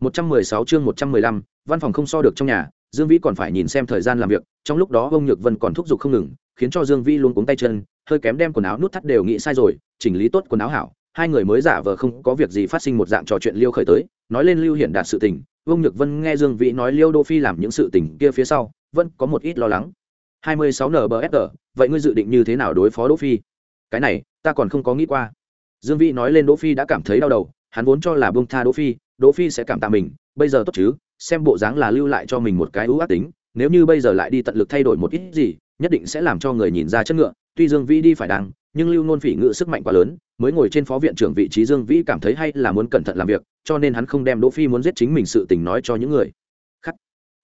116 chương 115, văn phòng không so được trong nhà, Dương Vĩ còn phải nhìn xem thời gian làm việc, trong lúc đó Ung Nhược Vân còn thúc giục không ngừng, khiến cho Dương Vĩ luôn cuống tay chân, hơi kém đem quần áo nút thắt đều nghĩ sai rồi, chỉnh lý tốt quần áo hảo, hai người mới giả vờ không có việc gì phát sinh một dạng trò chuyện liêu khởi tới, nói lên Lưu Hiển đạt sự tình, Ung Nhược Vân nghe Dương Vĩ nói Liêu Đô Phi làm những sự tình kia phía sau, vẫn có một ít lo lắng. 26 NBFR, vậy ngươi dự định như thế nào đối phó Đỗ Phi? Cái này, ta còn không có nghĩ qua. Dương Vĩ nói lên Đỗ Phi đã cảm thấy đau đầu, hắn vốn cho là buông tha Đỗ Phi, Đỗ Phi sẽ cảm tạ mình, bây giờ tốt chứ, xem bộ dáng là lưu lại cho mình một cái ưu ác tính, nếu như bây giờ lại đi tận lực thay đổi một ít gì, nhất định sẽ làm cho người nhìn ra chất ngựa, tuy Dương Vĩ đi phải đang, nhưng Lưu Nôn Phỉ ngự sức mạnh quá lớn, mới ngồi trên phó viện trưởng vị trí Dương Vĩ cảm thấy hay là muốn cẩn thận làm việc, cho nên hắn không đem Đỗ Phi muốn giết chính mình sự tình nói cho những người khác.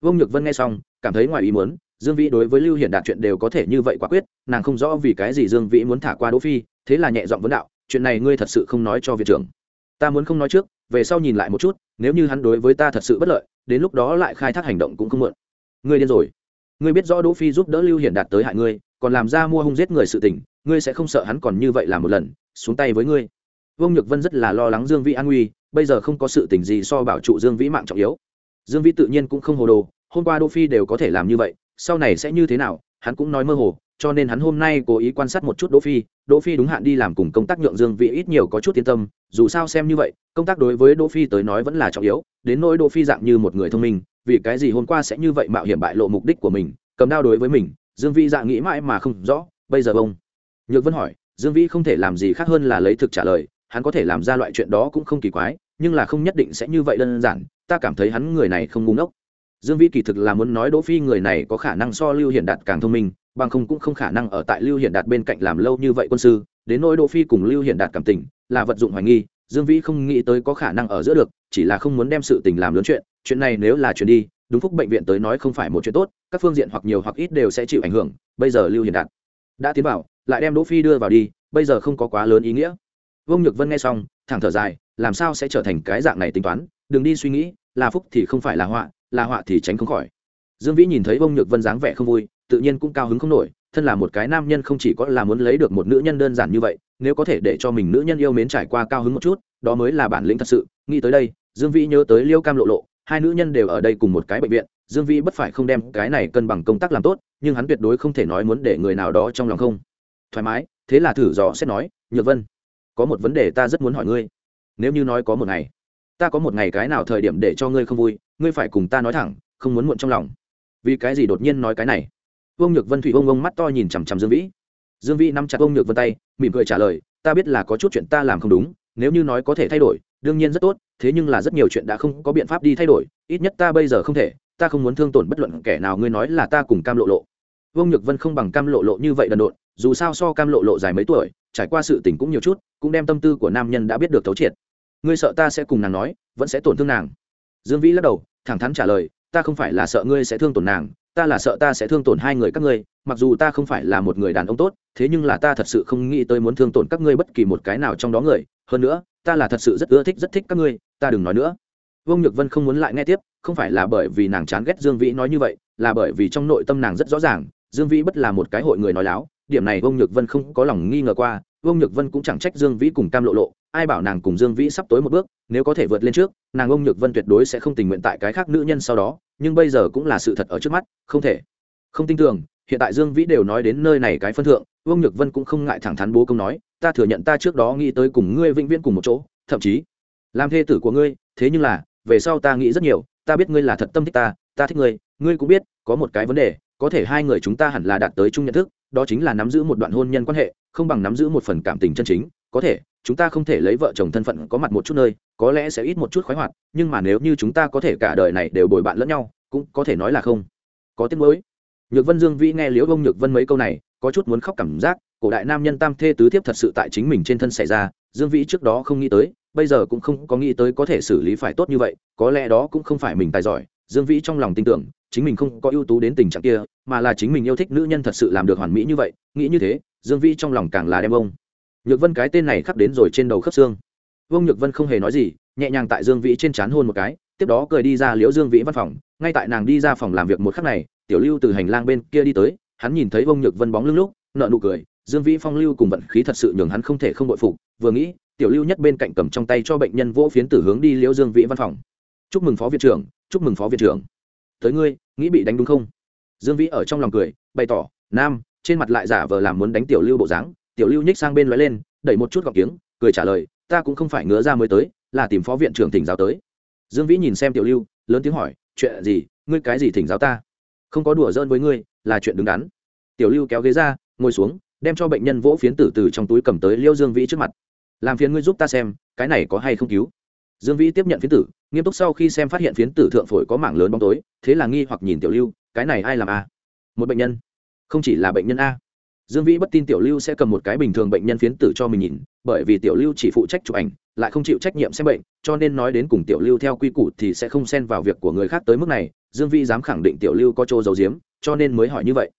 Vương Nhược Vân nghe xong, cảm thấy ngoài ý muốn, Dương Vĩ đối với Lưu Hiển đạt chuyện đều có thể như vậy quả quyết, nàng không rõ vì cái gì Dương Vĩ muốn thả qua Đỗ Phi, thế là nhẹ giọng vấn đạo, chuyện này ngươi thật sự không nói cho viện trưởng. Ta muốn không nói trước, về sau nhìn lại một chút, nếu như hắn đối với ta thật sự bất lợi, đến lúc đó lại khai thác hành động cũng không muộn. Ngươi điên rồi. Ngươi biết rõ Đỗ Phi giúp đỡ Lưu Hiển đạt tới hại ngươi, còn làm ra mua hung giết người sự tình, ngươi sẽ không sợ hắn còn như vậy làm một lần, xuống tay với ngươi. Vương Nhược Vân rất là lo lắng Dương Vĩ an nguy, bây giờ không có sự tình gì so bảo trụ Dương Vĩ mạng trọng yếu. Dương Vĩ tự nhiên cũng không hồ đồ, hôm qua Đỗ Phi đều có thể làm như vậy, sau này sẽ như thế nào, hắn cũng nói mơ hồ, cho nên hắn hôm nay cố ý quan sát một chút Đỗ Phi, Đỗ Phi đúng hạn đi làm cùng công tác nhượng Dương Vĩ ít nhiều có chút yên tâm, dù sao xem như vậy, công tác đối với Đỗ Phi tới nói vẫn là trọng yếu, đến nỗi Đỗ Phi dạng như một người thông minh, vì cái gì hôm qua sẽ như vậy mạo hiểm bại lộ mục đích của mình, cầm đao đối với mình, Dương Vĩ dạng nghĩ mãi mà không rõ, bây giờ ông, Nhược Vân hỏi, Dương Vĩ không thể làm gì khác hơn là lấy thực trả lời, hắn có thể làm ra loại chuyện đó cũng không kỳ quái, nhưng là không nhất định sẽ như vậy đơn giản, ta cảm thấy hắn người này không ngu ngốc. Dương Vĩ kỳ thực là muốn nói Đỗ Phi người này có khả năng so Lưu Hiển Đạt càng thông minh, bằng không cũng không khả năng ở tại Lưu Hiển Đạt bên cạnh làm lâu như vậy quân sư, đến nỗi Đỗ Phi cùng Lưu Hiển Đạt cảm tình, là vật dụng hoài nghi, Dương Vĩ không nghĩ tới có khả năng ở giữa được, chỉ là không muốn đem sự tình làm lớn chuyện, chuyện này nếu là chuyện đi, đúng phúc bệnh viện tới nói không phải một chuyện tốt, các phương diện hoặc nhiều hoặc ít đều sẽ chịu ảnh hưởng, bây giờ Lưu Hiển Đạt đã tiến vào, lại đem Đỗ Phi đưa vào đi, bây giờ không có quá lớn ý nghĩa. Vương Nhược Vân nghe xong, thẳng thở dài, làm sao sẽ trở thành cái dạng này tính toán, đừng đi suy nghĩ, là phúc thì không phải là họa, là họa thì tránh không khỏi dương vĩ nhìn thấy bông nhược vân dáng vẻ không vui tự nhiên cũng cao hứng không nổi, thân là một cái nam nhân không chỉ có là muốn lấy được một nữ nhân đơn giản như vậy, nếu có thể để cho mình nữ nhân yêu mến trải qua cao hứng một chút, đó mới là bản lĩnh thật sự. Nghĩ tới đây, dương vĩ nhớ tới liêu cam lộ lộ, hai nữ nhân đều ở đây cùng một cái bệnh viện, dương vĩ bất phải không đem cái này cân bằng công tác làm tốt, nhưng hắn tuyệt đối không thể nói muốn để người nào đó trong lòng không. Thoải mái, thế là thử dò xét nói, nhược vân, có một vấn đề ta rất muốn hỏi ngươi. Nếu như nói có một ngày, ta có một ngày cái nào thời điểm để cho ngươi không vui, ngươi phải cùng ta nói thẳng, không muốn muộn trong lòng. Vì cái gì đột nhiên nói cái này? Vương nhược vân thủy ông ông mắt to nhìn chằm chằm dương vĩ. Dương vĩ nắm chặt ông nhược vân tay, mỉm cười trả lời, ta biết là có chút chuyện ta làm không đúng, nếu như nói có thể thay đổi, đương nhiên rất tốt, thế nhưng là rất nhiều chuyện đã không có biện pháp đi thay đổi, ít nhất ta bây giờ không thể, ta không muốn thương tổn bất luận kẻ nào, ngươi nói là ta cùng cam lộ lộ. Vương nhược vân không bằng cam lộ lộ như vậy đần độn, dù sao so cam lộ lộ dài mấy tuổi, trải qua sự tình cũng nhiều chút, cũng đem tâm tư của nam nhân đã biết được thấu triệt. Ngươi sợ ta sẽ cùng nàng nói, vẫn sẽ tổn thương nàng. Dương vĩ lắc đầu, thẳng thắn trả lời, ta không phải là sợ ngươi sẽ thương tổn nàng ta là sợ ta sẽ thương tổn hai người các ngươi, mặc dù ta không phải là một người đàn ông tốt, thế nhưng là ta thật sự không nghĩ tới muốn thương tổn các ngươi bất kỳ một cái nào trong đó người. Hơn nữa, ta là thật sự rất ưa thích, rất thích các ngươi, ta đừng nói nữa. Vương nhược vân không muốn lại nghe tiếp, không phải là bởi vì nàng chán ghét dương vĩ nói như vậy, là bởi vì trong nội tâm nàng rất rõ ràng, dương vĩ bất là một cái hội người nói láo điểm này vương nhược vân không có lòng nghi ngờ qua, vương nhược vân cũng chẳng trách dương vĩ cùng cam lộ lộ, ai bảo nàng cùng dương vĩ sắp tối một bước, nếu có thể vượt lên trước, nàng ông nhược vân tuyệt đối sẽ không tình nguyện tại cái khác nữ nhân sau đó, nhưng bây giờ cũng là sự thật ở trước mắt, không thể. Không tin tưởng, hiện tại dương vĩ đều nói đến nơi này cái phân thượng, vương nhược vân cũng không ngại thẳng thắn bố công nói, ta thừa nhận ta trước đó nghĩ tới cùng ngươi vĩnh viễn cùng một chỗ, thậm chí, làm thê tử của ngươi, thế nhưng là, về sau ta nghĩ rất nhiều, ta biết ngươi là thật tâm thích ta ta thích ngươi ngươi cũng biết, có một cái vấn đề, có thể hai người chúng ta hẳn là đạt tới chung nhận thức đó chính là nắm giữ một đoạn hôn nhân quan hệ, không bằng nắm giữ một phần cảm tình chân chính. Có thể, chúng ta không thể lấy vợ chồng thân phận có mặt một chút nơi, có lẽ sẽ ít một chút khoái hoạt, nhưng mà nếu như chúng ta có thể cả đời này đều bồi bạn lẫn nhau, cũng có thể nói là không. Có tiếng mới nhược vân dương vĩ nghe liễu bông nhược vân mấy câu này, có chút muốn khóc cảm giác, cổ đại nam nhân tam thê tứ thiếp thật sự tại chính mình trên thân xảy ra, dương vĩ trước đó không nghĩ tới, bây giờ cũng không có nghĩ tới có thể xử lý phải tốt như vậy, có lẽ đó cũng không phải mình tài giỏi, dương vĩ trong lòng tin tưởng chính mình không có ưu tú đến tình trạng kia, mà là chính mình yêu thích nữ nhân thật sự làm được hoàn mỹ như vậy, nghĩ như thế, dương vĩ trong lòng càng là đem ông. Nhược vân cái tên này khắc đến rồi trên đầu khớp xương. Vương nhược vân không hề nói gì, nhẹ nhàng tại dương vĩ trên c h á n hôn một cái, tiếp đó cười đi ra liễu dương vĩ văn phòng, ngay tại nàng đi ra phòng làm việc một khắc này, tiểu lưu từ hành lang bên kia đi tới, hắn nhìn thấy vương nhược vân bóng lưng lúc nợ nụ cười, dương vĩ phong lưu cùng vận khí thật sự nhường hắn không thể không bội phục, vừa nghĩ, tiểu lưu nhất bên cạnh cầm trong tay cho bệnh nhân vỗ phiến tử hướng đi liễu dương vĩ văn phòng. Chúc mừng phó viện trưởng, chúc mừng phó viện trưởng tới ngươi, nghĩ bị đánh đúng không? Dương vĩ ở trong lòng cười, bày tỏ, nam, trên mặt lại giả vờ làm muốn đánh tiểu lưu bộ dáng. Tiểu lưu nhích sang bên lóe lên, đẩy một chút gọc tiếng, cười trả lời, ta cũng không phải ngứa ra mới tới, là tìm phó viện trưởng thỉnh giáo tới. Dương vĩ nhìn xem tiểu lưu, lớn tiếng hỏi, chuyện gì? Ngươi cái gì thỉnh giáo ta? Không có đùa giỡn với ngươi, là chuyện đứng đắn. Tiểu lưu kéo ghế ra, ngồi xuống, đem cho bệnh nhân vỗ phiến tử từ trong túi cầm tới liêu dương vĩ trước mặt. Làm phiến ngươi giúp ta xem, cái này có hay không cứu? Dương vĩ tiếp nhận phiến tử nghiêm túc sau khi xem phát hiện phiến tử thượng phổi có mảng lớn bóng tối thế là nghi hoặc nhìn tiểu lưu cái này ai làm a? Một bệnh nhân. Không chỉ là bệnh nhân a. Dương vĩ bất tin tiểu lưu sẽ cầm một cái bình thường bệnh nhân phiến tử cho mình nhìn bởi vì tiểu lưu chỉ phụ trách chụp ảnh lại không chịu trách nhiệm xem bệnh cho nên nói đến cùng tiểu lưu theo quy củ thì sẽ không xen vào việc của người khác tới mức này dương vĩ dám khẳng định tiểu lưu có chỗ giấu giếm cho nên mới hỏi như vậy.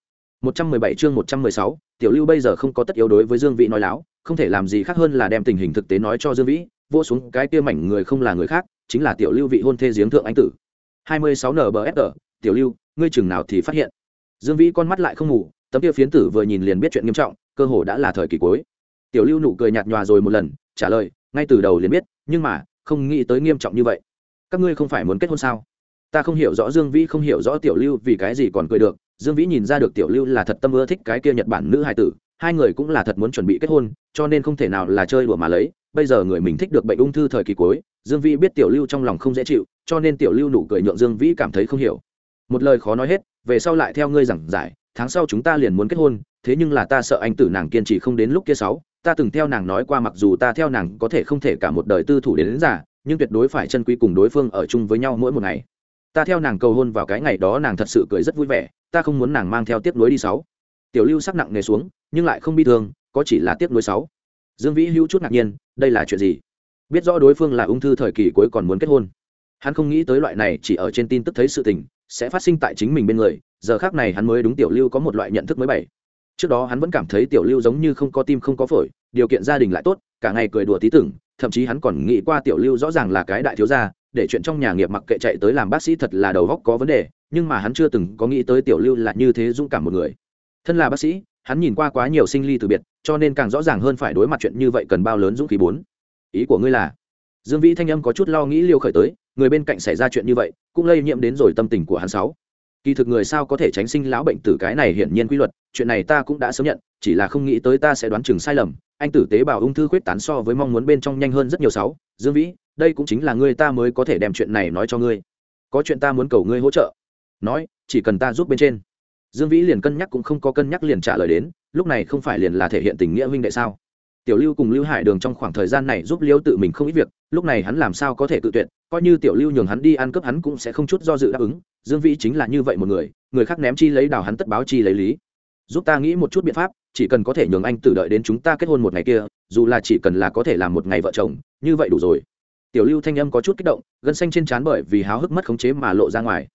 117 chương 116, tiểu lưu bây giờ không có tất yếu đối với dương vĩ nói láo không thể làm gì khác hơn là đem tình hình thực tế nói cho dương vĩ vô xuống cái kia mảnh người không là người khác, chính là tiểu lưu vị hôn thê giếng thượng anh tử. 26 nbfr tiểu lưu, ngươi chừng nào thì phát hiện? Dương vĩ con mắt lại không ngủ, tấm kia phiến tử vừa nhìn liền biết chuyện nghiêm trọng, cơ hồ đã là thời kỳ cuối. Tiểu lưu nụ cười nhạt nhòa rồi một lần, trả lời, ngay từ đầu liền biết, nhưng mà, không nghĩ tới nghiêm trọng như vậy. Các ngươi không phải muốn kết hôn sao? Ta không hiểu rõ, dương vĩ không hiểu rõ tiểu lưu vì cái gì còn cười được. Dương vĩ nhìn ra được tiểu lưu là thật tâm ưa thích cái kia nhật bản nữ hài tử, hai người cũng là thật muốn chuẩn bị kết hôn, cho nên không thể nào là chơi đùa mà lấy bây giờ người mình thích được bệnh ung thư thời kỳ cuối dương vĩ biết tiểu lưu trong lòng không dễ chịu cho nên tiểu lưu nụ cười nhượng dương vĩ cảm thấy không hiểu. Một lời khó nói hết về sau lại theo ngươi giảng giải tháng sau chúng ta liền muốn kết hôn thế nhưng là ta sợ anh tử nàng kiên trì không đến lúc kia sáu ta từng theo nàng nói qua mặc dù ta theo nàng có thể không thể cả một đời tư thủ đến, đến giả nhưng tuyệt đối phải chân quý cùng đối phương ở chung với nhau mỗi một ngày. Ta theo nàng cầu hôn vào cái ngày đó nàng thật sự cười rất vui vẻ ta không muốn nàng mang theo tiếp nối đi sáu. Tiểu lưu sắc nặng nề xuống nhưng lại không bi thương có chỉ là tiếp nối sáu dương vĩ hữu chút ngạc nhiên, đây là chuyện gì? Biết rõ đối phương là ung thư thời kỳ cuối còn muốn kết hôn. Hắn không nghĩ tới loại này chỉ ở trên tin tức thấy sự tình, sẽ phát sinh tại chính mình bên người, giờ khác này hắn mới đúng tiểu lưu có một loại nhận thức mới bảy. Trước đó hắn vẫn cảm thấy tiểu lưu giống như không có tim không có phổi, điều kiện gia đình lại tốt, cả ngày cười đùa tí tưởng, thậm chí hắn còn nghĩ qua tiểu lưu rõ ràng là cái đại thiếu gia, để chuyện trong nhà nghiệp mặc kệ chạy tới làm bác sĩ thật là đầu góc có vấn đề, nhưng mà hắn chưa từng có nghĩ tới tiểu lưu là như thế dũng cảm một người. Thân là bác sĩ hắn nhìn qua quá nhiều sinh ly từ biệt, cho nên càng rõ ràng hơn phải đối mặt chuyện như vậy cần bao lớn dũng khí bốn. Ý của ngươi là? Dương vĩ thanh âm có chút lo nghĩ liêu khởi tới, người bên cạnh xảy ra chuyện như vậy, cũng lây nhiễm đến rồi tâm tình của hắn sáu. Kỳ thực người sao có thể tránh sinh lão bệnh tử cái này hiển nhiên quy luật, chuyện này ta cũng đã sớm nhận, chỉ là không nghĩ tới ta sẽ đoán chừng sai lầm. Anh tử tế bào ung thư khuyết tán so với mong muốn bên trong nhanh hơn rất nhiều sáu. Dương vĩ, đây cũng chính là ngươi ta mới có thể đem chuyện này nói cho ngươi. Có chuyện ta muốn cầu ngươi hỗ trợ. Nói, chỉ cần ta giúp bên trên dương vĩ liền cân nhắc cũng không có cân nhắc liền trả lời đến, lúc này không phải liền là thể hiện tình nghĩa huynh đệ sao? Tiểu lưu cùng lưu hải đường trong khoảng thời gian này giúp liêu tự mình không ít việc, lúc này hắn làm sao có thể tự tuyệt, coi như tiểu lưu nhường hắn đi ăn cướp hắn cũng sẽ không chút do dự đáp ứng, dương vĩ chính là như vậy một người người khác ném chi lấy đào hắn tất báo chi lấy lý. Giúp ta nghĩ một chút biện pháp, chỉ cần có thể nhường anh tự đợi đến chúng ta kết hôn một ngày kia, dù là chỉ cần là có thể làm một ngày vợ chồng, như vậy đủ rồi. Tiểu lưu thanh âm có chút kích động, gân xanh trên trán bởi vì háo hức mất khống chế mà lộ ra ngoài.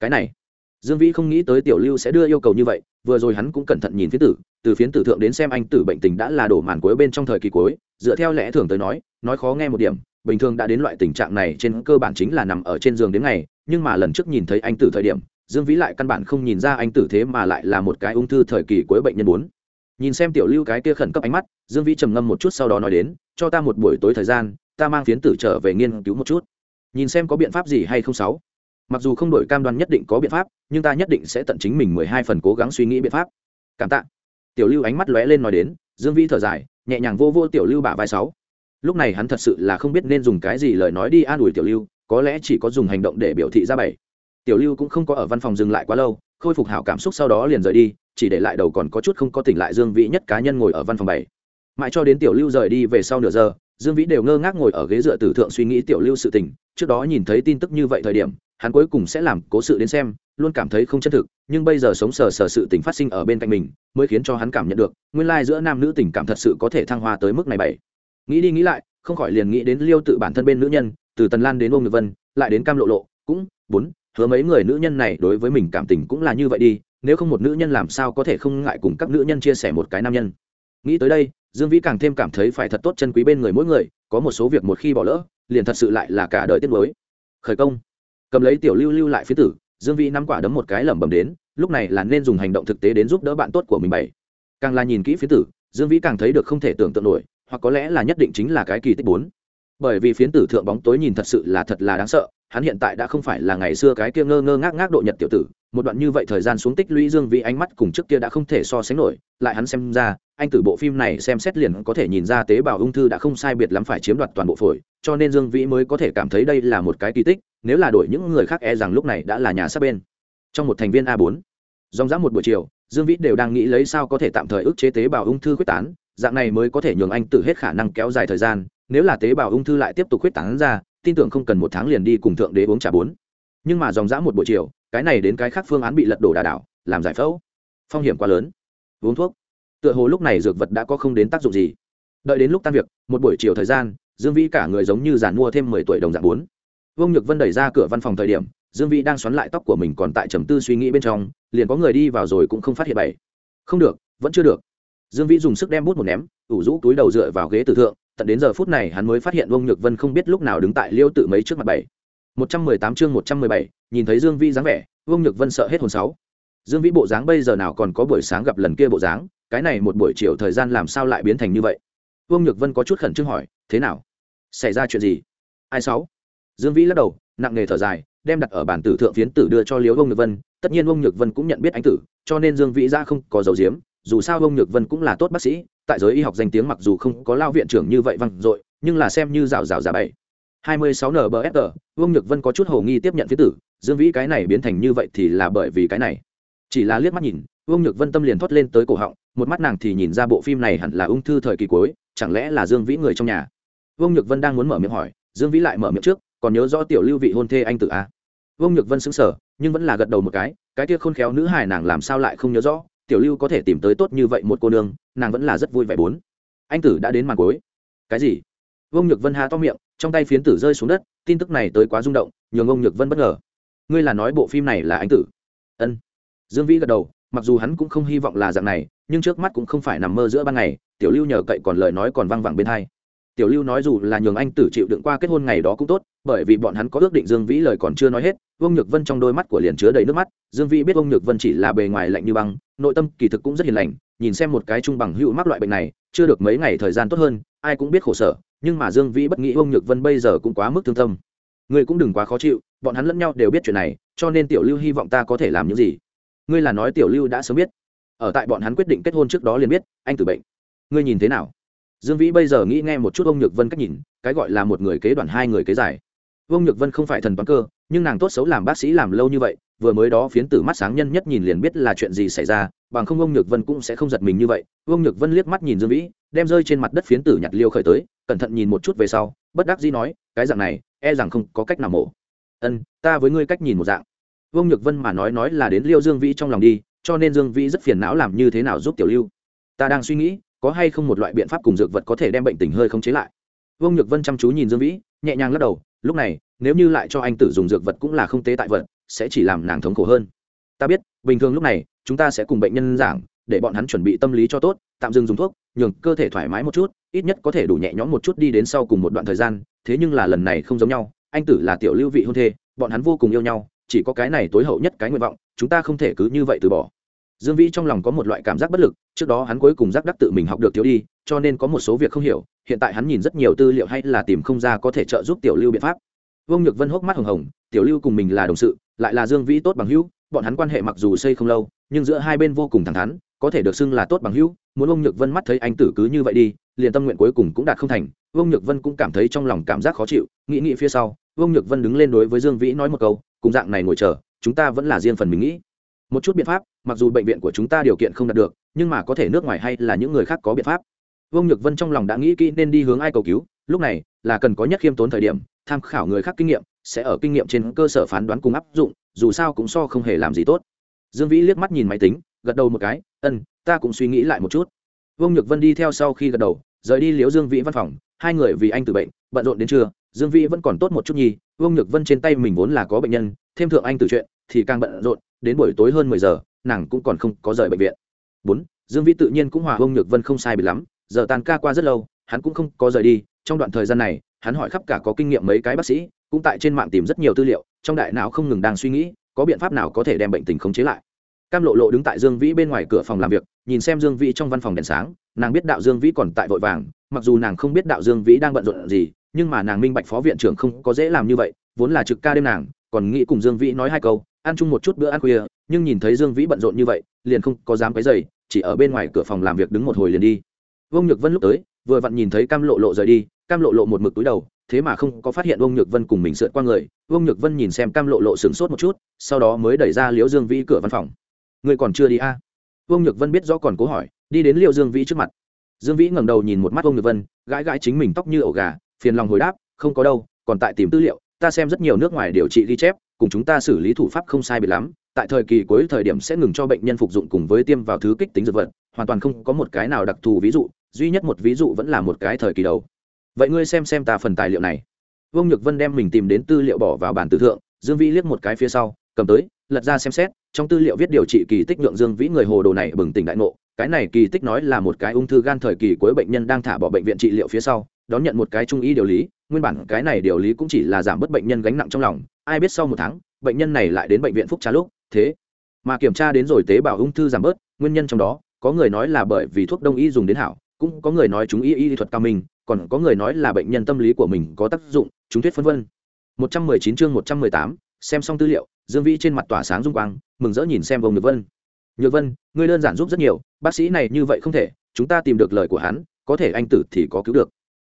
Cái này dương vĩ không nghĩ tới tiểu lưu sẽ đưa yêu cầu như vậy, vừa rồi hắn cũng cẩn thận nhìn phiến tử, từ phiến tử thượng đến xem anh tử bệnh tình đã là đổ màn cuối bên trong thời kỳ cuối, dựa theo lẽ thường tới nói nói khó nghe một điểm, bình thường đã đến loại tình trạng này trên cơ bản chính là nằm ở trên giường đến ngày, nhưng mà lần trước nhìn thấy anh tử thời điểm, dương vĩ lại căn bản không nhìn ra anh tử thế mà lại là một cái ung thư thời kỳ cuối bệnh nhân bốn. Nhìn xem tiểu lưu cái kia khẩn cấp ánh mắt, dương vĩ trầm ngâm một chút sau đó nói đến, cho ta một buổi tối thời gian, ta mang phiến tử trở về nghiên cứu một chút. Nhìn xem có biện pháp gì hay không sáu mặc dù không đổi cam đoan nhất định có biện pháp, nhưng ta nhất định sẽ tận chính mình mười hai phần cố gắng suy nghĩ biện pháp. Cảm tạ. Tiểu lưu ánh mắt lóe lên nói đến, dương vĩ thở dài, nhẹ nhàng vô vô tiểu lưu bả vai sáu. Lúc này hắn thật sự là không biết nên dùng cái gì lời nói đi an ủi tiểu lưu, có lẽ chỉ có dùng hành động để biểu thị ra bảy. Tiểu lưu cũng không có ở văn phòng dừng lại quá lâu, khôi phục hảo cảm xúc sau đó liền rời đi, chỉ để lại đầu còn có chút không có tỉnh lại dương vĩ nhất cá nhân ngồi ở văn phòng bảy. Mãi cho đến tiểu lưu rời đi về sau nửa giờ, dương vĩ đều ngơ ngác ngồi ở ghế dựa tử thượng suy nghĩ tiểu lưu sự tình, trước đó nhìn thấy tin tức như vậy thời điểm hắn cuối cùng sẽ làm cố sự đến xem, luôn cảm thấy không chân thực, nhưng bây giờ sống sờ sờ sự tình phát sinh ở bên cạnh mình, mới khiến cho hắn cảm nhận được, nguyên lai giữa nam nữ tình cảm thật sự có thể thăng hoa tới mức này bảy. Nghĩ đi nghĩ lại, không khỏi liền nghĩ đến liêu tự bản thân bên nữ nhân, từ tần lan đến ông nhật vân, lại đến cam lộ lộ, cũng, bốn, hứa mấy người nữ nhân này đối với mình cảm tình cũng là như vậy đi, nếu không một nữ nhân làm sao có thể không ngại cùng các nữ nhân chia sẻ một cái nam nhân. Nghĩ tới đây, dương vĩ càng thêm cảm thấy phải thật tốt chân quý bên người mỗi người, có một số việc một khi bỏ lỡ, liền thật sự lại là cả đời tiết mới khởi công cầm lấy tiểu lưu lưu lại phía tử, dương vĩ nắm quả đấm một cái lẩm bẩm đến, lúc này là nên dùng hành động thực tế đến giúp đỡ bạn tốt của mình bảy. Càng là nhìn kỹ phía tử, dương vĩ càng thấy được không thể tưởng tượng nổi, hoặc có lẽ là nhất định chính là cái kỳ tích bốn. Bởi vì phiến tử thượng bóng tối nhìn thật sự là thật là đáng sợ, hắn hiện tại đã không phải là ngày xưa cái kia ngơ ngơ ngác ngác độ nhật tiểu tử, một đoạn như vậy thời gian xuống tích lũy dương vĩ ánh mắt cùng trước kia đã không thể so sánh nổi, lại hắn xem ra anh từ bộ phim này xem xét liền có thể nhìn ra tế bào ung thư đã không sai biệt lắm phải chiếm đoạt toàn bộ phổi cho nên dương vĩ mới có thể cảm thấy đây là một cái kỳ tích nếu là đổi những người khác e rằng lúc này đã là nhà sát bên. Trong một thành viên a bốn, dòng dã một buổi chiều dương vĩ đều đang nghĩ lấy sao có thể tạm thời ức chế tế bào ung thư quyết tán dạng này mới có thể nhường anh tự hết khả năng kéo dài thời gian nếu là tế bào ung thư lại tiếp tục quyết tán ra tin tưởng không cần một tháng liền đi cùng thượng đế uống trà bốn. Nhưng mà dòng dã một buổi chiều cái này đến cái khác phương án bị lật đổ đà đảo làm giải phẫu. Phong hiểm quá lớn. Uống thuốc tựa hồ lúc này dược vật đã có không đến tác dụng gì. Đợi đến lúc tan việc, một buổi chiều thời gian, dương vĩ cả người giống như giàn mua thêm mười tuổi đồng dạng bốn. Vương nhược vân đẩy ra cửa văn phòng thời điểm, dương vĩ đang xoắn lại tóc của mình còn tại trầm tư suy nghĩ bên trong, liền có người đi vào rồi cũng không phát hiện bảy không được, vẫn chưa được. Dương vĩ dùng sức đem bút một ném, ủ rũ túi đầu dựa vào ghế tử thượng, tận đến giờ phút này hắn mới phát hiện vương nhược vân không biết lúc nào đứng tại liêu tự mấy trước mặt bảy. Một trăm mười tám chương một trăm mười bảy, nhìn thấy dương vĩ dáng vẻ, vương nhược vân sợ hết hồn sáu dương vĩ bộ dáng bây giờ nào còn có buổi sáng gặp lần kia bộ dáng, cái này một buổi chiều thời gian làm sao lại biến thành như vậy? Vương nhược vân có chút khẩn trương hỏi, thế nào? Xảy ra chuyện gì? Ai sáu? Dương vĩ lắc đầu, nặng nề thở dài, đem đặt ở bản tử thượng phiến tử đưa cho liễu vương nhược vân. Tất nhiên vương nhược vân cũng nhận biết anh tử, cho nên dương vĩ ra không có dấu diếm dù sao vương nhược vân cũng là tốt bác sĩ, tại giới y học danh tiếng mặc dù không có lao viện trưởng như vậy văng dội, nhưng là xem như rào rào giả bảy hai mươi sáu nbsg nhược vân có chút hồ nghi tiếp nhận phiến tử. Dương vĩ cái này biến thành như vậy thì là bởi vì cái này chỉ là liếc mắt nhìn, vương nhược vân tâm liền thoát lên tới cổ họng, một mắt nàng thì nhìn ra bộ phim này hẳn là ung thư thời kỳ cuối, chẳng lẽ là dương vĩ người trong nhà? Vương nhược vân đang muốn mở miệng hỏi, dương vĩ lại mở miệng trước, còn nhớ rõ tiểu lưu vị hôn thê anh tử a vương nhược vân xứng sở nhưng vẫn là gật đầu một cái cái kia khôn khéo nữ hài nàng làm sao lại không nhớ rõ, tiểu lưu có thể tìm tới tốt như vậy một cô nương, nàng vẫn là rất vui vẻ bốn. Anh tử đã đến màn cuối. Cái gì? Vương nhược vân há to miệng, trong tay phiến tử rơi xuống đất, tin tức này tới quá rung động, nhường ông nhược vân bất ngờ. Ngươi là nói bộ phim này là anh tử? Ân dương vĩ gật đầu, mặc dù hắn cũng không hy vọng là dạng này, nhưng trước mắt cũng không phải nằm mơ giữa ban ngày, tiểu lưu nhờ cậy còn lời nói còn văng vẳng bên hai. Tiểu lưu nói dù là nhường anh tử chịu đựng qua kết hôn ngày đó cũng tốt, bởi vì bọn hắn có ước định dương vĩ lời còn chưa nói hết, vương nhược vân trong đôi mắt của liền chứa đầy nước mắt, dương vĩ biết Vương nhược vân chỉ là bề ngoài lạnh như băng, nội tâm kỳ thực cũng rất hiền lành, nhìn xem một cái trung bằng hữu mắc loại bệnh này, chưa được mấy ngày thời gian tốt hơn, ai cũng biết khổ sở, nhưng mà dương vĩ bất nghĩ Vương nhược vân bây giờ cũng quá mức thương tâm. Người cũng đừng quá khó chịu, bọn hắn lẫn nhau đều biết chuyện này, cho nên tiểu lưu hy vọng ta có thể làm những gì ngươi là nói tiểu lưu đã sớm biết. Ở tại bọn hắn quyết định kết hôn trước đó liền biết, anh tử bệnh. Ngươi nhìn thế nào? Dương vĩ bây giờ nghĩ nghe một chút ông nhược vân cách nhìn, cái gọi là một người kế đoàn hai người kế giải. Ông nhược vân không phải thần toán cơ, nhưng nàng tốt xấu làm bác sĩ làm lâu như vậy, vừa mới đó phiến tử mắt sáng nhân nhất nhìn liền biết là chuyện gì xảy ra, bằng không ông nhược vân cũng sẽ không giật mình như vậy. Ông nhược vân liếc mắt nhìn dương vĩ, đem rơi trên mặt đất phiến tử nhặt liêu khởi tới, cẩn thận nhìn một chút về sau, bất đắc dĩ nói, cái dạng này e rằng không có cách nào mổ. Ân, ta với ngươi cách nhìn một dạng. Vương nhược vân mà nói nói là đến liêu dương vĩ trong lòng đi, cho nên dương vĩ rất phiền não làm như thế nào giúp tiểu lưu. Ta đang suy nghĩ, có hay không một loại biện pháp cùng dược vật có thể đem bệnh tình hơi không chế lại. Vương nhược vân chăm chú nhìn dương vĩ, nhẹ nhàng lắc đầu, lúc này, nếu như lại cho anh tử dùng dược vật cũng là không tế tại vật, sẽ chỉ làm nàng thống khổ hơn. Ta biết, bình thường lúc này, chúng ta sẽ cùng bệnh nhân giảng, để bọn hắn chuẩn bị tâm lý cho tốt, tạm dừng dùng thuốc, nhường cơ thể thoải mái một chút, ít nhất có thể đủ nhẹ nhõm một chút đi đến sau cùng một đoạn thời gian, thế nhưng là lần này không giống nhau, anh tử là tiểu lưu vị hôn thê, bọn hắn vô cùng yêu nhau chỉ có cái này tối hậu nhất cái nguyện vọng, chúng ta không thể cứ như vậy từ bỏ. Dương vĩ trong lòng có một loại cảm giác bất lực, trước đó hắn cuối cùng giác đắc tự mình học được thiếu đi, cho nên có một số việc không hiểu, hiện tại hắn nhìn rất nhiều tư liệu hay là tìm không ra có thể trợ giúp tiểu lưu biện pháp. Vương nhược vân hốc mắt hồng hồng, tiểu lưu cùng mình là đồng sự, lại là dương vĩ tốt bằng hữu, bọn hắn quan hệ mặc dù xây không lâu, nhưng giữa hai bên vô cùng thẳng thắn, có thể được xưng là tốt bằng hữu, muốn ông nhược vân mắt thấy anh tử cứ như vậy đi, liền tâm nguyện cuối cùng cũng đạt không thành. Vương nhược vân cũng cảm thấy trong lòng cảm giác khó chịu, nghĩ nghĩ phía sau, vương nhược vân đứng lên đối với dương vĩ nói một câu cùng dạng này ngồi chờ, chúng ta vẫn là riêng phần mình nghĩ. Một chút biện pháp, mặc dù bệnh viện của chúng ta điều kiện không đạt được, nhưng mà có thể nước ngoài hay là những người khác có biện pháp. Vương nhược vân trong lòng đã nghĩ kỹ nên đi hướng ai cầu cứu, lúc này là cần có nhất khiêm tốn thời điểm, tham khảo người khác kinh nghiệm, sẽ ở kinh nghiệm trên cơ sở phán đoán cùng áp dụng, dù sao cũng so không hề làm gì tốt. Dương vĩ liếc mắt nhìn máy tính, gật đầu một cái, ân, ta cũng suy nghĩ lại một chút. Vương nhược vân đi theo sau khi gật đầu, rời đi liếu dương vĩ văn phòng, hai người vì anh từ bệnh, bận rộn đến trưa dương vĩ vẫn còn tốt một chút nhi vương nhược vân trên tay mình vốn là có bệnh nhân, thêm thượng anh từ chuyện thì càng bận rộn, đến buổi tối hơn mười giờ, nàng cũng còn không có rời bệnh viện. Bốn, dương vĩ tự nhiên cũng hòa vương nhược vân không sai bị lắm, giờ tan ca qua rất lâu, hắn cũng không có rời đi, trong đoạn thời gian này, hắn hỏi khắp cả có kinh nghiệm mấy cái bác sĩ, cũng tại trên mạng tìm rất nhiều tư liệu, trong đại não không ngừng đang suy nghĩ, có biện pháp nào có thể đem bệnh tình khống chế lại. Cam lộ lộ đứng tại dương vĩ bên ngoài cửa phòng làm việc, nhìn xem dương vĩ trong văn phòng đèn sáng, nàng biết đạo dương vĩ còn tại vội vàng, mặc dù nàng không biết đạo dương vĩ đang bận rộn gì nhưng mà nàng minh bạch phó viện trưởng không có dễ làm như vậy, vốn là trực ca đêm nàng, còn nghĩ cùng dương vĩ nói hai câu, ăn chung một chút bữa ăn khuya, nhưng nhìn thấy dương vĩ bận rộn như vậy, liền không có dám cái giày chỉ ở bên ngoài cửa phòng làm việc đứng một hồi liền đi. Vương nhược vân lúc tới, vừa vặn nhìn thấy cam lộ lộ rời đi, cam lộ lộ một mực túi đầu, thế mà không có phát hiện vương nhược vân cùng mình sượt qua người. Vương nhược vân nhìn xem cam lộ lộ sửng sốt một chút, sau đó mới đẩy ra liễu dương vĩ cửa văn phòng. Người còn chưa đi a à? vương nhược vân biết rõ còn cố hỏi, đi đến liễu dương vĩ trước mặt. Dương vĩ ngẩng đầu nhìn một mắt vương nhược vân, gãi gãi chính mình tóc như ổ gà phiền lòng hồi đáp, không có đâu, còn tại tìm tư liệu, ta xem rất nhiều nước ngoài điều trị ghi chép, cùng chúng ta xử lý thủ pháp không sai biệt lắm, tại thời kỳ cuối thời điểm sẽ ngừng cho bệnh nhân phục dụng cùng với tiêm vào thứ kích tính dược vật, hoàn toàn không có một cái nào đặc thù ví dụ, duy nhất một ví dụ vẫn là một cái thời kỳ đầu. Vậy ngươi xem xem ta phần tài liệu này. Vương nhược vân đem mình tìm đến tư liệu bỏ vào bản tử thượng, dương vĩ liếc một cái phía sau, cầm tới, lật ra xem xét, trong tư liệu viết điều trị kỳ tích nhượng dương vĩ người hồ đồ này bừng tỉnh đại ngộ, cái này kỳ tích nói là một cái ung thư gan thời kỳ cuối bệnh nhân đang thả bỏ bệnh viện trị liệu phía sau đón nhận một cái trung y điều lý nguyên bản cái này điều lý cũng chỉ là giảm bớt bệnh nhân gánh nặng trong lòng ai biết sau một tháng bệnh nhân này lại đến bệnh viện phúc trà lúc thế mà kiểm tra đến rồi tế bào ung thư giảm bớt nguyên nhân trong đó có người nói là bởi vì thuốc đông y dùng đến hảo cũng có người nói chúng y y thuật cao minh còn có người nói là bệnh nhân tâm lý của mình có tác dụng chúng thuyết phân vân. 119 chương 118, xem xong tư liệu dương vĩ trên mặt tỏa sáng dung quang mừng rỡ nhìn xem vông nhược vân. Nhược vân ngươi đơn giản giúp rất nhiều bác sĩ này như vậy không thể chúng ta tìm được lời của hắn có thể anh tử thì có cứu được.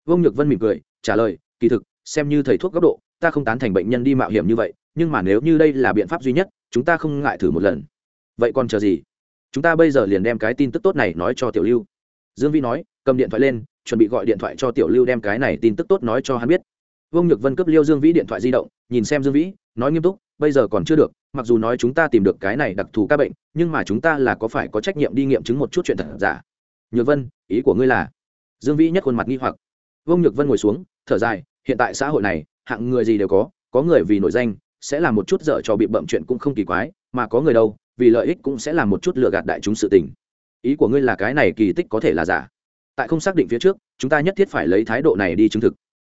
Vương nhược vân mỉm cười, trả lời, kỳ thực, xem như thầy thuốc góc độ, ta không tán thành bệnh nhân đi mạo hiểm như vậy, nhưng mà nếu như đây là biện pháp duy nhất, chúng ta không ngại thử một lần. Vậy còn chờ gì? Chúng ta bây giờ liền đem cái tin tức tốt này nói cho tiểu lưu. Dương Vĩ nói, cầm điện thoại lên, chuẩn bị gọi điện thoại cho tiểu lưu đem cái này tin tức tốt nói cho hắn biết. Vương nhược vân cấp liêu dương vĩ điện thoại di động, nhìn xem dương vĩ, nói nghiêm túc, bây giờ còn chưa được, mặc dù nói chúng ta tìm được cái này đặc thù ca bệnh, nhưng mà chúng ta là có phải có trách nhiệm đi nghiệm chứng một chút chuyện thật giả? Nhược vân, ý của ngươi là? Dương vĩ nhất khuôn mặt nghi hoặc vương nhược vân ngồi xuống, thở dài, hiện tại xã hội này, hạng người gì đều có có người vì nổi danh, sẽ làm một chút dở cho bị bậm chuyện cũng không kỳ quái, mà có người đâu, vì lợi ích cũng sẽ làm một chút lừa gạt đại chúng sự tình. Ý của ngươi là cái này kỳ tích có thể là giả? Tại không xác định phía trước, chúng ta nhất thiết phải lấy thái độ này đi chứng thực.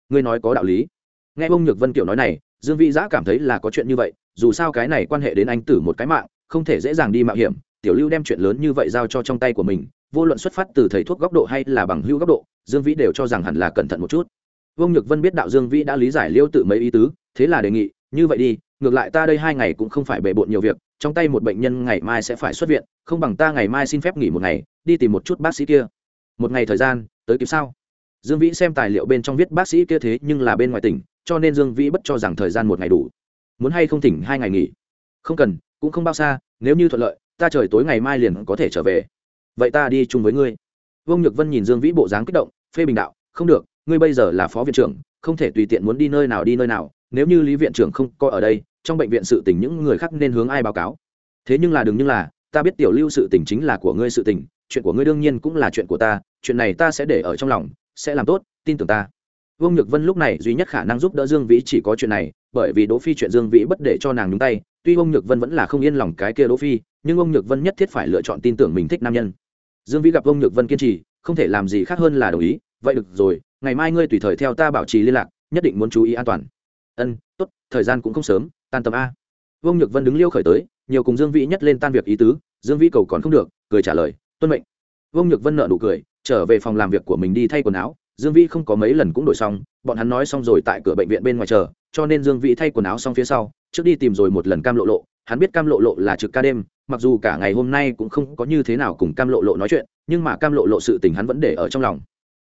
Ngươi nói có đạo lý. Nghe ông nhược vân kiểu nói này, dương vĩ giã cảm thấy là có chuyện như vậy, dù sao cái này quan hệ đến anh tử một cái mạng, không thể dễ dàng đi mạo hiểm tiểu lưu đem chuyện lớn như vậy giao cho trong tay của mình, vô luận xuất phát từ thầy thuốc góc độ hay là bằng hữu góc độ, dương vĩ đều cho rằng hẳn là cẩn thận một chút. Vương nhược vân biết đạo dương vĩ đã lý giải liêu tự mấy ý tứ, thế là đề nghị, như vậy đi, ngược lại ta đây hai ngày cũng không phải bề bộn nhiều việc, trong tay một bệnh nhân ngày mai sẽ phải xuất viện, không bằng ta ngày mai xin phép nghỉ một ngày, đi tìm một chút bác sĩ kia. Một ngày thời gian, tới kịp sao? Dương vĩ xem tài liệu bên trong viết bác sĩ kia thế nhưng là bên ngoài tỉnh, cho nên dương vĩ bất cho rằng thời gian một ngày đủ. Muốn hay không tỉnh hai ngày nghỉ? Không cần, cũng không bao xa, nếu như thuận lợi ta trời tối ngày mai liền có thể trở về. Vậy ta đi chung với ngươi. Vương nhược vân nhìn dương vĩ bộ dáng kích động, phê bình đạo, không được, ngươi bây giờ là phó viện trưởng, không thể tùy tiện muốn đi nơi nào đi nơi nào, nếu như lý viện trưởng không có ở đây, trong bệnh viện sự tình những người khác nên hướng ai báo cáo? Thế nhưng là đừng nhưng là, ta biết tiểu lưu sự tình chính là của ngươi sự tình, chuyện của ngươi đương nhiên cũng là chuyện của ta, chuyện này ta sẽ để ở trong lòng, sẽ làm tốt, tin tưởng ta vương nhược vân lúc này duy nhất khả năng giúp đỡ dương vĩ chỉ có chuyện này, bởi vì đỗ phi chuyện dương vĩ bất để cho nàng nhúng tay, tuy ông nhược vân vẫn là không yên lòng cái kia đỗ phi, nhưng ông nhược vân nhất thiết phải lựa chọn tin tưởng mình thích nam nhân. Dương vĩ gặp ông nhược vân kiên trì, không thể làm gì khác hơn là đồng ý, vậy được rồi, ngày mai ngươi tùy thời theo ta bảo trì liên lạc, nhất định muốn chú ý an toàn. Ân, tốt, thời gian cũng không sớm, tan tầm a. Vương nhược vân đứng liêu khởi tới, nhiều cùng dương vĩ nhất lên tan việc ý tứ, dương vĩ cầu còn không được, cười trả lời, tuân mệnh. Vương nhược vân nở nụ cười, trở về phòng làm việc của mình đi thay quần áo dương vĩ không có mấy lần cũng đổi xong, bọn hắn nói xong rồi tại cửa bệnh viện bên ngoài chờ, cho nên dương vĩ thay quần áo xong phía sau, trước đi tìm rồi một lần cam lộ lộ. Hắn biết cam lộ lộ là trực ca đêm, mặc dù cả ngày hôm nay cũng không có như thế nào cùng cam lộ lộ nói chuyện, nhưng mà cam lộ lộ sự tình hắn vẫn để ở trong lòng.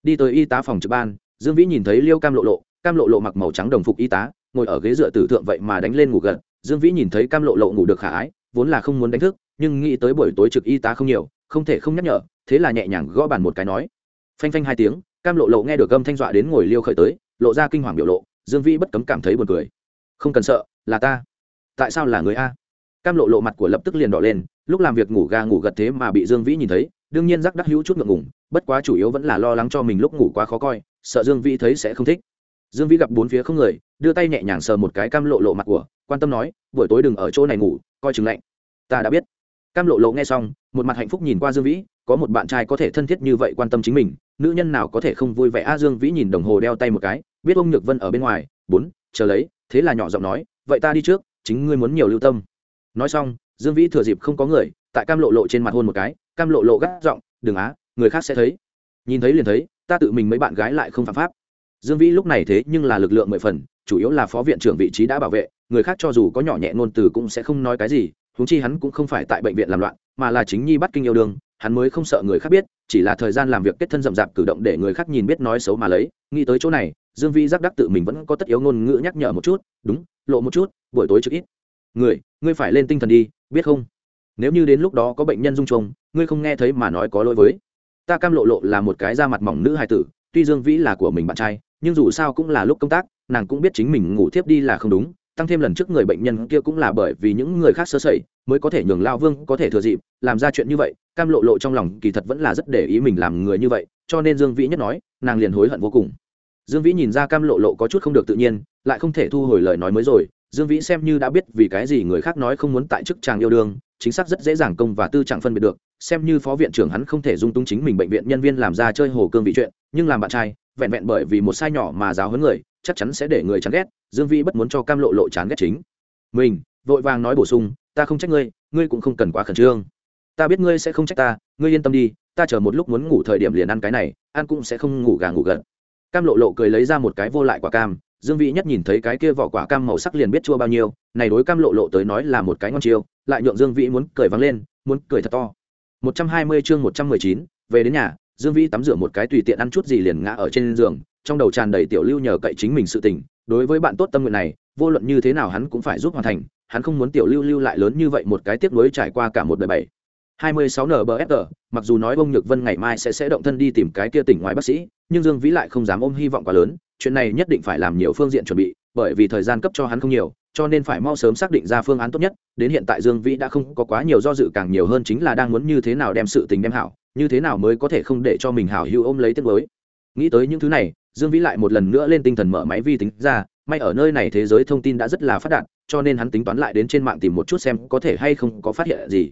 Đi tới y tá phòng trực ban, dương vĩ nhìn thấy liêu cam lộ lộ, cam lộ lộ mặc màu trắng đồng phục y tá, ngồi ở ghế dựa tử thượng vậy mà đánh lên ngủ gật. Dương vĩ nhìn thấy cam lộ lộ ngủ được khả ái, vốn là không muốn đánh thức, nhưng nghĩ tới buổi tối trực y tá không nhiều, không thể không nhắc nhở, thế là nhẹ nhàng gõ bàn một cái nói. Phanh phanh hai tiếng cam lộ lộ nghe được âm thanh dọa đến ngồi liêu khởi tới, lộ ra kinh hoàng biểu lộ, dương vĩ bất cấm cảm thấy buồn cười. Không cần sợ, là ta. Tại sao là người a? Cam lộ lộ mặt của lập tức liền đỏ lên, lúc làm việc ngủ ga ngủ gật thế mà bị dương vĩ nhìn thấy, đương nhiên rắc đắc hữu chút ngượng ngùng, bất quá chủ yếu vẫn là lo lắng cho mình lúc ngủ quá khó coi, sợ dương vĩ thấy sẽ không thích. Dương vĩ gặp bốn phía không người, đưa tay nhẹ nhàng sờ một cái cam lộ lộ mặt của, quan tâm nói, buổi tối đừng ở chỗ này ngủ, coi chừng lạnh. Ta đã biết. Cam lộ lộ nghe xong, một mặt hạnh phúc nhìn qua dương vĩ, có một bạn trai có thể thân thiết như vậy quan tâm chính mình nữ nhân nào có thể không vui vẻ? A dương vĩ nhìn đồng hồ đeo tay một cái, biết ông nhược vân ở bên ngoài. Bốn, chờ lấy, thế là nhỏ giọng nói, vậy ta đi trước, chính ngươi muốn nhiều lưu tâm. Nói xong, dương vĩ thừa dịp không có người, tại cam lộ lộ trên mặt hôn một cái, cam lộ lộ gắt giọng, đừng á, người khác sẽ thấy. Nhìn thấy liền thấy, ta tự mình mấy bạn gái lại không phạm pháp. Dương vĩ lúc này thế nhưng là lực lượng mười phần, chủ yếu là phó viện trưởng vị trí đã bảo vệ, người khác cho dù có nhỏ nhẹ ngôn từ cũng sẽ không nói cái gì, huống chi hắn cũng không phải tại bệnh viện làm loạn, mà là chính nhi bắt kinh yêu đương hắn mới không sợ người khác biết, chỉ là thời gian làm việc kết thân rậm rạp cử động để người khác nhìn biết nói xấu mà lấy. Nghĩ tới chỗ này, dương vĩ giác đắc tự mình vẫn có tất yếu ngôn ngữ nhắc nhở một chút, đúng, lộ một chút, buổi tối trước ít. Người, ngươi phải lên tinh thần đi, biết không? Nếu như đến lúc đó có bệnh nhân dung trông ngươi không nghe thấy mà nói có lỗi với. Ta cam lộ lộ là một cái da mặt mỏng nữ hài tử, tuy dương vĩ là của mình bạn trai, nhưng dù sao cũng là lúc công tác, nàng cũng biết chính mình ngủ thiếp đi là không đúng, tăng thêm lần trước người bệnh nhân kia cũng là bởi vì những người khác sơ sẩy mới có thể nhường lao vương có thể thừa dịp, làm ra chuyện như vậy, cam lộ lộ trong lòng kỳ thật vẫn là rất để ý mình làm người như vậy, cho nên dương vĩ nhất nói, nàng liền hối hận vô cùng. Dương vĩ nhìn ra cam lộ lộ có chút không được tự nhiên, lại không thể thu hồi lời nói mới rồi, dương vĩ xem như đã biết vì cái gì người khác nói không muốn tại chức chàng yêu đương, chính xác rất dễ dàng công và tư chẳng phân biệt được, xem như phó viện trưởng hắn không thể dung túng chính mình bệnh viện nhân viên làm ra chơi hồ cương vị chuyện, nhưng làm bạn trai, vẹn vẹn bởi vì một sai nhỏ mà giáo huấn người, chắc chắn sẽ để người chán ghét, dương vĩ bất muốn cho cam lộ lộ chán ghét chính. Mình, vội vàng nói bổ sung ta không trách ngươi ngươi cũng không cần quá khẩn trương. Ta biết ngươi sẽ không trách ta ngươi yên tâm đi ta chờ một lúc muốn ngủ thời điểm liền ăn cái này ăn cũng sẽ không ngủ gà ngủ gật. Cam lộ lộ cười lấy ra một cái vô lại quả cam dương vị nhất nhìn thấy cái kia vỏ quả cam màu sắc liền biết chua bao nhiêu này đối cam lộ lộ tới nói là một cái ngon chiêu lại nhượng dương vị muốn cười vắng lên muốn cười thật to. 120 chương 119, về đến nhà dương vĩ tắm rửa một cái tùy tiện ăn chút gì liền ngã ở trên giường trong đầu tràn đầy tiểu lưu nhờ cậy chính mình sự tình đối với bạn tốt tâm nguyện này vô luận như thế nào hắn cũng phải giúp hoàn thành hắn không muốn tiểu lưu lưu lại lớn như vậy một cái tiếp nối trải qua cả một đời bảy 26 NBFR, mặc dù nói ông Nhược Vân ngày mai sẽ sẽ động thân đi tìm cái kia tỉnh ngoài bác sĩ, nhưng Dương Vĩ lại không dám ôm hy vọng quá lớn, chuyện này nhất định phải làm nhiều phương diện chuẩn bị, bởi vì thời gian cấp cho hắn không nhiều, cho nên phải mau sớm xác định ra phương án tốt nhất, đến hiện tại Dương Vĩ đã không có quá nhiều do dự càng nhiều hơn chính là đang muốn như thế nào đem sự tình đem hảo, như thế nào mới có thể không để cho mình hảo hữu ôm lấy tiếc mới. Nghĩ tới những thứ này, Dương Vĩ lại một lần nữa lên tinh thần mở máy vi tính ra, may ở nơi này thế giới thông tin đã rất là phát đạt, cho nên hắn tính toán lại đến trên mạng tìm một chút xem có thể hay không có phát hiện gì.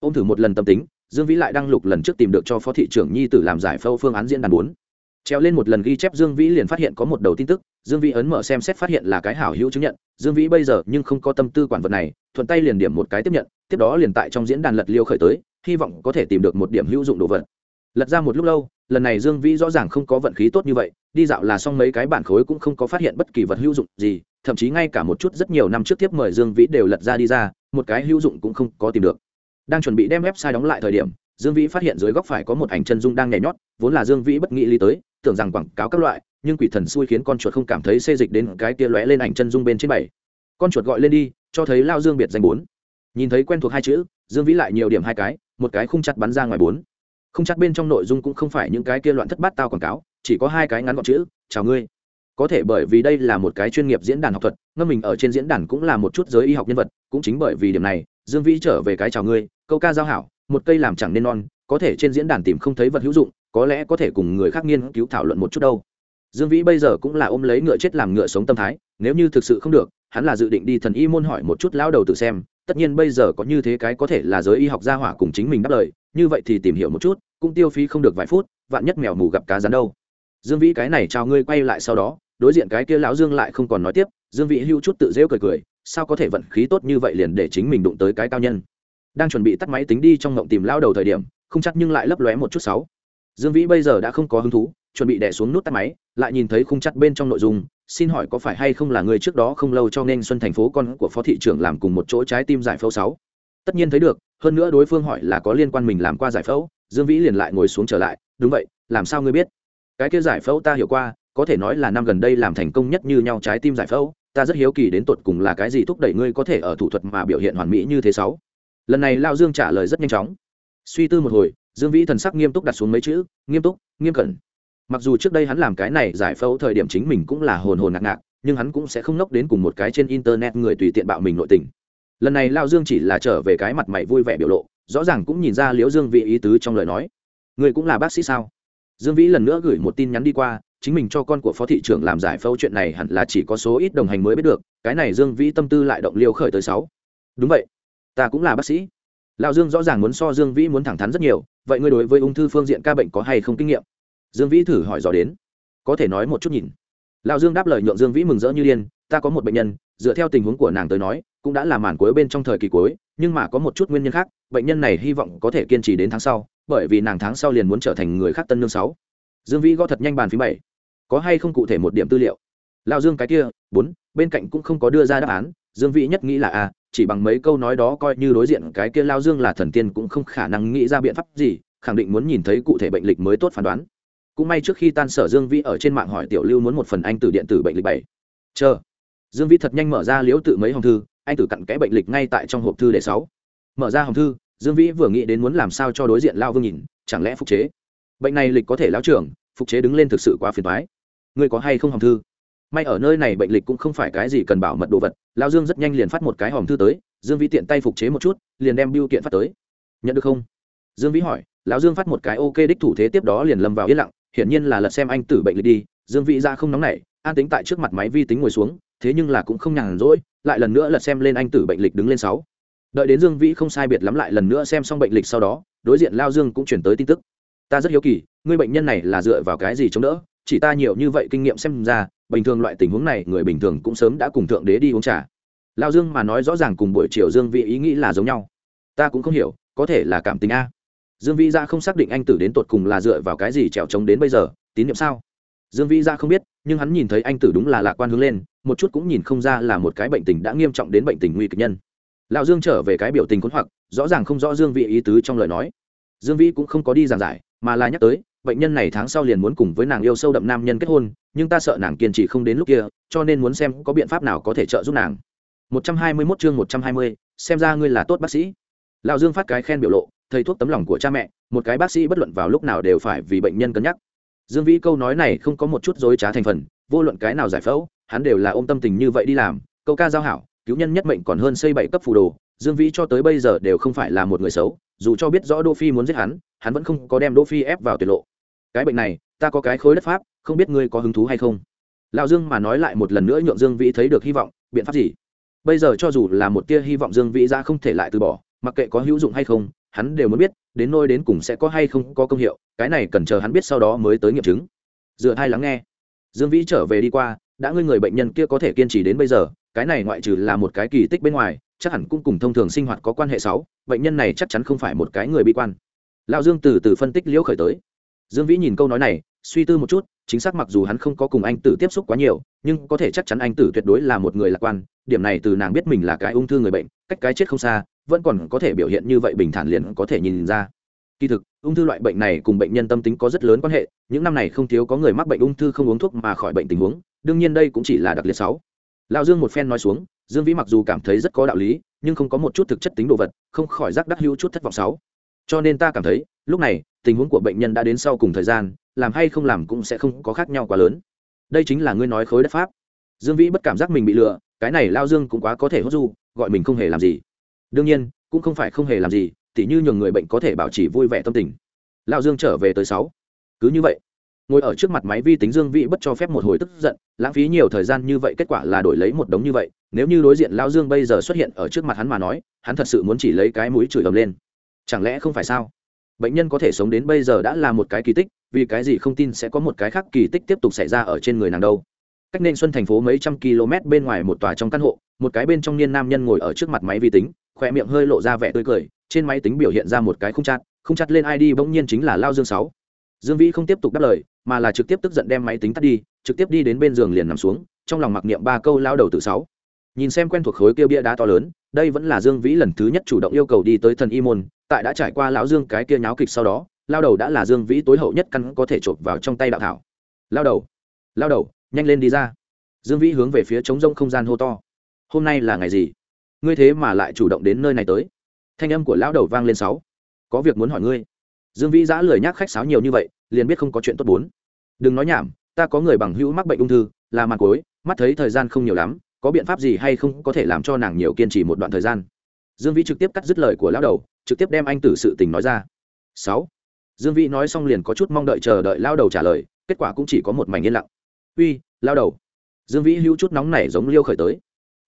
Ôm thử một lần tâm tính dương vĩ lại đăng lục lần trước tìm được cho phó thị trưởng nhi tử làm giải phẫu phương án diễn đàn bốn. Treo lên một lần ghi chép dương vĩ liền phát hiện có một đầu tin tức dương vĩ ấn mở xem xét phát hiện là cái hảo hữu chứng nhận. Dương vĩ bây giờ nhưng không có tâm tư quản vật này thuận tay liền điểm một cái tiếp nhận tiếp đó liền tại trong diễn đàn lật liêu khởi tới hy vọng có thể tìm được một điểm hữu dụng đồ vật. Lật ra một lúc lâu lần này dương vĩ rõ ràng không có vận khí tốt như vậy, đi dạo là xong mấy cái bản khối cũng không có phát hiện bất kỳ vật hữu dụng gì, thậm chí ngay cả một chút rất nhiều năm trước tiếp mời dương vĩ đều lật ra đi ra, một cái hữu dụng cũng không có tìm được. Đang chuẩn bị đem website đóng lại thời điểm, dương vĩ phát hiện dưới góc phải có một ảnh chân dung đang nhảy nhót, vốn là dương vĩ bất nghĩ lý tới, tưởng rằng quảng cáo các loại, nhưng quỷ thần xui khiến con chuột không cảm thấy xê dịch đến cái kia lóe lên ảnh chân dung bên trên bảy. Con chuột gọi lên đi, cho thấy lao dương biệt danh bốn. Nhìn thấy quen thuộc hai chữ, dương vĩ lại nhiều điểm hai cái, một cái khung chặt bắn ra ngoài bốn không chắc bên trong nội dung cũng không phải những cái kia loạn thất bát tao quảng cáo, chỉ có hai cái ngắn gọn chữ, chào ngươi. Có thể bởi vì đây là một cái chuyên nghiệp diễn đàn học thuật, ngâm mình ở trên diễn đàn cũng là một chút giới y học nhân vật, cũng chính bởi vì điểm này, dương vĩ trở về cái chào ngươi câu ca giao hảo, một cây làm chẳng nên non, có thể trên diễn đàn tìm không thấy vật hữu dụng, có lẽ có thể cùng người khác nghiên cứu thảo luận một chút đâu. Dương vĩ bây giờ cũng là ôm lấy ngựa chết làm ngựa sống tâm thái, nếu như thực sự không được, hắn là dự định đi thần y môn hỏi một chút lão đầu tự xem, tất nhiên bây giờ có như thế cái có thể là giới y học gia hỏa cùng chính mình đáp lời như vậy thì tìm hiểu một chút, cũng tiêu phí không được vài phút, vạn nhất mèo mù gặp cá rắn đâu. Dương vĩ cái này chào ngươi quay lại sau đó, đối diện cái kia lão dương lại không còn nói tiếp, dương vĩ hưu chút tự rêu cười cười, sao có thể vận khí tốt như vậy liền để chính mình đụng tới cái cao nhân. Đang chuẩn bị tắt máy tính đi trong ngộng tìm lao đầu thời điểm, không chắc nhưng lại lấp lóe một chút sáu. Dương vĩ bây giờ đã không có hứng thú, chuẩn bị đẻ xuống nút tắt máy, lại nhìn thấy khung chặt bên trong nội dung, xin hỏi có phải hay không là người trước đó không lâu cho nên xuân thành phố con của phó thị trưởng làm cùng một chỗ trái tim giải phẫu sáu. Tất nhiên thấy được hơn nữa đối phương hỏi là có liên quan mình làm qua giải phẫu, dương vĩ liền lại ngồi xuống trở lại, đúng vậy, làm sao ngươi biết? Cái kia giải phẫu ta hiểu qua, có thể nói là năm gần đây làm thành công nhất như nhau trái tim giải phẫu, ta rất hiếu kỳ đến tột cùng là cái gì thúc đẩy ngươi có thể ở thủ thuật mà biểu hiện hoàn mỹ như thế sáu. Lần này lao dương trả lời rất nhanh chóng. Suy tư một hồi, dương vĩ thần sắc nghiêm túc đặt xuống mấy chữ, nghiêm túc, nghiêm cẩn. Mặc dù trước đây hắn làm cái này giải phẫu thời điểm chính mình cũng là hồn hồn ngạc ngạc, nhưng hắn cũng sẽ không nốc đến cùng một cái trên internet người tùy tiện bạo mình nội tình lần này lao dương chỉ là trở về cái mặt mày vui vẻ biểu lộ, rõ ràng cũng nhìn ra liễu dương vị ý tứ trong lời nói. Người cũng là bác sĩ sao? Dương vĩ lần nữa gửi một tin nhắn đi qua, chính mình cho con của phó thị trưởng làm giải phẫu chuyện này hẳn là chỉ có số ít đồng hành mới biết được, cái này dương vĩ tâm tư lại động liêu khởi tới sáu. Đúng vậy, ta cũng là bác sĩ. Lão dương rõ ràng muốn so dương vĩ muốn thẳng thắn rất nhiều, vậy ngươi đối với ung thư phương diện ca bệnh có hay không kinh nghiệm? Dương vĩ thử hỏi dò đến. Có thể nói một chút nhìn. Lão dương đáp lời nhượng dương vĩ mừng rỡ như điên, ta có một bệnh nhân, dựa theo tình huống của nàng tới nói cũng đã là màn cuối bên trong thời kỳ cuối, nhưng mà có một chút nguyên nhân khác, bệnh nhân này hy vọng có thể kiên trì đến tháng sau, bởi vì nàng tháng sau liền muốn trở thành người khác tân lương sáu. Dương vĩ gõ thật nhanh bàn phí bảy. Có hay không cụ thể một điểm tư liệu? Lao dương cái kia, bốn, bên cạnh cũng không có đưa ra đáp án, dương vĩ nhất nghĩ là a chỉ bằng mấy câu nói đó coi như đối diện cái kia lao dương là thần tiên cũng không khả năng nghĩ ra biện pháp gì, khẳng định muốn nhìn thấy cụ thể bệnh lịch mới tốt phán đoán. Cũng may trước khi tan sở dương vĩ ở trên mạng hỏi tiểu lưu muốn một phần anh từ điện tử bệnh lịch bảy. Chờ. Dương vĩ thật nhanh mở ra liễu tự mấy hòm thư anh tử cặn kẽ bệnh lịch ngay tại trong hộp thư để sáu. Mở ra hòm thư, dương vĩ vừa nghĩ đến muốn làm sao cho đối diện lao vương nhìn, chẳng lẽ phục chế? Bệnh này lịch có thể lao trưởng, phục chế đứng lên thực sự quá phiền thoái người có hay không hòm thư? May ở nơi này bệnh lịch cũng không phải cái gì cần bảo mật đồ vật, lao dương rất nhanh liền phát một cái hòm thư tới, dương vĩ tiện tay phục chế một chút, liền đem biêu kiện phát tới. Nhận được không? Dương vĩ hỏi, lão dương phát một cái ok đích thủ thế tiếp đó liền lâm vào yên lặng, hiển nhiên là lật xem anh tử bệnh lịch đi, dương vĩ ra không nóng nảy, an tính tại trước mặt máy vi tính ngồi xuống thế nhưng là cũng không nhàn rỗi, lại lần nữa lật xem lên anh tử bệnh lịch đứng lên sáu. Đợi đến dương vĩ không sai biệt lắm lại lần nữa xem xong bệnh lịch sau đó, đối diện lao dương cũng chuyển tới tin tức. Ta rất hiếu kỳ, ngươi bệnh nhân này là dựa vào cái gì chống đỡ? Chỉ ta nhiều như vậy kinh nghiệm xem ra, bình thường loại tình huống này, người bình thường cũng sớm đã cùng thượng đế đi uống trà. Lao dương mà nói rõ ràng cùng buổi chiều dương vĩ ý nghĩ là giống nhau. Ta cũng không hiểu, có thể là cảm tình a. Dương vĩ ra không xác định anh tử đến tột cùng là dựa vào cái gì trèo trống đến bây giờ, tín nhiệm sao? Dương vĩ ra không biết nhưng hắn nhìn thấy anh tử đúng là lạc quan hướng lên một chút cũng nhìn không ra là một cái bệnh tình đã nghiêm trọng đến bệnh tình nguy kịch nhân. Lão dương trở về cái biểu tình khốn hoặc rõ ràng không rõ dương vĩ ý tứ trong lời nói. Dương vĩ cũng không có đi giảng giải mà là nhắc tới bệnh nhân này tháng sau liền muốn cùng với nàng yêu sâu đậm nam nhân kết hôn nhưng ta sợ nàng kiên trì không đến lúc kia cho nên muốn xem có biện pháp nào có thể trợ giúp nàng. 121 chương 120, xem ra ngươi là tốt bác sĩ. Lão dương phát cái khen biểu lộ thầy thuốc tấm lòng của cha mẹ một cái bác sĩ bất luận vào lúc nào đều phải vì bệnh nhân cân nhắc dương vĩ câu nói này không có một chút dối trá thành phần, vô luận cái nào giải phẫu, hắn đều là ôm tâm tình như vậy đi làm, câu ca giao hảo, cứu nhân nhất mệnh còn hơn xây bảy cấp phù đồ, dương vĩ cho tới bây giờ đều không phải là một người xấu, dù cho biết rõ đỗ phi muốn giết hắn hắn vẫn không có đem đỗ phi ép vào tuyệt lộ. Cái bệnh này, ta có cái khối đất pháp, không biết ngươi có hứng thú hay không? Lão dương mà nói lại một lần nữa nhượng dương vĩ thấy được hy vọng, biện pháp gì? Bây giờ cho dù là một tia hy vọng dương vĩ ra không thể lại từ bỏ, mặc kệ có hữu dụng hay không hắn đều muốn biết, đến nôi đến cùng sẽ có hay không có công hiệu, cái này cần chờ hắn biết sau đó mới tới nghiệm chứng. Dựa hai lắng nghe. Dương vĩ trở về đi qua, đã ngươi người bệnh nhân kia có thể kiên trì đến bây giờ, cái này ngoại trừ là một cái kỳ tích bên ngoài, chắc hẳn cũng cùng thông thường sinh hoạt có quan hệ sáu, bệnh nhân này chắc chắn không phải một cái người bi quan. Lão dương từ từ phân tích liễu khởi tới. Dương vĩ nhìn câu nói này, suy tư một chút, chính xác mặc dù hắn không có cùng anh tử tiếp xúc quá nhiều, nhưng có thể chắc chắn anh tử tuyệt đối là một người lạc quan, điểm này từ nàng biết mình là cái ung thư người bệnh, cách cái chết không xa vẫn còn có thể biểu hiện như vậy bình thản liền có thể nhìn ra. Kỳ thực, ung thư loại bệnh này cùng bệnh nhân tâm tính có rất lớn quan hệ, những năm này không thiếu có người mắc bệnh ung thư không uống thuốc mà khỏi bệnh tình huống, đương nhiên đây cũng chỉ là đặc liệt sáu. Lão dương một phen nói xuống, dương vĩ mặc dù cảm thấy rất có đạo lý, nhưng không có một chút thực chất tính đồ vật, không khỏi rắc đắc hữu chút thất vọng sáu. Cho nên ta cảm thấy, lúc này, tình huống của bệnh nhân đã đến sau cùng thời gian, làm hay không làm cũng sẽ không có khác nhau quá lớn. Đây chính là ngươi nói khối đất pháp. Dương vĩ bất cảm giác mình bị lừa, cái này lao dương cũng quá có thể hốt du, gọi mình không hề làm gì đương nhiên, cũng không phải không hề làm gì, tỉ như nhường người bệnh có thể bảo trì vui vẻ tâm tình. Lao dương trở về tới sáu. Cứ như vậy, ngồi ở trước mặt máy vi tính dương vĩ bất cho phép một hồi tức giận, lãng phí nhiều thời gian như vậy kết quả là đổi lấy một đống như vậy, nếu như đối diện lao dương bây giờ xuất hiện ở trước mặt hắn mà nói, hắn thật sự muốn chỉ lấy cái mũi chửi ầm lên. Chẳng lẽ không phải sao? Bệnh nhân có thể sống đến bây giờ đã là một cái kỳ tích, vì cái gì không tin sẽ có một cái khác kỳ tích tiếp tục xảy ra ở trên người nàng đâu? Cách nên xuân thành phố mấy trăm km bên ngoài một tòa trong căn hộ, một cái bên trong niên nam nhân ngồi ở trước mặt máy vi tính khỏe miệng hơi lộ ra vẻ tươi cười, trên máy tính biểu hiện ra một cái không chặt không chặt lên id bỗng nhiên chính là lao dương sáu. Dương vĩ không tiếp tục đáp lời, mà là trực tiếp tức giận đem máy tính tắt đi, trực tiếp đi đến bên giường liền nằm xuống, trong lòng mặc niệm ba câu lao đầu tự sáu. Nhìn xem quen thuộc khối kia bia đá to lớn, đây vẫn là dương vĩ lần thứ nhất chủ động yêu cầu đi tới thần y môn, tại đã trải qua lão dương cái kia nháo kịch sau đó, lao đầu đã là dương vĩ tối hậu nhất căn có thể chộp vào trong tay đạo thảo. Lao đầu lao đầu, nhanh lên đi ra. Dương vĩ hướng về phía trống rông không gian hô to. Hôm nay là ngày gì? Ngươi thế mà lại chủ động đến nơi này tới. Thanh âm của lão đầu vang lên sáu. Có việc muốn hỏi ngươi. Dương vĩ giã lười nhác khách sáo nhiều như vậy, liền biết không có chuyện tốt bốn. Đừng nói nhảm, ta có người bằng hữu mắc bệnh ung thư, là mặt cối mắt thấy thời gian không nhiều lắm, có biện pháp gì hay không có thể làm cho nàng nhiều kiên trì một đoạn thời gian? Dương vĩ trực tiếp cắt dứt lời của lão đầu, trực tiếp đem anh tử sự tình nói ra. Sáu. Dương vĩ nói xong liền có chút mong đợi chờ đợi lao đầu trả lời, kết quả cũng chỉ có một mảnh yên lặng. Uy lao đầu. Dương vĩ hữu chút nóng này giống liêu khởi tới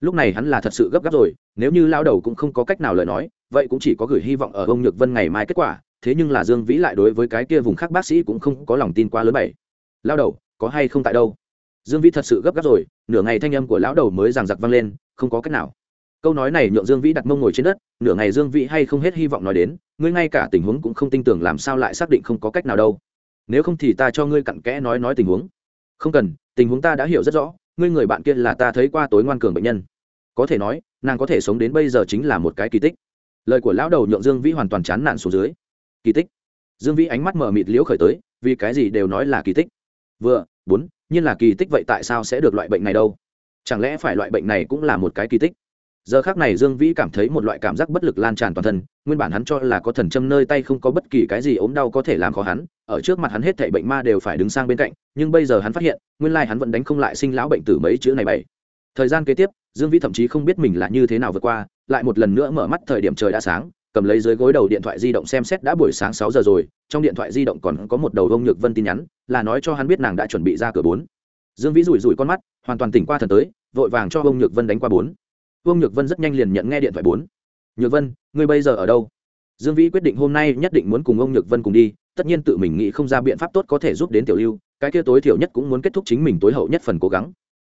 lúc này hắn là thật sự gấp gáp rồi, nếu như lao đầu cũng không có cách nào lời nói, vậy cũng chỉ có gửi hy vọng ở ông nhược vân ngày mai kết quả, thế nhưng là dương vĩ lại đối với cái kia vùng khác bác sĩ cũng không có lòng tin quá lớn bảy lao đầu, có hay không tại đâu? Dương vĩ thật sự gấp gáp rồi, nửa ngày thanh âm của lão đầu mới giằng giặc vang lên, không có cách nào. Câu nói này nhượng dương vĩ đặt mông ngồi trên đất, nửa ngày dương vĩ hay không hết hy vọng nói đến, ngươi ngay cả tình huống cũng không tin tưởng làm sao lại xác định không có cách nào đâu. Nếu không thì ta cho ngươi cặn kẽ nói nói tình huống. Không cần, tình huống ta đã hiểu rất rõ, ngươi người bạn kia là ta thấy qua tối ngoan cường bệnh nhân có thể nói, nàng có thể sống đến bây giờ chính là một cái kỳ tích. Lời của lão đầu nhượng dương vĩ hoàn toàn chán nản xuống dưới. Kỳ tích. Dương vĩ ánh mắt mở mịt liễu khởi tới, vì cái gì đều nói là kỳ tích. Vừa, bốn, nhiên là kỳ tích vậy tại sao sẽ được loại bệnh này đâu? Chẳng lẽ phải loại bệnh này cũng là một cái kỳ tích? Giờ khác này dương vĩ cảm thấy một loại cảm giác bất lực lan tràn toàn thân, nguyên bản hắn cho là có thần châm nơi tay không có bất kỳ cái gì ốm đau có thể làm khó hắn, ở trước mặt hắn hết thảy bệnh ma đều phải đứng sang bên cạnh, nhưng bây giờ hắn phát hiện, nguyên lai hắn vẫn đánh không lại sinh lão bệnh tử mấy chữ này bảy thời gian kế tiếp, dương vĩ thậm chí không biết mình là như thế nào vượt qua, lại một lần nữa mở mắt thời điểm trời đã sáng, cầm lấy dưới gối đầu điện thoại di động xem xét đã buổi sáng sáu giờ rồi, trong điện thoại di động còn có một đầu ông nhược vân tin nhắn, là nói cho hắn biết nàng đã chuẩn bị ra cửa bốn. Dương vĩ rủi rủi con mắt, hoàn toàn tỉnh qua thần tới, vội vàng cho ông nhược vân đánh qua bốn. Ông nhược vân rất nhanh liền nhận nghe điện thoại bốn. Nhược vân, ngươi bây giờ ở đâu? Dương vĩ quyết định hôm nay nhất định muốn cùng ông nhược vân cùng đi, tất nhiên tự mình nghĩ không ra biện pháp tốt có thể giúp đến tiểu lưu, cái kia tối thiểu nhất cũng muốn kết thúc chính mình tối hậu nhất phần cố gắng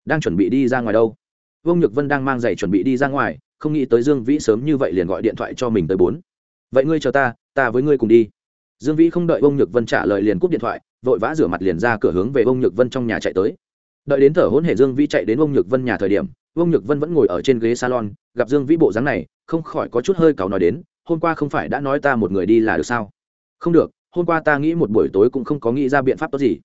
đang chuẩn bị đi ra ngoài đâu. Vương nhược vân đang mang giày chuẩn bị đi ra ngoài, không nghĩ tới dương vĩ sớm như vậy liền gọi điện thoại cho mình tới bốn. Vậy ngươi chờ ta ta với ngươi cùng đi. Dương vĩ không đợi Vương nhược vân trả lời liền cúp điện thoại, vội vã rửa mặt liền ra cửa hướng về Vương nhược vân trong nhà chạy tới. Đợi đến thở hôn hệ dương vĩ chạy đến Vương nhược vân nhà thời điểm, Vương nhược vân vẫn ngồi ở trên ghế salon, gặp dương vĩ bộ dáng này, không khỏi có chút hơi cáu nói đến, hôm qua không phải đã nói ta một người đi là được sao? Không được, hôm qua ta nghĩ một buổi tối cũng không có nghĩ ra biện pháp tốt gì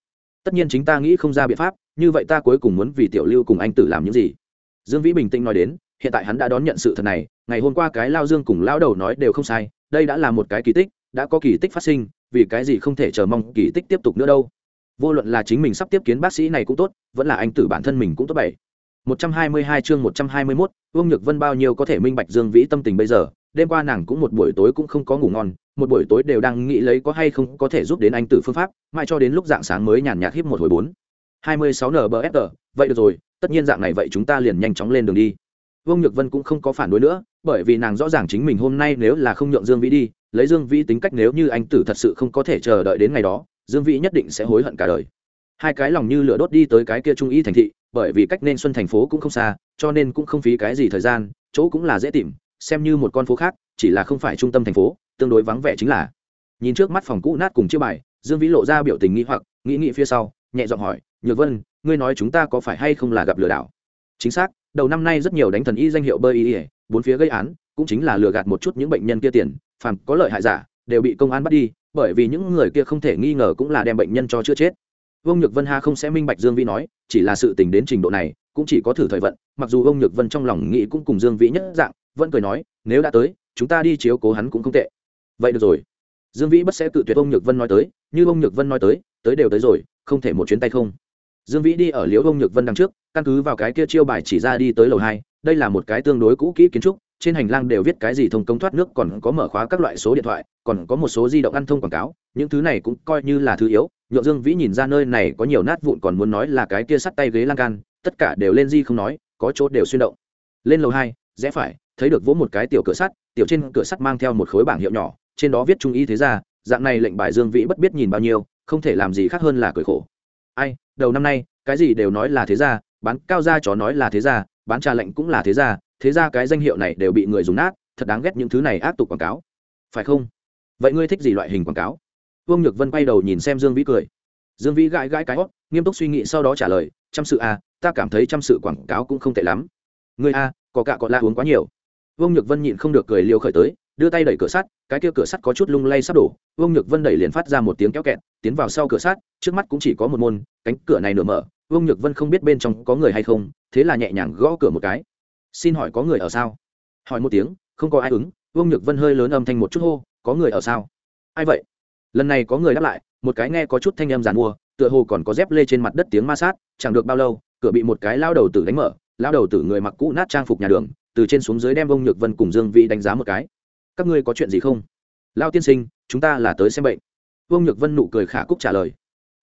tất nhiên chính ta nghĩ không ra biện pháp như vậy ta cuối cùng muốn vì tiểu lưu cùng anh tử làm những gì? Dương vĩ bình tĩnh nói đến hiện tại hắn đã đón nhận sự thật này ngày hôm qua cái lao dương cùng lao đầu nói đều không sai đây đã là một cái kỳ tích đã có kỳ tích phát sinh vì cái gì không thể chờ mong kỳ tích tiếp tục nữa đâu? Vô luận là chính mình sắp tiếp kiến bác sĩ này cũng tốt vẫn là anh tử bản thân mình cũng tốt bảy. 122 chương 121, Vương Nhược Vân bao nhiêu có thể minh bạch Dương Vĩ tâm tình bây giờ, đêm qua nàng cũng một buổi tối cũng không có ngủ ngon, một buổi tối đều đang nghĩ lấy có hay không có thể giúp đến anh tử phương pháp, mãi cho đến lúc dạng sáng mới nhàn nhạt hiếp một hồi bốn. 26 NBFR, vậy được rồi, tất nhiên dạng này vậy chúng ta liền nhanh chóng lên đường đi. Vương Nhược Vân cũng không có phản đối nữa, bởi vì nàng rõ ràng chính mình hôm nay nếu là không nhượng Dương Vĩ đi, lấy Dương Vĩ tính cách nếu như anh tử thật sự không có thể chờ đợi đến ngày đó, Dương Vĩ nhất định sẽ hối hận cả đời. Hai cái lòng như lửa đốt đi tới cái kia trung y thành thị, bởi vì cách nên xuân thành phố cũng không xa cho nên cũng không phí cái gì thời gian chỗ cũng là dễ tìm xem như một con phố khác chỉ là không phải trung tâm thành phố, tương đối vắng vẻ chính là. Nhìn trước mắt phòng cũ nát cùng chiếc bài, dương vĩ lộ ra biểu tình nghĩ hoặc, nghĩ nghĩ phía sau, nhẹ giọng hỏi, nhược vân, ngươi nói chúng ta có phải hay không là gặp lừa đảo? Chính xác, đầu năm nay rất nhiều đánh thần y danh hiệu bơi y, bốn phía gây án, cũng chính là lừa gạt một chút những bệnh nhân kia tiền, phàm có lợi hại giả, đều bị công an bắt đi, bởi vì những người kia không thể nghi ngờ cũng là đem bệnh nhân cho chữa chết. Vương nhược vân ha không sẽ minh bạch dương vĩ nói, chỉ là sự tình đến trình độ này, cũng chỉ có thử thời vận, mặc dù vương nhược vân trong lòng nghĩ cũng cùng dương vĩ nhất dạng, vẫn cười nói, nếu đã tới chúng ta đi chiếu cố hắn cũng không tệ. Vậy được rồi. Dương vĩ bất sẽ tự tuyệt ông nhược vân nói tới, như ông nhược vân nói tới tới đều tới rồi, không thể một chuyến tay không. Dương vĩ đi ở liễu ông nhược vân đằng trước, căn cứ vào cái kia chiêu bài chỉ ra đi tới lầu hai, đây là một cái tương đối cũ kỹ kiến trúc, trên hành lang đều viết cái gì thông công thoát nước, còn có mở khóa các loại số điện thoại, còn có một số di động ăn thông quảng cáo, những thứ này cũng coi như là thứ yếu. Nhượng dương vĩ nhìn ra nơi này có nhiều nát vụn còn muốn nói là cái kia sắt tay ghế lan can, tất cả đều lên di không nói, có chỗ đều xuyên động. Lên lầu hai, rẽ phải thấy được vỗ một cái tiểu cửa sắt tiểu trên cửa sắt mang theo một khối bảng hiệu nhỏ trên đó viết trung y thế ra dạng này lệnh bài dương vĩ bất biết nhìn bao nhiêu không thể làm gì khác hơn là cười khổ. Ai đầu năm nay cái gì đều nói là thế ra bán cao ra chó nói là thế ra bán trà lệnh cũng là thế ra thế ra cái danh hiệu này đều bị người dùng nát thật đáng ghét những thứ này áp tục quảng cáo. Phải không? Vậy ngươi thích gì loại hình quảng cáo? Vương nhược vân quay đầu nhìn xem dương vĩ cười. Dương vĩ gãi gãi cái hót nghiêm túc suy nghĩ sau đó trả lời chăm sự a à, ta cảm thấy chăm sự quảng cáo cũng không tệ lắm. Ngươi a có cạ cọ la uống quá nhiều vương nhược vân nhịn không được cười liều khởi tới, đưa tay đẩy cửa sắt, cái kia cửa sắt có chút lung lay sắp đổ. Vương nhược vân đẩy liền phát ra một tiếng kéo kẹt, tiến vào sau cửa sắt, trước mắt cũng chỉ có một môn, cánh cửa này nửa mở. Vương nhược vân không biết bên trong có người hay không, thế là nhẹ nhàng gõ cửa một cái. Xin hỏi có người ở sao? Hỏi một tiếng, không có ai ứng. Vương nhược vân hơi lớn âm thanh một chút hô, có người ở sao? Ai vậy? Lần này có người đáp lại, một cái nghe có chút thanh âm giàn mua, tựa hồ còn có dép lê trên mặt đất tiếng ma sát, chẳng được bao lâu, cửa bị một cái lao đầu tử đánh mở, lao đầu tử người mặc cũ nát trang phục nhà đường từ trên xuống dưới đem vông nhược vân cùng dương vĩ đánh giá một cái. Các ngươi có chuyện gì không? Lao tiên sinh, chúng ta là tới xem bệnh. Vông nhược vân nụ cười khả cúc trả lời.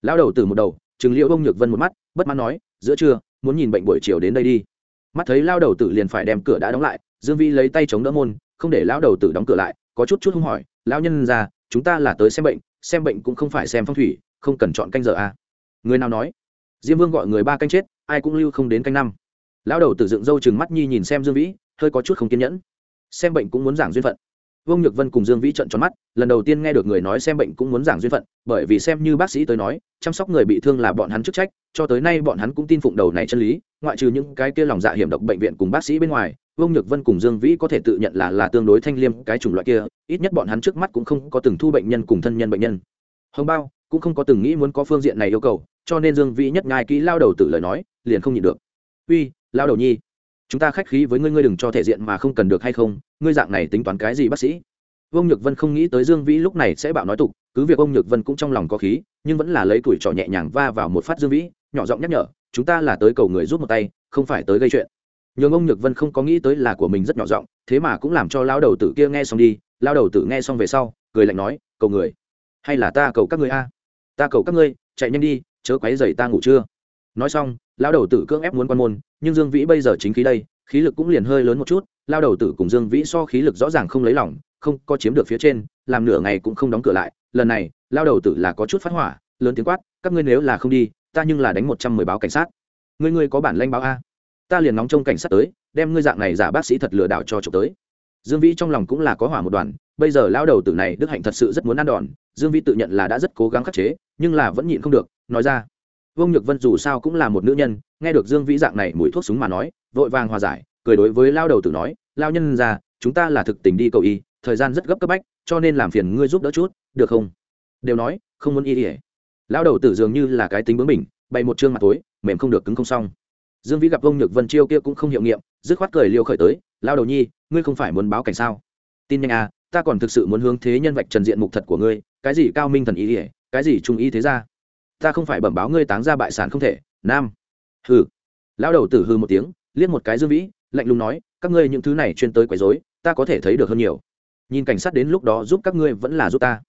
Lao đầu tử một đầu chừng liệu vông nhược vân một mắt, bất mãn nói, giữa trưa, muốn nhìn bệnh buổi chiều đến đây đi. Mắt thấy lao đầu tử liền phải đem cửa đã đóng lại, dương vĩ lấy tay chống đỡ môn, không để lao đầu tử đóng cửa lại, có chút chút không hỏi lao nhân ra chúng ta là tới xem bệnh xem bệnh cũng không phải xem phong thủy, không cần chọn canh giờ à. người nào nói? Diêm vương gọi người ba canh chết, ai cũng lưu không đến canh năm lão đầu tử dựng râu chừng mắt nhi nhìn xem dương vĩ, hơi có chút không kiên nhẫn. Xem bệnh cũng muốn giảng duyên phận. Vương nhược vân cùng dương vĩ trận tròn mắt, lần đầu tiên nghe được người nói xem bệnh cũng muốn giảng duyên phận, bởi vì xem như bác sĩ tới nói, chăm sóc người bị thương là bọn hắn chức trách, cho tới nay bọn hắn cũng tin phụng đầu này chân lý, ngoại trừ những cái kia lòng dạ hiểm độc bệnh viện cùng bác sĩ bên ngoài, vương nhược vân cùng dương vĩ có thể tự nhận là là tương đối thanh liêm cái chủng loại kia, ít nhất bọn hắn trước mắt cũng không có từng thu bệnh nhân cùng thân nhân bệnh nhân. Hồng bao cũng không có từng nghĩ muốn có phương diện này yêu cầu, cho nên dương vĩ nhất ngai kỹ lao đầu tử lời nói, liền không nhịn được. Uy lao đầu nhi, chúng ta khách khí với ngươi ngươi đừng cho thể diện mà không cần được hay không? Ngươi dạng này tính toán cái gì bác sĩ? Vương nhược vân không nghĩ tới dương vĩ lúc này sẽ bạo nói tục, cứ việc ông nhược vân cũng trong lòng có khí, nhưng vẫn là lấy tuổi trò nhẹ nhàng va vào một phát dương vĩ, nhỏ giọng nhắc nhở, chúng ta là tới cầu người rút một tay, không phải tới gây chuyện. Nhường ông nhược vân không có nghĩ tới là của mình rất nhỏ giọng, thế mà cũng làm cho lao đầu tử kia nghe xong đi. Lao đầu tử nghe xong về sau, cười lạnh nói, cầu người, hay là ta cầu các người a? Ta cầu các ngươi, chạy nhanh đi, chớ quấy dày ta ngủ chưa? Nói xong lao đầu tử cưỡng ép muốn quan môn, nhưng dương vĩ bây giờ chính khí đây, khí lực cũng liền hơi lớn một chút lao đầu tử cùng dương vĩ so khí lực rõ ràng không lấy lỏng không có chiếm được phía trên, làm nửa ngày cũng không đóng cửa lại. Lần này lao đầu tử là có chút phát hỏa, lớn tiếng quát, các ngươi nếu là không đi, ta nhưng là đánh một trăm mười báo cảnh sát. Ngươi ngươi có bản lanh báo a? Ta liền nóng trong cảnh sát tới, đem ngươi dạng này giả bác sĩ thật lừa đảo cho trộm tới. Dương vĩ trong lòng cũng là có hỏa một đoàn, bây giờ lao đầu tử này đức hạnh thật sự rất muốn ăn đòn, dương vĩ tự nhận là đã rất cố gắng khắc chế, nhưng là vẫn nhịn không được, nói ra vương nhược vân dù sao cũng là một nữ nhân, nghe được dương vĩ dạng này mùi thuốc súng mà nói, vội vàng hòa giải, cười đối với lao đầu tử nói, lao nhân ra chúng ta là thực tình đi cầu y, thời gian rất gấp cấp bách, cho nên làm phiền ngươi giúp đỡ chút, được không? Đều nói, không muốn y ỉa lao đầu tử dường như là cái tính bướng mình bày một chương mặt tối, mềm không được cứng không xong. Dương vĩ gặp ông nhược vân chiêu kia cũng không hiệu nghiệm, dứt khoát cười liêu khởi tới, lao đầu nhi, ngươi không phải muốn báo cảnh sao? Tin nhanh à ta còn thực sự muốn hướng thế nhân vạch trần diện mục thật của ngươi, cái gì cao minh thần ý ỉa cái gì trung ý thế ra ta không phải bẩm báo ngươi táng ra bại sản không thể, nam. Hừ. Lão đầu tử hư một tiếng, liếc một cái dương vĩ, lạnh lùng nói, các ngươi những thứ này chuyên tới quấy rối, ta có thể thấy được hơn nhiều. Nhìn cảnh sát đến lúc đó giúp các ngươi vẫn là giúp ta.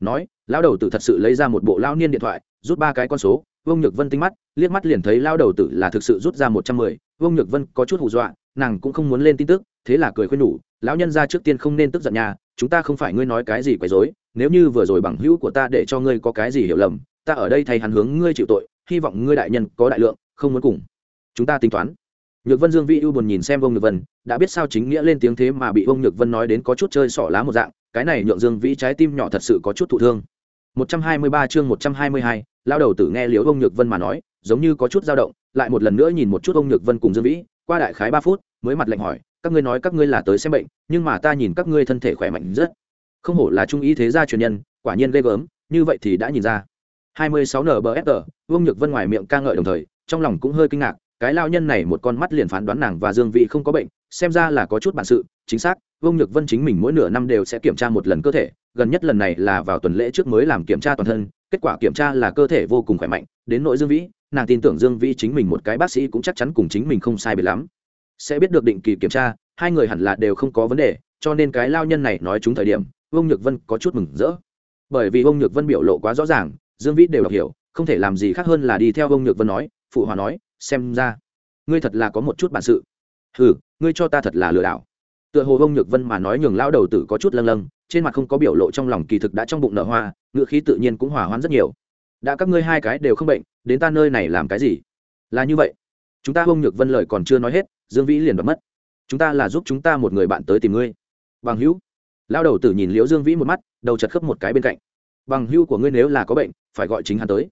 Nói, lão đầu tử thật sự lấy ra một bộ lao niên điện thoại, rút ba cái con số, vương nhược vân tinh mắt, liếc mắt liền thấy lao đầu tử là thực sự rút ra một trăm mười, vương nhược vân có chút hù dọa, nàng cũng không muốn lên tin tức, thế là cười khuyên nhủ, lão nhân ra trước tiên không nên tức giận nhà chúng ta không phải ngươi nói cái gì quấy rối, nếu như vừa rồi bằng hữu của ta để cho ngươi có cái gì hiểu lầm ta ở đây thay hắn hướng ngươi chịu tội hy vọng ngươi đại nhân có đại lượng không muốn cùng chúng ta tính toán. Nhược vân dương vi ưu buồn nhìn xem vông nhược vân đã biết sao chính nghĩa lên tiếng thế mà bị vông nhược vân nói đến có chút chơi sỏ lá một dạng cái này nhượng dương vĩ trái tim nhỏ thật sự có chút thụ thương. 123 chương 122, lao đầu tử nghe liễu ông nhược vân mà nói giống như có chút dao động lại một lần nữa nhìn một chút ông nhược vân cùng dương vĩ qua đại khái ba phút mới mặt lạnh hỏi các ngươi nói các ngươi là tới xem bệnh nhưng mà ta nhìn các ngươi thân thể khỏe mạnh rất. Không hổ là trung ý thế gia truyền nhân quả nhiên ghê gớm như vậy thì đã nhìn ra. 26 nbfr vương nhược vân ngoài miệng ca ngợi đồng thời, trong lòng cũng hơi kinh ngạc, cái lao nhân này một con mắt liền phán đoán nàng và dương vị không có bệnh, xem ra là có chút bản sự, chính xác, vương nhược vân chính mình mỗi nửa năm đều sẽ kiểm tra một lần cơ thể, gần nhất lần này là vào tuần lễ trước mới làm kiểm tra toàn thân, kết quả kiểm tra là cơ thể vô cùng khỏe mạnh, đến nội dương vĩ, nàng tin tưởng dương vĩ chính mình một cái bác sĩ cũng chắc chắn cùng chính mình không sai biệt lắm. Sẽ biết được định kỳ kiểm tra, hai người hẳn là đều không có vấn đề, cho nên cái lao nhân này nói chúng thời điểm, vương nhược vân có chút mừng rỡ. Bởi vì vương nhược vân biểu lộ quá rõ ràng dương vĩ đều đọc hiểu, không thể làm gì khác hơn là đi theo ông nhược vân nói, phụ hòa nói, xem ra, ngươi thật là có một chút bản sự. Ừ ngươi cho ta thật là lừa đảo. Tựa hồ ông nhược vân mà nói nhường Lão đầu tử có chút lâng lâng, trên mặt không có biểu lộ trong lòng kỳ thực đã trong bụng nở hoa, ngựa khí tự nhiên cũng hỏa hoãn rất nhiều. Đã các ngươi hai cái đều không bệnh, đến ta nơi này làm cái gì? Là như vậy. Chúng ta ông nhược vân lời còn chưa nói hết, dương vĩ liền bật mất. Chúng ta là giúp chúng ta một người bạn tới tìm ngươi. Bằng hữu. Lão đầu tử nhìn liễu dương vĩ một mắt, đầu chật khớp một cái bên cạnh bằng Hưu của ngươi nếu là có bệnh, phải gọi chính hắn tới.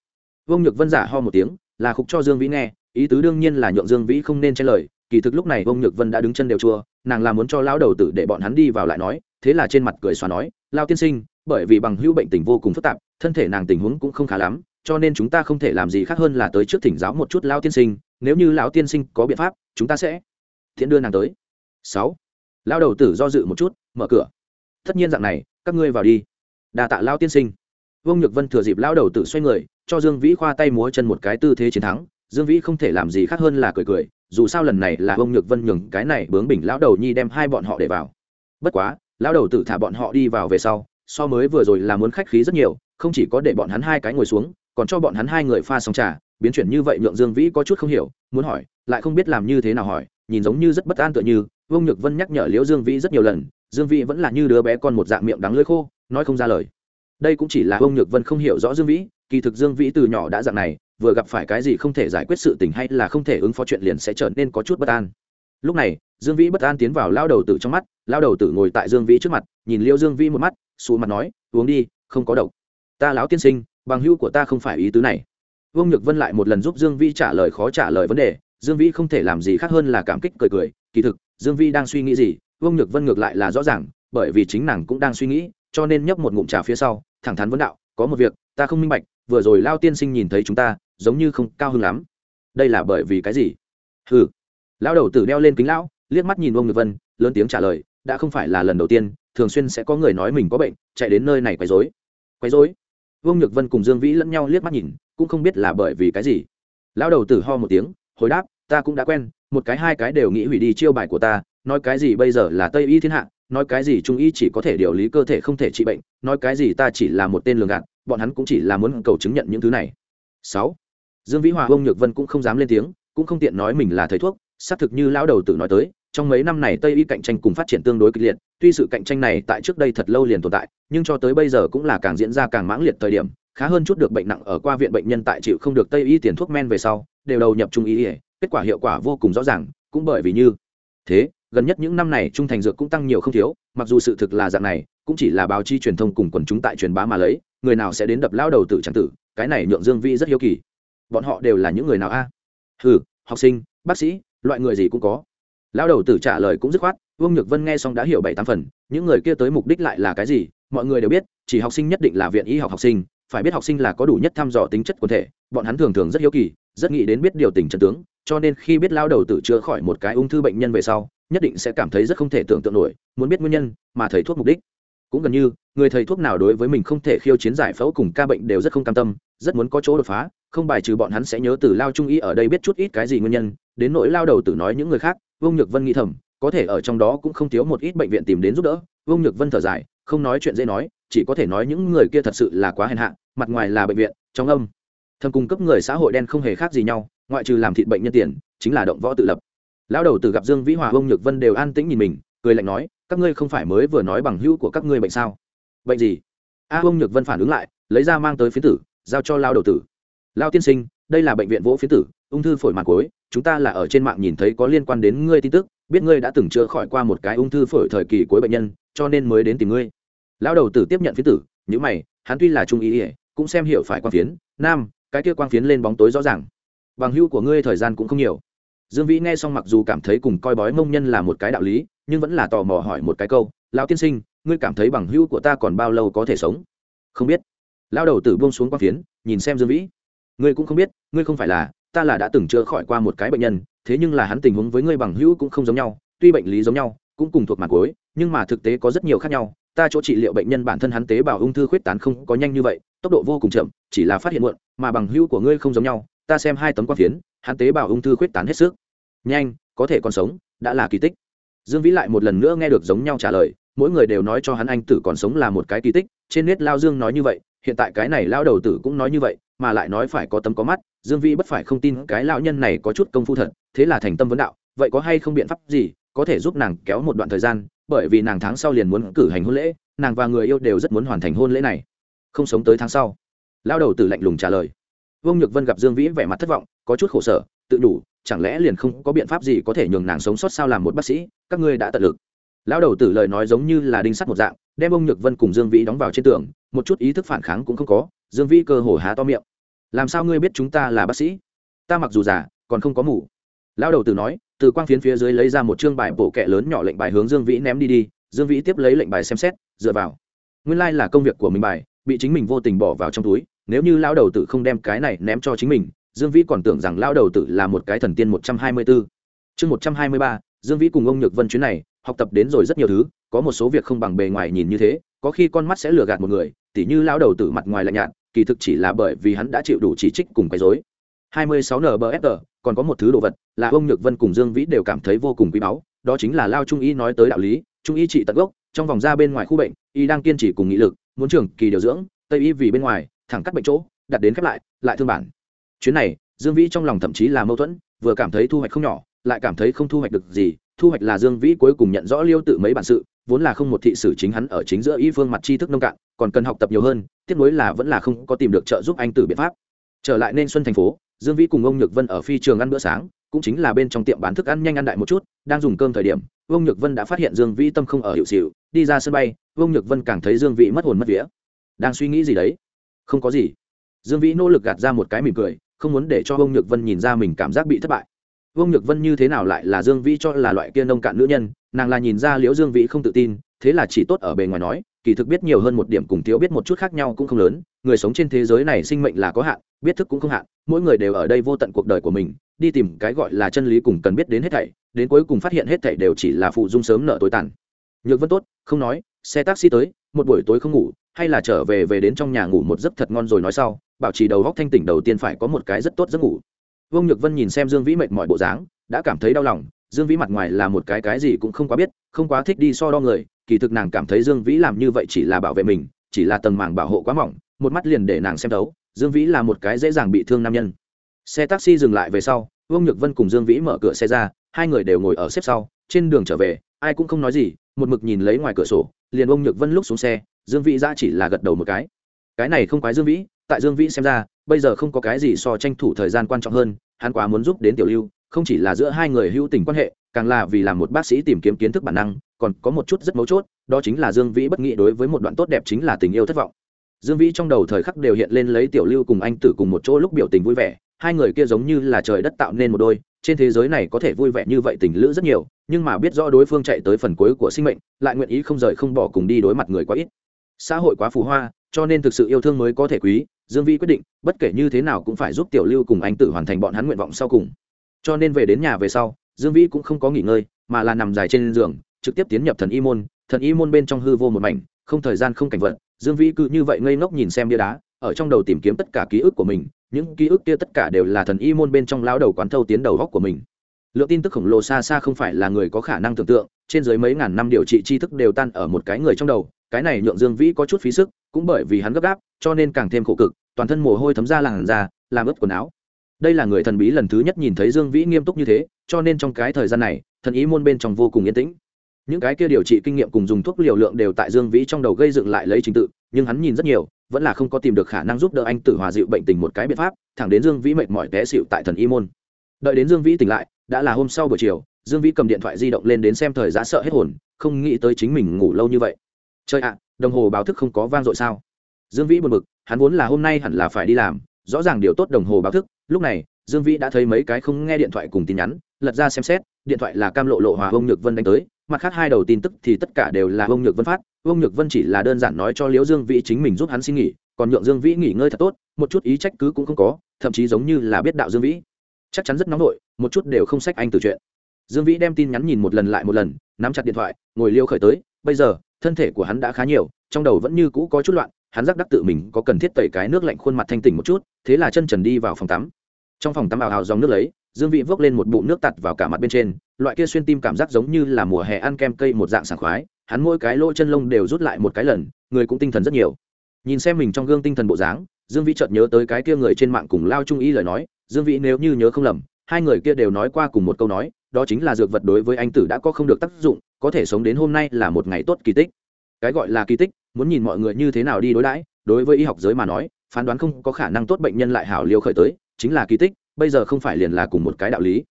Vương nhược vân giả ho một tiếng, là khúc cho dương vĩ nghe, ý tứ đương nhiên là nhượng dương vĩ không nên chen lời, kỳ thực lúc này vương nhược vân đã đứng chân đều chua, nàng là muốn cho lao đầu tử để bọn hắn đi vào lại nói, thế là trên mặt cười xóa nói lao tiên sinh, bởi vì bằng hữu bệnh tình vô cùng phức tạp, thân thể nàng tình huống cũng không khá lắm, cho nên chúng ta không thể làm gì khác hơn là tới trước thỉnh giáo một chút lao tiên sinh, nếu như lão tiên sinh có biện pháp, chúng ta sẽ thiện đưa nàng tới. Sáu. Lao đầu tử do dự một chút, mở cửa. Tất nhiên dạng này, các ngươi vào đi. Đà tạ lao tiên sinh vương nhược vân thừa dịp lao đầu tử xoay người, cho dương vĩ khoa tay múa chân một cái tư thế chiến thắng. Dương vĩ không thể làm gì khác hơn là cười cười, dù sao lần này là vương nhược vân nhường cái này bướng bỉnh lão đầu nhi đem hai bọn họ để vào. Bất quá, lão đầu tử thả bọn họ đi vào về sau, so mới vừa rồi là muốn khách khí rất nhiều, không chỉ có để bọn hắn hai cái ngồi xuống, còn cho bọn hắn hai người pha xong trà, biến chuyển như vậy nhượng dương vĩ có chút không hiểu, muốn hỏi, lại không biết làm như thế nào hỏi, nhìn giống như rất bất an tựa như, vương nhược vân nhắc nhở liễu dương vĩ rất nhiều lần, dương vĩ vẫn là như đứa bé con một dạng miệng đắng lưỡi khô, nói không ra lời đây cũng chỉ là vương nhược vân không hiểu rõ dương vĩ, kỳ thực dương vĩ từ nhỏ đã dạng này, vừa gặp phải cái gì không thể giải quyết sự tình hay là không thể ứng phó chuyện liền sẽ trở nên có chút bất an. Lúc này, dương vĩ bất an tiến vào lao đầu tử trong mắt, lao đầu tử ngồi tại dương vĩ trước mặt, nhìn liêu dương vĩ một mắt xù mặt nói, uống đi, không có độc. Ta lão tiên sinh, bằng hữu của ta không phải ý tứ này. Vương nhược vân lại một lần giúp dương vĩ trả lời khó trả lời vấn đề, dương vĩ không thể làm gì khác hơn là cảm kích cười cười, kỳ thực, dương vĩ đang suy nghĩ gì? Vương nhược vân ngược lại là rõ ràng, bởi vì chính nàng cũng đang suy nghĩ cho nên nhấp một ngụm trà phía sau, thẳng thắn vấn đạo, có một việc, ta không minh bạch, vừa rồi lao tiên sinh nhìn thấy chúng ta, giống như không cao hứng lắm. Đây là bởi vì cái gì? Hừ. Lão đầu tử đeo lên kính lão, liếc mắt nhìn ông nhược vân, lớn tiếng trả lời, đã không phải là lần đầu tiên, thường xuyên sẽ có người nói mình có bệnh, chạy đến nơi này quấy rối. Quấy rối? Vương nhược vân cùng dương vĩ lẫn nhau liếc mắt nhìn, cũng không biết là bởi vì cái gì. Lão đầu tử ho một tiếng, hồi đáp, ta cũng đã quen, một cái hai cái đều nghĩ hủy đi chiêu bài của ta, nói cái gì bây giờ là tây y thiên hạ nói cái gì trung y chỉ có thể điều lý cơ thể không thể trị bệnh, nói cái gì ta chỉ là một tên lường gạt, bọn hắn cũng chỉ là muốn cầu chứng nhận những thứ này. Sáu. Dương vĩ hòa ông nhược vân cũng không dám lên tiếng, cũng không tiện nói mình là thầy thuốc, xác thực như lão đầu tử nói tới, trong mấy năm này tây y cạnh tranh cùng phát triển tương đối kịch liệt, tuy sự cạnh tranh này tại trước đây thật lâu liền tồn tại, nhưng cho tới bây giờ cũng là càng diễn ra càng mãng liệt thời điểm, khá hơn chút được bệnh nặng ở qua viện bệnh nhân tại chịu không được tây y tiền thuốc men về sau, đều đầu nhập trung y, kết quả hiệu quả vô cùng rõ ràng, cũng bởi vì như thế gần nhất những năm này trung thành dược cũng tăng nhiều không thiếu, mặc dù sự thực là dạng này, cũng chỉ là báo chi truyền thông cùng quần chúng tại truyền bá mà lấy, người nào sẽ đến đập lao đầu tử tràng tử, cái này nhượng dương vi rất hiếu kỳ bọn họ đều là những người nào a à? ừ học sinh, bác sĩ, loại người gì cũng có lao đầu tử trả lời cũng dứt khoát, vương nhược vân nghe xong đã hiểu bảy tám phần, những người kia tới mục đích lại là cái gì, mọi người đều biết, chỉ học sinh nhất định là viện y học học sinh phải biết học sinh là có đủ nhất thăm dò tính chất quần thể, bọn hắn thường thường rất hiếu kỳ, rất nghĩ đến biết điều tình trần tướng, cho nên khi biết lao đầu tử chữa khỏi một cái ung thư bệnh nhân về sau, nhất định sẽ cảm thấy rất không thể tưởng tượng nổi, muốn biết nguyên nhân mà thầy thuốc mục đích. Cũng gần như, người thầy thuốc nào đối với mình không thể khiêu chiến giải phẫu cùng ca bệnh đều rất không cam tâm, rất muốn có chỗ đột phá, không bài trừ bọn hắn sẽ nhớ từ lao trung y ở đây biết chút ít cái gì nguyên nhân, đến nỗi lao đầu tử nói những người khác, vương nhược vân nghĩ thầm, có thể ở trong đó cũng không thiếu một ít bệnh viện tìm đến giúp đỡ, vương nhược vân thở dài không nói chuyện dễ nói, chỉ có thể nói những người kia thật sự là quá hèn hạ, mặt ngoài là bệnh viện, trong âm. Thầm cung cấp người xã hội đen không hề khác gì nhau, ngoại trừ làm thịt bệnh nhân tiền, chính là động võ tự lập. Lão đầu từ gặp dương vĩ hòa ông nhược vân đều an tĩnh nhìn mình, cười lạnh nói, các ngươi không phải mới vừa nói bằng hữu của các ngươi bệnh sao? Bệnh gì? A ông nhược vân phản ứng lại, lấy ra mang tới phiến tử, giao cho lao đầu tử. Lao tiên sinh, đây là bệnh viện vỗ phiến tử, ung thư phổi màng cối chúng ta là ở trên mạng nhìn thấy có liên quan đến ngươi tin tức, biết ngươi đã từng chữa khỏi qua một cái ung thư phổi thời kỳ cuối bệnh nhân, cho nên mới đến tìm ngươi lão đầu tử tiếp nhận phiến tử những mày, hắn tuy là trung ý ỉa cũng xem hiểu phải quang phiến, nam, cái kia quang phiến lên bóng tối rõ ràng. Bằng hữu của ngươi thời gian cũng không nhiều. Dương vĩ nghe xong mặc dù cảm thấy cùng coi bói mông nhân là một cái đạo lý, nhưng vẫn là tò mò hỏi một cái câu, lão tiên sinh, ngươi cảm thấy bằng hữu của ta còn bao lâu có thể sống? Không biết. Lão đầu tử buông xuống quang phiến, nhìn xem dương vĩ. Ngươi cũng không biết, ngươi không phải là, ta là đã từng chữa khỏi qua một cái bệnh nhân, thế nhưng là hắn tình huống với ngươi bằng hữu cũng không giống nhau, tuy bệnh lý giống nhau, cũng cùng thuộc mặt gối nhưng mà thực tế có rất nhiều khác nhau ta chỗ trị liệu bệnh nhân bản thân hắn tế bào ung thư khuyết tán không có nhanh như vậy, tốc độ vô cùng chậm, chỉ là phát hiện muộn, mà bằng hữu của ngươi không giống nhau, ta xem hai tấm quang phiến, hắn tế bào ung thư khuyết tán hết sức. Nhanh, có thể còn sống, đã là kỳ tích. Dương vĩ lại một lần nữa nghe được giống nhau trả lời, mỗi người đều nói cho hắn anh tử còn sống là một cái kỳ tích, trên nét lao dương nói như vậy, hiện tại cái này lao đầu tử cũng nói như vậy, mà lại nói phải có tấm có mắt, dương vĩ bất phải không tin cái lão nhân này có chút công phu thật, thế là thành tâm vấn đạo, vậy có hay không biện pháp gì, có thể giúp nàng kéo một đoạn thời gian bởi vì nàng tháng sau liền muốn cử hành hôn lễ, nàng và người yêu đều rất muốn hoàn thành hôn lễ này. Không sống tới tháng sau lao đầu tử lạnh lùng trả lời. Vương nhược vân gặp dương vĩ vẻ mặt thất vọng, có chút khổ sở, tự đủ, chẳng lẽ liền không có biện pháp gì có thể nhường nàng sống sót sao làm một bác sĩ, các ngươi đã tận lực. Lão đầu tử lời nói giống như là đinh sắt một dạng, đem ông nhược vân cùng dương vĩ đóng vào trên tường, một chút ý thức phản kháng cũng không có, dương vĩ cơ hồ há to miệng. Làm sao ngươi biết chúng ta là bác sĩ? Ta mặc dù già, còn không có mủ lão đầu tử nói từ quang phiến phía dưới lấy ra một chương bài bổ kẹ lớn nhỏ lệnh bài hướng dương vĩ ném đi đi, dương vĩ tiếp lấy lệnh bài xem xét, dựa vào. Nguyên lai、like、là công việc của mình bài, bị chính mình vô tình bỏ vào trong túi, nếu như lão đầu tử không đem cái này ném cho chính mình, dương vĩ còn tưởng rằng lão đầu tử là một cái thần tiên một trăm hai mươi b ố chương một trăm hai mươi ba, dương vĩ cùng ông nhược vân chuyến này, học tập đến rồi rất nhiều thứ, có một số việc không bằng bề ngoài nhìn như thế, có khi con mắt sẽ lừa gạt một người, tỉ như lão đầu tử mặt ngoài lạnh nhạt, kỳ thực chỉ là bởi vì hắn đã chịu đủ chỉ trích cùng quấy dối 26 nbfr còn có một thứ đồ vật là ông nhược vân cùng dương vĩ đều cảm thấy vô cùng quý báu, đó chính là lao trung y nói tới đạo lý, trung y trị tận gốc, trong vòng ra bên ngoài khu bệnh, y đang kiên trì cùng nghị lực, muốn trường kỳ điều dưỡng, tây y vì bên ngoài, thẳng cắt bệnh chỗ, đặt đến khép lại lại thương bản. Chuyến này, dương vĩ trong lòng thậm chí là mâu thuẫn, vừa cảm thấy thu hoạch không nhỏ, lại cảm thấy không thu hoạch được gì, thu hoạch là dương vĩ cuối cùng nhận rõ liêu tự mấy bản sự, vốn là không một thị sử chính hắn ở chính giữa y phương mặt tri thức nông cạn, còn cần học tập nhiều hơn, tiếc nối là vẫn là không có tìm được trợ giúp anh tử biện pháp. Trở lại nên xuân thành phố dương vĩ cùng ông nhược vân ở phi trường ăn bữa sáng, cũng chính là bên trong tiệm bán thức ăn nhanh ăn đại một chút, đang dùng cơm thời điểm ông nhược vân đã phát hiện dương vĩ tâm không ở hiệu xịu đi ra sân bay ông nhược vân càng thấy dương vĩ mất hồn mất vía. Đang suy nghĩ gì đấy? Không có gì. Dương vĩ nỗ lực gạt ra một cái mỉm cười, không muốn để cho ông nhược vân nhìn ra mình cảm giác bị thất bại. Ông nhược vân như thế nào lại là dương vĩ cho là loại kia nông cạn nữ nhân, nàng là nhìn ra liễu dương vĩ không tự tin, thế là chỉ tốt ở bề ngoài nói kỳ thực biết nhiều hơn một điểm cùng thiếu biết một chút khác nhau cũng không lớn, người sống trên thế giới này sinh mệnh là có hạn, biết thức cũng không hạn, mỗi người đều ở đây vô tận cuộc đời của mình, đi tìm cái gọi là chân lý cùng cần biết đến hết thảy, đến cuối cùng phát hiện hết thảy đều chỉ là phụ dung sớm nợ tối tàn. Nhược vân tốt, không nói, xe taxi tới, một buổi tối không ngủ, hay là trở về về đến trong nhà ngủ một giấc thật ngon rồi nói sau, bảo trì đầu góc thanh tỉnh đầu tiên phải có một cái rất tốt giấc ngủ. Vương nhược vân nhìn xem dương vĩ mệt mỏi bộ dáng, đã cảm thấy đau lòng dương vĩ mặt ngoài là một cái cái gì cũng không quá biết, không quá thích đi so đo người, kỳ thực nàng cảm thấy dương vĩ làm như vậy chỉ là bảo vệ mình, chỉ là tầng màng bảo hộ quá mỏng, một mắt liền để nàng xem thấu, dương vĩ là một cái dễ dàng bị thương nam nhân. Xe taxi dừng lại về sau, vương nhược vân cùng dương vĩ mở cửa xe ra, hai người đều ngồi ở xếp sau, trên đường trở về, ai cũng không nói gì, một mực nhìn lấy ngoài cửa sổ, liền ông nhược vân lúc xuống xe, dương vĩ ra chỉ là gật đầu một cái. Cái này không quái dương vĩ, tại dương vĩ xem ra, bây giờ không có cái gì so tranh thủ thời gian quan trọng hơn, hắn quá muốn giúp đến tiểu lưu không chỉ là giữa hai người hữu tình quan hệ, càng là vì làm một bác sĩ tìm kiếm kiến thức bản năng, còn có một chút rất mấu chốt, đó chính là dương vĩ bất nghĩ đối với một đoạn tốt đẹp chính là tình yêu thất vọng. Dương vĩ trong đầu thời khắc đều hiện lên lấy tiểu lưu cùng anh tử cùng một chỗ lúc biểu tình vui vẻ, hai người kia giống như là trời đất tạo nên một đôi, trên thế giới này có thể vui vẻ như vậy tình lữ rất nhiều, nhưng mà biết rõ đối phương chạy tới phần cuối của sinh mệnh, lại nguyện ý không rời không bỏ cùng đi đối mặt người quá ít. Xã hội quá phù hoa, cho nên thực sự yêu thương mới có thể quý, dương vĩ quyết định, bất kể như thế nào cũng phải giúp tiểu lưu cùng anh tử hoàn thành bọn hắn nguyện vọng sau cùng cho nên về đến nhà về sau, dương vĩ cũng không có nghỉ ngơi, mà là nằm dài trên giường, trực tiếp tiến nhập thần y môn. Thần y môn bên trong hư vô một mảnh, không thời gian không cảnh vật. Dương vĩ cứ như vậy ngây ngốc nhìn xem bia đá, ở trong đầu tìm kiếm tất cả ký ức của mình. Những ký ức kia tất cả đều là thần y môn bên trong lao đầu quán thâu tiến đầu góc của mình. Lượng tin tức khổng lồ xa xa không phải là người có khả năng tưởng tượng, trên dưới mấy ngàn năm điều trị tri thức đều tan ở một cái người trong đầu. Cái này nhượng dương vĩ có chút phí sức, cũng bởi vì hắn gấp gáp, cho nên càng thêm khổ cực, toàn thân mồ hôi thấm ra làn da, làm ướt quần áo đây là người thần bí lần thứ nhất nhìn thấy dương vĩ nghiêm túc như thế, cho nên trong cái thời gian này, thần ý môn bên trong vô cùng yên tĩnh. Những cái kia điều trị kinh nghiệm cùng dùng thuốc liều lượng đều tại dương vĩ trong đầu gây dựng lại lấy trình tự, nhưng hắn nhìn rất nhiều, vẫn là không có tìm được khả năng giúp đỡ anh tử hòa dịu bệnh tình một cái biện pháp, thẳng đến dương vĩ mệt mỏi té xịu tại thần y môn. Đợi đến dương vĩ tỉnh lại, đã là hôm sau buổi chiều, dương vĩ cầm điện thoại di động lên đến xem thời giá sợ hết hồn, không nghĩ tới chính mình ngủ lâu như vậy. Chơi ạ, đồng hồ báo thức không có vang dội sao? Dương vĩ buồn bực, hắn vốn là hôm nay hẳn là phải đi làm, rõ ràng điều tốt đồng hồ báo thức lúc này, dương vĩ đã thấy mấy cái không nghe điện thoại cùng tin nhắn, lật ra xem xét, điện thoại là cam lộ lộ hòa ông nhược vân đánh tới, mặt khác hai đầu tin tức thì tất cả đều là ông nhược vân phát. Ông nhược vân chỉ là đơn giản nói cho liễu dương vĩ chính mình giúp hắn xin nghỉ, còn nhượng dương vĩ nghỉ ngơi thật tốt, một chút ý trách cứ cũng không có, thậm chí giống như là biết đạo dương vĩ. Chắc chắn rất nóng nổi một chút đều không sách anh từ chuyện. Dương vĩ đem tin nhắn nhìn một lần lại một lần, nắm chặt điện thoại, ngồi liêu khởi tới, bây giờ, thân thể của hắn đã khá nhiều, trong đầu vẫn như cũ có chút loạn, hắn giác đắc tự mình có cần thiết tẩy cái nước lạnh khuôn mặt thanh tỉnh một chút, thế là chân trần đi vào phòng tắm trong phòng tắm ảo hào dòng nước lấy, dương vị vốc lên một bụng nước tặt vào cả mặt bên trên, loại kia xuyên tim cảm giác giống như là mùa hè ăn kem cây một dạng sảng khoái, hắn mỗi cái lỗ chân lông đều rút lại một cái lần, người cũng tinh thần rất nhiều. Nhìn xem mình trong gương tinh thần bộ dáng, dương vĩ chợt nhớ tới cái kia người trên mạng cùng lao trung ý lời nói, dương vĩ nếu như nhớ không lầm, hai người kia đều nói qua cùng một câu nói, đó chính là dược vật đối với anh tử đã có không được tác dụng, có thể sống đến hôm nay là một ngày tốt kỳ tích. Cái gọi là kỳ tích, muốn nhìn mọi người như thế nào đi đối đãi, đối với y học giới mà nói, phán đoán không có khả năng tốt bệnh nhân lại hảo liều khởi tới chính là kỳ tích, bây giờ không phải liền là cùng một cái đạo lý.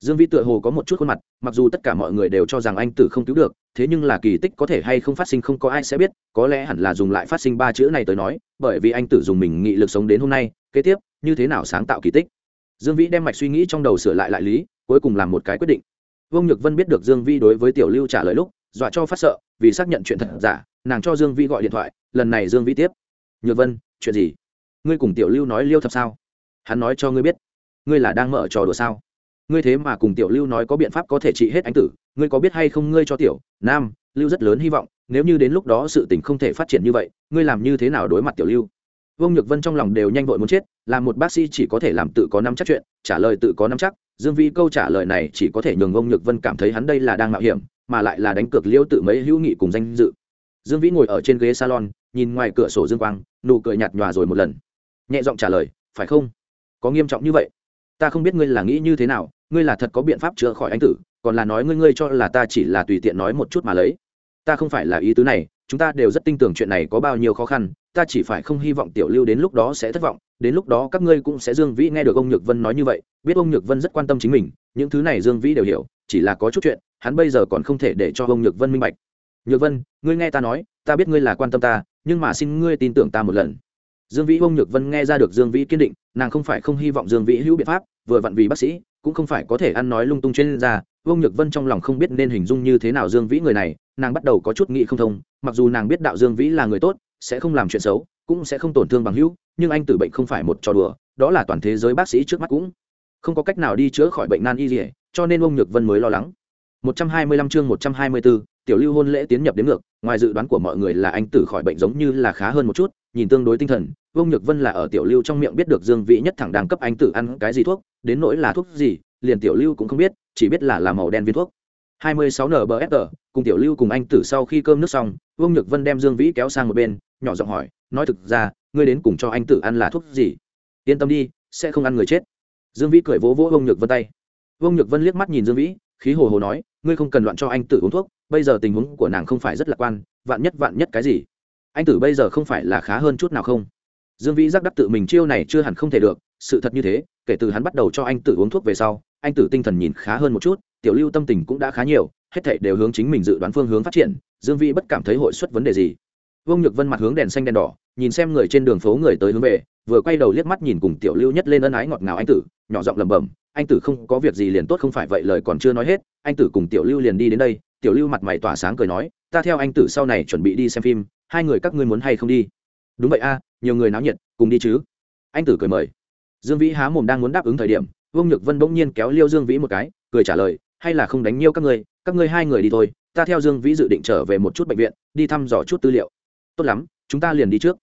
Dương vĩ tựa hồ có một chút khuôn mặt, mặc dù tất cả mọi người đều cho rằng anh tử không cứu được, thế nhưng là kỳ tích có thể hay không phát sinh không có ai sẽ biết, có lẽ hẳn là dùng lại phát sinh ba chữ này tới nói, bởi vì anh tử dùng mình nghị lực sống đến hôm nay, kế tiếp, như thế nào sáng tạo kỳ tích? Dương vĩ đem mạch suy nghĩ trong đầu sửa lại lại lý, cuối cùng làm một cái quyết định. Vương nhược vân biết được dương vĩ đối với tiểu lưu trả lời lúc, dọa cho phát sợ, vì xác nhận chuyện thật giả, nàng cho dương vĩ gọi điện thoại, lần này dương vĩ tiếp. Nhược vân, chuyện gì? Ngươi cùng tiểu lưu nói liêu thật sao? Hắn nói cho ngươi biết, ngươi là đang mở trò đùa sao? Ngươi thế mà cùng tiểu lưu nói có biện pháp có thể trị hết anh tử, ngươi có biết hay không ngươi cho tiểu nam, lưu rất lớn hy vọng, nếu như đến lúc đó sự tình không thể phát triển như vậy, ngươi làm như thế nào đối mặt tiểu lưu? Vương nhược vân trong lòng đều nhanh vội muốn chết, là một bác sĩ chỉ có thể làm tự có năm chắc chuyện, trả lời tự có năm chắc. Dương vi câu trả lời này chỉ có thể nhường ông nhược vân cảm thấy hắn đây là đang mạo hiểm, mà lại là đánh cược liêu tự mấy hữu nghị cùng danh dự. Dương vĩ ngồi ở trên ghế salon, nhìn ngoài cửa sổ dương quang, nụ cười nhạt nhòa rồi một lần. Nhẹ giọng trả lời, phải không? Có nghiêm trọng như vậy? Ta không biết ngươi là nghĩ như thế nào, ngươi là thật có biện pháp chữa khỏi anh tử, còn là nói ngươi ngươi cho là ta chỉ là tùy tiện nói một chút mà lấy. Ta không phải là ý tứ này, chúng ta đều rất tin tưởng chuyện này có bao nhiêu khó khăn, ta chỉ phải không hy vọng tiểu lưu đến lúc đó sẽ thất vọng, đến lúc đó các ngươi cũng sẽ dương vĩ nghe được ông nhược vân nói như vậy, biết ông nhược vân rất quan tâm chính mình, những thứ này dương vĩ đều hiểu, chỉ là có chút chuyện, hắn bây giờ còn không thể để cho ông nhược vân minh bạch. Nhược vân, ngươi nghe ta nói, ta biết ngươi là quan tâm ta, nhưng mà xin ngươi tin tưởng ta một lần dương vĩ ông nhược vân nghe ra được dương vĩ kiên định nàng không phải không hy vọng dương vĩ hữu biện pháp vừa vặn vì bác sĩ cũng không phải có thể ăn nói lung tung chuyên gia. Ông nhược vân trong lòng không biết nên hình dung như thế nào dương vĩ người này nàng bắt đầu có chút nghĩ không thông mặc dù nàng biết đạo dương vĩ là người tốt sẽ không làm chuyện xấu cũng sẽ không tổn thương bằng hữu nhưng anh tử bệnh không phải một trò đùa đó là toàn thế giới bác sĩ trước mắt cũng không có cách nào đi chữa khỏi bệnh nan y dỉa cho nên ông nhược vân mới lo lắng. 125 chương 124, tiểu lưu hôn lễ tiến nhập đến ngược ngoài dự đoán của mọi người là anh tử khỏi bệnh giống như là khá hơn một chút nhìn tương đối tinh thần, vương nhược vân là ở tiểu lưu trong miệng biết được dương vĩ nhất thẳng đang cấp anh tử ăn cái gì thuốc, đến nỗi là thuốc gì, liền tiểu lưu cũng không biết, chỉ biết là là màu đen viên thuốc. 26 nbfr cùng tiểu lưu cùng anh tử sau khi cơm nước xong, vương nhược vân đem dương vĩ kéo sang một bên, nhỏ giọng hỏi, nói thực ra, ngươi đến cùng cho anh tử ăn là thuốc gì? Yên tâm đi, sẽ không ăn người chết. Dương vĩ cười vỗ vỗ vương nhược vân tay. Vương nhược vân liếc mắt nhìn dương vĩ, khí hồ hồ nói, ngươi không cần loạn cho anh tử uống thuốc, bây giờ tình huống của nàng không phải rất lạc quan, vạn nhất vạn nhất cái gì? Anh tử bây giờ không phải là khá hơn chút nào không? Dương vĩ giác đắc tự mình chiêu này chưa hẳn không thể được, sự thật như thế, kể từ hắn bắt đầu cho anh tử uống thuốc về sau, anh tử tinh thần nhìn khá hơn một chút, tiểu lưu tâm tình cũng đã khá nhiều, hết thảy đều hướng chính mình dự đoán phương hướng phát triển, dương vĩ bất cảm thấy hội xuất vấn đề gì. Vương nhược vân mặt hướng đèn xanh đèn đỏ, nhìn xem người trên đường phố người tới hướng về, vừa quay đầu liếc mắt nhìn cùng tiểu lưu nhất lên ân ái ngọt ngào anh tử, nhỏ giọng lẩm bẩm, anh tử không có việc gì liền tốt không phải vậy lời còn chưa nói hết, anh tử cùng tiểu lưu liền đi đến đây. Tiểu lưu mặt mày tỏa sáng cười nói, ta theo anh tử sau này chuẩn bị đi xem phim hai người các ngươi muốn hay không đi? Đúng vậy a, nhiều người náo nhiệt, cùng đi chứ. Anh tử cười mời. Dương vĩ há mồm đang muốn đáp ứng thời điểm, vương nhược vân bỗng nhiên kéo liêu dương vĩ một cái, cười trả lời, hay là không đánh nhiêu các ngươi các ngươi hai người đi thôi, ta theo dương vĩ dự định trở về một chút bệnh viện, đi thăm dò chút tư liệu. Tốt lắm, chúng ta liền đi trước.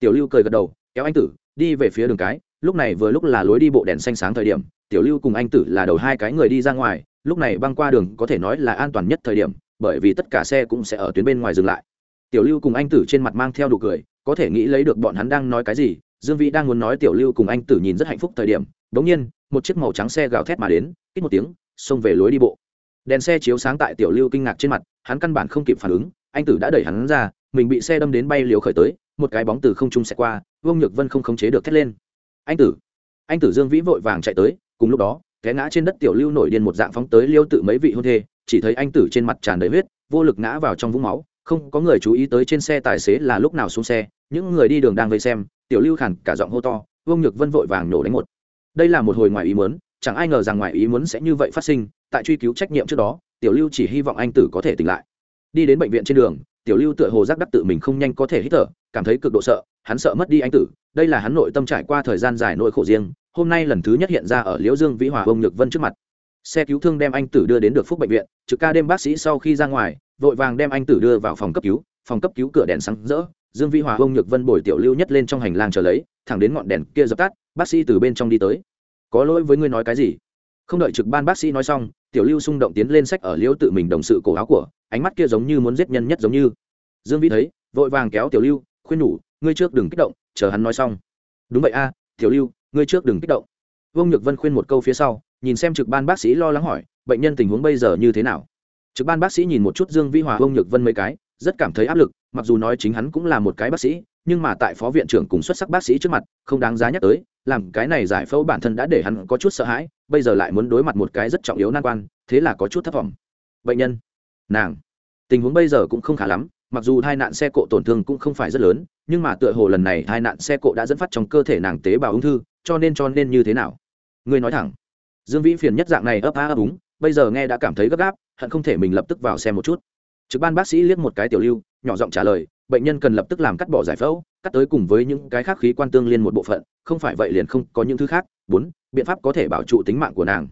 Tiểu lưu cười gật đầu, kéo anh tử, đi về phía đường cái, lúc này vừa lúc là lối đi bộ đèn xanh sáng thời điểm, tiểu lưu cùng anh tử là đầu hai cái người đi ra ngoài, lúc này băng qua đường có thể nói là an toàn nhất thời điểm, bởi vì tất cả xe cũng sẽ ở tuyến bên ngoài dừng lại tiểu lưu cùng anh tử trên mặt mang theo đủ cười, có thể nghĩ lấy được bọn hắn đang nói cái gì, dương vĩ đang muốn nói tiểu lưu cùng anh tử nhìn rất hạnh phúc thời điểm đ ỗ n g nhiên, một chiếc màu trắng xe gào thét mà đến ít một tiếng, xông về lối đi bộ. Đèn xe chiếu sáng tại tiểu lưu kinh ngạc trên mặt, hắn căn bản không kịp phản ứng, anh tử đã đẩy hắn ra, mình bị xe đâm đến bay liều khởi tới, một cái bóng từ không trung xe qua, vương nhược vân không khống chế được thét lên. Anh tử! Anh tử dương vĩ vội vàng chạy tới, cùng lúc đó, té ngã trên đất tiểu lưu nổi điên một dạng phóng tới liêu tự mấy vị hôn thê, chỉ thấy anh tử trên mặt tràn đầy huyết, vô lực ngã vào trong vũng máu không có người chú ý tới trên xe tài xế là lúc nào xuống xe, những người đi đường đang vây xem, tiểu lưu khản cả giọng hô to, vương nhược vân vội vàng nổ đánh một. Đây là một hồi ngoài ý muốn, chẳng ai ngờ rằng ngoài ý muốn sẽ như vậy phát sinh, tại truy cứu trách nhiệm trước đó, tiểu lưu chỉ hy vọng anh tử có thể tỉnh lại. Đi đến bệnh viện trên đường, tiểu lưu tựa hồ giác đắc tự mình không nhanh có thể hít thở, cảm thấy cực độ sợ, hắn sợ mất đi anh tử, đây là hắn nội tâm trải qua thời gian dài nỗi khổ riêng, hôm nay lần thứ nhất hiện ra ở liễu dương vĩ hòa ông nhược vân trước mặt. Xe cứu thương đem anh tử đưa đến được phúc bệnh viện, trực ca đêm bác sĩ sau khi ra ngoài vội vàng đem anh tử đưa vào phòng cấp cứu, phòng cấp cứu cửa đèn sáng rỡ, dương Vi hòa ông nhược vân, bồi tiểu lưu nhất lên trong hành lang chờ lấy, thẳng đến ngọn đèn kia dập tắt, bác sĩ từ bên trong đi tới. Có lỗi với ngươi nói cái gì? Không đợi trực ban bác sĩ nói xong, tiểu lưu xung động tiến lên sách ở liễu tự mình đồng sự cổ áo của, ánh mắt kia giống như muốn giết nhân nhất giống như. Dương Vi thấy, vội vàng kéo tiểu lưu, khuyên nhủ, ngươi trước đừng kích động, chờ hắn nói xong. Đúng vậy a, tiểu lưu, ngươi trước đừng kích động. Vương nhược vân khuyên một câu phía sau, nhìn xem trực ban bác sĩ lo lắng hỏi, bệnh nhân tình huống bây giờ như thế nào? Trực ban bác sĩ nhìn một chút dương vĩ hòa, vương nhược vân mấy cái, rất cảm thấy áp lực, mặc dù nói chính hắn cũng là một cái bác sĩ, nhưng mà tại phó viện trưởng cùng xuất sắc bác sĩ trước mặt, không đáng giá nhắc tới, làm cái này giải phẫu bản thân đã để hắn có chút sợ hãi, bây giờ lại muốn đối mặt một cái rất trọng yếu nan quan, thế là có chút thất vọng. Bệnh nhân, nàng, tình huống bây giờ cũng không khá lắm, mặc dù hai nạn xe cộ tổn thương cũng không phải rất lớn, nhưng mà tựa hồ lần này hai nạn xe cộ đã dẫn phát trong cơ thể nàng tế bào ung thư, cho nên cho nên như thế nào? Ngươi nói thẳng. Dương vĩ phiền nhất dạng này, ấp á ấp úng bây giờ nghe đã cảm thấy gấp gáp, hận không thể mình lập tức vào xem một chút. Trực ban bác sĩ liếc một cái tiểu lưu, nhỏ giọng trả lời, bệnh nhân cần lập tức làm cắt bỏ giải phẫu, cắt tới cùng với những cái khác khí quan tương liên một bộ phận, không phải vậy liền không có những thứ khác. Bốn, biện pháp có thể bảo trụ tính mạng của nàng.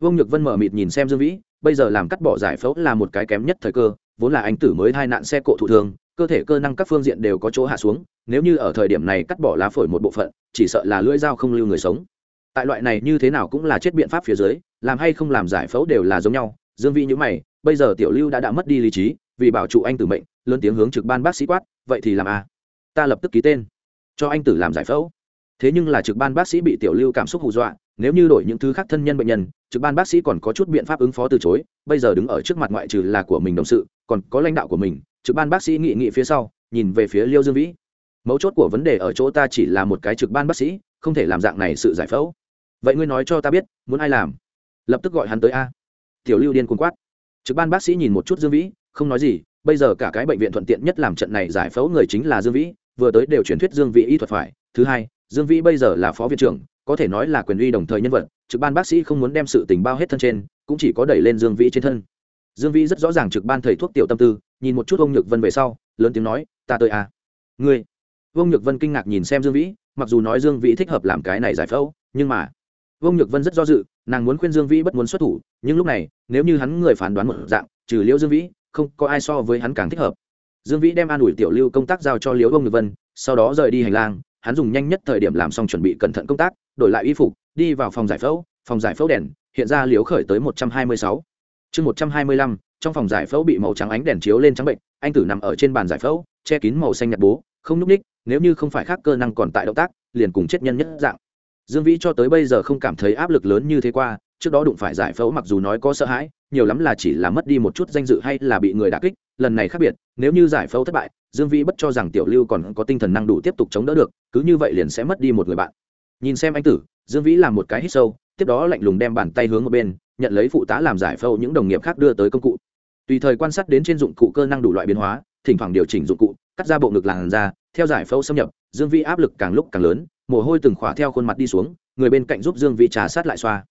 Vương nhược vân mở mịt nhìn xem dương vĩ, bây giờ làm cắt bỏ giải phẫu là một cái kém nhất thời cơ, vốn là anh tử mới hai nạn xe cộ thụ thường cơ thể cơ năng các phương diện đều có chỗ hạ xuống, nếu như ở thời điểm này cắt bỏ lá phổi một bộ phận, chỉ sợ là lưỡi dao không lưu người sống tại loại này như thế nào cũng là chết biện pháp phía dưới, làm hay không làm giải phẫu đều là giống nhau. Dương vi nhữ mày, bây giờ tiểu lưu đã đã mất đi lý trí, vì bảo trụ anh tử mệnh, lớn tiếng hướng trực ban bác sĩ quát, vậy thì làm a à? ta lập tức ký tên, cho anh tử làm giải phẫu. Thế nhưng là trực ban bác sĩ bị tiểu lưu cảm xúc hù dọa, nếu như đổi những thứ khác thân nhân bệnh nhân, trực ban bác sĩ còn có chút biện pháp ứng phó từ chối, bây giờ đứng ở trước mặt ngoại trừ là của mình đồng sự, còn có lãnh đạo của mình, trực ban bác sĩ nghị nghị phía sau, nhìn về phía liêu dương vĩ. Mấu chốt của vấn đề ở chỗ ta chỉ là một cái trực ban bác sĩ, không thể làm dạng này sự giải phẫu vậy ngươi nói cho ta biết, muốn ai làm? Lập tức gọi hắn tới a. Tiểu lưu điên cuồng quát. Trực ban bác sĩ nhìn một chút dương vĩ, không nói gì, bây giờ cả cái bệnh viện thuận tiện nhất làm trận này giải phẫu người chính là dương vĩ, vừa tới đều truyền thuyết dương vĩ y thuật phải. Thứ hai, dương vĩ bây giờ là phó viện trưởng, có thể nói là quyền uy đồng thời nhân vật, trực ban bác sĩ không muốn đem sự tình bao hết thân trên, cũng chỉ có đẩy lên dương vĩ trên thân. Dương vĩ rất rõ ràng trực ban thầy thuốc tiểu tâm tư, nhìn một chút ông nhược vân về sau, lớn tiếng nói, ta tới à ngươi? Ông nhược vân kinh ngạc nhìn xem dương vĩ, mặc dù nói dương vĩ thích hợp làm cái này giải phẫu, nhưng mà Vương nhược vân rất do dự, nàng muốn khuyên dương vĩ bất muốn xuất thủ, nhưng lúc này, nếu như hắn người phán đoán một dạng, trừ liễu dương vĩ, không có ai so với hắn càng thích hợp. Dương vĩ đem an ủi tiểu lưu công tác giao cho liễu Vương nhược vân, sau đó rời đi hành lang, hắn dùng nhanh nhất thời điểm làm xong chuẩn bị cẩn thận công tác, đổi lại y phục, đi vào phòng giải phẫu, phòng giải phẫu đèn, hiện ra liễu khởi tới một trăm hai mươi sáu. Chương một trăm hai mươi lăm, trong phòng giải phẫu bị màu trắng ánh đèn chiếu lên trắng bệnh, anh tử nằm ở trên bàn giải phẫu, che kín màu xanh nhạt bố, không lúc ních, nếu như không phải khác cơ năng còn tại động tác, liền cùng chết nhân nhất dạng dương vĩ cho tới bây giờ không cảm thấy áp lực lớn như thế qua, trước đó đụng phải giải phẫu mặc dù nói có sợ hãi, nhiều lắm là chỉ là mất đi một chút danh dự hay là bị người đả kích, lần này khác biệt, nếu như giải phẫu thất bại, dương vĩ bất cho rằng tiểu lưu còn có tinh thần năng đủ tiếp tục chống đỡ được, cứ như vậy liền sẽ mất đi một người bạn. Nhìn xem anh tử, dương vĩ làm một cái hít sâu, tiếp đó lạnh lùng đem bàn tay hướng một bên, nhận lấy phụ tá làm giải phẫu những đồng nghiệp khác đưa tới công cụ. Tùy thời quan sát đến trên dụng cụ cơ năng đủ loại biến hóa, thỉnh thoảng điều chỉnh dụng cụ, cắt ra bộ ngực làn da, theo giải phẫu xâm nhập, dương vĩ áp lực càng lúc càng lớn mồ hôi từng khỏa theo khuôn mặt đi xuống, người bên cạnh giúp dương vĩ trà sát lại xoa.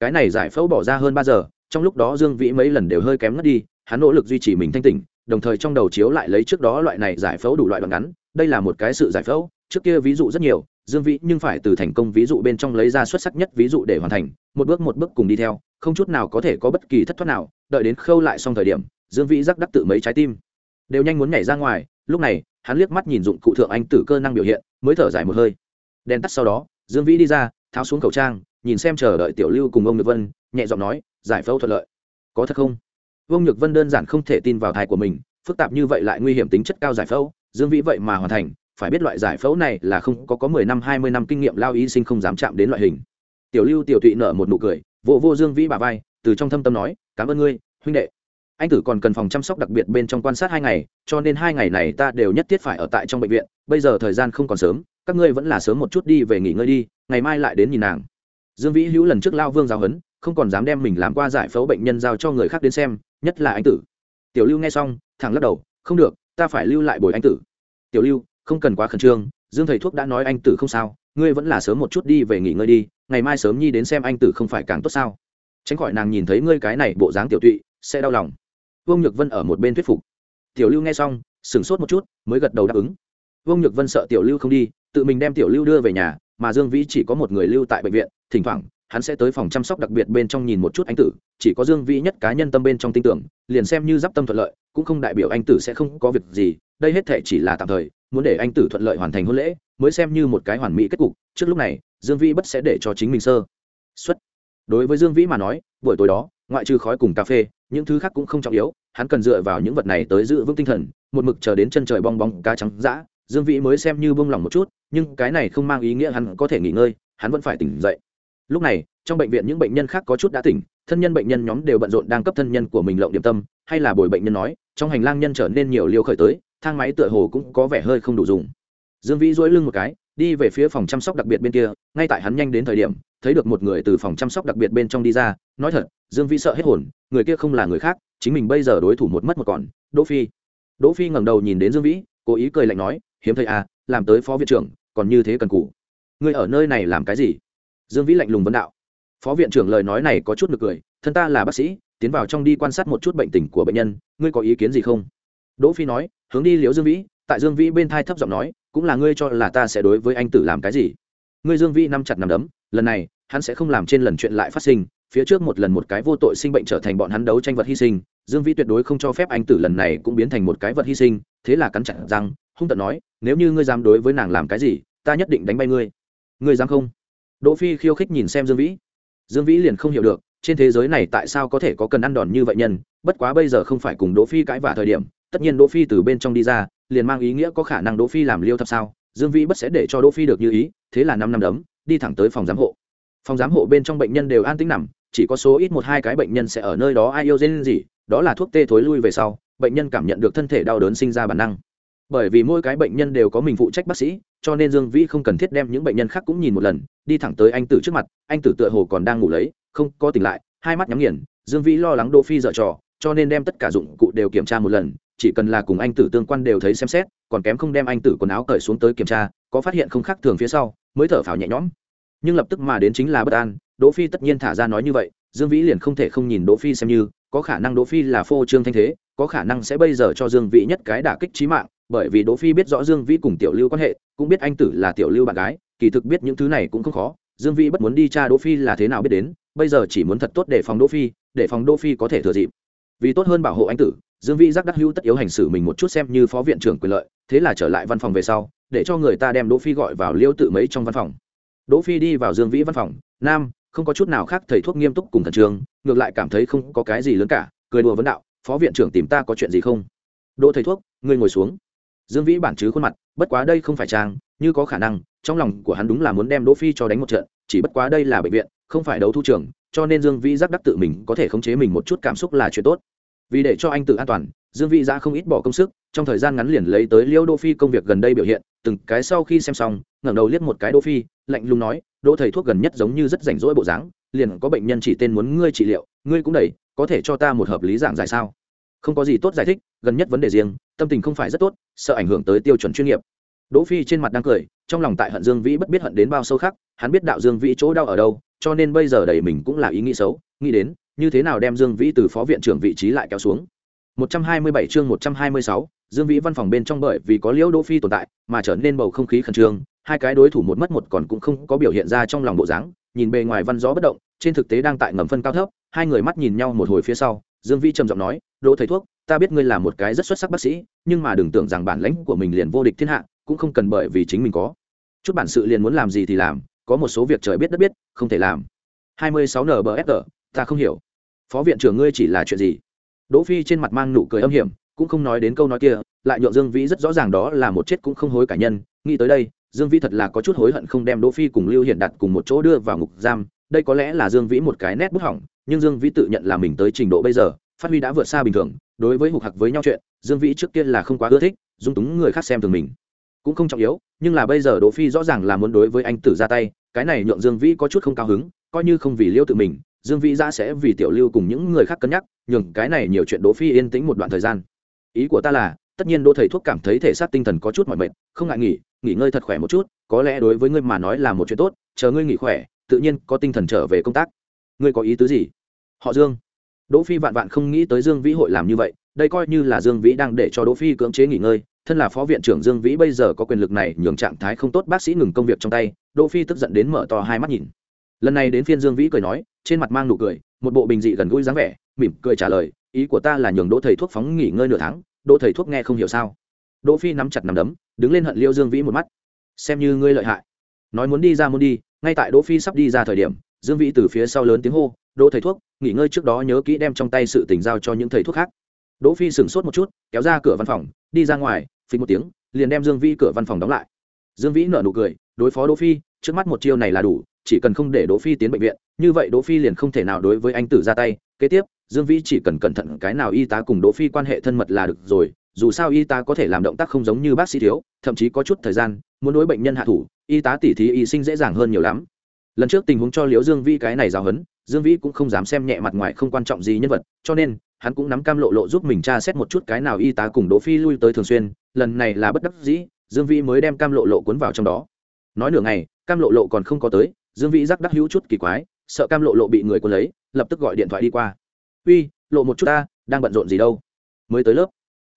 Cái này giải phẫu bỏ ra hơn ba giờ, trong lúc đó dương vĩ mấy lần đều hơi kém ngất đi, hắn nỗ lực duy trì mình thanh tỉnh, đồng thời trong đầu chiếu lại lấy trước đó loại này giải phẫu đủ loại đoạn ngắn, đây là một cái sự giải phẫu, trước kia ví dụ rất nhiều, dương vĩ nhưng phải từ thành công ví dụ bên trong lấy ra xuất sắc nhất ví dụ để hoàn thành, một bước một bước cùng đi theo, không chút nào có thể có bất kỳ thất thoát nào, đợi đến khâu lại xong thời điểm, dương vĩ rắc đắc tự mấy trái tim. Đều nhanh muốn nhảy ra ngoài, lúc này, hắn liếc mắt nhìn dụng cụ thượng anh tử cơ năng biểu hiện, mới thở dài một hơi đèn tắt sau đó, dương vĩ đi ra, tháo xuống khẩu trang, nhìn xem chờ đợi tiểu lưu cùng ông nhược vân, nhẹ giọng nói, giải phẫu thuận lợi. Có thật không? Ông nhược vân đơn giản không thể tin vào thai của mình, phức tạp như vậy lại nguy hiểm tính chất cao giải phẫu, dương vĩ vậy mà hoàn thành, phải biết loại giải phẫu này là không có có mười năm, hai mươi năm kinh nghiệm lao y sinh không dám chạm đến loại hình. Tiểu lưu tiểu tụy nở một nụ cười vô vô dương vĩ bà vai, từ trong thâm tâm nói, cảm ơn ngươi, huynh đệ. Anh tử còn cần phòng chăm sóc đặc biệt bên trong quan sát hai ngày, cho nên hai ngày này ta đều nhất thiết phải ở tại trong bệnh viện, bây giờ thời gian không còn sớm các ngươi vẫn là sớm một chút đi về nghỉ ngơi đi, ngày mai lại đến nhìn nàng. Dương vĩ hữu lần trước lao vương giáo huấn, không còn dám đem mình làm qua giải phẫu bệnh nhân giao cho người khác đến xem, nhất là anh tử. Tiểu lưu nghe xong, thẳng lắc đầu, không được, ta phải lưu lại bồi anh tử. Tiểu lưu, không cần quá khẩn trương, dương thầy thuốc đã nói anh tử không sao, ngươi vẫn là sớm một chút đi về nghỉ ngơi đi, ngày mai sớm nhi đến xem anh tử không phải càng tốt sao? Tránh khỏi nàng nhìn thấy ngươi cái này bộ dáng tiểu tụy, sẽ đau lòng. Vương nhược vân ở một bên thuyết phục. Tiểu lưu nghe xong, sửng sốt một chút, mới gật đầu đáp ứng. Vương nhược vân sợ tiểu lưu không đi tự mình đem tiểu lưu đưa về nhà, mà dương vĩ chỉ có một người lưu tại bệnh viện, thỉnh thoảng, hắn sẽ tới phòng chăm sóc đặc biệt bên trong nhìn một chút anh tử, chỉ có dương vĩ nhất cá nhân tâm bên trong tin tưởng, liền xem như d i p tâm thuận lợi, cũng không đại biểu anh tử sẽ không có việc gì, đây hết thể chỉ là tạm thời, muốn để anh tử thuận lợi hoàn thành hôn lễ, mới xem như một cái hoàn mỹ kết cục, trước lúc này, dương vĩ bất sẽ để cho chính mình sơ xuất đối với dương vĩ mà nói, buổi tối đó, ngoại trừ khói cùng cà phê, những thứ khác cũng không trọng yếu, hắn cần dựa vào những vật này tới giữ vững tinh thần, một mực chờ đến chân trời bong bóng, cá trắng dã dương vĩ mới xem như bông lòng một chút, nhưng cái này không mang ý nghĩa hắn có thể nghỉ ngơi, hắn vẫn phải tỉnh dậy. Lúc này, trong bệnh viện những bệnh nhân khác có chút đã tỉnh, thân nhân bệnh nhân nhóm đều bận rộn đang cấp thân nhân của mình lộng điểm tâm, hay là bồi bệnh nhân nói, trong hành lang nhân trở nên nhiều liều khởi tới, thang máy tựa hồ cũng có vẻ hơi không đủ dùng. Dương vĩ dỗi lưng một cái, đi về phía phòng chăm sóc đặc biệt bên kia, ngay tại hắn nhanh đến thời điểm, thấy được một người từ phòng chăm sóc đặc biệt bên trong đi ra, nói thật, dương vĩ sợ hết hồn, người kia không là người khác, chính mình bây giờ đối thủ một mất một còn, đỗ phi. Đỗ phi ngẩng đầu nhìn đến dương vĩ, cố ý cười lạnh nói hiếm thấy à làm tới phó viện trưởng, còn như thế cần cù. Ngươi ở nơi này làm cái gì? Dương vĩ lạnh lùng vấn đạo. Phó viện trưởng lời nói này có chút nực cười, thân ta là bác sĩ, tiến vào trong đi quan sát một chút bệnh tình của bệnh nhân, ngươi có ý kiến gì không? Đỗ phi nói, hướng đi liễu dương vĩ, tại dương vĩ bên thai thấp giọng nói, cũng là ngươi cho là ta sẽ đối với anh tử làm cái gì? Ngươi dương vĩ nắm chặt năm đấm, lần này, hắn sẽ không làm trên lần chuyện lại phát sinh, phía trước một lần một cái vô tội sinh bệnh trở thành bọn hắn đấu tranh vật hy sinh, dương vĩ tuyệt đối không cho phép anh tử lần này cũng biến thành một cái vật hy sinh, thế là cắn chặt răng hung tận nói, nếu như ngươi dám đối với nàng làm cái gì, ta nhất định đánh bay ngươi. Ngươi dám không? Đỗ phi khiêu khích nhìn xem dương vĩ. Dương vĩ liền không hiểu được, trên thế giới này tại sao có thể có cần ăn đòn như vậy nhân, bất quá bây giờ không phải cùng đỗ phi cãi vả thời điểm, tất nhiên đỗ phi từ bên trong đi ra, liền mang ý nghĩa có khả năng đỗ phi làm liêu thập sao, dương vĩ bất sẽ để cho đỗ phi được như ý, thế là năm năm đấm, đi thẳng tới phòng giám hộ. Phòng giám hộ bên trong bệnh nhân đều an tĩnh nằm, chỉ có số ít một hai cái bệnh nhân sẽ ở nơi đó ai yêu dên gì, đó là thuốc tê thối lui về sau, bệnh nhân cảm nhận được thân thể đau đớn sinh ra bản năng bởi vì mỗi cái bệnh nhân đều có mình phụ trách bác sĩ, cho nên dương vĩ không cần thiết đem những bệnh nhân khác cũng nhìn một lần, đi thẳng tới anh tử trước mặt, anh tử tựa hồ còn đang ngủ lấy, không có tỉnh lại, hai mắt nhắm nghiền, dương vĩ lo lắng đỗ phi dở trò, cho nên đem tất cả dụng cụ đều kiểm tra một lần, chỉ cần là cùng anh tử tương quan đều thấy xem xét, còn kém không đem anh tử quần áo cởi xuống tới kiểm tra, có phát hiện không khác thường phía sau, mới thở phào nhẹ nhõm. Nhưng lập tức mà đến chính là bất an, đỗ phi tất nhiên thả ra nói như vậy, dương vĩ liền không thể không nhìn đỗ phi xem như, có khả năng đỗ phi là phô trương thanh thế, có khả năng sẽ bây giờ cho dương vĩ nhất cái đả kích chí mạng bởi vì đỗ phi biết rõ dương vĩ cùng tiểu lưu quan hệ, cũng biết anh tử là tiểu lưu bạn gái, kỳ thực biết những thứ này cũng không khó. Dương vĩ bất muốn đi tra đỗ phi là thế nào biết đến, bây giờ chỉ muốn thật tốt để phòng đỗ phi, để phòng đỗ phi có thể thừa dịp. Vì tốt hơn bảo hộ anh tử, dương vĩ giác đắc hữu tất yếu hành xử mình một chút xem như phó viện trưởng quyền lợi, thế là trở lại văn phòng về sau, để cho người ta đem đỗ phi gọi vào liêu tự mấy trong văn phòng. Đỗ phi đi vào dương vĩ văn phòng, nam, không có chút nào khác, thầy thuốc nghiêm túc cùng thần trường ngược lại cảm thấy không có cái gì lớn cả, cười đùa vấn đạo, phó viện trưởng tìm ta có chuyện gì không đỗ thầy thuốc, ngươi ngồi xuống dương vĩ bản chứ khuôn mặt, bất quá đây không phải trang, như có khả năng, trong lòng của hắn đúng là muốn đem đỗ phi cho đánh một trận, chỉ bất quá đây là bệnh viện, không phải đấu thu trường, cho nên dương vĩ giác đắc tự mình có thể khống chế mình một chút cảm xúc là chuyện tốt. Vì để cho anh tự an toàn, dương vĩ ra không ít bỏ công sức, trong thời gian ngắn liền lấy tới liêu Đỗ phi công việc gần đây biểu hiện, từng cái sau khi xem xong, ngẩng đầu liếc một cái Đỗ phi, lạnh lùng nói, đỗ thầy thuốc gần nhất giống như rất rảnh rỗi bộ dáng, liền có bệnh nhân chỉ tên muốn ngươi trị liệu, ngươi cũng đẩy, có thể cho ta một hợp lý giảng giải sao? Không có gì tốt giải thích gần nhất vấn đề riêng tâm tình không phải rất tốt sợ ảnh hưởng tới tiêu chuẩn chuyên nghiệp. Đỗ phi trên mặt đang cười trong lòng tại hận dương vĩ bất biết hận đến bao sâu khác hắn biết đạo dương vĩ chỗ đau ở đâu cho nên bây giờ đẩy mình cũng là ý nghĩ xấu nghĩ đến như thế nào đem dương vĩ từ phó viện trưởng vị trí lại kéo xuống. 127 chương 126, dương vĩ văn phòng bên trong bởi vì có liễu đỗ phi tồn tại mà trở nên bầu không khí khẩn trương hai cái đối thủ một mất một còn cũng không có biểu hiện ra trong lòng bộ dáng nhìn bề ngoài văn gió bất động trên thực tế đang tại ngầm phân cao thấp hai người mắt nhìn nhau một hồi phía sau dương vĩ trầm giọng nói, đỗ thầy thuốc, ta biết ngươi là một cái rất xuất sắc bác sĩ, nhưng mà đừng tưởng rằng bản lãnh của mình liền vô địch thiên hạ, cũng không cần bởi vì chính mình có. Chút bản sự liền muốn làm gì thì làm, có một số việc trời biết đất biết, không thể làm. 26 nbsg ta không hiểu. Phó viện trưởng ngươi chỉ là chuyện gì? Đỗ phi trên mặt mang nụ cười âm hiểm, cũng không nói đến câu nói kia, lại nhượng dương vĩ rất rõ ràng đó là một chết cũng không hối cả nhân. Nghĩ tới đây, dương vĩ thật là có chút hối hận không đem đỗ phi cùng lưu hiển đặt cùng một chỗ đưa vào ngục giam. Đây có lẽ là dương vĩ một cái nét bút hỏng nhưng dương vĩ tự nhận là mình tới trình độ bây giờ, phát huy đã vượt xa bình thường, đối với hục hặc với nhau chuyện, dương vĩ trước kia là không quá ưa thích, dung túng người khác xem thường mình. Cũng không trọng yếu, nhưng là bây giờ đỗ phi rõ ràng là muốn đối với anh tử ra tay, cái này nhượng dương vĩ có chút không cao hứng, coi như không vì liêu tự mình, dương vĩ ra sẽ vì tiểu lưu cùng những người khác cân nhắc, nhường cái này nhiều chuyện đỗ phi yên tĩnh một đoạn thời gian. Ý của ta là, tất nhiên đỗ thầy thuốc cảm thấy thể xác tinh thần có chút mỏi mệt, không ngại nghỉ nghỉ ngơi thật khỏe một chút, có lẽ đối với ngươi mà nói là một chuyện tốt, chờ ngươi nghỉ khỏe, tự nhiên có tinh thần trở về công tác. Ngươi có ý tứ gì? Họ dương. Đỗ phi vạn vạn không nghĩ tới dương vĩ hội làm như vậy, đây coi như là dương vĩ đang để cho đỗ phi cưỡng chế nghỉ ngơi, thân là phó viện trưởng dương vĩ bây giờ có quyền lực này nhường trạng thái không tốt bác sĩ ngừng công việc trong tay, đỗ phi tức giận đến mở to hai mắt nhìn. Lần này đến phiên dương vĩ cười nói, trên mặt mang nụ cười, một bộ bình dị gần gũi dáng vẻ, mỉm cười trả lời, ý của ta là nhường đỗ thầy thuốc phóng nghỉ ngơi nửa tháng, đỗ thầy thuốc nghe không hiểu sao. Đỗ phi nắm chặt nắm đấm, đứng lên hận liêu dương vĩ một mắt. Xem như ngươi lợi hại. Nói muốn đi ra muốn đi, ngay tại đỗ phi sắp đi ra thời điểm, dương vĩ từ phía sau lớn tiếng hô đỗ thầy thuốc, nghỉ ngơi trước đó nhớ kỹ đem trong tay sự tình giao cho những thầy thuốc khác. Đỗ phi sửng sốt một chút, kéo ra cửa văn phòng, đi ra ngoài, phí một tiếng, liền đem dương vĩ cửa văn phòng đóng lại. Dương vĩ nở nụ cười, đối phó đỗ phi, trước mắt một chiêu này là đủ, chỉ cần không để đỗ phi tiến bệnh viện, như vậy đỗ phi liền không thể nào đối với anh tử ra tay. Kế tiếp, dương vĩ chỉ cần cẩn thận cái nào y tá cùng đỗ phi quan hệ thân mật là được rồi, dù sao y tá có thể làm động tác không giống như bác sĩ thiếu, thậm chí có chút thời gian, muốn đối bệnh nhân hạ thủ, y tá tỉ thí y sinh dễ dàng hơn nhiều lắm. Lần trước tình huống cho liễu dương vĩ cái này giáo hấn dương vĩ cũng không dám xem nhẹ mặt ngoài không quan trọng gì nhân vật, cho nên, hắn cũng nắm cam lộ lộ giúp mình tra xét một chút cái nào y tá cùng đỗ phi lui tới thường xuyên, lần này là bất đắc dĩ, dương vĩ mới đem cam lộ lộ cuốn vào trong đó. Nói nửa ngày, cam lộ lộ còn không có tới, dương vĩ giác đắc hữu chút kỳ quái, sợ cam lộ lộ bị người cuốn lấy, lập tức gọi điện thoại đi qua. Uy, lộ một chút ta, đang bận rộn gì đâu? Mới tới lớp,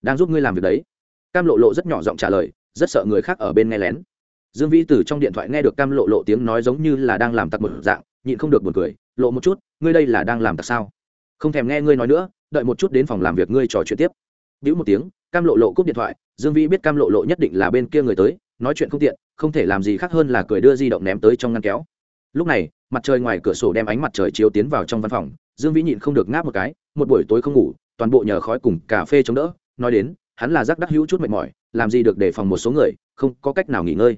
đang giúp ngươi làm việc đấy. Cam lộ lộ rất nhỏ giọng trả lời, rất sợ người khác ở bên nghe lén. Dương vĩ từ trong điện thoại nghe được cam lộ lộ tiếng nói giống như là đang làm tặc một dạng nhịn không được buồn cười, lộ một chút, ngươi đây là đang làm tặc sao? Không thèm nghe ngươi nói nữa, đợi một chút đến phòng làm việc ngươi trò chuyện tiếp. Bĩu một tiếng, cam lộ lộ cúp điện thoại, dương vĩ biết cam lộ lộ nhất định là bên kia người tới, nói chuyện không tiện, không thể làm gì khác hơn là cười đưa di động ném tới trong ngăn kéo. Lúc này, mặt trời ngoài cửa sổ đem ánh mặt trời chiếu tiến vào trong văn phòng, dương vĩ nhịn không được ngáp một cái, một buổi tối không ngủ, toàn bộ nhờ khói cùng cà phê chống đỡ, nói đến, hắn là rắc đắc hữu chút mệt mỏi, làm gì được để phòng một số người, không có cách nào nghỉ ngơi.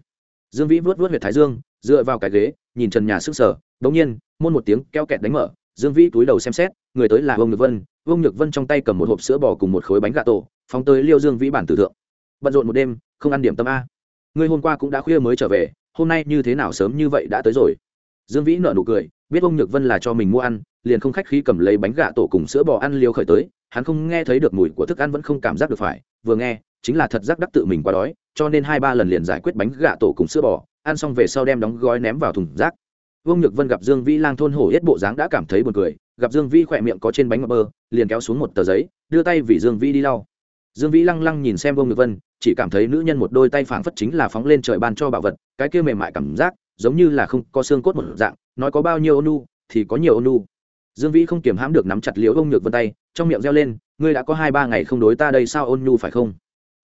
Dương vĩ vớt vớt huyệt thái dương, dựa vào cái ghế, nhìn trần nhà sức sở đ ỗ n g nhiên, môn một tiếng keo kẹt đánh mở, dương vĩ túi đầu xem xét, người tới là ông nhược vân. Ông nhược vân trong tay cầm một hộp sữa bò cùng một khối bánh gà tổ, phóng tới liêu dương vĩ bản tử thượng. Bận rộn một đêm, không ăn điểm tâm a. Người hôm qua cũng đã khuya mới trở về, hôm nay như thế nào sớm như vậy đã tới rồi. Dương vĩ nợ nụ cười, biết ông nhược vân là cho mình mua ăn, liền không khách khí cầm lấy bánh gà tổ cùng sữa bò ăn liều khởi tới. Hắn không nghe thấy được mùi của thức ăn vẫn không cảm giác được phải, vừa nghe, chính là thật giác đắc tự mình quá đói, cho nên hai ba lần liền giải quyết bánh gà tổ cùng sữa bò. Ăn xong về sau đem đóng gói ném vào thùng rác vương nhược vân gặp dương vĩ lang thôn hổ yết bộ dáng đã cảm thấy buồn cười, gặp dương vĩ khỏe miệng có trên bánh ngập bơ, liền kéo xuống một tờ giấy, đưa tay vì dương vĩ đi lau. Dương vĩ lăng lăng nhìn xem vương nhược vân, chỉ cảm thấy nữ nhân một đôi tay phảng phất chính là phóng lên trời ban cho bảo vật, cái kia mềm mại cảm giác, giống như là không có xương cốt một dạng, nói có bao nhiêu ônu thì có nhiều ônu dương vĩ không kiềm hãm được nắm chặt liễu Vương nhược vân tay, trong miệng reo lên, ngươi đã có hai ba ngày không đối ta đây sao ôn nhu phải không?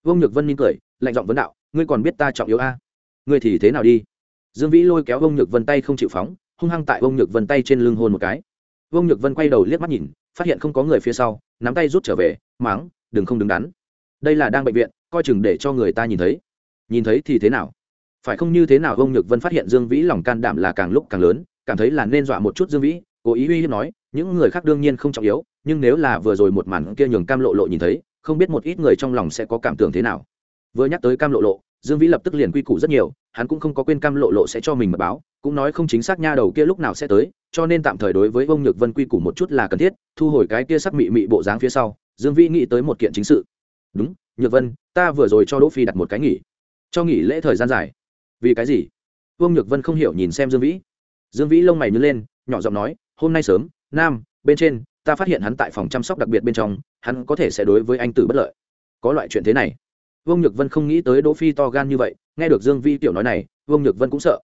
Vương nhược vân mỉm cười, lạnh giọng vấn đạo, ngươi còn biết ta trọng yếu a? Ngươi thì thế nào đi? Dương vĩ lôi kéo ông nhược vân tay không chịu phóng, hung hăng tại ông nhược vân tay trên lưng hôn một cái. Ông nhược vân quay đầu liếc mắt nhìn, phát hiện không có người phía sau, nắm tay rút trở về máng đừng không đứng đắn. Đây là đang bệnh viện, coi chừng để cho người ta nhìn thấy. Nhìn thấy thì thế nào? Phải không như thế nào ông nhược vân phát hiện dương vĩ lòng can đảm là càng lúc càng lớn, cảm thấy là nên dọa một chút dương vĩ, cố ý uy hiếp nói, những người khác đương nhiên không trọng yếu, nhưng nếu là vừa rồi một màn kia nhường cam lộ lộ nhìn thấy, không biết một ít người trong lòng sẽ có cảm tưởng thế nào vừa nhắc tới cam lộ lộ, dương vĩ lập tức liền quy củ rất nhiều, hắn cũng không có quên cam lộ lộ sẽ cho mình mật báo, cũng nói không chính xác nha đầu kia lúc nào sẽ tới, cho nên tạm thời đối với ông nhược vân quy củ một chút là cần thiết, thu hồi cái kia sắc mị mị bộ dáng phía sau, dương vĩ nghĩ tới một kiện chính sự. Đúng, nhược vân, ta vừa rồi cho đỗ phi đặt một cái nghỉ. Cho nghỉ lễ thời gian dài. Vì cái gì? Vương nhược vân không hiểu nhìn xem dương vĩ. Dương vĩ lông mày nhớ lên, nhỏ giọng nói, hôm nay sớm, nam, bên trên, ta phát hiện hắn tại phòng chăm sóc đặc biệt bên trong, hắn có thể sẽ đối với anh tử bất lợi. Có loại chuyện thế này vương nhược vân không nghĩ tới đỗ phi to gan như vậy, nghe được dương vi tiểu nói này, vương nhược vân cũng sợ.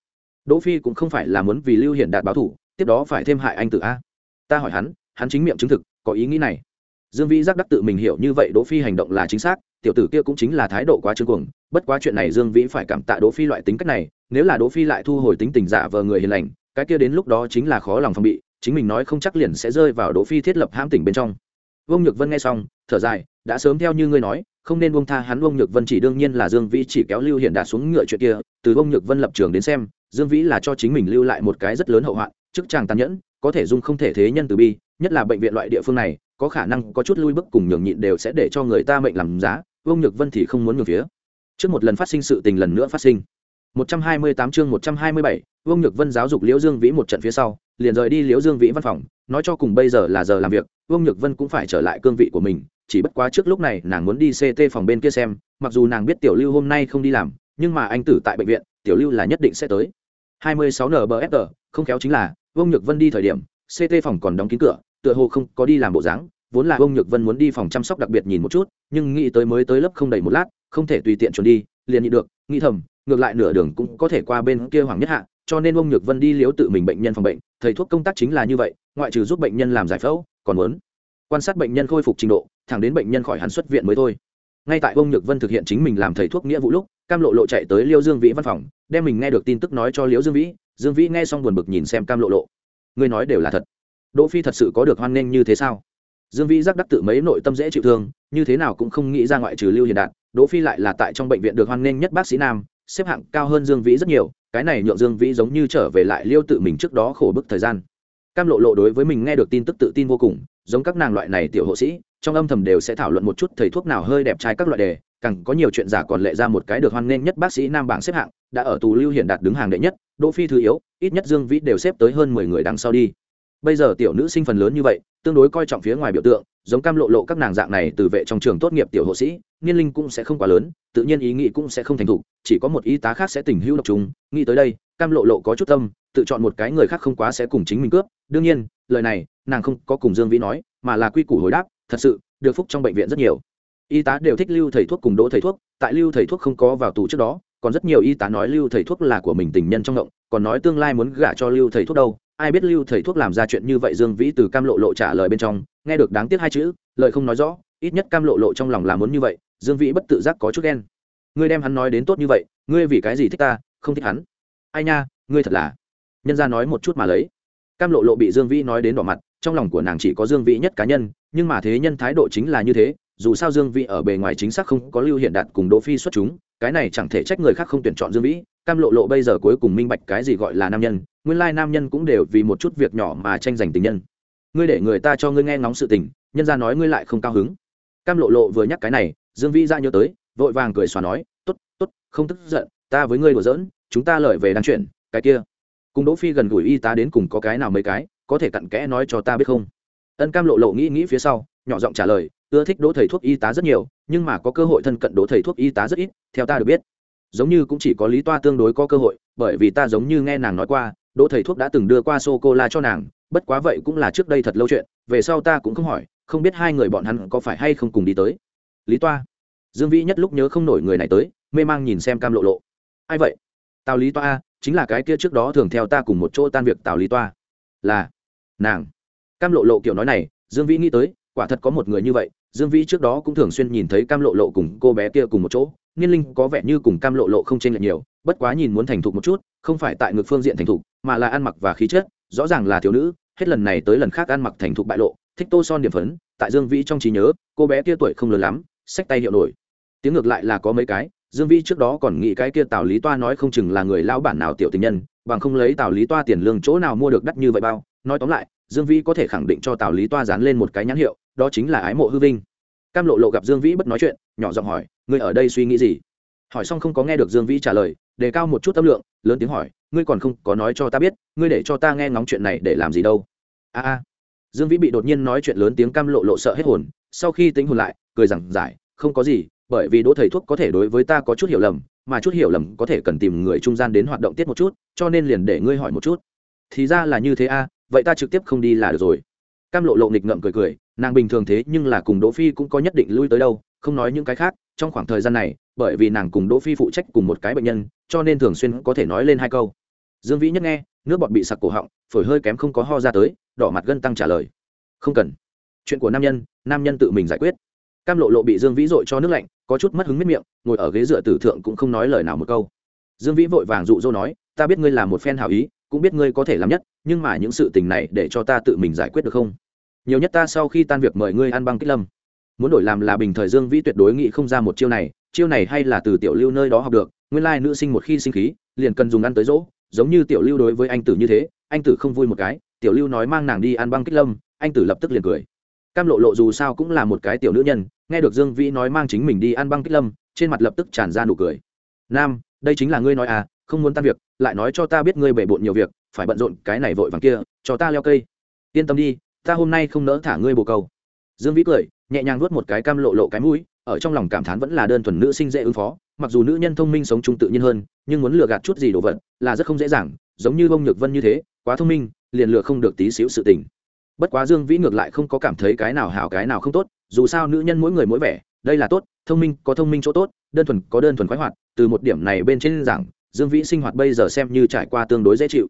Đỗ phi cũng không phải là muốn vì lưu hiển đạt báo thủ tiếp đó phải thêm hại anh tử a. Ta hỏi hắn hắn chính miệng chứng thực, có ý nghĩ này. Dương Vi giác đắc tự mình hiểu như vậy đỗ phi hành động là chính xác, tiểu tử kia cũng chính là thái độ quá trương cuồng, bất quá chuyện này dương vĩ phải cảm tạ đỗ phi loại tính cách này, nếu là đỗ phi lại thu hồi tính tình giả vờ người hiền lành, cái kia đến lúc đó chính là khó lòng phòng bị, chính mình nói không chắc liền sẽ rơi vào đỗ phi thiết lập hãm tỉnh bên trong. Vương nhược vân nghe xong, thở dài, đã sớm theo như ngươi nói không nên buông tha hắn ông nhược vân chỉ đương nhiên là dương vĩ chỉ kéo lưu hiện đạt xuống ngựa chuyện kia từ ông nhược vân lập trường đến xem dương vĩ là cho chính mình lưu lại một cái rất lớn hậu hoạn chức chàng tàn nhẫn có thể dung không thể thế nhân từ bi nhất là bệnh viện loại địa phương này có khả năng có chút lui bức cùng nhường nhịn đều sẽ để cho người ta mệnh làm giá ông nhược vân thì không muốn nhường phía. Trước một lần phát sinh sự tình lần nữa phát sinh. 128 chương 127, Vương Nhược Vân giáo dục Liễu Dương Vĩ một trận phía sau, liền rời đi Liễu Dương Vĩ văn phòng, nói cho cùng bây giờ là giờ làm việc, Vương Nhược Vân cũng phải trở lại cương vị của mình, chỉ bất quá trước lúc này nàng muốn đi CT phòng bên kia xem, mặc dù nàng biết Tiểu Lưu hôm nay không đi làm, nhưng mà anh tử tại bệnh viện, Tiểu Lưu là nhất định sẽ tới. 26 NBFR, không khéo chính là, Vương Nhược Vân đi thời điểm, CT phòng còn đóng kín cửa, tựa hồ không có đi làm bộ dáng, vốn là Vương Nhược Vân muốn đi phòng chăm sóc đặc biệt nhìn một chút, nhưng nghĩ tới mới tới lớp không đầy một lát, không thể tùy tiện chuẩn đi, liền nhị được, nghĩ thầm, ngược lại nửa đường cũng có thể qua bên kia hoàng nhất hạ cho nên ông nhược vân đi liếu tự mình bệnh nhân phòng bệnh thầy thuốc công tác chính là như vậy ngoại trừ giúp bệnh nhân làm giải phẫu còn muốn. Quan sát bệnh nhân khôi phục trình độ, thẳng đến bệnh nhân khỏi hắn xuất viện mới thôi. Ngay tại ông nhược vân thực hiện chính mình làm thầy thuốc nghĩa vụ lúc, cam lộ lộ chạy tới liêu dương vĩ văn phòng, đem mình nghe được tin tức nói cho liễu dương vĩ. Dương vĩ nghe xong buồn bực nhìn xem cam lộ lộ. Ngươi nói đều là thật. Đỗ phi thật sự có được hoan nghênh như thế sao? Dương vĩ giác đắc tự mấy nội tâm dễ chịu thương, như thế nào cũng không nghĩ ra ngoại trừ lưu hiền đạt, đỗ phi lại là tại trong bệnh viện được hoan nghênh nhất bác sĩ nam, xếp hạng cao hơn dương vĩ rất nhiều, cái này nhượng dương vĩ giống như trở về lại liêu tự mình trước đó khổ bức thời gian cam lộ lộ đối với mình nghe được tin tức tự tin vô cùng, giống các nàng loại này tiểu hộ sĩ, trong âm thầm đều sẽ thảo luận một chút thầy thuốc nào hơi đẹp trai các loại đề, càng có nhiều chuyện giả còn lệ ra một cái được hoan nghênh nhất bác sĩ nam bảng xếp hạng, đã ở tù lưu hiện đạt đứng hàng đệ nhất, đỗ phi thứ yếu, ít nhất dương vĩ đều xếp tới hơn mười người đằng sau đi. Bây giờ tiểu nữ sinh phần lớn như vậy, tương đối coi trọng phía ngoài biểu tượng, giống cam lộ lộ các nàng dạng này từ vệ trong trường tốt nghiệp tiểu hộ sĩ, niên linh cũng sẽ không quá lớn, tự nhiên ý nghĩ cũng sẽ không thành thục, chỉ có một y tá khác sẽ tình hữu độc chúng nghĩ tới đây, cam lộ lộ có chút tâm tự chọn một cái người khác không quá sẽ cùng chính mình cướp. Đương nhiên, lời này, nàng không có cùng dương vĩ nói, mà là quy củ hồi đáp, thật sự, được phúc trong bệnh viện rất nhiều. Y tá đều thích lưu thầy thuốc cùng đỗ thầy thuốc, tại lưu thầy thuốc không có vào tù trước đó, còn rất nhiều y tá nói lưu thầy thuốc là của mình tình nhân trong động, còn nói tương lai muốn gả cho lưu thầy thuốc đâu. Ai biết lưu thầy thuốc làm ra chuyện như vậy dương vĩ từ cam lộ lộ trả lời bên trong, nghe được đáng tiếc hai chữ, lời không nói rõ, ít nhất cam lộ lộ trong lòng là muốn như vậy, dương vĩ bất tự giác có chút ghen. Ngươi đem hắn nói đến tốt như vậy, ngươi vì cái gì thích ta, không thích hắn? Ai nha, ngươi thật là nhân ra nói một chút mà lấy. Cam lộ lộ bị dương vĩ nói đến đỏ mặt, trong lòng của nàng chỉ có dương vĩ nhất cá nhân, nhưng mà thế nhân thái độ chính là như thế, dù sao dương vĩ ở bề ngoài chính xác không có lưu hiện đạt cùng đỗ phi xuất chúng, cái này chẳng thể trách người khác không tuyển chọn dương vĩ. Cam lộ lộ bây giờ cuối cùng minh bạch cái gì gọi là nam nhân, nguyên lai nam nhân cũng đều vì một chút việc nhỏ mà tranh giành tình nhân. Ngươi để người ta cho ngươi nghe ngóng sự tình, nhân ra nói ngươi lại không cao hứng. Cam lộ lộ vừa nhắc cái này, dương vĩ ra nhớ tới, vội vàng cười xòa nói t ố t t ố t không tức giận, ta với ngươi đùa giỡn, chúng ta lợi về đang chuyện, cái kia cùng đỗ phi gần gũi y tá đến cùng có cái nào mấy cái, có thể cặn kẽ nói cho ta biết không? Ân cam lộ lộ nghĩ nghĩ phía sau, nhỏ giọng trả lời, ưa thích đỗ thầy thuốc y tá rất nhiều, nhưng mà có cơ hội thân cận đỗ thầy thuốc y tá rất ít, theo ta được biết. Giống như cũng chỉ có lý toa tương đối có cơ hội, bởi vì ta giống như nghe nàng nói qua, đỗ thầy thuốc đã từng đưa qua sô cô la cho nàng, bất quá vậy cũng là trước đây thật lâu chuyện, về sau ta cũng không hỏi, không biết hai người bọn hắn có phải hay không cùng đi tới. Lý toa. Dương vĩ nhất lúc nhớ không nổi người này tới, mê mang nhìn xem cam lộ lộ. Ai vậy? Tào lý toa chính là cái kia trước đó thường theo ta cùng một chỗ tan việc tào lý toa. Là, nàng. Cam lộ lộ kiểu nói này, dương vĩ nghĩ tới, quả thật có một người như vậy, dương vĩ trước đó cũng thường xuyên nhìn thấy cam lộ lộ cùng cô bé kia cùng một chỗ, niên linh có vẻ như cùng cam lộ lộ không chênh lệch nhiều, bất quá nhìn muốn thành thục một chút, không phải tại ngược phương diện thành thục, mà là ăn mặc và khí chất, rõ ràng là thiếu nữ, hết lần này tới lần khác ăn mặc thành thục bại lộ, thích tô son điểm phấn, tại dương vĩ trong trí nhớ, cô bé kia tuổi không lớn lắm, xách tay hiệu nổi. Tiếng ngược lại là có mấy cái dương vĩ trước đó còn nghĩ cái kia tào lý toa nói không chừng là người lão bản nào tiểu tình nhân, bằng không lấy tào lý toa tiền lương chỗ nào mua được đắt như vậy bao. Nói tóm lại, dương vĩ có thể khẳng định cho tào lý toa dán lên một cái nhãn hiệu, đó chính là ái mộ hư vinh. Cam lộ lộ gặp dương vĩ bất nói chuyện, nhỏ giọng hỏi, ngươi ở đây suy nghĩ gì? Hỏi xong không có nghe được dương vĩ trả lời, đề cao một chút tâm lượng, lớn tiếng hỏi, ngươi còn không có nói cho ta biết, ngươi để cho ta nghe ngóng chuyện này để làm gì đâu? A a. Dương vĩ bị đột nhiên nói chuyện lớn tiếng cam lộ lộ sợ hết hồn, sau khi tính hồn lại, cười rằng giải, không có gì bởi vì đỗ thầy thuốc có thể đối với ta có chút hiểu lầm, mà chút hiểu lầm có thể cần tìm người trung gian đến hoạt động tiết một chút, cho nên liền để ngươi hỏi một chút. Thì ra là như thế a, vậy ta trực tiếp không đi là được rồi. Cam lộ lộ nghịch ngợm cười cười, nàng bình thường thế nhưng là cùng đỗ phi cũng có nhất định lui tới đâu, không nói những cái khác, trong khoảng thời gian này, bởi vì nàng cùng đỗ phi phụ trách cùng một cái bệnh nhân, cho nên thường xuyên có thể nói lên hai câu. Dương vĩ nhất nghe, nước bọt bị sặc cổ họng, phổi hơi kém không có ho ra tới, đỏ mặt gân tăng trả lời. Không cần. Chuyện của nam nhân nam nhân tự mình giải quyết cam lộ lộ bị dương vĩ dội cho nước lạnh, có chút mất hứng miết miệng, ngồi ở ghế dựa tử thượng cũng không nói lời nào một câu. Dương vĩ vội vàng dụ dỗ nói, ta biết ngươi là một phen hảo ý, cũng biết ngươi có thể làm nhất, nhưng mà những sự tình này để cho ta tự mình giải quyết được không? Nhiều nhất ta sau khi tan việc mời ngươi ăn băng kích lâm. Muốn đổi làm là bình thời dương vĩ tuyệt đối nghĩ không ra một chiêu này chiêu này hay là từ tiểu lưu nơi đó học được, nguyên lai nữ sinh một khi sinh khí, liền cần dùng ăn tới dỗ, giống như tiểu lưu đối với anh tử như thế, anh tử không vui một cái, tiểu lưu nói mang nàng đi ăn băng kích lâm, anh tử lập tức liền cười. Cam lộ lộ dù sao cũng là một cái tiểu nữ nhân nghe được dương vĩ nói mang chính mình đi ăn băng kích lâm, trên mặt lập tức tràn ra nụ cười. Nam, đây chính là ngươi nói à không muốn tan việc, lại nói cho ta biết ngươi bể bộn nhiều việc, phải bận rộn cái này vội vàng kia, cho ta leo cây. Yên tâm đi, ta hôm nay không nỡ thả ngươi bồ câu. Dương vĩ cười, nhẹ nhàng nuốt một cái cam lộ lộ cái mũi, ở trong lòng cảm thán vẫn là đơn thuần nữ sinh dễ ứng phó, mặc dù nữ nhân thông minh sống chung tự nhiên hơn, nhưng muốn lừa gạt chút gì đồ vật, là rất không dễ dàng, giống như bông nhược vân như thế, quá thông minh, liền lừa không được tí xíu sự tình. Bất quá dương vĩ ngược lại không có cảm thấy cái nào hảo cái nào không tốt dù sao nữ nhân mỗi người mỗi vẻ đây là tốt thông minh có thông minh chỗ tốt đơn thuần có đơn thuần khoái hoạt từ một điểm này bên trên giảng dương vĩ sinh hoạt bây giờ xem như trải qua tương đối dễ chịu.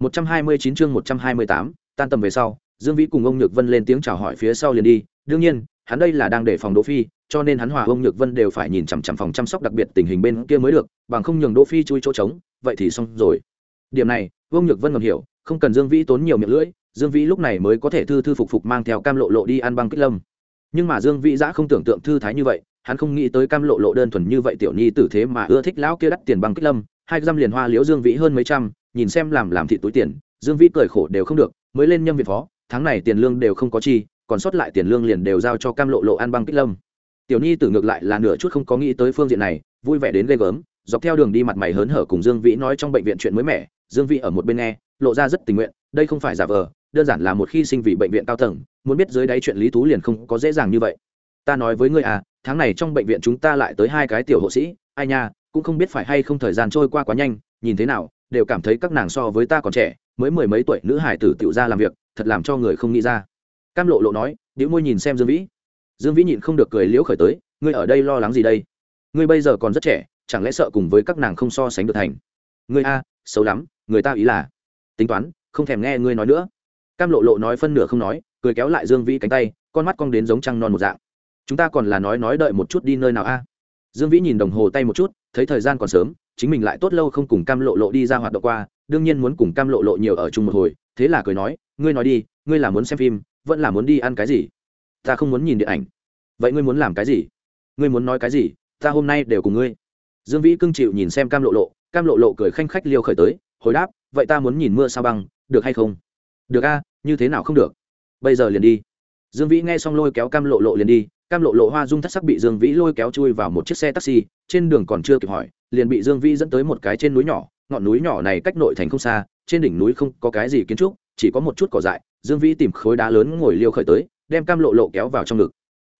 129 chương 128, tan tầm về sau dương vĩ cùng ông nhược vân lên tiếng chào hỏi phía sau liền đi. Đương nhiên hắn đây là đang để phòng đỗ phi cho nên hắn hòa ông nhược vân đều phải nhìn chằm chằm phòng chăm sóc đặc biệt tình hình bên kia mới được bằng không nhường đỗ phi chui chỗ trống vậy thì xong rồi. Điểm này ông nhược vân ngầm hiểu không cần dương vĩ tốn nhiều miệng lưỡi dương vĩ lúc này mới có thể thư thư phục phục mang theo cam lộ lộ đi ăn băng kích lâm nhưng mà dương vĩ giã không tưởng tượng thư thái như vậy, hắn không nghĩ tới cam lộ lộ đơn thuần như vậy tiểu nhi tử thế mà ưa thích lão kia đắt tiền bằng kích lâm, hai trăm liền hoa liễu dương vĩ hơn mấy trăm, nhìn xem làm làm thị túi tiền, dương vĩ cười khổ đều không được, mới lên nhâm việt phó, tháng này tiền lương đều không có chi, còn sót lại tiền lương liền đều giao cho cam lộ lộ ăn băng kích lâm. Tiểu nhi tử ngược lại là nửa chút không có nghĩ tới phương diện này, vui vẻ đến ghê gớm, dọc theo đường đi mặt mày hớn hở cùng dương vĩ nói trong bệnh viện chuyện mới mẻ, dương vĩ ở một bên nghe, lộ ra rất tình nguyện, đây không phải giả vờ, đơn giản là một khi sinh vì bệnh viện cao tầng muốn biết dưới đáy chuyện lý thú liền không có dễ dàng như vậy. Ta nói với ngươi à tháng này trong bệnh viện chúng ta lại tới hai cái tiểu hộ sĩ, ai nha, cũng không biết phải hay không thời gian trôi qua quá nhanh, nhìn thế nào, đều cảm thấy các nàng so với ta còn trẻ, mới mười mấy tuổi nữ hải tử tiểu ra làm việc, thật làm cho người không nghĩ ra. Cam lộ lộ nói điệu môi nhìn xem dương vĩ. Dương vĩ nhịn không được cười liễu khởi tới, ngươi ở đây lo lắng gì đây? Ngươi bây giờ còn rất trẻ, chẳng lẽ sợ cùng với các nàng không so sánh được thành? Ngươi a, xấu lắm, người ta ý là, tính toán, không thèm nghe ngươi nói nữa. Cam lộ lộ nói phân nửa không nói cười kéo lại dương vĩ cánh tay, con mắt cong đến giống trăng non một dạng. Chúng ta còn là nói nói đợi một chút đi nơi nào a? Dương vĩ nhìn đồng hồ tay một chút, thấy thời gian còn sớm, chính mình lại tốt lâu không cùng cam lộ lộ đi ra hoạt động qua, đương nhiên muốn cùng cam lộ lộ nhiều ở chung một hồi, thế là cười nói, ngươi nói đi, ngươi là muốn xem phim, vẫn là muốn đi ăn cái gì? Ta không muốn nhìn điện ảnh. Vậy ngươi muốn làm cái gì? Ngươi muốn nói cái gì, ta hôm nay đều cùng ngươi. Dương vĩ cưng chịu nhìn xem cam lộ lộ, cam lộ lộ cười khanh khách liêu khởi tới, hồi đáp, vậy ta muốn nhìn mưa sao băng, được hay không? Được a, như thế nào không được? Bây giờ liền đi. Dương vĩ nghe xong lôi kéo cam lộ lộ liền đi, cam lộ lộ hoa dung thất sắc bị dương vĩ lôi kéo chui vào một chiếc xe taxi, trên đường còn chưa kịp hỏi, liền bị dương vĩ dẫn tới một cái trên núi nhỏ, ngọn núi nhỏ này cách nội thành không xa, trên đỉnh núi không có cái gì kiến trúc, chỉ có một chút cỏ dại, dương vĩ tìm khối đá lớn ngồi liêu khởi tới, đem cam lộ lộ kéo vào trong ngực.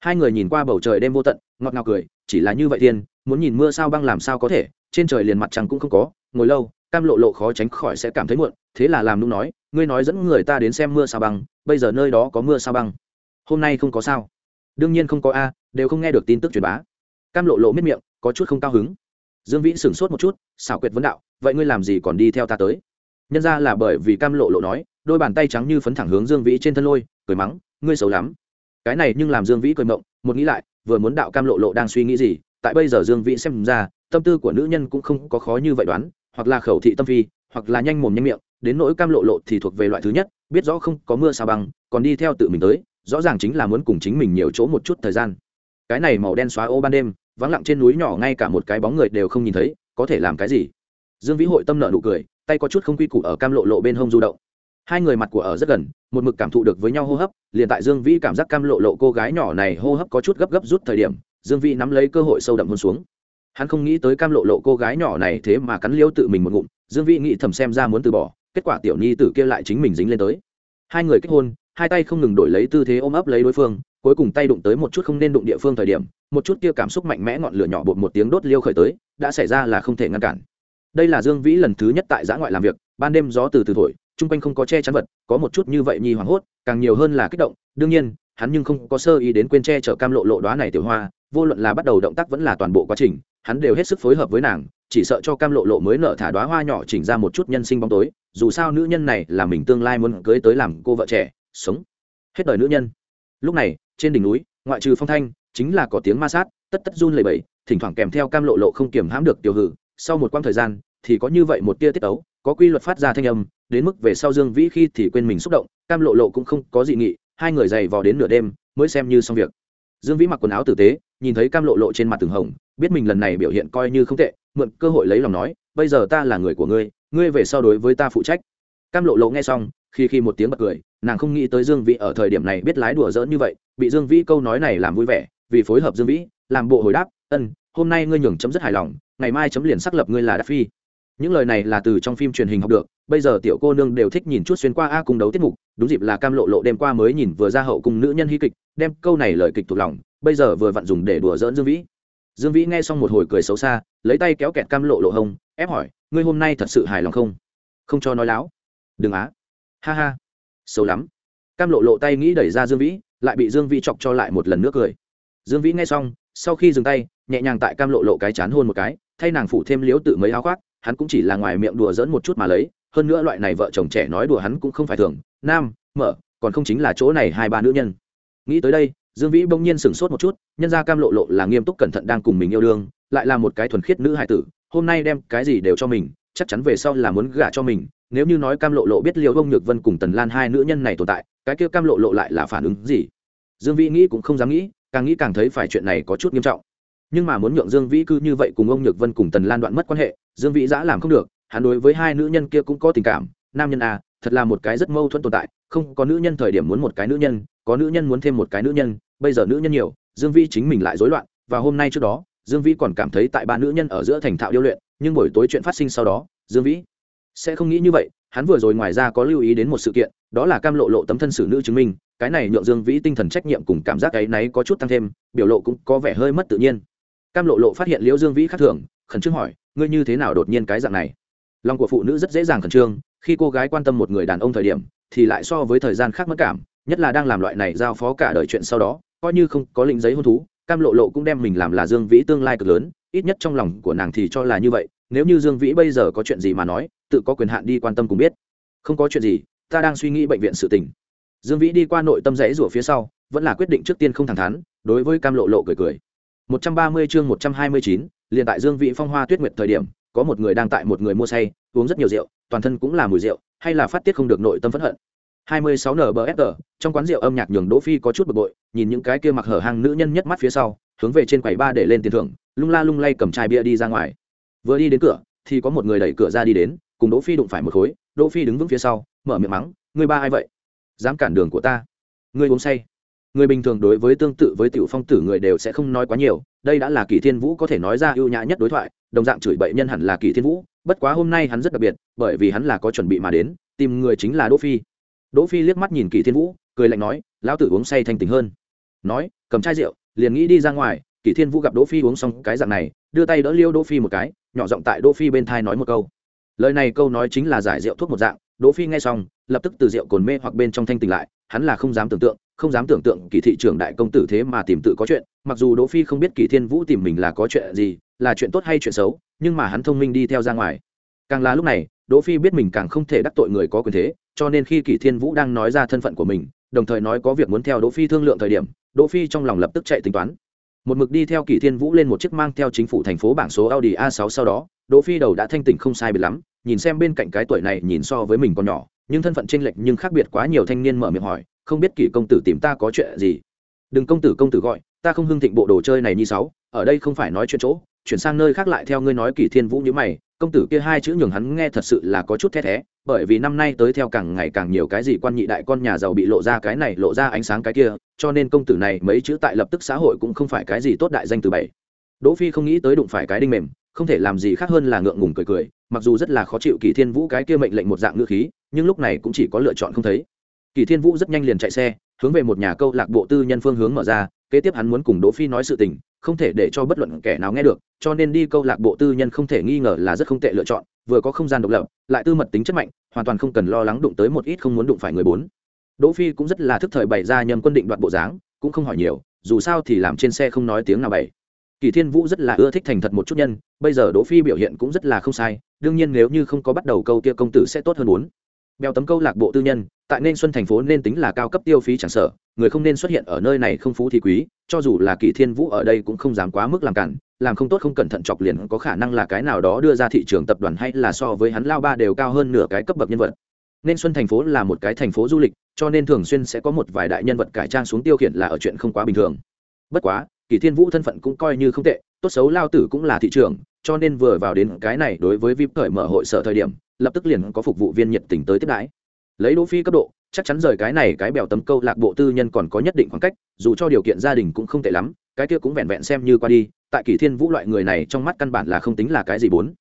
Hai người nhìn qua bầu trời đêm vô tận, ngọt ngào cười, chỉ là như vậy thiên muốn nhìn mưa sao băng làm sao có thể, trên trời liền mặt trăng cũng không có, ngồi lâu, cam lộ lộ khó tránh khỏi sẽ cảm thấy muộn, thế là làm nung nói ngươi nói dẫn người ta đến xem mưa sao băng, bây giờ nơi đó có mưa sao băng? Hôm nay không có sao. Đương nhiên không có a, đều không nghe được tin tức truyền bá. Cam lộ lộ miết miệng, có chút không cao hứng. Dương vĩ sửng sốt một chút, xảo quyệt vấn đạo, vậy ngươi làm gì còn đi theo ta tới? Nhân ra là bởi vì cam lộ lộ nói, đôi bàn tay trắng như phấn thẳng hướng dương vĩ trên thân lôi, cười mắng, ngươi xấu lắm. Cái này nhưng làm dương vĩ cười mộng, một nghĩ lại, vừa muốn đạo cam lộ lộ đang suy nghĩ gì, tại bây giờ dương vĩ xem ra, tâm tư của nữ nhân cũng không có khó như vậy đoán, hoặc là khẩu thị tâm phi, hoặc là nhanh mồm nhanh miệng đến nỗi cam lộ lộ thì thuộc về loại thứ nhất, biết rõ không có mưa sao băng, còn đi theo tự mình tới, rõ ràng chính là muốn cùng chính mình nhiều chỗ một chút thời gian. Cái này màu đen xóa ô ban đêm, vắng lặng trên núi nhỏ ngay cả một cái bóng người đều không nhìn thấy, có thể làm cái gì? Dương vĩ hội tâm nợ nụ cười, tay có chút không quy củ ở cam lộ lộ bên hông du động. Hai người mặt của ở rất gần, một mực cảm thụ được với nhau hô hấp, liền tại dương vĩ cảm giác cam lộ lộ cô gái nhỏ này hô hấp có chút gấp gấp rút thời điểm, dương vĩ nắm lấy cơ hội sâu đậm hôn xuống. Hắn không nghĩ tới cam lộ lộ cô gái nhỏ này thế mà cắn liêu tự mình một ngụm, dương vĩ nghĩ thầm xem ra muốn từ bỏ kết quả tiểu nhi tử kia lại chính mình dính lên tới. Hai người kết hôn, hai tay không ngừng đổi lấy tư thế ôm ấp lấy đối phương, cuối cùng tay đụng tới một chút không nên đụng địa phương thời điểm, một chút kia cảm xúc mạnh mẽ ngọn lửa nhỏ bột một tiếng đốt liêu khởi tới, đã xảy ra là không thể ngăn cản. Đây là dương vĩ lần thứ nhất tại giã ngoại làm việc, ban đêm gió từ từ thổi, chung quanh không có che chắn vật, có một chút như vậy nhi hoảng hốt, càng nhiều hơn là kích động, đương nhiên, hắn nhưng không có sơ ý đến quên che chở cam lộ lộ đoá này tiểu hoa, vô luận là bắt đầu động tác vẫn là toàn bộ quá trình, hắn đều hết sức phối hợp với nàng chỉ sợ cho cam lộ lộ mới nợ thả đoá hoa nhỏ chỉnh ra một chút nhân sinh bóng tối, dù sao nữ nhân này là mình tương lai muốn cưới tới làm cô vợ trẻ, sống. Hết đời nữ nhân. Lúc này, trên đỉnh núi, ngoại trừ phong thanh, chính là có tiếng ma sát, tất tất run lầy bẫy thỉnh thoảng kèm theo cam lộ lộ không kiềm hãm được tiểu hử, sau một quãng thời gian, thì có như vậy một tia tiết ấu, có quy luật phát ra thanh âm, đến mức về sau dương vĩ khi thì quên mình xúc động, cam lộ lộ cũng không có dị nghị, hai người dày vò đến nửa đêm, mới xem như xong việc. Dương vĩ mặc quần áo tử tế, nhìn thấy cam lộ lộ trên mặt từng hồng, biết mình lần này biểu hiện coi như không tệ mượn cơ hội lấy lòng nói, bây giờ ta là người của ngươi ngươi về sau đối với ta phụ trách. Cam lộ lộ nghe xong, khi khi một tiếng bật cười, nàng không nghĩ tới dương vĩ ở thời điểm này biết lái đùa giỡn như vậy, bị dương vĩ câu nói này làm vui vẻ, vì phối hợp dương vĩ, làm bộ hồi đáp, ân, hôm nay ngươi nhường chấm rất hài lòng, ngày mai chấm liền xác lập ngươi là đắc phi. Những lời này là từ trong phim truyền hình học được, bây giờ tiểu cô nương đều thích nhìn chút xuyên qua a cung đấu tiết mục, đúng dịp là cam lộ lộ đêm qua mới nhìn vừa ra hậu cùng nữ nhân hy kịch, đem câu này lời kịch thuộc lòng, bây giờ vừa vặn dùng để đùa dỡn dương vĩ dương vĩ nghe xong một hồi cười xấu xa, lấy tay kéo kẹt cam lộ lộ hông, ép hỏi, ngươi hôm nay thật sự hài lòng không? Không cho nói láo. Đừng á. Ha ha. Xấu lắm. Cam lộ lộ tay nghĩ đẩy ra dương vĩ, lại bị dương vĩ chọc cho lại một lần nữa cười. Dương vĩ nghe xong, sau khi dừng tay, nhẹ nhàng tại cam lộ lộ cái chán hôn một cái, thay nàng phủ thêm liếu tự mấy áo khoác, hắn cũng chỉ là ngoài miệng đùa dỡn một chút mà lấy, hơn nữa loại này vợ chồng trẻ nói đùa hắn cũng không phải thường, nam, mở, còn không chính là chỗ này hai ba nữ nhân. Nghĩ tới đây dương vĩ bỗng nhiên sửng sốt một chút, nhân ra cam lộ lộ là nghiêm túc cẩn thận đang cùng mình yêu đương, lại là một cái thuần khiết nữ hải tử, hôm nay đem cái gì đều cho mình, chắc chắn về sau là muốn gả cho mình, nếu như nói cam lộ lộ biết liều ông nhược vân cùng tần lan hai nữ nhân này tồn tại, cái kia cam lộ lộ lại là phản ứng gì? Dương vĩ nghĩ cũng không dám nghĩ, càng nghĩ càng thấy phải chuyện này có chút nghiêm trọng. Nhưng mà muốn nhượng dương vĩ cứ như vậy cùng ông nhược vân cùng tần lan đoạn mất quan hệ, dương vĩ giã làm không được, hắn đối với hai nữ nhân kia cũng có tình cảm, nam nhân à thật là một cái rất mâu thuẫn tồn tại, không có nữ nhân thời điểm muốn một cái nữ nhân, có nữ nhân muốn thêm một cái nữ nhân, bây giờ nữ nhân nhiều, dương vĩ chính mình lại rối loạn, và hôm nay trước đó, dương vĩ còn cảm thấy tại ba nữ nhân ở giữa thành thạo điêu luyện, nhưng buổi tối chuyện phát sinh sau đó, dương vĩ sẽ không nghĩ như vậy, hắn vừa rồi ngoài ra có lưu ý đến một sự kiện, đó là cam lộ lộ tấm thân xử nữ chứng minh, cái này nhượng dương vĩ tinh thần trách nhiệm cùng cảm giác ấy náy có chút tăng thêm, biểu lộ cũng có vẻ hơi mất tự nhiên. Cam lộ lộ phát hiện liễu dương vĩ khác thường, khẩn trương hỏi, ngươi như thế nào đột nhiên cái dạng này? Lòng của phụ nữ rất dễ dàng khẩn trương khi cô gái quan tâm một người đàn ông thời điểm thì lại so với thời gian khác mất cảm nhất là đang làm loại này giao phó cả đời chuyện sau đó coi như không có lĩnh giấy hôn thú cam lộ lộ cũng đem mình làm là dương vĩ tương lai cực lớn ít nhất trong lòng của nàng thì cho là như vậy nếu như dương vĩ bây giờ có chuyện gì mà nói tự có quyền hạn đi quan tâm cùng biết. Không có chuyện gì ta đang suy nghĩ bệnh viện sự tình. Dương vĩ đi qua nội tâm rẫy rủa phía sau vẫn là quyết định trước tiên không thẳng thắn đối với cam lộ lộ cười cười. 130 chương 129, liền tại Dương Vĩ Phong Hoa Tuyết Nguyệt thời điểm, có một người đang tại một người mua say, uống rất nhiều rượu, toàn thân cũng là mùi rượu, hay là phát tiết không được nội tâm phẫn hận. 26 NBFR, trong quán rượu âm nhạc nhường Đỗ Phi có chút bực bội, nhìn những cái kia mặc hở hang nữ nhân nhất mắt phía sau, hướng về trên quầy ba để lên tiền thưởng, lung la lung lay cầm chai bia đi ra ngoài. Vừa đi đến cửa, thì có một người đẩy cửa ra đi đến, cùng Đỗ Phi đụng phải một khối, Đỗ Phi đứng vững phía sau, mở miệng mắng, "Ngươi ba ai vậy? Dám cản đường của ta? Ngươi uống say?" Người bình thường đối với tương tự với tiểu phong tử người đều sẽ không nói quá nhiều, đây đã là kỳ thiên vũ có thể nói ra ưu nhã nhất đối thoại, đồng dạng chửi bậy nhân hẳn là kỳ thiên vũ, bất quá hôm nay hắn rất đặc biệt, bởi vì hắn là có chuẩn bị mà đến, tìm người chính là đỗ phi. Đỗ phi liếc mắt nhìn kỳ thiên vũ, cười lạnh nói, lão tử uống say thanh tỉnh hơn. Nói, cầm chai rượu, liền nghĩ đi ra ngoài, kỳ thiên vũ gặp đỗ phi uống xong cái dạng này, đưa tay đỡ liêu đỗ phi một cái, nhỏ giọng tại đỗ phi bên thai nói một câu. Lời này câu nói chính là giải rượu thuốc một dạng, đỗ phi nghe xong, lập tức từ rượu cồn mê hoặc bên trong thanh tỉnh lại, hắn là không dám tưởng tượng không dám tưởng tượng kỳ thị trưởng đại công tử thế mà tìm tự có chuyện, mặc dù đỗ phi không biết kỳ thiên vũ tìm mình là có chuyện gì, là chuyện tốt hay chuyện xấu, nhưng mà hắn thông minh đi theo ra ngoài. Càng là lúc này, đỗ phi biết mình càng không thể đắc tội người có quyền thế, cho nên khi kỳ thiên vũ đang nói ra thân phận của mình, đồng thời nói có việc muốn theo đỗ phi thương lượng thời điểm, đỗ phi trong lòng lập tức chạy tính toán. Một mực đi theo kỳ thiên vũ lên một chiếc mang theo chính phủ thành phố bảng số audi a 6 sau đó, đỗ phi đầu đã thanh tỉnh không sai biệt lắm, nhìn xem bên cạnh cái tuổi này nhìn so với mình còn nhỏ, nhưng thân phận chênh lệch nhưng khác biệt quá nhiều thanh niên mở miệng hỏi không biết kỷ công tử tìm ta có chuyện gì. Đừng công tử công tử gọi, ta không hưng thịnh bộ đồ chơi này như sáu, ở đây không phải nói chuyện chỗ, chuyển sang nơi khác lại theo ngươi nói kỷ thiên vũ như mày, công tử kia hai chữ nhường hắn nghe thật sự là có chút thét thé, bởi vì năm nay tới theo càng ngày càng nhiều cái gì quan nhị đại con nhà giàu bị lộ ra cái này, lộ ra ánh sáng cái kia, cho nên công tử này mấy chữ tại lập tức xã hội cũng không phải cái gì tốt đại danh từ bảy. Đỗ phi không nghĩ tới đụng phải cái đinh mềm, không thể làm gì khác hơn là ngượng ngùng cười cười, mặc dù rất là khó chịu kỳ thiên vũ cái kia mệnh lệnh một dạng ngữ khí, nhưng lúc này cũng chỉ có lựa chọn không thấy kỳ thiên vũ rất nhanh liền chạy xe, hướng về một nhà câu lạc bộ tư nhân phương hướng mở ra, kế tiếp hắn muốn cùng đỗ phi nói sự tình, không thể để cho bất luận kẻ nào nghe được, cho nên đi câu lạc bộ tư nhân không thể nghi ngờ là rất không tệ lựa chọn, vừa có không gian độc lập, lại tư mật tính chất mạnh, hoàn toàn không cần lo lắng đụng tới một ít không muốn đụng phải người bốn. Đỗ phi cũng rất là thức thời bày ra nhầm quân định đoạt bộ dáng, cũng không hỏi nhiều, dù sao thì làm trên xe không nói tiếng nào bày kỳ thiên vũ rất là ưa thích thành thật một chút nhân, bây giờ đỗ phi biểu hiện cũng rất là không sai, đương nhiên nếu như không có bắt đầu câu kia công tử sẽ tốt hơn muốn bèo tấm câu lạc bộ tư nhân tại nên xuân thành phố nên tính là cao cấp tiêu phí chẳng sở người không nên xuất hiện ở nơi này không phú thì quý, cho dù là kỳ thiên vũ ở đây cũng không dám quá mức làm cản, làm không tốt không cẩn thận chọc liền có khả năng là cái nào đó đưa ra thị trường tập đoàn hay là so với hắn lao ba đều cao hơn nửa cái cấp bậc nhân vật. Nên xuân thành phố là một cái thành phố du lịch, cho nên thường xuyên sẽ có một vài đại nhân vật cải trang xuống tiêu khiển là ở chuyện không quá bình thường. Bất quá, kỳ thiên vũ thân phận cũng coi như không tệ, tốt xấu lao tử cũng là thị trường, cho nên vừa vào đến cái này đối với vip cởi mở hội sở thời điểm, lập tức liền có phục vụ viên nhiệt tình tới tiếp đãi lấy đỗ phi cấp độ, chắc chắn rời cái này cái bèo tấm câu lạc bộ tư nhân còn có nhất định khoảng cách, dù cho điều kiện gia đình cũng không tệ lắm, cái kia cũng vẹn vẹn xem như qua đi, tại kỳ thiên vũ loại người này trong mắt căn bản là không tính là cái gì bốn.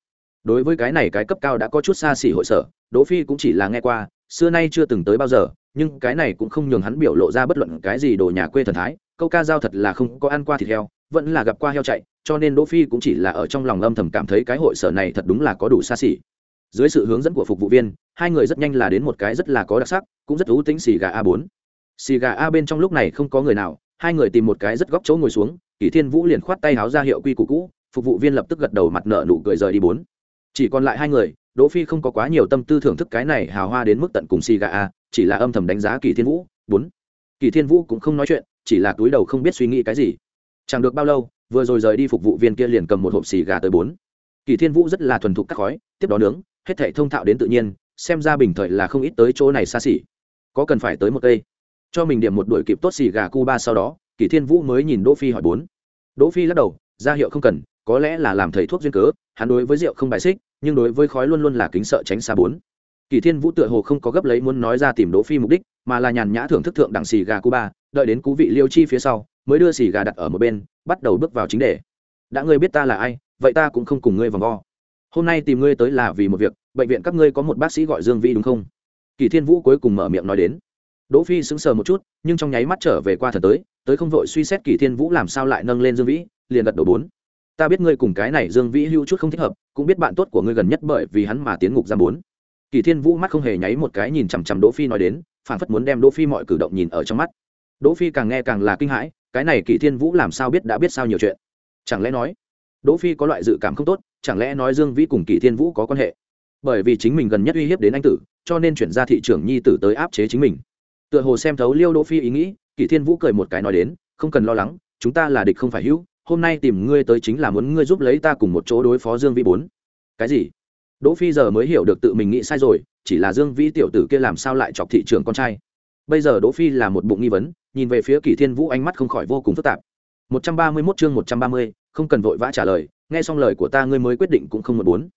Đối với cái này cái cấp cao đã có chút xa xỉ hội sở, đỗ phi cũng chỉ là nghe qua, xưa nay chưa từng tới bao giờ, nhưng cái này cũng không nhường hắn biểu lộ ra bất luận cái gì đồ nhà quê thần thái, câu ca giao thật là không có ăn qua thịt heo, vẫn là gặp qua heo chạy, cho nên đỗ phi cũng chỉ là ở trong lòng âm thầm cảm thấy cái hội sở này thật đúng là có đủ xa xỉ dưới sự hướng dẫn của phục vụ viên, hai người rất nhanh là đến một cái rất là có đặc sắc, cũng rất thú tính xì gà a 4 xì gà a bên trong lúc này không có người nào, hai người tìm một cái rất góc chỗ ngồi xuống kỷ thiên vũ liền khoát tay háo ra hiệu quy củ cũ, phục vụ viên lập tức gật đầu mặt nợ nụ cười rời đi bốn. Chỉ còn lại hai người, đỗ phi không có quá nhiều tâm tư thưởng thức cái này hào hoa đến mức tận cùng xì gà a, chỉ là âm thầm đánh giá kỷ thiên vũ, bốn. Kỷ thiên vũ cũng không nói chuyện, chỉ là túi đầu không biết suy nghĩ cái gì. Chẳng được bao lâu, vừa rồi rời đi phục vụ viên kia liền cầm một hộp xì gà tới bốn. Kỷ thiên vũ rất là thuần thục cắt khói, tiếp đó nướng hết thảy thông thạo đến tự nhiên, xem ra bình thời là không ít tới chỗ này xa xỉ. Có cần phải tới một cây. Cho mình điểm một đuổi kịp tốt xì gà cuba sau đó kỷ thiên vũ mới nhìn đỗ phi hỏi bốn. Đỗ phi lắc đầu, ra hiệu không cần, có lẽ là làm thầy thuốc duyên cớ, hắn đối với rượu không bài xích, nhưng đối với khói luôn luôn là kính sợ tránh xa bốn. Kỷ thiên vũ tựa hồ không có gấp lấy muốn nói ra tìm đỗ phi mục đích, mà là nhàn nhã thưởng thức thượng đẳng xì gà cuba, đợi đến cú vị liêu chi phía sau, mới đưa xì gà đặt ở một bên, bắt đầu bước vào chính đề. Đã ngươi biết ta là ai, vậy ta cũng không cùng ngươi vòng vo hôm nay tìm ngươi tới là vì một việc, bệnh viện các ngươi có một bác sĩ gọi dương vĩ đúng không? Kỳ thiên vũ cuối cùng mở miệng nói đến. Đỗ phi sững sờ một chút, nhưng trong nháy mắt trở về qua thật tới tới không vội suy xét kỳ thiên vũ làm sao lại nâng lên dương vĩ, liền gật đầu bốn. Ta biết ngươi cùng cái này dương vĩ hưu chút không thích hợp, cũng biết bạn tốt của ngươi gần nhất bởi vì hắn mà tiến ngục giam bốn. Kỳ thiên vũ mắt không hề nháy một cái nhìn chằm chằm đỗ phi nói đến phản phất muốn đem đỗ phi mọi cử động nhìn ở trong mắt. Đỗ phi càng nghe càng là kinh hãi, cái này kỳ thiên vũ làm sao biết đã biết sao nhiều chuyện. Chẳng lẽ nói, đỗ phi có loại dự cảm không tốt chẳng lẽ nói dương vĩ cùng kỳ thiên vũ có quan hệ? Bởi vì chính mình gần nhất uy hiếp đến anh tử cho nên chuyển ra thị trường nhi tử tới áp chế chính mình. Tựa hồ xem thấu liêu đỗ phi ý nghĩ kỳ thiên vũ cười một cái nói đến không cần lo lắng chúng ta là địch không phải hữu hôm nay tìm ngươi tới chính là muốn ngươi giúp lấy ta cùng một chỗ đối phó dương vĩ bốn. Cái gì? Đỗ phi giờ mới hiểu được tự mình nghĩ sai rồi chỉ là dương vĩ tiểu tử kia làm sao lại chọc thị trường con trai? Bây giờ đỗ phi là một bụng nghi vấn nhìn về phía kỳ thiên vũ ánh mắt không khỏi vô cùng phức tạp. 131 chương 130, không cần vội vã trả lời nghe xong lời của ta ngươi mới quyết định cũng không một bốn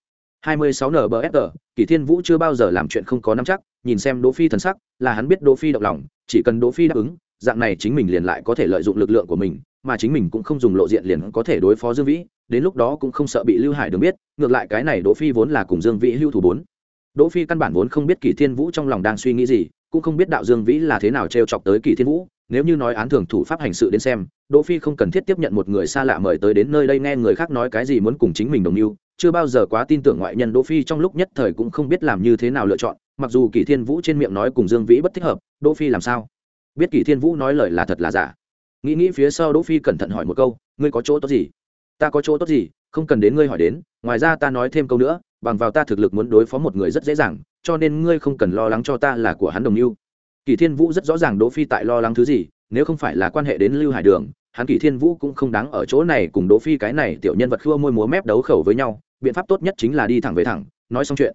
26 nbfr kỷ thiên vũ chưa bao giờ làm chuyện không có nắm chắc, nhìn xem đỗ phi thần sắc, là hắn biết đỗ phi động lòng, chỉ cần đỗ phi đáp ứng, dạng này chính mình liền lại có thể lợi dụng lực lượng của mình, mà chính mình cũng không dùng lộ diện liền có thể đối phó dương vĩ, đến lúc đó cũng không sợ bị lưu hải đường biết, ngược lại cái này đỗ phi vốn là cùng dương vĩ hưu thủ bốn. Đỗ phi căn bản vốn không biết kỷ thiên vũ trong lòng đang suy nghĩ gì cũng không biết đạo dương vĩ là thế nào trêu chọc tới kỳ thiên vũ, nếu như nói án thường thủ pháp hành sự đến xem, đỗ phi không cần thiết tiếp nhận một người xa lạ mời tới đến nơi đây nghe người khác nói cái gì muốn cùng chính mình đồng mưu, chưa bao giờ quá tin tưởng ngoại nhân đỗ phi trong lúc nhất thời cũng không biết làm như thế nào lựa chọn, mặc dù kỳ thiên vũ trên miệng nói cùng dương vĩ bất thích hợp, đỗ phi làm sao? Biết kỳ thiên vũ nói lời là thật là giả. Nghĩ nghĩ phía sau đỗ phi cẩn thận hỏi một câu, ngươi có chỗ tốt gì? Ta có chỗ tốt gì, không cần đến ngươi hỏi đến, ngoài ra ta nói thêm câu nữa bằng vào ta thực lực muốn đối phó một người rất dễ dàng, cho nên ngươi không cần lo lắng cho ta là của hắn đồng lưu. kỷ thiên vũ rất rõ ràng đỗ phi tại lo lắng thứ gì, nếu không phải là quan hệ đến lưu hải đường, hắn kỷ thiên vũ cũng không đáng ở chỗ này cùng đỗ phi cái này tiểu nhân vật khua môi múa mép đấu khẩu với nhau, biện pháp tốt nhất chính là đi thẳng về thẳng, nói xong chuyện.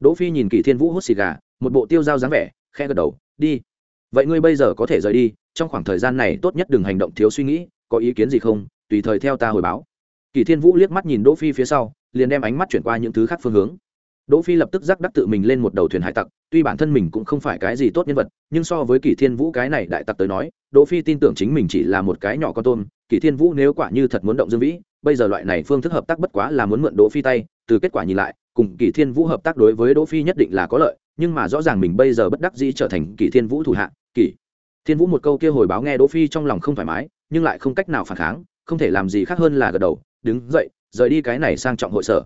Đỗ phi nhìn kỷ thiên vũ hút xì gà, một bộ tiêu dao dáng vẻ khe gật đầu, đi. Vậy ngươi bây giờ có thể rời đi, trong khoảng thời gian này tốt nhất đừng hành động thiếu suy nghĩ, có ý kiến gì không, tùy thời theo ta hồi báo. Kỷ thiên vũ liếc mắt nhìn đỗ phi phía sau liền đem ánh mắt chuyển qua những thứ khác phương hướng. Đỗ phi lập tức giác đắc tự mình lên một đầu thuyền hải tặc, tuy bản thân mình cũng không phải cái gì tốt nhân vật, nhưng so với kỷ thiên vũ cái này đại tặc tới nói, đỗ phi tin tưởng chính mình chỉ là một cái nhỏ con tôm kỷ thiên vũ nếu quả như thật muốn động dương vĩ, bây giờ loại này phương thức hợp tác bất quá là muốn mượn đỗ phi tay, từ kết quả nhìn lại, cùng kỷ thiên vũ hợp tác đối với đỗ phi nhất định là có lợi, nhưng mà rõ ràng mình bây giờ bất đắc dĩ trở thành kỷ thiên vũ thủ hạ kỷ thiên vũ một câu kia hồi báo nghe đỗ phi trong lòng không thoải mái, nhưng lại không cách nào phản kháng, không thể làm gì khác hơn là gật đầu, đứng dậy rời đi cái này sang trọng hội sở.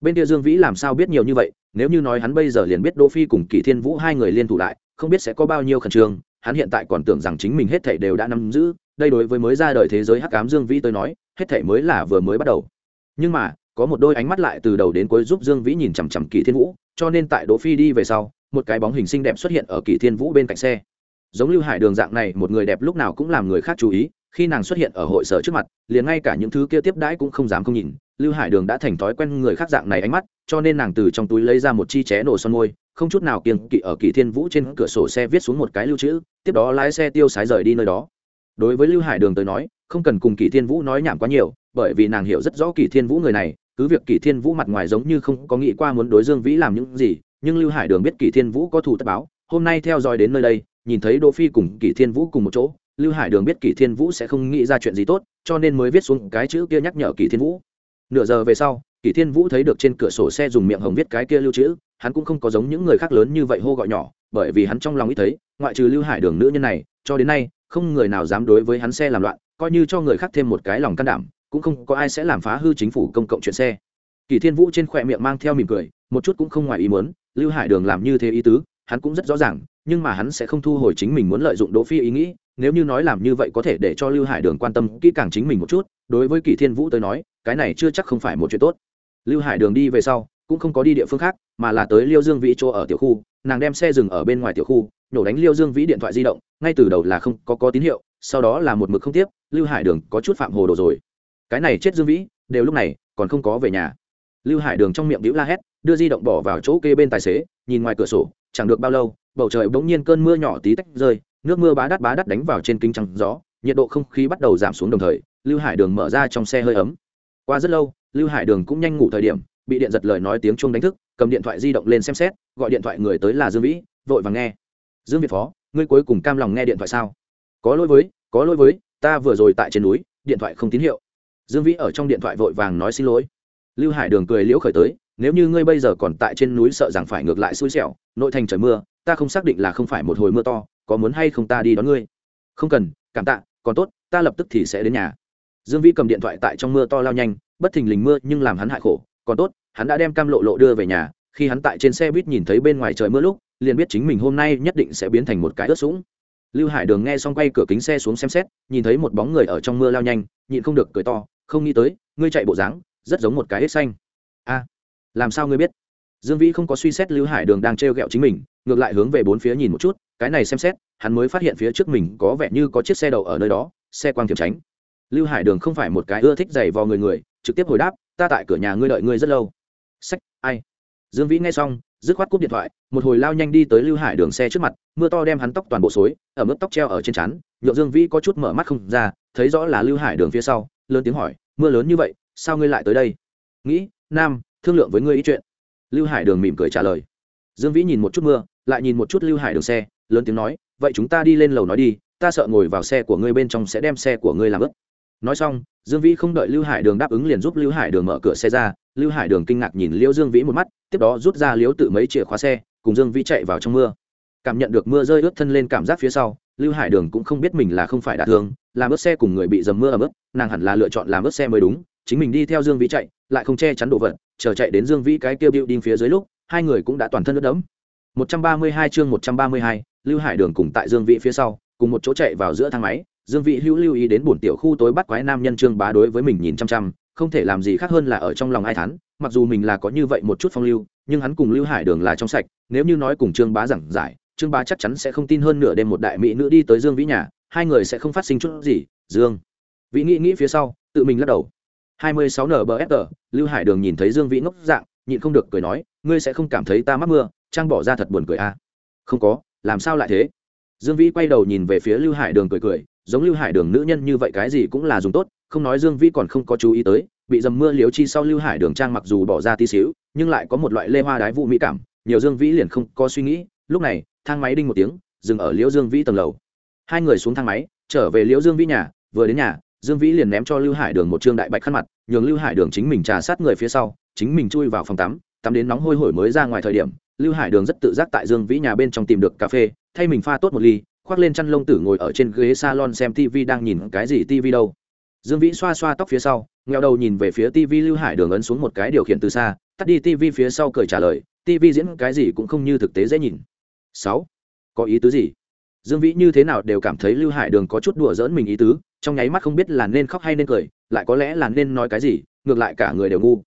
Bên kia dương vĩ làm sao biết nhiều như vậy, nếu như nói hắn bây giờ liền biết đỗ phi cùng kỷ thiên vũ hai người liên thủ lại, không biết sẽ có bao nhiêu khẩn trương, hắn hiện tại còn tưởng rằng chính mình hết thảy đều đã nắm giữ, đây đối với mới ra đời thế giới hắc ám dương vĩ tới nói, hết thảy mới là vừa mới bắt đầu. Nhưng mà, có một đôi ánh mắt lại từ đầu đến cuối giúp dương vĩ nhìn chằm chằm kỷ thiên vũ, cho nên tại đỗ phi đi về sau, một cái bóng hình xinh đẹp xuất hiện ở kỷ thiên vũ bên cạnh xe. Giống lưu hải đường dạng này, một người đẹp lúc nào cũng làm người khác chú ý, khi nàng xuất hiện ở hội sở trước mặt, liền ngay cả những thứ kia tiếp đãi cũng không dám không nhìn lưu hải đường đã thành thói quen người khác dạng này ánh mắt, cho nên nàng từ trong túi lấy ra một chi ché nổ son môi, không chút nào kiêng kỵ ở kỳ thiên vũ trên cửa sổ xe viết xuống một cái lưu trữ tiếp đó lái xe tiêu sái rời đi nơi đó. Đối với lưu hải đường tới nói, không cần cùng kỳ thiên vũ nói nhảm quá nhiều, bởi vì nàng hiểu rất rõ kỳ thiên vũ người này, cứ việc kỳ thiên vũ mặt ngoài giống như không có nghĩ qua muốn đối dương vĩ làm những gì, nhưng lưu hải đường biết kỳ thiên vũ có thủ tất báo, hôm nay theo dõi đến nơi đây, nhìn thấy đỗ phi cùng kỳ thiên vũ cùng một chỗ, lưu hải đường biết kỳ thiên vũ sẽ không nghĩ ra chuyện gì tốt, cho nên mới viết xuống cái chữ kia nhắc nhở kỳ thiên vũ nửa giờ về sau kỷ thiên vũ thấy được trên cửa sổ xe dùng miệng hồng viết cái kia lưu trữ, hắn cũng không có giống những người khác lớn như vậy hô gọi nhỏ, bởi vì hắn trong lòng ít thấy, ngoại trừ lưu hải đường nữ nhân này, cho đến nay, không người nào dám đối với hắn xe làm loạn, coi như cho người khác thêm một cái lòng can đảm, cũng không có ai sẽ làm phá hư chính phủ công cộng chuyện xe. Kỳ thiên vũ trên khỏe miệng mang theo mỉm cười, một chút cũng không ngoài ý muốn, lưu hải đường làm như thế ý tứ, hắn cũng rất rõ ràng nhưng mà hắn sẽ không thu hồi chính mình muốn lợi dụng đỗ phi ý nghĩ, nếu như nói làm như vậy có thể để cho lưu hải đường quan tâm kỹ càng chính mình một chút, đối với Kỷ thiên vũ tới nói, cái này chưa chắc không phải một chuyện tốt. Lưu hải đường đi về sau, cũng không có đi địa phương khác, mà là tới liêu dương vĩ chỗ ở tiểu khu, nàng đem xe dừng ở bên ngoài tiểu khu, nhổ đánh liêu dương vĩ điện thoại di động, ngay từ đầu là không có có tín hiệu, sau đó là một mực không tiếp, lưu hải đường có chút phạm hồ đồ rồi. Cái này chết dương vĩ, đều lúc này còn không có về nhà. Lưu hải đường trong miệng bĩu la hét, đưa di động bỏ vào chỗ kê bên tài xế, nhìn ngoài cửa sổ chẳng được bao lâu, bầu trời bỗng nhiên cơn mưa nhỏ tí tách rơi, nước mưa bá đắt bá đắt đánh vào trên kính trăng gió, nhiệt độ không khí bắt đầu giảm xuống đồng thời, lưu hải đường mở ra trong xe hơi ấm. Qua rất lâu, lưu hải đường cũng nhanh ngủ thời điểm, bị điện giật lời nói tiếng chuông đánh thức, cầm điện thoại di động lên xem xét, gọi điện thoại người tới là dương vĩ, vội và nghe. Dương việt phó, ngươi cuối cùng cam lòng nghe điện thoại sao? Có lỗi với, có lỗi với, ta vừa rồi tại trên núi, điện thoại không tín hiệu. Dương vĩ ở trong điện thoại vội vàng nói xin lỗi lưu hải đường cười liễu khởi tới, nếu như ngươi bây giờ còn tại trên núi sợ rằng phải ngược lại xui xẻo, nội thành trời mưa, ta không xác định là không phải một hồi mưa to, có muốn hay không ta đi đón ngươi? Không cần, cảm tạ, còn tốt, ta lập tức thì sẽ đến nhà. Dương vĩ cầm điện thoại tại trong mưa to lao nhanh, bất thình lình mưa nhưng làm hắn hại khổ. Còn tốt, hắn đã đem cam lộ lộ đưa về nhà, khi hắn tại trên xe buýt nhìn thấy bên ngoài trời mưa lúc, liền biết chính mình hôm nay nhất định sẽ biến thành một cái ướt sũng. Lưu hải đường nghe xong quay cửa kính xe xuống xem xét, nhìn thấy một bóng người ở trong mưa lao nhanh, nhịn không được cười to, không nghĩ tới, ngươi chạy bộ dáng rất giống một cái hết xanh. A, làm sao ngươi biết? Dương vĩ không có suy xét lưu hải đường đang t r chính mình, ngược lại hướng về bốn phía nhìn một chút, cái này xem xét, hắn mới phát hiện phía trước mình có vẻ như có chiếc xe đậu ở nơi đó, xe quang kiểm tránh. Lưu hải đường không phải một cái ưa thích giày vò người người, trực tiếp hồi đáp, ta tại cửa nhà ngươi đợi ngươi rất lâu. Sách, ai? Dương vĩ nghe xong, dứt khoát cúp điện thoại, một hồi lao nhanh đi tới lưu hải đường xe trước mặt, mưa to đem hắn tóc toàn bộ xối, ở mức tóc treo ở trên chắn nhựa dương vĩ có chút mở mắt không ra, thấy rõ là lưu hải đường phía sau, lớn tiếng hỏi, mưa lớn như vậy sao ngươi lại tới đây? Nghĩ, nam, thương lượng với ngươi ý chuyện. Lưu hải đường mỉm cười trả lời. Dương vĩ nhìn một chút mưa, lại nhìn một chút lưu hải đường xe, lớn tiếng nói, vậy chúng ta đi lên lầu nói đi, ta sợ ngồi vào xe của ngươi bên trong sẽ đem xe của ngươi làm ướt. Nói xong, dương vĩ không đợi lưu hải đường đáp ứng liền giúp lưu hải đường mở cửa xe ra. Lưu hải đường kinh ngạc nhìn liễu dương vĩ một mắt, tiếp đó rút ra liễu tự mấy chìa khóa xe, cùng dương vĩ chạy vào trong mưa. Cảm nhận được mưa rơi ướt thân lên cảm giác phía sau, lưu hải đường cũng không biết mình là không phải đả thương, làm ướt xe cùng người bị dầm mưa ấm ướt, nàng hẳn là lựa chọn làm ướt xe mới đúng chính mình đi theo dương vĩ chạy lại không che chắn đồ vật chờ chạy đến dương vĩ cái kia bịu đinh phía dưới lúc hai người cũng đã toàn thân ướt đẫm. 132 chương 132, lưu hải đường cùng tại dương vĩ phía sau cùng một chỗ chạy vào giữa thang máy dương vĩ hữu lưu ý đến buồn tiểu khu tối bắt quái nam nhân trương bá đối với mình nhìn chăm chăm không thể làm gì khác hơn là ở trong lòng ai thán mặc dù mình là có như vậy một chút phong lưu nhưng hắn cùng lưu hải đường là trong sạch nếu như nói cùng trương bá giảng giải trương bá chắc chắn sẽ không tin hơn nửa đêm một đại mỹ nữ đi tới dương vĩ nhà hai người sẽ không phát sinh chút gì dương vĩ nghĩ nghĩ phía sau tự mình lắc đầu. 26 nbfr lưu hải đường nhìn thấy dương vĩ ngốc dạng, nhịn không được cười nói, ngươi sẽ không cảm thấy ta mắc mưa, trang bỏ ra thật buồn cười à. không có, làm sao lại thế dương vĩ quay đầu nhìn về phía lưu hải đường cười cười, giống lưu hải đường nữ nhân như vậy cái gì cũng là dùng tốt, không nói dương vĩ còn không có chú ý tới, bị dầm mưa liếu chi sau lưu hải đường trang mặc dù bỏ ra tí xíu, nhưng lại có một loại lê hoa đái vụ mỹ cảm, nhiều dương vĩ liền không có suy nghĩ, lúc này, thang máy đinh một tiếng, dừng ở liễu dương vĩ tầng lầu hai người xuống thang máy, trở về liễu dương vĩ nhà, vừa đến nhà dương vĩ liền ném cho lưu hải đường một trương đại bạch khăn mặt, nhường lưu hải đường chính mình trà sát người phía sau, chính mình chui vào phòng tắm tắm đến nóng hôi hổi mới ra ngoài thời điểm, lưu hải đường rất tự giác tại dương vĩ nhà bên trong tìm được cà phê, thay mình pha tốt một ly, khoác lên chăn lông tử ngồi ở trên ghế salon xem tv đang nhìn cái gì tv đâu. Dương vĩ xoa xoa tóc phía sau ngheo đầu nhìn về phía tv lưu hải đường ấn xuống một cái điều khiển từ xa, tắt đi tv phía sau cười trả lời tv diễn cái gì cũng không như thực tế dễ nhìn. Sáu, có ý tứ gì? Dương vĩ như thế nào đều cảm thấy lưu hải đường có chút đùa giỡn mình ý tứ trong nháy mắt không biết là nên khóc hay nên cười, lại có lẽ là nên nói cái gì, ngược lại cả người đều ngu.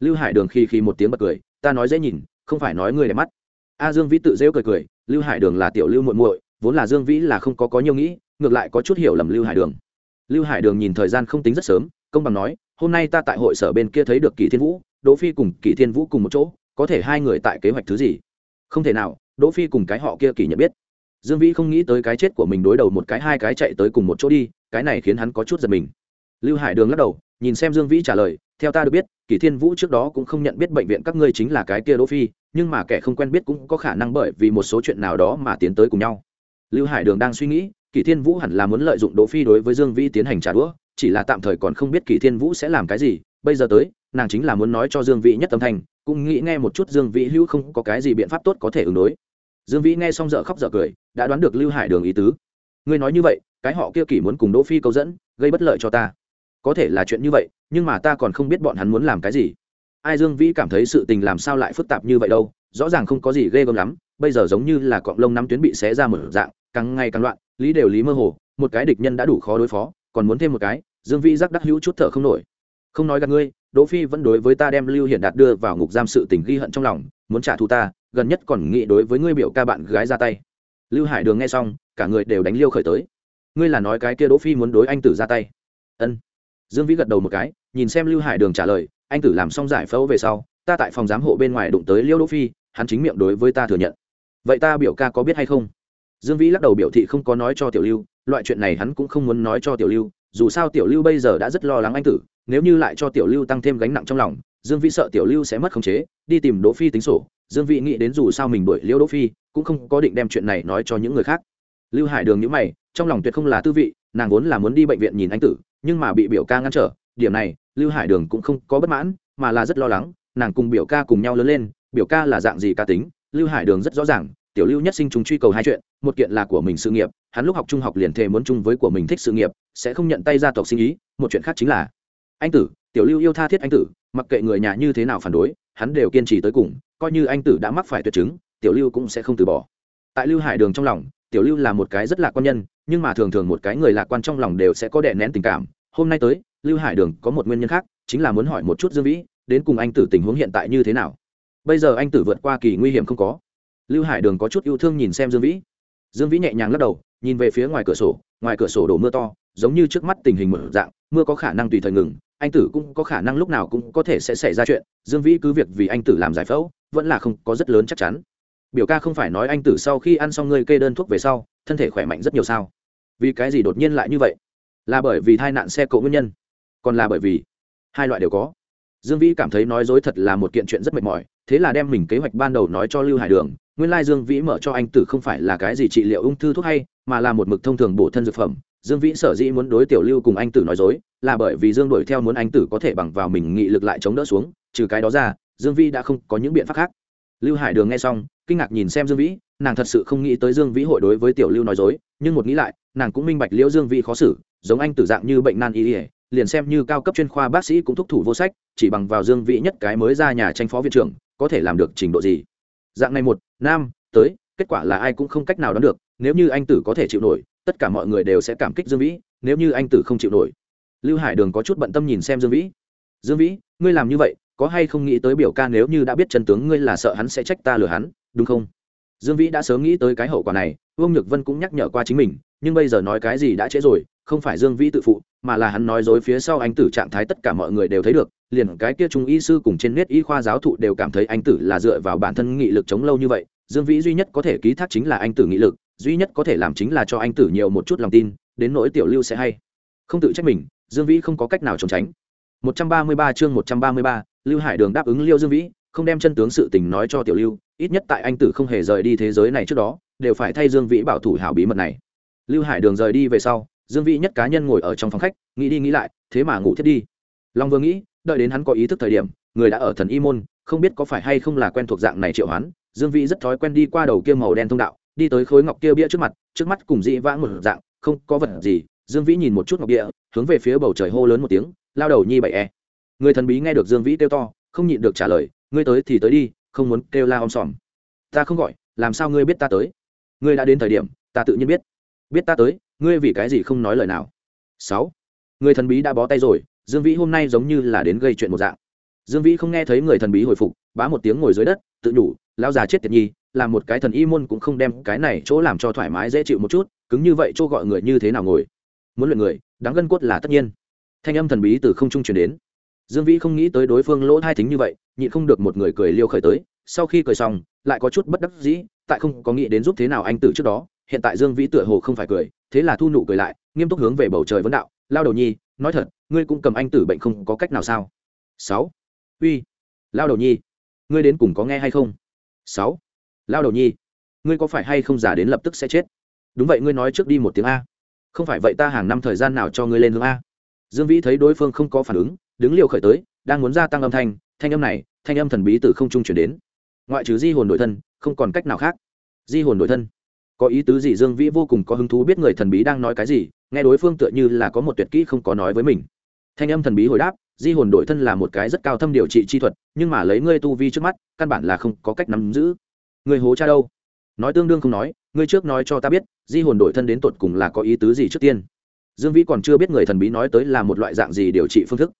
Lưu hải đường khi khi một tiếng bật cười, ta nói dễ nhìn, không phải nói người đẹp mắt. A dương vĩ tự rêu cười cười, lưu hải đường là tiểu lưu muội muội, vốn là dương vĩ là không có có nhiều nghĩ, ngược lại có chút hiểu lầm lưu hải đường. Lưu hải đường nhìn thời gian không tính rất sớm, công bằng nói, hôm nay ta tại hội sở bên kia thấy được kỳ thiên vũ, đỗ phi cùng kỳ thiên vũ cùng một chỗ, có thể hai người tại kế hoạch thứ gì? Không thể nào, đỗ phi cùng cái họ kia kỳ nhận biết dương vĩ không nghĩ tới cái chết của mình đối đầu một cái, hai cái chạy tới cùng một chỗ đi, cái này khiến hắn có chút giật mình. Lưu hải đường lắc đầu, nhìn xem dương vĩ trả lời, theo ta được biết, Kỷ thiên vũ trước đó cũng không nhận biết bệnh viện các ngươi chính là cái kia đỗ phi, nhưng mà kẻ không quen biết cũng có khả năng bởi vì một số chuyện nào đó mà tiến tới cùng nhau. Lưu hải đường đang suy nghĩ, Kỷ thiên vũ hẳn là muốn lợi dụng đỗ phi đối với dương vĩ tiến hành trả đũa, chỉ là tạm thời còn không biết Kỷ thiên vũ sẽ làm cái gì. Bây giờ tới, nàng chính là muốn nói cho dương vĩ nhất tâm thành cũng nghĩ nghe một chút dương vĩ hữu không có cái gì biện pháp tốt có thể ứng đối dương vĩ nghe xong dở khóc dở cười, đã đoán được lưu hải đường ý tứ. Ngươi nói như vậy, cái họ kia kỳ muốn cùng đỗ phi câu dẫn, gây bất lợi cho ta. Có thể là chuyện như vậy, nhưng mà ta còn không biết bọn hắn muốn làm cái gì. Ai dương vĩ cảm thấy sự tình làm sao lại phức tạp như vậy đâu, rõ ràng không có gì ghê gớm lắm, bây giờ giống như là cọng lông năm tuyến bị xé ra một dạng, càng ngày càng loạn, lý đều lý mơ hồ, một cái địch nhân đã đủ khó đối phó, còn muốn thêm một cái, dương vĩ giác đắc hữu chút thở không nổi. Không nói gặp ngươi, đỗ phi vẫn đối với ta đem lưu hiển đạt đưa vào ngục giam sự tình ghi hận trong lòng, muốn trả thù ta gần nhất còn nghĩ đối với ngươi biểu ca bạn gái ra tay. Lưu hải đường nghe xong, cả người đều đánh liêu khởi tới. Ngươi là nói cái kia đỗ phi muốn đối anh tử ra tay. Ân. Dương vĩ gật đầu một cái, nhìn xem lưu hải đường trả lời, anh tử làm xong giải phẫu về sau, ta tại phòng giám hộ bên ngoài đụng tới liêu đỗ phi, hắn chính miệng đối với ta thừa nhận. Vậy ta biểu ca có biết hay không? Dương vĩ lắc đầu biểu thị không có nói cho tiểu lưu, loại chuyện này hắn cũng không muốn nói cho tiểu lưu, dù sao tiểu lưu bây giờ đã rất lo lắng anh tử, nếu như lại cho tiểu lưu tăng thêm gánh nặng trong lòng, dương vĩ sợ tiểu lưu sẽ mất khống chế, đi tìm đỗ phi tính sổ dương vĩ nghĩ đến dù sao mình đuổi liễu đỗ phi, cũng không có định đem chuyện này nói cho những người khác. Lưu hải đường nhíu mày, trong lòng tuyệt không là tư vị, nàng vốn là muốn đi bệnh viện nhìn anh tử, nhưng mà bị biểu ca ngăn trở, điểm này, lưu hải đường cũng không có bất mãn, mà là rất lo lắng, nàng cùng biểu ca cùng nhau lớn lên, biểu ca là dạng gì ca tính, lưu hải đường rất rõ ràng, tiểu lưu nhất sinh chúng truy cầu hai chuyện, một kiện là của mình sự nghiệp, hắn lúc học trung học liền thề muốn chung với của mình thích sự nghiệp, sẽ không nhận tay gia tộc sinh ý, một chuyện khác chính là, anh tử, tiểu lưu yêu tha thiết anh tử, mặc kệ người nhà như thế nào phản đối hắn đều kiên trì tới cùng, coi như anh tử đã mắc phải tuyệt chứng, tiểu lưu cũng sẽ không từ bỏ. Tại lưu hải đường trong lòng, tiểu lưu là một cái rất lạc quan nhân, nhưng mà thường thường một cái người lạc quan trong lòng đều sẽ có đè nén tình cảm. Hôm nay tới, lưu hải đường có một nguyên nhân khác, chính là muốn hỏi một chút dương vĩ, đến cùng anh tử tình huống hiện tại như thế nào? Bây giờ anh tử vượt qua kỳ nguy hiểm không có. Lưu hải đường có chút yêu thương nhìn xem dương vĩ. Dương vĩ nhẹ nhàng lắc đầu, nhìn về phía ngoài cửa sổ, ngoài cửa sổ đổ mưa to, giống như trước mắt tình hình mở dạng, mưa có khả năng tùy thời ngừng anh tử cũng có khả năng lúc nào cũng có thể sẽ xảy ra chuyện, dương vĩ cứ việc vì anh tử làm giải phẫu, vẫn là không có rất lớn chắc chắn. Biểu ca không phải nói anh tử sau khi ăn xong ngươi kê đơn thuốc về sau, thân thể khỏe mạnh rất nhiều sao? Vì cái gì đột nhiên lại như vậy? Là bởi vì tai nạn xe cộ nguyên nhân? Còn là bởi vì hai loại đều có. Dương vĩ cảm thấy nói dối thật là một kiện chuyện rất mệt mỏi, thế là đem mình kế hoạch ban đầu nói cho lưu hải đường, nguyên lai dương vĩ mở cho anh tử không phải là cái gì trị liệu ung thư thuốc hay, mà là một mực thông thường bổ thân dược phẩm. Dương vĩ sở dĩ muốn đối tiểu lưu cùng anh tử nói dối là bởi vì dương đuổi theo muốn anh tử có thể bằng vào mình nghị lực lại chống đỡ xuống, trừ cái đó ra, dương Vi đã không có những biện pháp khác. Lưu hải đường nghe xong, kinh ngạc nhìn xem dương vĩ, nàng thật sự không nghĩ tới dương vĩ hội đối với tiểu lưu nói dối, nhưng một nghĩ lại, nàng cũng minh bạch liễu dương vĩ khó xử, giống anh tử dạng như bệnh nan y ỉa liền xem như cao cấp chuyên khoa bác sĩ cũng thúc thủ vô sách, chỉ bằng vào dương vĩ nhất cái mới ra nhà tranh phó viện trưởng, có thể làm được trình độ gì. Dạng này một, nam, tới, kết quả là ai cũng không cách nào đoán được, nếu như anh tử có thể chịu nổi, tất cả mọi người đều sẽ cảm kích dương vĩ, nếu như anh tử không chịu nổi lưu hải đường có chút bận tâm nhìn xem dương vĩ. Dương vĩ, ngươi làm như vậy, có hay không nghĩ tới biểu ca nếu như đã biết chân tướng ngươi là sợ hắn sẽ trách ta lừa hắn, đúng không? Dương vĩ đã sớm nghĩ tới cái hậu quả này, vương nhược vân cũng nhắc nhở qua chính mình, nhưng bây giờ nói cái gì đã trễ rồi, không phải dương vĩ tự phụ, mà là hắn nói dối phía sau anh tử trạng thái tất cả mọi người đều thấy được, liền cái kia trung y sư cùng trên nét y khoa giáo thụ đều cảm thấy anh tử là dựa vào bản thân nghị lực chống lâu như vậy, dương vĩ duy nhất có thể ký thác chính là anh tử nghị lực, duy nhất có thể làm chính là cho anh tử nhiều một chút lòng tin, đến nỗi tiểu lưu sẽ hay. Không tự trách mình dương vĩ không có cách nào trốn tránh. 133 chương 133, lưu hải đường đáp ứng liêu dương vĩ không đem chân tướng sự tình nói cho tiểu lưu ít nhất tại anh tử không hề rời đi thế giới này trước đó đều phải thay dương vĩ bảo thủ hảo bí mật này. Lưu hải đường rời đi về sau dương vĩ nhất cá nhân ngồi ở trong phòng khách nghĩ đi nghĩ lại thế mà ngủ thiết đi. Long vừa nghĩ đợi đến hắn có ý thức thời điểm người đã ở thần y môn không biết có phải hay không là quen thuộc dạng này triệu hoán dương vĩ rất thói quen đi qua đầu kia màu đen thông đạo đi tới khối ngọc kia bia trước mặt trước mắt cùng dị vãng một dạng không có vật gì dương vĩ nhìn một chút ngọc bia hướng về phía bầu trời hô lớn một tiếng, lao đầu nhi bảy e. Người thần bí nghe được dương vĩ kêu to, không nhịn được trả lời, ngươi tới thì tới đi, không muốn kêu la om sòm. Ta không gọi, làm sao ngươi biết ta tới? Ngươi đã đến thời điểm, ta tự nhiên biết. Biết ta tới, ngươi vì cái gì không nói lời nào? Sáu. Người thần bí đã bó tay rồi, dương vĩ hôm nay giống như là đến gây chuyện một dạng. Dương vĩ không nghe thấy người thần bí hồi phục, bá một tiếng ngồi dưới đất, tự nhủ, lão già chết tiệt nhi, làm một cái thần y môn cũng không đem cái này chỗ làm cho thoải mái dễ chịu một chút, cứng như vậy chỗ gọi người như thế nào ngồi? Muốn luyện người, đáng gân cốt là tất nhiên. Thanh âm thần bí từ không trung truyền đến. Dương vĩ không nghĩ tới đối phương lỗ hai thính như vậy, nhịn không được một người cười liêu khởi tới. Sau khi cười xong, lại có chút bất đắc dĩ, tại không có nghĩ đến giúp thế nào anh tử trước đó, hiện tại dương vĩ tựa hồ không phải cười, thế là thu nụ cười lại, nghiêm túc hướng về bầu trời vấn đạo, lao đầu nhi, nói thật, ngươi cũng cầm anh tử bệnh không có cách nào sao? Sáu. Uy, lao đầu nhi, ngươi đến cùng có nghe hay không? Sáu. Lao đầu nhi, ngươi có phải hay không giả đến lập tức sẽ chết? Đúng vậy, ngươi nói trước đi một tiếng a không phải vậy ta hàng năm thời gian nào cho ngươi lên hướng a? Dương vĩ thấy đối phương không có phản ứng, đứng liều khởi tới, đang muốn gia tăng âm thanh thanh âm này, thanh âm thần bí từ không trung chuyển đến. Ngoại trừ di hồn đổi thân, không còn cách nào khác. Di hồn đổi thân. Có ý tứ gì dương vĩ vô cùng có hứng thú biết người thần bí đang nói cái gì, nghe đối phương tựa như là có một tuyệt kỹ không có nói với mình. Thanh âm thần bí hồi đáp, di hồn đổi thân là một cái rất cao thâm điều trị chi thuật, nhưng mà lấy ngươi tu vi trước mắt, căn bản là không có cách nắm giữ. Người hố cha đâu? Nói tương đương không nói ngươi trước nói cho ta biết, di hồn đổi thân đến tột cùng là có ý tứ gì trước tiên? Dương vĩ còn chưa biết người thần bí nói tới là một loại dạng gì điều trị phương thức.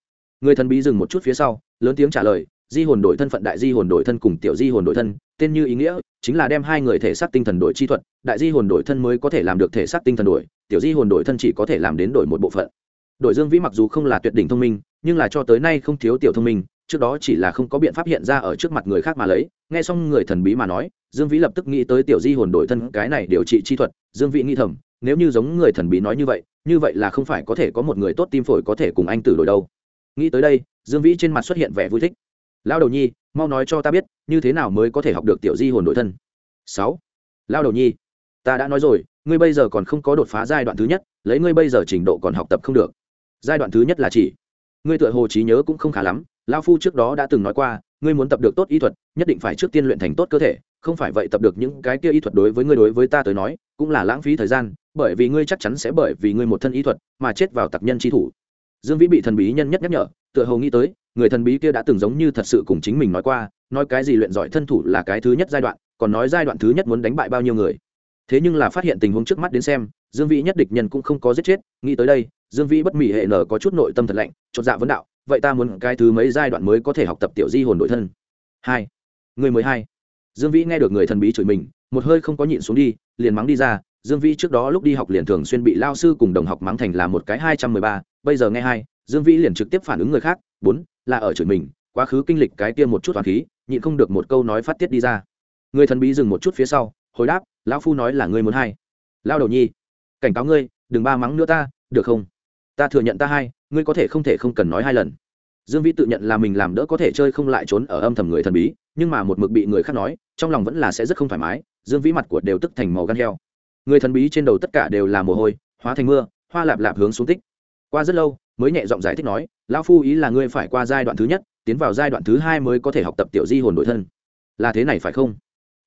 Người thần bí dừng một chút phía sau, lớn tiếng trả lời, di hồn đổi thân phận đại di hồn đổi thân cùng tiểu di hồn đổi thân, tên như ý nghĩa chính là đem hai người thể xác tinh thần đổi chi thuật, đại di hồn đổi thân mới có thể làm được thể xác tinh thần đổi, tiểu di hồn đổi thân chỉ có thể làm đến đổi một bộ phận. Đổi dương vĩ mặc dù không là tuyệt đỉnh thông minh, nhưng là cho tới nay không thiếu tiểu thông minh, trước đó chỉ là không có biện pháp hiện ra ở trước mặt người khác mà lấy, nghe xong người thần bí mà nói dương vĩ lập tức nghĩ tới tiểu di hồn đổi thân, cái này điều trị chi thuật, dương vĩ nghĩ thầm, nếu như giống người thần bí nói như vậy như vậy là không phải có thể có một người tốt tim phổi có thể cùng anh tử đổi đâu. Nghĩ tới đây, dương vĩ trên mặt xuất hiện vẻ vui thích. Lao đầu nhi, mau nói cho ta biết, như thế nào mới có thể học được tiểu di hồn đổi thân? Sáu. Lao đầu nhi, ta đã nói rồi, ngươi bây giờ còn không có đột phá giai đoạn thứ nhất, lấy ngươi bây giờ trình độ còn học tập không được. Giai đoạn thứ nhất là chỉ. Ngươi tựa hồ trí nhớ cũng không khá lắm lao phu trước đó đã từng nói qua, ngươi muốn tập được tốt y thuật, nhất định phải trước tiên luyện thành tốt cơ thể không phải vậy tập được những cái kia y thuật đối với ngươi đối với ta tới nói, cũng là lãng phí thời gian, bởi vì ngươi chắc chắn sẽ bởi vì ngươi một thân y thuật mà chết vào tặc nhân chi thủ. Dương vĩ bị thần bí nhân nhất nhắc nhở, tựa hồ nghĩ tới, người thần bí kia đã từng giống như thật sự cùng chính mình nói qua, nói cái gì luyện giỏi thân thủ là cái thứ nhất giai đoạn, còn nói giai đoạn thứ nhất muốn đánh bại bao nhiêu người. Thế nhưng là phát hiện tình huống trước mắt đến xem, dương vĩ nhất địch nhân cũng không có giết chết, nghĩ tới đây, dương vĩ bất mỹ hệ nở có chút nội tâm thật lạnh, chột dạ vấn đạo, vậy ta muốn cái thứ mấy giai đoạn mới có thể học tập tiểu di hồn đội thân? Hai. Người mười hai dương vĩ nghe được người thần bí chửi mình, một hơi không có nhịn xuống đi, liền mắng đi ra, dương vĩ, trước đó lúc đi học liền thường xuyên bị lao sư cùng đồng học mắng thành là một cái hai trăm mười ba, bây giờ nghe hai, dương vĩ liền trực tiếp phản ứng người khác, bốn, là ở chửi mình, quá khứ kinh lịch cái tiêm một chút toàn khí, nhịn không được một câu nói phát tiết đi ra. Người thần bí dừng một chút phía sau, hồi đáp, lão phu nói là ngươi muốn hai. Lao đầu nhi, cảnh cáo ngươi, đừng ba mắng nữa ta, được không? Ta thừa nhận ta hai, ngươi có thể không thể không cần nói hai lần. Dương vĩ tự nhận là mình làm đỡ có thể chơi không lại trốn ở âm thầm người thần bí, nhưng mà một mực bị người khác nói trong lòng vẫn là sẽ rất không thoải mái, dương vĩ mặt của đều tức thành màu gan heo. Người thần bí trên đầu tất cả đều là mồ hôi, hóa thành mưa, hoa lạp lạp hướng xuống tích. Qua rất lâu, mới nhẹ giọng giải thích nói, lão phu ý là ngươi phải qua giai đoạn thứ nhất, tiến vào giai đoạn thứ hai mới có thể học tập tiểu di hồn đội thân. Là thế này phải không?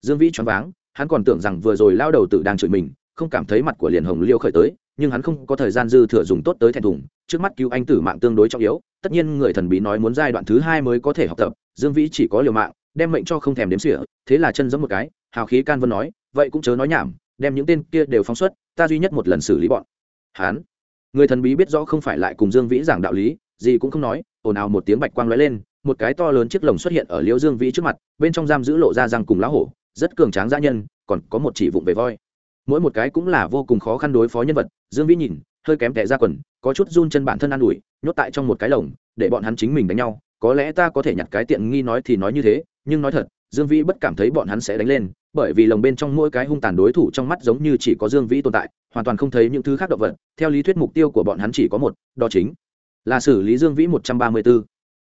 Dương vĩ choáng váng, hắn còn tưởng rằng vừa rồi lao đầu tử đang chửi mình, không cảm thấy mặt của liền hồng liêu khởi tới, nhưng hắn không có thời gian dư thừa dùng tốt tới thẹn thùng, trước mắt cứu anh tử mạng tương đối trọng yếu, tất nhiên người thần bí nói muốn giai đoạn thứ hai mới có thể học tập, dương vĩ chỉ có liều mạng, đem mệnh cho không thèm đếm xỉa thế là chân giẫm một cái, hào khí can vân nói, vậy cũng chớ nói nhảm, đem những tên kia đều phóng xuất, ta duy nhất một lần xử lý bọn. Hắn người thần bí biết rõ không phải lại cùng dương vĩ giảng đạo lý, gì cũng không nói, ồn ào một tiếng bạch quang lóe lên, một cái to lớn chiếc lồng xuất hiện ở liễu dương vĩ trước mặt, bên trong giam giữ lộ ra răng cùng lá hổ, rất cường tráng dã nhân, còn có một chỉ vụng về voi. Mỗi một cái cũng là vô cùng khó khăn đối phó nhân vật, dương vĩ nhìn, hơi kém tệ ra quần, có chút run chân bản thân an ủi, nhốt tại trong một cái lồng, để bọn hắn chính mình đánh nhau, có lẽ ta có thể nhặt cái tiện nghi nói thì nói như thế, nhưng nói thật dương vĩ bất cảm thấy bọn hắn sẽ đánh lên, bởi vì lồng bên trong mỗi cái hung tàn đối thủ trong mắt giống như chỉ có dương vĩ tồn tại, hoàn toàn không thấy những thứ khác động vật. Theo lý thuyết mục tiêu của bọn hắn chỉ có một, đó chính là xử lý dương vĩ một trăm ba mươi b ố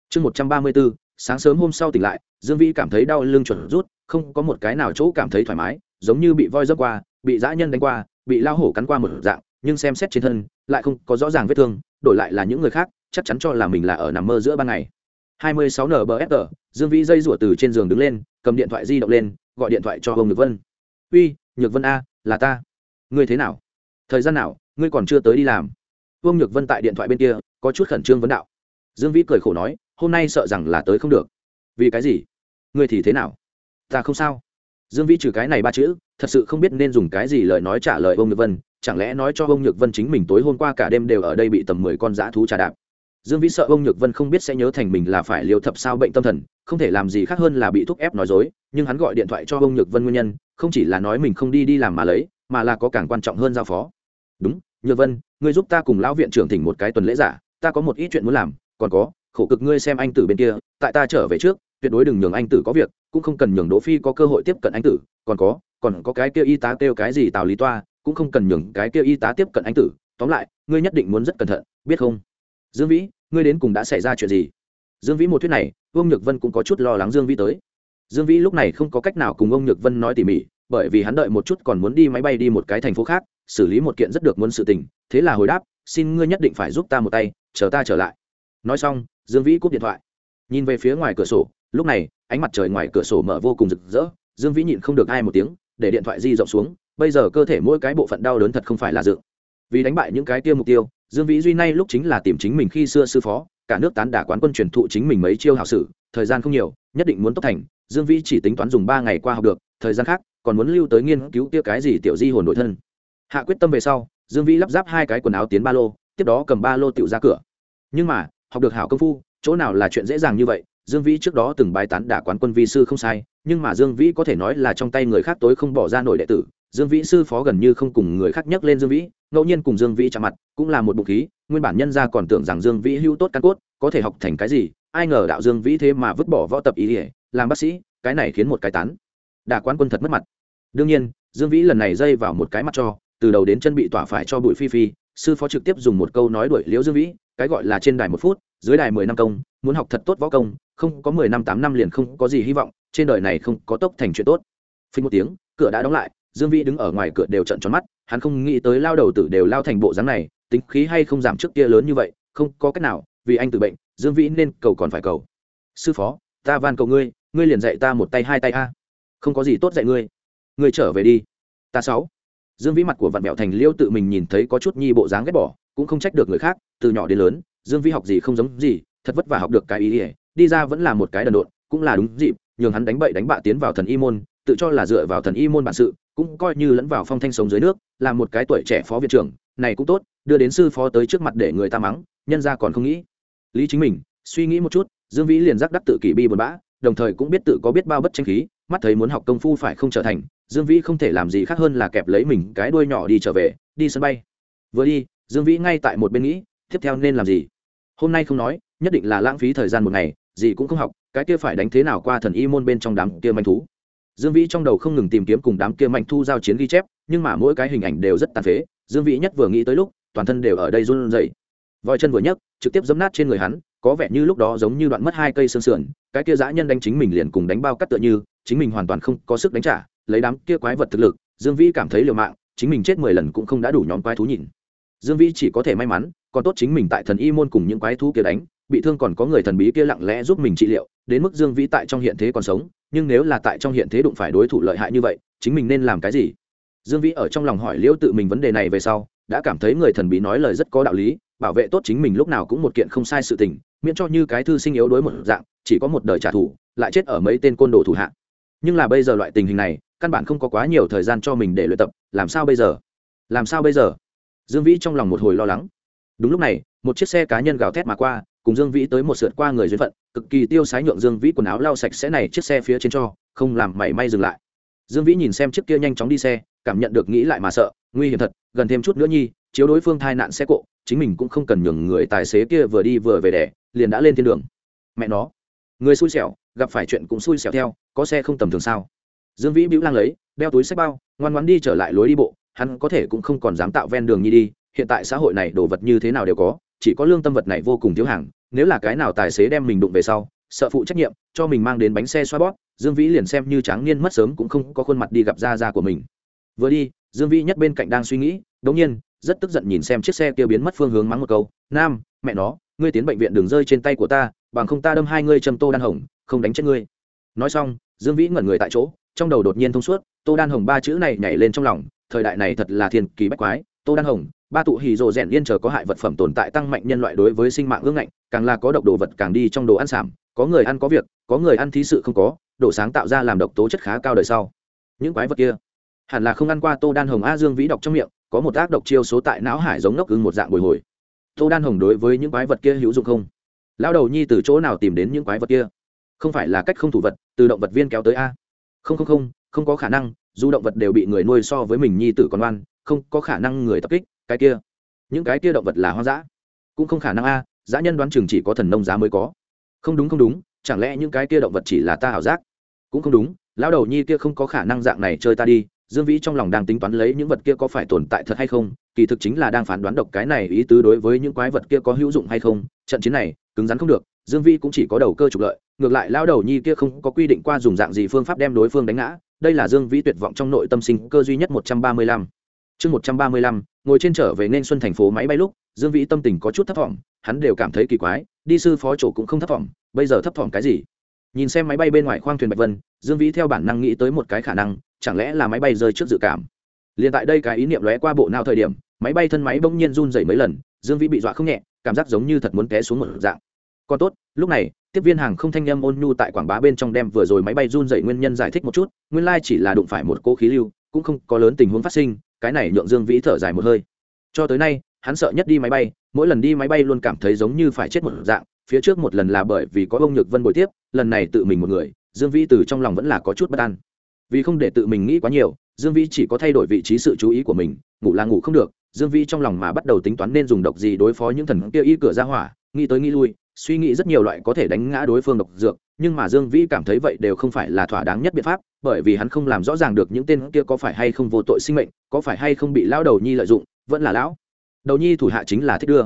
chương một trăm ba mươi b ố sáng sớm hôm sau tỉnh lại, dương vĩ cảm thấy đau lưng chuẩn rút, không có một cái nào chỗ cảm thấy thoải mái, giống như bị voi dấp qua, bị dã nhân đánh qua, bị lao hổ cắn qua một dạng, nhưng xem xét trên thân, lại không có rõ ràng vết thương, đổi lại là những người khác, chắc chắn cho là mình là ở nằm mơ giữa ban ngày. 26 nbfr dương vĩ dây rủa từ trên giường đứng lên, cầm điện thoại di động lên, gọi điện thoại cho ông nhược vân. Uy, nhược vân a, là ta. Ngươi thế nào? Thời gian nào, ngươi còn chưa tới đi làm? Vương nhược vân tại điện thoại bên kia, có chút khẩn trương vấn đạo. Dương vĩ cười khổ nói, hôm nay sợ rằng là tới không được. Vì cái gì? Ngươi thì thế nào? Ta không sao. Dương vĩ trừ cái này ba chữ, thật sự không biết nên dùng cái gì lời nói trả lời ông nhược vân. Chẳng lẽ nói cho ông nhược vân chính mình tối hôm qua cả đêm đều ở đây bị tầm mười con dã thú trà đạp? Dương vĩ sợ ông nhược vân không biết sẽ nhớ thành mình là phải liều thập sao bệnh tâm thần, không thể làm gì khác hơn là bị thúc ép nói dối, nhưng hắn gọi điện thoại cho ông nhược vân nguyên nhân, không chỉ là nói mình không đi đi làm mà lấy, mà là có càng quan trọng hơn giao phó. Đúng, nhược vân, ngươi giúp ta cùng lão viện trưởng thỉnh một cái tuần lễ giả, ta có một ít chuyện muốn làm, còn có, khổ cực ngươi xem anh tử bên kia, tại ta trở về trước, tuyệt đối đừng nhường anh tử có việc, cũng không cần nhường đỗ phi có cơ hội tiếp cận anh tử, còn có còn có cái kia y tá kêu cái gì tào lý toa, cũng không cần nhường cái kia y tá tiếp cận anh tử, tóm lại, ngươi nhất định muốn rất cẩn thận, biết không? Dương vĩ, ngươi đến cùng đã xảy ra chuyện gì? Dương vĩ một thuyết này, vương nhược vân cũng có chút lo lắng dương vĩ tới. Dương vĩ lúc này không có cách nào cùng ông nhược vân nói tỉ mỉ, bởi vì hắn đợi một chút còn muốn đi máy bay đi một cái thành phố khác, xử lý một kiện rất được muốn sự tình, thế là hồi đáp, xin ngươi nhất định phải giúp ta một tay, chờ ta trở lại. Nói xong, dương vĩ cúp điện thoại. Nhìn về phía ngoài cửa sổ, lúc này, ánh mặt trời ngoài cửa sổ mở vô cùng rực rỡ, dương vĩ nhịn không được ai một tiếng, để điện thoại di rộng xuống, bây giờ cơ thể mỗi cái bộ phận đau đớn thật không phải là dự. Vì đánh bại những cái tiêu mục tiêu dương vĩ duy nay lúc chính là tìm chính mình khi xưa sư phó, cả nước tán đả quán quân truyền thụ chính mình mấy chiêu hảo sử, thời gian không nhiều, nhất định muốn tốc thành. Dương vĩ chỉ tính toán dùng ba ngày qua học được, thời gian khác, còn muốn lưu tới nghiên cứu kia cái gì tiểu di hồn nội thân. Hạ quyết tâm về sau, dương vĩ lắp ráp hai cái quần áo tiến ba lô, tiếp đó cầm ba lô tiểu ra cửa. Nhưng mà, học được hảo công phu, chỗ nào là chuyện dễ dàng như vậy, dương vĩ trước đó từng bài tán đả quán quân vi sư không sai, nhưng mà dương vĩ có thể nói là trong tay người khác tối không bỏ ra nổi đệ tử dương vĩ sư phó gần như không cùng người khác nhắc lên dương vĩ, ngẫu nhiên cùng dương vĩ chạm mặt, cũng là một bụng khí, nguyên bản nhân gia còn tưởng rằng dương vĩ hữu tốt căn cốt, có thể học thành cái gì, ai ngờ đạo dương vĩ thế mà vứt bỏ võ tập ý ỉa, làm bác sĩ, cái này khiến một cái tán. Đả quán quân thật mất mặt. Đương nhiên, dương vĩ lần này dây vào một cái mặt cho, từ đầu đến chân bị tỏa phải cho bụi phi phi, sư phó trực tiếp dùng một câu nói đuổi liễu dương vĩ, cái gọi là trên đài một phút, dưới đài mười năm công, muốn học thật tốt võ công, không có mười năm tám năm liền không có gì hy vọng, trên đời này không có tốc thành chuyện tốt. Phình một tiếng, cửa đã đóng lại dương vĩ đứng ở ngoài cửa đều trận tròn mắt, hắn không nghĩ tới lao đầu tử đều lao thành bộ dáng này, tính khí hay không giảm trước kia lớn như vậy, không có cách nào, vì anh từ bệnh, dương vĩ nên cầu còn phải cầu. Sư phó, ta van cầu ngươi ngươi liền dạy ta một tay hai tay a. Không có gì tốt dạy ngươi. Ngươi trở về đi. Ta sáu. Dương vĩ mặt của vạn mẹo thành liêu tự mình nhìn thấy có chút nhi bộ dáng ghét bỏ, cũng không trách được người khác, từ nhỏ đến lớn, dương vĩ học gì không giống gì, thật vất vả học được cái ý ỉa đi ra vẫn là một cái đần độn, cũng là đúng dịp, nhường hắn đánh bậy đánh bạ tiến vào thần y môn, tự cho là dựa vào thần y môn bản sự cũng coi như lẫn vào phong thanh sống dưới nước làm một cái tuổi trẻ phó viện trưởng, này cũng tốt, đưa đến sư phó tới trước mặt để người ta mắng, nhân ra còn không nghĩ. Lý chính mình, suy nghĩ một chút, dương vĩ liền giác đắc tự kỷ bi buồn bã, đồng thời cũng biết tự có biết bao bất tranh khí, mắt thấy muốn học công phu phải không trở thành, dương vĩ không thể làm gì khác hơn là kẹp lấy mình cái đuôi nhỏ đi trở về, đi sân bay. Vừa đi, dương vĩ ngay tại một bên nghĩ, tiếp theo nên làm gì? Hôm nay không nói, nhất định là lãng phí thời gian một ngày, gì cũng không học, cái kia phải đánh thế nào qua thần y môn bên trong đám kia manh thú dương vĩ trong đầu không ngừng tìm kiếm cùng đám kia mạnh thu giao chiến ghi chép, nhưng mà mỗi cái hình ảnh đều rất tàn phế, dương vĩ nhất vừa nghĩ tới lúc, toàn thân đều ở đây run rẩy. Vòi chân vừa nhấc, trực tiếp giấm nát trên người hắn, có vẻ như lúc đó giống như đoạn mất hai cây xương sườn, cái kia dã nhân đánh chính mình liền cùng đánh bao cắt tựa như, chính mình hoàn toàn không có sức đánh trả, lấy đám kia quái vật thực lực, dương vĩ cảm thấy liều mạng, chính mình chết mười lần cũng không đã đủ nhóm quái thú nhìn. Dương vĩ chỉ có thể may mắn, còn tốt chính mình tại thần y môn cùng những quái thú kia đánh bị thương còn có người thần bí kia lặng lẽ giúp mình trị liệu, đến mức dương vĩ tại trong hiện thế còn sống, nhưng nếu là tại trong hiện thế đụng phải đối thủ lợi hại như vậy, chính mình nên làm cái gì? Dương vĩ ở trong lòng hỏi liễu tự mình vấn đề này về sau, đã cảm thấy người thần bí nói lời rất có đạo lý, bảo vệ tốt chính mình lúc nào cũng một kiện không sai sự tình, miễn cho như cái thư sinh yếu đối một dạng, chỉ có một đời trả thù, lại chết ở mấy tên côn đồ thủ hạ. Nhưng là bây giờ loại tình hình này, căn bản không có quá nhiều thời gian cho mình để luyện tập, làm sao bây giờ? Làm sao bây giờ? Dương vĩ trong lòng một hồi lo lắng. Đúng lúc này, một chiếc xe cá nhân gào thét mà qua cùng dương vĩ tới một sượt qua người duyên phận, cực kỳ tiêu sái nhượng dương vĩ quần áo lau sạch sẽ này chiếc xe phía trên cho, không làm mảy may dừng lại. Dương vĩ nhìn xem chiếc kia nhanh chóng đi xe, cảm nhận được nghĩ lại mà sợ, nguy hiểm thật, gần thêm chút nữa nhi, chiếu đối phương thai nạn xe cộ, chính mình cũng không cần nhường người tài xế kia vừa đi vừa về đẻ, liền đã lên thiên đường. Mẹ nó, người xui xẻo, gặp phải chuyện cũng xui xẻo theo, có xe không tầm thường sao? Dương vĩ bĩu lang lấy, đeo túi sách bao, ngoan ngoan đi trở lại lối đi bộ, hắn có thể cũng không còn dám tạo ven đường nhi đi, hiện tại xã hội này đồ vật như thế nào đều có chỉ có lương tâm vật này vô cùng thiếu hàng, nếu là cái nào tài xế đem mình đụng về sau, sợ phụ trách nhiệm, cho mình mang đến bánh xe xoa bót dương vĩ liền xem như tráng niên mất sớm cũng không có khuôn mặt đi gặp gia gia của mình. Vừa đi, dương vĩ nhất bên cạnh đang suy nghĩ, đống nhiên, rất tức giận nhìn xem chiếc xe kia biến mất phương hướng mắng một câu, nam, mẹ nó, ngươi tiến bệnh viện đường rơi trên tay của ta, bằng không ta đâm hai ngươi châm tô đan hồng, không đánh chết ngươi. Nói xong, dương vĩ ngẩn người tại chỗ, trong đầu đột nhiên thông suốt, tô đan hồng ba chữ này nhảy lên trong lòng, thời đại này thật là thiên kỳ bách quái, tô đan hồng ba tụ hì rồ rèn yên chờ có hại vật phẩm tồn tại tăng mạnh nhân loại đối với sinh mạng ương ngạnh, càng là có độc đồ vật càng đi trong đồ ăn sảm, có người ăn có việc, có người ăn thí sự không có, đồ sáng tạo ra làm độc tố chất khá cao đời sau. Những quái vật kia, hẳn là không ăn qua tô đan hồng a dương vĩ đọc trong miệng, có một ác độc chiêu số tại não hải giống nốc ưng một dạng bồi hồi. Tô đan hồng đối với những quái vật kia hữu dụng không? Lão đầu nhi từ chỗ nào tìm đến những quái vật kia? Không phải là cách không thủ vật, từ động vật viên kéo tới a. Không không không không có khả năng, dù động vật đều bị người nuôi so với mình nhi tử con oan, không có khả năng người tập kích cái kia. Những cái kia động vật là hoang dã. Cũng không khả năng a, dã nhân đoán chừng chỉ có thần nông giá mới có. Không đúng không đúng, chẳng lẽ những cái kia động vật chỉ là ta ảo giác? Cũng không đúng, lão đầu nhi kia không có khả năng dạng này chơi ta đi, dương vĩ trong lòng đang tính toán lấy những vật kia có phải tồn tại thật hay không, kỳ thực chính là đang phán đoán độc cái này ý tứ đối với những quái vật kia có hữu dụng hay không, trận chiến này, cứng rắn không được, dương vĩ cũng chỉ có đầu cơ trục lợi, ngược lại lão đầu nhi kia không có quy định qua dùng dạng gì phương pháp đem đối phương đánh ngã, đây là dương vĩ tuyệt vọng trong nội tâm sinh cơ duy nhất một trăm ba mươi lăm chương một trăm ba mươi lăm, ngồi trên trở về nên xuân thành phố máy bay lúc, dương vĩ tâm tình có chút thấp thỏm, hắn đều cảm thấy kỳ quái, đi sư phó chỗ cũng không thấp thỏm, bây giờ thấp thỏm cái gì? Nhìn xem máy bay bên ngoài khoang thuyền bạch vân, dương vĩ theo bản năng nghĩ tới một cái khả năng, chẳng lẽ là máy bay rơi trước dự cảm? Liền tại đây cái ý niệm lóe qua bộ nào thời điểm, máy bay thân máy bỗng nhiên run dày mấy lần, dương vĩ bị dọa không nhẹ, cảm giác giống như thật muốn té xuống một dạng. Còn tốt, lúc này, tiếp viên hàng không thanh â m ôn nhu tại quảng bá bên trong đem vừa rồi máy bay run dày nguyên nhân giải thích một chút, nguyên lai chỉ là đụng phải một cỗ khí lưu, cũng không có lớn tình huống phát sinh cái này nhượng dương vĩ thở dài một hơi. Cho tới nay, hắn sợ nhất đi máy bay, mỗi lần đi máy bay luôn cảm thấy giống như phải chết một dạng, phía trước một lần là bởi vì có ông nhược vân bồi tiếp, lần này tự mình một người, dương vĩ từ trong lòng vẫn là có chút bất an. Vì không để tự mình nghĩ quá nhiều, dương vĩ chỉ có thay đổi vị trí sự chú ý của mình, ngủ là ngủ không được, dương vĩ trong lòng mà bắt đầu tính toán nên dùng độc gì đối phó những thần kia y cửa ra hỏa, nghĩ tới nghĩ lui, suy nghĩ rất nhiều loại có thể đánh ngã đối phương độc dược nhưng mà dương vĩ cảm thấy vậy đều không phải là thỏa đáng nhất biện pháp, bởi vì hắn không làm rõ ràng được những tên kia có phải hay không vô tội sinh mệnh, có phải hay không bị lão đầu nhi lợi dụng, vẫn là lão. Đầu nhi thủ hạ chính là thích đưa.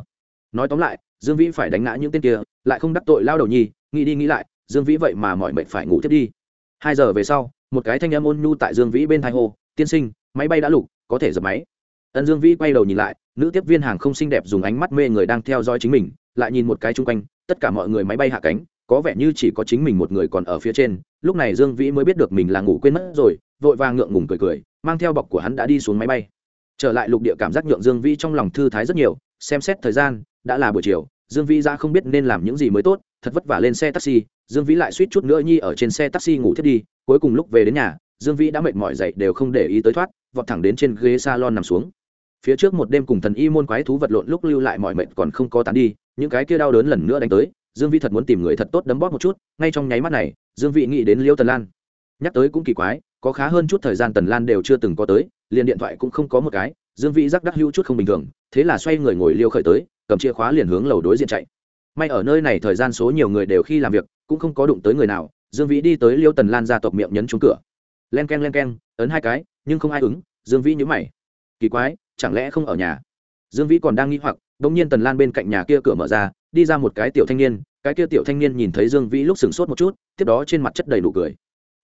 Nói tóm lại, dương vĩ phải đánh ngã những tên kia, lại không đắc tội lao đầu nhi, nghĩ đi nghĩ lại, dương vĩ vậy mà mọi mệnh phải ngủ tiếp đi. Hai giờ về sau, một cái thanh âm ôn nhu tại dương vĩ bên thai hô, tiên sinh, máy bay đã lục, có thể dập máy. Ân dương vĩ quay đầu nhìn lại, nữ tiếp viên hàng không xinh đẹp dùng ánh mắt mê người đang theo dõi chính mình, lại nhìn một cái chung quanh, tất cả mọi người máy bay hạ cánh có vẻ như chỉ có chính mình một người còn ở phía trên, lúc này dương vĩ mới biết được mình là ngủ quên mất rồi, vội vàng ngượng ngùng cười cười, mang theo bọc của hắn đã đi xuống máy bay. Trở lại lục địa cảm giác nhượng dương vĩ trong lòng thư thái rất nhiều, xem xét thời gian, đã là buổi chiều, dương vĩ ra không biết nên làm những gì mới tốt, thật vất vả lên xe taxi, dương vĩ lại suýt chút nữa nhi ở trên xe taxi ngủ thiết đi, cuối cùng lúc về đến nhà, dương vĩ đã mệt mỏi dậy đều không để ý tới thoát, vọt thẳng đến trên ghế salon nằm xuống. Phía trước một đêm cùng thần y môn quái thú vật lộn lúc lưu lại mọi mệt còn không có tán đi, những cái kia đau đớn lần nữa đánh tới dương vĩ thật muốn tìm người thật tốt đấm bóp một chút, ngay trong nháy mắt này, dương vĩ nghĩ đến liêu tần lan. Nhắc tới cũng kỳ quái, có khá hơn chút thời gian tần lan đều chưa từng có tới, liền điện thoại cũng không có một cái, dương vĩ giác đắc hữu chút không bình thường, thế là xoay người ngồi liêu khởi tới, cầm chìa khóa liền hướng lầu đối diện chạy. May ở nơi này thời gian số nhiều người đều khi làm việc, cũng không có đụng tới người nào, dương vĩ đi tới liêu tần lan ra tộc miệng nhấn trúng cửa. Len k e n len k e n ấn hai cái, nhưng không ai ứng, dương vĩ nhữ mày. Kỳ quái, chẳng lẽ không ở nhà? Dương vĩ còn đang nghĩ hoặc đ ỗ n g nhiên tần lan bên cạnh nhà kia cửa mở ra đi ra một cái tiểu thanh niên, cái kia tiểu thanh niên nhìn thấy dương vĩ lúc sửng sốt một chút, tiếp đó trên mặt chất đầy nụ cười.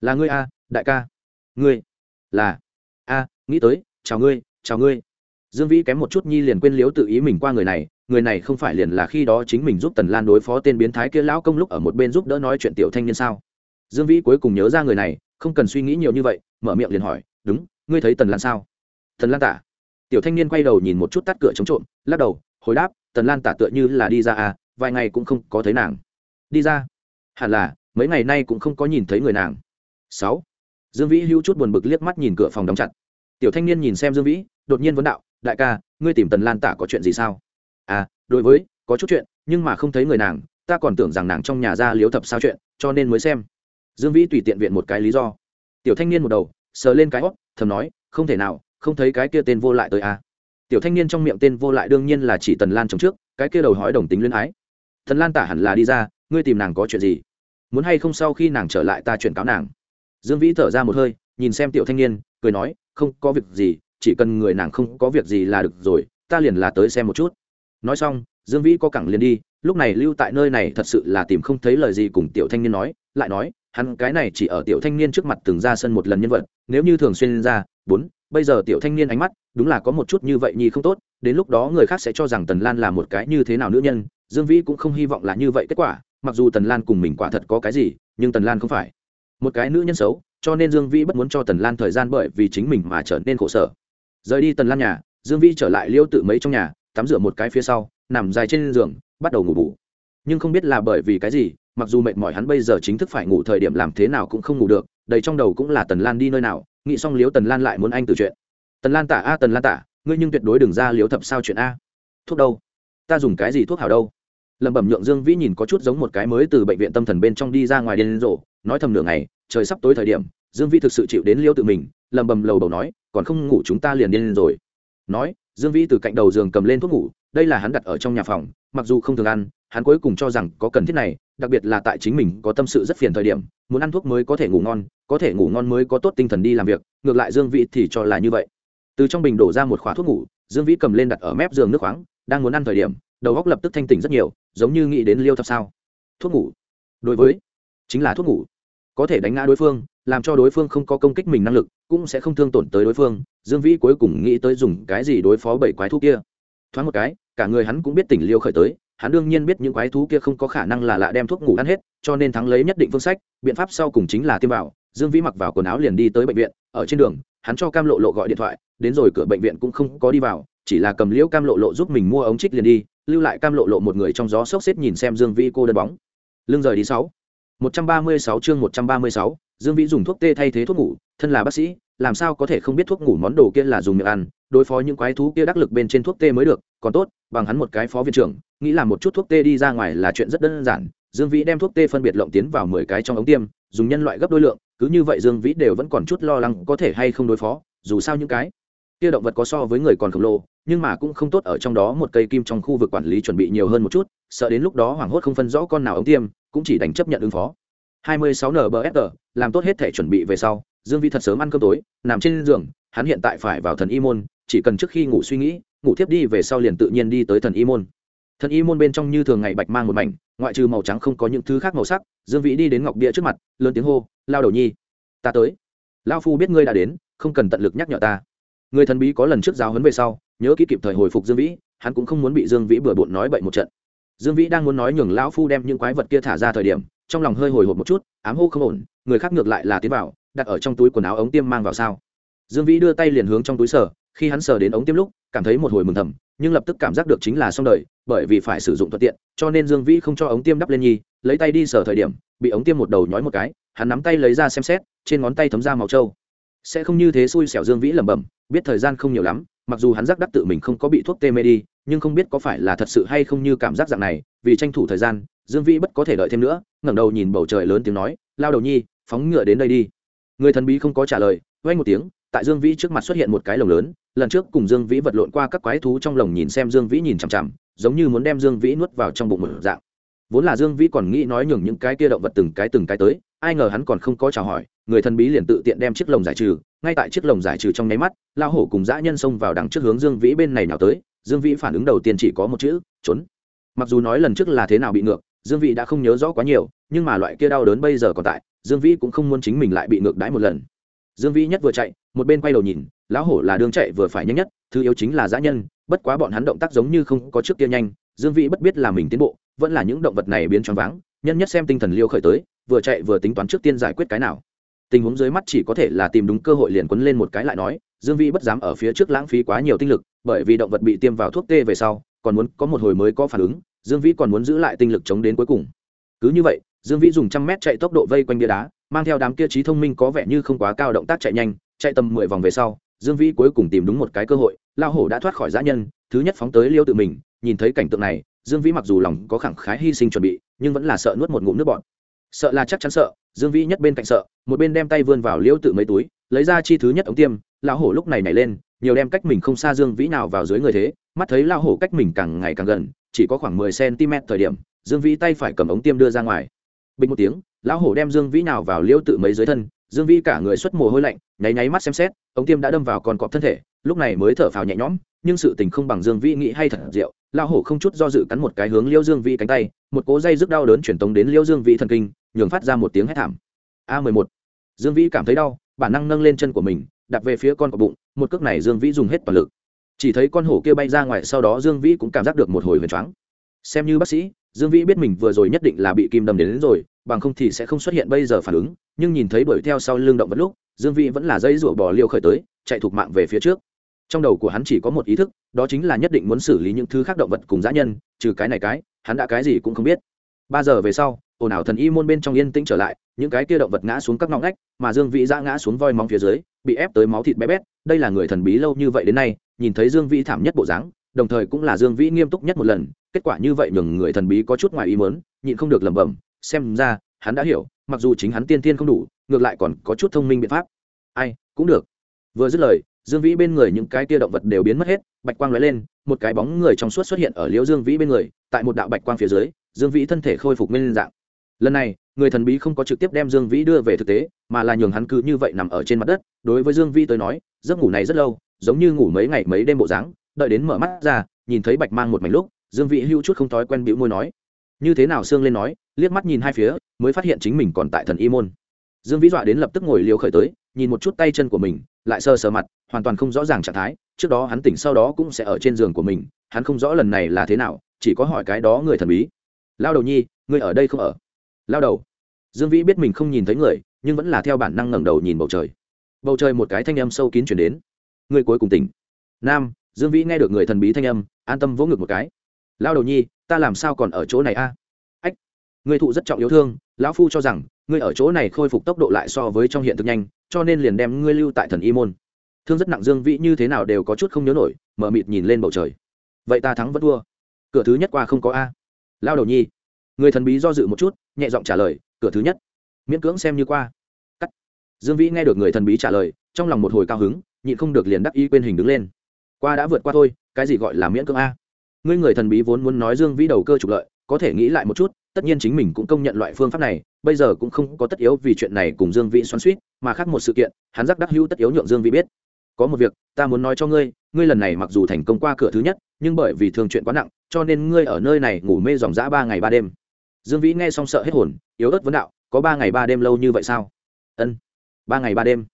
Là ngươi a, đại ca. Ngươi? Là. A, nghĩ tới, chào ngươi chào ngươi. Dương vĩ kém một chút nhi liền quên liếu tự ý mình qua người này người này không phải liền là khi đó chính mình giúp tần lan đối phó tên biến thái kia lão công lúc ở một bên giúp đỡ nói chuyện tiểu thanh niên sao? Dương vĩ cuối cùng nhớ ra người này, không cần suy nghĩ nhiều như vậy, mở miệng liền hỏi, đúng, ngươi thấy tần lan sao? Tần lan tả? Tiểu thanh niên quay đầu nhìn một chút tắt cửa chống trộm, lắc đầu, hồi đáp tần lan tả tựa như là đi ra à vài ngày cũng không có thấy nàng. Đi ra? Hẳn là, mấy ngày nay cũng không có nhìn thấy người nàng. Sáu. Dương vĩ hữu chút buồn bực liếc mắt nhìn cửa phòng đóng chặt. Tiểu thanh niên nhìn xem dương vĩ, đột nhiên vấn đạo, đại ca, ngươi tìm tần lan tả có chuyện gì sao? À đối với, có chút chuyện, nhưng mà không thấy người nàng, ta còn tưởng rằng nàng trong nhà ra liếu thập sao chuyện, cho nên mới xem. Dương vĩ tùy tiện viện một cái lý do. Tiểu thanh niên một đầu, sờ lên cái hót thầm nói, không thể nào, không thấy cái kia tên vô lại tới à tiểu thanh niên trong miệng tên vô lại đương nhiên là chỉ tần lan chồng trước, cái kia đầu hói đồng tính luyến ái. Thần lan tả hẳn là đi ra, ngươi tìm nàng có chuyện gì? Muốn hay không sau khi nàng trở lại ta chuyển cáo nàng? Dương vĩ thở ra một hơi, nhìn xem tiểu thanh niên, cười nói, không có việc gì, chỉ cần người nàng không có việc gì là được rồi, ta liền là tới xem một chút. Nói xong, dương vĩ có cẳng liền đi, lúc này lưu tại nơi này thật sự là tìm không thấy lời gì cùng tiểu thanh niên nói, lại nói, hắn cái này chỉ ở tiểu thanh niên trước mặt từng ra sân một lần nhân vật, nếu như thường xuyên ra, bốn, bây giờ tiểu thanh niên ánh mắt đúng là có một chút như vậy nhi không tốt, đến lúc đó người khác sẽ cho rằng tần lan là một cái như thế nào nữ nhân, dương vĩ cũng không hy vọng là như vậy kết quả, mặc dù tần lan cùng mình quả thật có cái gì, nhưng tần lan không phải một cái nữ nhân xấu, cho nên dương vĩ bất muốn cho tần lan thời gian bởi vì chính mình mà trở nên khổ sở. Rời đi tần lan nhà, dương vĩ trở lại liêu tự mấy trong nhà, tắm rửa một cái phía sau, nằm dài trên giường, bắt đầu ngủ bù. Nhưng không biết là bởi vì cái gì, mặc dù mệt mỏi hắn bây giờ chính thức phải ngủ thời điểm làm thế nào cũng không ngủ được, đầy trong đầu cũng là tần lan đi nơi nào, nghĩ xong liếu tần lan lại muốn anh từ chuyện tần lan tả a tần lan tả, ngươi nhưng tuyệt đối đừng ra liếu thập sao chuyện a. Thuốc đâu? Ta dùng cái gì thuốc hảo đâu? Lẩm bẩm nhượng dương vĩ nhìn có chút giống một cái mới từ bệnh viện tâm thần bên trong đi ra ngoài điên rồ, nói thầm nửa ngày, trời sắp tối thời điểm, dương vĩ thực sự chịu đến liêu tự mình, lẩm bẩm lầu đầu nói, còn không ngủ chúng ta liền điên rồi. Nói, dương vĩ từ cạnh đầu giường cầm lên thuốc ngủ, đây là hắn đặt ở trong nhà phòng, mặc dù không thường ăn, hắn cuối cùng cho rằng có cần thiết này, đặc biệt là tại chính mình có tâm sự rất phiền thời điểm, muốn ăn thuốc mới có thể ngủ ngon, có thể ngủ ngon mới có tốt tinh thần đi làm việc, ngược lại dương vĩ thì cho là như vậy từ trong bình đổ ra một khóa thuốc ngủ, dương vĩ cầm lên đặt ở mép giường nước khoáng, đang muốn ăn thời điểm, đầu góc lập tức thanh tỉnh rất nhiều, giống như nghĩ đến liêu thập sao. Thuốc ngủ. Đối với, chính là thuốc ngủ. Có thể đánh ngã đối phương, làm cho đối phương không có công kích mình năng lực, cũng sẽ không thương tổn tới đối phương. Dương vĩ cuối cùng nghĩ tới dùng cái gì đối phó bảy quái thú kia. Thoáng một cái, cả người hắn cũng biết tỉnh liêu khởi tới, hắn đương nhiên biết những quái thú kia không có khả năng là lạ đem thuốc ngủ ăn hết, cho nên thắng lấy nhất định phương sách, biện pháp sau cùng chính là tiêm vào. Dương vĩ mặc vào quần áo liền đi tới bệnh viện, ở trên đường, hắn cho cam lộ lộ gọi điện thoại đến rồi cửa bệnh viện cũng không có đi vào, chỉ là cầm liễu cam lộ lộ giúp mình mua ống trích liền đi, lưu lại cam lộ lộ một người trong gió sốc xếp nhìn xem dương vĩ cô đơn bóng. Lưng rời đi sáu. một trăm ba mươi sáu chương một trăm ba mươi sáu, dương vĩ dùng thuốc tê thay thế thuốc ngủ, thân là bác sĩ, làm sao có thể không biết thuốc ngủ món đồ kia là dùng miệng ăn, đối phó những quái thú kia đắc lực bên trên thuốc tê mới được, còn tốt, bằng hắn một cái phó viện trưởng, nghĩ là một chút thuốc tê đi ra ngoài là chuyện rất đơn giản, dương vĩ đem thuốc tê phân biệt lộng tiến vào mười cái trong ống tiêm, dùng nhân loại gấp đôi lượng, cứ như vậy dương vĩ đều vẫn còn chút lo lắng có thể hay không đối phó, dù sao những cái kia động vật có so với người còn khổng lồ, nhưng mà cũng không tốt ở trong đó, một cây kim trong khu vực quản lý chuẩn bị nhiều hơn một chút, sợ đến lúc đó hoảng hốt không phân rõ con nào ống tiêm, cũng chỉ đánh chấp nhận ứng phó. 26 nbsg làm tốt hết thể chuẩn bị về sau, dương vi thật sớm ăn cơm tối, nằm trên giường, hắn hiện tại phải vào thần y môn, chỉ cần trước khi ngủ suy nghĩ, ngủ tiếp đi về sau liền tự nhiên đi tới thần y môn. Thần y môn bên trong như thường ngày bạch mang một mảnh, ngoại trừ màu trắng không có những thứ khác màu sắc, dương vĩ đi đến ngọc bia trước mặt, lớn tiếng hô, lao đầu nhi, ta tới. Lao phu biết ngươi đã đến, không cần tận lực nhắc nhở ta người thần bí có lần trước giáo huấn về sau, nhớ kỹ kịp thời hồi phục dương vĩ, hắn cũng không muốn bị dương vĩ bừa bộn nói bậy một trận. Dương vĩ đang muốn nói nhường lão phu đem những quái vật kia thả ra thời điểm, trong lòng hơi hồi hộp một chút, ám hô không ổn, người khác ngược lại là tiến vào, đặt ở trong túi quần áo ống tiêm mang vào sao. Dương vĩ đưa tay liền hướng trong túi sở khi hắn sờ đến ống tiêm lúc, cảm thấy một hồi mừng thầm, nhưng lập tức cảm giác được chính là xong đời, bởi vì phải sử dụng thuận tiện, cho nên dương vĩ không cho ống tiêm đắp lên nhi, lấy tay đi sờ thời điểm, bị ống tiêm một đầu nhói một cái, hắn nắm tay lấy ra xem xét, trên ngón tay thấm ra màu trâu. Sẽ không như thế xui xẻo dương vĩ lẩm bẩm biết thời gian không nhiều lắm, mặc dù hắn giác đắc tự mình không có bị thuốc tê mê đi, nhưng không biết có phải là thật sự hay không như cảm giác dạng này, vì tranh thủ thời gian, dương vĩ bất có thể đợi thêm nữa, ngẩng đầu nhìn bầu trời lớn tiếng nói, lao đầu nhi, phóng ngựa đến đây đi. Người thần bí không có trả lời vay một tiếng, tại dương vĩ trước mặt xuất hiện một cái lồng lớn, lần trước cùng dương vĩ vật lộn qua các quái thú trong lồng nhìn xem dương vĩ nhìn chằm chằm, giống như muốn đem dương vĩ nuốt vào trong bụng một dạng. Vốn là dương vĩ còn nghĩ nói nhường những cái kia động vật từng cái từng cái tới ai ngờ hắn còn không có chào hỏi, người thần bí liền tự tiện đem chiếc lồng giải trừ. Ngay tại chiếc lồng giải trừ trong nháy mắt lao hổ cùng dã nhân xông vào đằng trước hướng dương vĩ bên này nào tới. Dương vĩ phản ứng đầu tiên chỉ có một chữ, trốn. Mặc dù nói lần trước là thế nào bị ngược, dương vĩ đã không nhớ rõ quá nhiều, nhưng mà loại kia đau đớn bây giờ còn tại, dương vĩ cũng không muốn chính mình lại bị ngược đãi một lần. Dương vĩ nhất vừa chạy, một bên quay đầu nhìn, lão hổ là đường chạy vừa phải nhanh nhất, thứ yếu chính là giã nhân, bất quá bọn hắn động tác giống như không có trước kia nhanh. Dương vĩ bất biết là mình tiến bộ, vẫn là những động vật này biến choáng váng, nhân nhất xem tinh thần liêu khởi tới vừa chạy vừa tính toán trước tiên giải quyết cái nào. Tình huống dưới mắt chỉ có thể là tìm đúng cơ hội liền quấn lên một cái lại nói, dương vĩ bất dám ở phía trước lãng phí quá nhiều tinh lực, bởi vì động vật bị tiêm vào thuốc tê về sau, còn muốn có một hồi mới có phản ứng, dương vĩ còn muốn giữ lại tinh lực chống đến cuối cùng. Cứ như vậy, dương vĩ dùng trăm mét chạy tốc độ vây quanh bia đá, mang theo đám kia trí thông minh có vẻ như không quá cao động tác chạy nhanh, chạy tầm mười vòng về sau, dương vĩ cuối cùng tìm đúng một cái cơ hội, lao hổ đã thoát khỏi giã nhân, thứ nhất phóng tới liêu tự mình, nhìn thấy cảnh tượng này, dương vĩ mặc dù lòng có khẳng khái hy sinh chuẩn bị, nhưng vẫn là sợ nuốt một ngụm nước bọt sợ là chắc chắn sợ, dương vĩ nhất bên cạnh sợ, một bên đem tay vươn vào liêu tự mấy túi, lấy ra chi thứ nhất ống tiêm, lão hổ lúc này nhảy lên, nhiều đem cách mình không xa dương vĩ nào vào dưới người thế, mắt thấy lão hổ cách mình càng ngày càng gần, chỉ có khoảng mười cm thời điểm, dương vĩ tay phải cầm ống tiêm đưa ra ngoài. Bình một tiếng, lão hổ đem dương vĩ nào vào liêu tự mấy dưới thân, dương vĩ cả người xuất mồ hôi lạnh, nháy nháy mắt xem xét, ống tiêm đã đâm vào con cọp thân thể, lúc này mới thở phào nhẹ nhõm, nhưng sự tình không bằng dương vĩ nghĩ hay thật rượu lão hổ không chút do dự cắn một cái hướng liêu dương vĩ cánh tay một cố dây rước đau đớn chuyển tống đến liêu dương vĩ thần kinh nhường phát ra một tiếng hét thảm. A mười một. Dương vĩ cảm thấy đau bản năng nâng lên chân của mình đặt về phía con cọp bụng một cước này dương vĩ dùng hết toàn lực. Chỉ thấy con hổ kia bay ra ngoài sau đó dương vĩ cũng cảm giác được một hồi huyền choáng. Xem như bác sĩ dương vĩ biết mình vừa rồi nhất định là bị kim đâm đến, đến rồi bằng không thì sẽ không xuất hiện bây giờ phản ứng nhưng nhìn thấy đuổi theo sau lưng động vật lúc dương vĩ vẫn là dây rủa bò liêu khởi tới chạy thục mạng về phía trước trong đầu của hắn chỉ có một ý thức, đó chính là nhất định muốn xử lý những thứ khác động vật cùng dã nhân, trừ cái này cái, hắn đã cái gì cũng không biết. Ba giờ về sau, ồn ào thần y môn bên trong yên tĩnh trở lại, những cái kia động vật ngã xuống các ngõ ngách, mà dương vĩ giã ngã xuống voi móng phía dưới, bị ép tới máu thịt bé bét, đây là người thần bí lâu như vậy đến nay, nhìn thấy dương vĩ thảm nhất bộ dáng, đồng thời cũng là dương vĩ nghiêm túc nhất một lần, kết quả như vậy nhường người thần bí có chút ngoài ý mớn nhịn không được lẩm bẩm, xem ra, hắn đã hiểu, mặc dù chính hắn tiên tiên không đủ, ngược lại còn có chút thông minh biện pháp. Ai, cũng được. Vừa dứt lời dương vĩ bên người những cái tia động vật đều biến mất hết, bạch quang lóe lên, một cái bóng người trong suốt xuất hiện ở liễu dương vĩ bên người, tại một đạo bạch quang phía dưới, dương vĩ thân thể khôi phục nguyên dạng. Lần này, người thần bí không có trực tiếp đem dương vĩ đưa về thực tế, mà là nhường hắn cứ như vậy nằm ở trên mặt đất. Đối với dương vĩ tới nói, giấc ngủ này rất lâu, giống như ngủ mấy ngày mấy đêm bộ dáng, đợi đến mở mắt ra, nhìn thấy bạch mang một mảnh lúc, dương vĩ hữu chút không thói quen bĩu môi nói, như thế nào? Sương lên nói, liếc mắt nhìn hai phía, mới phát hiện chính mình còn tại thần y môn. Dương vĩ dọa đến lập tức ngồi liều khởi tới, nhìn một chút tay chân của mình lại sờ sờ mặt, hoàn toàn không rõ ràng trạng thái, trước đó hắn tỉnh sau đó cũng sẽ ở trên giường của mình, hắn không rõ lần này là thế nào, chỉ có hỏi cái đó người thần bí. Lao đầu nhi, ngươi ở đây không ở? Lao đầu. Dương vĩ biết mình không nhìn thấy người, nhưng vẫn là theo bản năng ngẩng đầu nhìn bầu trời. Bầu trời một cái thanh âm sâu kín chuyển đến. Người cuối cùng tỉnh. Nam, dương vĩ nghe được người thần bí thanh âm, an tâm vỗ ngực một cái. Lao đầu nhi, ta làm sao còn ở chỗ này a? Ách, người thụ rất trọng yếu thương, lão phu cho rằng ngươi ở chỗ này khôi phục tốc độ lại so với trong hiện thực nhanh, cho nên liền đem ngươi lưu tại thần y môn. Thương rất nặng dương vĩ như thế nào đều có chút không nhớ nổi mờ mịt nhìn lên bầu trời. Vậy ta thắng vẫn thua. Cửa thứ nhất qua không có a. Lao đầu nhi, người thần bí do dự một chút, nhẹ giọng trả lời, cửa thứ nhất. Miễn cưỡng xem như qua. Cắt. Dương vĩ nghe được người thần bí trả lời, trong lòng một hồi cao hứng, nhịn không được liền đắc y quên hình đứng lên. Qua đã vượt qua thôi, cái gì gọi là miễn cưỡng a? Ngươi người thần bí vốn muốn nói dương vĩ đầu cơ trục lợi có thể nghĩ lại một chút, tất nhiên chính mình cũng công nhận loại phương pháp này, bây giờ cũng không có tất yếu vì chuyện này cùng dương vĩ xoắn suýt, mà khác một sự kiện, hắn giác đắc hữu tất yếu nhượng dương vĩ biết. Có một việc, ta muốn nói cho ngươi ngươi lần này mặc dù thành công qua cửa thứ nhất, nhưng bởi vì thường chuyện quá nặng, cho nên ngươi ở nơi này ngủ mê dòng dã ba ngày ba đêm. Dương vĩ nghe xong sợ hết hồn, yếu ớt vấn đạo, có ba ngày ba đêm lâu như vậy sao? Ân, ba ngày ba đêm.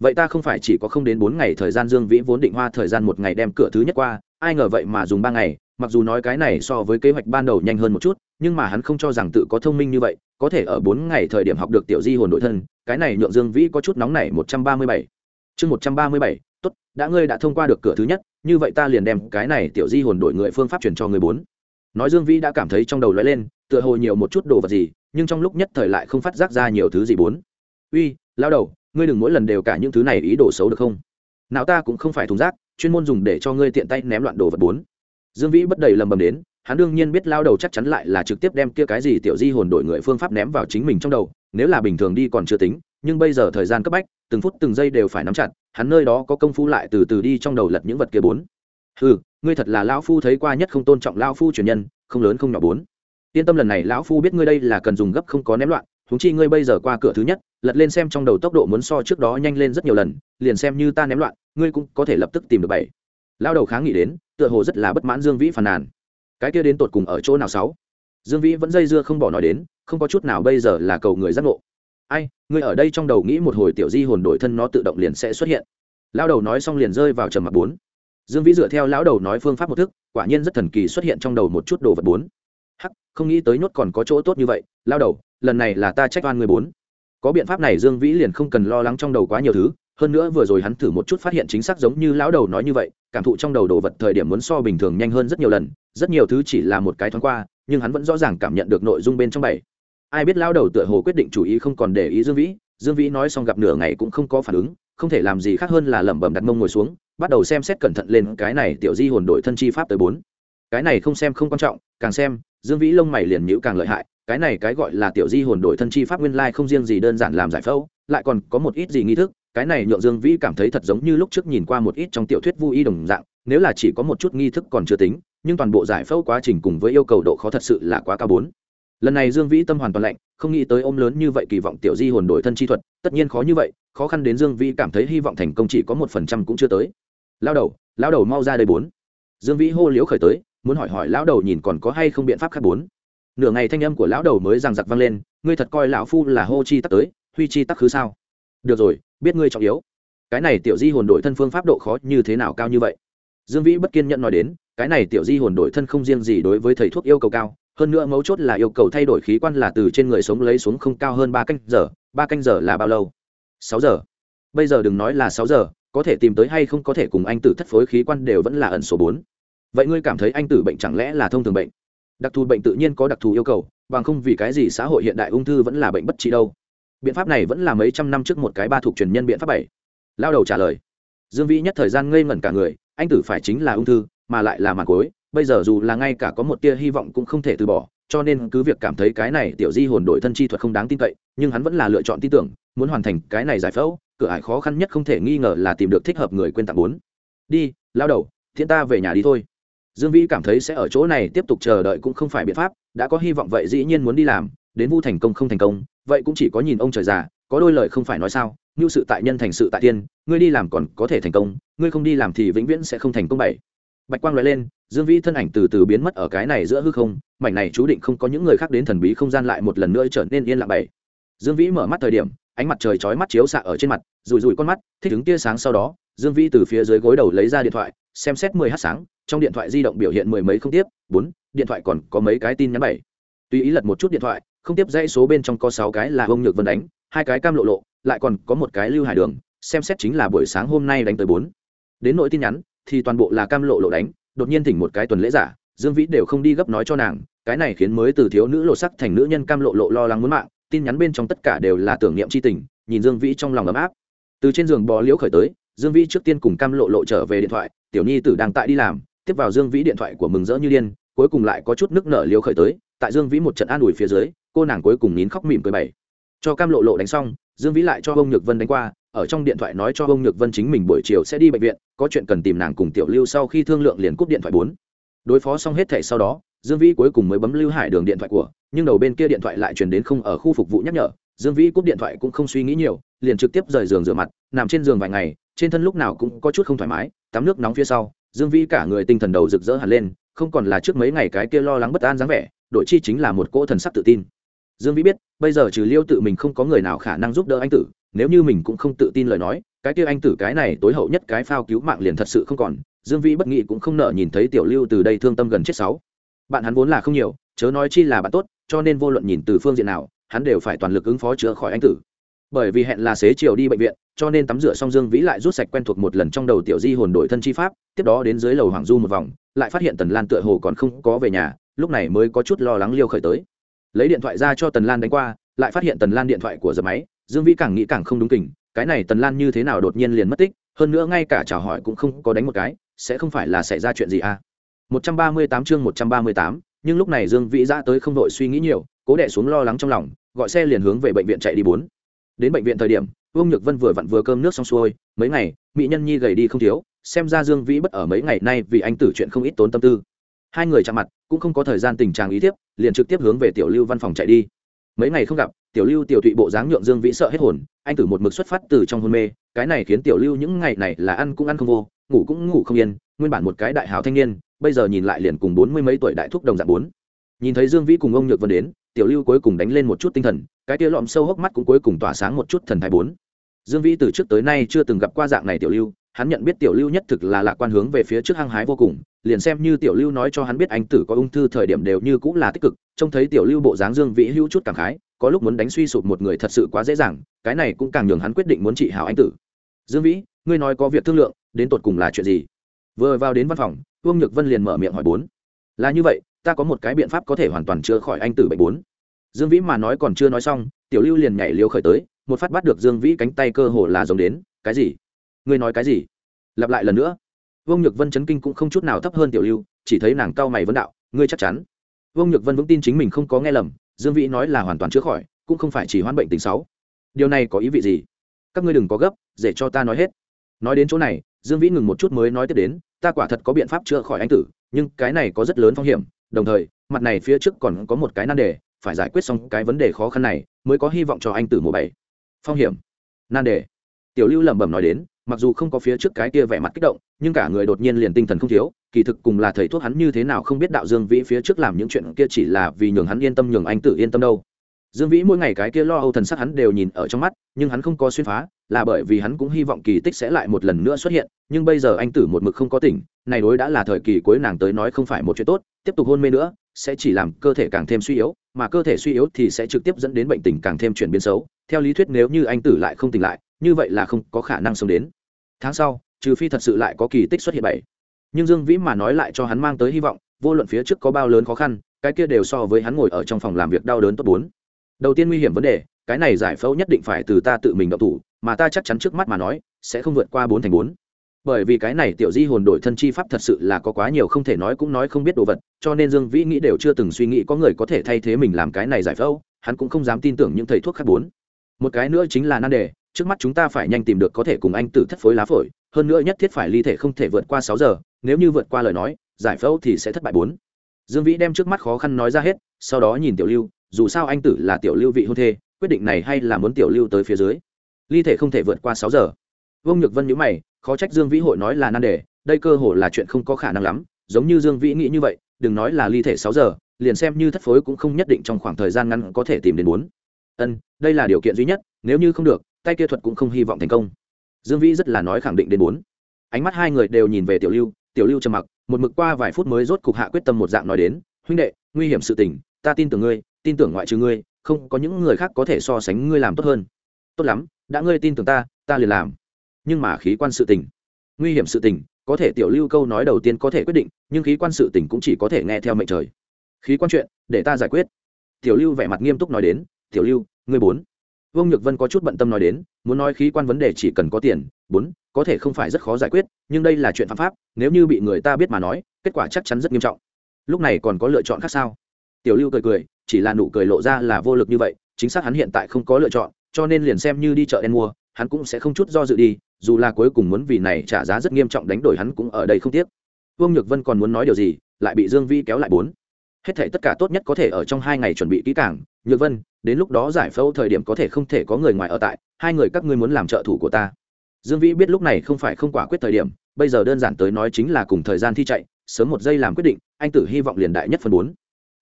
Vậy ta không phải chỉ có không đến bốn ngày thời gian dương vĩ vốn định hoa thời gian một ngày đem cửa thứ nhất qua, ai ngờ vậy mà dùng ba ngày mặc dù nói cái này so với kế hoạch ban đầu nhanh hơn một chút, nhưng mà hắn không cho rằng tự có thông minh như vậy, có thể ở bốn ngày thời điểm học được tiểu di hồn đội thân, cái này nhượng dương vĩ có chút nóng này một trăm ba mươi bảy. Chương một trăm ba mươi bảy, tốt, đã ngươi đã thông qua được cửa thứ nhất, như vậy ta liền đem cái này tiểu di hồn đổi người phương pháp truyền cho người bốn. Nói dương vĩ đã cảm thấy trong đầu lóe lên, tựa hồ nhiều một chút đồ vật gì, nhưng trong lúc nhất thời lại không phát giác ra nhiều thứ gì bốn. Uy, lao đầu, ngươi đừng mỗi lần đều cả những thứ này ý đồ xấu được không? Nào ta cũng không phải thùng rác, chuyên môn dùng để cho ngươi tiện tay ném loạn đồ vật bốn dương vĩ bất đầy lầm bầm đến, hắn đương nhiên biết lao đầu chắc chắn lại là trực tiếp đem kia cái gì tiểu di hồn đổi người phương pháp ném vào chính mình trong đầu, nếu là bình thường đi còn chưa tính, nhưng bây giờ thời gian cấp bách, từng phút từng giây đều phải nắm chặt, hắn nơi đó có công phu lại từ từ đi trong đầu lật những vật kia bốn. Ừ ngươi thật là lão phu thấy qua nhất không tôn trọng lão phu truyền nhân, không lớn không nhỏ bốn. Yên tâm lần này lão phu biết ngươi đây là cần dùng gấp không có ném loạn húng chi ngươi bây giờ qua cửa thứ nhất, lật lên xem trong đầu tốc độ muốn so trước đó nhanh lên rất nhiều lần, liền xem như ta ném loạn, ngươi cũng có thể lập tức tìm được bảy lao đầu kháng nghị đến, tựa hồ rất là bất mãn dương vĩ phàn nàn. Cái kia đến tột cùng ở chỗ nào sáu? Dương vĩ vẫn dây dưa không bỏ nói đến, không có chút nào bây giờ là cầu người giác ngộ. Ai, ngươi ở đây trong đầu nghĩ một hồi tiểu di hồn đổi thân nó tự động liền sẽ xuất hiện. Lão đầu nói xong liền rơi vào trầm mặc bốn. Dương vĩ dựa theo lão đầu nói phương pháp một thức, quả nhiên rất thần kỳ xuất hiện trong đầu một chút đồ vật bốn. Hắc, không nghĩ tới nhốt còn có chỗ tốt như vậy, lao đầu, lần này là ta trách oan người bốn. Có biện pháp này dương vĩ liền không cần lo lắng trong đầu quá nhiều thứ hơn nữa vừa rồi hắn thử một chút phát hiện chính xác giống như lão đầu nói như vậy, cảm thụ trong đầu đồ vật thời điểm muốn so bình thường nhanh hơn rất nhiều lần, rất nhiều thứ chỉ là một cái thoáng qua, nhưng hắn vẫn rõ ràng cảm nhận được nội dung bên trong bảy. Ai biết lão đầu tựa hồ quyết định chủ ý không còn để ý dương vĩ dương vĩ nói xong gặp nửa ngày cũng không có phản ứng, không thể làm gì khác hơn là lẩm bẩm đặt mông ngồi xuống, bắt đầu xem xét cẩn thận lên cái này tiểu di hồn đội thân chi pháp tới bốn. Cái này không xem không quan trọng, càng xem, dương vĩ lông mày liền nhữ càng lợi hại, cái này cái gọi là tiểu di hồn đội thân chi pháp nguyên lai không riêng gì đơn giản làm giải phẫu, lại còn có một ít gì nghi thức cái này nhượng dương vĩ cảm thấy thật giống như lúc trước nhìn qua một ít trong tiểu thuyết vu y đồng dạng, nếu là chỉ có một chút nghi thức còn chưa tính, nhưng toàn bộ giải phẫu quá trình cùng với yêu cầu độ khó thật sự là quá cao bốn. Lần này dương vĩ tâm hoàn toàn lạnh, không nghĩ tới ôm lớn như vậy kỳ vọng tiểu di hồn đổi thân chi thuật, tất nhiên khó như vậy, khó khăn đến dương vĩ cảm thấy hy vọng thành công chỉ có một phần trăm cũng chưa tới. Lao đầu lao đầu mau ra đây bốn. Dương vĩ hô liếu khởi tới, muốn hỏi hỏi lão đầu nhìn còn có hay không biện pháp khác bốn. Nửa ngày thanh âm của lão đầu mới rằng giặc vang lên, ngươi thật coi lão phu là hô chi tắc tới, huy chi tắc khứ sao? Được rồi biết ngươi trọng yếu. Cái này tiểu di hồn đổi thân phương pháp độ khó như thế nào cao như vậy? Dương vĩ bất kiên nhận nói đến, cái này tiểu di hồn đổi thân không riêng gì đối với thầy thuốc yêu cầu cao, hơn nữa mấu chốt là yêu cầu thay đổi khí quan là từ trên người sống lấy xuống không cao hơn ba canh giờ, ba canh giờ là bao lâu? Sáu giờ. Bây giờ đừng nói là sáu giờ, có thể tìm tới hay không có thể cùng anh tử thất phối khí quan đều vẫn là ẩn số bốn. Vậy ngươi cảm thấy anh tử bệnh chẳng lẽ là thông thường bệnh? Đặc thù bệnh tự nhiên có đặc thù yêu cầu, bằng không vì cái gì xã hội hiện đại ung thư vẫn là bệnh bất trị đâu? Biện pháp này vẫn là mấy trăm năm trước một cái ba thuộc truyền nhân biện pháp bảy. Lao đầu trả lời. Dương vĩ nhất thời gian ngây ngẩn cả người, anh tử phải chính là ung thư, mà lại là màn cối bây giờ dù là ngay cả có một tia hy vọng cũng không thể từ bỏ, cho nên cứ việc cảm thấy cái này tiểu di hồn đổi thân chi thuật không đáng tin cậy, nhưng hắn vẫn là lựa chọn tin tưởng, muốn hoàn thành cái này giải phẫu, cửa ải khó khăn nhất không thể nghi ngờ là tìm được thích hợp người quên tặng bốn. Đi, lao đầu thiên ta về nhà đi thôi. Dương vĩ cảm thấy sẽ ở chỗ này tiếp tục chờ đợi cũng không phải biện pháp, đã có hy vọng vậy dĩ nhiên muốn đi làm, đến vu thành công không thành công vậy cũng chỉ có nhìn ông trời già, có đôi lời không phải nói sao, như sự tại nhân thành sự tại tiên, ngươi đi làm còn có thể thành công, ngươi không đi làm thì vĩnh viễn sẽ không thành công bảy. Bạch quang nói lên, dương vĩ thân ảnh từ từ biến mất ở cái này giữa hư không, mảnh này chú định không có những người khác đến thần bí không gian lại một lần nữa trở nên yên lặng bảy. Dương vĩ mở mắt thời điểm, ánh mặt trời chói mắt chiếu xạ ở trên mặt rùi rùi con mắt, thích ứng tia sáng sau đó, dương vĩ từ phía dưới gối đầu lấy ra điện thoại, xem xét mười h sáng, trong điện thoại di động biểu hiện mười mấy không tiếp, bốn, điện thoại còn có mấy cái tin nhắn bảy. Tùy ý lật một chút điện thoại không tiếp dãy số bên trong có sáu cái là ông nhược vân đánh, hai cái cam lộ lộ, lại còn có một cái lưu hải đường, xem xét chính là buổi sáng hôm nay đánh tới bốn. Đến nội tin nhắn, thì toàn bộ là cam lộ lộ đánh, đột nhiên thỉnh một cái tuần lễ giả, dương vĩ đều không đi gấp nói cho nàng, cái này khiến mới từ thiếu nữ lộ sắc thành nữ nhân cam lộ lộ lo lắng muốn mạng, tin nhắn bên trong tất cả đều là tưởng niệm c h i tình, nhìn dương vĩ trong lòng ấm áp. Từ trên giường bò liễu khởi tới, dương vĩ trước tiên cùng cam lộ lộ trở về điện thoại, tiểu nhi tử đang tại đi làm, tiếp vào dương vĩ điện thoại của mừng rỡ như điên, cuối cùng lại có chút nước nở liễu khởi tới, tại dương vĩ một trận an ủi phía dưới cô nàng cuối cùng nín khóc mỉm cười bảy cho cam lộ lộ đánh xong, dương vĩ lại cho ông nhược vân đánh qua, ở trong điện thoại nói cho ông nhược vân chính mình buổi chiều sẽ đi bệnh viện, có chuyện cần tìm nàng cùng tiểu lưu sau khi thương lượng liền cúp điện thoại bốn. Đối phó xong hết thẻ sau đó, dương vĩ cuối cùng mới bấm lưu hải đường điện thoại của, nhưng đầu bên kia điện thoại lại truyền đến không ở khu phục vụ nhắc nhở, dương vĩ cúp điện thoại cũng không suy nghĩ nhiều, liền trực tiếp rời giường rửa mặt, nằm trên giường vài ngày, trên thân lúc nào cũng có chút không thoải mái, tắm nước nóng phía sau, dương vĩ cả người tinh thần đầu rực rỡ hẳn lên, không còn là trước mấy ngày cái kia lo lắng bất an dáng vẻ đội chi chính là một cỗ thần sắc tự tin dương vĩ biết, bây giờ trừ liêu tự mình không có người nào khả năng giúp đỡ anh tử, nếu như mình cũng không tự tin lời nói, cái kia anh tử cái này tối hậu nhất cái phao cứu mạng liền thật sự không còn. Dương vĩ bất nghị cũng không nợ nhìn thấy tiểu lưu từ đây thương tâm gần chết sáu. Bạn hắn vốn là không nhiều, chớ nói chi là bạn tốt, cho nên vô luận nhìn từ phương diện nào, hắn đều phải toàn lực ứng phó chữa khỏi anh tử. Bởi vì hẹn là xế chiều đi bệnh viện, cho nên tắm rửa xong dương vĩ lại rút sạch quen thuộc một lần trong đầu tiểu di hồn đổi thân chi pháp, tiếp đó đến dưới lầu hoàng du một vòng, lại phát hiện tần lan tựa hồ còn không có về nhà, lúc này mới có chút lo lắng liêu khởi tới lấy điện thoại ra cho tần lan đánh qua lại phát hiện tần lan điện thoại của giờ máy dương vĩ càng nghĩ càng không đúng kình cái này tần lan như thế nào đột nhiên liền mất tích hơn nữa ngay cả chào hỏi cũng không có đánh một cái sẽ không phải là xảy ra chuyện gì à? 138 chương 138, nhưng lúc này dương vĩ ra tới không đội suy nghĩ nhiều cố đẻ xuống lo lắng trong lòng gọi xe liền hướng về bệnh viện chạy đi bốn. Đến bệnh viện thời điểm vương nhược vân vừa vặn vừa cơm nước xong xuôi mấy ngày mỹ nhân nhi gầy đi không thiếu xem ra dương vĩ bất ở mấy ngày nay vì anh tử chuyện không ít tốn tâm tư hai người chạm mặt, cũng không có thời gian tình trạng ý tiếp liền trực tiếp hướng về tiểu lưu văn phòng chạy đi. Mấy ngày không gặp, tiểu lưu tiểu thụy bộ dáng nhượng dương vĩ sợ hết hồn, anh tử một mực xuất phát từ trong hôn mê, cái này khiến tiểu lưu những ngày này là ăn cũng ăn không vô, ngủ cũng ngủ không yên, nguyên bản một cái đại hào thanh niên, bây giờ nhìn lại liền cùng bốn mươi mấy tuổi đại thúc đồng dạng bốn. Nhìn thấy dương vĩ cùng ông nhược vân đến, tiểu lưu cuối cùng đánh lên một chút tinh thần, cái tia lọm sâu hốc mắt cũng cuối cùng tỏa sáng một chút thần thái bốn. Dương vĩ từ trước tới nay chưa từng gặp qua dạng này tiểu lưu hắn nhận biết tiểu lưu nhất thực là lạc quan hướng về phía trước hăng hái vô cùng, liền xem như tiểu lưu nói cho hắn biết anh tử có ung thư thời điểm đều như cũng là tích cực, trông thấy tiểu lưu bộ dáng dương vĩ hữu chút cảm khái, có lúc muốn đánh suy sụp một người thật sự quá dễ dàng, cái này cũng càng nhường hắn quyết định muốn trị hảo anh tử. Dương vĩ, ngươi nói có việc thương lượng, đến tột cùng là chuyện gì? Vừa vào đến văn phòng, vương nhược vân liền mở miệng hỏi bốn. Là như vậy, ta có một cái biện pháp có thể hoàn toàn chữa khỏi anh tử bệnh bốn. Dương vĩ mà nói còn chưa nói xong, tiểu lưu liền nhảy liều khởi tới, một phát bắt được dương vĩ cánh tay cơ hồ là giống đến, cái gì? Ngươi nói cái gì? Lặp lại lần nữa. Vương nhược vân chấn kinh cũng không chút nào thấp hơn tiểu lưu, chỉ thấy nàng cau mày vấn đạo, ngươi chắc chắn. Vương nhược vân vững tin chính mình không có nghe lầm, dương vĩ nói là hoàn toàn chữa khỏi, cũng không phải chỉ hoãn bệnh tình xấu điều này có ý vị gì? Các ngươi đừng có gấp để cho ta nói hết. Nói đến chỗ này, dương vĩ ngừng một chút mới nói tiếp đến, ta quả thật có biện pháp chữa khỏi anh tử, nhưng cái này có rất lớn phong hiểm, đồng thời, mặt này phía trước còn có một cái nan đề, phải giải quyết xong cái vấn đề khó khăn này, mới có hy vọng cho anh tử mùa bảy. Phong hiểm. Nan đề. Tiểu lưu lẩm bẩm nói đến mặc dù không có phía trước cái kia vẻ mặt kích động, nhưng cả người đột nhiên liền tinh thần không thiếu, kỳ thực cùng là thầy thuốc hắn như thế nào không biết đạo dương vĩ phía trước làm những chuyện kia chỉ là vì nhường hắn yên tâm, nhường anh tử yên tâm đâu. Dương vĩ mỗi ngày cái kia lo âu thần sắc hắn đều nhìn ở trong mắt, nhưng hắn không có xuyên phá, là bởi vì hắn cũng hy vọng kỳ tích sẽ lại một lần nữa xuất hiện, nhưng bây giờ anh tử một mực không có tỉnh, này đối đã là thời kỳ cuối nàng tới nói không phải một chuyện tốt, tiếp tục hôn mê nữa, sẽ chỉ làm cơ thể càng thêm suy yếu, mà cơ thể suy yếu thì sẽ trực tiếp dẫn đến bệnh tình càng thêm chuyển biến xấu. Theo lý thuyết nếu như anh tử lại không tỉnh lại như vậy là không có khả năng sống đến. Tháng sau, trừ phi thật sự lại có kỳ tích xuất hiện bảy. Nhưng dương vĩ mà nói lại cho hắn mang tới hy vọng, vô luận phía trước có bao lớn khó khăn, cái kia đều so với hắn ngồi ở trong phòng làm việc đau đớn tốt bốn. Đầu tiên nguy hiểm vấn đề, cái này giải phẫu nhất định phải từ ta tự mình đậu thủ, mà ta chắc chắn trước mắt mà nói, sẽ không vượt qua bốn thành bốn. Bởi vì cái này tiểu di hồn đổi thân chi pháp thật sự là có quá nhiều không thể nói cũng nói không biết đồ vật, cho nên dương vĩ nghĩ đều chưa từng suy nghĩ có người có thể thay thế mình làm cái này giải phẫu, hắn cũng không dám tin tưởng những thầy thuốc khác bốn. Một cái nữa chính là nan đề trước mắt chúng ta phải nhanh tìm được có thể cùng anh tử thất phối lá phổi, hơn nữa nhất thiết phải ly thể không thể vượt qua sáu giờ, nếu như vượt qua lời nói, giải phẫu thì sẽ thất bại bốn. Dương vĩ đem trước mắt khó khăn nói ra hết, sau đó nhìn tiểu lưu, dù sao anh tử là tiểu lưu vị hôn thê, quyết định này hay là muốn tiểu lưu tới phía dưới. Ly thể không thể vượt qua sáu giờ. Vương nhược vân nhữ mày, khó trách dương vĩ hội nói là nan đề, đây cơ hồ là chuyện không có khả năng lắm, giống như dương vĩ nghĩ như vậy, đừng nói là ly thể sáu giờ, liền xem như thất phối cũng không nhất định trong khoảng thời gian ngắn có thể tìm đến bốn. Ân, đây là điều kiện duy nhất, nếu như không được tay kia thuật cũng không hy vọng thành công. Dương vĩ rất là nói khẳng định đến bốn ánh mắt hai người đều nhìn về tiểu lưu tiểu lưu trầm mặc, một mực qua vài phút mới rốt cục hạ quyết tâm một dạng nói đến, huynh đệ, nguy hiểm sự tình, ta tin tưởng ngươi, tin tưởng ngoại trừ ngươi, không có những người khác có thể so sánh ngươi làm tốt hơn. Tốt lắm, đã ngươi tin tưởng ta ta liền làm. Nhưng mà khí quan sự tình. Nguy hiểm sự tình, có thể tiểu lưu câu nói đầu tiên có thể quyết định, nhưng khí quan sự tình cũng chỉ có thể nghe theo mệnh trời. Khí quan chuyện, để ta giải quyết. Tiểu lưu vẻ mặt nghiêm túc nói đến, tiểu lưu, ngươi bốn vương nhược vân có chút bận tâm nói đến, muốn nói khí quan vấn đề chỉ cần có tiền, bốn, có thể không phải rất khó giải quyết, nhưng đây là chuyện phạm pháp, nếu như bị người ta biết mà nói, kết quả chắc chắn rất nghiêm trọng. Lúc này còn có lựa chọn khác sao? Tiểu lưu cười cười, chỉ là nụ cười lộ ra là vô lực như vậy, chính xác hắn hiện tại không có lựa chọn, cho nên liền xem như đi chợ đen mua, hắn cũng sẽ không chút do dự đi, dù là cuối cùng muốn vì này trả giá rất nghiêm trọng đánh đổi hắn cũng ở đây không tiếc. Vương nhược vân còn muốn nói điều gì, lại bị dương vi kéo lại bốn. Hết thể tất cả tốt nhất có thể ở trong hai ngày chuẩn bị kỹ càng. Nhược vân đến lúc đó giải phẫu thời điểm có thể không thể có người ngoài ở tại, hai người các ngươi muốn làm trợ thủ của ta. Dương vĩ biết lúc này không phải không quả quyết thời điểm, bây giờ đơn giản tới nói chính là cùng thời gian thi chạy, sớm một giây làm quyết định, anh tử hy vọng liền đại nhất phần bốn.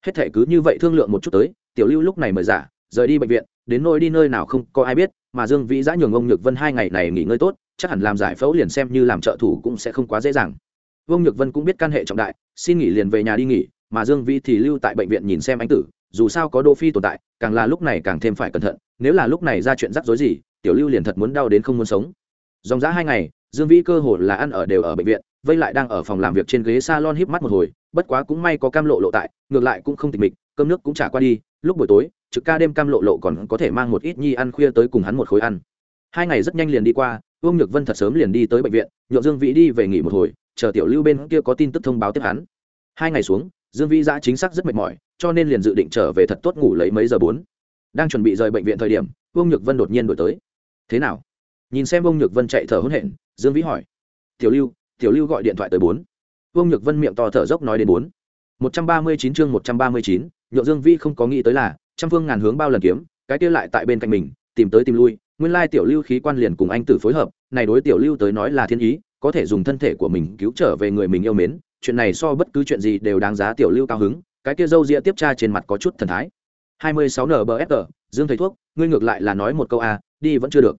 Hết thể cứ như vậy thương lượng một chút tới, tiểu lưu lúc này mời giả, rời đi bệnh viện, đến nơi đi nơi nào không có ai biết, mà dương vĩ giã nhường ông nhược vân hai ngày này nghỉ ngơi tốt, chắc hẳn làm giải phẫu liền xem như làm trợ thủ cũng sẽ không quá dễ dàng. Vương nhược vân cũng biết căn hệ trọng đại, xin nghỉ liền về nhà đi nghỉ, mà dương vĩ thì lưu tại bệnh viện nhìn xem anh tử dù sao có đô phi tồn tại, càng là lúc này càng thêm phải cẩn thận, nếu là lúc này ra chuyện rắc rối gì, tiểu lưu liền thật muốn đau đến không muốn sống. Dòng dã hai ngày, dương vĩ cơ hồ là ăn ở đều ở bệnh viện, vây lại đang ở phòng làm việc trên ghế salon híp mắt một hồi, bất quá cũng may có cam lộ lộ tại, ngược lại cũng không tịch mịch, cơm nước cũng trả qua đi, lúc buổi tối, trực ca đêm cam lộ lộ còn có thể mang một ít nhi ăn khuya tới cùng hắn một khối ăn. Hai ngày rất nhanh liền đi qua, vương nhược vân thật sớm liền đi tới bệnh viện, nhượng dương vĩ đi về nghỉ một hồi, chờ tiểu lưu bên kia có tin tức thông báo tiếp hắn. Hai ngày xuống dương vĩ giã chính xác rất mệt mỏi, cho nên liền dự định trở về thật tốt ngủ lấy mấy giờ bốn. Đang chuẩn bị rời bệnh viện thời điểm, vương nhược vân đột nhiên đổi tới. Thế nào? Nhìn xem vương nhược vân chạy thở hôn hển, dương vĩ hỏi. Tiểu lưu tiểu lưu gọi điện thoại tới bốn. Vương nhược vân miệng to thở dốc nói đến bốn. Một trăm ba mươi chín chương một trăm ba mươi chín, nhượng dương vĩ không có nghĩ tới là, trăm phương ngàn hướng bao lần kiếm, cái kia lại tại bên cạnh mình, tìm tới tìm lui, nguyên lai tiểu lưu khí quan liền cùng anh tử phối hợp, này đối tiểu lưu tới nói là thiên ý, có thể dùng thân thể của mình cứu trở về người mình yêu mến chuyện này so bất cứ chuyện gì đều đáng giá tiểu lưu cao hứng, cái kia dâu ria tiếp tra trên mặt có chút thần thái. 26 nbfg dương thầy thuốc, ngươi ngược lại là nói một câu a đi vẫn chưa được.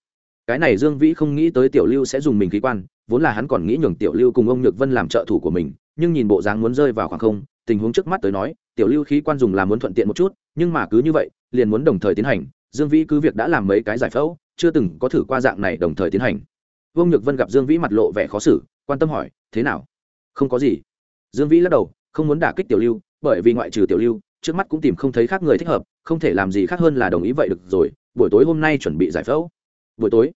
Cái này dương vĩ không nghĩ tới tiểu lưu sẽ dùng mình khí quan, vốn là hắn còn nghĩ nhường tiểu lưu cùng ông nhược vân làm trợ thủ của mình, nhưng nhìn bộ dáng muốn rơi vào khoảng không, tình huống trước mắt tới nói, tiểu lưu khí quan dùng là muốn thuận tiện một chút, nhưng mà cứ như vậy, liền muốn đồng thời tiến hành. Dương vĩ cứ việc đã làm mấy cái giải phẫu, chưa từng có thử qua dạng này đồng thời tiến hành. Vương nhược vân gặp dương vĩ mặt lộ vẻ khó xử, quan tâm hỏi, thế nào? Không có gì dương vĩ lắc đầu, không muốn đả kích tiểu lưu, bởi vì ngoại trừ tiểu lưu, trước mắt cũng tìm không thấy khác người thích hợp, không thể làm gì khác hơn là đồng ý vậy được rồi, buổi tối hôm nay chuẩn bị giải phẫu. Buổi tối,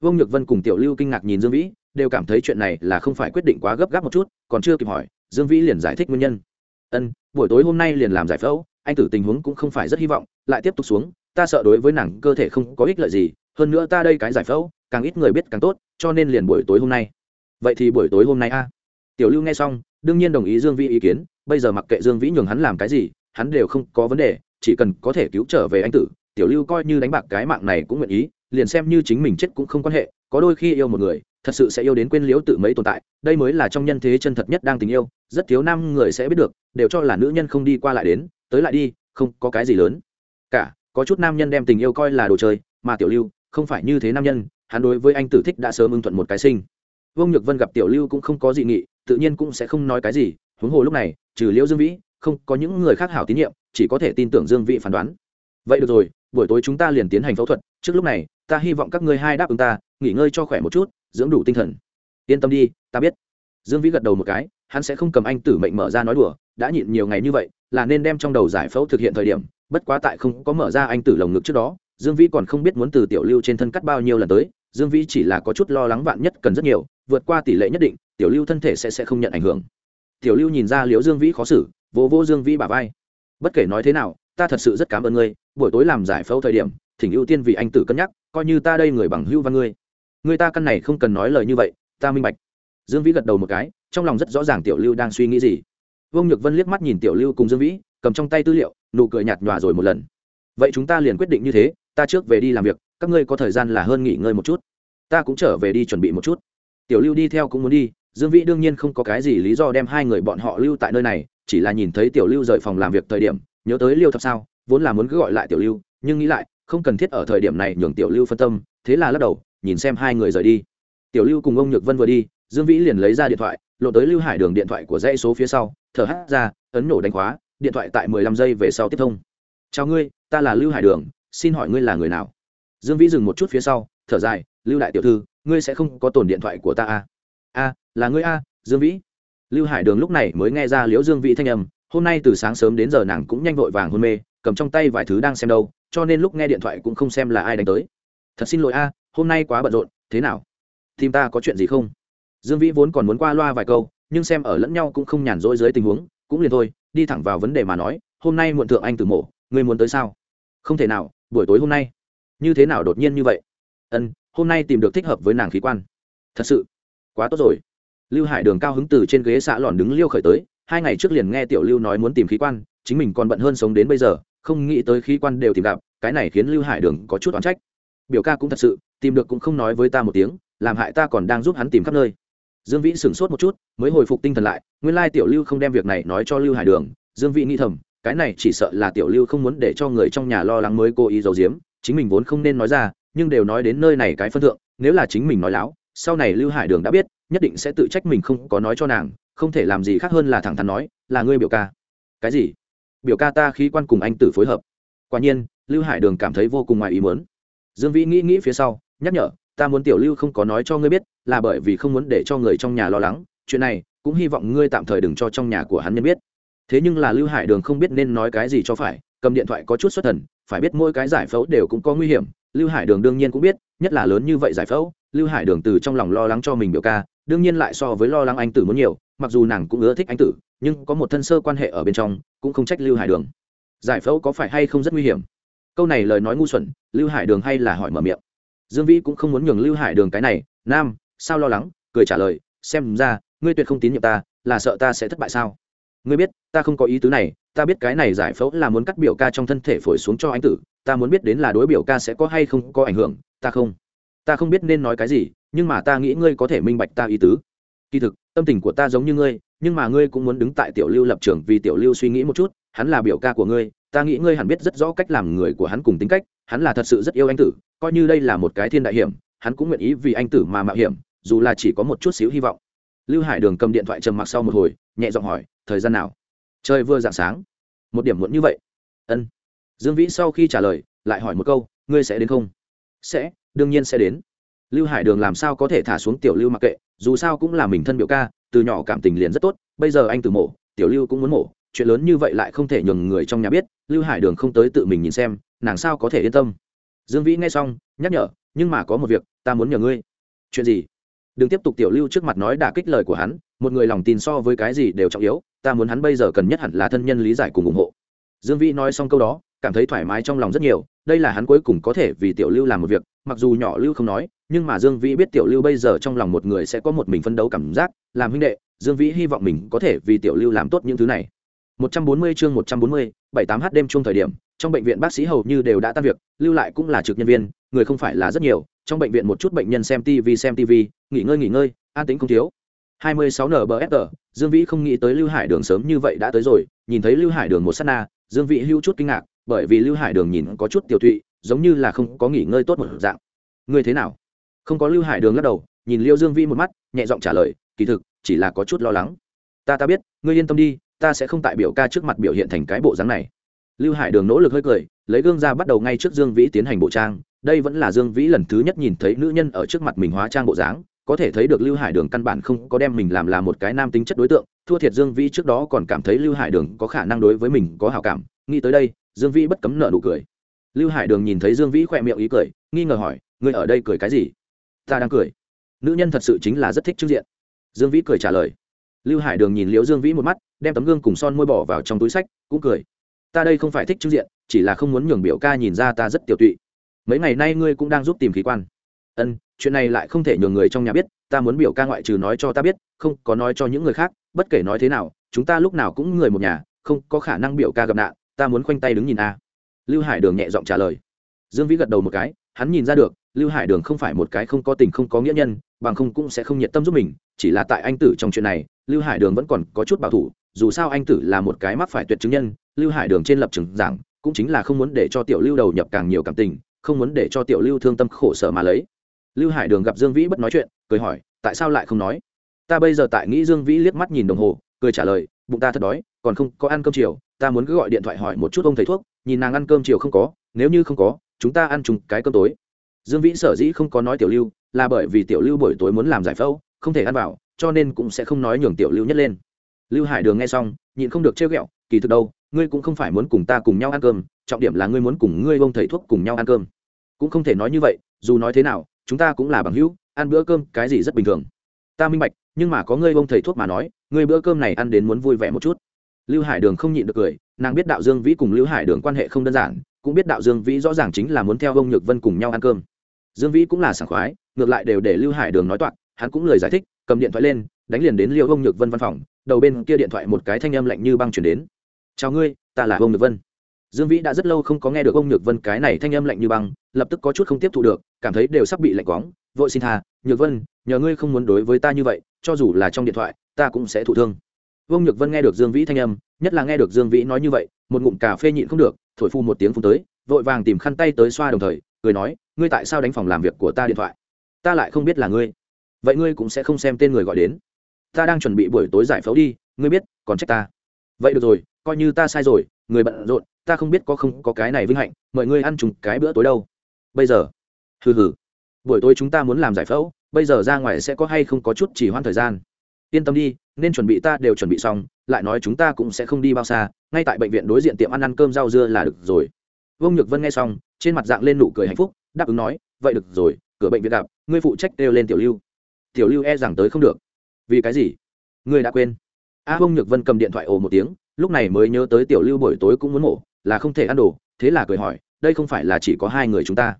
vương nhược vân cùng tiểu lưu kinh ngạc nhìn dương vĩ, đều cảm thấy chuyện này là không phải quyết định quá gấp gáp một chút, còn chưa kịp hỏi, dương vĩ liền giải thích nguyên nhân. Ân, buổi tối hôm nay liền làm giải phẫu, anh tử tình huống cũng không phải rất hy vọng, lại tiếp tục xuống, ta sợ đối với nàng cơ thể không có ích lợi gì, hơn nữa ta đây cái giải phẫu, càng ít người biết càng tốt, cho nên liền buổi tối hôm nay. Vậy thì buổi tối hôm nay a. Tiểu lưu nghe xong đương nhiên đồng ý dương vĩ ý kiến, bây giờ mặc kệ dương vĩ nhường hắn làm cái gì, hắn đều không có vấn đề, chỉ cần có thể cứu trở về anh tử, tiểu lưu coi như đánh bạc cái mạng này cũng nguyện ý, liền xem như chính mình chết cũng không quan hệ, có đôi khi yêu một người, thật sự sẽ yêu đến quên liễu tự mấy tồn tại, đây mới là trong nhân thế chân thật nhất đang tình yêu, rất thiếu năm người sẽ biết được, đều cho là nữ nhân không đi qua lại đến, tới lại đi, không có cái gì lớn. Cả, có chút nam nhân đem tình yêu coi là đồ chơi, mà tiểu lưu không phải như thế nam nhân, hắn đối với anh tử thích đã sớm ưng thuận một cái sinh. Vương nhược vân gặp tiểu lưu cũng không có dị nghị tự nhiên cũng sẽ không nói cái gì, huống hồ lúc này, trừ liễu dương vĩ, không có những người khác hảo tín nhiệm, chỉ có thể tin tưởng dương vĩ phán đoán. Vậy được rồi, buổi tối chúng ta liền tiến hành phẫu thuật, trước lúc này, ta hy vọng các ngươi hai đáp ứng ta, nghỉ ngơi cho khỏe một chút, dưỡng đủ tinh thần. Yên tâm đi, ta biết. Dương vĩ gật đầu một cái, hắn sẽ không cầm anh tử mệnh mở ra nói đùa, đã nhịn nhiều ngày như vậy, là nên đem trong đầu giải phẫu thực hiện thời điểm, bất quá tại không có mở ra anh tử lồng ngực trước đó, dương vĩ còn không biết muốn từ tiểu lưu trên thân cắt bao nhiêu lần tới, dương vĩ chỉ là có chút lo lắng vạn nhất cần rất nhiều vượt qua tỷ lệ nhất định, tiểu lưu thân thể sẽ sẽ không nhận ảnh hưởng. Tiểu lưu nhìn ra liễu dương vĩ khó xử vô vô dương vĩ bà vai. Bất kể nói thế nào, ta thật sự rất cảm ơn ngươi, buổi tối làm giải phẫu thời điểm, thỉnh ưu tiên vì anh tử cân nhắc, coi như ta đây người bằng hưu văn ngươi. Người ta căn này không cần nói lời như vậy, ta minh bạch. Dương vĩ gật đầu một cái, trong lòng rất rõ ràng tiểu lưu đang suy nghĩ gì. Vương nhược vân liếc mắt nhìn tiểu lưu cùng dương vĩ, cầm trong tay tư liệu, nụ cười nhạt nhòa rồi một lần. Vậy chúng ta liền quyết định như thế, ta trước về đi làm việc, các ngươi có thời gian là hơn nghỉ ngơi một chút. Ta cũng trở về đi chuẩn bị một chút tiểu lưu đi theo cũng muốn đi, dương vĩ đương nhiên không có cái gì lý do đem hai người bọn họ lưu tại nơi này, chỉ là nhìn thấy tiểu lưu rời phòng làm việc thời điểm, nhớ tới liêu thập sao, vốn là muốn cứ gọi lại tiểu lưu, nhưng nghĩ lại, không cần thiết ở thời điểm này nhường tiểu lưu phân tâm, thế là lắc đầu, nhìn xem hai người rời đi. Tiểu lưu cùng ông nhược vân vừa đi, dương vĩ liền lấy ra điện thoại lộ tới lưu hải đường điện thoại của dãy số phía sau, thở hắt ra, ấn nổ đánh khóa, điện thoại tại mười lăm giây về sau tiếp thông. Chào ngươi, ta là lưu hải đường, xin hỏi ngươi là người nào? Dương vĩ dừng một chút phía sau, thở dài, lưu đại tiểu thư ngươi sẽ không có tổn điện thoại của ta à? a là ngươi a dương vĩ. Lưu hải đường lúc này mới nghe ra liễu dương vĩ thanh âm, hôm nay từ sáng sớm đến giờ nàng cũng nhanh vội vàng hôn mê, cầm trong tay vài thứ đang xem đâu, cho nên lúc nghe điện thoại cũng không xem là ai đánh tới. Thật xin lỗi a, hôm nay quá bận rộn, thế nào? Tìm ta có chuyện gì không? Dương vĩ vốn còn muốn qua loa vài câu, nhưng xem ở lẫn nhau cũng không nhàn rỗi dưới tình huống, cũng liền thôi, đi thẳng vào vấn đề mà nói, hôm nay muộn thượng anh từ mổ, ngươi muốn tới sao? Không thể nào, buổi tối hôm nay. Như thế nào đột nhiên như vậy? Ân hôm nay tìm được thích hợp với nàng khí quan. Thật sự, quá tốt rồi. Lưu hải đường cao hứng từ trên ghế xã lòn đứng liêu khởi tới, hai ngày trước liền nghe tiểu lưu nói muốn tìm khí quan, chính mình còn bận hơn sống đến bây giờ, không nghĩ tới khí quan đều tìm gặp, cái này khiến lưu hải đường có chút oán trách. Biểu ca cũng thật sự, tìm được cũng không nói với ta một tiếng, làm hại ta còn đang giúp hắn tìm khắp nơi. Dương vĩ sửng sốt một chút, mới hồi phục tinh thần lại, nguyên lai tiểu lưu không đem việc này nói cho lưu hải đường. Dương vĩ nghĩ thầm, cái này chỉ sợ là tiểu lưu không muốn để cho người trong nhà lo lắng mới cố ý giấu giếm, chính mình vốn không nên nói ra nhưng đều nói đến nơi này cái phân thượng, nếu là chính mình nói láo, sau này lưu hải đường đã biết, nhất định sẽ tự trách mình không có nói cho nàng, không thể làm gì khác hơn là thẳng thắn nói, là ngươi biểu ca. Cái gì? Biểu ca ta khi quan cùng anh tử phối hợp. Quả nhiên, lưu hải đường cảm thấy vô cùng ngoài ý muốn. Dương vĩ nghĩ nghĩ phía sau, nhắc nhở, ta muốn tiểu lưu không có nói cho ngươi biết, là bởi vì không muốn để cho người trong nhà lo lắng, chuyện này cũng hy vọng ngươi tạm thời đừng cho trong nhà của hắn nhân biết. Thế nhưng là lưu hải đường không biết nên nói cái gì cho phải cầm điện thoại có chút xuất thần, phải biết mỗi cái giải phẫu đều cũng có nguy hiểm, lưu hải đường đương nhiên cũng biết, nhất là lớn như vậy giải phẫu, lưu hải đường từ trong lòng lo lắng cho mình biểu ca, đương nhiên lại so với lo lắng anh tử muốn nhiều, mặc dù nàng cũng ưa thích anh tử, nhưng có một thân sơ quan hệ ở bên trong, cũng không trách lưu hải đường. Giải phẫu có phải hay không rất nguy hiểm? Câu này lời nói ngu xuẩn, lưu hải đường hay là hỏi mở miệng. Dương vĩ cũng không muốn nhường lưu hải đường cái này, nam, sao lo lắng? Cười trả lời, xem ra, ngươi tuyệt không tín nhiệm ta, là sợ ta sẽ thất bại sao? Ngươi biết, ta không có ý tứ này, ta biết cái này giải phẫu là muốn cắt biểu ca trong thân thể phổi xuống cho anh tử, ta muốn biết đến là đối biểu ca sẽ có hay không có ảnh hưởng, ta không. Ta không biết nên nói cái gì, nhưng mà ta nghĩ ngươi có thể minh bạch ta ý tứ. Kỳ thực, tâm tình của ta giống như ngươi, nhưng mà ngươi cũng muốn đứng tại tiểu lưu lập trường vì tiểu lưu suy nghĩ một chút, hắn là biểu ca của ngươi, ta nghĩ ngươi hẳn biết rất rõ cách làm người của hắn cùng tính cách, hắn là thật sự rất yêu anh tử, coi như đây là một cái thiên đại hiểm, hắn cũng nguyện ý vì anh tử mà mạo hiểm, dù là chỉ có một chút xíu hy vọng. Lưu hải đường cầm điện thoại trầm mặc sau một hồi, nhẹ giọng hỏi thời gian nào? Trời vừa dạng sáng. Một điểm muộn như vậy. Ân. Dương vĩ sau khi trả lời, lại hỏi một câu, ngươi sẽ đến không? Sẽ, đương nhiên sẽ đến. Lưu hải đường làm sao có thể thả xuống tiểu lưu mặc kệ, dù sao cũng là mình thân biểu ca, từ nhỏ cảm tình liền rất tốt, bây giờ anh từ mổ, tiểu lưu cũng muốn mổ, chuyện lớn như vậy lại không thể nhường người trong nhà biết, lưu hải đường không tới tự mình nhìn xem, nàng sao có thể yên tâm? Dương vĩ nghe xong, nhắc nhở, nhưng mà có một việc, ta muốn nhờ ngươi. Chuyện gì? Đừng tiếp tục tiểu lưu trước mặt nói đả kích lời của hắn một người lòng tin so với cái gì đều trọng yếu ta muốn hắn bây giờ cần nhất hẳn là thân nhân lý giải cùng ủng hộ. Dương vĩ nói xong câu đó cảm thấy thoải mái trong lòng rất nhiều đây là hắn cuối cùng có thể vì tiểu lưu làm một việc mặc dù nhỏ lưu không nói nhưng mà dương vĩ biết tiểu lưu bây giờ trong lòng một người sẽ có một mình phân đấu cảm giác làm huynh đệ dương vĩ hy vọng mình có thể vì tiểu lưu làm tốt những thứ này. 140 chương 140, 78 h đêm chung thời điểm trong bệnh viện bác sĩ hầu như đều đã tan việc lưu lại cũng là trực nhân viên người không phải là rất nhiều trong bệnh viện một chút bệnh nhân xem tv xem tv nghỉ ngơi nghỉ ngơi an tĩnh không thiếu. 26 nbfr dương vĩ không nghĩ tới lưu hải đường sớm như vậy đã tới rồi, nhìn thấy lưu hải đường một sát na, dương vĩ hữu chút kinh ngạc, bởi vì lưu hải đường nhìn có chút tiểu tụy giống như là không có nghỉ ngơi tốt một dạng. Ngươi thế nào? Không có lưu hải đường lắc đầu, nhìn liêu dương vĩ một mắt, nhẹ giọng trả lời, kỳ thực, chỉ là có chút lo lắng. Ta ta biết, ngươi yên tâm đi, ta sẽ không tại biểu ca trước mặt biểu hiện thành cái bộ dáng này. Lưu hải đường nỗ lực hơi cười, lấy gương ra bắt đầu ngay trước dương vĩ tiến hành bộ trang, đây vẫn là dương vĩ lần thứ nhất nhìn thấy nữ nhân ở trước mặt mình hóa trang bộ dáng có thể thấy được lưu hải đường căn bản không có đem mình làm là một cái nam tính chất đối tượng. Thua thiệt dương vĩ trước đó còn cảm thấy lưu hải đường có khả năng đối với mình có hào cảm. Nghĩ tới đây, dương vĩ bất cấm nợ nụ cười. Lưu hải đường nhìn thấy dương vĩ khỏe miệng ý cười, nghi ngờ hỏi, ngươi ở đây cười cái gì? Ta đang cười. Nữ nhân thật sự chính là rất thích trước diện. Dương vĩ cười trả lời. Lưu hải đường nhìn liễu dương vĩ một mắt, đem tấm gương cùng son môi bỏ vào trong túi sách, cũng cười. Ta đây không phải thích trước diện, chỉ là không muốn nhường biểu ca nhìn ra ta rất tiểu tụy. Mấy ngày nay ngươi cũng đang giúp tìm khí quan. Ân chuyện này lại không thể nhường người trong nhà biết, ta muốn biểu ca ngoại trừ nói cho ta biết, không có nói cho những người khác, bất kể nói thế nào, chúng ta lúc nào cũng người một nhà, không có khả năng biểu ca gặp nạn, ta muốn khoanh tay đứng nhìn a. Lưu hải đường nhẹ giọng trả lời. Dương vĩ gật đầu một cái, hắn nhìn ra được, lưu hải đường không phải một cái không có tình không có nghĩa nhân, bằng không cũng sẽ không nhiệt tâm giúp mình, chỉ là tại anh tử trong chuyện này, lưu hải đường vẫn còn có chút bảo thủ, dù sao anh tử là một cái mắc phải tuyệt chứng nhân, lưu hải đường trên lập trường giảng, cũng chính là không muốn để cho tiểu lưu đầu nhập càng nhiều cảm tình, không muốn để cho tiểu lưu thương tâm khổ sở mà lấy lưu hải đường gặp dương vĩ bất nói chuyện, cười hỏi, tại sao lại không nói? Ta bây giờ tại nghĩ dương vĩ liếc mắt nhìn đồng hồ, cười trả lời, bụng ta thật đói, còn không có ăn cơm chiều, ta muốn cứ gọi điện thoại hỏi một chút ông thầy thuốc, nhìn nàng ăn cơm chiều không có, nếu như không có, chúng ta ăn chung cái cơm tối. Dương vĩ sở dĩ không có nói tiểu lưu, là bởi vì tiểu lưu buổi tối muốn làm giải phẫu, không thể ăn vào, cho nên cũng sẽ không nói nhường tiểu lưu nhất lên. Lưu hải đường nghe xong, nhịn không được trêu ghẹo, kỳ thực đâu, ngươi cũng không phải muốn cùng ta cùng nhau ăn cơm, trọng điểm là ngươi muốn cùng ngươi ông thầy thuốc cùng nhau ăn cơm. Cũng không thể nói như vậy, dù nói thế nào chúng ta cũng là bằng hữu, ăn bữa cơm cái gì rất bình thường. Ta minh bạch, nhưng mà có ngươi ông thầy thuốc mà nói, ngươi bữa cơm này ăn đến muốn vui vẻ một chút. Lưu hải đường không nhịn được cười, nàng biết đạo dương vĩ cùng lưu hải đường quan hệ không đơn giản, cũng biết đạo dương vĩ rõ ràng chính là muốn theo ông nhược vân cùng nhau ăn cơm. Dương vĩ cũng là sảng khoái, ngược lại đều để lưu hải đường nói toạc, hắn cũng lời giải thích, cầm điện thoại lên, đánh liền đến liêu ông nhược vân văn phòng, đầu bên kia điện thoại một cái thanh âm lạnh như băng chuyển đến. Chào ngươi, ta là ông nhược vân dương vĩ đã rất lâu không có nghe được ông nhược vân cái này thanh âm lạnh như băng, lập tức có chút không tiếp thu được, cảm thấy đều sắp bị lạnh quóng. Vội xin tha, nhược vân, nhờ ngươi không muốn đối với ta như vậy, cho dù là trong điện thoại, ta cũng sẽ thụ thương. Vương nhược vân nghe được dương vĩ thanh âm, nhất là nghe được dương vĩ nói như vậy, một ngụm cà phê nhịn không được, thổi phu một tiếng phun tới, vội vàng tìm khăn tay tới xoa đồng thời, cười nói, ngươi tại sao đánh phòng làm việc của ta điện thoại? Ta lại không biết là ngươi. Vậy ngươi cũng sẽ không xem tên người gọi đến. Ta đang chuẩn bị buổi tối giải phẫu đi, ngươi biết, còn trách ta. Vậy được rồi, coi như ta sai rồi, người bận rộn ta không biết có không có cái này vinh hạnh mời ngươi ăn chung cái bữa tối đâu. Bây giờ hừ hừ buổi tối chúng ta muốn làm giải phẫu bây giờ ra ngoài sẽ có hay không có chút chỉ hoãn thời gian? Yên tâm đi nên chuẩn bị ta đều chuẩn bị xong lại nói chúng ta cũng sẽ không đi bao xa ngay tại bệnh viện đối diện tiệm ăn ăn cơm rau dưa là được rồi. Vương nhược vân nghe xong trên mặt dạng lên nụ cười hạnh phúc đáp ứng nói vậy được rồi cửa bệnh viện gặp ngươi phụ trách đều lên tiểu lưu. Tiểu lưu e rằng tới không được. Vì cái gì? Ngươi đã quên. A à, vương nhược vân cầm điện thoại ồ một tiếng lúc này mới nhớ tới tiểu lưu buổi tối cũng muốn mổ là không thể ăn đồ, thế là cười hỏi, đây không phải là chỉ có hai người chúng ta?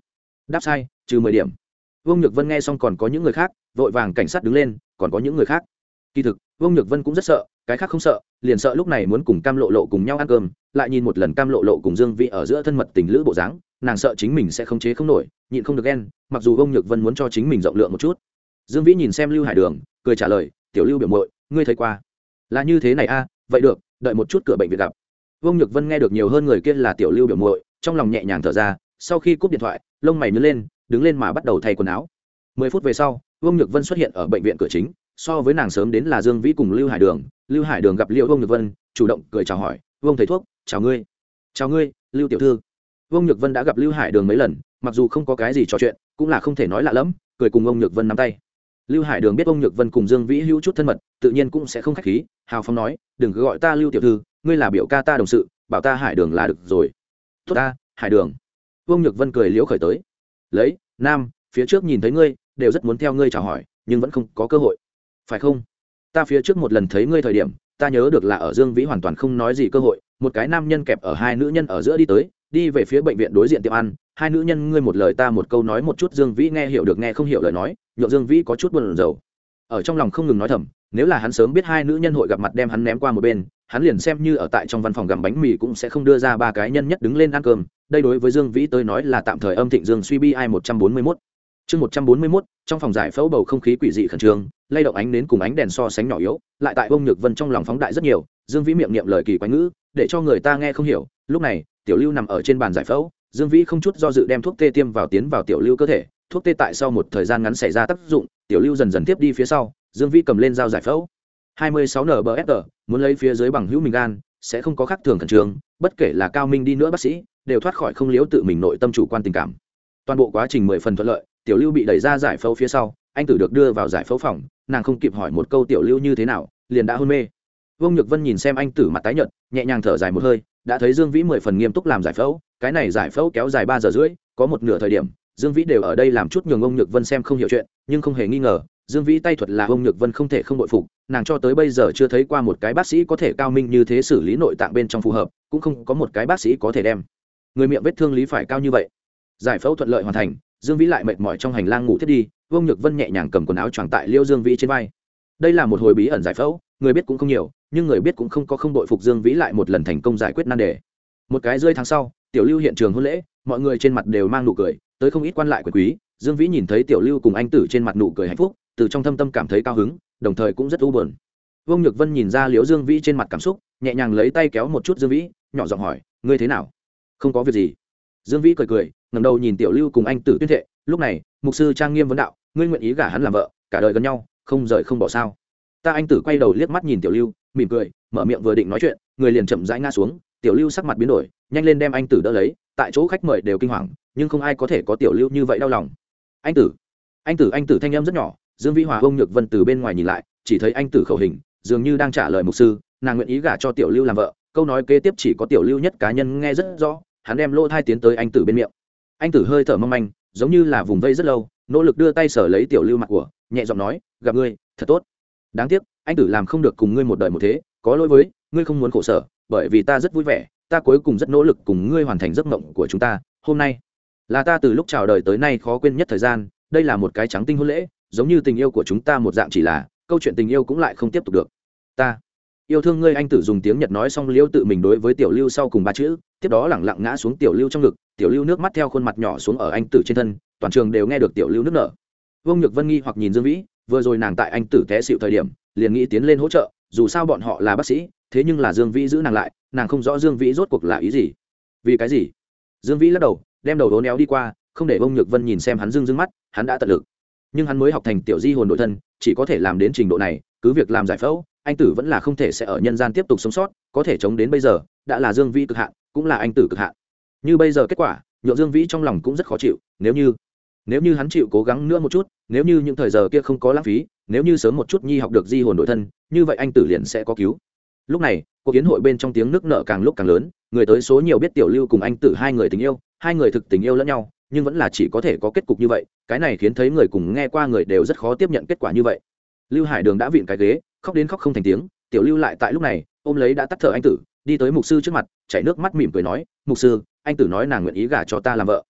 Đáp sai, trừ mười điểm. Vương nhược vân nghe xong còn có những người khác, vội vàng cảnh sát đứng lên, còn có những người khác? Kỳ thực, vương nhược vân cũng rất sợ, cái khác không sợ, liền sợ lúc này muốn cùng cam lộ lộ cùng nhau ăn cơm, lại nhìn một lần cam lộ lộ cùng dương vị ở giữa thân mật tình lữ bộ dáng, nàng sợ chính mình sẽ không chế không nổi, nhịn không được ghen, mặc dù vương nhược vân muốn cho chính mình rộng lượng một chút. Dương vĩ nhìn xem lưu hải đường, cười trả lời, tiểu lưu biểu mội ngươi thấy qua? Là như thế này a, vậy được, đợi một chút cửa bệnh viện gặp vương nhược vân nghe được nhiều hơn người kia là tiểu lưu biểu muội, trong lòng nhẹ nhàng thở ra, sau khi cúp điện thoại, lông mày nhớ lên, đứng lên mà bắt đầu thay quần áo. Mười phút về sau, vương nhược vân xuất hiện ở bệnh viện cửa chính, so với nàng sớm đến là dương vĩ cùng lưu hải đường. Lưu hải đường gặp liệu vương nhược vân, chủ động cười chào hỏi, vương thầy thuốc, chào ngươi. Chào ngươi, lưu tiểu thư. Vương nhược vân đã gặp lưu hải đường mấy lần, mặc dù không có cái gì trò chuyện, cũng là không thể nói lạ lẫm, cười cùng ông nhược vân nắm tay lưu hải đường biết ông nhược vân cùng dương vĩ hữu chút thân mật, tự nhiên cũng sẽ không k h á c h khí. Hào phong nói, đừng cứ gọi ta lưu tiểu thư, ngươi là biểu ca ta đồng sự, bảo ta hải đường là được rồi. Tốt ta, hải đường. Ông nhược vân cười liễu khởi tới. Lấy, nam, phía trước nhìn thấy ngươi, đều rất muốn theo ngươi chào hỏi, nhưng vẫn không có cơ hội. Phải không? Ta phía trước một lần thấy ngươi thời điểm, ta nhớ được là ở dương vĩ hoàn toàn không nói gì cơ hội, một cái nam nhân kẹp ở hai nữ nhân ở giữa đi tới, đi về phía bệnh viện đối diện tiệm ăn, hai nữ nhân ngươi một lời ta một câu nói một chút, dương vĩ nghe hiểu được nghe không hiểu lời nói nhộn dương vĩ có chút buồn rầu. Ở trong lòng không ngừng nói thầm, nếu là hắn sớm biết hai nữ nhân hội gặp mặt đem hắn ném qua một bên, hắn liền xem như ở tại trong văn phòng gặm bánh mì cũng sẽ không đưa ra ba cái nhân nhất đứng lên ăn cơm. Đây đối với dương vĩ tới nói là tạm thời âm thịnh dương suy bi ai một trăm bốn mươi mốt. Chương một trăm bốn mươi mốt, trong phòng giải phẫu bầu không khí quỷ dị khẩn trương, lay động ánh đến cùng ánh đèn so sánh nhỏ yếu, lại tại bông nhược vân trong lòng phóng đại rất nhiều, dương vĩ miệng niệm lời kỳ quái ngữ, để cho người ta nghe không hiểu. Lúc này, tiểu lưu nằm ở trên bàn giải phẫu, dương vĩ không chút do dự đem thuốc tê tiêm vào tiến vào tiểu lưu cơ thể thuốc tê tại sau một thời gian ngắn xảy ra tác dụng, tiểu lưu dần dần tiếp đi phía sau, dương vĩ cầm lên dao giải phẫu. 26 nbsg muốn lấy phía dưới bằng hữu mình gan, sẽ không có khác thường khẩn trương, bất kể là cao minh đi nữa bác sĩ, đều thoát khỏi không liếu tự mình nội tâm chủ quan tình cảm. Toàn bộ quá trình mười phần thuận lợi, tiểu lưu bị đẩy ra giải phẫu phía sau, anh tử được đưa vào giải phẫu phòng, nàng không kịp hỏi một câu tiểu lưu như thế nào, liền đã hôn mê. Vương nhược vân nhìn xem anh tử mặt tái nhợt, nhẹ nhàng thở dài một hơi, đã thấy dương vĩ mười phần nghiêm túc làm giải phẫu, cái này giải phẫu kéo dài ba giờ rưỡi, có một nửa thời điểm dương vĩ đều ở đây làm chút nhường ông nhược vân xem không hiểu chuyện, nhưng không hề nghi ngờ, dương vĩ tay thuật là ông nhược vân không thể không bội phục, nàng cho tới bây giờ chưa thấy qua một cái bác sĩ có thể cao minh như thế xử lý nội tạng bên trong phù hợp, cũng không có một cái bác sĩ có thể đem người miệng vết thương lý phải cao như vậy. Giải phẫu thuận lợi hoàn thành, dương vĩ lại mệt mỏi trong hành lang ngủ thiết đi vương nhược vân nhẹ nhàng cầm quần áo choàng tại liêu dương vĩ trên vai. Đây là một hồi bí ẩn giải phẫu, người biết cũng không nhiều, nhưng người biết cũng không có không đội phục dương vĩ lại một lần thành công giải quyết nan đề. Một cái rơi tháng sau, tiểu lưu hiện trường hôn lễ mọi người trên mặt đều mang nụ cười, tới không ít quan lại quyền quý, dương vĩ nhìn thấy tiểu lưu cùng anh tử trên mặt nụ cười hạnh phúc, từ trong thâm tâm cảm thấy cao hứng, đồng thời cũng rất u buồn. Vương nhược vân nhìn ra liễu dương vĩ trên mặt cảm xúc, nhẹ nhàng lấy tay kéo một chút dương vĩ, nhỏ giọng hỏi, ngươi thế nào? Không có việc gì. Dương vĩ cười cười ngầm đầu nhìn tiểu lưu cùng anh tử tuyên thệ, lúc này, mục sư trang nghiêm vấn đạo, ngươi nguyện ý gả hắn làm vợ, cả đời gần nhau, không rời không bỏ sao? Ta anh tử quay đầu liếc mắt nhìn tiểu lưu, mỉm cười, mở miệng vừa định nói chuyện, người liền chậm rãi ngã xuống, tiểu lưu sắc mặt biến đổi nhanh lên đem anh tử đỡ lấy, tại chỗ khách mời đều kinh hoàng, nhưng không ai có thể có tiểu lưu như vậy đau lòng. Anh tử anh tử anh tử thanh em rất nhỏ, dương vĩ hòa ông nhược vân từ bên ngoài nhìn lại, chỉ thấy anh tử khẩu hình, dường như đang trả lời mục sư, nàng nguyện ý gả cho tiểu lưu làm vợ, câu nói kế tiếp chỉ có tiểu lưu nhất cá nhân nghe rất rõ, hắn đem lỗ thai tiến tới anh tử bên miệng. Anh tử hơi thở mong manh, giống như là vùng vây rất lâu, nỗ lực đưa tay sở lấy tiểu lưu mặt của, nhẹ giọng nói, gặp ngươi, thật tốt. Đáng tiếc, anh tử làm không được cùng ngươi một đời một thế, có lỗi với, ngươi không muốn khổ sở, bởi vì ta rất vui vẻ ta cuối cùng rất nỗ lực cùng ngươi hoàn thành giấc mộng của chúng ta, hôm nay. Là ta từ lúc chào đời tới nay khó quên nhất thời gian, đây là một cái trắng tinh hôn lễ, giống như tình yêu của chúng ta một dạng chỉ là, câu chuyện tình yêu cũng lại không tiếp tục được. Ta yêu thương ngươi, anh tử dùng tiếng nhật nói xong liêu tự mình đối với tiểu lưu sau cùng ba chữ, tiếp đó lẳng lặng ngã xuống tiểu lưu trong ngực, tiểu lưu nước mắt theo khuôn mặt nhỏ xuống ở anh tử trên thân, toàn trường đều nghe được tiểu lưu nước nở. Vương nhược vân nghi hoặc nhìn dương vĩ, vừa rồi nàng tại anh tử té xịu thời điểm, liền nghĩ tiến lên hỗ trợ, dù sao bọn họ là bác sĩ thế nhưng là dương vĩ giữ nàng lại, nàng không rõ dương vĩ rốt cuộc là ý gì. Vì cái gì? Dương vĩ lắc đầu, đem đầu đố néo đi qua, không để bông nhược vân nhìn xem hắn dương dương mắt, hắn đã tận lực. Nhưng hắn mới học thành tiểu di hồn nội thân, chỉ có thể làm đến trình độ này, cứ việc làm giải phẫu, anh tử vẫn là không thể sẽ ở nhân gian tiếp tục sống sót, có thể chống đến bây giờ, đã là dương vĩ cực hạn, cũng là anh tử cực hạn. Như bây giờ kết quả, nhượng dương vĩ trong lòng cũng rất khó chịu, nếu như nếu như hắn chịu cố gắng nữa một chút, nếu như những thời giờ kia không có lãng phí, nếu như sớm một chút nhi học được di hồn nội thân, như vậy anh tử liền sẽ có cứu lúc này, cuộc kiến hội bên trong tiếng nước nợ càng lúc càng lớn, người tới số nhiều biết tiểu lưu cùng anh tử hai người tình yêu, hai người thực tình yêu lẫn nhau, nhưng vẫn là chỉ có thể có kết cục như vậy, cái này khiến thấy người cùng nghe qua người đều rất khó tiếp nhận kết quả như vậy. Lưu hải đường đã vịn cái ghế, khóc đến khóc không thành tiếng, tiểu lưu lại tại lúc này, ôm lấy đã tắt thở anh tử, đi tới mục sư trước mặt, chảy nước mắt mỉm cười nói, mục sư, anh tử nói nàng nguyện ý gả cho ta làm vợ.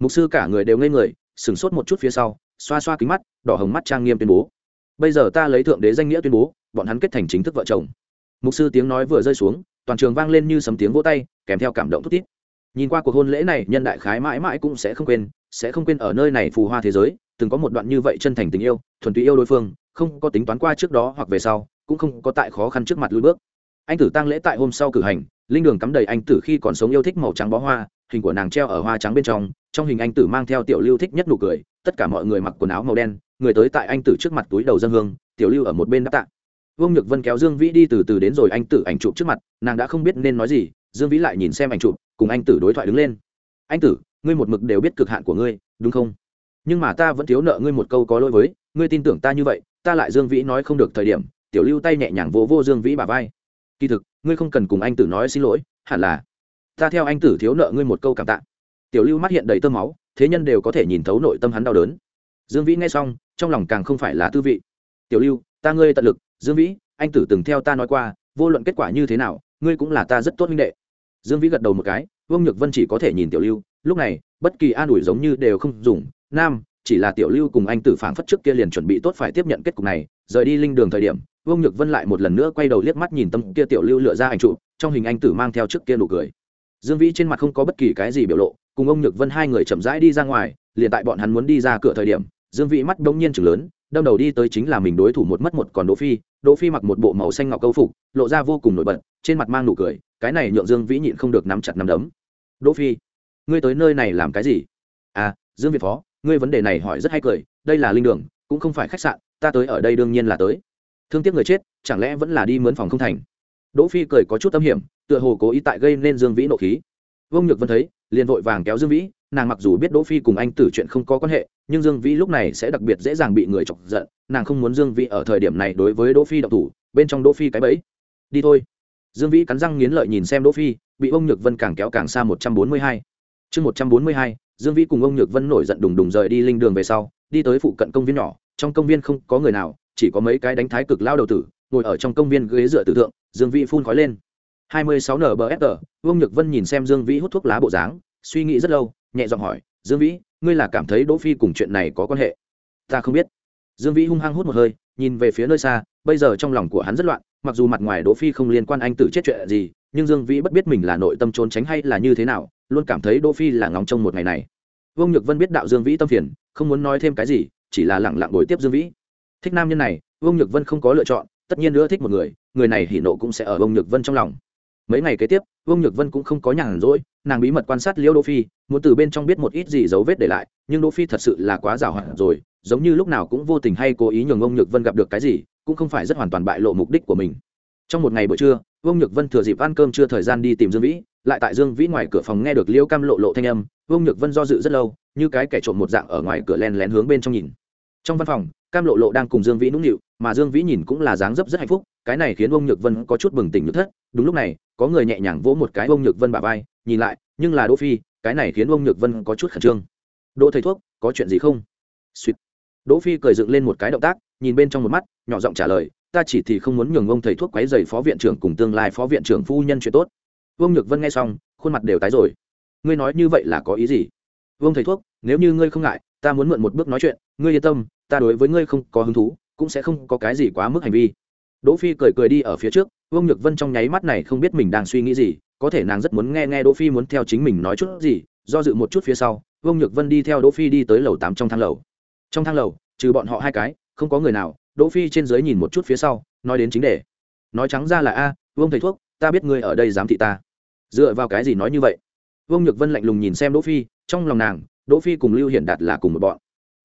Mục sư cả người đều ngây người sửng sốt một chút phía sau, xoa xoa kính mắt, đỏ hồng mắt trang nghiêm tuyên bố, bây giờ ta lấy thượng đế danh nghĩa tuyên bố, bọn hắn kết thành chính thức vợ chồng mục sư tiếng nói vừa rơi xuống, toàn trường vang lên như sấm tiếng vỗ tay, kèm theo cảm động thút thít. nhìn qua cuộc hôn lễ này, nhân đại khái mãi mãi cũng sẽ không quên, sẽ không quên ở nơi này phù hoa thế giới, từng có một đoạn như vậy chân thành tình yêu, thuần túy yêu đối phương, không có tính toán qua trước đó hoặc về sau, cũng không có tại khó khăn trước mặt lùi bước anh tử tăng lễ tại hôm sau cử hành, linh đường cắm đầy anh tử khi còn sống yêu thích màu trắng bó hoa, hình của nàng treo ở hoa trắng bên trong trong hình anh tử mang theo tiểu lưu thích nhất nụ cười, tất cả mọi người mặc quần áo màu đen, người tới tại anh tử trước mặt túi đầu dân hương, tiểu lưu ở một bên đáp tạ vương nhược vân kéo dương vĩ đi từ từ đến rồi anh tử ảnh chụp trước mặt nàng đã không biết nên nói gì dương vĩ lại nhìn xem ảnh chụp cùng anh tử đối thoại đứng lên. Anh tử ngươi một mực đều biết cực hạn của ngươi đúng không? Nhưng mà ta vẫn thiếu nợ ngươi một câu có lỗi với ngươi tin tưởng ta như vậy ta lại dương vĩ nói không được thời điểm tiểu lưu tay nhẹ nhàng vỗ vô, vô dương vĩ bà vai. Kỳ thực ngươi không cần cùng anh tử nói xin lỗi hẳn là ta theo anh tử thiếu nợ ngươi một câu cảm tạ. Tiểu lưu mắt hiện đầy tơ máu thế nhân đều có thể nhìn thấu nội tâm hắn đau đớn. Dương vĩ nghe xong trong lòng càng không phải là tư vị. Tiểu lưu ta ngươi tận lực, dương vĩ, anh tử từng theo ta nói qua, vô luận kết quả như thế nào, ngươi cũng là ta rất tốt minh đệ. Dương vĩ gật đầu một cái, vương nhược vân chỉ có thể nhìn tiểu lưu, lúc này, bất kỳ an ủi giống như đều không dùng, nam, chỉ là tiểu lưu cùng anh tử phảng phất trước kia liền chuẩn bị tốt phải tiếp nhận kết cục này, rời đi linh đường thời điểm, vương nhược vân lại một lần nữa quay đầu liếc mắt nhìn tâm kia tiểu lưu lựa ra ảnh trụ trong hình anh tử mang theo trước kia nụ cười. Dương vĩ trên mặt không có bất kỳ cái gì biểu lộ, cùng ông nhược vân hai người chậm rãi đi ra ngoài, liền tại bọn hắn muốn đi ra cửa thời điểm, dương vĩ mắt bỗng nhiên chừng lớn đâm đầu đi tới chính là mình đối thủ một mất một còn đỗ phi đỗ phi mặc một bộ màu xanh ngọc câu phục, lộ ra vô cùng nổi bật, trên mặt mang nụ cười, cái này nhượng dương vĩ nhịn không được nắm chặt nắm đấm. Đỗ phi, ngươi tới nơi này làm cái gì? À dương việt phó, ngươi vấn đề này hỏi rất hay cười, đây là linh đường, cũng không phải khách sạn, ta tới ở đây đương nhiên là tới. Thương tiếc người chết, chẳng lẽ vẫn là đi mướn phòng không thành? Đỗ phi cười có chút tâm hiểm, tựa hồ cố ý tại gây nên dương vĩ nộ khí. Vương nhược vân thấy, liền vội vàng kéo dương vĩ nàng mặc dù biết đỗ phi cùng anh tử chuyện không có quan hệ, nhưng dương vĩ lúc này sẽ đặc biệt dễ dàng bị người chọc giận, nàng không muốn dương vĩ ở thời điểm này đối với đỗ phi độc thủ, bên trong đỗ phi cái bẫy. Đi thôi. Dương vĩ cắn răng nghiến lợi nhìn xem đỗ phi, bị ông nhược vân càng kéo càng xa một trăm bốn mươi hai. Chương một trăm bốn mươi hai, dương vĩ cùng ông nhược vân nổi giận đùng đùng rời đi linh đường về sau, đi tới phụ cận công viên nhỏ, trong công viên không có người nào, chỉ có mấy cái đánh thái cực lao đầu tử, ngồi ở trong công viên ghế dựa tử thượng, dương vĩ phun khói lên. hai mươi sáu nbfr ông nhược vân nhìn xem dương vĩ hút thuốc lá bộ dáng, suy nghĩ rất lâu nhẹ giọng hỏi, dương vĩ, ngươi là cảm thấy đỗ phi cùng chuyện này có quan hệ? Ta không biết. Dương vĩ hung hăng hút một hơi, nhìn về phía nơi xa, bây giờ trong lòng của hắn rất loạn, mặc dù mặt ngoài đỗ phi không liên quan anh tử chết chuyện gì, nhưng dương vĩ bất biết mình là nội tâm trốn tránh hay là như thế nào, luôn cảm thấy đỗ phi là ngóng trông một ngày này. Vương nhược vân biết đạo dương vĩ tâm phiền, không muốn nói thêm cái gì, chỉ là lặng lặng bồi tiếp dương vĩ. Thích nam nhân này, vương nhược vân không có lựa chọn, tất nhiên nữa thích một người người này hỉ nộ cũng sẽ ở vương nhược vân trong lòng. Mấy ngày kế tiếp vương nhược vân cũng không có nhàn rỗi, nàng bí mật quan sát liễu đỗ phi, muốn từ bên trong biết một ít gì dấu vết để lại, nhưng đỗ phi thật sự là quá giàu hạn rồi, giống như lúc nào cũng vô tình hay cố ý nhường ông nhược vân gặp được cái gì, cũng không phải rất hoàn toàn bại lộ mục đích của mình. Trong một ngày buổi trưa, vương nhược vân thừa dịp ăn cơm chưa thời gian đi tìm dương vĩ, lại tại dương vĩ ngoài cửa phòng nghe được liễu cam lộ lộ thanh âm, vương nhược vân do dự rất lâu, như cái kẻ trộm một dạng ở ngoài cửa len lén hướng bên trong nhìn. Trong văn phòng, cam lộ lộ đang cùng dương vĩ nũng nịu, mà dương vĩ nhìn cũng là dáng dấp rất hạnh phúc, cái này khiến Vương nhược vân có chút bừng tỉnh nhược thất, đúng lúc này có người nhẹ nhàng vỗ một cái ông nhược vân bà vai, nhìn lại, nhưng là đỗ phi, cái này khiến ông nhược vân có chút khẩn trương. Đỗ thầy thuốc, có chuyện gì không? Sweet. đỗ phi cười dựng lên một cái động tác, nhìn bên trong một mắt, nhỏ giọng trả lời, ta chỉ thì không muốn nhường ông thầy thuốc quấy rầy phó viện trưởng cùng tương lai phó viện trưởng phu nhân chuyện tốt. Vương nhược vân nghe xong, khuôn mặt đều tái rồi. Ngươi nói như vậy là có ý gì? Vương thầy thuốc, nếu như ngươi không ngại, ta muốn mượn một bước nói chuyện, ngươi yên tâm, ta đối với ngươi không có hứng thú, cũng sẽ không có cái gì quá mức hành vi. Đỗ phi cười cười đi ở phía trước vương nhược vân trong nháy mắt này không biết mình đang suy nghĩ gì, có thể nàng rất muốn nghe nghe đỗ phi muốn theo chính mình nói chút gì, do dự một chút phía sau, vương nhược vân đi theo đỗ phi đi tới lầu tám trong thang lầu. Trong thang lầu, trừ bọn họ hai cái, không có người nào, đỗ phi trên dưới nhìn một chút phía sau, nói đến chính đề. Nói trắng ra là, a, vương thầy thuốc, ta biết ngươi ở đây dám thị ta. Dựa vào cái gì nói như vậy? Vương nhược vân lạnh lùng nhìn xem đỗ phi, trong lòng nàng, đỗ phi cùng lưu hiển đạt là cùng một bọn.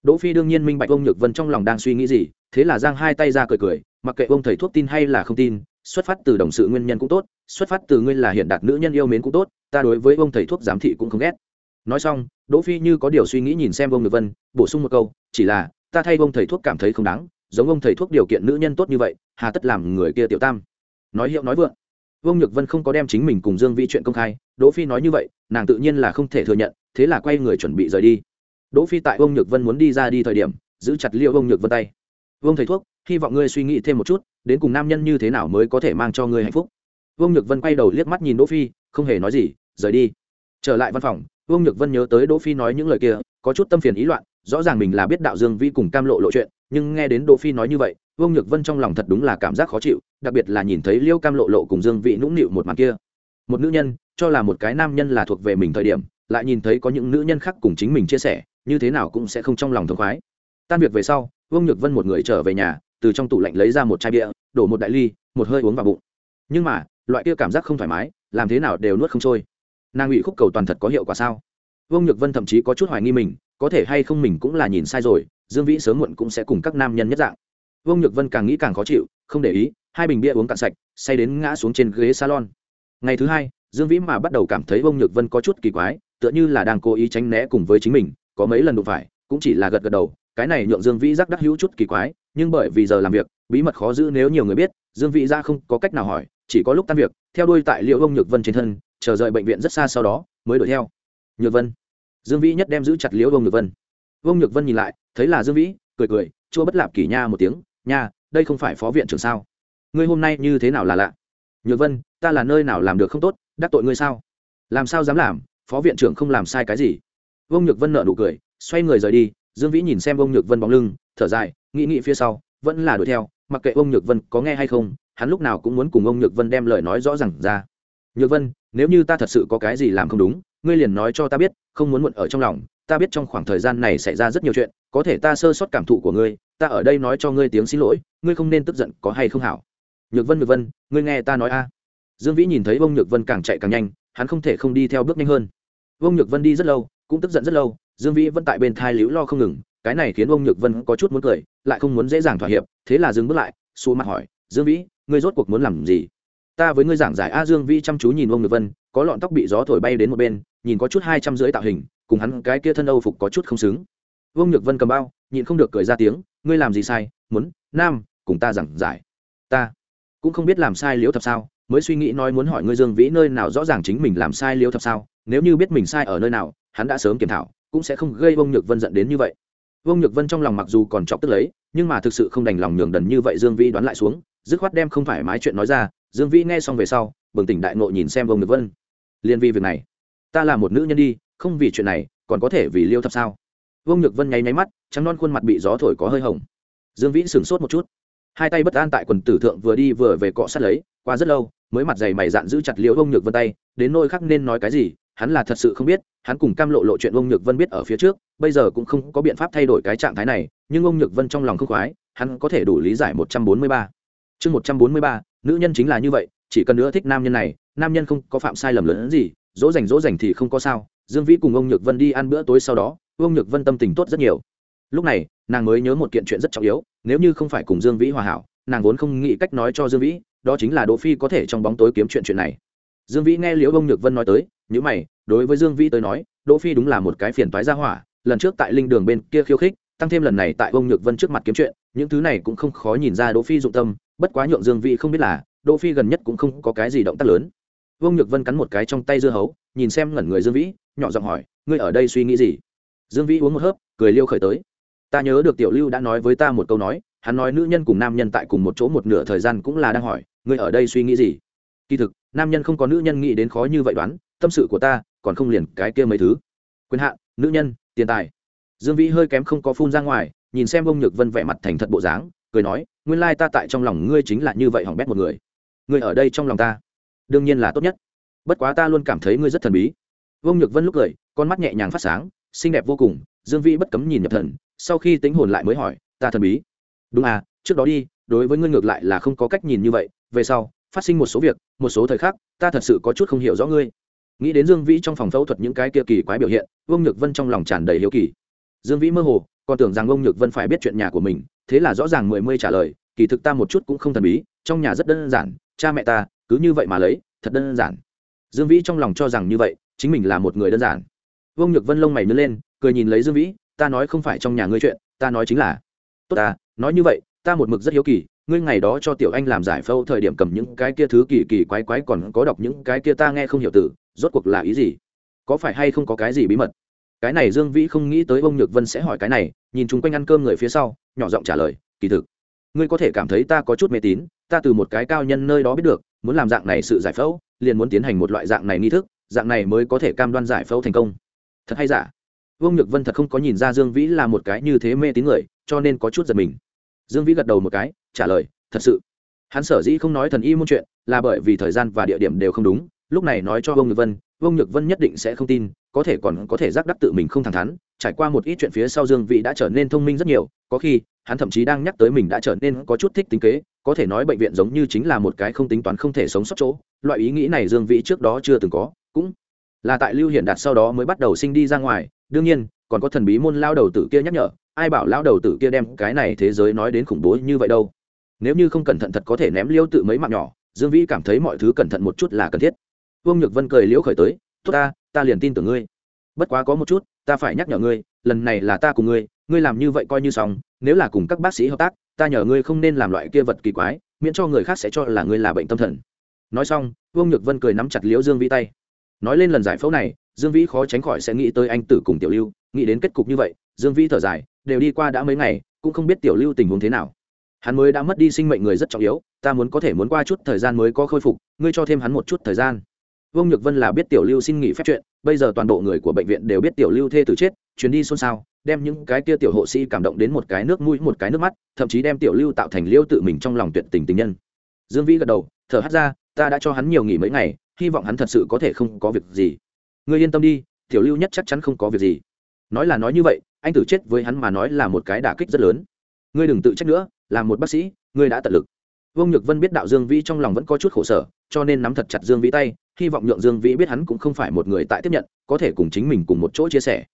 Đỗ phi đương nhiên minh bạch vương nhược vân trong lòng đang suy nghĩ gì, thế là giang hai tay ra cười cười, mặc kệ ông thầy thuốc tin hay là không tin xuất phát từ đồng sự nguyên nhân cũng tốt, xuất phát từ ngươi là hiện đạt nữ nhân yêu mến cũng tốt, ta đối với ông thầy thuốc giám thị cũng không ghét. Nói xong, đỗ phi như có điều suy nghĩ nhìn xem ông nhược vân, bổ sung một câu, chỉ là, ta thay ông thầy thuốc cảm thấy không đáng, giống ông thầy thuốc điều kiện nữ nhân tốt như vậy, hà tất làm người kia tiểu tam. Nói hiệu nói vượng. Vương nhược vân không có đem chính mình cùng dương Vi chuyện công khai, đỗ phi nói như vậy, nàng tự nhiên là không thể thừa nhận, thế là quay người chuẩn bị rời đi. Đỗ phi tại vương nhược vân muốn đi ra đi thời điểm, giữ chặt liêu vương nhược vân tay. Vương thầy thuốc hy vọng ngươi suy nghĩ thêm một chút, đến cùng nam nhân như thế nào mới có thể mang cho ngươi hạnh phúc. Vương nhược vân quay đầu liếc mắt nhìn đỗ phi, không hề nói gì, rời đi. Trở lại văn phòng, vương nhược vân nhớ tới đỗ phi nói những lời kia, có chút tâm phiền ý loạn, rõ ràng mình là biết đạo dương vi cùng cam lộ lộ chuyện, nhưng nghe đến đỗ phi nói như vậy, vương nhược vân trong lòng thật đúng là cảm giác khó chịu, đặc biệt là nhìn thấy liêu cam lộ lộ cùng dương vị nũng nịu một màn kia. Một nữ nhân, cho là một cái nam nhân là thuộc về mình thời điểm, lại nhìn thấy có những nữ nhân khác cùng chính mình chia sẻ, như thế nào cũng sẽ không trong lòng thống khoái. Tan việc về sau, vương nhược vân một người trở về nhà từ trong tủ lạnh lấy ra một chai bia, đổ một đại ly, một hơi uống vào bụng. Nhưng mà, loại kia cảm giác không thoải mái, làm thế nào đều nuốt không trôi. Nàng ủy khúc cầu toàn thật có hiệu quả sao? Vương nhược vân thậm chí có chút hoài nghi mình, có thể hay không mình cũng là nhìn sai rồi, dương vĩ sớm muộn cũng sẽ cùng các nam nhân nhất dạng. Vương nhược vân càng nghĩ càng khó chịu, không để ý, hai bình bia uống cạn sạch, say đến ngã xuống trên ghế salon. Ngày thứ hai, dương vĩ mà bắt đầu cảm thấy vương nhược vân có chút kỳ quái, tựa như là đang cố ý tránh né cùng với chính mình, có mấy lần đụng phải, cũng chỉ là gật gật đầu, cái này nhượng dương vĩ giác đắc hữu chút kỳ quái nhưng bởi vì giờ làm việc, bí mật khó giữ nếu nhiều người biết, dương vĩ ra không có cách nào hỏi, chỉ có lúc tan việc, theo đuôi tại liệu ông nhược vân trên thân, chờ rời bệnh viện rất xa sau đó, mới đuổi theo. Nhược vân. Dương vĩ nhất đem giữ chặt liễu ông nhược vân. Ông nhược vân nhìn lại, thấy là dương vĩ, cười cười, chua bất lạp kỷ nha một tiếng, nha, đây không phải phó viện trưởng sao? Ngươi hôm nay như thế nào là lạ? Nhược vân, ta là nơi nào làm được không tốt, đắc tội ngươi sao? Làm sao dám làm, phó viện trưởng không làm sai cái gì? Ông nhược vân nợ nụ cười, xoay người rời đi, dương vĩ nhìn xem ông nhược vân bóng lưng, thở dài nghĩ nghĩ phía sau, vẫn là đuổi theo, mặc kệ ông nhược vân có nghe hay không, hắn lúc nào cũng muốn cùng ông nhược vân đem lời nói rõ r à n g ra. Nhược vân, nếu như ta thật sự có cái gì làm không đúng, ngươi liền nói cho ta biết, không muốn muộn ở trong lòng, ta biết trong khoảng thời gian này xảy ra rất nhiều chuyện, có thể ta sơ sót cảm thụ của ngươi, ta ở đây nói cho ngươi tiếng xin lỗi, ngươi không nên tức giận, có hay không hảo? Nhược vân nhược vân, ngươi nghe ta nói a. Dương vĩ nhìn thấy ông nhược vân càng chạy càng nhanh, hắn không thể không đi theo bước nhanh hơn. Ông nhược vân đi rất lâu, cũng tức giận rất lâu, dương vĩ vẫn tại bên thai liễu lo không ngừng, cái này khiến ông nhược vân có chút muốn cười lại không muốn dễ dàng thỏa hiệp, thế là dừng bước lại xù mặt hỏi, dương vĩ, ngươi rốt cuộc muốn làm gì? Ta với ngươi giảng giải a dương vĩ chăm chú nhìn ông nhược vân, có lọn tóc bị gió thổi bay đến một bên, nhìn có chút hai trăm rưỡi tạo hình, cùng hắn cái kia thân âu phục có chút không xứng. Vương nhược vân cầm bao, nhịn không được cười ra tiếng, ngươi làm gì sai, muốn, nam, cùng ta giảng giải. Ta cũng không biết làm sai liễu thập sao, mới suy nghĩ nói muốn hỏi ngươi dương vĩ nơi nào rõ ràng chính mình làm sai liễu thập sao, nếu như biết mình sai ở nơi nào, hắn đã sớm kiểm thảo, cũng sẽ không gây vương nhược vân giận đến như vậy vương nhược vân trong lòng mặc dù còn chọc tức lấy, nhưng mà thực sự không đành lòng nhường đần như vậy dương vĩ đoán lại xuống, dứt khoát đem không phải mái chuyện nói ra. Dương vĩ nghe xong về sau, bừng tỉnh đại ngộ nhìn xem vương nhược vân. Liên vi việc này, ta là một nữ nhân đi, không vì chuyện này, còn có thể vì liêu thập sao? Vương nhược vân nháy nháy mắt, trắng non khuôn mặt bị gió thổi có hơi hồng. Dương vĩ sững sốt một chút. Hai tay bất an tại quần tử thượng vừa đi vừa về cọ sát lấy, qua rất lâu, mới mặt dày mày dạn giữ chặt liêu Vương nhược vân tay, đến nỗi khắc nên nói cái gì hắn là thật sự không biết, hắn cùng cam lộ lộ chuyện ông nhược vân biết ở phía trước, bây giờ cũng không có biện pháp thay đổi cái trạng thái này, nhưng ông nhược vân trong lòng không khoái, hắn có thể đủ lý giải một trăm bốn mươi ba. Chương một trăm bốn mươi ba, nữ nhân chính là như vậy, chỉ cần nữa thích nam nhân này, nam nhân không có phạm sai lầm lớn gì, dỗ dành dỗ dành thì không có sao. Dương vĩ cùng ông nhược vân đi ăn bữa tối sau đó ông nhược vân tâm tình tốt rất nhiều. Lúc này, nàng mới nhớ một kiện chuyện rất trọng yếu, nếu như không phải cùng dương vĩ hòa hảo, nàng vốn không nghĩ cách nói cho dương vĩ, đó chính là đỗ phi có thể trong bóng tối kiếm chuyện chuyện này. Dương vĩ nghe liễu ông nhược vân nói tới nhữ mày, đối với dương vĩ tới nói, đỗ phi đúng là một cái phiền toái ra hỏa, lần trước tại linh đường bên kia khiêu khích, tăng thêm lần này tại ông nhược vân trước mặt kiếm chuyện, những thứ này cũng không khó nhìn ra đỗ phi dụng tâm, bất quá nhượng dương vĩ không biết là, đỗ phi gần nhất cũng không có cái gì động tác lớn. Vương nhược vân cắn một cái trong tay dưa hấu, nhìn xem ngẩn người dương vĩ, nhỏ giọng hỏi, ngươi ở đây suy nghĩ gì? Dương vĩ uống một hớp, cười liêu khởi tới. Ta nhớ được tiểu lưu đã nói với ta một câu nói, hắn nói nữ nhân cùng nam nhân tại cùng một chỗ một nửa thời gian cũng là đang hỏi, ngươi ở đây suy nghĩ gì? Kỳ thực nam nhân không có nữ nhân nghĩ đến khó như vậy đoán, tâm sự của ta còn không liền cái kia mấy thứ. Quyền hạn, nữ nhân, tiền tài. Dương vĩ hơi kém không có phun ra ngoài, nhìn xem ông nhược vân vẻ mặt thành thật bộ dáng, cười nói, nguyên lai ta tại trong lòng ngươi chính là như vậy hỏng bét một người. Ngươi ở đây trong lòng ta, đương nhiên là tốt nhất. Bất quá ta luôn cảm thấy ngươi rất thần bí. Vương nhược vân lúc cười, con mắt nhẹ nhàng phát sáng, xinh đẹp vô cùng, dương vĩ bất cấm nhìn nhập thần, sau khi tính hồn lại mới hỏi, ta thần bí? Đúng à trước đó đi, đối với ngươi ngược lại là không có cách nhìn như vậy, về sau phát sinh một số việc, một số thời khắc, ta thật sự có chút không hiểu rõ ngươi. Nghĩ đến dương vĩ trong phòng phẫu thuật những cái kia kỳ quái biểu hiện, vương nhược vân trong lòng tràn đầy hiếu kỳ. Dương vĩ mơ hồ, còn tưởng rằng ông nhược vân phải biết chuyện nhà của mình, thế là rõ ràng mười mươi trả lời, kỳ thực ta một chút cũng không thần bí, trong nhà rất đơn giản, cha mẹ ta, cứ như vậy mà lấy, thật đơn giản. Dương vĩ trong lòng cho rằng như vậy, chính mình là một người đơn giản. Vương nhược vân lông mày nứt lên, cười nhìn lấy dương vĩ, ta nói không phải trong nhà ngươi chuyện, ta nói chính là, tốt ta, nói như vậy, ta một mực rất hiếu kỳ ngươi ngày đó cho tiểu anh làm giải phẫu thời điểm cầm những cái kia thứ kỳ kỳ quái quái còn có đọc những cái kia ta nghe không hiểu từ, rốt cuộc là ý gì? Có phải hay không có cái gì bí mật? Cái này dương vĩ không nghĩ tới ông nhược vân sẽ hỏi cái này, nhìn chung quanh ăn cơm người phía sau, nhỏ giọng trả lời, kỳ thực, ngươi có thể cảm thấy ta có chút mê tín, ta từ một cái cao nhân nơi đó biết được, muốn làm dạng này sự giải phẫu, liền muốn tiến hành một loại dạng này nghi thức, dạng này mới có thể cam đoan giải phẫu thành công. Thật hay giả? Vương nhược vân thật không có nhìn ra dương vĩ là một cái như thế mê tín người, cho nên có chút giật mình dương vĩ gật đầu một cái, trả lời, thật sự. Hắn sở dĩ không nói thần y môn chuyện là bởi vì thời gian và địa điểm đều không đúng, lúc này nói cho vương nhược vân, vương nhược vân nhất định sẽ không tin, có thể còn có thể giác đắc tự mình không thẳng thắn, trải qua một ít chuyện phía sau dương vĩ đã trở nên thông minh rất nhiều, có khi, hắn thậm chí đang nhắc tới mình đã trở nên có chút thích tính kế, có thể nói bệnh viện giống như chính là một cái không tính toán không thể sống sót chỗ, loại ý nghĩ này dương vĩ trước đó chưa từng có, cũng là tại lưu hiển đạt sau đó mới bắt đầu sinh đi ra ngoài, đương nhiên, còn có thần bí môn lao đầu tử kia nhắc nhở ai bảo lão đầu tử kia đem cái này thế giới nói đến khủng bố như vậy đâu? Nếu như không cẩn thận thật có thể ném liêu tự mấy mạng nhỏ, dương vĩ cảm thấy mọi thứ cẩn thận một chút là cần thiết. Vương nhược vân cười liễu khởi tới, tốt ta ta liền tin tưởng ngươi. Bất quá có một chút, ta phải nhắc nhở ngươi, lần này là ta cùng ngươi ngươi làm như vậy coi như xong, nếu là cùng các bác sĩ hợp tác, ta nhờ ngươi không nên làm loại kia vật kỳ quái, miễn cho người khác sẽ cho là ngươi là bệnh tâm thần. Nói xong, vương nhược vân cười nắm chặt liễu dương vĩ tay. Nói lên lần giải phẫu này, dương vĩ khó tránh khỏi sẽ nghĩ tới anh tử cùng tiểu lưu, nghĩ đến kết cục như vậy, dương vĩ thở dài đều đi qua đã mấy ngày, cũng không biết tiểu lưu tình huống thế nào. Hắn mới đã mất đi sinh mệnh người rất trọng yếu, ta muốn có thể muốn qua chút thời gian mới có khôi phục, ngươi cho thêm hắn một chút thời gian. Vương nhược vân là biết tiểu lưu xin nghỉ phép chuyện, bây giờ toàn bộ người của bệnh viện đều biết tiểu lưu thê tử chết, chuyến đi xôn xao, đem những cái kia tiểu hộ sĩ cảm động đến một cái nước mũi, một cái nước mắt, thậm chí đem tiểu lưu tạo thành liêu tự mình trong lòng tuyệt tình tình nhân. Dương vĩ gật đầu, thở hắt ra, ta đã cho hắn nhiều nghỉ mấy ngày, hy vọng hắn thật sự có thể không có việc gì. Ngươi yên tâm đi, tiểu lưu nhất chắc chắn không có việc gì. Nói là nói như vậy anh tử chết với hắn mà nói là một cái đả kích rất lớn. Ngươi đừng tự trách nữa, là một bác sĩ, ngươi đã tận lực. Vương nhược vân biết đạo dương vĩ trong lòng vẫn có chút khổ sở, cho nên nắm thật chặt dương vĩ tay, hy vọng nhượng dương vĩ biết hắn cũng không phải một người tại tiếp nhận, có thể cùng chính mình cùng một chỗ chia sẻ.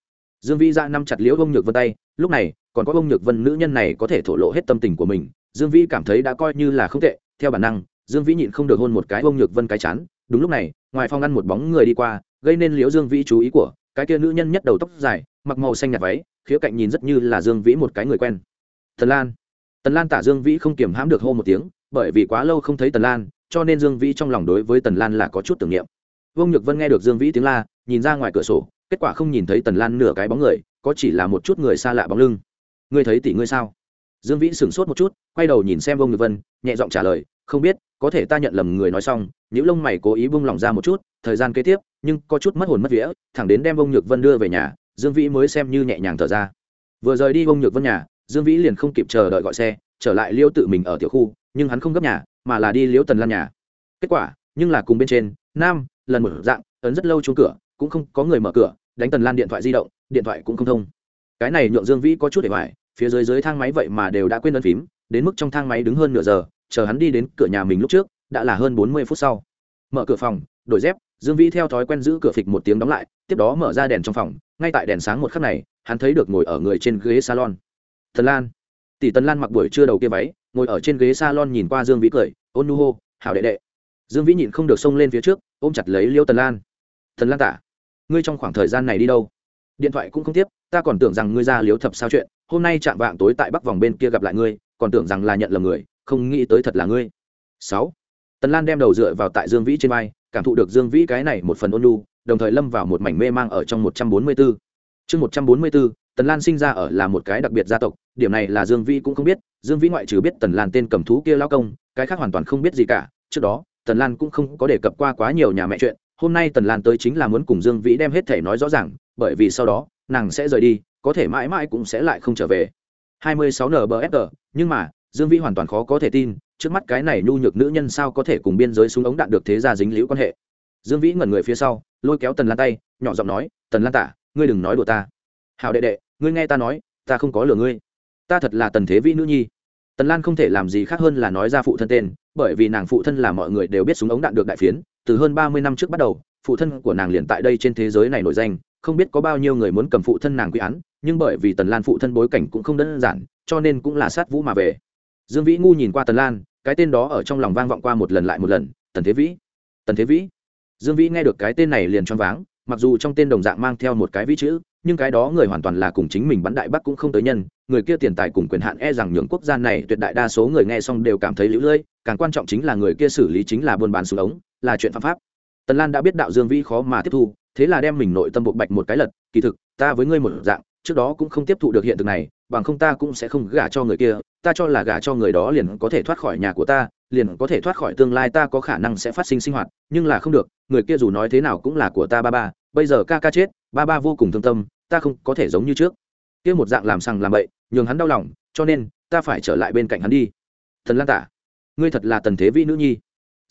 Dương vĩ ra nắm chặt liễu vương nhược vân tay, lúc này, còn có vương nhược vân nữ nhân này có thể thổ lộ hết tâm tình của mình, dương vĩ cảm thấy đã coi như là không tệ, theo bản năng, dương vĩ nhịn không được hôn một cái vương nhược vân cái chán, đúng lúc này, ngoài phòng ngăn một bóng người đi qua, gây nên liễu dương vĩ chú ý của, cái kia nữ nhân nhất đầu tóc dài, mặc màu xanh nhạt váy khía cạnh nhìn rất như là dương vĩ một cái người quen. Tần lan. Tần lan tả dương vĩ không kiềm hãm được hô một tiếng, bởi vì quá lâu không thấy tần lan, cho nên dương vĩ trong lòng đối với tần lan là có chút tưởng niệm. Vương nhược vân nghe được dương vĩ tiếng la, nhìn ra ngoài cửa sổ, kết quả không nhìn thấy tần lan nửa cái bóng người, có chỉ là một chút người xa lạ bóng lưng. Ngươi thấy tỷ ngươi sao? Dương vĩ sửng sốt một chút, quay đầu nhìn xem vương nhược vân, nhẹ giọng trả lời, không biết, có thể ta nhận lầm người nói xong. Những lông mày cố ý bung lỏng ra một chút, thời gian kế tiếp, nhưng có chút mất hồn mất vía, thẳng đến đem vương nhược vân đưa về nhà dương vĩ mới xem như nhẹ nhàng thở ra. Vừa rời đi ông nhược vân nhà, dương vĩ liền không kịp chờ đợi gọi xe, trở lại liêu tự mình ở tiểu khu, nhưng hắn không gấp nhà, mà là đi liêu tần lan nhà. Kết quả, nhưng là cùng bên trên, nam, lần một dạng, ấn rất lâu chuông cửa, cũng không có người mở cửa, đánh tần lan điện thoại di động, điện thoại cũng không thông. Cái này nhượng dương vĩ có chút để hoài, phía dưới dưới thang máy vậy mà đều đã quên ấn phím, đến mức trong thang máy đứng hơn nửa giờ, chờ hắn đi đến cửa nhà mình lúc trước, đã là hơn bốn mươi phút sau. Mở cửa phòng, đổi dép, dương vĩ theo thói quen giữ cửa phịch một tiếng đóng lại, tiếp đó mở ra đèn trong phòng ngay tại đèn sáng một khắc này, hắn thấy được ngồi ở người trên ghế salon. Thần lan. Tỷ tần lan mặc buổi trưa đầu kia váy, ngồi ở trên ghế salon nhìn qua dương vĩ cười, ôn nu hô, hảo đệ đệ. Dương vĩ nhịn không được xông lên phía trước, ôm chặt lấy liêu tần lan. Thần lan tả, ngươi trong khoảng thời gian này đi đâu? Điện thoại cũng không tiếp, ta còn tưởng rằng ngươi ra liếu thập sao chuyện, hôm nay chạm vạng tối tại bắc vòng bên kia gặp lại ngươi, còn tưởng rằng là nhận lầm người, không nghĩ tới thật là ngươi. Sáu. Tần lan đem đầu dựa vào tại dương vĩ trên vai cảm thụ được dương vĩ cái này một phần ôn lu đồng thời lâm vào một mảnh mê mang ở trong một trăm bốn mươi 144. chương một trăm bốn mươi 144, tần lan sinh ra ở là một cái đặc biệt gia tộc điểm này là dương vĩ cũng không biết dương vĩ ngoại trừ biết tần lan tên cầm thú kia lao công cái khác hoàn toàn không biết gì cả trước đó tần lan cũng không có đề cập qua quá nhiều nhà mẹ chuyện hôm nay tần lan tới chính là muốn cùng dương vĩ đem hết thể nói rõ ràng bởi vì sau đó nàng sẽ rời đi có thể mãi mãi cũng sẽ lại không trở về 26 nbfg nhưng mà dương vĩ hoàn toàn khó có thể tin trước mắt cái này nhu nhược nữ nhân sao có thể cùng biên giới súng ống đạn được thế ra dính liễu quan hệ? Dương vĩ ngẩn người phía sau, lôi kéo tần lan tay, nhỏ giọng nói, tần lan tả, ngươi đừng nói đùa ta. Hào đệ đệ, ngươi nghe ta nói, ta không có lừa ngươi. Ta thật là tần thế vĩ nữ nhi. Tần lan không thể làm gì khác hơn là nói ra phụ thân tên, bởi vì nàng phụ thân là mọi người đều biết súng ống đạn được đại phiến, từ hơn ba mươi năm trước bắt đầu, phụ thân của nàng liền tại đây trên thế giới này nổi danh, không biết có bao nhiêu người muốn cầm phụ thân nàng quy án, nhưng bởi vì tần lan phụ thân bối cảnh cũng không đơn giản, cho nên cũng là sát vũ mà về. Dương vĩ ngu nhìn qua tần lan cái tên đó ở trong lòng vang vọng qua một lần lại một lần, tần thế vĩ. Tần thế vĩ. Dương vĩ nghe được cái tên này liền choáng váng, mặc dù trong tên đồng dạng mang theo một cái vĩ chữ, nhưng cái đó người hoàn toàn là cùng chính mình bắn đại bắc cũng không tới nhân, người kia tiền tài cùng quyền hạn e rằng nhường quốc gia này tuyệt đại đa số người nghe xong đều cảm thấy lũ lưỡi, càng quan trọng chính là người kia xử lý chính là buôn bán súng ống, là chuyện phạm pháp. Tần lan đã biết đạo dương vĩ khó mà tiếp thu, thế là đem mình nội tâm bộ bạch một cái lật, kỳ thực, ta với ngươi một dạng, trước đó cũng không tiếp thụ được hiện thực này bằng không ta cũng sẽ không gả cho người kia, ta cho là gả cho người đó liền có thể thoát khỏi nhà của ta, liền có thể thoát khỏi tương lai ta có khả năng sẽ phát sinh sinh hoạt, nhưng là không được, người kia dù nói thế nào cũng là của ta ba ba, bây giờ ca ca chết, ba ba vô cùng thương tâm, ta không có thể giống như trước. Kia một dạng làm sằng làm bậy, nhường hắn đau lòng, cho nên ta phải trở lại bên cạnh hắn đi. Thần lan tả, ngươi thật là tần thế vĩ nữ nhi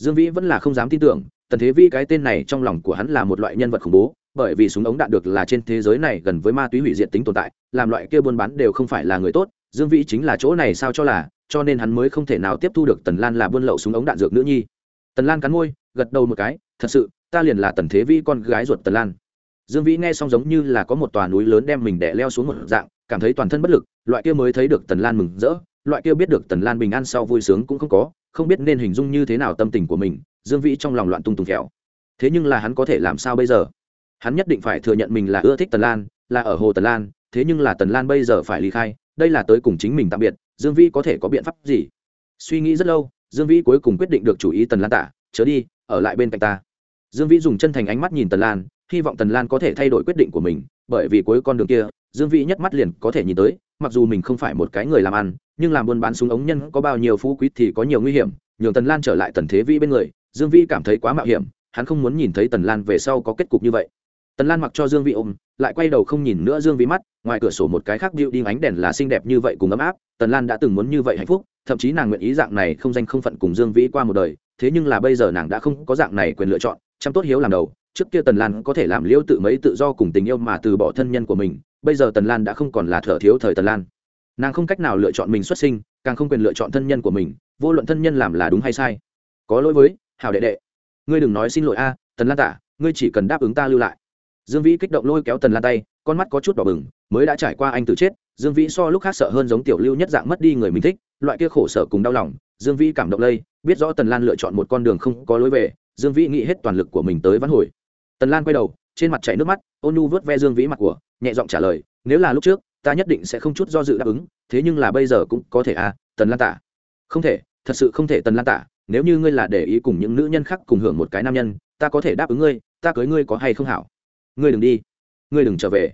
dương vĩ vẫn là không dám tin tưởng, tần thế vĩ cái tên này trong lòng của hắn là một loại nhân vật khủng bố, bởi vì súng ống đạn được là trên thế giới này gần với ma túy hủy diệt tính tồn tại, làm loại kia buôn bán đều không phải là người tốt, dương vĩ chính là chỗ này sao cho là, cho nên hắn mới không thể nào tiếp thu được tần lan là buôn lậu súng ống đạn dược nữ nhi. Tần lan cắn môi, gật đầu một cái, thật sự, ta liền là tần thế vĩ con gái ruột tần lan. Dương vĩ nghe xong giống như là có một tòa núi lớn đem mình đè leo xuống một dạng, cảm thấy toàn thân bất lực, loại kia mới thấy được tần lan mừng rỡ, loại kia biết được tần lan bình an sau vui sướng cũng không có không biết nên hình dung như thế nào tâm tình của mình dương vĩ trong lòng loạn tung tùng kẹo. Thế nhưng là hắn có thể làm sao bây giờ? Hắn nhất định phải thừa nhận mình là ưa thích tần lan là ở hồ tần lan thế nhưng là tần lan bây giờ phải ly khai đây là tới cùng chính mình tạm biệt dương vĩ có thể có biện pháp gì? Suy nghĩ rất lâu dương vĩ cuối cùng quyết định được chủ ý tần lan tả, chớ đi ở lại bên cạnh ta. Dương vĩ dùng chân thành ánh mắt nhìn tần lan hy vọng tần lan có thể thay đổi quyết định của mình bởi vì cuối con đường kia dương vĩ nhất mắt liền có thể nhìn tới mặc dù mình không phải một cái người làm ăn, nhưng làm buôn bán súng ống nhân có bao nhiêu phú quý thì có nhiều nguy hiểm, nhường tần lan trở lại tần thế vĩ bên người, dương vĩ cảm thấy quá mạo hiểm, hắn không muốn nhìn thấy tần lan về sau có kết cục như vậy. Tần lan mặc cho dương vĩ ôm, lại quay đầu không nhìn nữa dương vĩ mắt, ngoài cửa sổ một cái khác điệu đi ánh đèn là xinh đẹp như vậy cùng ấm áp, tần lan đã từng muốn như vậy hạnh phúc, thậm chí nàng nguyện ý dạng này không danh không phận cùng dương vĩ qua một đời, thế nhưng là bây giờ nàng đã không có dạng này quyền lựa chọn, chăm tốt hiếu làm đầu, trước kia tần lan có thể làm liêu tự mấy tự do cùng tình yêu mà từ bỏ thân nhân của mình bây giờ tần lan đã không còn là thở thiếu thời tần lan. Nàng không cách nào lựa chọn mình xuất sinh, càng không quyền lựa chọn thân nhân của mình, vô luận thân nhân làm là đúng hay sai. Có lỗi với, hảo đệ đệ. Ngươi đừng nói xin lỗi a, tần lan tả, ngươi chỉ cần đáp ứng ta lưu lại. Dương vĩ kích động lôi kéo tần lan tay, con mắt có chút đỏ bừng, mới đã trải qua anh tử chết, dương vĩ so lúc khác sợ hơn giống tiểu lưu nhất dạng mất đi người mình thích, loại kia khổ sở cùng đau lòng, dương vĩ cảm động lây, biết rõ tần lan lựa chọn một con đường không có lối về, dương vĩ nghĩ hết toàn lực của mình tới vãn hồi. Tần lan quay đầu, trên mặt chảy nước mắt, ôn nhu vớt ve dương vĩ mặt của nhẹ giọng trả lời, nếu là lúc trước, ta nhất định sẽ không chút do dự đáp ứng, thế nhưng là bây giờ cũng có thể à tần lan tả. Không thể, thật sự không thể, tần lan tả, nếu như ngươi là để ý cùng những nữ nhân khác cùng hưởng một cái nam nhân, ta có thể đáp ứng ngươi, ta cưới ngươi có hay không hảo? Ngươi đừng đi, ngươi đừng trở về.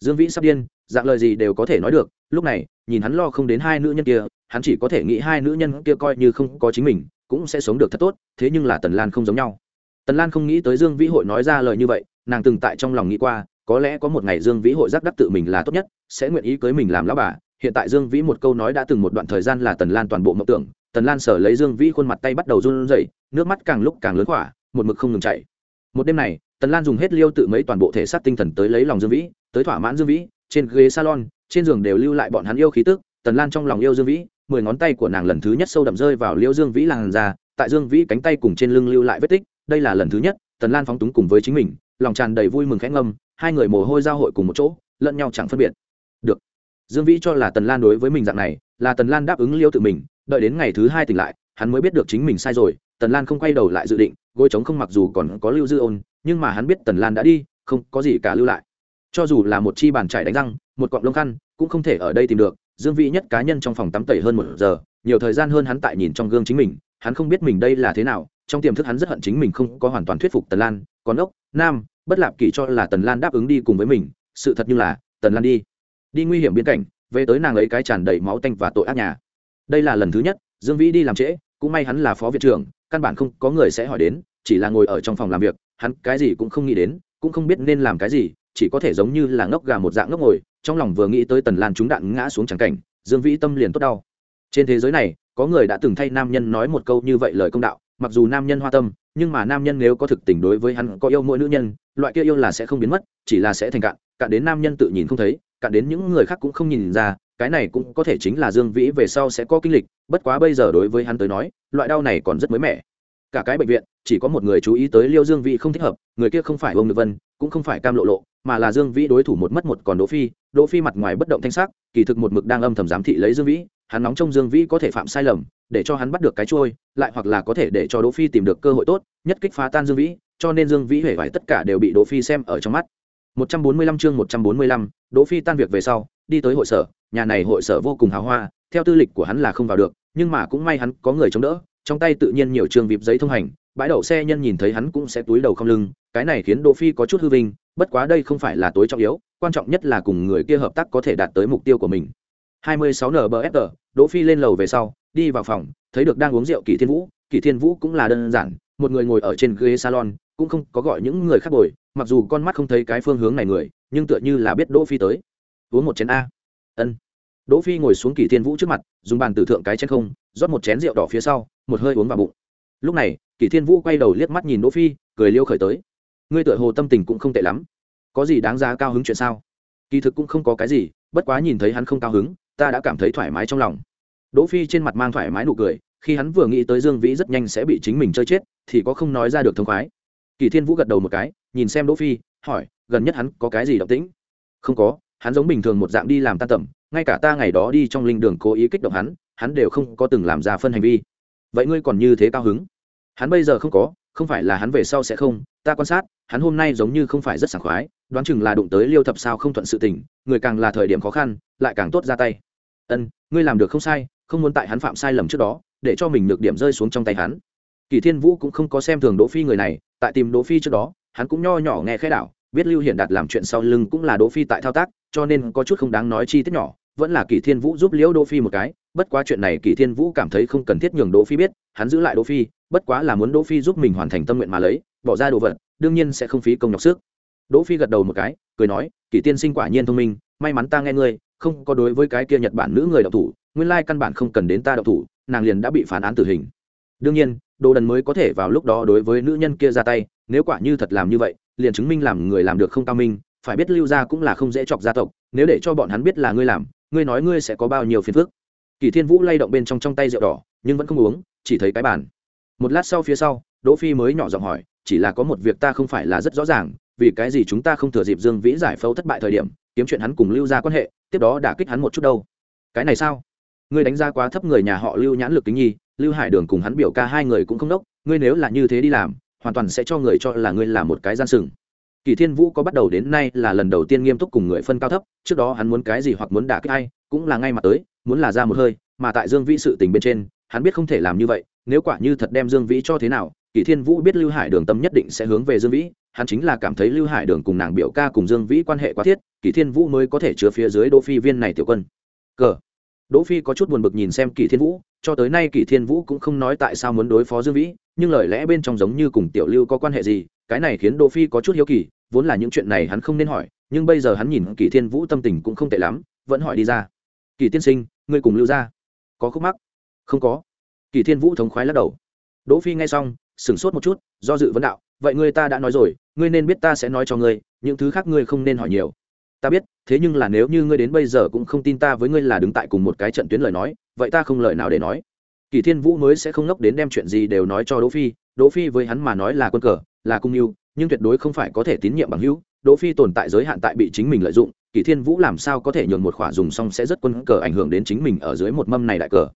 Dương vĩ sắp điên, dạng lời gì đều có thể nói được, lúc này, nhìn hắn lo không đến hai nữ nhân kia, hắn chỉ có thể nghĩ hai nữ nhân kia coi như không có chính mình, cũng sẽ sống được thật tốt, thế nhưng là tần lan không giống nhau. Tần lan không nghĩ tới dương vĩ hội nói ra lời như vậy, nàng từng tại trong lòng nghĩ qua có lẽ có một ngày dương vĩ hội giác đắc tự mình là tốt nhất, sẽ nguyện ý cưới mình làm lão bà. Hiện tại dương vĩ một câu nói đã từng một đoạn thời gian là tần lan toàn bộ mộng tưởng. Tần lan sở lấy dương vĩ khuôn mặt tay bắt đầu run rẩy, nước mắt càng lúc càng lớn khỏa, một mực không ngừng chảy. Một đêm này, tần lan dùng hết liêu tự mấy toàn bộ thể xác tinh thần tới lấy lòng dương vĩ, tới thỏa mãn dương vĩ. Trên ghế salon, trên giường đều lưu lại bọn hắn yêu khí tức. Tần lan trong lòng yêu dương vĩ, mười ngón tay của nàng lần thứ nhất sâu đậm rơi vào liêu dương vĩ làn ra tại dương vĩ cánh tay cùng trên lưng lưu lại vết tích. Đây là lần thứ nhất, tần lan phóng túng cùng với chính mình, lòng tràn đầy vui mừng khẽ ngâm hai người mồ hôi giao hội cùng một chỗ, lẫn nhau chẳng phân biệt. Được. Dương vĩ cho là tần lan đối với mình dạng này, là tần lan đáp ứng liêu tự mình, đợi đến ngày thứ hai tỉnh lại, hắn mới biết được chính mình sai rồi, tần lan không quay đầu lại dự định, gối trống không mặc dù còn có lưu dư ôn, nhưng mà hắn biết tần lan đã đi, không có gì cả lưu lại. Cho dù là một chi bàn trải đánh răng, một cọng lông khăn, cũng không thể ở đây tìm được, dương vĩ nhất cá nhân trong phòng tắm tẩy hơn một giờ, nhiều thời gian hơn hắn tại nhìn trong gương chính mình, hắn không biết mình đây là thế nào, trong tiềm thức hắn rất hận chính mình không có hoàn toàn thuyết phục tần lan, còn ốc, nam bất lạp kỳ cho là tần lan đáp ứng đi cùng với mình, sự thật như là, tần lan đi. Đi nguy hiểm biên cảnh, về tới nàng ấy cái tràn đầy máu tanh và tội ác nhà. Đây là lần thứ nhất, dương vĩ đi làm trễ, cũng may hắn là phó viện trưởng, căn bản không có người sẽ hỏi đến, chỉ là ngồi ở trong phòng làm việc, hắn cái gì cũng không nghĩ đến, cũng không biết nên làm cái gì, chỉ có thể giống như là ngốc gà một dạng ngốc ngồi, trong lòng vừa nghĩ tới tần lan trúng đạn ngã xuống tràng cảnh, dương vĩ tâm liền tốt đau. Trên thế giới này, có người đã từng thay nam nhân nói một câu như vậy lời công đạo mặc dù nam nhân hoa tâm, nhưng mà nam nhân nếu có thực tình đối với hắn có yêu mỗi nữ nhân, loại kia yêu là sẽ không biến mất, chỉ là sẽ thành cạn cạn đến nam nhân tự nhìn không thấy, cạn đến những người khác cũng không nhìn ra, cái này cũng có thể chính là dương vĩ về sau sẽ có kinh lịch, bất quá bây giờ đối với hắn tới nói, loại đau này còn rất mới mẻ. Cả cái bệnh viện, chỉ có một người chú ý tới liêu dương vĩ không thích hợp, người kia không phải ông Nữ vân, cũng không phải cam lộ lộ, mà là dương vĩ đối thủ một mất một còn đỗ phi đỗ phi mặt ngoài bất động thanh sắc, kỳ thực một mực đang âm thầm giám thị lấy dương vĩ, hắn nóng trong dương vĩ có thể phạm sai lầm để cho hắn bắt được cái trôi lại hoặc là có thể để cho đỗ phi tìm được cơ hội tốt nhất kích phá tan dương vĩ cho nên dương vĩ hể vải tất cả đều bị đỗ phi xem ở trong mắt. 145 chương 145, đỗ phi tan việc về sau đi tới hội sở nhà này hội sở vô cùng hào hoa theo tư lịch của hắn là không vào được nhưng mà cũng may hắn có người chống đỡ trong tay tự nhiên nhiều trường vịp giấy thông hành bãi đậu xe nhân nhìn thấy hắn cũng sẽ túi đầu không lưng cái này khiến đỗ phi có chút hư vinh bất quá đây không phải là tối trọng yếu quan trọng nhất là cùng người kia hợp tác có thể đạt tới mục tiêu của mình. 26 nbfr đỗ phi lên lầu về sau đi vào phòng, thấy được đang uống rượu kỷ thiên vũ. Kỷ thiên vũ cũng là đơn giản, một người ngồi ở trên ghế salon, cũng không có gọi những người khác ngồi, mặc dù con mắt không thấy cái phương hướng này người, nhưng tựa như là biết đỗ phi tới. Uống một chén a. Ân. Đỗ phi ngồi xuống kỷ thiên vũ trước mặt, dùng bàn tử thượng cái chén không, rót một chén rượu đỏ phía sau, một hơi uống vào bụng. Lúc này kỷ thiên vũ quay đầu liếc mắt nhìn đỗ phi, cười liêu khởi tới. Ngươi tựa hồ tâm tình cũng không tệ lắm. Có gì đáng giá cao hứng chuyện sao? Kỳ thực cũng không có cái gì, bất quá nhìn thấy hắn không cao hứng, ta đã cảm thấy thoải mái trong lòng đỗ phi trên mặt mang thoải mái nụ cười, khi hắn vừa nghĩ tới dương vĩ rất nhanh sẽ bị chính mình chơi chết, thì có không nói ra được thông khoái. Kỳ thiên vũ gật đầu một cái, nhìn xem đỗ phi, hỏi, gần nhất hắn có cái gì động tĩnh? Không có, hắn giống bình thường một dạng đi làm tan tầm, ngay cả ta ngày đó đi trong linh đường cố ý kích động hắn hắn đều không có từng làm ra phân hành vi. Vậy ngươi còn như thế cao hứng? Hắn bây giờ không có, không phải là hắn về sau sẽ không, ta quan sát, hắn hôm nay giống như không phải rất sảng khoái, đoán chừng là đụng tới liêu thập sao không thuận sự tình, người càng là thời điểm khó khăn, lại càng tốt ra tay. Ân, ngươi làm được không sai không muốn tại hắn phạm sai lầm trước đó, để cho mình được điểm rơi xuống trong tay hắn. Kỳ thiên vũ cũng không có xem thường đỗ phi người này, tại tìm đỗ phi trước đó, hắn cũng nho nhỏ nghe khẽ đảo biết lưu hiển đạt làm chuyện sau lưng cũng là đỗ phi tại thao tác, cho nên có chút không đáng nói chi tiết nhỏ, vẫn là kỳ thiên vũ giúp liễu đỗ phi một cái, bất quá chuyện này kỳ thiên vũ cảm thấy không cần thiết nhường đỗ phi biết, hắn giữ lại đỗ phi, bất quá là muốn đỗ phi giúp mình hoàn thành tâm nguyện mà lấy, bỏ ra đồ vật, đương nhiên sẽ không phí công nhọc sức. Đỗ phi gật đầu một cái, cười nói, kỳ tiên sinh quả nhiên thông minh, may mắn ta nghe ngươi, không có đối với cái kia nhật bản nữ người đạo thủ nguyên lai căn bản không cần đến ta đậu thủ, nàng liền đã bị phán án tử hình. Đương nhiên, đồ đần mới có thể vào lúc đó đối với nữ nhân kia ra tay, nếu quả như thật làm như vậy, liền chứng minh làm người làm được không cao minh, phải biết lưu gia cũng là không dễ chọc gia tộc, nếu để cho bọn hắn biết là ngươi làm, ngươi nói ngươi sẽ có bao nhiêu phiền phức. Kỳ thiên vũ lay động bên trong trong tay rượu đỏ, nhưng vẫn không uống, chỉ thấy cái bàn. Một lát sau phía sau, đỗ phi mới nhỏ giọng hỏi, chỉ là có một việc ta không phải là rất rõ ràng, vì cái gì chúng ta không thừa dịp dương vĩ giải phẫu thất bại thời điểm, kiếm chuyện hắn cùng lưu gia quan hệ, tiếp đó đã kích hắn một chút đâu. Cái này sao? Ngươi đánh giá quá thấp người nhà họ lưu nhãn lực kính nhi, lưu hải đường cùng hắn biểu ca hai người cũng không đốc, ngươi nếu là như thế đi làm, hoàn toàn sẽ cho người cho là ngươi là một cái gian sừng. Kỳ thiên vũ có bắt đầu đến nay là lần đầu tiên nghiêm túc cùng người phân cao thấp, trước đó hắn muốn cái gì hoặc muốn đả kích ai, cũng là ngay mặt tới, muốn là ra một hơi, mà tại dương vĩ sự tình bên trên, hắn biết không thể làm như vậy, nếu quả như thật đem dương vĩ cho thế nào, kỳ thiên vũ biết lưu hải đường tâm nhất định sẽ hướng về dương vĩ, hắn chính là cảm thấy lưu hải đường cùng nàng biểu ca cùng dương vĩ quan hệ quá thiết, kỳ thiên vũ mới có thể chứa phía dưới đỗ phi viên này tiểu quân. Cờ đỗ phi có chút buồn bực nhìn xem Kỷ thiên vũ, cho tới nay Kỷ thiên vũ cũng không nói tại sao muốn đối phó dương vĩ, nhưng lời lẽ bên trong giống như cùng tiểu lưu có quan hệ gì, cái này khiến đỗ phi có chút hiếu kỳ, vốn là những chuyện này hắn không nên hỏi, nhưng bây giờ hắn nhìn Kỷ thiên vũ tâm tình cũng không tệ lắm, vẫn hỏi đi ra. "Kỷ tiên sinh, ngươi cùng lưu gia có khúc mắc? Không có. Kỷ thiên vũ thống khoái lắc đầu. Đỗ phi nghe xong sững sốt một chút, do dự vấn đạo, vậy ngươi ta đã nói rồi, ngươi nên biết ta sẽ nói cho ngươi, những thứ khác ngươi không nên hỏi nhiều ta biết, thế nhưng là nếu như ngươi đến bây giờ cũng không tin ta với ngươi là đứng tại cùng một cái trận tuyến lời nói, vậy ta không lời nào để nói. Kỳ thiên vũ mới sẽ không ngốc đến đem chuyện gì đều nói cho đỗ phi đỗ phi với hắn mà nói là quân cờ, là cung yêu nhưng tuyệt đối không phải có thể tín nhiệm bằng hữu. Đỗ phi tồn tại giới hạn tại bị chính mình lợi dụng, kỳ thiên vũ làm sao có thể nhường một khỏa dùng xong sẽ rất quân cờ ảnh hưởng đến chính mình ở dưới một mâm này đại cờ.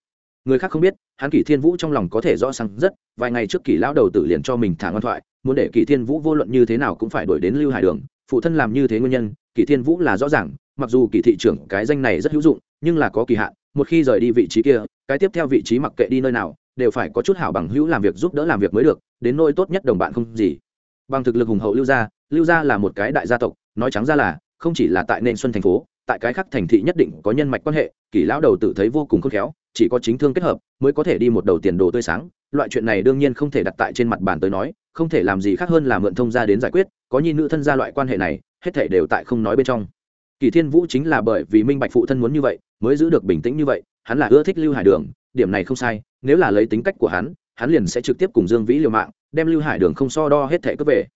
Người khác không biết, hắn kỳ thiên vũ trong lòng có thể rõ ràng rất, vài ngày trước kỳ lão đầu tử liền cho mình thả ngoan thoại, muốn để kỳ thiên vũ vô luận như thế nào cũng phải đuổi đến lưu hải đường, phụ thân làm như thế nguyên nhân kỳ thiên vũ là rõ ràng, mặc dù kỳ thị trưởng cái danh này rất hữu dụng, nhưng là có kỳ hạn, một khi rời đi vị trí kia, cái tiếp theo vị trí mặc kệ đi nơi nào, đều phải có chút hảo bằng hữu làm việc giúp đỡ làm việc mới được, đến nỗi tốt nhất đồng bạn không gì. Bằng thực lực hùng hậu lưu gia lưu gia là một cái đại gia tộc, nói trắng ra là, không chỉ là tại nền xuân thành phố, tại cái khác thành thị nhất định có nhân mạch quan hệ, kỳ lão đầu tự thấy vô cùng khôn khéo, chỉ có chính thương kết hợp, mới có thể đi một đầu tiền đồ tươi sáng, loại chuyện này đương nhiên không thể đặt tại trên mặt bàn tới nói, không thể làm gì khác hơn là mượn thông gia đến giải quyết, có nhi nữ thân gia loại quan hệ này hết thể đều tại không nói bên trong. Kỳ thiên vũ chính là bởi vì minh bạch phụ thân muốn như vậy, mới giữ được bình tĩnh như vậy, hắn là ưa thích lưu hải đường, điểm này không sai, nếu là lấy tính cách của hắn hắn liền sẽ trực tiếp cùng dương vĩ liều mạng, đem lưu hải đường không so đo hết thể cướp về.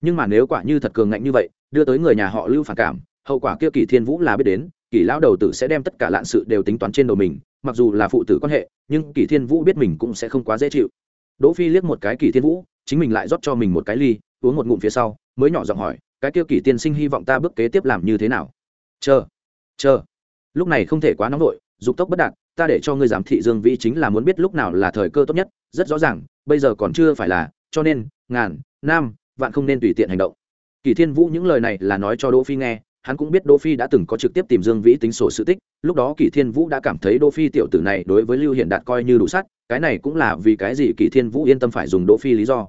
Nhưng mà nếu quả như thật cường ngạnh như vậy, đưa tới người nhà họ lưu phản cảm, hậu quả kia kỳ thiên vũ là biết đến, kỳ lão đầu tử sẽ đem tất cả lạn sự đều tính toán trên đầu mình, mặc dù là phụ tử quan hệ, nhưng kỳ thiên vũ biết mình cũng sẽ không quá dễ chịu. Đỗ phi liếc một cái kỳ thiên vũ, chính mình lại rót cho mình một cái ly, uống một ngụm phía sau, mới nhỏ giọng hỏi cái kia kỷ tiên sinh hy vọng ta bước kế tiếp làm như thế nào? Chờ chờ. Lúc này không thể quá nóng vội, dục tốc bất đạt ta để cho ngươi giám thị dương vĩ chính là muốn biết lúc nào là thời cơ tốt nhất rất rõ ràng bây giờ còn chưa phải là cho nên ngàn nam vạn không nên tùy tiện hành động. Kỳ thiên vũ những lời này là nói cho đỗ phi nghe hắn cũng biết đỗ phi đã từng có trực tiếp tìm dương vĩ tính sổ sự tích lúc đó kỳ thiên vũ đã cảm thấy đỗ phi tiểu tử này đối với lưu hiện đạt coi như đủ sát cái này cũng là vì cái gì kỳ thiên vũ yên tâm phải dùng đỗ phi lý do.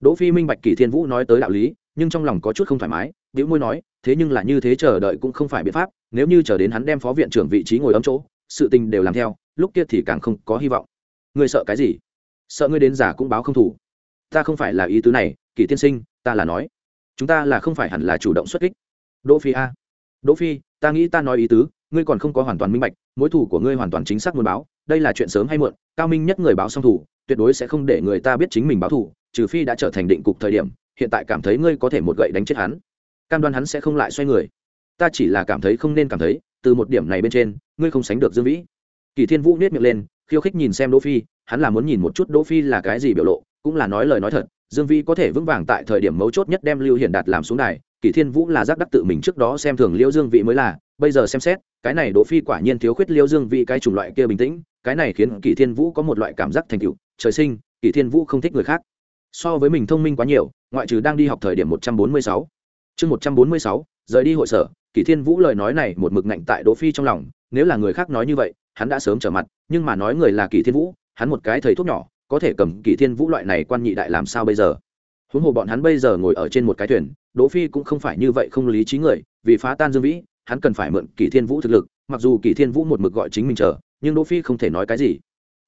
Đỗ phi minh bạch kỳ thiên vũ nói tới đạo lý nhưng trong lòng có chút không thoải mái, bĩu môi nói, thế nhưng là như thế chờ đợi cũng không phải biện pháp, nếu như chờ đến hắn đem phó viện trưởng vị trí ngồi ấm chỗ, sự tình đều làm theo, lúc kia thì càng không có hy vọng. Ngươi sợ cái gì? Sợ ngươi đến giả cũng báo không thủ. Ta không phải là ý tứ này, kỷ tiên sinh, ta là nói, chúng ta là không phải hẳn là chủ động xuất kích. Đỗ phi a. Đỗ phi, ta nghĩ ta nói ý tứ, ngươi còn không có hoàn toàn minh bạch, mối thủ của ngươi hoàn toàn chính xác muốn báo, đây là chuyện sớm hay muộn, cao minh nhất người báo xong thủ, tuyệt đối sẽ không để người ta biết chính mình báo thủ trừ phi đã trở thành định cục thời điểm hiện tại cảm thấy ngươi có thể một gậy đánh chết hắn. Cam đoan hắn sẽ không lại xoay người. Ta chỉ là cảm thấy không nên cảm thấy, từ một điểm này bên trên, ngươi không sánh được dương vĩ. Kỳ thiên vũ nết miệng lên, khiêu khích nhìn xem đỗ phi, hắn là muốn nhìn một chút đỗ phi là cái gì biểu lộ, cũng là nói lời nói thật, dương vĩ có thể vững vàng tại thời điểm mấu chốt nhất đem lưu hiển đạt làm xuống đài kỷ thiên vũ là giác đắc tự mình trước đó xem thường liễu dương Vĩ mới là, bây giờ xem xét, cái này đỗ phi quả nhiên thiếu khuyết liễu dương Vĩ cái chủng loại kia bình tĩnh, cái này khiến kỷ thiên vũ có một loại cảm giác thành tựu, trời sinh kỷ thiên vũ không thích người khác so với mình thông minh quá nhiều, ngoại trừ đang đi học thời điểm một trăm bốn mươi sáu. Chương một trăm bốn mươi sáu, rời đi hội sở kỷ thiên vũ lời nói này một mực ngạnh tại đỗ phi trong lòng, nếu là người khác nói như vậy, hắn đã sớm trở mặt, nhưng mà nói người là kỷ thiên vũ, hắn một cái thầy thuốc nhỏ, có thể cầm kỷ thiên vũ loại này quan nhị đại làm sao bây giờ? Huống hồ bọn hắn bây giờ ngồi ở trên một cái thuyền, đỗ phi cũng không phải như vậy không lý trí người, vì phá tan dương vĩ, hắn cần phải mượn kỷ thiên vũ thực lực, mặc dù kỷ thiên vũ một mực gọi chính mình chờ, nhưng đỗ phi không thể nói cái gì.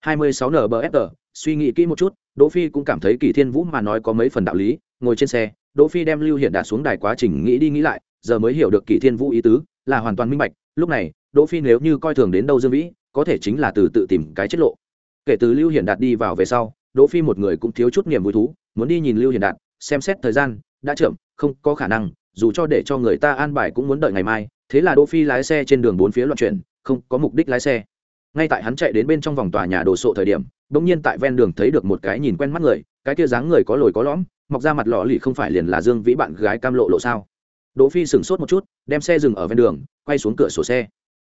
26 nbfr suy nghĩ kỹ một chút, đỗ phi cũng cảm thấy kỳ thiên vũ mà nói có mấy phần đạo lý, ngồi trên xe, đỗ phi đem lưu Hiển đạt xuống đài quá trình nghĩ đi nghĩ lại, giờ mới hiểu được kỳ thiên vũ ý tứ, là hoàn toàn minh bạch, lúc này, đỗ phi nếu như coi thường đến đâu dương vĩ, có thể chính là từ tự tìm cái chết lộ. Kể từ lưu hiển đạt đi vào về sau, đỗ phi một người cũng thiếu chút niềm vui thú, muốn đi nhìn lưu hiển đạt, xem xét thời gian, đã chậm, không có khả năng, dù cho để cho người ta an bài cũng muốn đợi ngày mai, thế là đỗ phi lái xe trên đường bốn phía loạn chuyển, không có mục đích lái xe. Ngay tại hắn chạy đến bên trong vòng tòa nhà đồ sộ thời điểm bỗng nhiên tại ven đường thấy được một cái nhìn quen mắt người, cái kia dáng người có lồi có lõm, mọc ra mặt lọ lì không phải liền là dương vĩ bạn gái cam lộ lộ sao? Đỗ phi sửng sốt một chút, đem xe dừng ở ven đường, quay xuống cửa sổ xe.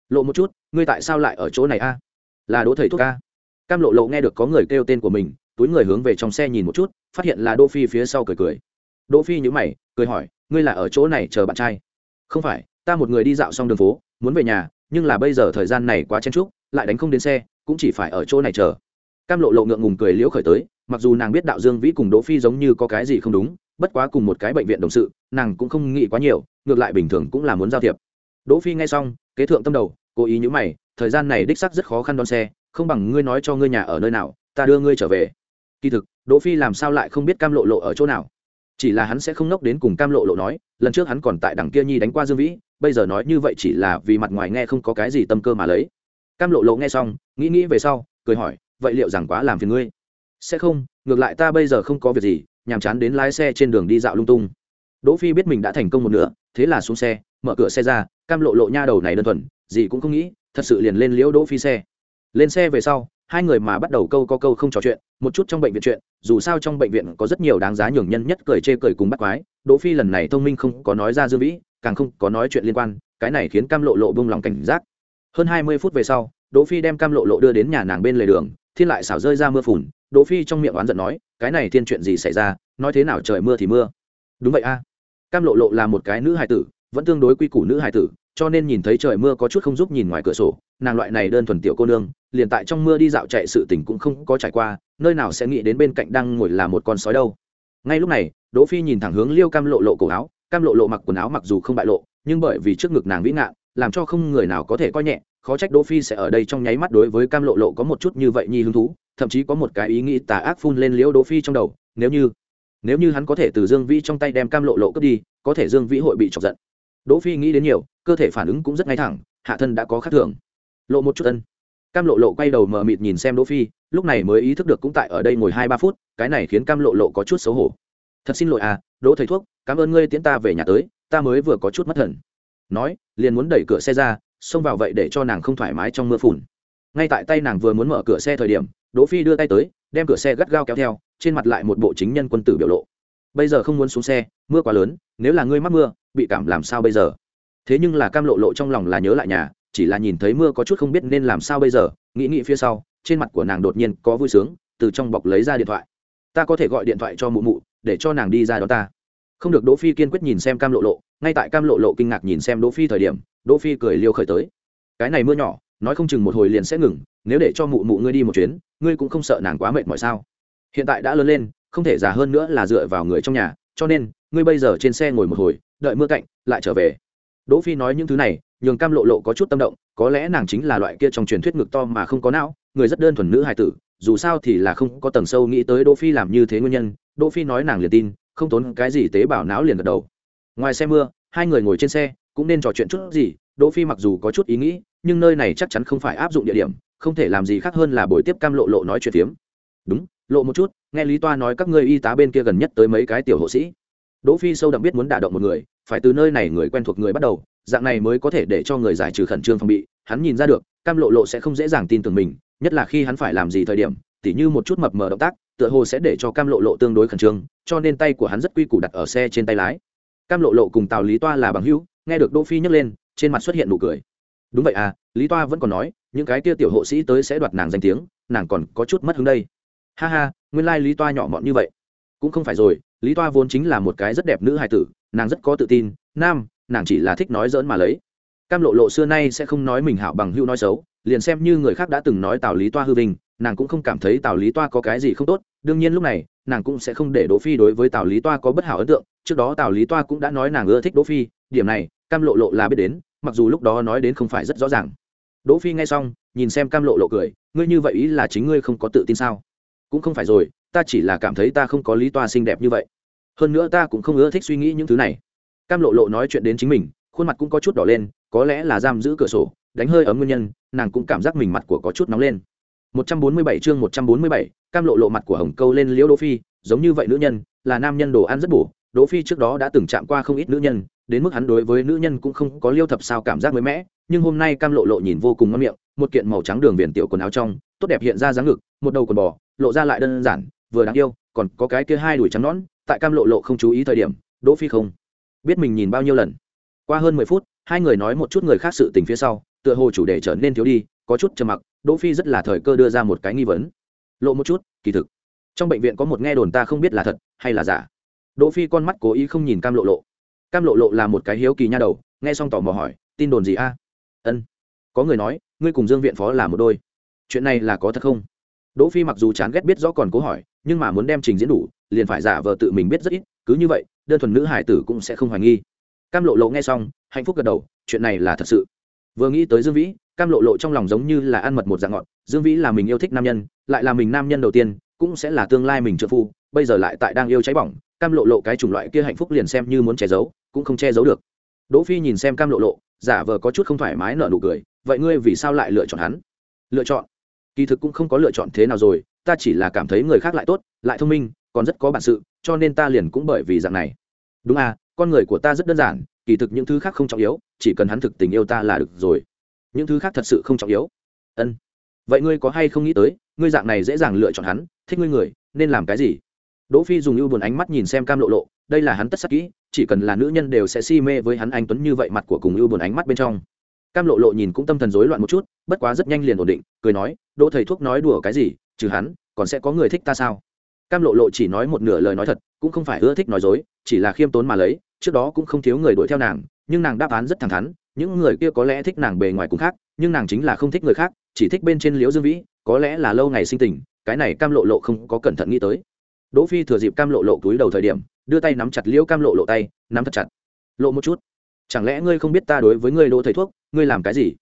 Lộ một chút, ngươi tại sao lại ở chỗ này a? Là đỗ thầy thuốc a. Cam lộ lộ nghe được có người kêu tên của mình, túi người hướng về trong xe nhìn một chút, phát hiện là đỗ phi phía sau cười cười. Đỗ phi nhíu mày, cười hỏi, ngươi là ở chỗ này chờ bạn trai? Không phải, ta một người đi dạo xong đường phố, muốn về nhà, nhưng là bây giờ thời gian này quá chen chúc, lại đánh không đến xe, cũng chỉ phải ở chỗ này chờ cam lộ lộ ngượng ngùng cười liễu khởi tới, mặc dù nàng biết đạo dương vĩ cùng đỗ phi giống như có cái gì không đúng, bất quá cùng một cái bệnh viện đồng sự, nàng cũng không nghĩ quá nhiều, ngược lại bình thường cũng là muốn giao thiệp. Đỗ phi nghe xong, kế thượng tâm đầu, cố ý nhữ mày, thời gian này đích xác rất khó khăn đón xe, không bằng ngươi nói cho ngươi nhà ở nơi nào, ta đưa ngươi trở về. Kỳ thực, đỗ phi làm sao lại không biết cam lộ lộ ở chỗ nào? Chỉ là hắn sẽ không nốc đến cùng cam lộ lộ nói, lần trước hắn còn tại đằng kia nhi đánh qua dương vĩ, bây giờ nói như vậy chỉ là vì mặt ngoài nghe không có cái gì tâm cơ mà lấy. Cam lộ lộ nghe xong, nghĩ nghĩ về sau, cười hỏi vậy liệu rằng quá làm phiền ngươi? Sẽ không, ngược lại ta bây giờ không có việc gì, nhàm chán đến lái xe trên đường đi dạo lung tung. Đỗ phi biết mình đã thành công một nửa, thế là xuống xe, mở cửa xe ra, cam lộ lộ nha đầu này đơn thuần, gì cũng không nghĩ, thật sự liền lên liễu đỗ phi xe. Lên xe về sau, hai người mà bắt đầu câu có câu không trò chuyện, một chút trong bệnh viện chuyện, dù sao trong bệnh viện có rất nhiều đáng giá nhường nhân nhất cười chê cười cùng bắt quái, đỗ phi lần này thông minh không có nói ra dương vĩ, càng không có nói chuyện liên quan, cái này khiến cam lộ lộ bông lòng cảnh giác. Hơn hai mươi phút về sau, đỗ phi đem cam lộ lộ đưa đến nhà nàng bên lề đường thiên lại xảo rơi ra mưa phùn, đỗ phi trong miệng oán giận nói, cái này thiên chuyện gì xảy ra, nói thế nào trời mưa thì mưa. Đúng vậy a. Cam lộ lộ là một cái nữ hài tử, vẫn tương đối quy củ nữ hài tử, cho nên nhìn thấy trời mưa có chút không giúp nhìn ngoài cửa sổ, nàng loại này đơn thuần tiểu cô nương, liền tại trong mưa đi dạo chạy sự tình cũng không có trải qua, nơi nào sẽ nghĩ đến bên cạnh đang ngồi là một con sói đâu. Ngay lúc này, đỗ phi nhìn thẳng hướng liêu cam lộ lộ cổ áo, cam lộ lộ mặc quần áo mặc dù không bại lộ, nhưng bởi vì trước ngực nàng vĩ ngạn làm cho không người nào có thể coi nhẹ khó trách đỗ phi sẽ ở đây trong nháy mắt đối với cam lộ lộ có một chút như vậy nhi hứng thú, thậm chí có một cái ý nghĩ tà ác phun lên liễu đỗ phi trong đầu, nếu như nếu như hắn có thể từ dương vĩ trong tay đem cam lộ lộ cướp đi, có thể dương vĩ hội bị chọc giận. Đỗ phi nghĩ đến nhiều, cơ thể phản ứng cũng rất ngay thẳng, hạ thân đã có khác thường. Lộ một chút ân. cam lộ lộ quay đầu mờ mịt nhìn xem đỗ phi, lúc này mới ý thức được cũng tại ở đây ngồi hai ba phút, cái này khiến cam lộ lộ có chút xấu hổ. Thật xin lỗi à đỗ thầy thuốc, cảm ơn ngươi tiễn ta về nhà tới, ta mới vừa có chút mất thần nói, liền muốn đẩy cửa xe ra xông vào vậy để cho nàng không thoải mái trong mưa phùn. Ngay tại tay nàng vừa muốn mở cửa xe thời điểm, đỗ phi đưa tay tới, đem cửa xe gắt gao kéo theo, trên mặt lại một bộ chính nhân quân tử biểu lộ. Bây giờ không muốn xuống xe, mưa quá lớn, nếu là ngươi mắc mưa, bị cảm làm sao bây giờ? Thế nhưng là cam lộ lộ trong lòng là nhớ lại nhà, chỉ là nhìn thấy mưa có chút không biết nên làm sao bây giờ, nghĩ nghĩ phía sau, trên mặt của nàng đột nhiên có vui sướng, từ trong bọc lấy ra điện thoại. Ta có thể gọi điện thoại cho mụ mụ, để cho nàng đi ra đó ta không được đỗ phi kiên quyết nhìn xem cam lộ lộ, ngay tại cam lộ lộ kinh ngạc nhìn xem đỗ phi thời điểm, đỗ phi cười liêu khởi tới. Cái này mưa nhỏ, nói không chừng một hồi liền sẽ ngừng, nếu để cho mụ mụ ngươi đi một chuyến, ngươi cũng không sợ nàng quá mệt mỏi sao? Hiện tại đã lớn lên, không thể già hơn nữa là dựa vào người trong nhà, cho nên, ngươi bây giờ trên xe ngồi một hồi, đợi mưa cạnh, lại trở về. Đỗ phi nói những thứ này, nhường cam lộ lộ có chút tâm động, có lẽ nàng chính là loại kia trong truyền thuyết ngực to mà không có não, người rất đơn thuần nữ hài tử, dù sao thì là không có tầng sâu nghĩ tới đỗ phi làm như thế nguyên nhân. Đỗ phi nói nàng liền tin không tốn cái gì tế bào não liền gật đầu. Ngoài xe mưa, hai người ngồi trên xe, cũng nên trò chuyện chút gì, đỗ phi mặc dù có chút ý nghĩ, nhưng nơi này chắc chắn không phải áp dụng địa điểm, không thể làm gì khác hơn là buổi tiếp cam lộ lộ nói chuyện tiếm đúng, lộ một chút, nghe lý toa nói các ngươi y tá bên kia gần nhất tới mấy cái tiểu hộ sĩ. Đỗ phi sâu đậm biết muốn đả động một người, phải từ nơi này người quen thuộc người bắt đầu, dạng này mới có thể để cho người giải trừ khẩn trương phòng bị, hắn nhìn ra được, cam lộ lộ sẽ không dễ dàng tin tưởng mình, nhất là khi hắn phải làm gì thời điểm, tỉ như một chút mập mờ động tác tựa hồ sẽ để cho cam lộ lộ tương đối khẩn trương, cho nên tay của hắn rất quy củ đặt ở xe trên tay lái. Cam lộ lộ cùng tào lý toa là bằng hữu, nghe được đỗ phi nhấc lên, trên mặt xuất hiện nụ cười. Đúng vậy à lý toa vẫn còn nói, những cái kia tiểu hộ sĩ tới sẽ đoạt nàng danh tiếng, nàng còn có chút mất hứng đây. Ha ha, nguyên lai lý toa nhỏ mọn như vậy. Cũng không phải rồi, lý toa vốn chính là một cái rất đẹp nữ hài tử, nàng rất có tự tin, nam, nàng chỉ là thích nói dỡn mà lấy. Cam lộ lộ xưa nay sẽ không nói mình hảo bằng hữu nói xấu, liền xem như người khác đã từng nói tào lý toa hư vinh nàng cũng không cảm thấy tào lý toa có cái gì không tốt, đương nhiên lúc này, nàng cũng sẽ không để đỗ phi đối với tào lý toa có bất hảo ấn tượng. Trước đó tào lý toa cũng đã nói nàng ưa thích đỗ phi, điểm này, cam lộ lộ là biết đến, mặc dù lúc đó nói đến không phải rất rõ ràng. Đỗ phi nghe xong, nhìn xem cam lộ lộ cười, ngươi như vậy ý là chính ngươi không có tự tin sao? Cũng không phải rồi, ta chỉ là cảm thấy ta không có lý toa xinh đẹp như vậy. Hơn nữa ta cũng không ưa thích suy nghĩ những thứ này. Cam lộ lộ nói chuyện đến chính mình, khuôn mặt cũng có chút đỏ lên, có lẽ là giam giữ cửa sổ, đánh hơi ấm nguyên nhân, nàng cũng cảm giác mình mặt của có chút nóng lên. 147 chương 147, cam lộ lộ mặt của hồng câu lên liễu đỗ phi giống như vậy nữ nhân là nam nhân đồ ăn rất bổ. Đỗ phi trước đó đã từng chạm qua không ít nữ nhân đến mức hắn đối với nữ nhân cũng không có liêu thập sao cảm giác mới mẻ nhưng hôm nay cam lộ lộ nhìn vô cùng ngon miệng một kiện màu trắng đường viền tiểu quần áo trong tốt đẹp hiện ra dáng ngực một đầu quần bò lộ ra lại đơn giản vừa đáng yêu còn có cái kia hai đùi trắng nõn tại cam lộ lộ không chú ý thời điểm đỗ phi không biết mình nhìn bao nhiêu lần. Qua hơn mười phút hai người nói một chút người khác sự tình phía sau tựa hồ chủ đề trở nên thiếu đi có chút trầm mặc đỗ phi rất là thời cơ đưa ra một cái nghi vấn. Lộ một chút, kỳ thực, trong bệnh viện có một nghe đồn ta không biết là thật hay là giả. Đỗ phi con mắt cố ý không nhìn cam lộ lộ. Cam lộ lộ là một cái hiếu kỳ nha đầu, nghe xong tò mò hỏi, tin đồn gì a? Ân, có người nói, ngươi cùng dương viện phó là một đôi. Chuyện này là có thật không? Đỗ phi mặc dù chán ghét biết rõ còn cố hỏi, nhưng mà muốn đem trình diễn đủ, liền phải giả vờ tự mình biết rất ít, cứ như vậy, đơn thuần nữ hải tử cũng sẽ không hoài nghi. Cam lộ lộ nghe xong, hạnh phúc gật đầu, chuyện này là thật sự. Vừa nghĩ tới dương vĩ cam lộ lộ trong lòng giống như là ăn mật một dạng ngọt, dương vĩ là mình yêu thích nam nhân, lại là mình nam nhân đầu tiên, cũng sẽ là tương lai mình trợ phu, bây giờ lại tại đang yêu cháy bỏng, cam lộ lộ cái chủng loại kia hạnh phúc liền xem như muốn che giấu, cũng không che giấu được. Đỗ phi nhìn xem cam lộ lộ, giả vờ có chút không thoải mái nở nụ cười, vậy ngươi vì sao lại lựa chọn hắn? Lựa chọn? Kỳ thực cũng không có lựa chọn thế nào rồi, ta chỉ là cảm thấy người khác lại tốt, lại thông minh, còn rất có bản sự, cho nên ta liền cũng bởi vì dạng này. Đúng à con người của ta rất đơn giản, kỳ thực những thứ khác không trọng yếu, chỉ cần hắn thực tình yêu ta là được rồi những thứ khác thật sự không trọng yếu. Ân. Vậy ngươi có hay không nghĩ tới, ngươi dạng này dễ dàng lựa chọn hắn, thích ngươi người, nên làm cái gì? Đỗ phi dùng ưu buồn ánh mắt nhìn xem cam lộ lộ, đây là hắn tất sắc kỹ, chỉ cần là nữ nhân đều sẽ si mê với hắn anh tuấn như vậy mặt của cùng ưu buồn ánh mắt bên trong. Cam lộ lộ nhìn cũng tâm thần rối loạn một chút, bất quá rất nhanh liền ổn định, cười nói, đỗ thầy thuốc nói đùa cái gì, trừ hắn, còn sẽ có người thích ta sao? Cam lộ lộ chỉ nói một nửa lời nói thật, cũng không phải ưa thích nói dối, chỉ là khiêm tốn mà lấy, trước đó cũng không thiếu người đuổi theo nàng, nhưng nàng đáp án rất thẳng thắn những người kia có lẽ thích nàng bề ngoài cũng khác, nhưng nàng chính là không thích người khác, chỉ thích bên trên liễu dương vĩ, có lẽ là lâu ngày sinh tình, cái này cam lộ lộ không có cẩn thận nghĩ tới. Đỗ phi thừa dịp cam lộ lộ túi đầu thời điểm, đưa tay nắm chặt liễu cam lộ lộ tay, nắm thật chặt. Lộ một chút, chẳng lẽ ngươi không biết ta đối với ngươi đỗ thầy thuốc, ngươi làm cái gì?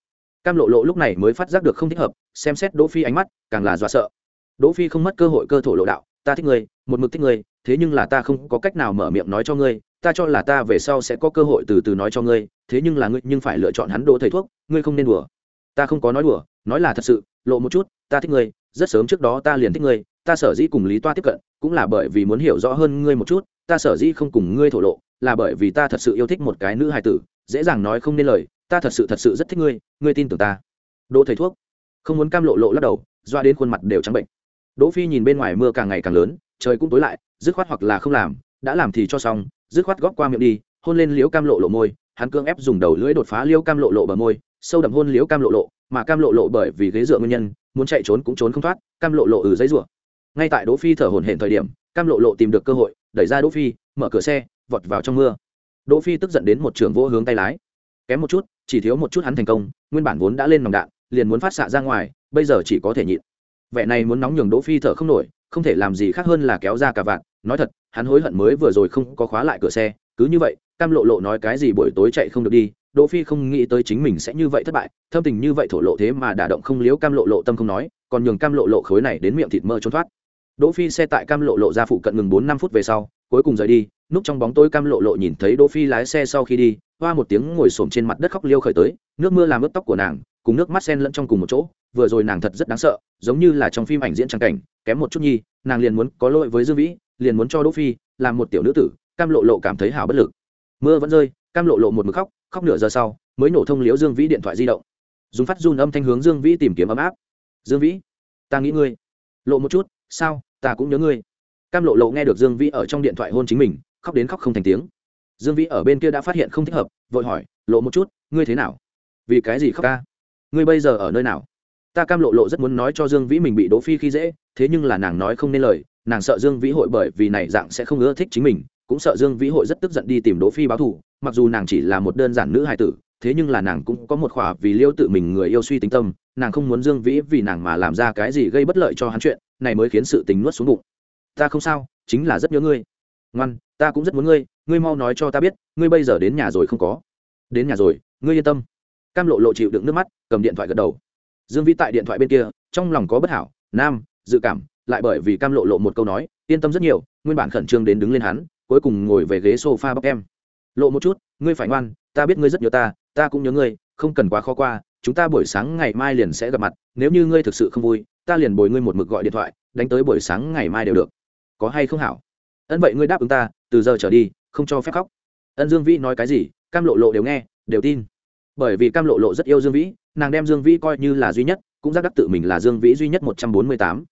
Cam lộ lộ lúc này mới phát giác được không thích hợp, xem xét đỗ phi ánh mắt, càng là dọa sợ. Đỗ phi không mất cơ hội cơ thổ lộ đạo, ta thích ngươi, một mực thích ngươi, thế nhưng là ta không có cách nào mở miệng nói cho ngươi ta cho là ta về sau sẽ có cơ hội từ từ nói cho ngươi, thế nhưng là ngươi nhưng phải lựa chọn hắn đỗ thầy thuốc, ngươi không nên đùa. Ta không có nói đùa, nói là thật sự, lộ một chút, ta thích ngươi, rất sớm trước đó ta liền thích ngươi, ta sở dĩ cùng lý toa tiếp cận, cũng là bởi vì muốn hiểu rõ hơn ngươi một chút, ta sở dĩ không cùng ngươi thổ lộ, là bởi vì ta thật sự yêu thích một cái nữ hài tử, dễ dàng nói không nên lời, ta thật sự thật sự rất thích ngươi ngươi tin tưởng ta. Đỗ thầy thuốc, không muốn cam lộ lộ lắc đầu, doa đến khuôn mặt đều trắng bệnh. Đỗ phi nhìn bên ngoài mưa càng ngày càng lớn, trời cũng tối lại, dứt khoát hoặc là không làm, đã làm thì cho xong dứt khoát góp qua miệng đi, hôn lên liễu cam lộ lộ môi, hắn cương ép dùng đầu lưỡi đột phá liễu cam lộ lộ bờ môi, sâu đậm hôn liễu cam lộ lộ, mà cam lộ lộ bởi vì ghế dựa nguyên nhân, muốn chạy trốn cũng trốn không thoát, cam lộ lộ ừ giấy rủa. Ngay tại đỗ phi thở hổn hển thời điểm, cam lộ lộ tìm được cơ hội, đẩy ra đỗ phi, mở cửa xe, vọt vào trong mưa. Đỗ phi tức giận đến một trường vô hướng tay lái. Kém một chút, chỉ thiếu một chút hắn thành công, nguyên bản vốn đã lên nòng đạn, liền muốn phát xạ ra ngoài, bây giờ chỉ có thể nhịn. Vẻ này muốn nóng nhường đỗ phi thở không nổi không thể làm gì khác hơn là kéo ra cả vạn. Nói thật, hắn hối hận mới vừa rồi không có khóa lại cửa xe. Cứ như vậy, cam lộ lộ nói cái gì buổi tối chạy không được đi. Đỗ phi không nghĩ tới chính mình sẽ như vậy thất bại. Thâm tình như vậy thổ lộ thế mà đả động không liếu cam lộ lộ tâm không nói, còn nhường cam lộ lộ khối này đến miệng thịt mơ trốn thoát. Đỗ phi xe tại cam lộ lộ ra phụ cận ngừng bốn năm phút về sau, cuối cùng rời đi. Núp trong bóng tối cam lộ lộ nhìn thấy đỗ phi lái xe sau khi đi, hoa một tiếng ngồi xổm trên mặt đất khóc liêu khởi tới. Nước mưa làm ướt tóc của nàng cùng nước mắt sen lẫn trong cùng một chỗ, vừa rồi nàng thật rất đáng sợ, giống như là trong phim ảnh diễn trang cảnh, kém một chút nhi, nàng liền muốn có lỗi với dương vĩ, liền muốn cho đỗ phi làm một tiểu nữ tử, cam lộ lộ cảm thấy hào bất lực. Mưa vẫn rơi, cam lộ lộ một mực khóc khóc nửa giờ sau, mới nổ thông liễu dương vĩ điện thoại di động. Dùng phát run âm thanh hướng dương vĩ tìm kiếm ấm áp. Dương vĩ, ta nghĩ ngươi. Lộ một chút, sao? Ta cũng nhớ ngươi. Cam lộ lộ nghe được dương vĩ ở trong điện thoại hôn chính mình, khóc đến khóc không thành tiếng. Dương vĩ ở bên kia đã phát hiện không thích hợp, vội hỏi, lộ một chút, ngươi thế nào? Vì cái gì khóc ca ngươi bây giờ ở nơi nào? Ta cam lộ lộ rất muốn nói cho dương vĩ mình bị đỗ phi khi dễ, thế nhưng là nàng nói không nên lời, nàng sợ dương vĩ hội bởi vì này dạng sẽ không ưa thích chính mình, cũng sợ dương vĩ hội rất tức giận đi tìm đỗ phi báo thù, mặc dù nàng chỉ là một đơn giản nữ hài tử, thế nhưng là nàng cũng có một khỏa vì liêu tự mình người yêu suy tính tâm, nàng không muốn dương vĩ vì nàng mà làm ra cái gì gây bất lợi cho hắn chuyện, này mới khiến sự tình nuốt xuống bụng. Ta không sao, chính là rất nhớ ngươi. Ngoan, ta cũng rất muốn ngươi ngươi mau nói cho ta biết, ngươi bây giờ đến nhà rồi không có. Đến nhà rồi, ngươi yên tâm cam lộ lộ chịu đựng nước mắt, cầm điện thoại gật đầu. Dương vĩ tại điện thoại bên kia, trong lòng có bất hảo, nam, dự cảm, lại bởi vì cam lộ lộ một câu nói, yên tâm rất nhiều, nguyên bản khẩn trương đến đứng lên hắn, cuối cùng ngồi về ghế sofa bóc em. Lộ một chút, ngươi phải ngoan, ta biết ngươi rất nhớ ta ta cũng nhớ ngươi, không cần quá khó qua, chúng ta buổi sáng ngày mai liền sẽ gặp mặt, nếu như ngươi thực sự không vui, ta liền bồi ngươi một mực gọi điện thoại, đánh tới buổi sáng ngày mai đều được. Có hay không hảo? Ân vậy ngươi đáp ứng ta, từ giờ trở đi, không cho phép khóc. Ân dương vĩ nói cái gì, cam lộ lộ đều nghe, đều tin bởi vì cam lộ lộ rất yêu dương vĩ, nàng đem dương vĩ coi như là duy nhất, cũng giác đắc tự mình là dương vĩ duy nhất một trăm bốn mươi tám.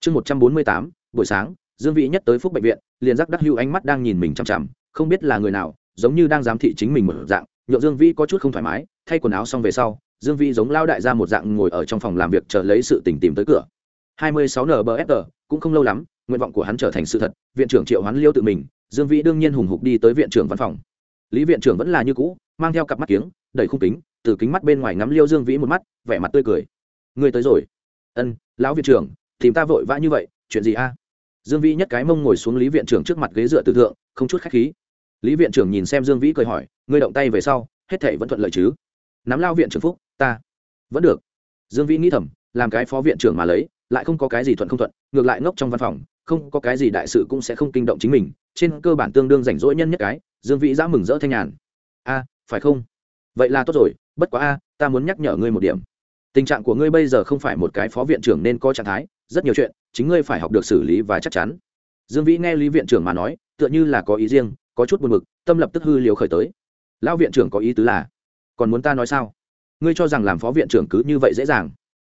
Chương một trăm bốn mươi tám, buổi sáng, dương vĩ nhất tới phúc bệnh viện, liền giác đắc hưu ánh mắt đang nhìn mình chằm chằm, không biết là người nào, giống như đang giám thị chính mình một dạng nhộn dương vĩ có chút không thoải mái, thay quần áo xong về sau, dương vĩ giống lao đại ra một dạng ngồi ở trong phòng làm việc chờ lấy sự tình tìm tới cửa. hai mươi sáu nbfg cũng không lâu lắm, nguyện vọng của hắn trở thành sự thật, viện trưởng triệu hoán liêu tự mình, dương vĩ đương nhiên hùng hục đi tới viện trưởng văn phòng. Lý viện trưởng vẫn là như cũ mang theo cặp mắt kiếng, đầy khung kính, từ kính mắt bên ngoài ngắm liêu dương vĩ một mắt, vẻ mặt tươi cười. Ngươi tới rồi. Ân, lão viện trưởng, tìm ta vội vã như vậy, chuyện gì a? Dương vĩ nhất cái mông ngồi xuống lý viện trưởng trước mặt ghế dựa từ thượng, không chút khách khí. Lý viện trưởng nhìn xem dương vĩ cười hỏi, ngươi động tay về sau, hết thể vẫn thuận lợi chứ? Nắm lao viện trưởng phúc, ta vẫn được. Dương vĩ nghĩ thầm, làm cái phó viện trưởng mà lấy, lại không có cái gì thuận không thuận, ngược lại ngốc trong văn phòng, không có cái gì đại sự cũng sẽ không kinh động chính mình, trên cơ bản tương đương rảnh rỗi nhân nhất cái, dương vĩ giã mừng rỡ thanh nhàn. A phải không? Vậy là tốt rồi, bất quá a, ta muốn nhắc nhở ngươi một điểm. Tình trạng của ngươi bây giờ không phải một cái phó viện trưởng nên có trạng thái, rất nhiều chuyện, chính ngươi phải học được xử lý và chắc chắn. Dương vĩ nghe lý viện trưởng mà nói, tựa như là có ý riêng, có chút buồn b ự c tâm lập tức hư liều khởi tới. Lão viện trưởng có ý tứ là, còn muốn ta nói sao? Ngươi cho rằng làm phó viện trưởng cứ như vậy dễ dàng,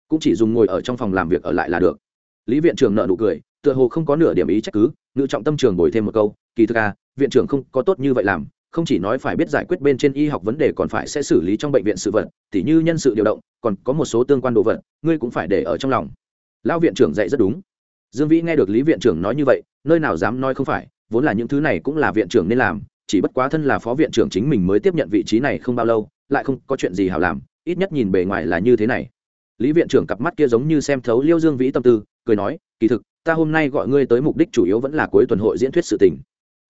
cũng chỉ dùng ngồi ở trong phòng làm việc ở lại là được. Lý viện trưởng nợ nụ cười, tựa hồ không có nửa điểm ý trách cứ, ngự trọng tâm trường bồi thêm một câu, kỳ thực à viện trưởng không có tốt như vậy làm không chỉ nói phải biết giải quyết bên trên y học vấn đề còn phải sẽ xử lý trong bệnh viện sự vật, tỉ như nhân sự điều động, còn có một số tương quan đồ vật, ngươi cũng phải để ở trong lòng. Lão viện trưởng dạy rất đúng. Dương vĩ nghe được lý viện trưởng nói như vậy, nơi nào dám nói không phải, vốn là những thứ này cũng là viện trưởng nên làm, chỉ bất quá thân là phó viện trưởng chính mình mới tiếp nhận vị trí này không bao lâu, lại không có chuyện gì hảo làm, ít nhất nhìn bề ngoài là như thế này. Lý viện trưởng cặp mắt kia giống như xem thấu liêu dương vĩ tâm tư, cười nói, kỳ thực, ta hôm nay gọi ngươi tới mục đích chủ yếu vẫn là cuối tuần hội diễn thuyết sự tình.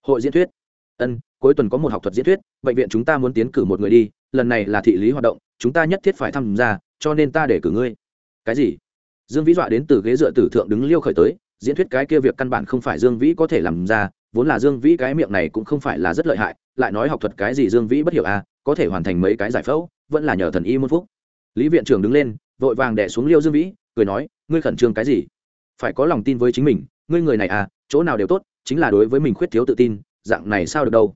Hội diễn thuyết? Ân, cuối tuần có một học thuật diễn thuyết, bệnh viện chúng ta muốn tiến cử một người đi, lần này là thị lý hoạt động, chúng ta nhất thiết phải tham gia, cho nên ta để cử ngươi. Cái gì? Dương vĩ dọa đến từ ghế dựa tử thượng đứng liêu khởi tới, diễn thuyết cái kia việc căn bản không phải dương vĩ có thể làm ra, vốn là dương vĩ cái miệng này cũng không phải là rất lợi hại, lại nói học thuật cái gì dương vĩ bất hiểu à có thể hoàn thành mấy cái giải phẫu, vẫn là nhờ thần y môn phúc. Lý viện trưởng đứng lên, vội vàng đẻ xuống liêu dương vĩ, cười nói, ngươi khẩn trương cái gì? Phải có lòng tin với chính mình, ngươi người này à chỗ nào đều tốt, chính là đối với mình khuyết thiếu tự tin dạng này sao được đâu?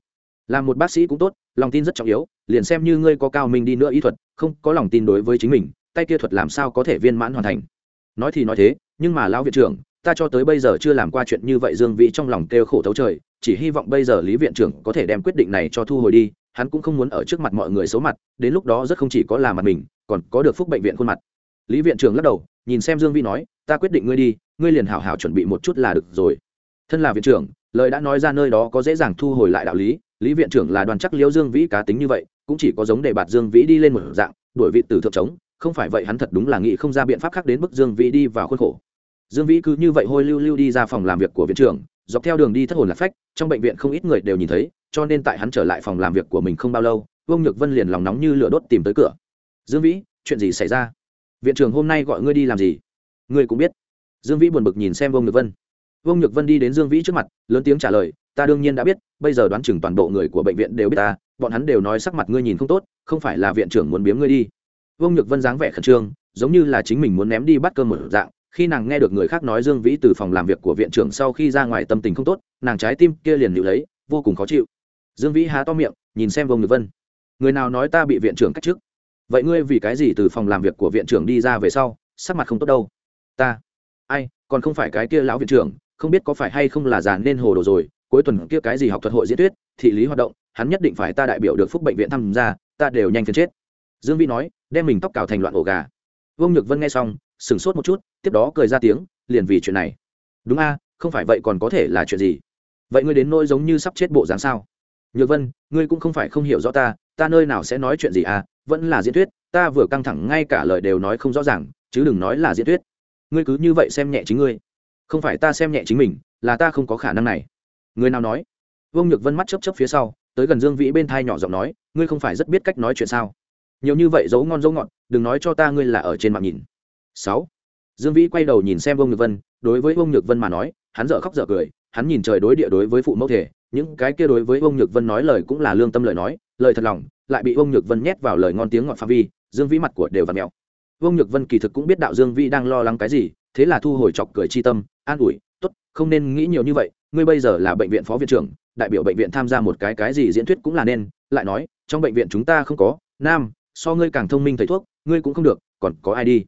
Làm một bác sĩ cũng tốt, lòng tin rất trọng yếu, liền xem như ngươi có cao minh đi nữa y thuật, không có lòng tin đối với chính mình, tay kia thuật làm sao có thể viên mãn hoàn thành? Nói thì nói thế, nhưng mà lão viện trưởng, ta cho tới bây giờ chưa làm qua chuyện như vậy dương vĩ trong lòng kêu khổ thấu trời, chỉ hy vọng bây giờ lý viện trưởng có thể đem quyết định này cho thu hồi đi, hắn cũng không muốn ở trước mặt mọi người xấu mặt, đến lúc đó rất không chỉ có là mặt mình, còn có được phúc bệnh viện khuôn mặt. Lý viện trưởng lắc đầu, nhìn xem dương vĩ nói, ta quyết định ngươi đi, ngươi liền hảo hảo chuẩn bị một chút là được rồi. Thân là viện trưởng lời đã nói ra nơi đó có dễ dàng thu hồi lại đạo lý lý viện trưởng là đoàn chắc liễu dương vĩ cá tính như vậy, cũng chỉ có giống để bạt dương vĩ đi lên một dạng, đuổi vị tử thượng trống, không phải vậy hắn thật đúng là nghĩ không ra biện pháp khác đến bức dương vĩ đi vào khuôn khổ. Dương vĩ cứ như vậy hôi lưu lưu đi ra phòng làm việc của viện trưởng, dọc theo đường đi thất hồn lạc phách, trong bệnh viện không ít người đều nhìn thấy, cho nên tại hắn trở lại phòng làm việc của mình không bao lâu, vương nhược vân liền lòng nóng như lửa đốt tìm tới cửa. Dương vĩ, chuyện gì xảy ra? Viện trưởng hôm nay gọi ngươi đi làm gì? Ngươi cũng biết. Dương vĩ buồn bực nhìn xem vương nhược vân vương nhược vân đi đến dương vĩ trước mặt, lớn tiếng trả lời, ta đương nhiên đã biết, bây giờ đoán chừng toàn bộ người của bệnh viện đều biết ta, bọn hắn đều nói sắc mặt ngươi nhìn không tốt, không phải là viện trưởng muốn biếm ngươi đi. Vương nhược vân dáng vẻ khẩn trương, giống như là chính mình muốn ném đi bắt cơm một dạng, khi nàng nghe được người khác nói dương vĩ từ phòng làm việc của viện trưởng sau khi ra ngoài tâm tình không tốt, nàng trái tim kia liền liệu lấy, vô cùng khó chịu. Dương vĩ há to miệng, nhìn xem vương nhược vân. Người nào nói ta bị viện trưởng cách trước vậy ngươi vì cái gì từ phòng làm việc của viện trưởng đi ra về sau, sắc mặt không tốt đâu? Ta. Ai, còn không phải cái kia lão viện trưởng không biết có phải hay không là già nên hồ đồ rồi, cuối tuần kia cái gì học thuật hội diễn thuyết, thị lý hoạt động, hắn nhất định phải ta đại biểu được phúc bệnh viện tham gia, ta đều nhanh phiền chết. Dương vĩ nói, đem mình tóc cào thành loạn ổ gà. Vương nhược vân nghe xong, sửng sốt một chút, tiếp đó cười ra tiếng, liền vì chuyện này. Đúng a, không phải vậy còn có thể là chuyện gì? Vậy ngươi đến nỗi giống như sắp chết bộ dáng sao? Nhược vân, ngươi cũng không phải không hiểu rõ ta ta nơi nào sẽ nói chuyện gì à vẫn là diễn thuyết, ta vừa căng thẳng ngay cả lời đều nói không rõ ràng, chứ đừng nói là diễn thuyết. Ngươi cứ như vậy xem nhẹ chính ngươi không phải ta xem nhẹ chính mình, là ta không có khả năng này. Người nào nói? Vương nhược vân mắt chấp chấp phía sau, tới gần dương vĩ bên thai nhỏ giọng nói, ngươi không phải rất biết cách nói chuyện sao? Nhiều như vậy giấu ngon giấu ngọt, đừng nói cho ta ngươi là ở trên mạng nhìn. Sáu. Dương vĩ quay đầu nhìn xem vương nhược vân, đối với vương nhược vân mà nói, hắn dở khóc dở cười, hắn nhìn trời đối địa đối với phụ mẫu thể, những cái kia đối với vương nhược vân nói lời cũng là lương tâm lời nói, lời thật lòng, lại bị vương nhược vân nhét vào lời ngon tiếng ngọt phạm vi, dương vĩ mặt của đều và mèo vương nhược vân kỳ thực cũng biết đạo dương vĩ đang lo lắng cái gì thế là thu hồi chọc cười chi tâm, an ủi, tốt, không nên nghĩ nhiều như vậy, ngươi bây giờ là bệnh viện phó viện trưởng, đại biểu bệnh viện tham gia một cái cái gì diễn thuyết cũng là nên, lại nói, trong bệnh viện chúng ta không có, nam, so ngươi càng thông minh thầy thuốc, ngươi cũng không được, còn có ai đi?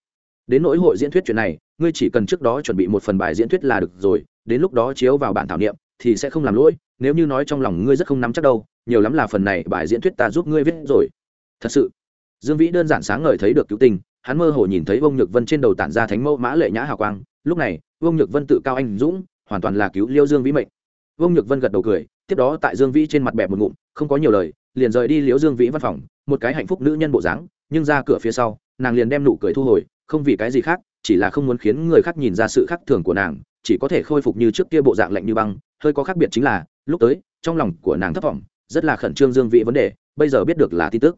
Đến nỗi hội diễn thuyết chuyện này, ngươi chỉ cần trước đó chuẩn bị một phần bài diễn thuyết là được rồi, đến lúc đó chiếu vào bản thảo niệm, thì sẽ không làm lỗi, nếu như nói trong lòng ngươi rất không nắm chắc đâu, nhiều lắm là phần này bài diễn thuyết ta giúp ngươi viết rồi. Thật sự, dương vĩ đơn giản sáng ngời thấy được cứu tình hắn mơ hồ nhìn thấy ông nhược vân trên đầu tản ra thánh mẫu mã lệ nhã hào quang. Lúc này ông nhược vân tự cao anh dũng, hoàn toàn là cứu liêu dương vĩ mệnh. Ông nhược vân gật đầu cười, tiếp đó tại dương vĩ trên mặt bẹp một ngụm, không có nhiều lời, liền rời đi liễu dương vĩ văn phòng, một cái hạnh phúc nữ nhân bộ dáng, nhưng ra cửa phía sau, nàng liền đem nụ cười thu hồi, không vì cái gì khác, chỉ là không muốn khiến người khác nhìn ra sự khác thường của nàng, chỉ có thể khôi phục như trước kia bộ dạng lạnh như băng. Hơi có khác biệt chính là, lúc tới, trong lòng của nàng thất vọng, rất là khẩn trương dương Vĩ vấn đề, bây giờ biết được là tin tức.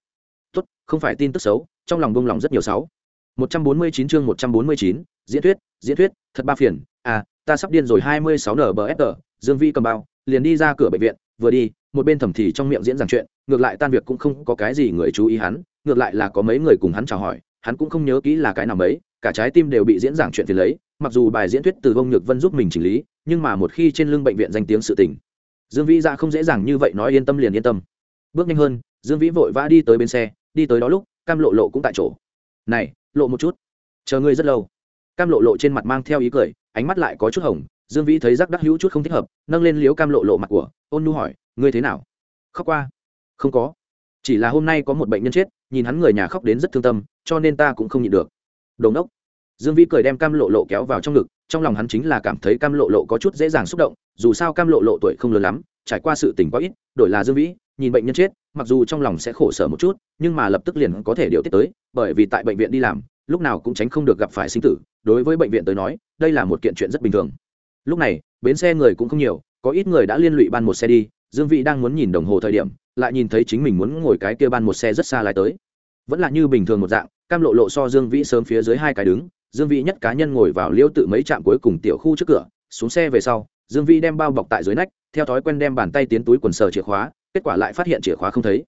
Tốt, không phải tin tức xấu, trong lòng buông lòng rất nhiều sáu 149 chương 149, diễn thuyết diễn thuyết thật ba phiền. À ta sắp điên rồi 26 nbsg dương vi cầm bao liền đi ra cửa bệnh viện vừa đi một bên thầm thì trong miệng diễn giảng chuyện ngược lại tan việc cũng không có cái gì người chú ý hắn ngược lại là có mấy người cùng hắn chào hỏi hắn cũng không nhớ kỹ là cái nào mấy cả trái tim đều bị diễn giảng chuyện phiền lấy mặc dù bài diễn thuyết từ vông nhược vân giúp mình chỉnh lý nhưng mà một khi trên lưng bệnh viện danh tiếng sự tình dương vĩ ra dạ không dễ dàng như vậy nói yên tâm liền yên tâm. Bước nhanh hơn dương vĩ vội vã đi tới bên xe đi tới đó lúc cam lộ lộ cũng tại chỗ. Này lộ một chút. Chờ ngươi rất lâu. Cam lộ lộ trên mặt mang theo ý cười, ánh mắt lại có chút hồng, dương vĩ thấy rắc đắc hữu chút không thích hợp, nâng lên liếu cam lộ lộ mặt của, ôn nu hỏi, ngươi thế nào? Khóc qua. Không có. Chỉ là hôm nay có một bệnh nhân chết, nhìn hắn người nhà khóc đến rất thương tâm, cho nên ta cũng không nhịn được. Đồ đốc dương vĩ cười đem cam lộ lộ kéo vào trong ngực, trong lòng hắn chính là cảm thấy cam lộ lộ có chút dễ dàng xúc động, dù sao cam lộ lộ tuổi không lớn lắm, trải qua sự tình quá ít, đổi là dương vĩ nhìn bệnh nhân chết, mặc dù trong lòng sẽ khổ sở một chút, nhưng mà lập tức liền có thể điều tiết tới, bởi vì tại bệnh viện đi làm, lúc nào cũng tránh không được gặp phải sinh tử. Đối với bệnh viện tới nói, đây là một kiện chuyện rất bình thường. Lúc này, bến xe người cũng không nhiều, có ít người đã liên lụy ban một xe đi, dương vĩ đang muốn nhìn đồng hồ thời điểm, lại nhìn thấy chính mình muốn ngồi cái kia ban một xe rất xa lái tới. Vẫn là như bình thường một dạng, cam lộ lộ so dương vĩ sớm phía dưới hai cái đứng, dương vĩ nhất cá nhân ngồi vào liêu tự mấy trạm cuối cùng tiểu khu trước cửa, xuống xe về sau, dương vĩ đem bao bọc tại dưới nách, theo thói quen đem bàn tay tiến túi quần sờ chìa khóa kết quả lại phát hiện chìa khóa không thấy.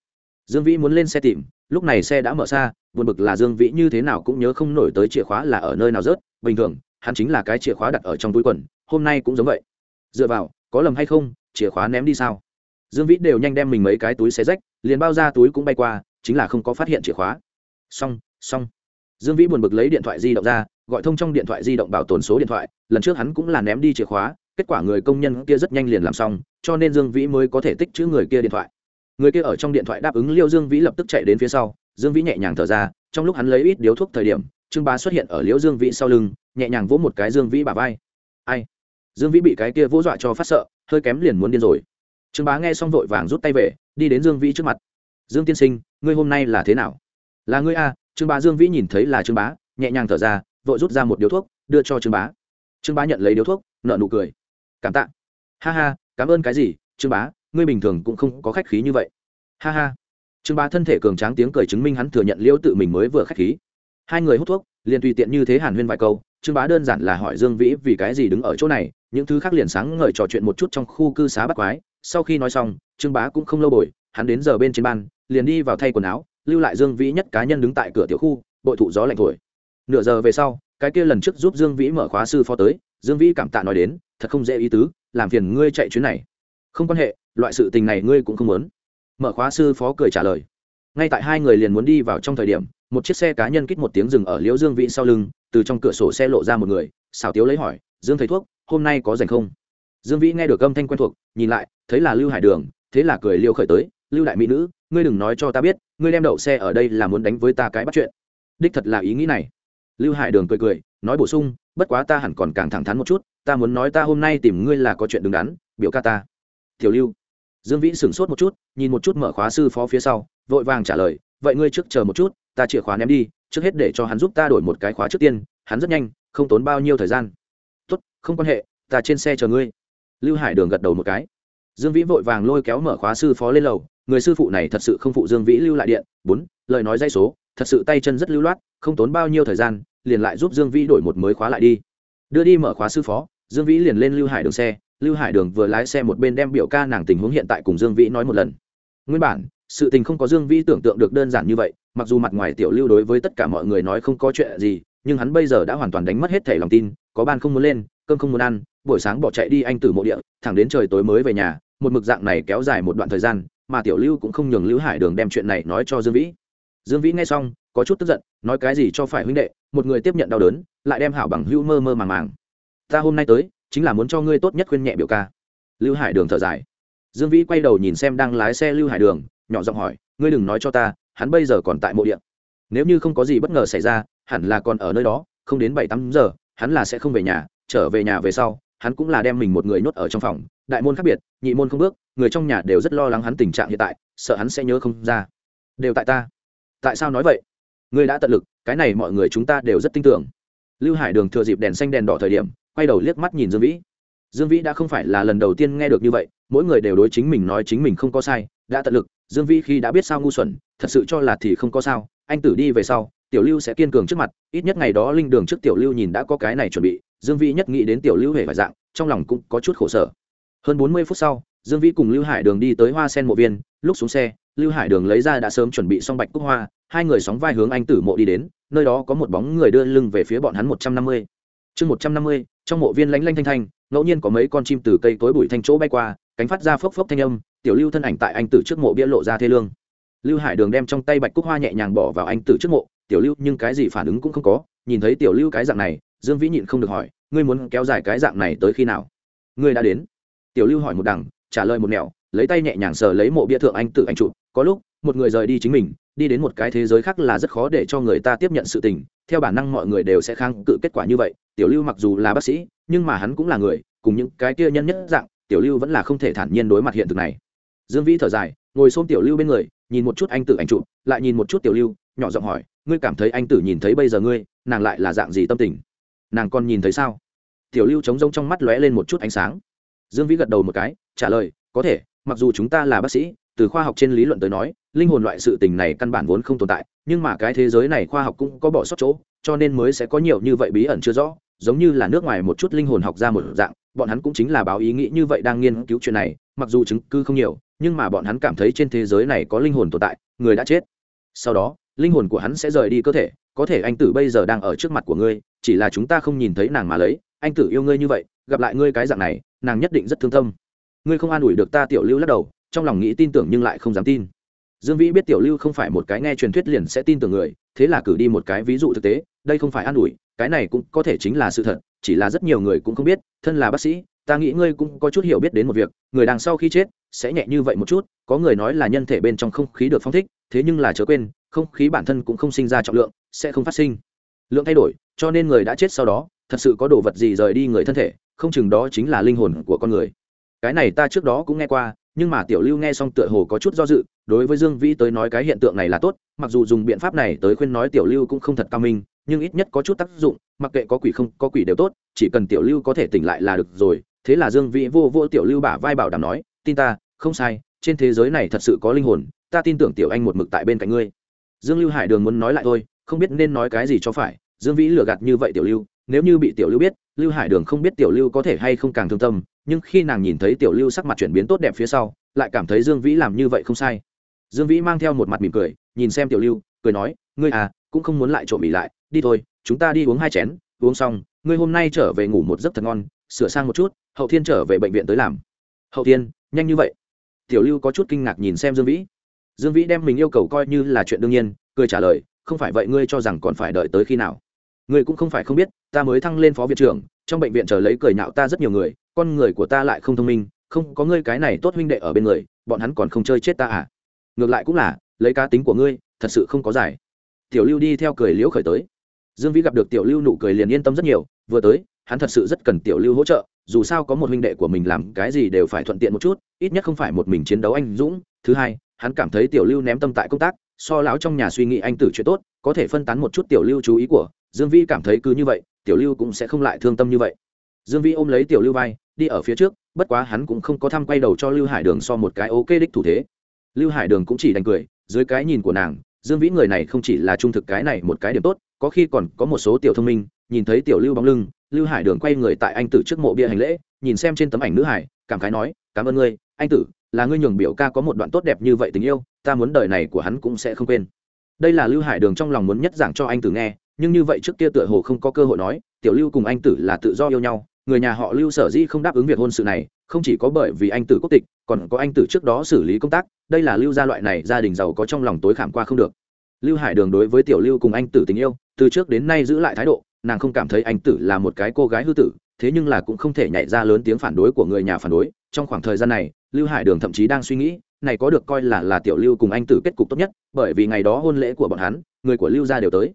Dương vĩ muốn lên xe tìm, lúc này xe đã mở xa, buồn bực là dương vĩ như thế nào cũng nhớ không nổi tới chìa khóa là ở nơi nào rớt, bình thường, hắn chính là cái chìa khóa đặt ở trong túi quần, hôm nay cũng giống vậy. Dựa vào, có lầm hay không, chìa khóa ném đi sao? Dương vĩ đều nhanh đem mình mấy cái túi xe rách, liền bao ra túi cũng bay qua, chính là không có phát hiện chìa khóa. Xong xong. Dương vĩ buồn bực lấy điện thoại di động ra, gọi thông trong điện thoại di động bảo tồn số điện thoại, lần trước hắn cũng là ném đi chìa khóa kết quả người công nhân kia rất nhanh liền làm xong, cho nên dương vĩ mới có thể tích chữ người kia điện thoại. Người kia ở trong điện thoại đáp ứng liêu dương vĩ lập tức chạy đến phía sau, dương vĩ nhẹ nhàng thở ra, trong lúc hắn lấy ít điếu thuốc thời điểm, trương bá xuất hiện ở liễu dương vĩ sau lưng, nhẹ nhàng vỗ một cái dương vĩ bà vai. Ai? Dương vĩ bị cái kia vỗ dọa cho phát sợ, hơi kém liền muốn điên rồi. Trương bá nghe xong vội vàng rút tay về, đi đến dương vĩ trước mặt. Dương tiên sinh, ngươi hôm nay là thế nào? Là ngươi a. Trương bá dương vĩ nhìn thấy là trương bá, nhẹ nhàng thở ra, vội rút ra một điếu thuốc, đưa cho trương bá. Trương bá nhận lấy điếu thuốc nợ nụ cười cảm tạ. Ha ha, cảm ơn cái gì, trương bá, ngươi bình thường cũng không có khách khí như vậy. Ha ha. Trương bá thân thể cường tráng tiếng cười chứng minh hắn thừa nhận liễu tự mình mới vừa khách khí. Hai người hút thuốc, liền tùy tiện như thế hàn huyên vài câu, trương bá đơn giản là hỏi dương vĩ vì cái gì đứng ở chỗ này, những thứ khác liền sáng ngời trò chuyện một chút trong khu cư xá bắt quái. Sau khi nói xong, trương bá cũng không lâu bồi, hắn đến giờ bên trên ban, liền đi vào thay quần áo, lưu lại dương vĩ nhất cá nhân đứng tại cửa tiểu khu, bội thụ gió lạnh thổi. Nửa giờ về sau, cái kia lần trước giúp dương vĩ mở khóa sư phó tới dương vĩ cảm tạ nói đến, thật không dễ ý tứ, làm phiền ngươi chạy chuyến này. Không quan hệ, loại sự tình này ngươi cũng không muốn. Mở khóa sư phó cười trả lời. Ngay tại hai người liền muốn đi vào trong thời điểm, một chiếc xe cá nhân kít một tiếng dừng ở liễu dương vĩ sau lưng, từ trong cửa sổ xe lộ ra một người xào tiếu lấy hỏi, dương thầy thuốc, hôm nay có dành không? Dương vĩ nghe được âm thanh quen thuộc, nhìn lại, thấy là lưu hải đường, thế là cười liêu khởi tới, lưu đại mỹ nữ, ngươi đừng nói cho ta biết, ngươi đem đậu xe ở đây là muốn đánh với ta cái bắt chuyện. Đích thật là ý nghĩ này. Lưu hải đường cười cười, nói bổ sung bất quá ta hẳn còn càng thẳng thắn một chút, ta muốn nói ta hôm nay tìm ngươi là có chuyện đứng đắn, biểu ca ta. Tiểu lưu. Dương vĩ sửng sốt một chút, nhìn một chút mở khóa sư phó phía sau, vội vàng trả lời, vậy ngươi trước chờ một chút, ta chìa khóa ném đi, trước hết để cho hắn giúp ta đổi một cái khóa trước tiên, hắn rất nhanh, không tốn bao nhiêu thời gian. Tốt, không quan hệ, ta trên xe chờ ngươi. Lưu hải đường gật đầu một cái. Dương vĩ vội vàng lôi kéo mở khóa sư phó lên lầu, người sư phụ này thật sự không phụ dương vĩ lưu lại điện, bốn, lời nói dây số, thật sự tay chân rất lưu loát, không tốn bao nhiêu thời gian liền lại giúp dương vĩ đổi một mới khóa lại đi. Đưa đi mở khóa sư phó, dương vĩ liền lên lưu hải đường xe. Lưu hải đường vừa lái xe một bên đem biểu ca nàng tình huống hiện tại cùng dương vĩ nói một lần. Nguyên bản, sự tình không có dương vĩ tưởng tượng được đơn giản như vậy, mặc dù mặt ngoài tiểu lưu đối với tất cả mọi người nói không có chuyện gì, nhưng hắn bây giờ đã hoàn toàn đánh mất hết thể lòng tin, có ban không muốn lên, cơm không muốn ăn, buổi sáng bỏ chạy đi anh từ mộ địa, thẳng đến trời tối mới về nhà, một mực dạng này kéo dài một đoạn thời gian, mà tiểu lưu cũng không nhường lưu hải đường đem chuyện này nói cho dương vĩ dương vĩ nghe xong, có chút tức giận, nói cái gì cho phải huynh đệ, một người tiếp nhận đau đớn, lại đem hảo bằng hữu mơ mơ màng màng. Ta hôm nay tới, chính là muốn cho ngươi tốt nhất khuyên nhẹ biểu ca. Lưu hải đường thở dài. Dương vĩ quay đầu nhìn xem đang lái xe lưu hải đường, nhỏ giọng hỏi, ngươi đừng nói cho ta, hắn bây giờ còn tại mộ điện nếu như không có gì bất ngờ xảy ra, hẳn là còn ở nơi đó, không đến bảy tám giờ, hắn là sẽ không về nhà, trở về nhà về sau, hắn cũng là đem mình một người nhốt ở trong phòng. Đại môn khác biệt, nhị môn không bước, người trong nhà đều rất lo lắng hắn tình trạng hiện tại, sợ hắn sẽ nhớ không ra. Đều tại ta tại sao nói vậy? Ngươi đã tận lực, cái này mọi người chúng ta đều rất tin tưởng. Lưu hải đường thừa dịp đèn xanh đèn đỏ thời điểm, quay đầu liếc mắt nhìn dương vĩ. Dương vĩ đã không phải là lần đầu tiên nghe được như vậy, mỗi người đều đối chính mình nói chính mình không có sai, đã tận lực. Dương vĩ khi đã biết sao ngu xuẩn, thật sự cho là thì không có sao, anh tử đi về sau, tiểu lưu sẽ kiên cường trước mặt, ít nhất ngày đó linh đường trước tiểu lưu nhìn đã có cái này chuẩn bị, dương vĩ nhất nghĩ đến tiểu lưu hề phải dạng, trong lòng cũng có chút khổ sở. Hơn bốn mươi phút sau, dương vĩ cùng lưu hải đường đi tới hoa sen mộ viên, lúc xuống xe lưu hải đường lấy ra đã sớm chuẩn bị xong bạch cúc hoa, hai người sóng vai hướng anh tử mộ đi đến, nơi đó có một bóng người đưa lưng về phía bọn hắn một trăm năm mươi. Chương một trăm năm mươi, trong mộ viên lánh lanh thanh thanh, ngẫu nhiên có mấy con chim từ cây tối bụi thanh chỗ bay qua, cánh phát ra phốc phốc thanh âm, tiểu lưu thân ảnh tại anh tử trước mộ bia lộ ra thê lương. Lưu hải đường đem trong tay bạch cúc hoa nhẹ nhàng bỏ vào anh tử trước mộ, tiểu lưu, nhưng cái gì phản ứng cũng không có, nhìn thấy tiểu lưu cái dạng này, dương vĩ nhịn không được hỏi, ngươi muốn kéo dài cái dạng này tới khi nào? Ngươi đã đến. Tiểu lưu hỏi một đằng, trả lời một nẻo, lấy tay nhẹ nhàng sờ lấy mộ bia thượng anh tử anh chụp có lúc, một người rời đi chính mình, đi đến một cái thế giới khác là rất khó để cho người ta tiếp nhận sự tình. Theo bản năng mọi người đều sẽ kháng cự kết quả như vậy. Tiểu lưu mặc dù là bác sĩ, nhưng mà hắn cũng là người, cùng những cái kia nhân nhất dạng, tiểu lưu vẫn là không thể thản nhiên đối mặt hiện thực này. Dương vĩ thở dài, ngồi xôm tiểu lưu bên người, nhìn một chút anh tử anh chụp, lại nhìn một chút tiểu lưu, nhỏ giọng hỏi, ngươi cảm thấy anh tử nhìn thấy bây giờ ngươi, nàng lại là dạng gì tâm tình? Nàng còn nhìn thấy sao? Tiểu lưu trống rông trong mắt lóe lên một chút ánh sáng. Dương vĩ gật đầu một cái, trả lời, có thể, mặc dù chúng ta là bác sĩ từ khoa học trên lý luận tới nói, linh hồn loại sự tình này căn bản vốn không tồn tại, nhưng mà cái thế giới này khoa học cũng có bỏ sót chỗ, cho nên mới sẽ có nhiều như vậy bí ẩn chưa rõ, giống như là nước ngoài một chút linh hồn học ra một dạng, bọn hắn cũng chính là báo ý nghĩ như vậy đang nghiên cứu chuyện này, mặc dù chứng cứ không nhiều, nhưng mà bọn hắn cảm thấy trên thế giới này có linh hồn tồn tại, người đã chết. Sau đó, linh hồn của hắn sẽ rời đi cơ thể, có thể anh tử bây giờ đang ở trước mặt của ngươi, chỉ là chúng ta không nhìn thấy nàng mà lấy, anh tử yêu ngươi như vậy, gặp lại ngươi cái dạng này, nàng nhất định rất thương tâm. Ngươi không an ủi được ta tiểu lưu lắc đầu trong lòng nghĩ tin tưởng nhưng lại không dám tin. Dương vĩ biết tiểu lưu không phải một cái nghe truyền thuyết liền sẽ tin tưởng người, thế là cử đi một cái ví dụ thực tế, đây không phải an ủi, cái này cũng có thể chính là sự thật, chỉ là rất nhiều người cũng không biết, thân là bác sĩ, ta nghĩ ngươi cũng có chút hiểu biết đến một việc, người đằng sau khi chết, sẽ nhẹ như vậy một chút, có người nói là nhân thể bên trong không khí được phong thích, thế nhưng là chớ quên, không khí bản thân cũng không sinh ra trọng lượng, sẽ không phát sinh. Lượng thay đổi, cho nên người đã chết sau đó, thật sự có đồ vật gì rời đi người thân thể, không chừng đó chính là linh hồn của con người. Cái này ta trước đó cũng nghe qua nhưng mà tiểu lưu nghe xong tựa hồ có chút do dự, đối với dương vĩ tới nói cái hiện tượng này là tốt, mặc dù dùng biện pháp này tới khuyên nói tiểu lưu cũng không thật cao minh, nhưng ít nhất có chút tác dụng, mặc kệ có quỷ không, có quỷ đều tốt, chỉ cần tiểu lưu có thể tỉnh lại là được rồi. Thế là dương vĩ vô vô tiểu lưu bả vai bảo đảm nói, tin ta, không sai, trên thế giới này thật sự có linh hồn, ta tin tưởng tiểu anh một mực tại bên cạnh ngươi. Dương lưu hải đường muốn nói lại thôi, không biết nên nói cái gì cho phải, dương vĩ lừa gạt như vậy tiểu lưu, nếu như bị tiểu lưu biết, lưu hải đường không biết tiểu lưu có thể hay không càng thương tâm nhưng khi nàng nhìn thấy tiểu lưu sắc mặt chuyển biến tốt đẹp phía sau, lại cảm thấy dương vĩ làm như vậy không sai. Dương vĩ mang theo một mặt mỉm cười, nhìn xem tiểu lưu, cười nói, ngươi à cũng không muốn lại trộm ỉ lại, đi thôi, chúng ta đi uống hai chén, uống xong, ngươi hôm nay trở về ngủ một giấc thật ngon, sửa sang một chút, hậu thiên trở về bệnh viện tới làm. Hậu thiên, nhanh như vậy? Tiểu lưu có chút kinh ngạc nhìn xem dương vĩ. Dương vĩ đem mình yêu cầu coi như là chuyện đương nhiên, cười trả lời, không phải vậy ngươi cho rằng còn phải đợi tới khi nào? Ngươi cũng không phải không biết, ta mới thăng lên phó viện trưởng, trong bệnh viện chờ lấy cười nhạo ta rất nhiều người con người của ta lại không thông minh, không có ngươi cái này tốt huynh đệ ở bên người, bọn hắn còn không chơi chết ta à? Ngược lại cũng là, lấy cá tính của ngươi, thật sự không có giải. Tiểu lưu đi theo cười liễu khởi tới. Dương vĩ gặp được tiểu lưu nụ cười liền yên tâm rất nhiều, vừa tới, hắn thật sự rất cần tiểu lưu hỗ trợ, dù sao có một huynh đệ của mình làm cái gì đều phải thuận tiện một chút, ít nhất không phải một mình chiến đấu anh dũng. Thứ hai, hắn cảm thấy tiểu lưu ném tâm tại công tác, so lão trong nhà suy nghĩ anh tử chuyện tốt, có thể phân tán một chút tiểu lưu chú ý của. Dương vĩ cảm thấy cứ như vậy, tiểu lưu cũng sẽ không lại thương tâm như vậy. Dương vĩ ôm lấy tiểu lưu vai đi ở phía trước, bất quá hắn cũng không có thăm quay đầu cho lưu hải đường so một cái ok đích thủ thế. Lưu hải đường cũng chỉ đành cười, dưới cái nhìn của nàng, dương vĩ người này không chỉ là trung thực cái này một cái điểm tốt, có khi còn có một số tiểu thông minh, nhìn thấy tiểu lưu bóng lưng, lưu hải đường quay người tại anh tử trước mộ bia hành lễ, nhìn xem trên tấm ảnh nữ hải, cảm khái nói, cảm ơn ngươi, anh tử, là ngươi nhường biểu ca có một đoạn tốt đẹp như vậy tình yêu, ta muốn đời này của hắn cũng sẽ không quên. Đây là lưu hải đường trong lòng muốn nhất giảng cho anh tử nghe, nhưng như vậy trước kia tựa hồ không có cơ hội nói, tiểu lưu cùng anh tử là tự do yêu nhau người nhà họ lưu sở dĩ không đáp ứng việc hôn sự này, không chỉ có bởi vì anh tử quốc tịch, còn có anh tử trước đó xử lý công tác, đây là lưu gia loại này gia đình giàu có trong lòng tối khảm qua không được. Lưu hải đường đối với tiểu lưu cùng anh tử tình yêu, từ trước đến nay giữ lại thái độ, nàng không cảm thấy anh tử là một cái cô gái hư tử, thế nhưng là cũng không thể nhảy ra lớn tiếng phản đối của người nhà phản đối. Trong khoảng thời gian này, lưu hải đường thậm chí đang suy nghĩ, này có được coi là là tiểu lưu cùng anh tử kết cục tốt nhất, bởi vì ngày đó hôn lễ của bọn hắn, người của lưu gia đều tới.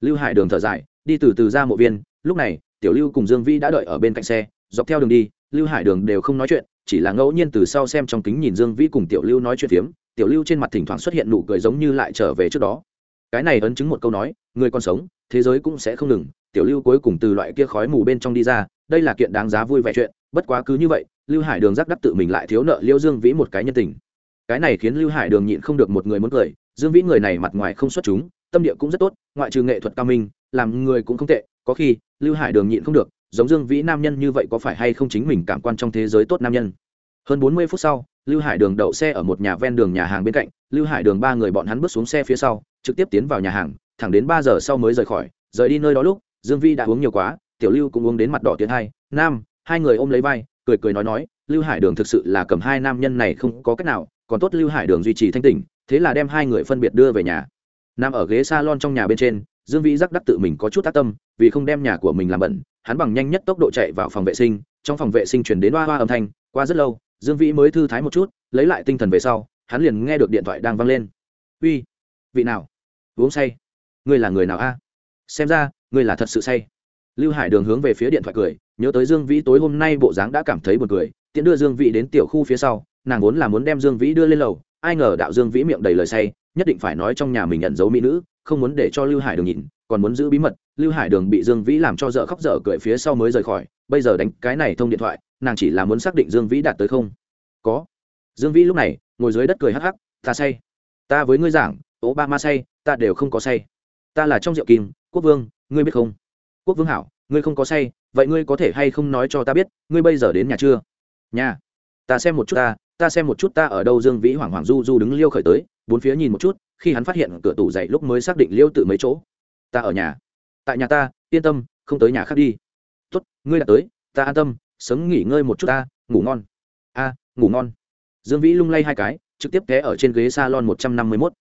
Lưu hải đường thở dài, đi từ từ ra mộ viên, lúc này tiểu lưu cùng dương vĩ đã đợi ở bên cạnh xe, dọc theo đường đi, lưu hải đường đều không nói chuyện, chỉ là ngẫu nhiên từ sau xem trong kính nhìn dương vĩ cùng tiểu lưu nói chuyện phiếm, tiểu lưu trên mặt thỉnh thoảng xuất hiện nụ cười giống như lại trở về trước đó. Cái này ấn chứng một câu nói, người còn sống, thế giới cũng sẽ không ngừng, tiểu lưu cuối cùng từ loại kia khói mù bên trong đi ra, đây là kiện đáng giá vui vẻ chuyện, bất quá cứ như vậy, lưu hải đường giáp đắc tự mình lại thiếu nợ liêu dương vĩ một cái nhân tình. Cái này khiến lưu hải đường nhịn không được một người muốn cười, dương vĩ người này mặt ngoài không xuất chúng, tâm địa cũng rất tốt, ngoại trừ nghệ thuật cao minh, làm người cũng không tệ, có khi lưu hải đường nhịn không được, giống dương vĩ nam nhân như vậy có phải hay không chính mình cảm quan trong thế giới tốt nam nhân? Hơn bốn mươi phút sau, lưu hải đường đậu xe ở một nhà ven đường nhà hàng bên cạnh, lưu hải đường ba người bọn hắn bước xuống xe phía sau, trực tiếp tiến vào nhà hàng, thẳng đến ba giờ sau mới rời khỏi, rời đi nơi đó lúc, dương Vĩ đã uống nhiều quá, tiểu lưu cũng uống đến mặt đỏ tiến hai, nam, hai người ôm lấy vai, cười cười nói nói, lưu hải đường thực sự là cầm hai nam nhân này không có cách nào, còn tốt lưu hải đường duy trì thanh tỉnh, thế là đem hai người phân biệt đưa về nhà. Nằm ở ghế salon trong nhà bên trên dương vĩ giác đắc tự mình có chút tác tâm, vì không đem nhà của mình làm bẩn, hắn bằng nhanh nhất tốc độ chạy vào phòng vệ sinh, trong phòng vệ sinh chuyển đến hoa hoa âm thanh, qua rất lâu, dương vĩ mới thư thái một chút, lấy lại tinh thần về sau, hắn liền nghe được điện thoại đang văng lên. Uy, vị nào? Uống say. Ngươi là người nào a? Xem ra, ngươi là thật sự say. Lưu hải đường hướng về phía điện thoại cười, nhớ tới dương vĩ tối hôm nay bộ dáng đã cảm thấy buồn cười, tiện đưa dương vĩ đến tiểu khu phía sau, nàng vốn là muốn đem dương vĩ đưa lên lầu, ai ngờ đạo dương vĩ miệng đầy lời say, nhất định phải nói trong nhà mình nhận dấu mỹ nữ không muốn để cho lưu hải đường nhìn, còn muốn giữ bí mật. Lưu hải đường bị dương vĩ làm cho dở khóc dở cười phía sau mới rời khỏi. Bây giờ đánh cái này thông điện thoại, nàng chỉ là muốn xác định dương vĩ đạt tới không. Có. Dương vĩ lúc này, ngồi dưới đất cười hắc hắc, ta say. Ta với ngươi giảng Úp ba ma say, ta đều không có say. Ta là trong rượu kim, quốc vương, ngươi biết không? Quốc vương hảo, ngươi không có say, vậy ngươi có thể hay không nói cho ta biết, ngươi bây giờ đến nhà chưa? Nhà. Ta xem một chút ta ta xem một chút ta ở đâu dương vĩ hoảng hoảng du du đứng liêu khởi tới, bốn phía nhìn một chút, khi hắn phát hiện cửa tủ dậy lúc mới xác định liêu tự mấy chỗ. Ta ở nhà. Tại nhà ta, yên tâm, không tới nhà khác đi. Tốt, ngươi đã tới, ta an tâm, sớm nghỉ ngơi một chút ta, ngủ ngon. A, ngủ ngon. Dương vĩ lung lay hai cái, trực tiếp té ở trên ghế salon một trăm năm mươi mốt.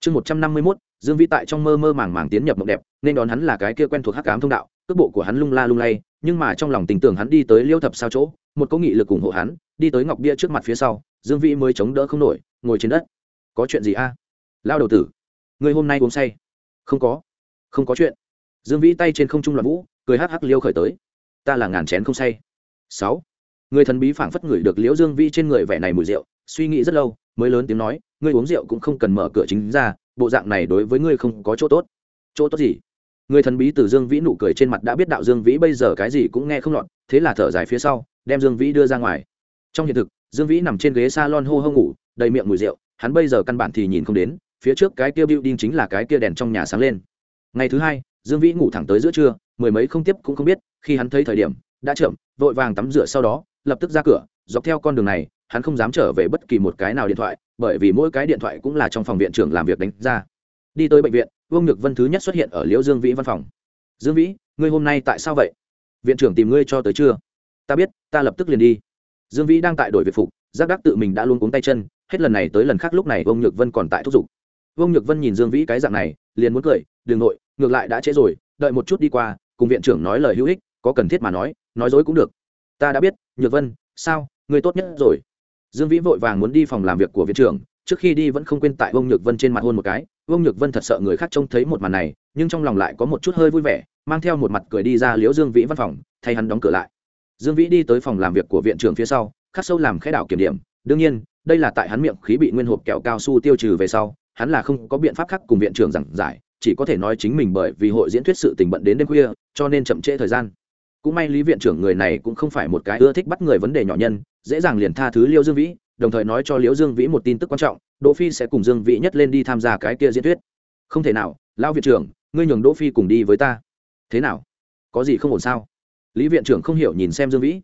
Chương một trăm năm mươi mốt, dương vĩ tại trong mơ mơ màng màng tiến nhập mộng đẹp, nên đón hắn là cái kia quen thuộc hắc cám thông đạo, cước bộ của hắn lung la lung lay, nhưng mà trong lòng tình tưởng hắn đi tới liêu thập sao chỗ một câu nghị lực ủng hộ hắn, đi tới ngọc bia trước mặt phía sau, dương vĩ mới chống đỡ không nổi, ngồi trên đất. Có chuyện gì a? Lao đầu tử, người hôm nay uống say. Không có không có chuyện. Dương vĩ tay trên không trung loạn vũ, cười hắc hắc liêu khởi tới. Ta là ngàn chén không say. Sáu. Người thần bí phảng phất ngửi được liễu dương vĩ trên người vẻ này mùi rượu, suy nghĩ rất lâu, mới lớn tiếng nói, ngươi uống rượu cũng không cần mở cửa chính ra, bộ dạng này đối với ngươi không có chỗ tốt. Chỗ tốt gì? Người thần bí từ dương vĩ nụ cười trên mặt đã biết đạo dương vĩ bây giờ cái gì cũng nghe không lọt, thế là thở dài phía sau, đem dương vĩ đưa ra ngoài. Trong hiện thực, dương vĩ nằm trên ghế s a lon hô hô ngủ, đầy miệng mùi rượu, hắn bây giờ căn bản thì nhìn không đến, phía trước cái kia building chính là cái kia đèn trong nhà sáng lên. Ngày thứ hai, dương vĩ ngủ thẳng tới giữa trưa, mười mấy không tiếp cũng không biết, khi hắn thấy thời điểm, đã chậm, vội vàng tắm rửa sau đó, lập tức ra cửa, dọc theo con đường này, hắn không dám trở về bất kỳ một cái nào điện thoại, bởi vì mỗi cái điện thoại cũng là trong phòng viện trưởng làm việc đánh ra đi tới bệnh viện vương nhược vân thứ nhất xuất hiện ở liễu dương vĩ văn phòng. Dương vĩ, ngươi hôm nay tại sao vậy? Viện trưởng tìm ngươi cho tới chưa ta biết, ta lập tức liền đi. Dương vĩ đang tại đổi việc phục, giác đắc tự mình đã luôn cuống tay chân, hết lần này tới lần khác lúc này vương nhược vân còn tại thúc giục. Vương nhược vân nhìn dương vĩ cái dạng này, liền muốn cười đ ừ n g nội, ngược lại đã trễ rồi, đợi một chút đi qua, cùng viện trưởng nói lời hữu ích, có cần thiết mà nói nói dối cũng được. Ta đã biết, nhược vân, sao, ngươi tốt nhất rồi. Dương vĩ vội vàng muốn đi phòng làm việc của viện trưởng, trước khi đi vẫn không quên tại vương nhược vân trên mặt hôn một cái ông nhược vân thật sợ người khác trông thấy một màn này, nhưng trong lòng lại có một chút hơi vui vẻ, mang theo một mặt cười đi ra liễu dương vĩ văn phòng, thay hắn đóng cửa lại. Dương vĩ đi tới phòng làm việc của viện trưởng phía sau, khắc sâu làm khẽ đảo kiểm điểm, đương nhiên, đây là tại hắn miệng khí bị nguyên hộp kẹo cao su tiêu trừ về sau, hắn là không có biện pháp khác cùng viện trưởng giảng giải, chỉ có thể nói chính mình bởi vì hội diễn thuyết sự tình bận đến đêm khuya, cho nên chậm trễ thời gian. Cũng may lý viện trưởng người này cũng không phải một cái ưa thích bắt người vấn đề nhỏ nhân, dễ dàng liền tha thứ liêu dương vĩ đồng thời nói cho liễu dương vĩ một tin tức quan trọng, đỗ phi sẽ cùng dương vĩ nhất lên đi tham gia cái kia diễn thuyết. Không thể nào, lão viện trưởng, ngươi nhường đỗ phi cùng đi với ta. Thế nào? Có gì không ổn sao? Lý viện trưởng không hiểu nhìn xem dương vĩ.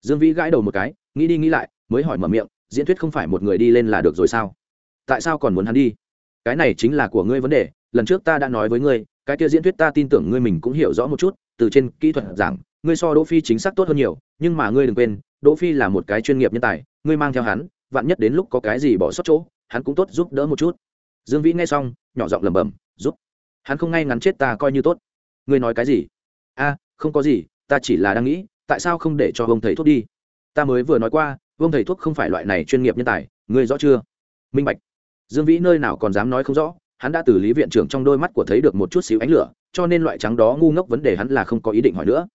Dương vĩ gãi đầu một cái, nghĩ đi nghĩ lại, mới hỏi mở miệng, diễn thuyết không phải một người đi lên là được rồi sao? Tại sao còn muốn hắn đi? Cái này chính là của ngươi vấn đề, lần trước ta đã nói với ngươi, cái kia diễn thuyết ta tin tưởng ngươi mình cũng hiểu rõ một chút, từ trên kỹ thuật giảng, ngươi so đỗ phi chính xác tốt hơn nhiều, nhưng mà ngươi đừng quên đỗ phi là một cái chuyên nghiệp nhân tài, ngươi mang theo hắn, vạn nhất đến lúc có cái gì bỏ sót chỗ, hắn cũng tốt giúp đỡ một chút. Dương vĩ nghe xong, nhỏ giọng lẩm bẩm, giúp. Hắn không ngay ngắn chết ta coi như tốt. Ngươi nói cái gì? A, không có gì, ta chỉ là đang nghĩ, tại sao không để cho ông thầy thuốc đi? Ta mới vừa nói qua ông thầy thuốc không phải loại này chuyên nghiệp nhân tài, ngươi rõ chưa? Minh bạch. Dương vĩ nơi nào còn dám nói không rõ, hắn đã từ lý viện trưởng trong đôi mắt của thấy được một chút xíu ánh lửa, cho nên loại trắng đó ngu ngốc vấn đề hắn là không có ý định hỏi nữa.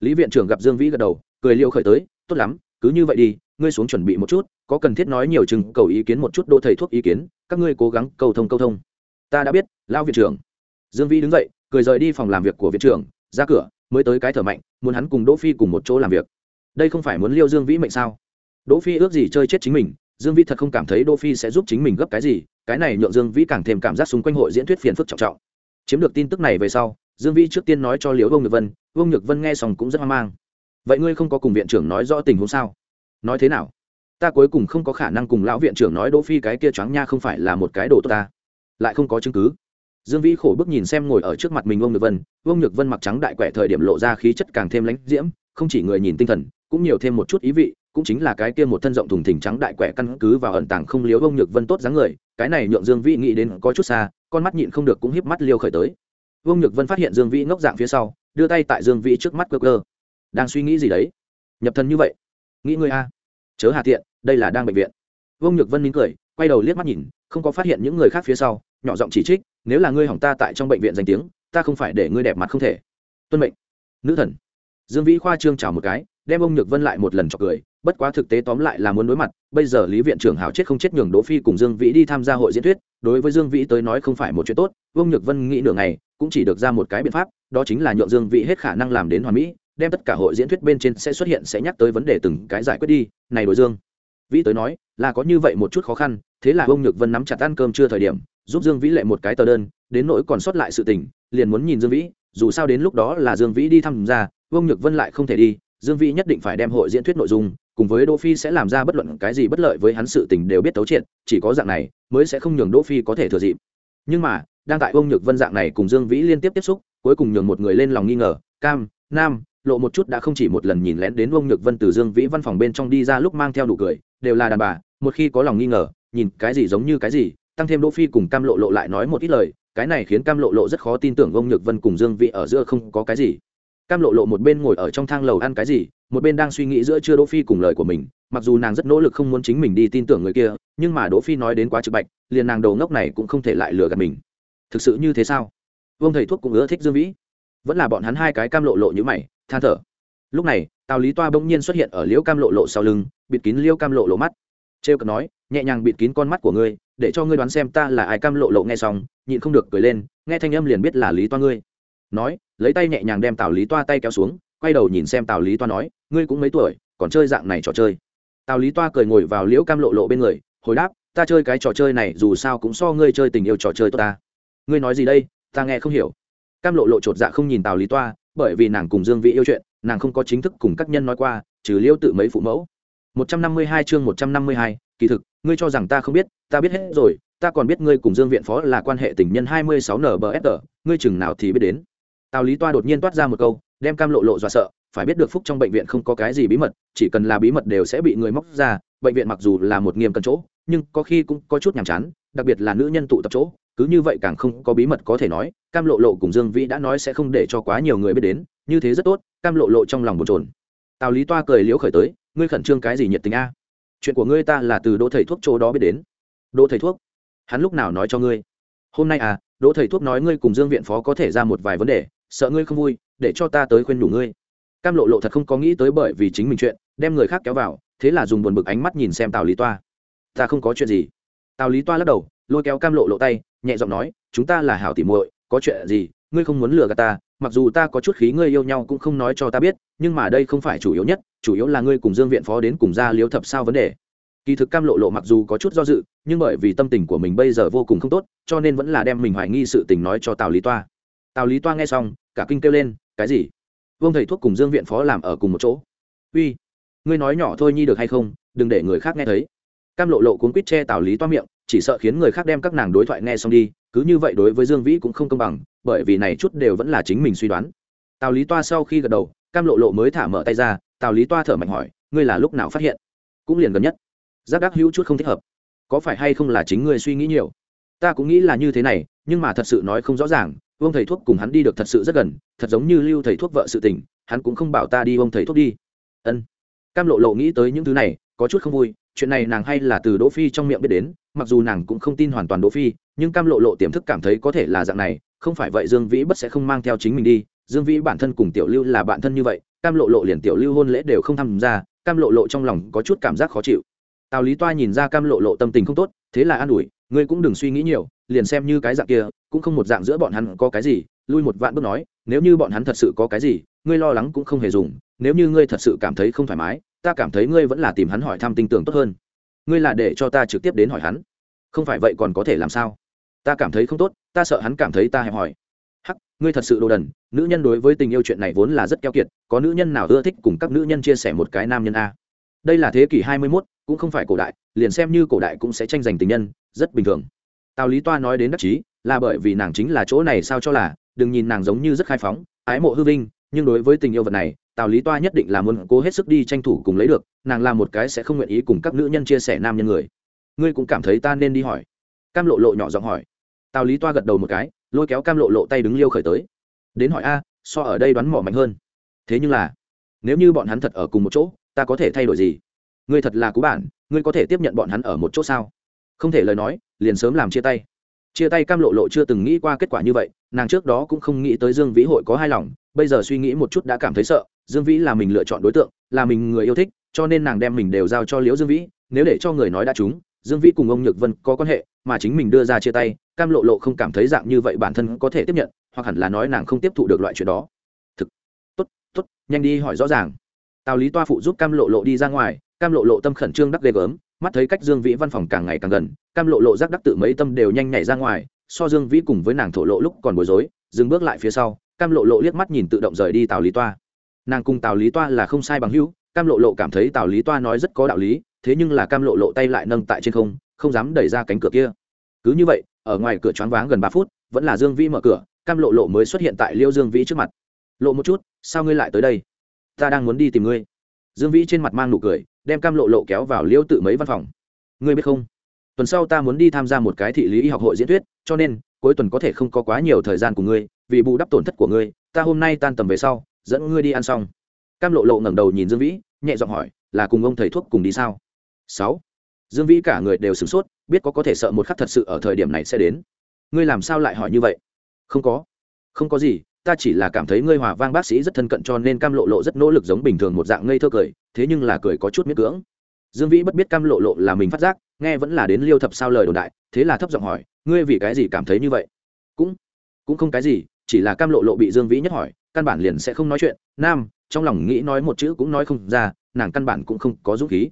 Lý viện trưởng gặp dương vĩ gật đầu cười liêu khởi tới, tốt lắm, cứ như vậy đi, ngươi xuống chuẩn bị một chút, có cần thiết nói nhiều chừng cầu ý kiến một chút đỗ thầy thuốc ý kiến, các ngươi cố gắng cầu thông cầu thông. Ta đã biết lao viện trưởng. Dương vĩ đứng dậy, cười rời đi phòng làm việc của viện trưởng, ra cửa, mới tới cái thở mạnh, muốn hắn cùng đỗ phi cùng một chỗ làm việc. Đây không phải muốn liêu dương vĩ mệnh sao? Đỗ phi ước gì chơi chết chính mình, dương vĩ thật không cảm thấy đỗ phi sẽ giúp chính mình gấp cái gì, cái này nhượng dương vĩ càng thêm cảm giác xung quanh hội diễn thuyết phiền phức trọng trọng. Chiếm được tin tức này về sau, dương vĩ trước tiên nói cho liễu vương nhược vân, vương nhược vân nghe xong cũng rất hoang mang vậy ngươi không có cùng viện trưởng nói rõ tình huống sao? Nói thế nào? Ta cuối cùng không có khả năng cùng lão viện trưởng nói đỗ phi cái kia choáng nha không phải là một cái đồ tốt ta. Lại không có chứng cứ. Dương vĩ khổ bức nhìn xem ngồi ở trước mặt mình ông nhược vân ông nhược vân mặc trắng đại quẻ thời điểm lộ ra khí chất càng thêm lãnh diễm, không chỉ người nhìn tinh thần, cũng nhiều thêm một chút ý vị, cũng chính là cái kia một thân rộng thùng thình trắng đại quẻ căn cứ vào ẩn tàng không liếu ông nhược vân tốt dáng người, cái này nhượng dương vĩ nghĩ đến có chút xa, con mắt nhịn không được cũng híp mắt liêu khởi tới. Ông nhược vân phát hiện dương vĩ ngốc dạng phía sau, đưa tay tại dương vĩ trước mắt cơ cơ đang suy nghĩ gì đấy? Nhập thần như vậy, nghĩ ngươi a. Chớ hà tiện, đây là đang bệnh viện. Vương nhược vân nín cười, quay đầu liếc mắt nhìn, không có phát hiện những người khác phía sau, nhỏ giọng chỉ trích, nếu là ngươi hỏng ta tại trong bệnh viện danh tiếng, ta không phải để ngươi đẹp mặt không thể. Tuân mệnh. Nữ thần. Dương vĩ khoa trương chào một cái, đem ông nhược vân lại một lần chọc cười, bất quá thực tế tóm lại là muốn đối mặt, bây giờ lý viện trưởng hảo chết không chết nhường đỗ phi cùng dương vĩ đi tham gia hội diễn thuyết, đối với dương vĩ tới nói không phải một chuyện tốt ông nhược vân nghĩ nửa ngày, cũng chỉ được ra một cái biện pháp, đó chính là nhượng dương vĩ hết khả năng làm đến hoàn mỹ đem tất cả hội diễn thuyết bên trên sẽ xuất hiện sẽ nhắc tới vấn đề từng cái giải quyết đi, này đối dương. Vĩ tới nói, là có như vậy một chút khó khăn, thế là ông nhược vân nắm chặt ăn cơm chưa thời điểm, giúp dương vĩ lệ một cái tờ đơn, đến nỗi còn sót lại sự tình, liền muốn nhìn dương vĩ, dù sao đến lúc đó là dương vĩ đi thăm ra, ông nhược vân lại không thể đi, dương vĩ nhất định phải đem hội diễn thuyết nội dung, cùng với đỗ phi sẽ làm ra bất luận cái gì bất lợi với hắn sự tình đều biết tấu triệt, chỉ có dạng này, mới sẽ không nhường đỗ phi có thể thừa dịp. Nhưng mà, đang tại ông nhược vân dạng này cùng dương vĩ liên tiếp tiếp xúc, cuối cùng nhường một người lên lòng nghi ngờ, cam, nam lộ một chút đã không chỉ một lần nhìn lén đến ông nhược vân từ dương vĩ văn phòng bên trong đi ra lúc mang theo nụ cười, đều là đàn bà, một khi có lòng nghi ngờ, nhìn cái gì giống như cái gì, tăng thêm đỗ phi cùng cam lộ lộ lại nói một ít lời, cái này khiến cam lộ lộ rất khó tin tưởng ông nhược vân cùng dương vĩ ở giữa không có cái gì. Cam lộ lộ một bên ngồi ở trong thang lầu ăn cái gì, một bên đang suy nghĩ giữa chưa đỗ phi cùng lời của mình, mặc dù nàng rất nỗ lực không muốn chính mình đi tin tưởng người kia, nhưng mà đỗ phi nói đến quá trực bạch, liền nàng đầu ngốc này cũng không thể lại lừa gạt mình. Thực sự như thế sao? Vương thầy thuốc cũng ưa thích dương vĩ. Vẫn là bọn hắn hai cái cam lộ lộ như mày than thở. Lúc này, tào lý toa bỗng nhiên xuất hiện ở liễu cam lộ lộ sau lưng, bịt kín liễu cam lộ lộ mắt. Trêu cợt nói, nhẹ nhàng bịt kín con mắt của ngươi, để cho ngươi đoán xem ta là ai. Cam lộ lộ nghe xong, nhịn không được cười lên, nghe thanh âm liền biết là lý toa ngươi. Nói, lấy tay nhẹ nhàng đem tào lý toa tay kéo xuống, quay đầu nhìn xem tào lý toa nói, ngươi cũng mấy tuổi, còn chơi dạng này trò chơi. Tào lý toa cười ngồi vào liễu cam lộ lộ bên người, hồi đáp, ta chơi cái trò chơi này dù sao cũng so ngươi chơi tình yêu trò chơi tốt ta. Ngươi nói gì đây, ta nghe không hiểu. Cam lộ lộ chột dạ không nhìn tào lý toa bởi vì nàng cùng dương vĩ yêu chuyện nàng không có chính thức cùng các nhân nói qua trừ liêu tự mấy phụ mẫu. 152 chương 152, kỳ thực ngươi cho rằng ta không biết ta biết hết rồi ta còn biết ngươi cùng dương viện phó là quan hệ tình nhân 26 nbsr ngươi chừng nào thì biết đến. Tào lý toa đột nhiên toát ra một câu đem cam lộ lộ dọa sợ phải biết được phúc trong bệnh viện không có cái gì bí mật chỉ cần là bí mật đều sẽ bị người móc ra bệnh viện mặc dù là một nghiêm cân chỗ nhưng có khi cũng có chút nhàm chán, đặc biệt là nữ nhân tụ tập chỗ, cứ như vậy càng không có bí mật có thể nói, cam lộ lộ cùng dương vĩ đã nói sẽ không để cho quá nhiều người biết đến, như thế rất tốt, cam lộ lộ trong lòng bồn trồn tào lý toa cười liễu khởi tới, ngươi khẩn trương cái gì nhiệt tình a? Chuyện của ngươi ta là từ đỗ thầy thuốc chỗ đó biết đến. Đỗ thầy thuốc? Hắn lúc nào nói cho ngươi? Hôm nay à đỗ thầy thuốc nói ngươi cùng dương viện phó có thể ra một vài vấn đề, sợ ngươi không vui, để cho ta tới khuyên đủ ngươi. Cam lộ lộ thật không có nghĩ tới bởi vì chính mình chuyện, đem người khác kéo vào, thế là dùng buồn bực ánh mắt nhìn xem tào lý toa ta không có chuyện gì. Tào lý toa lắc đầu, lôi kéo cam lộ lộ tay, nhẹ giọng nói, chúng ta là hảo tỉ muội, có chuyện gì, ngươi không muốn lừa gạt ta, mặc dù ta có chút khí ngươi yêu nhau cũng không nói cho ta biết, nhưng mà đây không phải chủ yếu nhất, chủ yếu là ngươi cùng dương viện phó đến cùng ra liếu thập sao vấn đề. Kỳ thực cam lộ lộ mặc dù có chút do dự, nhưng bởi vì tâm tình của mình bây giờ vô cùng không tốt, cho nên vẫn là đem mình hoài nghi sự tình nói cho tào lý toa. Tào lý toa nghe xong, cả kinh kêu lên, cái gì? Vương thầy thuốc cùng dương viện phó làm ở cùng một chỗ? Uy, ngươi nói nhỏ thôi nhi được hay không, đừng để người khác nghe thấy cam lộ lộ cuốn quýt che tào lý toa miệng, chỉ sợ khiến người khác đem các nàng đối thoại nghe xong đi, cứ như vậy đối với dương vĩ cũng không công bằng, bởi vì này chút đều vẫn là chính mình suy đoán. Tào lý toa sau khi gật đầu, cam lộ lộ mới thả mở tay ra tào lý toa thở mạnh hỏi, ngươi là lúc nào phát hiện? Cũng liền gần nhất. Giác đắc hữu chút không thích hợp. Có phải hay không là chính ngươi suy nghĩ nhiều? Ta cũng nghĩ là như thế này, nhưng mà thật sự nói không rõ ràng, vương thầy thuốc cùng hắn đi được thật sự rất gần, thật giống như lưu thầy thuốc vợ sự tình, hắn cũng không bảo ta đi ông thầy thuốc đi. Ân. Cam lộ lộ nghĩ tới những thứ này, có chút không vui chuyện này nàng hay là từ đỗ phi trong miệng biết đến, mặc dù nàng cũng không tin hoàn toàn đỗ phi, nhưng cam lộ lộ tiềm thức cảm thấy có thể là dạng này, không phải vậy dương vĩ bất sẽ không mang theo chính mình đi. Dương vĩ bản thân cùng tiểu lưu là bạn thân như vậy, cam lộ lộ liền tiểu lưu hôn lễ đều không tham gia, cam lộ lộ trong lòng có chút cảm giác khó chịu. Tào lý toa nhìn ra cam lộ lộ tâm tình không tốt, thế là an ủi, ngươi cũng đừng suy nghĩ nhiều, liền xem như cái dạng kia, cũng không một dạng giữa bọn hắn có cái gì. Lui một vạn bước nói, nếu như bọn hắn thật sự có cái gì, ngươi lo lắng cũng không hề dùng, nếu như ngươi thật sự cảm thấy không thoải mái ta cảm thấy ngươi vẫn là tìm hắn hỏi thăm tin tưởng tốt hơn. Ngươi là để cho ta trực tiếp đến hỏi hắn. Không phải vậy còn có thể làm sao? Ta cảm thấy không tốt ta sợ hắn cảm thấy ta hẹp hỏi hắc ngươi thật sự đồ đần nữ nhân đối với tình yêu chuyện này vốn là rất keo kiệt có nữ nhân nào ưa thích cùng các nữ nhân chia sẻ một cái nam nhân a? Đây là thế kỷ hai mươi 21, cũng không phải cổ đại liền xem như cổ đại cũng sẽ tranh giành tình nhân rất bình thường. Tào lý toa nói đến đắc chí là bởi vì nàng chính là chỗ này sao cho là đừng nhìn nàng giống như rất khai phóng ái mộ hư vinh nhưng đối với tình yêu vật này tào lý toa nhất định là muốn cố hết sức đi tranh thủ cùng lấy được, nàng là một cái sẽ không nguyện ý cùng các nữ nhân chia sẻ nam nhân người. Ngươi cũng cảm thấy ta nên đi hỏi. Cam lộ lộ nhỏ giọng hỏi. Tào lý toa gật đầu một cái, lôi kéo cam lộ lộ tay đứng liêu khởi tới. Đến hỏi a, so ở đây đoán mỏ mạnh hơn. Thế nhưng là, nếu như bọn hắn thật ở cùng một chỗ, ta có thể thay đổi gì? Ngươi thật là cú bản, ngươi có thể tiếp nhận bọn hắn ở một chỗ sao? Không thể lời nói, liền sớm làm chia tay. Chia tay cam lộ lộ chưa từng nghĩ qua kết quả như vậy, nàng trước đó cũng không nghĩ tới dương vĩ hội có hai lòng, bây giờ suy nghĩ một chút đã cảm thấy sợ dương vĩ là mình lựa chọn đối tượng, là mình người yêu thích, cho nên nàng đem mình đều giao cho liễu dương vĩ. Nếu để cho người nói đã chúng dương vĩ cùng ông nhược vân có quan hệ, mà chính mình đưa ra chia tay, cam lộ lộ không cảm thấy dạng như vậy bản thân có thể tiếp nhận, hoặc hẳn là nói nàng không tiếp thụ được loại chuyện đó. Thực, tốt tốt, nhanh đi hỏi rõ ràng. Tào lý toa phụ giúp cam lộ lộ đi ra ngoài, cam lộ lộ tâm khẩn trương đắc ghê gớm, mắt thấy cách dương vĩ văn phòng càng ngày càng gần, cam lộ lộ giác đắc tự mấy tâm đều nhanh nhảy ra ngoài, so dương vĩ cùng với nàng thổ lộ lúc còn bối rối, dừng bước lại phía sau, cam lộ lộ liếc mắt nhìn tự động rời đi tào lý toa nàng cùng tào lý toa là không sai bằng hữu, cam lộ lộ cảm thấy tào lý toa nói rất có đạo lý, thế nhưng là cam lộ lộ tay lại nâng tại trên không không dám đẩy ra cánh cửa kia. Cứ như vậy, ở ngoài cửa choáng váng gần ba phút, vẫn là dương vĩ mở cửa, cam lộ lộ mới xuất hiện tại liêu dương vĩ trước mặt. Lộ một chút, sao ngươi lại tới đây? Ta đang muốn đi tìm ngươi. Dương vĩ trên mặt mang nụ cười, đem cam lộ lộ kéo vào liêu tự mấy văn phòng. Ngươi biết không? Tuần sau ta muốn đi tham gia một cái thị lý y học hội diễn thuyết, cho nên, cuối tuần có thể không có quá nhiều thời gian của ngươi, vì bù đắp tổn thất của ngươi, ta hôm nay tan tầm về sau dẫn ngươi đi ăn xong. Cam lộ lộ ngẩng đầu nhìn dương vĩ, nhẹ giọng hỏi, là cùng ông thầy thuốc cùng đi sao? Sáu. Dương vĩ cả người đều sửng sốt, biết có có thể sợ một khắc thật sự ở thời điểm này sẽ đến. Ngươi làm sao lại hỏi như vậy? Không có. Không có gì, ta chỉ là cảm thấy ngươi hòa vang bác sĩ rất thân cận cho nên cam lộ lộ rất nỗ lực giống bình thường một dạng ngây thơ cười, thế nhưng là cười có chút miết cưỡng. Dương vĩ bất biết cam lộ lộ là mình phát giác, nghe vẫn là đến liêu thập sao lời đồn đại, thế là thấp giọng hỏi, ngươi vì cái gì cảm thấy như vậy? Cũng cũng không cái gì, chỉ là cam lộ lộ bị dương vĩ nhất hỏi căn bản liền sẽ không nói chuyện. Nam, trong lòng nghĩ nói một chữ cũng nói không ra, nàng căn bản cũng không có dũng khí.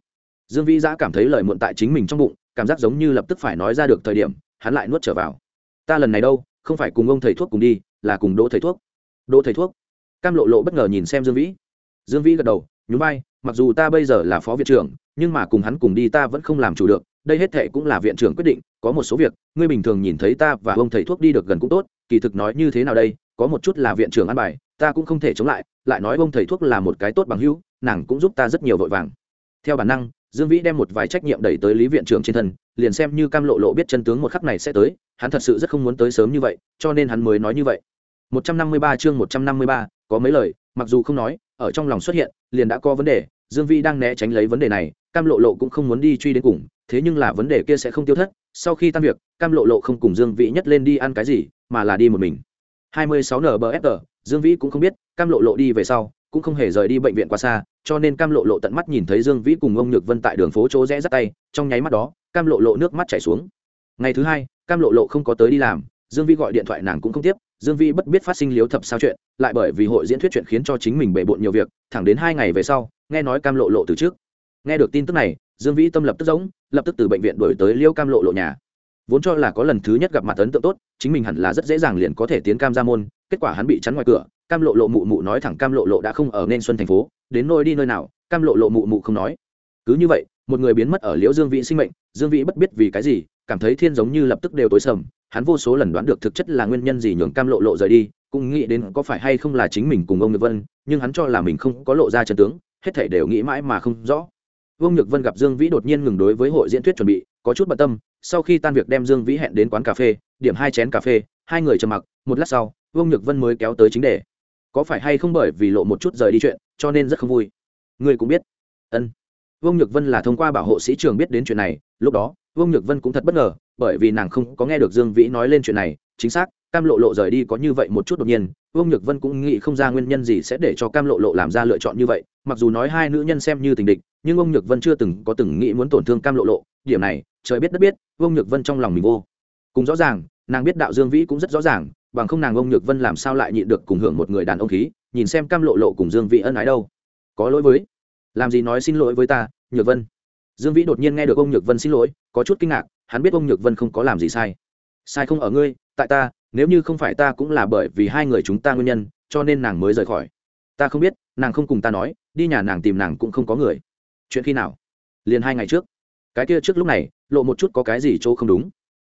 Dương vĩ giã cảm thấy lời muộn tại chính mình trong bụng, cảm giác giống như lập tức phải nói ra được thời điểm, hắn lại nuốt trở vào. Ta lần này đâu, không phải cùng ông thầy thuốc cùng đi, là cùng đỗ thầy thuốc. Đỗ thầy thuốc. Cam lộ lộ bất ngờ nhìn xem dương vĩ. Dương vĩ gật đầu, nhún vai, mặc dù ta bây giờ là phó viện trưởng, nhưng mà cùng hắn cùng đi ta vẫn không làm chủ được, đây hết thệ cũng là viện trưởng quyết định, có một số việc, ngươi bình thường nhìn thấy ta và ông thầy thuốc đi được gần cũng tốt, kỳ thực nói như thế nào đây có một chút là viện trưởng ăn bài ta cũng không thể chống lại lại nói ông thầy thuốc là một cái tốt bằng hữu nàng cũng giúp ta rất nhiều vội vàng. Theo bản năng dương vĩ đem một vài trách nhiệm đẩy tới lý viện trưởng trên thân liền xem như cam lộ lộ biết chân tướng một khắc này sẽ tới hắn thật sự rất không muốn tới sớm như vậy cho nên hắn mới nói như vậy. 153 chương 153, có mấy lời mặc dù không nói ở trong lòng xuất hiện liền đã có vấn đề dương vĩ đang né tránh lấy vấn đề này cam lộ lộ cũng không muốn đi truy đến cùng thế nhưng là vấn đề kia sẽ không tiêu thất sau khi tan việc cam lộ lộ không cùng dương vĩ nhất lên đi ăn cái gì mà là đi một mình. 26 nbfr dương vĩ cũng không biết, cam lộ lộ đi về sau, cũng không hề rời đi bệnh viện quá xa, cho nên cam lộ lộ tận mắt nhìn thấy dương vĩ cùng ông nhược vân tại đường phố chỗ rẽ rắt tay, trong nháy mắt đó, cam lộ lộ nước mắt chảy xuống. Ngày thứ hai, cam lộ lộ không có tới đi làm, dương vĩ gọi điện thoại nàng cũng không tiếp, dương vĩ bất biết phát sinh liếu thập sao chuyện, lại bởi vì hội diễn thuyết chuyện khiến cho chính mình bệ bội nhiều việc, thẳng đến hai ngày về sau, nghe nói cam lộ lộ từ trước. Nghe được tin tức này, dương vĩ tâm lập tức giống, lập tức từ bệnh viện đuổi tới liêu cam lộ lộ nhà vốn cho là có lần thứ nhất gặp mặt ấn tượng tốt, chính mình hẳn là rất dễ dàng liền có thể tiến cam ra môn, kết quả hắn bị chắn ngoài cửa, cam lộ lộ mụ mụ nói thẳng cam lộ lộ đã không ở nên xuân thành phố, đến nơi đi nơi nào, cam lộ lộ mụ mụ không nói. Cứ như vậy, một người biến mất ở liễu dương vĩ sinh mệnh, dương vĩ bất biết vì cái gì, cảm thấy thiên giống như lập tức đều tối sầm, hắn vô số lần đoán được thực chất là nguyên nhân gì nhường cam lộ lộ rời đi, cũng nghĩ đến có phải hay không là chính mình cùng ông nhược vân, nhưng hắn cho là mình không có lộ ra chân tướng, hết thể đều nghĩ mãi mà không rõ. Vương nhược vân gặp dương vĩ đột nhiên ngừng đối với hội diễn thuyết chuẩn bị, có chút bận tâm sau khi tan việc đem dương vĩ hẹn đến quán cà phê, điểm hai chén cà phê, hai người trầm mặc, một lát sau, vương nhược vân mới kéo tới chính đề. Có phải hay không bởi vì lộ một chút rời đi chuyện, cho nên rất không vui? Ngươi cũng biết. Ân. Vương nhược vân là thông qua bảo hộ sĩ trường biết đến chuyện này, lúc đó, vương nhược vân cũng thật bất ngờ, bởi vì nàng không có nghe được dương vĩ nói lên chuyện này, chính xác, cam lộ lộ rời đi có như vậy một chút đột nhiên vương nhược vân cũng nghĩ không ra nguyên nhân gì sẽ để cho cam lộ lộ làm ra lựa chọn như vậy, mặc dù nói hai nữ nhân xem như tình địch, nhưng ông nhược vân chưa từng có từng nghĩ muốn tổn thương cam lộ lộ, điểm này, trời biết đất biết, vương nhược vân trong lòng mình vô cùng rõ ràng, nàng biết đạo dương vĩ cũng rất rõ ràng, bằng không nàng ông nhược vân làm sao lại nhịn được cùng hưởng một người đàn ông khí, nhìn xem cam lộ lộ cùng dương vĩ ân ái đâu. Có lỗi với, làm gì nói xin lỗi với ta, nhược vân. Dương vĩ đột nhiên nghe được ông nhược vân xin lỗi, có chút kinh ngạc, hắn biết ông nhược vân không có làm gì sai. Sai không ở ngươi, tại ta nếu như không phải ta cũng là bởi vì hai người chúng ta nguyên nhân, cho nên nàng mới rời khỏi. Ta không biết, nàng không cùng ta nói, đi nhà nàng tìm nàng cũng không có người. Chuyện khi nào? Liền hai ngày trước. Cái kia trước lúc này, lộ một chút có cái gì chỗ không đúng.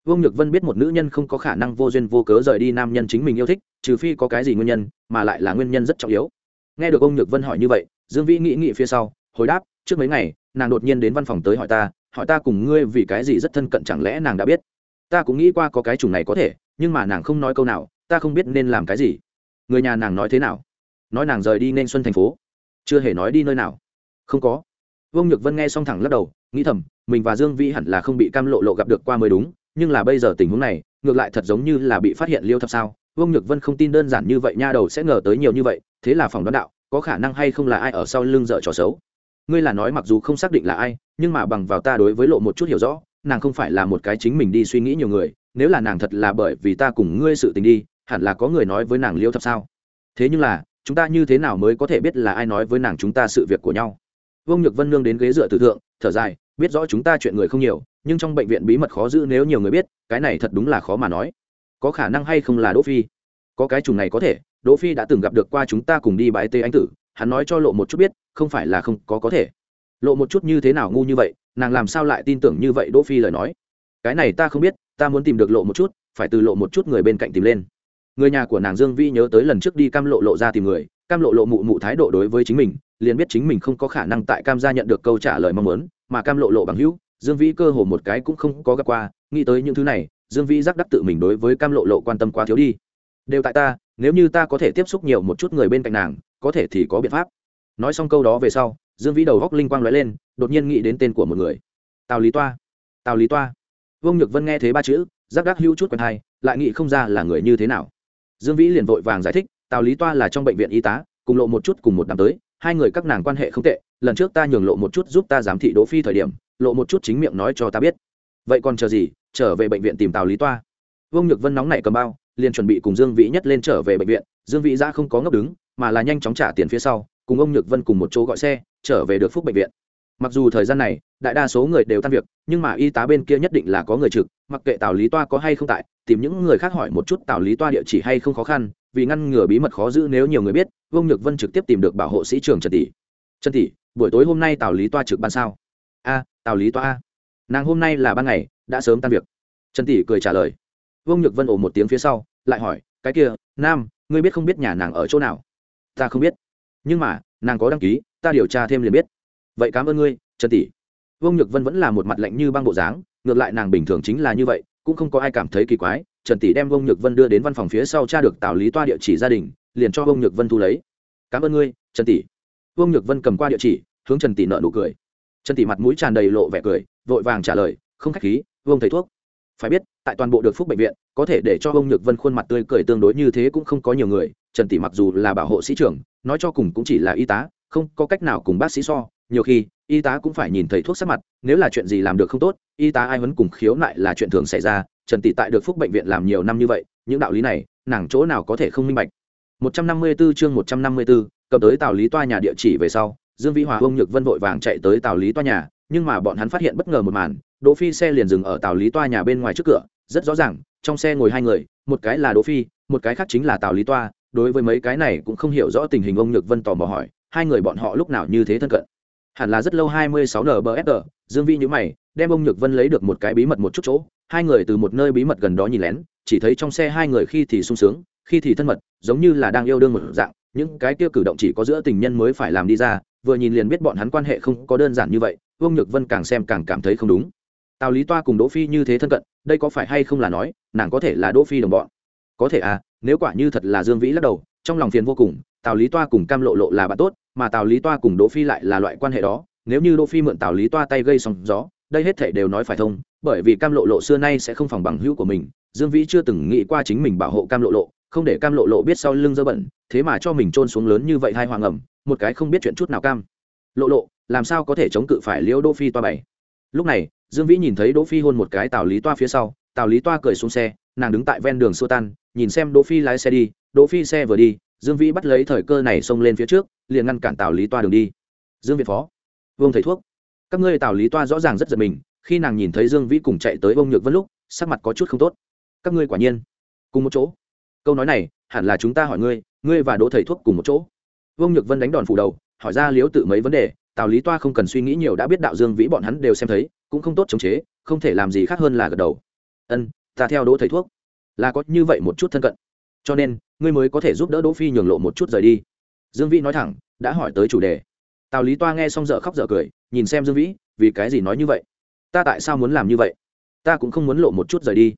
Vương nhược vân biết một nữ nhân không có khả năng vô duyên vô cớ rời đi nam nhân chính mình yêu thích, trừ phi có cái gì nguyên nhân, mà lại là nguyên nhân rất trọng yếu. Nghe được ông nhược vân hỏi như vậy, dương vĩ nghĩ nghĩ phía sau, hồi đáp, trước mấy ngày, nàng đột nhiên đến văn phòng tới hỏi ta hỏi ta cùng ngươi vì cái gì rất thân cận chẳng lẽ nàng đã biết. Ta cũng nghĩ qua có cái chủng này có thể nhưng mà nàng không nói câu nào, ta không biết nên làm cái gì. Người nhà nàng nói thế nào? Nói nàng rời đi nên xuân thành phố. Chưa hề nói đi nơi nào. Không có. Vương nhược vân nghe xong thẳng lắc đầu, nghĩ thầm, mình và dương vĩ hẳn là không bị cam lộ lộ gặp được qua mới đúng, nhưng là bây giờ tình huống này, ngược lại thật giống như là bị phát hiện liêu thập sao. Vương nhược vân không tin đơn giản như vậy nha đầu sẽ ngờ tới nhiều như vậy, thế là phòng đoán đạo, có khả năng hay không là ai ở sau lưng dợ trò xấu. Ngươi là nói mặc dù không xác định là ai, nhưng mà bằng vào ta đối với lộ một chút hiểu rõ, nàng không phải là một cái chính mình đi suy nghĩ nhiều người nếu là nàng thật là bởi vì ta cùng ngươi sự tình đi, hẳn là có người nói với nàng liêu thập sao? Thế nhưng là, chúng ta như thế nào mới có thể biết là ai nói với nàng chúng ta sự việc của nhau? Vương nhược vân nương đến ghế dựa tử thượng, thở dài, biết rõ chúng ta chuyện người không nhiều, nhưng trong bệnh viện bí mật khó giữ nếu nhiều người biết, cái này thật đúng là khó mà nói. Có khả năng hay không là đỗ phi? Có cái trùng này có thể, đỗ phi đã từng gặp được qua chúng ta cùng đi bái tê anh tử, hắn nói cho lộ một chút biết, không phải là không có có thể. Lộ một chút như thế nào ngu như vậy, nàng làm sao lại tin tưởng như vậy đỗ phi lời nói? Cái này ta không biết ta muốn tìm được lộ một chút, phải từ lộ một chút người bên cạnh tìm lên. Người nhà của nàng dương vi nhớ tới lần trước đi cam lộ lộ ra tìm người, cam lộ lộ mụ mụ thái độ đối với chính mình, liền biết chính mình không có khả năng tại cam gia nhận được câu trả lời mong muốn, mà cam lộ lộ bằng hữu, dương vĩ cơ hồ một cái cũng không có gặp qua, nghĩ tới những thứ này, dương vĩ giác đắc tự mình đối với cam lộ lộ quan tâm quá thiếu đi. Đều tại ta, nếu như ta có thể tiếp xúc nhiều một chút người bên cạnh nàng, có thể thì có biện pháp. Nói xong câu đó về sau, dương vĩ đầu góc linh quang lóe lên, đột nhiên nghĩ đến tên của một người. Tào lý toa. Tào lý toa vương nhược vân nghe thấy ba chữ giác đắc hữu chút quen hay lại nghĩ không ra là người như thế nào. Dương vĩ liền vội vàng giải thích, tào lý toa là trong bệnh viện y tá, cùng lộ một chút cùng một đám tới, hai người các nàng quan hệ không tệ, lần trước ta nhường lộ một chút giúp ta giám thị đỗ phi thời điểm, lộ một chút chính miệng nói cho ta biết. Vậy còn chờ gì, trở về bệnh viện tìm tào lý toa. Vương nhược vân nóng nảy cầm bao, liền chuẩn bị cùng dương vĩ nhất lên trở về bệnh viện, dương vĩ ra không có ngốc đứng, mà là nhanh chóng trả tiền phía sau, cùng ông nhược vân cùng một chỗ gọi xe, trở về được phúc bệnh viện. Mặc dù thời gian này đại đa số người đều tan việc, nhưng mà y tá bên kia nhất định là có người trực, mặc kệ tào lý toa có hay không tại, tìm những người khác hỏi một chút tào lý toa địa chỉ hay không khó khăn, vì ngăn ngừa bí mật khó giữ nếu nhiều người biết, vương nhược vân trực tiếp tìm được bảo hộ sĩ trường trần tỷ. Trần tỷ, buổi tối hôm nay tào lý toa trực ban sao? A, tào lý toa a. Nàng hôm nay là ban ngày, đã sớm tan việc. Trần tỷ cười trả lời. Vương nhược vân ồ một tiếng phía sau, lại hỏi, cái kia, nam, ngươi biết không biết nhà nàng ở chỗ nào? Ta không biết. Nhưng mà, nàng có đăng ký, ta điều tra thêm liền biết. Vậy cảm ơn ngươi, trần tỷ vương nhược vân vẫn là một mặt lạnh như băng bộ dáng, ngược lại nàng bình thường chính là như vậy, cũng không có ai cảm thấy kỳ quái. Trần tỷ đem vương nhược vân đưa đến văn phòng phía sau tra được tào lý toa địa chỉ gia đình, liền cho vương nhược vân thu lấy. Cảm ơn ngươi, trần tỷ. Vương nhược vân cầm qua địa chỉ, hướng trần tỷ nợ nụ cười. Trần tỷ mặt mũi tràn đầy lộ vẻ cười, vội vàng trả lời, không khách khí, vương thầy thuốc. Phải biết, tại toàn bộ được phúc bệnh viện, có thể để cho ông nhược vân khuôn mặt tươi cười tương đối như thế cũng không có nhiều người. Trần tỷ mặc dù là bảo hộ sĩ trưởng, nói cho cùng cũng chỉ là y tá, không có cách nào cùng bác sĩ so nhiều khi y tá cũng phải nhìn thấy thuốc sát mặt nếu là chuyện gì làm được không tốt y tá ai vẫn cùng khiếu nại là chuyện thường xảy ra trần tỷ tại được phúc bệnh viện làm nhiều năm như vậy những đạo lý này nàng chỗ nào có thể không minh bạch. 154 chương 154, cầm tới tào lý toa nhà địa chỉ về sau dương vĩ hòa ông nhược vân vội vàng chạy tới tào lý toa nhà nhưng mà bọn hắn phát hiện bất ngờ một màn đỗ phi xe liền dừng ở tào lý toa nhà bên ngoài trước cửa rất rõ ràng trong xe ngồi hai người một cái là đỗ phi một cái khác chính là tào lý toa đối với mấy cái này cũng không hiểu rõ tình hình ông nhược vân tò mò hỏi hai người bọn họ lúc nào như thế thân cận? Hẳn là rất lâu hai mươi sáu nbfr dương vi nhữ mày, đem ông nhược vân lấy được một cái bí mật một chút chỗ. Hai người từ một nơi bí mật gần đó nhìn lén, chỉ thấy trong xe hai người khi thì sung sướng, khi thì thân mật, giống như là đang yêu đương một dạng. Những cái kia cử động chỉ có giữa tình nhân mới phải làm đi ra, vừa nhìn liền biết bọn hắn quan hệ không có đơn giản như vậy vương nhược vân càng xem càng cảm thấy không đúng. Tào lý toa cùng đỗ phi như thế thân cận, đây có phải hay không là nói, nàng có thể là đỗ phi đồng bọn? Có thể à nếu quả như thật là dương vĩ lắc đầu, trong lòng phiền vô cùng tào lý toa cùng cam lộ lộ là bạn tốt, mà tào lý toa cùng đỗ phi lại là loại quan hệ đó. Nếu như đỗ phi mượn tào lý toa tay gây sóng gió, đây hết thể đều nói phải thông, bởi vì cam lộ lộ xưa nay sẽ không phòng bằng hữu của mình. Dương vĩ chưa từng nghĩ qua chính mình bảo hộ cam lộ lộ, không để cam lộ lộ biết sau lưng dơ bẩn, thế mà cho mình trôn xuống lớn như vậy hai hoàng ẩm, một cái không biết chuyện chút nào cam. Lộ lộ, làm sao có thể chống cự phải liễu đỗ phi toa bảy lúc này, dương vĩ nhìn thấy đỗ phi hôn một cái tào lý toa phía sau, tào lý toa cười xuống xe, nàng đứng tại ven đường xua tan, nhìn xem đỗ phi lái xe đi, đỗ phi, xe vừa đi dương vĩ bắt lấy thời cơ này xông lên phía trước, liền ngăn cản tào lý toa đường đi. Dương việt phó, vương thầy thuốc. Các ngươi tào lý toa rõ ràng rất giật mình, khi nàng nhìn thấy dương vĩ cùng chạy tới ông nhược vân lúc, sắc mặt có chút không tốt. Các ngươi quả nhiên, cùng một chỗ. Câu nói này, hẳn là chúng ta hỏi ngươi ngươi và đỗ thầy thuốc cùng một chỗ. Vương nhược vân đánh đòn phủ đầu, hỏi ra liếu tự mấy vấn đề, tào lý toa không cần suy nghĩ nhiều đã biết đạo dương vĩ bọn hắn đều xem thấy, cũng không tốt chống chế, không thể làm gì khác hơn là gật đầu. Ân, ta theo đỗ thầy thuốc. Là có như vậy một chút thân cận. Cho nên ngươi mới có thể giúp đỡ đỗ phi nhường lộ một chút rời đi. Dương vĩ nói thẳng, đã hỏi tới chủ đề. Tào lý toa nghe xong dở khóc dở cười, nhìn xem dương vĩ, vì cái gì nói như vậy? Ta tại sao muốn làm như vậy? Ta cũng không muốn lộ một chút rời đi.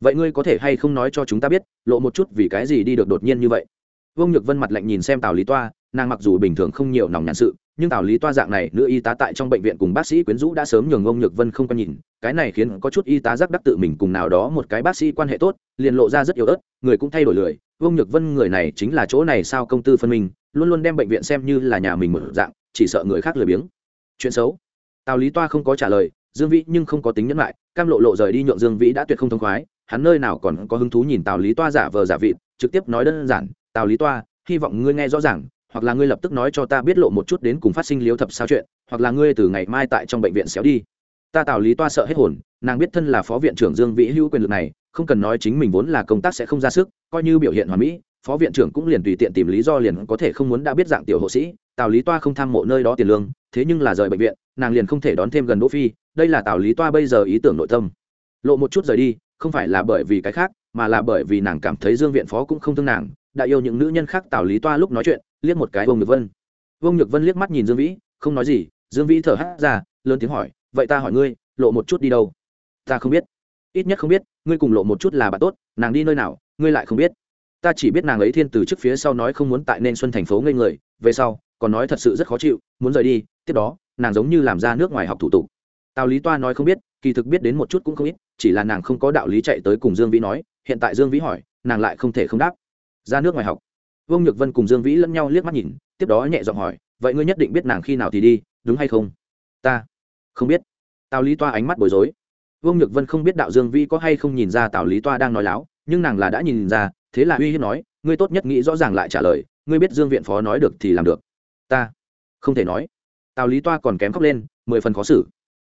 Vậy ngươi có thể hay không nói cho chúng ta biết, lộ một chút vì cái gì đi được đột nhiên như vậy? Vương nhược vân mặt lạnh nhìn xem tào lý toa nàng mặc dù bình thường không nhiều nòng nhàn sự, nhưng tào lý toa dạng này, nữ y tá tại trong bệnh viện cùng bác sĩ quyến rũ đã sớm nhường ông nhược vân không có nhìn, cái này khiến có chút y tá giác đắc tự mình cùng nào đó một cái bác sĩ quan hệ tốt, liền lộ ra rất yếu ớt, người cũng thay đổi lười, ông nhược vân người này chính là chỗ này sao công tư phân minh, luôn luôn đem bệnh viện xem như là nhà mình một dạng, chỉ sợ người khác lười biếng. Chuyện xấu. Tào lý toa không có trả lời, dương vĩ nhưng không có tính nhẫn lại, cam lộ lộ rời đi nhượng dương vĩ đã tuyệt không thông khoái, hắn nơi nào còn có hứng thú nhìn tào lý toa giả vờ giả vịt, trực tiếp nói đơn giản, tào lý toa, hy vọng ngươi nghe rõ ràng hoặc là ngươi lập tức nói cho ta biết lộ một chút đến cùng phát sinh liếu thập sao chuyện, hoặc là ngươi từ ngày mai tại trong bệnh viện xéo đi. Ta tào lý toa sợ hết hồn, nàng biết thân là phó viện trưởng dương vĩ hữu quyền lực này, không cần nói chính mình vốn là công tác sẽ không ra sức, coi như biểu hiện hoàn mỹ, phó viện trưởng cũng liền tùy tiện tìm lý do liền có thể không muốn đã biết dạng tiểu hộ sĩ. Tào lý toa không tham mộ nơi đó tiền lương, thế nhưng là rời bệnh viện, nàng liền không thể đón thêm gần đỗ phi, đây là tào lý toa bây giờ ý tưởng nội tâm. Lộ một chút rời đi, không phải là bởi vì cái khác, mà là bởi vì nàng cảm thấy dương viện phó cũng không thương nàng, đã yêu những nữ nhân khác tào lý toa lúc nói chuyện liếc một cái vương nhược vân. Vương nhược vân liếc mắt nhìn dương vĩ, không nói gì, dương vĩ thở hát ra, lớn tiếng hỏi, vậy ta hỏi ngươi, lộ một chút đi đâu? Ta không biết. Ít nhất không biết, ngươi cùng lộ một chút là bạn tốt, nàng đi nơi nào, ngươi lại không biết. Ta chỉ biết nàng ấy thiên từ trước phía sau nói không muốn tại nên xuân thành phố ngây người, về sau, còn nói thật sự rất khó chịu, muốn rời đi, tiếp đó, nàng giống như làm ra nước ngoài học thủ tục. Tào lý toa nói không biết, kỳ thực biết đến một chút cũng không ít, chỉ là nàng không có đạo lý chạy tới cùng dương vĩ nói, hiện tại dương vĩ hỏi, nàng lại không thể không đáp. Ra nước ngoài học vương nhược vân cùng dương vĩ lẫn nhau liếc mắt nhìn tiếp đó nhẹ giọng hỏi vậy ngươi nhất định biết nàng khi nào thì đi đúng hay không ta không biết tào lý toa ánh mắt bối rối vương nhược vân không biết đạo dương vĩ có hay không nhìn ra tào lý toa đang nói láo nhưng nàng là đã nhìn ra thế là uy hiếp nói ngươi tốt nhất nghĩ rõ ràng lại trả lời ngươi biết dương viện phó nói được thì làm được ta không thể nói tào lý toa còn kém khóc lên mười phần khó xử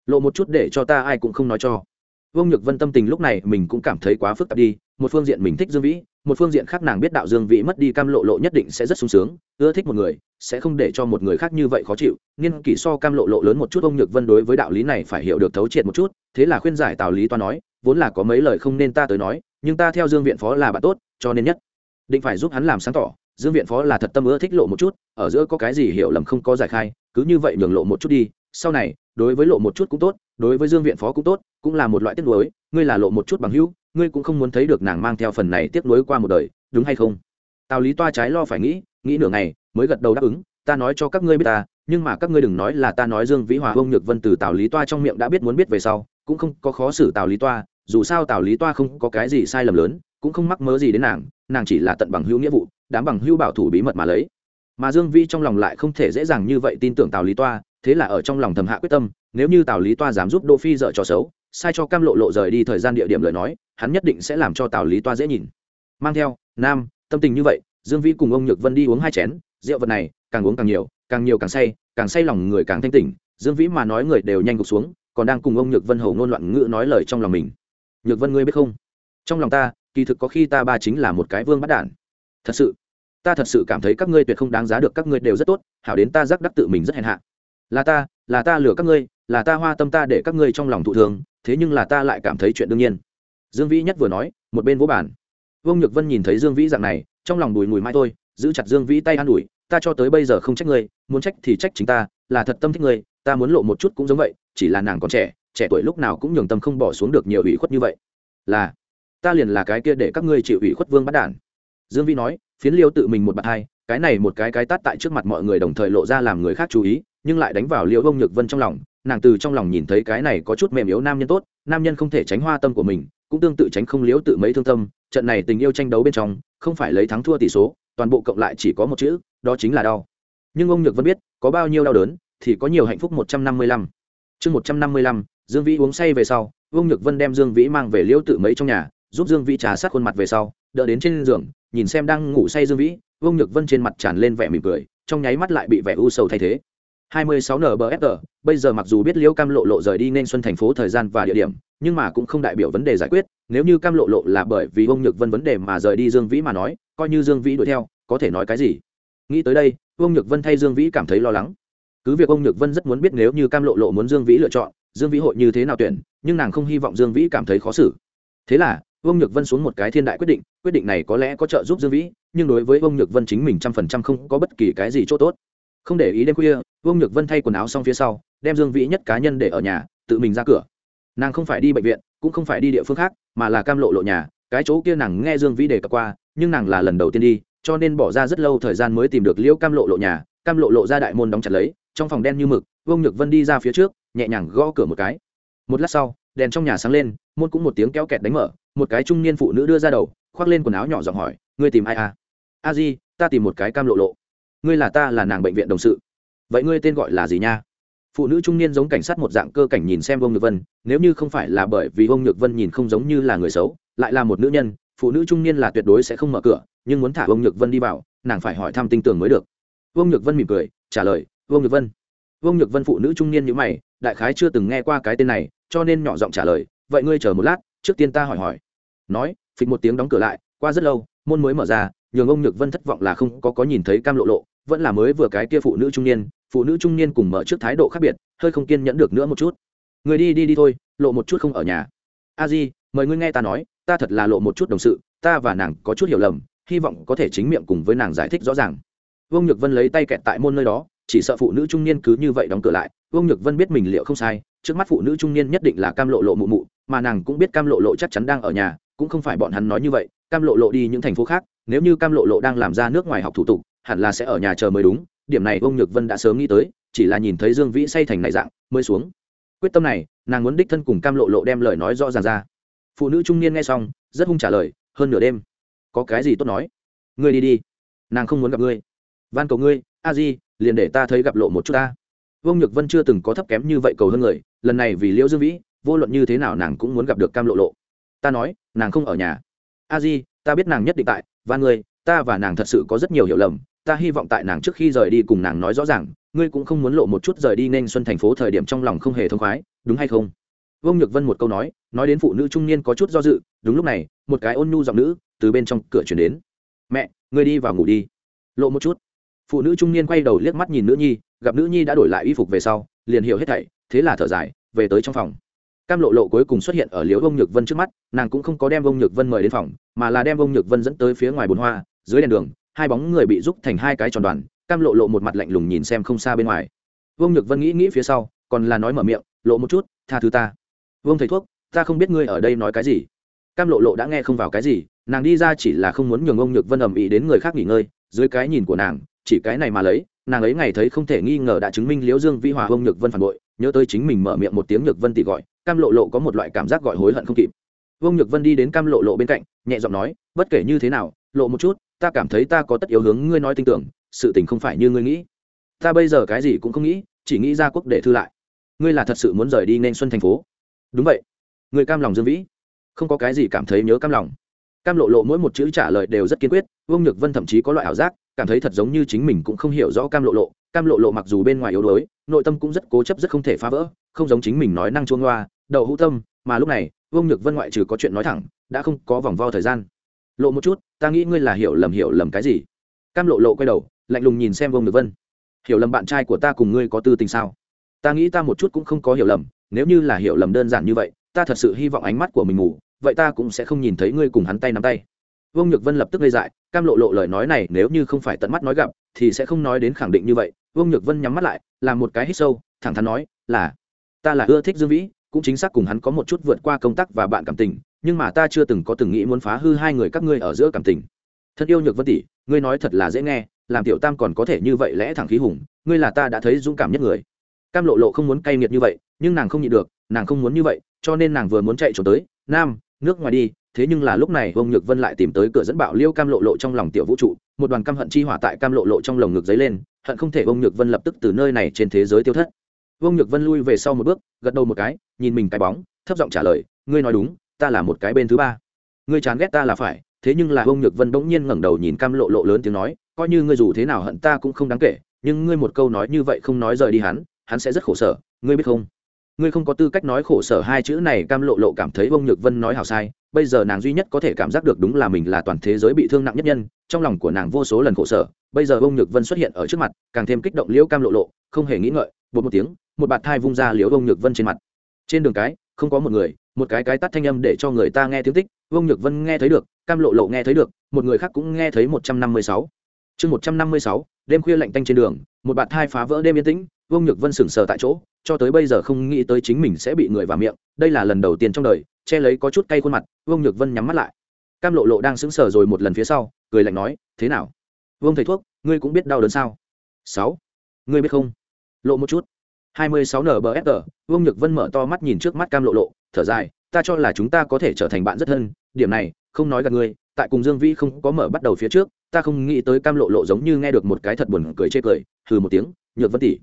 lộ một chút để cho ta ai cũng không nói cho vương nhược vân tâm tình lúc này mình cũng cảm thấy quá phức tạp đi một phương diện mình thích dương vĩ một phương diện khác nàng biết đạo dương vĩ mất đi cam lộ lộ nhất định sẽ rất sung sướng, ưa thích một người, sẽ không để cho một người khác như vậy khó chịu nghiên kỷ so cam lộ lộ lớn một chút, ông nhược vân đối với đạo lý này phải hiểu được thấu triệt một chút, thế là khuyên giải tào lý toa nói, vốn là có mấy lời không nên ta tới nói, nhưng ta theo dương viện phó là bạn tốt, cho nên nhất định phải giúp hắn làm sáng tỏ dương viện phó là thật tâm ưa thích lộ một chút, ở giữa có cái gì hiểu lầm không có giải khai, cứ như vậy nhường lộ một chút đi sau này, đối với lộ một chút cũng tốt, đối với dương viện phó cũng tốt, cũng là một loại tiết đối. ngươi là lộ một chút bằng hữu ngươi cũng không muốn thấy được nàng mang theo phần này tiếc nuối qua một đời, đúng hay không? Tào lý toa trái lo phải nghĩ nghĩ nửa ngày, mới gật đầu đáp ứng, ta nói cho các ngươi biết ta, nhưng mà các ngươi đừng nói là ta nói dương vĩ hòa ông nhược vân từ tào lý toa trong miệng đã biết muốn biết về sau, cũng không có khó xử tào lý toa, dù sao tào lý toa không có cái gì sai lầm lớn, cũng không mắc mớ gì đến nàng nàng chỉ là tận bằng hữu nghĩa vụ, đám bằng hữu bảo thủ bí mật mà lấy. Mà dương vĩ trong lòng lại không thể dễ dàng như vậy tin tưởng tào lý toa thế là ở trong lòng thầm hạ quyết tâm, nếu như tào lý toa dám giúp đỗ phi dợ trò xấu, sai cho cam lộ lộ rời đi thời gian địa điểm lời nói, hắn nhất định sẽ làm cho tào lý toa dễ nhìn. Mang theo, nam, tâm tình như vậy, dương vĩ cùng ông nhược vân đi uống hai chén, rượu vật này, càng uống càng nhiều càng nhiều càng say càng say lòng người càng thanh tỉnh, dương vĩ mà nói người đều nhanh gục xuống, còn đang cùng ông nhược vân hầu ngôn loạn ngữ nói lời trong lòng mình. Nhược vân ngươi biết không? Trong lòng ta, kỳ thực có khi ta ba chính là một cái vương bắt đản. Thật sự, ta thật sự cảm thấy các ngươi tuyệt không đáng giá được, các ngươi đều rất tốt, hảo đến ta giác đắc tự mình rất hèn hạ là ta là ta lừa các ngươi, là ta hoa tâm ta để các ngươi trong lòng thụ thường thế nhưng là ta lại cảm thấy chuyện đương nhiên. Dương vĩ nhất vừa nói, một bên vỗ bản vương nhược vân nhìn thấy dương vĩ dạng này, trong lòng bùi mùi mai thôi, giữ chặt dương vĩ tay an ủi, ta cho tới bây giờ không trách ngươi, muốn trách thì trách chính ta, là thật tâm thích ngươi, ta muốn lộ một chút cũng giống vậy, chỉ là nàng còn trẻ trẻ tuổi lúc nào cũng nhường tâm không bỏ xuống được nhiều ủy khuất như vậy. Là, ta liền là cái kia để các ngươi chịu ủy khuất vương bắt đản. Dương vĩ nói, phiến liêu tự mình một bạn hai cái này một cái cái tát tại trước mặt mọi người đồng thời lộ ra làm người khác chú ý, nhưng lại đánh vào liễu bông nhược vân trong lòng. Nàng từ trong lòng nhìn thấy cái này có chút mềm yếu nam nhân tốt, nam nhân không thể tránh hoa tâm của mình, cũng tương tự tránh không liễu tự mấy thương tâm. Trận này tình yêu tranh đấu bên trong, không phải lấy thắng thua tỷ số, toàn bộ cộng lại chỉ có một chữ, đó chính là đau. Nhưng ông nhược vân biết, có bao nhiêu đau đớn, thì có nhiều hạnh phúc một trăm năm mươi lăm. Chương một trăm năm mươi lăm, dương vĩ uống say về sau, ông nhược vân đem dương vĩ mang về liễu tự mấy trong nhà, giúp dương vĩ trà sát khuôn mặt về sau, đỡ đến trên giường, nhìn xem đang ngủ say dương vĩ Vương nhược vân trên mặt tràn lên vẻ mỉm cười trong nháy mắt lại bị vẻ u sầu thay thế 26 NBFR, bây giờ mặc dù biết Liễu Cam Lộ Lộ rời đi nên xuân thành phố thời gian và địa điểm, nhưng mà cũng không đại biểu vấn đề giải quyết, nếu như Cam Lộ Lộ là bởi vì Vương Nhược Vân vấn đề mà rời đi Dương Vĩ mà nói, coi như Dương Vĩ đuổi theo, có thể nói cái gì? Nghĩ tới đây, Vương Nhược Vân thay Dương Vĩ cảm thấy lo lắng. Cứ việc ông Nhược Vân rất muốn biết nếu như Cam Lộ Lộ muốn Dương Vĩ lựa chọn, Dương Vĩ hội như thế nào tuyển, nhưng nàng không hy vọng Dương Vĩ cảm thấy khó xử. Thế là, Vương Nhược Vân xuống một cái thiên đại quyết định, quyết định này có lẽ có trợ giúp Dương Vĩ, nhưng đối với Vương Nhược Vân chính mình trăm phần trăm không có bất kỳ cái gì chỗ tốt. Không để ý đêm khuya vương nhược vân thay quần áo xong phía sau đem dương vĩ nhất cá nhân để ở nhà tự mình ra cửa. Nàng không phải đi bệnh viện cũng không phải đi địa phương khác mà là cam lộ lộ nhà cái chỗ kia nàng nghe dương vĩ đề cập qua nhưng nàng là lần đầu tiên đi cho nên bỏ ra rất lâu thời gian mới tìm được liễu cam lộ lộ nhà cam lộ lộ ra đại môn đóng chặt lấy trong phòng đen như mực vương nhược vân đi ra phía trước nhẹ nhàng gõ cửa một cái. Một lát sau đèn trong nhà sáng lên môn cũng một tiếng kéo kẹt đánh mở một cái trung niên phụ nữ đưa ra đầu, khoác lên quần áo nhỏ giọng hỏi, ngươi tìm ai à? A di, ta tìm một cái cam lộ lộ. Ngươi là ta là nàng bệnh viện đồng sự. Vậy ngươi tên gọi là gì nha? Phụ nữ trung niên giống cảnh sát một dạng cơ cảnh nhìn xem ông nhược vân, nếu như không phải là bởi vì ông nhược vân nhìn không giống như là người xấu, lại là một nữ nhân, phụ nữ trung niên là tuyệt đối sẽ không mở cửa, nhưng muốn thả ông nhược vân đi vào, nàng phải hỏi thăm tinh tường mới được. Ông nhược vân mỉm cười, trả lời ông nhược vân. Ông nhược vân phụ nữ trung niên như mày, đại khái chưa từng nghe qua cái tên này, cho nên nhỏ giọng trả lời, vậy ngươi chờ một lát trước tiên ta hỏi hỏi. Nói, phịch một tiếng đóng cửa lại, qua rất lâu, môn mới mở ra, nhường ông nhược vân thất vọng là không có có nhìn thấy cam lộ lộ, vẫn là mới vừa cái kia phụ nữ trung niên, phụ nữ trung niên cùng mở trước thái độ khác biệt, hơi không kiên nhẫn được nữa một chút. Người đi đi đi thôi, lộ một chút không ở nhà. A di, mời ngươi nghe ta nói, ta thật là lộ một chút đồng sự, ta và nàng có chút hiểu lầm, hy vọng có thể chính miệng cùng với nàng giải thích rõ ràng. Vương nhược vân lấy tay kẹt tại môn nơi đó, chỉ sợ phụ nữ trung niên cứ như vậy đóng cửa lại. Vương nhược vân biết mình liệu không sai, trước mắt phụ nữ trung niên nhất định là cam lộ lộ mụ mụ mà nàng cũng biết cam lộ lộ chắc chắn đang ở nhà, cũng không phải bọn hắn nói như vậy, cam lộ lộ đi những thành phố khác, nếu như cam lộ lộ đang làm ra nước ngoài học thủ tục, hẳn là sẽ ở nhà chờ mới đúng, điểm này ông nhược vân đã sớm nghĩ tới, chỉ là nhìn thấy dương vĩ say thành này dạng, mới xuống. Quyết tâm này, nàng muốn đích thân cùng cam lộ lộ đem lời nói rõ ràng ra. Phụ nữ trung niên nghe xong, rất hung trả lời, hơn nửa đêm, có cái gì tốt nói? Ngươi đi đi, nàng không muốn gặp ngươi. Van cầu ngươi, a di, liền để ta thấy gặp lộ một chút ta. Vương nhược vân chưa từng có thấp kém như vậy cầu hơn người, lần này vì liễu dương vĩ vô luận như thế nào nàng cũng muốn gặp được cam lộ lộ. Ta nói, nàng không ở nhà. A di, ta biết nàng nhất định tại, và ngươi ta và nàng thật sự có rất nhiều hiểu lầm. Ta hy vọng tại nàng trước khi rời đi cùng nàng nói rõ ràng, ngươi cũng không muốn lộ một chút rời đi nên xuân thành phố thời điểm trong lòng không hề thông khoái, đúng hay không? Vương nhược vân một câu nói nói đến phụ nữ trung niên có chút do dự, đúng lúc này, một cái ôn nhu giọng nữ từ bên trong cửa chuyển đến. Mẹ, ngươi đi vào ngủ đi. Lộ một chút. Phụ nữ trung niên quay đầu liếc mắt nhìn nữ nhi, gặp nữ nhi đã đổi lại y phục về sau, liền hiểu hết thảy, thế là thở dài, về tới trong phòng cam lộ lộ cuối cùng xuất hiện ở liễu ông nhược vân trước mắt, nàng cũng không có đem ông nhược vân mời đến phòng, mà là đem ông nhược vân dẫn tới phía ngoài bồn hoa, dưới đèn đường, hai bóng người bị rúc thành hai cái tròn đoàn, cam lộ lộ một mặt lạnh lùng nhìn xem không xa bên ngoài. Vương nhược vân nghĩ nghĩ phía sau, còn là nói mở miệng, lộ một chút, tha thứ ta. Vương thầy thuốc, ta không biết ngươi ở đây nói cái gì. Cam lộ lộ đã nghe không vào cái gì, nàng đi ra chỉ là không muốn nhường ông nhược vân ầm ĩ đến người khác nghỉ ngơi, dưới cái nhìn của nàng, chỉ cái này mà lấy nàng ấy ngày thấy không thể nghi ngờ đã chứng minh liễu dương vi hòa hông nhược vân phản bội, nhớ tới chính mình mở miệng một tiếng nhược vân tỷ gọi, cam lộ lộ có một loại cảm giác gọi hối hận không kịp. Vương nhược vân đi đến cam lộ lộ bên cạnh, nhẹ giọng nói, bất kể như thế nào, lộ một chút, ta cảm thấy ta có tất yếu hướng ngươi nói tin tưởng, sự tình không phải như ngươi nghĩ. Ta bây giờ cái gì cũng không nghĩ, chỉ nghĩ ra quốc để thư lại. Ngươi là thật sự muốn rời đi nên xuân thành phố. Đúng vậy. Người cam lòng dương vĩ? Không có cái gì cảm thấy nhớ cam lòng. Cam lộ lộ mỗi một chữ trả lời đều rất kiên quyết, vương nhược vân thậm chí có loại ảo giác cảm thấy thật giống như chính mình cũng không hiểu rõ cam lộ lộ, cam lộ lộ mặc dù bên ngoài yếu đuối, nội tâm cũng rất cố chấp rất không thể phá vỡ, không giống chính mình nói năng chuông loa, đậu hữu tâm, mà lúc này, vương nhược vân ngoại trừ có chuyện nói thẳng, đã không có vòng vo thời gian. Lộ một chút, ta nghĩ ngươi là hiểu lầm hiểu lầm cái gì? Cam lộ lộ quay đầu, lạnh lùng nhìn xem vương nhược vân. Hiểu lầm bạn trai của ta cùng ngươi có tư tình sao? Ta nghĩ ta một chút cũng không có hiểu lầm, nếu như là hiểu lầm đơn giản như vậy, ta thật sự hy vọng ánh mắt của mình ngủ vậy ta cũng sẽ không nhìn thấy ngươi cùng hắn tay nắm tay vương nhược vân lập tức gây dại, cam lộ lộ lời nói này nếu như không phải tận mắt nói gặp, thì sẽ không nói đến khẳng định như vậy. Vương nhược vân nhắm mắt lại, làm một cái hít sâu, thẳng thắn nói, là, ta là ưa thích dương vĩ, cũng chính xác cùng hắn có một chút vượt qua công tác và bạn cảm tình, nhưng mà ta chưa từng có từng nghĩ muốn phá hư hai người các ngươi ở giữa cảm tình. Thật yêu nhược vân tỷ, ngươi nói thật là dễ nghe, làm tiểu tam còn có thể như vậy lẽ thẳng khí hùng, ngươi là ta đã thấy dũng cảm nhất người. Cam lộ lộ không muốn cay nghiệt như vậy, nhưng nàng không nhịn được, nàng không muốn như vậy, cho nên nàng vừa muốn chạy trốn tới, nam, nước ngoài đi thế nhưng là lúc này ông nhược vân lại tìm tới cửa dẫn bạo liêu cam lộ lộ trong lòng tiểu vũ trụ, một đoàn căm hận chi hỏa tại cam lộ lộ trong lồng ngực dấy lên, hận không thể ông nhược vân lập tức từ nơi này trên thế giới tiêu thất. Ông nhược vân lui về sau một bước, gật đầu một cái, nhìn mình cái bóng, thấp giọng trả lời, ngươi nói đúng, ta là một cái bên thứ ba. Ngươi chán ghét ta là phải. Thế nhưng là ông nhược vân bỗng nhiên ngẩng đầu nhìn cam lộ lộ lớn tiếng nói, coi như ngươi dù thế nào hận ta cũng không đáng kể, nhưng ngươi một câu nói như vậy không nói rời đi hắn hắn sẽ rất khổ sở, ngươi biết không? Ngươi không có tư cách nói khổ sở hai chữ này, cam lộ lộ cảm thấy vông nhược vân nói hào sai, bây giờ nàng duy nhất có thể cảm giác được đúng là mình là toàn thế giới bị thương nặng nhất nhân, trong lòng của nàng vô số lần khổ sở, bây giờ vông nhược vân xuất hiện ở trước mặt, càng thêm kích động liễu cam lộ lộ, không hề nghĩ ngợi, bột một tiếng, một bạt thai vung ra liễu vông nhược vân trên mặt. Trên đường cái, không có một người, một cái cái tắt thanh âm để cho người ta nghe tiếng tích Vông nhược vân nghe thấy được, cam lộ lộ nghe thấy được, một người khác cũng nghe thấy một trăm năm mươi sáu. Chương một trăm năm mươi sáu, đêm khuya lạnh tanh trên đường, một bạt thai phá vỡ đêm yên tĩnh Vông nhược vân sững sờ tại chỗ cho tới bây giờ không nghĩ tới chính mình sẽ bị người vào miệng, đây là lần đầu tiên trong đời, che lấy có chút cay khuôn mặt, vương nhược vân nhắm mắt lại. Cam lộ lộ đang sững sờ rồi một lần phía sau, cười lạnh nói, thế nào? Vương thầy thuốc, ngươi cũng biết đau đớn sao? Sáu. Ngươi biết không? Lộ một chút. Hai mươi sáu nbfr vương nhược vân mở to mắt nhìn trước mắt cam lộ lộ, thở dài, ta cho là chúng ta có thể trở thành bạn rất thân, điểm này, không nói gặp ngươi, tại cùng dương vĩ không có mở bắt đầu phía trước, ta không nghĩ tới cam lộ lộ giống như nghe được một cái thật buồn cười chê cười, hừ một tiếng, nhược vân tỷ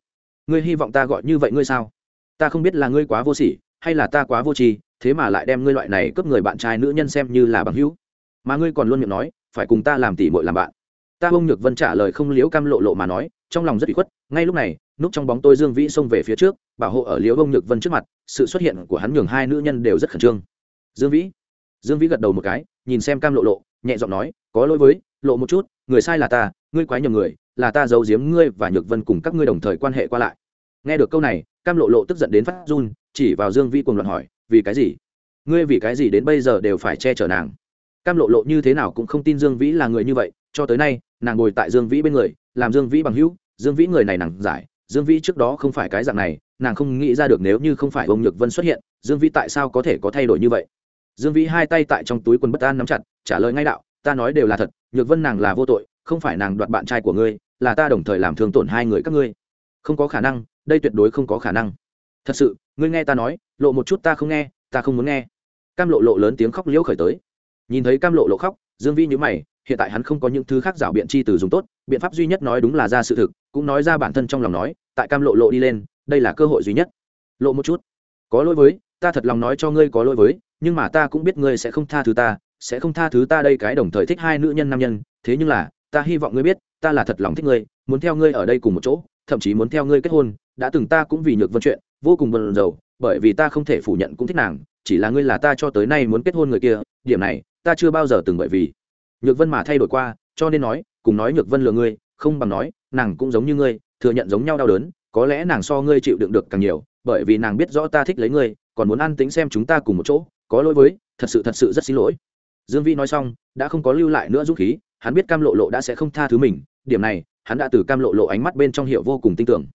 ngươi hy vọng ta gọi như vậy ngươi sao? Ta không biết là ngươi quá vô sỉ, hay là ta quá vô tri, thế mà lại đem ngươi loại này cướp người bạn trai nữ nhân xem như là bằng hữu. Mà ngươi còn luôn miệng nói, phải cùng ta làm tỉ mội làm bạn. Ta bông nhược vân trả lời không liếu cam lộ lộ mà nói, trong lòng rất bị khuất, ngay lúc này, núp trong bóng tôi dương vĩ xông về phía trước, bảo hộ ở liễu bông nhược vân trước mặt, sự xuất hiện của hắn nhường hai nữ nhân đều rất khẩn trương. Dương vĩ dương vĩ gật đầu một cái, nhìn xem cam lộ lộ, nhẹ giọng nói, có lỗi với, lộ một chút, người sai là ta, ngươi quái nhầm người là ta giấu giếm ngươi và nhược vân cùng các ngươi đồng thời quan hệ qua lại. Nghe được câu này, cam lộ lộ tức giận đến phát run, chỉ vào dương vĩ cùng luận hỏi, vì cái gì? Ngươi vì cái gì đến bây giờ đều phải che chở nàng? Cam lộ lộ như thế nào cũng không tin dương vĩ là người như vậy, cho tới nay, nàng ngồi tại dương vĩ bên người, làm dương vĩ bằng hữu, dương vĩ người này nàng giải, dương vĩ trước đó không phải cái dạng này, nàng không nghĩ ra được nếu như không phải ông nhược vân xuất hiện, dương vĩ tại sao có thể có thay đổi như vậy? Dương vĩ hai tay tại trong túi quần bất an nắm chặt, trả lời ngay đạo, ta nói đều là thật, nhược vân nàng là vô tội không phải nàng đoạt bạn trai của ngươi, là ta đồng thời làm thương tổn hai người các ngươi. Không có khả năng, đây tuyệt đối không có khả năng. Thật sự, ngươi nghe ta nói, lộ một chút ta không nghe, ta không muốn nghe. Cam lộ lộ lớn tiếng khóc liễu khởi tới. Nhìn thấy cam lộ lộ khóc, dương vi nhữ mày, hiện tại hắn không có những thứ khác rảo biện chi từ dùng tốt, biện pháp duy nhất nói đúng là ra sự thực, cũng nói ra bản thân trong lòng nói, tại cam lộ lộ đi lên, đây là cơ hội duy nhất. Lộ một chút, có lỗi với, ta thật lòng nói cho ngươi có lỗi với, nhưng mà ta cũng biết ngươi sẽ không tha thứ ta, sẽ không tha thứ ta đây cái đồng thời thích hai nữ nhân nam nhân, thế nhưng là ta hy vọng ngươi biết, ta là thật lòng thích ngươi, muốn theo ngươi ở đây cùng một chỗ, thậm chí muốn theo ngươi kết hôn, đã từng ta cũng vì nhược vân chuyện, vô cùng bận rầu, bởi vì ta không thể phủ nhận cũng thích nàng, chỉ là ngươi là ta cho tới nay muốn kết hôn người kia, điểm này, ta chưa bao giờ từng bởi vì. Nhược vân mà thay đổi qua, cho nên nói, cùng nói nhược vân lừa ngươi, không bằng nói, nàng cũng giống như ngươi, thừa nhận giống nhau đau đớn, có lẽ nàng so ngươi chịu đựng được càng nhiều, bởi vì nàng biết rõ ta thích lấy ngươi, còn muốn ăn tính xem chúng ta cùng một chỗ, có lỗi với, thật sự thật sự rất xin lỗi. Dương vĩ nói xong, đã không có lưu lại nữa dũng khí hắn biết cam lộ lộ đã sẽ không tha thứ mình, điểm này, hắn đã từ cam lộ lộ ánh mắt bên trong hiệu vô cùng tin tưởng.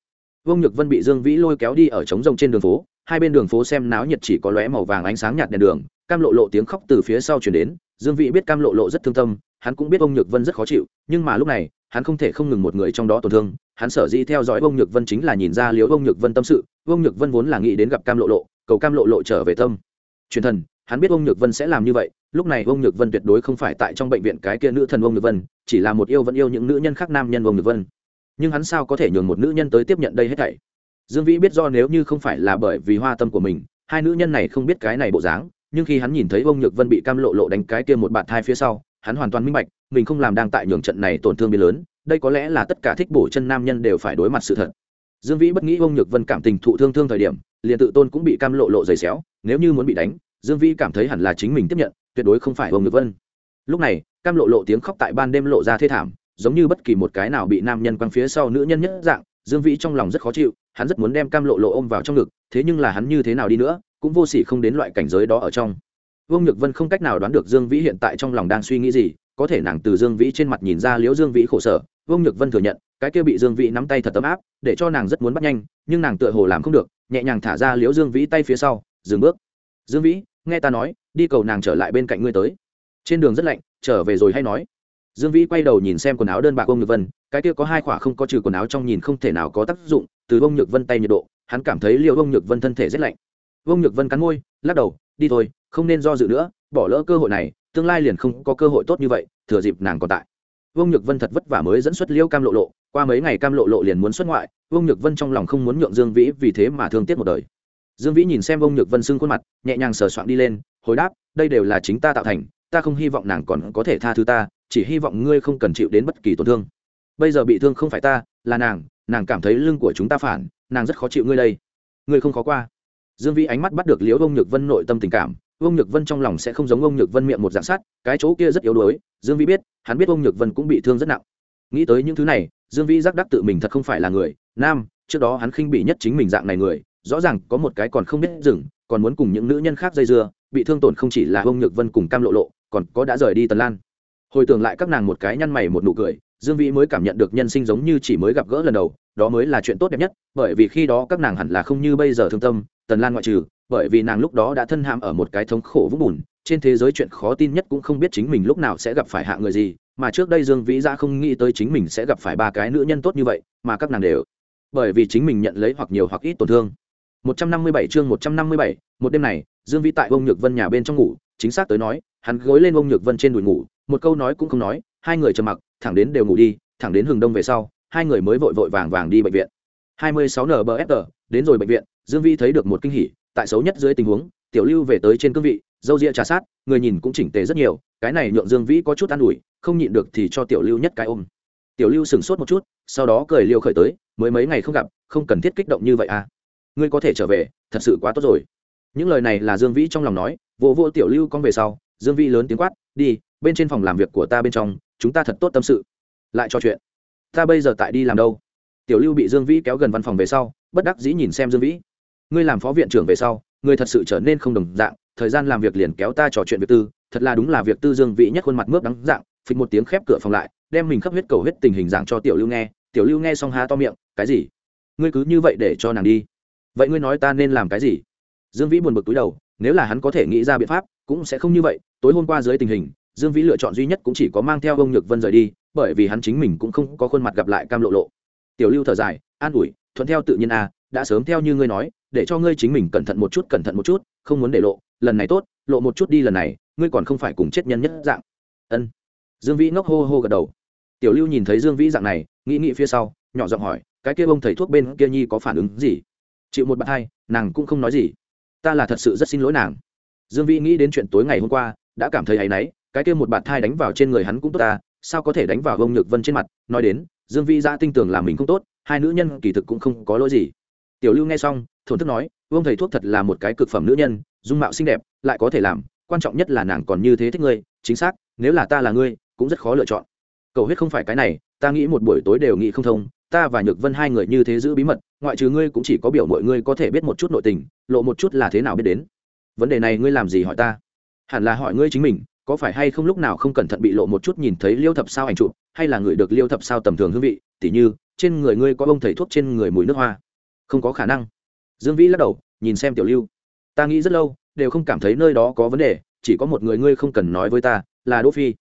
Vương nhược vân bị dương vĩ lôi kéo đi ở trống rông trên đường phố, hai bên đường phố xem náo nhiệt chỉ có lóe màu vàng ánh sáng nhạt đèn đường, cam lộ lộ tiếng khóc từ phía sau chuyển đến, dương vĩ biết cam lộ lộ rất thương tâm, hắn cũng biết ông nhược vân rất khó chịu, nhưng mà lúc này, hắn không thể không ngừng một người trong đó tổn thương, hắn sở dĩ theo dõi ông nhược vân chính là nhìn ra liếu ông nhược vân tâm sự ông nhược vân vốn là nghĩ đến gặp cam lộ lộ, cầu cam lộ lộ trở về tâm. Truyền thần hắn biết ông nhược vân sẽ làm như vậy, lúc này ông nhược vân tuyệt đối không phải tại trong bệnh viện cái kia nữ thần ông nhược vân, chỉ là một yêu vẫn yêu những nữ nhân khác nam nhân ông nhược vân. Nhưng hắn sao có thể nhường một nữ nhân tới tiếp nhận đây hết thảy? Dương vĩ biết do nếu như không phải là bởi vì hoa tâm của mình, hai nữ nhân này không biết cái này bộ dáng, nhưng khi hắn nhìn thấy ông nhược vân bị cam lộ lộ đánh cái kia một bạt thai phía sau, hắn hoàn toàn minh bạch, mình không làm đang tại nhường trận này tổn thương biến lớn, đây có lẽ là tất cả thích bổ chân nam nhân đều phải đối mặt sự thật. Dương vĩ bất nghĩ ông nhược vân cảm tình thụ thương thương thời điểm, liền tự tôn cũng bị cam lộ lộ dày xéo, nếu như muốn bị đánh dương vĩ cảm thấy hẳn là chính mình tiếp nhận, tuyệt đối không phải ông nhược vân. Lúc này, cam lộ lộ tiếng khóc tại ban đêm lộ ra thê thảm, giống như bất kỳ một cái nào bị nam nhân quăng phía sau nữ nhân nhất dạng, dương vĩ trong lòng rất khó chịu, hắn rất muốn đem cam lộ lộ ôm vào trong ngực, thế nhưng là hắn như thế nào đi nữa, cũng vô s ỉ không đến loại cảnh giới đó ở trong. Vương nhược vân không cách nào đoán được dương vĩ hiện tại trong lòng đang suy nghĩ gì, có thể nàng từ dương vĩ trên mặt nhìn ra liễu dương vĩ khổ sở, vương nhược vân thừa nhận, cái kia bị dương vĩ nắm tay thật ấm áp, để cho nàng rất muốn bắt nhanh, nhưng nàng tựa hồ làm không được, nhẹ nhàng thả ra liễu dương vĩ tay phía sau, dừng bước. Dương vĩ nghe ta nói, đi cầu nàng trở lại bên cạnh ngươi tới. Trên đường rất lạnh, trở về rồi hay nói. Dương vĩ quay đầu nhìn xem quần áo đơn bạc ông nhược vân, cái kia có hai khỏa không có trừ quần áo trong nhìn không thể nào có tác dụng, từ ông nhược vân tay nhiệt độ, hắn cảm thấy liệu ông nhược vân thân thể rất lạnh. Ông nhược vân cắn môi, lắc đầu, đi thôi, không nên do dự nữa, bỏ lỡ cơ hội này, tương lai liền không có cơ hội tốt như vậy, thừa dịp nàng còn tại. Vương nhược vân thật vất vả mới dẫn xuất liêu cam lộ lộ, qua mấy ngày cam lộ lộ liền muốn xuất ngoại, vương nhược vân trong lòng không muốn nhượng dương vĩ vì thế mà thương tiếc một đời dương vĩ nhìn xem ông nhược vân sưng khuôn mặt, nhẹ nhàng sờ soạn đi lên, hồi đáp, đây đều là chính ta tạo thành, ta không hy vọng nàng còn có thể tha thứ ta, chỉ hy vọng ngươi không cần chịu đến bất kỳ tổn thương. Bây giờ bị thương không phải ta, là nàng nàng cảm thấy lưng của chúng ta phản, nàng rất khó chịu ngươi đây. Ngươi không khó qua. Dương vĩ ánh mắt bắt được liễu ông nhược vân nội tâm tình cảm ông nhược vân trong lòng sẽ không giống ông nhược vân miệng một dạng sắt, cái chỗ kia rất yếu đuối, dương vĩ biết, hắn biết ông nhược vân cũng bị thương rất nặng. Nghĩ tới những thứ này, dương vĩ giác đắc tự mình thật không phải là người, nam, trước đó hắn khinh bị nhất chính mình dạng này người rõ ràng có một cái còn không biết dừng còn muốn cùng những nữ nhân khác dây dưa, bị thương tổn không chỉ là hông nhược vân cùng cam lộ lộ, còn có đã rời đi tần lan. Hồi tưởng lại các nàng một cái nhăn mày một nụ cười, dương vĩ mới cảm nhận được nhân sinh giống như chỉ mới gặp gỡ lần đầu, đó mới là chuyện tốt đẹp nhất, bởi vì khi đó các nàng hẳn là không như bây giờ thương tâm, tần lan ngoại trừ, bởi vì nàng lúc đó đã thân hàm ở một cái thống khổ vũng bùn, trên thế giới chuyện khó tin nhất cũng không biết chính mình lúc nào sẽ gặp phải hạ người gì, mà trước đây dương vĩ ra không nghĩ tới chính mình sẽ gặp phải ba cái nữ nhân tốt như vậy, mà các nàng đều, bởi vì chính mình nhận lấy hoặc nhiều hoặc ít tổn thương. 157 chương 157, một đêm này dương vĩ tại ông nhược vân nhà bên trong ngủ chính xác tới nói hắn gối lên ông nhược vân trên đùi ngủ một câu nói cũng không nói hai người trầm mặc thẳng đến đều ngủ đi thẳng đến hừng đông về sau hai người mới vội vội vàng vàng đi bệnh viện. 26 nbfr đến rồi bệnh viện dương vĩ thấy được một kinh hỉ tại xấu nhất dưới tình huống tiểu lưu về tới trên cương vị dâu ria trà sát người nhìn cũng chỉnh tề rất nhiều cái này nhượng dương vĩ có chút an ủi không nhịn được thì cho tiểu lưu nhất cái ôm. Tiểu lưu sững sốt một chút sau đó cười liêu khởi tới mới mấy ngày không gặp không cần thiết kích động như vậy à ngươi có thể trở về, thật sự quá tốt rồi. Những lời này là dương vĩ trong lòng nói vô vô tiểu lưu con về sau, dương vĩ lớn tiếng quát, đi, bên trên phòng làm việc của ta bên trong, chúng ta thật tốt tâm sự. Lại trò chuyện. Ta bây giờ tại đi làm đâu? Tiểu lưu bị dương vĩ kéo gần văn phòng về sau, bất đắc dĩ nhìn xem dương vĩ. Ngươi làm phó viện trưởng về sau, ngươi thật sự trở nên không đồng dạng, thời gian làm việc liền kéo ta trò chuyện việc tư, thật là đúng là việc tư dương vĩ nhất khuôn mặt mướp đắng dạng, phịch một tiếng khép cửa phòng lại, đem mình khắp huyết cầu huyết tình hình dạng cho tiểu lưu nghe. Tiểu lưu nghe xong há to miệng, cái gì? Ngươi cứ như vậy để cho nàng đi vậy ngươi nói ta nên làm cái gì? Dương vĩ buồn bực túi đầu nếu là hắn có thể nghĩ ra biện pháp cũng sẽ không như vậy. Tối hôm qua dưới tình hình dương vĩ lựa chọn duy nhất cũng chỉ có mang theo ông nhược vân rời đi bởi vì hắn chính mình cũng không có khuôn mặt gặp lại cam lộ lộ. Tiểu lưu thở dài an ủi thuận theo tự nhiên a à, đã sớm theo như ngươi nói để cho ngươi chính mình cẩn thận một chút cẩn thận một chút không muốn để lộ. Lần này tốt lộ một chút đi lần này ngươi còn không phải cùng chết nhân nhất dạng. Ân. Dương vĩ ngốc hô hô gật đầu. Tiểu lưu nhìn thấy dương vĩ dạng này nghĩ nghĩ phía sau nhỏ giọng hỏi cái kia bông thầy thuốc bên kia nhi có phản ứng gì? Chịu một bạn hai nàng cũng không nói gì. Ta là thật sự rất xin lỗi nàng. Dương vĩ nghĩ đến chuyện tối ngày hôm qua, đã cảm thấy áy náy, cái kia một bạn thai đánh vào trên người hắn cũng tốt ta, sao có thể đánh vào ông nhược vân trên mặt? Nói đến, dương vĩ ra tin tưởng là mình không tốt, hai nữ nhân kỳ thực cũng không có lỗi gì. Tiểu lưu nghe xong, thổn thức nói, vương thầy thuốc thật là một cái cực phẩm nữ nhân, dung mạo xinh đẹp, lại có thể làm, quan trọng nhất là nàng còn như thế thích ngươi, chính xác, nếu là ta là ngươi, cũng rất khó lựa chọn. Cầu huyết không phải cái này, ta nghĩ một buổi tối đều nghĩ không thông ta và nhược vân hai người như thế giữ bí mật, ngoại trừ ngươi cũng chỉ có biểu mọi ngươi có thể biết một chút nội tình, lộ một chút là thế nào biết đến. Vấn đề này ngươi làm gì hỏi ta? Hẳn là hỏi ngươi chính mình, có phải hay không lúc nào không cẩn thận bị lộ một chút nhìn thấy liêu thập sao ảnh chụp, hay là người được liêu thập sao tầm thường hương vị, tỉ như, trên người ngươi có bông thầy thuốc trên người mùi nước hoa? Không có khả năng. Dương vĩ lắc đầu, nhìn xem tiểu lưu. Ta nghĩ rất lâu, đều không cảm thấy nơi đó có vấn đề, chỉ có một người ngươi không cần nói với ta, là đỗ phi.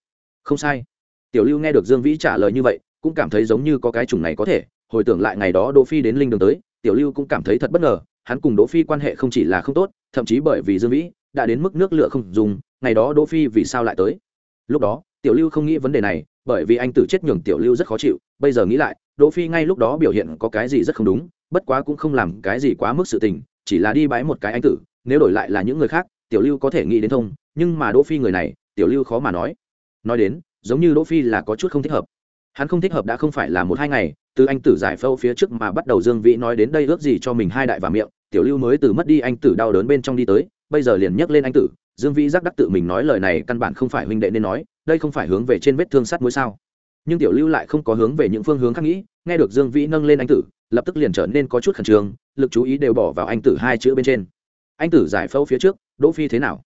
Không sai. Tiểu lưu nghe được dương vĩ trả lời như vậy cũng cảm thấy giống như có cái chủng này có thể, hồi tưởng lại ngày đó đỗ phi đến linh đường tới, tiểu lưu cũng cảm thấy thật bất ngờ, hắn cùng đỗ phi quan hệ không chỉ là không tốt, thậm chí bởi vì dương vĩ đã đến mức nước lửa không dùng, ngày đó đỗ phi vì sao lại tới? Lúc đó, tiểu lưu không nghĩ vấn đề này, bởi vì anh tử chết nhường tiểu lưu rất khó chịu, bây giờ nghĩ lại, đỗ phi ngay lúc đó biểu hiện có cái gì rất không đúng, bất quá cũng không làm cái gì quá mức sự tình, chỉ là đi bái một cái anh tử, nếu đổi lại là những người khác, tiểu lưu có thể nghĩ đến thông, nhưng mà đỗ phi người này, tiểu lưu khó mà nói. Nói đến, giống như đỗ phi là có chút không thích hợp hắn không thích hợp đã không phải là một hai ngày, từ anh tử giải phẫu phía trước mà bắt đầu dương vĩ nói đến đây ước gì cho mình hai đại và miệng, tiểu lưu mới từ mất đi anh tử đau đớn bên trong đi tới, bây giờ liền nhắc lên anh tử, dương vĩ giác đắc tự mình nói lời này căn bản không phải huynh đệ nên nói, đây không phải hướng về trên vết thương sắt mũi sao. Nhưng tiểu lưu lại không có hướng về những phương hướng khác nghĩ, nghe được dương vĩ nâng lên anh tử, lập tức liền trở nên có chút khẩn trương, lực chú ý đều bỏ vào anh tử hai chữ bên trên. Anh tử giải phẫu phía trước, đỗ phi thế nào?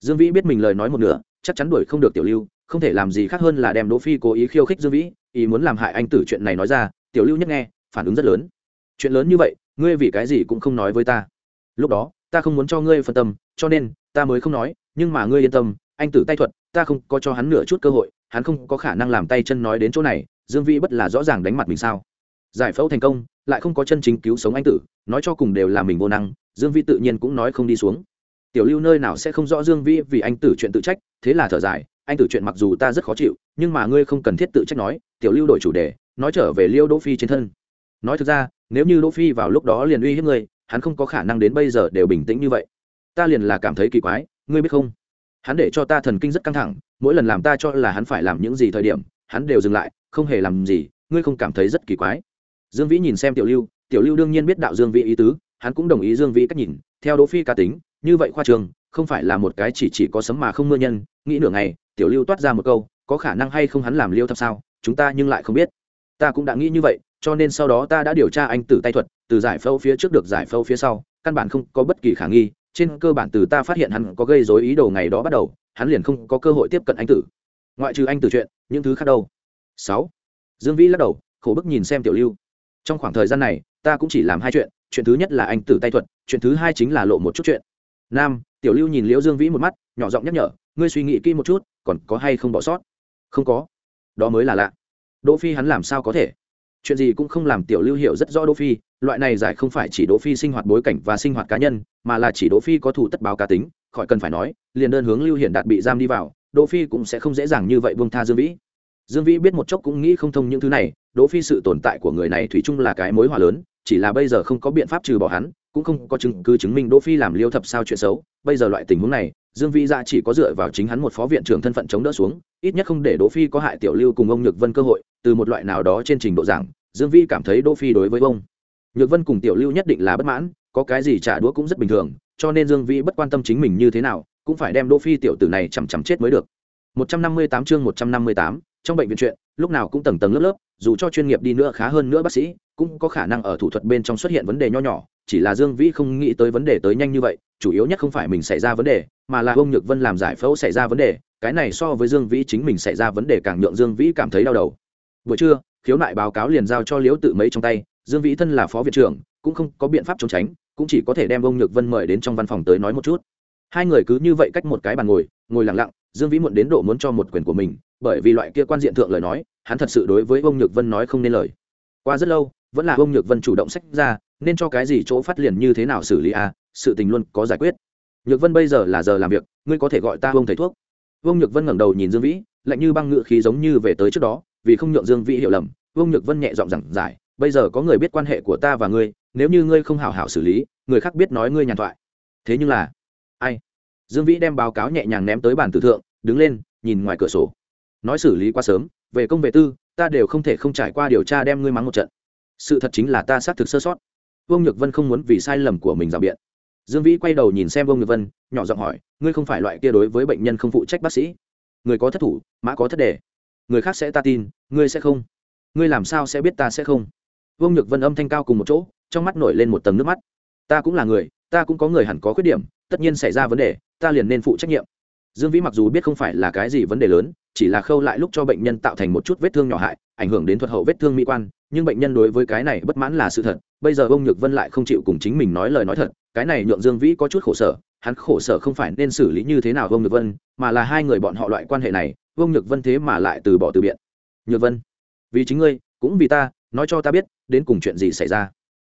Dương vĩ biết mình lời nói một nửa, chắc chắn đuổi không được tiểu lưu không thể làm gì khác hơn là đem đỗ phi cố ý khiêu khích dương vĩ, ý muốn làm hại anh tử chuyện này nói ra, tiểu lưu nhất nghe, phản ứng rất lớn. Chuyện lớn như vậy, ngươi vì cái gì cũng không nói với ta. Lúc đó, ta không muốn cho ngươi phân tâm, cho nên, ta mới không nói, nhưng mà ngươi yên tâm, anh tử tay thuật, ta không có cho hắn nửa chút cơ hội, hắn không có khả năng làm tay chân nói đến chỗ này, dương vĩ bất là rõ ràng đánh mặt mình sao. Giải phẫu thành công, lại không có chân chính cứu sống anh tử, nói cho cùng đều là mình vô năng, dương vĩ tự nhiên cũng nói không đi xuống. Tiểu lưu nơi nào sẽ không rõ dương vĩ vì anh tử chuyện tự trách, thế là thở dài anh tử chuyện mặc dù ta rất khó chịu, nhưng mà ngươi không cần thiết tự trách nói, tiểu lưu đổi chủ đề, nói trở về liêu đỗ phi trên thân. Nói thực ra, nếu như đỗ phi vào lúc đó liền uy hiếp ngươi, hắn không có khả năng đến bây giờ đều bình tĩnh như vậy. Ta liền là cảm thấy kỳ quái, ngươi biết không? Hắn để cho ta thần kinh rất căng thẳng, mỗi lần làm ta cho là hắn phải làm những gì thời điểm, hắn đều dừng lại, không hề làm gì, ngươi không cảm thấy rất kỳ quái. Dương vĩ nhìn xem tiểu lưu tiểu lưu đương nhiên biết đạo dương vĩ ý tứ, hắn cũng đồng ý dương vĩ cách nhìn, theo đỗ phi cá tính, như vậy khoa trường, không phải là một cái chỉ chỉ có sấm mà không mưa nhân, nghĩ nửa ngày tiểu lưu toát ra một câu, có khả năng hay không hắn làm liêu thập sao? Chúng ta nhưng lại không biết. Ta cũng đã nghĩ như vậy, cho nên sau đó ta đã điều tra anh tử tay thuật, từ giải phẫu phía trước được giải phẫu phía sau, căn bản không có bất kỳ khả nghi, trên cơ bản từ ta phát hiện hắn có gây dối ý đồ ngày đó bắt đầu, hắn liền không có cơ hội tiếp cận anh tử. Ngoại trừ anh tử chuyện, những thứ khác đâu? Sáu. Dương vĩ lắc đầu, khổ bức nhìn xem tiểu lưu. Trong khoảng thời gian này, ta cũng chỉ làm hai chuyện chuyện thứ nhất là anh tử tay thuật, chuyện thứ hai chính là lộ một chút chuyện. Nam, tiểu lưu nhìn liễu dương vĩ một mắt, nhỏ giọng nhắc nhở ngươi suy nghĩ kỹ một chút, còn có hay không bỏ sót? Không có. Đó mới là lạ. Đỗ phi hắn làm sao có thể? Chuyện gì cũng không làm tiểu lưu hiểu rất rõ đỗ phi, loại này giải không phải chỉ đỗ phi sinh hoạt bối cảnh và sinh hoạt cá nhân, mà là chỉ đỗ phi có thủ tất báo cá tính, khỏi cần phải nói, liền đơn hướng lưu hiển đạt bị giam đi vào, đỗ phi cũng sẽ không dễ dàng như vậy buông tha dương vĩ. Dương vĩ biết một chốc cũng nghĩ không thông những thứ này, đỗ phi sự tồn tại của người này thủy chung là cái mối hòa lớn, chỉ là bây giờ không có biện pháp trừ bỏ hắn, cũng không có chứng cứ chứng minh đỗ phi làm liêu thập sao chuyện xấu, bây giờ loại tình huống này dương vĩ ra chỉ có dựa vào chính hắn một phó viện trưởng thân phận chống đỡ xuống ít nhất không để đỗ phi có hại tiểu lưu cùng ông nhược vân cơ hội từ một loại nào đó trên trình độ giảng dương vĩ cảm thấy đỗ phi đối với ông nhược vân cùng tiểu lưu nhất định là bất mãn có cái gì trả đũa cũng rất bình thường cho nên dương vĩ bất quan tâm chính mình như thế nào cũng phải đem đỗ phi tiểu tử này chằm chằm chết mới được. 158 chương 158, trong bệnh viện chuyện lúc nào cũng tầng tầng lớp lớp dù cho chuyên nghiệp đi nữa khá hơn nữa bác sĩ cũng có khả năng ở thủ thuật bên trong xuất hiện vấn đề nho nhỏ chỉ là dương vĩ không nghĩ tới vấn đề tới nhanh như vậy, chủ yếu nhất không phải mình xảy ra vấn đề, mà là ông nhược vân làm giải phẫu xảy ra vấn đề, cái này so với dương vĩ chính mình xảy ra vấn đề càng nhượng dương vĩ cảm thấy đau đầu. Buổi trưa, khiếu nại báo cáo liền giao cho liễu tự mấy trong tay, dương vĩ thân là phó viện trưởng, cũng không có biện pháp trốn tránh, cũng chỉ có thể đem ông nhược vân mời đến trong văn phòng tới nói một chút. Hai người cứ như vậy cách một cái bàn ngồi ngồi lặng lặng, dương vĩ muộn đến độ muốn cho một quyền của mình, bởi vì loại kia quan diện thượng lời nói, hắn thật sự đối với ông nhược vân nói không nên lời. Qua rất lâu, vẫn là ông nhược vân chủ động sách ra nên cho cái gì chỗ phát liền như thế nào xử lý à, sự tình luôn có giải quyết. Nhược vân bây giờ là giờ làm việc ngươi có thể gọi ta ông thầy thuốc. Vương nhược vân ngẩng đầu nhìn dương vĩ lạnh như băng ngự khí giống như về tới trước đó vì không nhượng dương vĩ hiểu lầm Vương nhược vân nhẹ giọng giảng giải bây giờ có người biết quan hệ của ta và ngươi nếu như ngươi không hảo hảo xử lý người khác biết nói ngươi nhàn thoại. Thế nhưng là ai? Dương vĩ đem báo cáo nhẹ nhàng ném tới bàn tử thượng đứng lên nhìn ngoài cửa sổ. Nói xử lý quá sớm về công về tư ta đều không thể không trải qua điều tra đem ngươi mắng một trận. Sự thật chính là ta xác thực sơ sót vương nhược vân không muốn vì sai lầm của mình rào biện. Dương vĩ quay đầu nhìn xem vương nhược vân, nhỏ giọng hỏi, ngươi không phải loại kia đối với bệnh nhân không phụ trách bác sĩ? Người có thất thủ, mã có thất đề. Người khác sẽ ta tin, ngươi sẽ không. Ngươi làm sao sẽ biết ta sẽ không? Vương nhược vân âm thanh cao cùng một chỗ, trong mắt nổi lên một tầng nước mắt. Ta cũng là người, ta cũng có người hẳn có khuyết điểm, tất nhiên xảy ra vấn đề, ta liền nên phụ trách nhiệm. Dương vĩ mặc dù biết không phải là cái gì vấn đề lớn, chỉ là khâu lại lúc cho bệnh nhân tạo thành một chút vết thương nhỏ hại ảnh hưởng đến thuật hậu vết thương mỹ quan, nhưng bệnh nhân đối với cái này bất mãn là sự thật, bây giờ ông nhược vân lại không chịu cùng chính mình nói lời nói thật, cái này nhượng dương vĩ có chút khổ sở, hắn khổ sở không phải nên xử lý như thế nào ông nhược vân, mà là hai người bọn họ loại quan hệ này, ông nhược vân thế mà lại từ bỏ từ biện nhược vân, vì chính ngươi, cũng vì ta, nói cho ta biết, đến cùng chuyện gì xảy ra?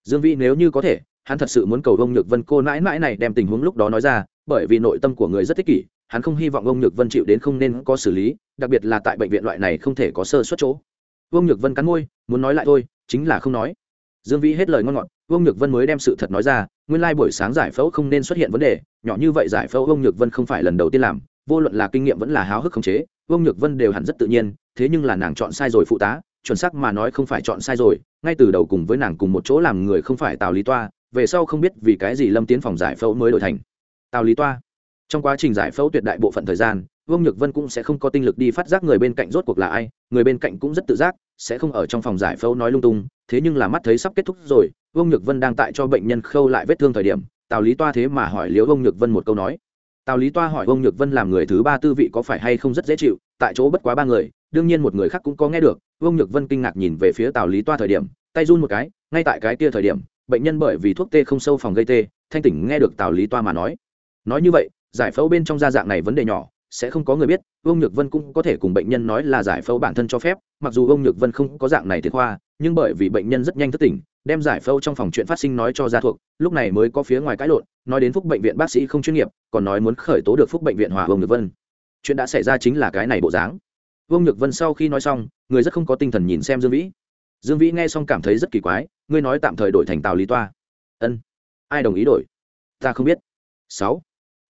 Dương vĩ nếu như có thể, hắn thật sự muốn cầu ông nhược vân cô mãi mãi này đem tình huống lúc đó nói ra, bởi vì nội tâm của người rất thích kỷ, hắn không hy vọng ông nhược vân chịu đến không nên có xử lý, đặc biệt là tại bệnh viện loại này không thể có sơ suất chỗ vương nhược vân cắn môi, muốn nói lại thôi, chính là không nói. Dương vĩ hết lời ngon ngọt, vương nhược vân mới đem sự thật nói ra, nguyên lai buổi sáng giải phẫu không nên xuất hiện vấn đề, nhỏ như vậy giải phẫu vương nhược vân không phải lần đầu tiên làm, vô luận là kinh nghiệm vẫn là háo hức khống chế, vương nhược vân đều hẳn rất tự nhiên, thế nhưng là nàng chọn sai rồi phụ tá, chuẩn xác mà nói không phải chọn sai rồi, ngay từ đầu cùng với nàng cùng một chỗ làm người không phải tào lý toa, về sau không biết vì cái gì lâm tiến phòng giải phẫu mới đổi thành tào lý toa. Trong quá trình giải phẫu tuyệt đại bộ phận thời gian vương nhược vân cũng sẽ không có tinh lực đi phát giác người bên cạnh rốt cuộc là ai, người bên cạnh cũng rất tự giác, sẽ không ở trong phòng giải phẫu nói lung tung, thế nhưng là mắt thấy sắp kết thúc rồi, vương nhược vân đang tại cho bệnh nhân khâu lại vết thương thời điểm, tào lý toa thế mà hỏi liễu vương nhược vân một câu nói. Tào lý toa hỏi vương nhược vân làm người thứ ba tư vị có phải hay không rất dễ chịu, tại chỗ bất quá ba người, đương nhiên một người khác cũng có nghe được, vương nhược vân kinh ngạc nhìn về phía tào lý toa thời điểm, tay run một cái, ngay tại cái kia thời điểm, bệnh nhân bởi vì thuốc tê không sâu phòng gây tê, thanh tỉnh nghe được tào lý toa mà nói. Nói như vậy, giải phẫu bên trong gia dạng này vấn đề nhỏ sẽ không có người biết ông nhược vân cũng có thể cùng bệnh nhân nói là giải phẫu bản thân cho phép, mặc dù ông nhược vân không có dạng này thiệt khoa, nhưng bởi vì bệnh nhân rất nhanh thất tỉnh, đem giải phẫu trong phòng chuyện phát sinh nói cho gia thuộc, lúc này mới có phía ngoài cãi lộn, nói đến phúc bệnh viện bác sĩ không chuyên nghiệp, còn nói muốn khởi tố được phúc bệnh viện hòa ông nhược vân. Chuyện đã xảy ra chính là cái này bộ dáng. Ông nhược vân sau khi nói xong, người rất không có tinh thần nhìn xem dương vĩ. Dương vĩ nghe xong cảm thấy rất kỳ quái, ngươi nói tạm thời đổi thành tàu lý toa. Ân. Ai đồng ý đổi? Ta không biết. Sáu.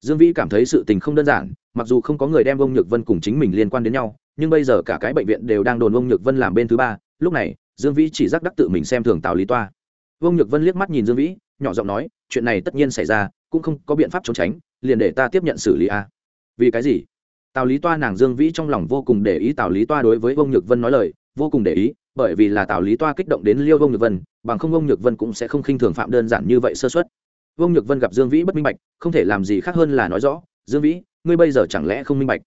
Dương vĩ cảm thấy sự tình không đơn giản mặc dù không có người đem ông nhược vân cùng chính mình liên quan đến nhau, nhưng bây giờ cả cái bệnh viện đều đang đồn ông nhược vân làm bên thứ ba, lúc này, dương vĩ chỉ giác đắc tự mình xem thường tào lý toa. Ông nhược vân liếc mắt nhìn dương vĩ, nhỏ giọng nói, chuyện này tất nhiên xảy ra, cũng không có biện pháp trốn tránh, liền để ta tiếp nhận xử lý a. Vì cái gì? Tào lý toa nàng dương vĩ trong lòng vô cùng để ý tào lý toa đối với ông nhược vân nói lời, vô cùng để ý, bởi vì là tào lý toa kích động đến liêu ông nhược vân, bằng không ông nhược vân cũng sẽ không khinh thường phạm đơn giản như vậy sơ xuất ông nhược vân gặp dương vĩ bất minh bạch, không thể làm gì khác hơn là nói rõ, dương vĩ ngươi bây giờ chẳng lẽ không minh bạch?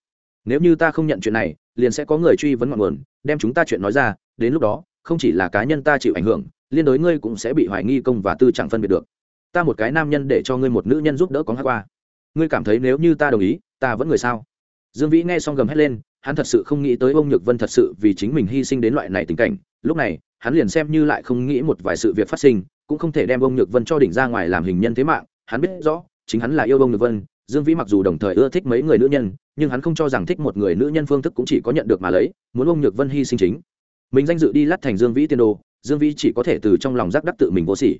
Nếu như ta không nhận chuyện này, liền sẽ có người truy vấn ngọn nguồn, đem chúng ta chuyện nói ra, đến lúc đó, không chỉ là cá nhân ta chịu ảnh hưởng, liên đối ngươi cũng sẽ bị hoài nghi công và tư chẳng phân biệt được. Ta một cái nam nhân để cho ngươi một nữ nhân giúp đỡ có hát qua. Ngươi cảm thấy nếu như ta đồng ý, ta vẫn người sao? Dương vĩ nghe xong gầm hét lên, hắn thật sự không nghĩ tới ông nhược vân thật sự vì chính mình hy sinh đến loại này tình cảnh. Lúc này, hắn liền xem như lại không nghĩ một vài sự việc phát sinh, cũng không thể đem ông nhược vân cho đỉnh ra ngoài làm hình nhân thế mạng. Hắn biết rõ, chính hắn là yêu ông nhược vân dương vĩ mặc dù đồng thời ưa thích mấy người nữ nhân nhưng hắn không cho rằng thích một người nữ nhân phương thức cũng chỉ có nhận được mà lấy muốn ông nhược vân hy sinh chính. Mình danh dự đi lắt thành dương vĩ tiên đồ dương vĩ chỉ có thể từ trong lòng giác đắc tự mình vô sỉ.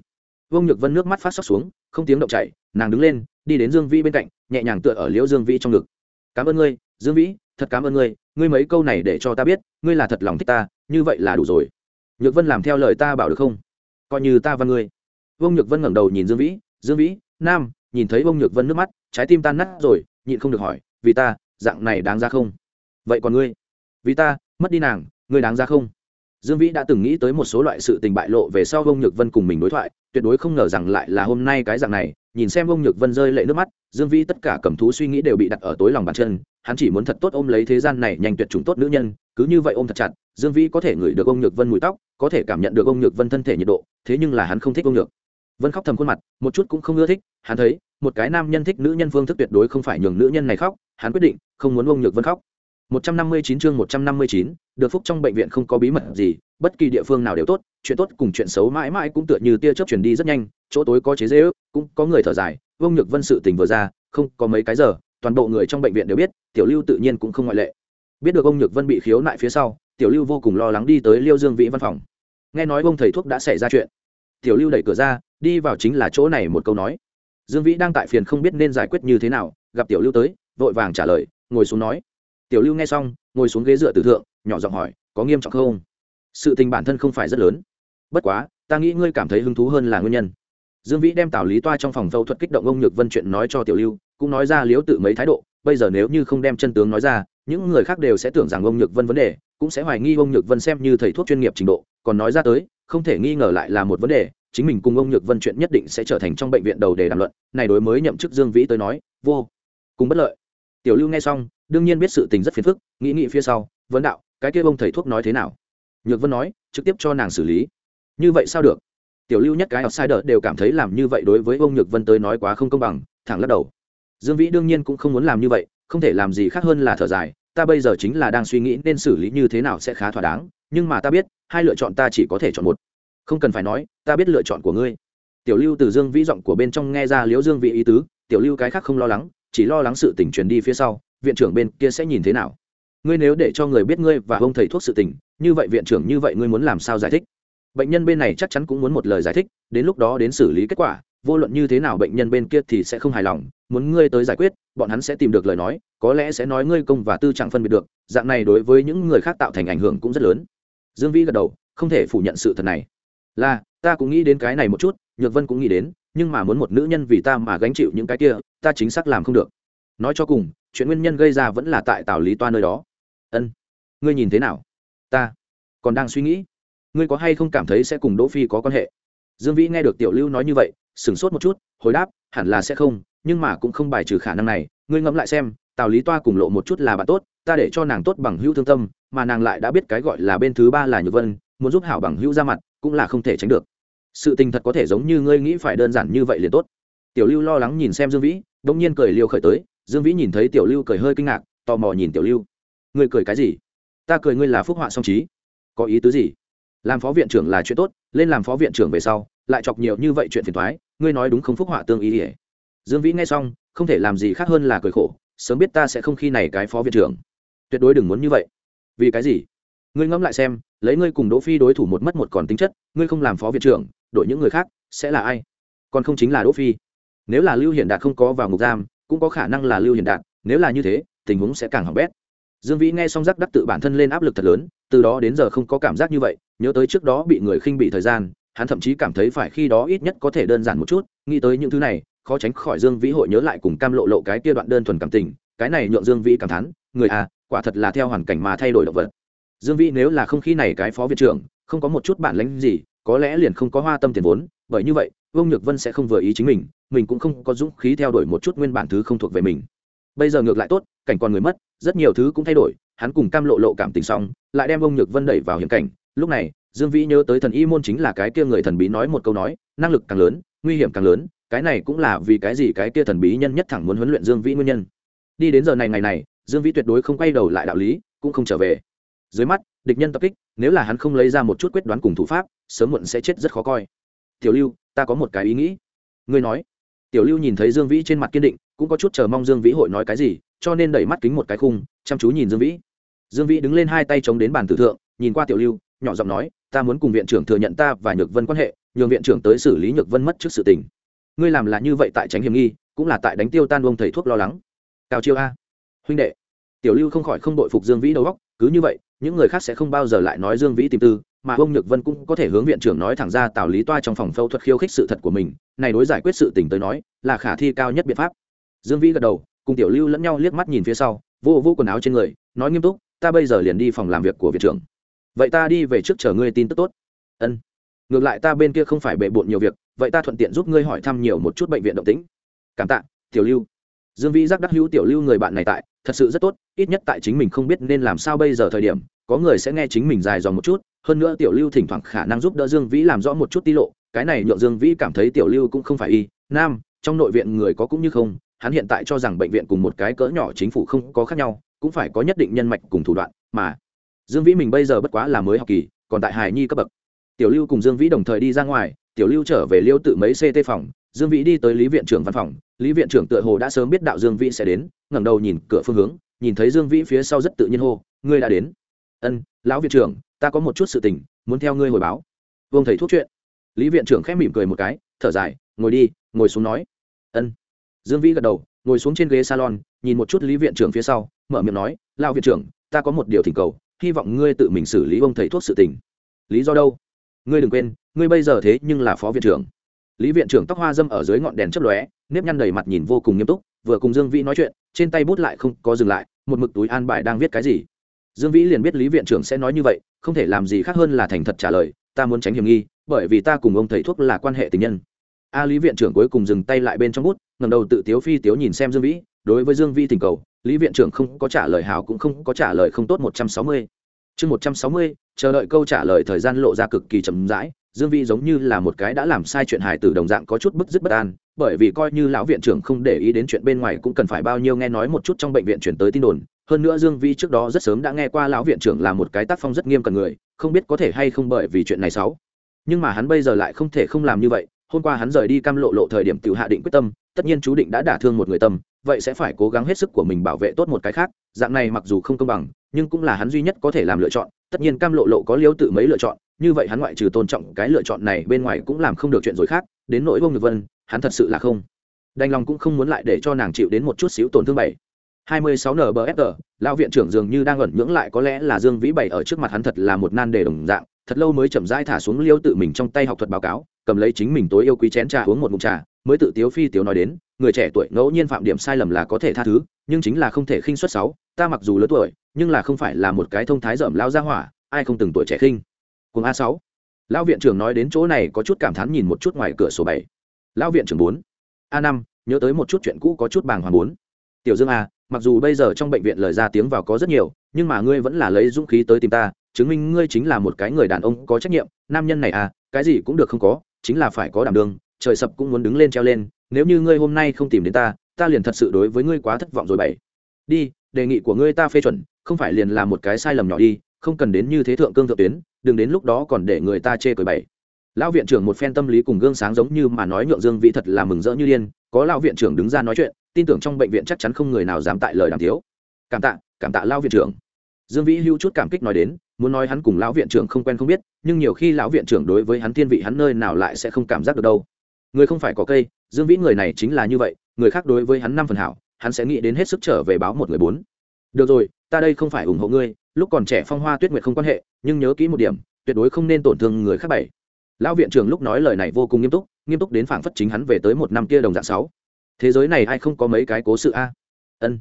Vương nhược vân nước mắt phát sóc xuống không tiếng động chạy, nàng đứng lên đi đến dương vĩ bên cạnh nhẹ nhàng tựa ở liễu dương vĩ trong ngực. Cảm ơn ngươi dương vĩ thật cảm ơn ngươi ngươi mấy câu này để cho ta biết ngươi là thật lòng thích ta như vậy là đủ rồi. Nhược vân làm theo lời ta bảo được không? Coi như ta và ngươi. Vương nhược vân ngẩng đầu nhìn dương vĩ dương vĩ nam nhìn thấy vương nhược vân nước mắt trái tim tan nát rồi, nhịn không được hỏi, vì ta, dạng này đáng ra không? Vậy còn ngươi? Vì ta, mất đi nàng, ngươi đáng ra không? Dương vĩ đã từng nghĩ tới một số loại sự tình bại lộ về sau vương nhược vân cùng mình đối thoại, tuyệt đối không ngờ rằng lại là hôm nay cái dạng này, nhìn xem vương nhược vân rơi lệ nước mắt, dương vĩ tất cả cầm thú suy nghĩ đều bị đặt ở tối lòng bàn chân, hắn chỉ muốn thật tốt ôm lấy thế gian này nhanh tuyệt chủng tốt nữ nhân, cứ như vậy ôm thật chặt, dương vĩ có thể ngửi được ông nhược vân mùi tóc, có thể cảm nhận được ông nhược vân thân thể nhiệt độ, thế nhưng là hắn không thích ông nhược vân khóc thầm khuôn mặt một chút cũng không ưa thích hắn thấy một cái nam nhân thích nữ nhân phương thức tuyệt đối không phải nhường nữ nhân này khóc hắn quyết định không muốn ông nhược vân khóc 159 chương 159, được phúc trong bệnh viện không có bí mật gì, bất kỳ địa phương nào đều tốt, chuyện tốt cùng chuyện xấu mãi mãi cũng tựa như tia chớp truyền đi rất nhanh, chỗ tối có chế giễu, cũng có người thở dài, Vương Nhược Vân sự tình vừa ra, không, có mấy cái giờ, toàn bộ người trong bệnh viện đều biết, Tiểu Lưu tự nhiên cũng không ngoại lệ. Biết được ông Nhược Vân bị khiếu nại phía sau, Tiểu Lưu vô cùng lo lắng đi tới Liêu Dương Vĩ văn phòng. Nghe nói ông thầy thuốc đã xảy ra chuyện. Tiểu Lưu đẩy cửa ra, đi vào chính là chỗ này một câu nói. Dương Vĩ đang tại phiền không biết nên giải quyết như thế nào, gặp Tiểu Lưu tới, vội vàng trả lời, ngồi xuống nói. Tiểu lưu nghe xong ngồi xuống ghế dựa tử thượng nhỏ giọng hỏi có nghiêm trọng không? Sự tình bản thân không phải rất lớn. Bất quá ta nghĩ ngươi cảm thấy hứng thú hơn là nguyên nhân. Dương vĩ đem tào lý toa trong phòng phẫu thuật kích động ông nhược vân chuyện nói cho tiểu lưu cũng nói ra liếu tự mấy thái độ bây giờ nếu như không đem chân tướng nói ra những người khác đều sẽ tưởng rằng ông nhược vân vấn đề cũng sẽ hoài nghi ông nhược vân xem như thầy thuốc chuyên nghiệp trình độ còn nói ra tới không thể nghi ngờ lại là một vấn đề chính mình cùng ông nhược vân chuyện nhất định sẽ trở thành trong bệnh viện đầu để đàm luận, này đối mới nhậm chức dương vĩ tới nói, vô cùng bất lợi. Tiểu lưu nghe xong, đương nhiên biết sự tình rất phiền phức, nghĩ nghĩ phía sau, vấn đạo, cái kia ông thầy thuốc nói thế nào? Nhược vân nói, trực tiếp cho nàng xử lý. Như vậy sao được? Tiểu lưu nhất cái outsider đều cảm thấy làm như vậy đối với ông nhược vân tới nói quá không công bằng, thẳng lắc đầu. Dương vĩ đương nhiên cũng không muốn làm như vậy, không thể làm gì khác hơn là thở dài, ta bây giờ chính là đang suy nghĩ nên xử lý như thế nào sẽ khá thỏa đáng, nhưng mà ta biết, hai lựa chọn ta chỉ có thể chọn một không cần phải nói, ta biết lựa chọn của ngươi. Tiểu lưu từ dương vĩ giọng của bên trong nghe ra liễu dương vị ý tứ, tiểu lưu cái khác không lo lắng, chỉ lo lắng sự tình truyền đi phía sau, viện trưởng bên kia sẽ nhìn thế nào? Ngươi nếu để cho người biết ngươi và ông thầy thuốc sự tình, như vậy viện trưởng như vậy ngươi muốn làm sao giải thích? Bệnh nhân bên này chắc chắn cũng muốn một lời giải thích, đến lúc đó đến xử lý kết quả, vô luận như thế nào bệnh nhân bên kia thì sẽ không hài lòng, muốn ngươi tới giải quyết, bọn hắn sẽ tìm được lời nói, có lẽ sẽ nói ngươi công và tư chẳng phân biệt được, dạng này đối với những người khác tạo thành ảnh hưởng cũng rất lớn. Dương vĩ gật đầu, không thể phủ nhận sự thật này là, ta cũng nghĩ đến cái này một chút, nhược vân cũng nghĩ đến, nhưng mà muốn một nữ nhân vì ta mà gánh chịu những cái kia, ta chính xác làm không được. Nói cho cùng, chuyện nguyên nhân gây ra vẫn là tại tào lý toa nơi đó. Ân, ngươi nhìn thế nào? Ta còn đang suy nghĩ. Ngươi có hay không cảm thấy sẽ cùng đỗ phi có quan hệ? Dương vĩ nghe được tiểu lưu nói như vậy, sửng sốt một chút, hồi đáp, hẳn là sẽ không, nhưng mà cũng không bài trừ khả năng này. Ngươi ngẫm lại xem, tào lý toa cùng lộ một chút là bạn tốt, ta để cho nàng tốt bằng hữu thương tâm, mà nàng lại đã biết cái gọi là bên thứ ba là nhược vân, muốn giúp hảo bằng hữu ra mặt cũng là không thể tránh được. Sự tình thật có thể giống như ngươi nghĩ phải đơn giản như vậy liền tốt. Tiểu lưu lo lắng nhìn xem dương vĩ đ ỗ n g nhiên cười liêu khởi tới. Dương vĩ nhìn thấy tiểu lưu cười hơi kinh ngạc, tò mò nhìn tiểu lưu. Ngươi cười cái gì? Ta cười ngươi là phúc họa song trí. Có ý tứ gì? Làm phó viện trưởng là chuyện tốt, lên làm phó viện trưởng về sau, lại chọc nhiều như vậy chuyện phiền thoái ngươi nói đúng không phúc họa tương ý ỉa dương vĩ nghe xong, không thể làm gì khác hơn là cười khổ. Sớm biết ta sẽ không khi này cái phó viện trưởng. Tuyệt đối đừng muốn như vậy. Vì cái gì? Ngươi ngẫm lại xem, lấy ngươi cùng đỗ phi đối thủ một mất một còn tính chất, ngươi không làm phó viện trưởng đội những người khác, sẽ là ai? Còn không chính là đỗ phi. Nếu là lưu hiển đạt không có vào ngục giam, cũng có khả năng là lưu hiển đạt, nếu là như thế, tình huống sẽ càng hỏng bét. Dương vĩ nghe xong giác đắc tự bản thân lên áp lực thật lớn, từ đó đến giờ không có cảm giác như vậy, nhớ tới trước đó bị người khinh bị thời gian, hắn thậm chí cảm thấy phải khi đó ít nhất có thể đơn giản một chút, nghĩ tới những thứ này, khó tránh khỏi dương vĩ hội nhớ lại cùng cam lộ lộ cái kia đoạn đơn thuần cảm tình, cái này nhượng dương vĩ cảm thán, người à quả thật là theo hoàn cảnh mà thay đổi động vật dương vĩ nếu là không khí này cái phó viện trưởng, không có một chút bản lĩnh gì, có lẽ liền không có hoa tâm tiền vốn, bởi như vậy, vương nhược vân sẽ không vừa ý chính mình mình cũng không có dũng khí theo đuổi một chút nguyên bản thứ không thuộc về mình. Bây giờ ngược lại tốt, cảnh còn người mất, rất nhiều thứ cũng thay đổi, hắn cùng cam lộ lộ cảm tình xong, lại đem ông nhược vân đẩy vào hiểm cảnh. Lúc này, dương vĩ nhớ tới thần y môn chính là cái kia người thần bí nói một câu nói, năng lực càng lớn, nguy hiểm càng lớn, cái này cũng là vì cái gì cái kia thần bí nhân nhất thẳng muốn huấn luyện dương vĩ nguyên nhân. Đi đến giờ này ngày này, dương vĩ tuyệt đối không quay đầu lại đạo lý, cũng không trở về dưới mắt, địch nhân tập kích, nếu là hắn không lấy ra một chút quyết đoán cùng thủ pháp, sớm muộn sẽ chết rất khó coi. Tiểu lưu, ta có một cái ý nghĩ. Ngươi nói. Tiểu lưu nhìn thấy dương vĩ trên mặt kiên định, cũng có chút chờ mong dương vĩ hội nói cái gì, cho nên đẩy mắt kính một cái khung, chăm chú nhìn dương vĩ. Dương vĩ đứng lên hai tay chống đến bàn tử thượng, nhìn qua tiểu lưu, nhỏ giọng nói, ta muốn cùng viện trưởng thừa nhận ta và nhược vân quan hệ, nhường viện trưởng tới xử lý nhược vân mất trước sự tình. Ngươi làm là như vậy tại tránh hiểm nghi, cũng là tại đánh tiêu tan ông thầy thuốc lo lắng. Cao chiêu a. Huynh đệ. Tiểu lưu không khỏi không đội phục dương vĩ đầu góc cứ như vậy những người khác sẽ không bao giờ lại nói dương vĩ tìm tư, mà ông nhược vân cũng có thể hướng viện trưởng nói thẳng ra tào lý toa trong phòng phẫu thuật khiêu khích sự thật của mình, này đối giải quyết sự tình tới nói, là khả thi cao nhất biện pháp. Dương vĩ gật đầu, cùng tiểu lưu lẫn nhau liếc mắt nhìn phía sau, vô vô quần áo trên người, nói nghiêm túc, ta bây giờ liền đi phòng làm việc của viện trưởng. Vậy ta đi về trước chờ ngươi tin tức tốt. Ân. Ngược lại ta bên kia không phải bệ bộn nhiều việc, vậy ta thuận tiện giúp ngươi hỏi thăm nhiều một chút bệnh viện động tĩnh. Cảm tạ, tiểu lưu. Dương vĩ giác đắc hữu tiểu lưu người bạn này tại thật sự rất tốt, ít nhất tại chính mình không biết nên làm sao bây giờ thời điểm, có người sẽ nghe chính mình dài dòng một chút, hơn nữa tiểu lưu thỉnh thoảng khả năng giúp đỡ dương vĩ làm rõ một chút tiết lộ, cái này nhượng dương vĩ cảm thấy tiểu lưu cũng không phải y, nam, trong nội viện người có cũng như không, hắn hiện tại cho rằng bệnh viện cùng một cái cỡ nhỏ chính phủ không có khác nhau, cũng phải có nhất định nhân mạch cùng thủ đoạn, mà dương vĩ mình bây giờ bất quá là mới học kỳ, còn tại hài nhi cấp bậc. Tiểu lưu cùng dương vĩ đồng thời đi ra ngoài, tiểu lưu trở về liêu tự mấy ct phòng, dương vĩ đi tới lý viện trưởng văn phòng, lý viện trưởng tựa hồ đã sớm biết đạo dương vĩ sẽ đến ngẩng đầu nhìn cửa phương hướng, nhìn thấy dương vĩ phía sau rất tự nhiên hô, ngươi đã đến. Ân, lão viện trưởng, ta có một chút sự tình, muốn theo ngươi hồi báo. Vương thầy thuốc chuyện. Lý viện trưởng khẽ mỉm cười một cái, thở dài, ngồi đi, ngồi xuống nói. Ân. Dương vĩ gật đầu, ngồi xuống trên ghế salon, nhìn một chút lý viện trưởng phía sau, mở miệng nói, lão viện trưởng, ta có một điều thỉnh cầu, hy vọng ngươi tự mình xử lý ông thầy thuốc sự tình. Lý do đâu? Ngươi đừng quên, ngươi bây giờ thế nhưng là phó viện trưởng. Lý viện trưởng tóc hoa dâm ở dưới ngọn đèn chấp lóe, nếp nhăn đầy mặt nhìn vô cùng nghiêm túc vừa cùng dương vĩ nói chuyện, trên tay bút lại không có dừng lại, một mực túi an bài đang viết cái gì. Dương vĩ liền biết lý viện trưởng sẽ nói như vậy, không thể làm gì khác hơn là thành thật trả lời, ta muốn tránh hiểm nghi, bởi vì ta cùng ông thầy thuốc là quan hệ tình nhân. A lý viện trưởng cuối cùng dừng tay lại bên trong bút ngầm đầu tự tiếu phi tiếu nhìn xem dương vĩ, đối với dương vĩ tình cầu, lý viện trưởng không có trả lời hảo cũng không có trả lời không tốt một trăm sáu mươi. Chương một trăm sáu mươi, chờ đợi câu trả lời thời gian lộ ra cực kỳ chậm rãi, dương vĩ giống như là một cái đã làm sai chuyện hài tử đồng dạng có chút bức dứt bất an bởi vì coi như lão viện trưởng không để ý đến chuyện bên ngoài cũng cần phải bao nhiêu nghe nói một chút trong bệnh viện chuyển tới tin đồn. Hơn nữa dương vi trước đó rất sớm đã nghe qua lão viện trưởng là một cái tác phong rất nghiêm cần người, không biết có thể hay không bởi vì chuyện này xấu. Nhưng mà hắn bây giờ lại không thể không làm như vậy, hôm qua hắn rời đi cam lộ lộ thời điểm tự hạ định quyết tâm, tất nhiên chú định đã đả thương một người tâm, vậy sẽ phải cố gắng hết sức của mình bảo vệ tốt một cái khác, dạng này mặc dù không công bằng, nhưng cũng là hắn duy nhất có thể làm lựa chọn, tất nhiên cam lộ lộ có liêu tự mấy lựa chọn, như vậy hắn ngoại trừ tôn trọng cái lựa chọn này bên ngoài cũng làm không được chuyện rồi khác đến nỗi vô nhược vân hắn thật sự là không đành lòng cũng không muốn lại để cho nàng chịu đến một chút xíu tổn thương bảy 26 nbfg lão viện trưởng dường như đang ẩn nhưỡng lại có lẽ là Dương Vĩ bày ở trước mặt hắn thật là một nan đề đồng dạng, thật lâu mới chậm rãi thả xuống liêu tự mình trong tay học thuật báo cáo, cầm lấy chính mình tối yêu quý chén trà uống một ngụm trà, mới tự tiếu phi tiếu nói đến, người trẻ tuổi ngẫu nhiên phạm điểm sai lầm là có thể tha thứ, nhưng chính là không thể khinh suất sáu, ta mặc dù lớn tuổi, nhưng là không phải là một cái thông thái dởm lão gia hỏa, ai không từng tuổi trẻ khinh. Cùng A sáu. Lão viện trưởng nói đến chỗ này có chút cảm thán nhìn một chút ngoài cửa số bảy. Lão viện trưởng bốn. A năm nhớ tới một chút chuyện cũ có chút bàng hoàng bốn. Tiểu Dương A, mặc dù bây giờ trong bệnh viện lời ra tiếng vào có rất nhiều nhưng mà ngươi vẫn là lấy dũng khí tới tìm ta chứng minh ngươi chính là một cái người đàn ông có trách nhiệm. Nam nhân này à cái gì cũng được không có chính là phải có đảm đương trời sập cũng muốn đứng lên treo lên nếu như ngươi hôm nay không tìm đến ta ta liền thật sự đối với ngươi quá thất vọng rồi bảy. Đi đề nghị của ngươi ta phê chuẩn không phải liền là một cái sai lầm nhỏ đi không cần đến như thế thượng cương thượng tuyến đừng đến lúc đó còn để người ta chê cười bậy. lão viện trưởng một phen tâm lý cùng gương sáng giống như mà nói nhượng dương vĩ thật là mừng rỡ như điên, có lão viện trưởng đứng ra nói chuyện, tin tưởng trong bệnh viện chắc chắn không người nào dám tại lời đàm thiếu cảm tạ cảm tạ lão viện trưởng. Dương vĩ hữu chút cảm kích nói đến, muốn nói hắn cùng lão viện trưởng không quen không biết, nhưng nhiều khi lão viện trưởng đối với hắn thiên vị hắn nơi nào lại sẽ không cảm giác được đâu. Người không phải có cây, dương vĩ người này chính là như vậy, người khác đối với hắn năm phần hảo, hắn sẽ nghĩ đến hết sức trở về báo một người bốn. Được rồi ta đây không phải ủng hộ ngươi, lúc còn trẻ phong hoa tuyết nguyệt không quan hệ, nhưng nhớ kỹ một điểm, tuyệt đối không nên tổn thương người khác bảy. Lão viện trưởng lúc nói lời này vô cùng nghiêm túc nghiêm túc đến phảng phất chính hắn về tới một năm kia đồng dạng sáu. Thế giới này ai không có mấy cái cố sự a? Ân.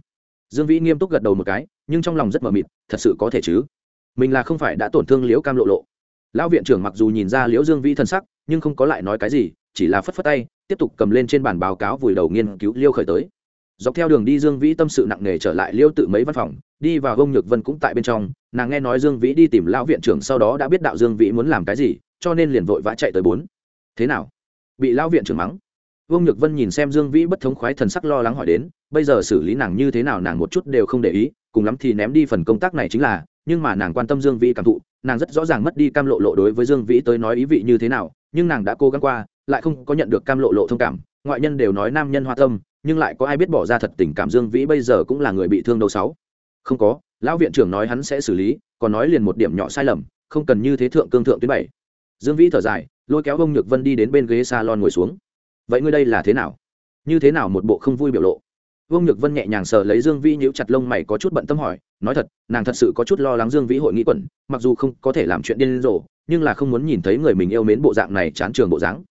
Dương vĩ nghiêm túc gật đầu một cái, nhưng trong lòng rất mờ mịt, thật sự có thể chứ? Mình là không phải đã tổn thương liễu cam lộ lộ. Lão viện trưởng mặc dù nhìn ra liễu dương vĩ thân sắc, nhưng không có lại nói cái gì, chỉ là phất phất tay, tiếp tục cầm lên trên bản báo cáo vùi đầu nghiên cứu liêu khởi tới. Dọc theo đường đi dương vĩ tâm sự nặng nề trở lại liêu tự mấy văn phòng đi vào ông nhược vân cũng tại bên trong, nàng nghe nói dương vĩ đi tìm lão viện trưởng sau đó đã biết đạo dương vĩ muốn làm cái gì, cho nên liền vội vã chạy tới bốn. Thế nào? Bị lão viện trưởng mắng. Vương nhược vân nhìn xem dương vĩ bất thống khoái thần sắc lo lắng hỏi đến, bây giờ xử lý nàng như thế nào nàng một chút đều không để ý, cùng lắm thì ném đi phần công tác này chính là, nhưng mà nàng quan tâm dương vĩ cảm thụ, nàng rất rõ ràng mất đi cam lộ lộ đối với dương vĩ tới nói ý vị như thế nào, nhưng nàng đã cố gắng qua, lại không có nhận được cam lộ lộ thông cảm, ngoại nhân đều nói nam nhân hoa tâm, nhưng lại có ai biết bỏ ra thật tình cảm dương vĩ bây giờ cũng là người bị thương đâu sáu không có, lão viện trưởng nói hắn sẽ xử lý, còn nói liền một điểm nhỏ sai lầm, không cần như thế thượng cương thượng tuyến bảy. Dương vĩ thở dài, lôi kéo ông nhược vân đi đến bên ghế salon ngồi xuống. Vậy ngươi đây là thế nào? Như thế nào một bộ không vui biểu lộ? Vương nhược vân nhẹ nhàng sờ lấy dương vĩ nhíu chặt lông mày có chút bận tâm hỏi, nói thật, nàng thật sự có chút lo lắng dương vĩ hội nghĩ quẩn, mặc dù không có thể làm chuyện điên rồ, nhưng là không muốn nhìn thấy người mình yêu mến bộ dạng này chán trường bộ dáng.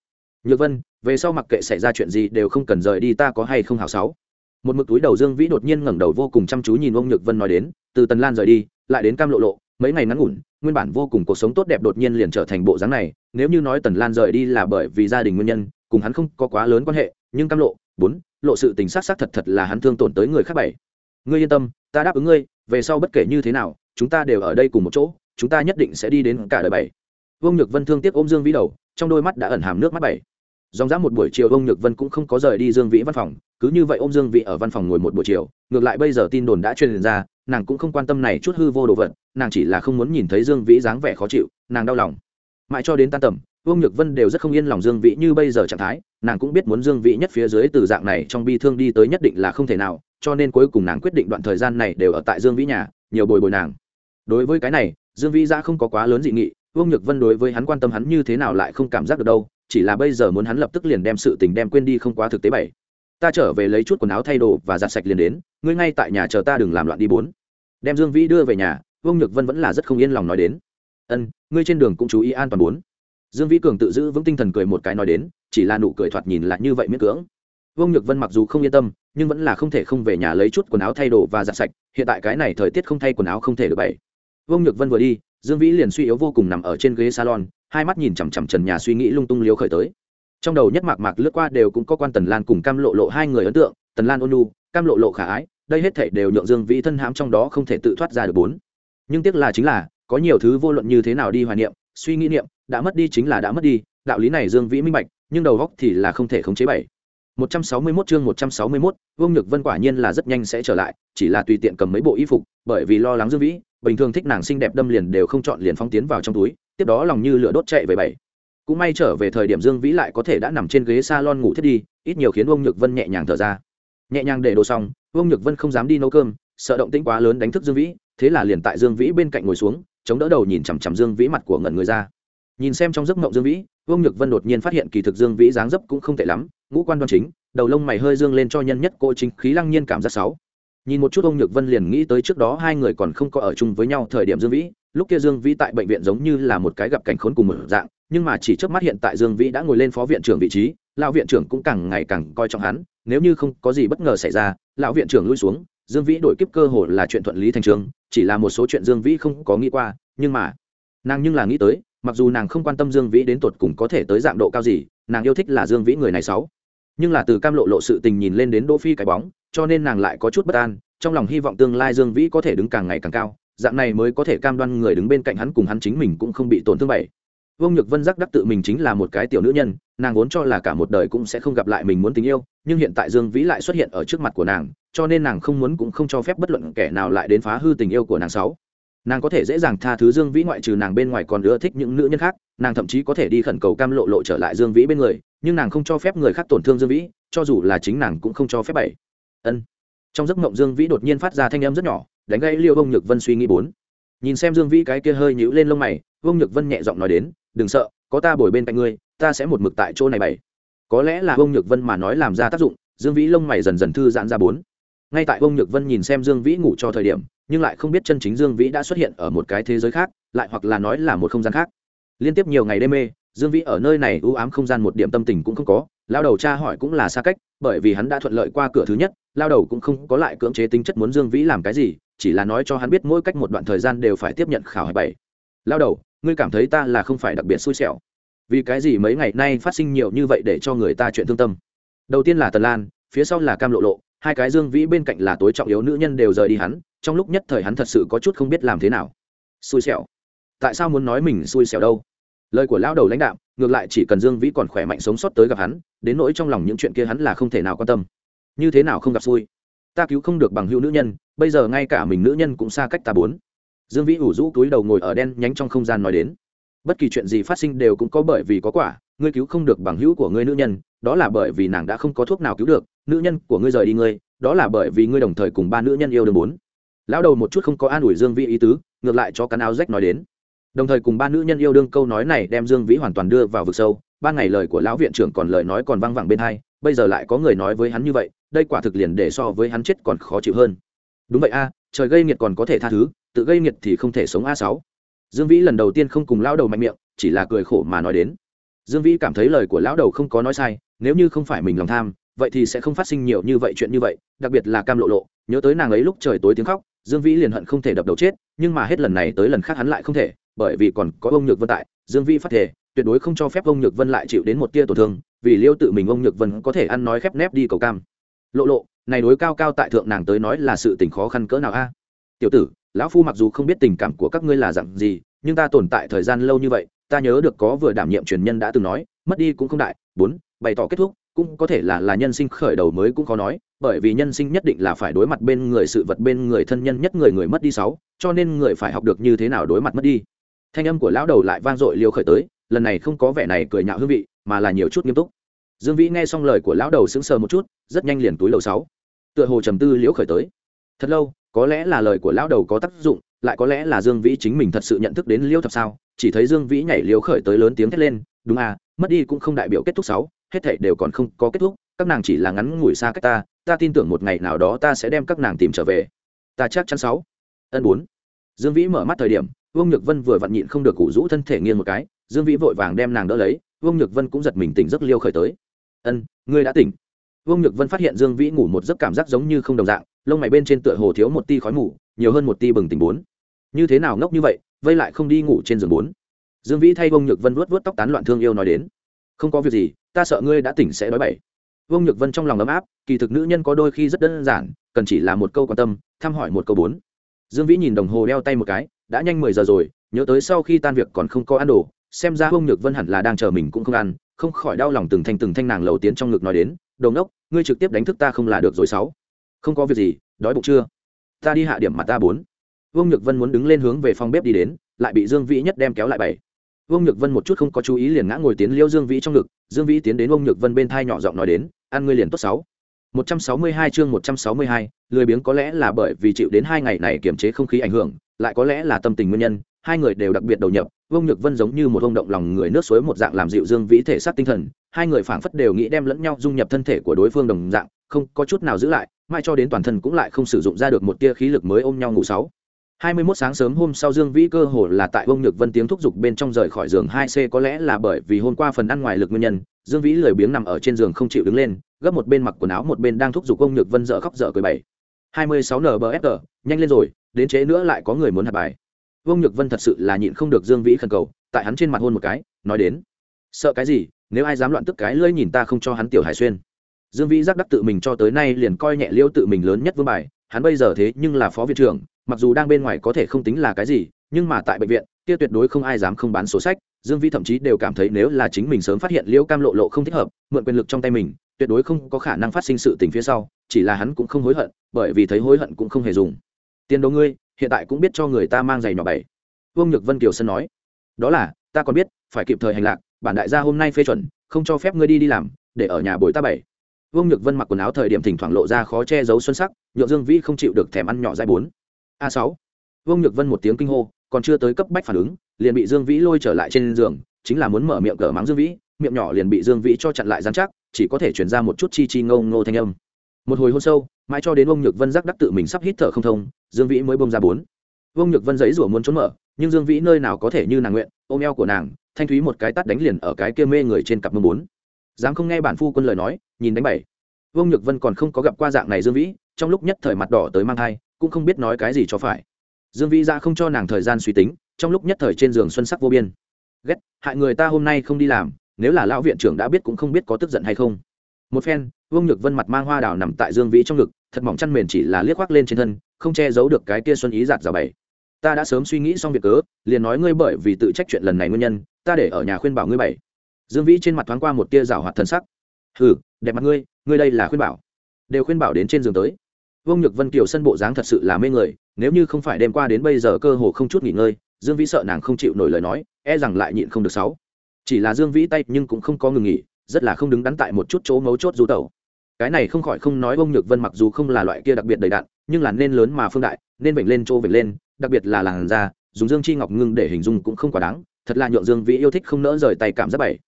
Nhược vân, về sau mặc kệ xảy ra chuyện gì đều không cần rời đi, ta có hay không hào sáu? Một mực túi đầu dương vĩ đột nhiên ngẩng đầu vô cùng chăm chú nhìn ông nhược vân nói đến, từ tần lan rời đi, lại đến cam lộ lộ, mấy ngày ngắn ngủn, nguyên bản vô cùng cuộc sống tốt đẹp đột nhiên liền trở thành bộ dáng này, nếu như nói tần lan rời đi là bởi vì gia đình nguyên nhân, cùng hắn không có quá lớn quan hệ, nhưng cam lộ, bốn, lộ sự tình xác xác thật thật là hắn thương tổn tới người khác bảy. Ngươi yên tâm, ta đáp ứng ngươi, về sau bất kể như thế nào, chúng ta đều ở đây cùng một chỗ, chúng ta nhất định sẽ đi đến cả đời bảy. Vương nhược vân thương tiếc ôm dương vĩ đầu, trong đôi mắt đã ẩn hàm nước mắt bảy dòng dã một buổi chiều ông nhược vân cũng không có rời đi dương vĩ văn phòng, cứ như vậy ô m dương vĩ ở văn phòng ngồi một buổi chiều, ngược lại bây giờ tin đồn đã truyền ra, nàng cũng không quan tâm này chút hư vô đồ vật, nàng chỉ là không muốn nhìn thấy dương vĩ dáng vẻ khó chịu, nàng đau lòng. Mãi cho đến tan tầm, ông nhược vân đều rất không yên lòng dương vĩ như bây giờ trạng thái, nàng cũng biết muốn dương vĩ nhất phía dưới từ dạng này trong bi thương đi tới nhất định là không thể nào, cho nên cuối cùng nàng quyết định đoạn thời gian này đều ở tại dương vĩ nhà, nhiều bồi bồi nàng. Đối với cái này, dương vĩ ra không có quá lớn dị nghị vương nhược vân đối với hắn quan tâm hắn như thế nào lại không cảm giác được đâu chỉ là bây giờ muốn hắn lập tức liền đem sự tình đem quên đi không quá thực tế bảy. Ta trở về lấy chút quần áo thay đồ và giặt sạch liền đến, ngươi ngay tại nhà chờ ta đừng làm loạn đi bốn. Đem dương vĩ đưa về nhà, vương nhược vân vẫn là rất không yên lòng nói đến. Ân, ngươi trên đường cũng chú ý an toàn bốn. Dương vĩ cường tự giữ vững tinh thần cười một cái nói đến, chỉ là nụ cười thoạt nhìn lại như vậy miễn cưỡng. Vương nhược vân mặc dù không yên tâm, nhưng vẫn là không thể không về nhà lấy chút quần áo thay đồ và giặt sạch, hiện tại cái này thời tiết không thay quần áo không thể được bảy. Vương nhược vân vừa đi dương vĩ liền suy yếu vô cùng nằm ở trên ghế salon, hai mắt nhìn chằm chằm trần nhà suy nghĩ lung tung liếu khởi tới. Trong đầu nhất mạc mạc lướt qua đều cũng có quan tần lan cùng cam lộ lộ hai người ấn tượng, tần lan ôn nu cam lộ lộ khả ái, đây hết thể đều nhượng dương vĩ thân hãm trong đó không thể tự thoát ra được bốn. Nhưng tiếc là chính là, có nhiều thứ vô luận như thế nào đi hoài niệm, suy nghĩ niệm, đã mất đi chính là đã mất đi, đạo lý này dương vĩ minh bạch, nhưng đầu góc thì là không thể khống chế bảy. 161 chương 161, Vương Nhược Vân quả nhiên là rất nhanh sẽ trở lại, chỉ là tùy tiện cầm mấy bộ y phục, bởi vì lo lắng Dương Vĩ, bình thường thích nàng xinh đẹp đâm liền đều không chọn liền phóng tiến vào trong túi, tiếp đó lòng như lửa đốt chạy về bảy. Cũng may trở về thời điểm Dương Vĩ lại có thể đã nằm trên ghế salon ngủ thiết đi, ít nhiều khiến Vương Nhược Vân nhẹ nhàng thở ra. Nhẹ nhàng để đồ xong, Vương Nhược Vân không dám đi nấu cơm, sợ động tĩnh quá lớn đánh thức Dương Vĩ, thế là liền tại Dương Vĩ bên cạnh ngồi xuống, chống đỡ đầu nhìn chằm chằm Dương Vĩ mặt của ngẩn người ra. Nhìn xem trong giấc mộng Dương Vĩ, Vương Nhược Vân đột nhiên phát hiện kỳ thực Dương Vĩ dáng dấp cũng không tệ lắm, ngũ quan đoan chính, đầu lông mày hơi dương lên cho nhân nhất cô chính khí lăng nhiên cảm giác sáu. Nhìn một chút ông nhược vân liền nghĩ tới trước đó hai người còn không có ở chung với nhau thời điểm dương vĩ lúc kia dương vĩ tại bệnh viện giống như là một cái gặp cảnh khốn cùng một dạng nhưng mà chỉ trước mắt hiện tại dương vĩ đã ngồi lên phó viện trưởng vị trí lão viện trưởng cũng càng ngày càng coi trọng hắn nếu như không có gì bất ngờ xảy ra lão viện trưởng lui xuống dương vĩ đổi kiếp cơ hội là chuyện thuận lý thành trường chỉ là một số chuyện dương vĩ không có nghĩ qua nhưng mà nàng nhưng là nghĩ tới mặc dù nàng không quan tâm dương vĩ đến tột cùng có thể tới dạng độ cao gì, nàng yêu thích là dương vĩ người này sáu. Nhưng là từ cam lộ lộ sự tình nhìn lên đến đỗ phi cái bóng, cho nên nàng lại có chút bất an, trong lòng hy vọng tương lai dương vĩ có thể đứng càng ngày càng cao, dạng này mới có thể cam đoan người đứng bên cạnh hắn cùng hắn chính mình cũng không bị tổn thương bảy. Vương nhược vân giác đắc tự mình chính là một cái tiểu nữ nhân, nàng vốn cho là cả một đời cũng sẽ không gặp lại mình muốn tình yêu, nhưng hiện tại dương vĩ lại xuất hiện ở trước mặt của nàng, cho nên nàng không muốn cũng không cho phép bất luận kẻ nào lại đến phá hư tình yêu của nàng sáu nàng có thể dễ dàng tha thứ dương vĩ ngoại trừ nàng bên ngoài còn ưa thích những nữ nhân khác, nàng thậm chí có thể đi khẩn cầu cam lộ lộ trở lại dương vĩ bên người, nhưng nàng không cho phép người khác tổn thương dương vĩ, cho dù là chính nàng cũng không cho phép bảy ân. Trong giấc mộng dương vĩ đột nhiên phát ra thanh âm rất nhỏ, đánh gãy liêu bông nhược vân suy nghĩ bốn. Nhìn xem dương vĩ cái kia hơi nhũ lên lông mày bông nhược vân nhẹ giọng nói đến, đừng sợ, có ta bồi bên cạnh ngươi, ta sẽ một mực tại chỗ này bảy có lẽ là bông nhược vân mà nói làm ra tác dụng, dương vĩ lông mày dần dần thư giãn ra bốn. Ngay tại bông nhược vân nhìn xem dương vĩ ngủ cho thời điểm nhưng lại không biết chân chính dương vĩ đã xuất hiện ở một cái thế giới khác, lại hoặc là nói là một không gian khác. Liên tiếp nhiều ngày đêm mê, dương vĩ ở nơi này ưu ám không gian một điểm tâm tình cũng không có, lao đầu tra hỏi cũng là xa cách, bởi vì hắn đã thuận lợi qua cửa thứ nhất, lao đầu cũng không có lại cưỡng chế tính chất muốn dương vĩ làm cái gì, chỉ là nói cho hắn biết mỗi cách một đoạn thời gian đều phải tiếp nhận khảo hỏi bảy. Lao đầu, ngươi cảm thấy ta là không phải đặc biệt xui xẻo. Vì cái gì mấy ngày nay phát sinh nhiều như vậy để cho người ta chuyện thương tâm? Đầu tiên là tần lan, phía sau là cam lộ lộ, hai cái dương vĩ bên cạnh là tối trọng yếu nữ nhân đều rời đi hắn trong lúc nhất thời hắn thật sự có chút không biết làm thế nào. Xui xẻo. Tại sao muốn nói mình xui xẻo đâu? Lời của lão đầu lãnh đạo ngược lại chỉ cần dương vĩ còn khỏe mạnh sống sót tới gặp hắn, đến nỗi trong lòng những chuyện kia hắn là không thể nào quan tâm. Như thế nào không gặp xui? Ta cứu không được bằng hữu nữ nhân, bây giờ ngay cả mình nữ nhân cũng xa cách ta bốn. Dương vĩ ủ rũ túi đầu ngồi ở đen nhánh trong không gian nói đến. Bất kỳ chuyện gì phát sinh đều cũng có bởi vì có quả, ngươi cứu không được bằng hữu của ngươi nữ nhân, đó là bởi vì nàng đã không có thuốc nào cứu được, nữ nhân của ngươi rời đi ngươi, đó là bởi vì ngươi đồng thời cùng ba nữ nhân yêu đương bốn lão đầu một chút không có an ủi dương vĩ ý tứ, ngược lại cho cắn áo rách nói đến. Đồng thời cùng ba nữ nhân yêu đương câu nói này đem dương vĩ hoàn toàn đưa vào vực sâu. Ban ngày lời của lão viện trưởng còn lời nói còn văng vẳng bên hai, bây giờ lại có người nói với hắn như vậy, đây quả thực liền để so với hắn chết còn khó chịu hơn. Đúng vậy a, trời gây nghiệt còn có thể tha thứ, tự gây nghiệt thì không thể sống a sáu. Dương vĩ lần đầu tiên không cùng lão đầu mạnh miệng, chỉ là cười khổ mà nói đến. Dương vĩ cảm thấy lời của lão đầu không có nói sai, nếu như không phải mình lòng tham, vậy thì sẽ không phát sinh nhiều như vậy chuyện như vậy, đặc biệt là cam lộ lộ, nhớ tới nàng ấy lúc trời tối tiếng khóc dương vĩ liền hận không thể đập đầu chết, nhưng mà hết lần này tới lần khác hắn lại không thể, bởi vì còn có ông nhược vân tại, dương vĩ phát thể tuyệt đối không cho phép ông nhược vân lại chịu đến một tia tổn thương, vì liêu tự mình ông nhược vân có thể ăn nói khép nép đi cầu cam. Lộ lộ, này đối cao cao tại thượng nàng tới nói là sự tình khó khăn cỡ nào a? Tiểu tử, lão phu mặc dù không biết tình cảm của các ngươi là dặn gì, nhưng ta tồn tại thời gian lâu như vậy, ta nhớ được có vừa đảm nhiệm truyền nhân đã từng nói, mất đi cũng không đại, bốn, bày tỏ kết thúc, cũng có thể là là nhân sinh khởi đầu mới cũng khó nói bởi vì nhân sinh nhất định là phải đối mặt bên người sự vật, bên người thân nhân, nhất người người mất đi sáu, cho nên người phải học được như thế nào đối mặt mất đi. Thanh âm của lão đầu lại vang dội liêu khởi tới, lần này không có vẻ này cười nhạo hương vị, mà là nhiều chút nghiêm túc. Dương vĩ nghe xong lời của lão đầu sững sờ một chút, rất nhanh liền túi lầu sáu. Tựa hồ trầm tư liễu khởi tới. Thật lâu, có lẽ là lời của lão đầu có tác dụng, lại có lẽ là dương vĩ chính mình thật sự nhận thức đến liêu thập sao, chỉ thấy dương vĩ nhảy liễu khởi tới lớn tiếng thét lên, đúng à mất đi cũng không đại biểu kết thúc sáu, hết thảy đều còn không có kết thúc, các nàng chỉ là ngắn ngủi xa cách ta ta tin tưởng một ngày nào đó ta sẽ đem các nàng tìm trở về. Ta chắc chắn sáu. Ân bốn. Dương vĩ mở mắt thời điểm, vương nhược vân vừa vặn nhịn không được cụ rũ thân thể nghiêng một cái, dương vĩ vội vàng đem nàng đỡ lấy, vương nhược vân cũng giật mình tỉnh giấc liêu khởi tới. Ân, ngươi đã tỉnh. Vương nhược vân phát hiện dương vĩ ngủ một giấc cảm giác giống như không đồng dạng, lông mày bên trên tựa hồ thiếu một ti khói ngủ nhiều hơn một ti bừng tỉnh bốn. Như thế nào ngốc như vậy, vây lại không đi ngủ trên giường bốn? Dương vĩ thay vương nhược vân vuốt vuốt tóc tán loạn thương yêu nói đến. Không có việc gì, ta sợ ngươi đã tỉnh sẽ đói bậy vương nhược vân trong lòng ấm áp, kỳ thực nữ nhân có đôi khi rất đơn giản, cần chỉ là một câu quan tâm, thăm hỏi một câu bốn. Dương vĩ nhìn đồng hồ đeo tay một cái, đã nhanh mười giờ rồi, nhớ tới sau khi tan việc còn không có ăn đồ, xem ra Vương nhược vân hẳn là đang chờ mình cũng không ăn, không khỏi đau lòng từng thanh từng thanh nàng lầu tiến trong ngực nói đến đồng đốc ngươi trực tiếp đánh thức ta không là được rồi sáu. Không có việc gì, đói bụng chưa? Ta đi hạ điểm mặt ta bốn. Vương nhược vân muốn đứng lên hướng về phòng bếp đi đến, lại bị dương vĩ nhất đem kéo lại bảy vương nhược vân một chút không có chú ý liền ngã ngồi tiến liêu dương vĩ trong ngực dương vĩ tiến đến vương nhược vân bên tai nhỏ giọng nói đến ăn ngươi liền tốt sáu 162 chương 162, lười biếng có lẽ là bởi vì chịu đến hai ngày này kiềm chế không khí ảnh hưởng, lại có lẽ là tâm tình nguyên nhân, hai người đều đặc biệt đầu nhập, Vương Nhược Vân giống như một ông động lòng người nước suối một dạng làm dịu Dương Vĩ thể xác tinh thần, hai người phảng phất đều nghĩ đem lẫn nhau dung nhập thân thể của đối phương đồng dạng, không có chút nào giữ lại, mai cho đến toàn thân cũng lại không sử dụng ra được một tia khí lực mới ôm nhau ngủ sáu. 21 sáng sớm hôm sau Dương Vĩ cơ hồ là tại Vong Nhược Vân tiếng thúc giục bên trong rời khỏi giường 2C có lẽ là bởi vì hôm qua phần ăn ngoài lực nguyên nhân, Dương Vĩ lười biếng nằm ở trên giường không chịu đứng lên, gấp một bên mặc quần áo một bên đang thúc giục ông nhược vân dở khóc dở cười bảy hai mươi sáu nbfg nhanh lên rồi đến chế nữa lại có người muốn hạ bài. Ông nhược vân thật sự là nhịn không được dương vĩ khẩn cầu tại hắn trên mặt hôn một cái nói đến sợ cái gì nếu ai dám loạn tức cái lưỡi nhìn ta không cho hắn tiểu hải xuyên. Dương vĩ giác đắc tự mình cho tới nay liền coi nhẹ liêu tự mình lớn nhất vương bài hắn bây giờ thế nhưng là phó viện trưởng mặc dù đang bên ngoài có thể không tính là cái gì, nhưng mà tại bệnh viện, kia tuyệt đối không ai dám không bán sổ sách. Dương vĩ thậm chí đều cảm thấy nếu là chính mình sớm phát hiện liễu cam lộ lộ không thích hợp, mượn quyền lực trong tay mình, tuyệt đối không có khả năng phát sinh sự tình phía sau, chỉ là hắn cũng không hối hận, bởi vì thấy hối hận cũng không hề dùng. Tiền đồ ngươi, hiện tại cũng biết cho người ta mang giày nhỏ bảy. Vương nhược vân kiều sơn nói. Đó là, ta còn biết, phải kịp thời hành lạc, bản đại gia hôm nay phê chuẩn, không cho phép ngươi đi đi làm, để ở nhà bồi ta bảy. Vương nhược vân mặc quần áo thời điểm thỉnh thoảng lộ ra khó che giấu xuân sắc nhựa dương vĩ không chịu được thèm ăn nhỏ dai bốn a sáu. Vương nhược vân một tiếng kinh hô, còn chưa tới cấp bách phản ứng, liền bị dương vĩ lôi trở lại trên giường, chính là muốn mở miệng cờ mắng dương vĩ, miệng nhỏ liền bị dương vĩ cho chặn lại dán chắc, chỉ có thể chuyển ra một chút chi chi ngâu ngô thanh âm. Một hồi hôn sâu, mãi cho đến ông nhược vân giác đắc tự mình sắp hít thở không thông, dương vĩ mới bông ra bốn. Vương nhược vân giấy rủa muốn trốn mở, nhưng dương vĩ nơi nào có thể như nàng nguyện, ôm eo của nàng, thanh thúy một cái tắt đánh liền ở cái kia mê người trên cặp mông bốn. Dám không nghe bản phu quân lời nói, nhìn đánh bảy vương nhược vân còn không có gặp qua dạng này dương vĩ, trong lúc nhất thời mặt đỏ tới mang thai, cũng không biết nói cái gì cho phải. Dương vĩ ra không cho nàng thời gian suy tính, trong lúc nhất thời trên giường xuân sắc vô biên. Ghét, hại người ta hôm nay không đi làm, nếu là lão viện trưởng đã biết cũng không biết có tức giận hay không. Một phen, vương nhược vân mặt mang hoa đào nằm tại dương vĩ trong ngực, thật mỏng chăn mền chỉ là liếc khoác lên trên thân, không che giấu được cái kia xuân ý giạt rào bảy ta đã sớm suy nghĩ xong việc cớ, liền nói ngươi bởi vì tự trách chuyện lần này nguyên nhân, ta để ở nhà khuyên bảo ngươi bảy dương vĩ trên mặt thoáng qua một tia rào hoạt thân sắc hừ, đẹp mặt ngươi ngươi đây là khuyên bảo. Đều khuyên bảo đến trên giường tới. Vương nhược vân kiều sân bộ dáng thật sự là mê người, nếu như không phải đêm qua đến bây giờ cơ hồ không chút nghỉ ngơi, dương vĩ sợ nàng không chịu nổi lời nói e rằng lại nhịn không được sáu. Chỉ là dương vĩ tay nhưng cũng không có ngừng nghỉ, rất là không đứng đắn tại một chút chỗ mấu chốt du tẩu. Cái này không khỏi không nói Vương nhược vân mặc dù không là loại kia đặc biệt đầy đạn nhưng là nên lớn mà phương đại, nên vểnh lên chỗ vểnh lên, đặc biệt là làn da, dùng dương chi ngọc ngưng để hình dung cũng không quá đáng, thật là nhượng dương vĩ yêu thích không nỡ rời tay cảm giác bảy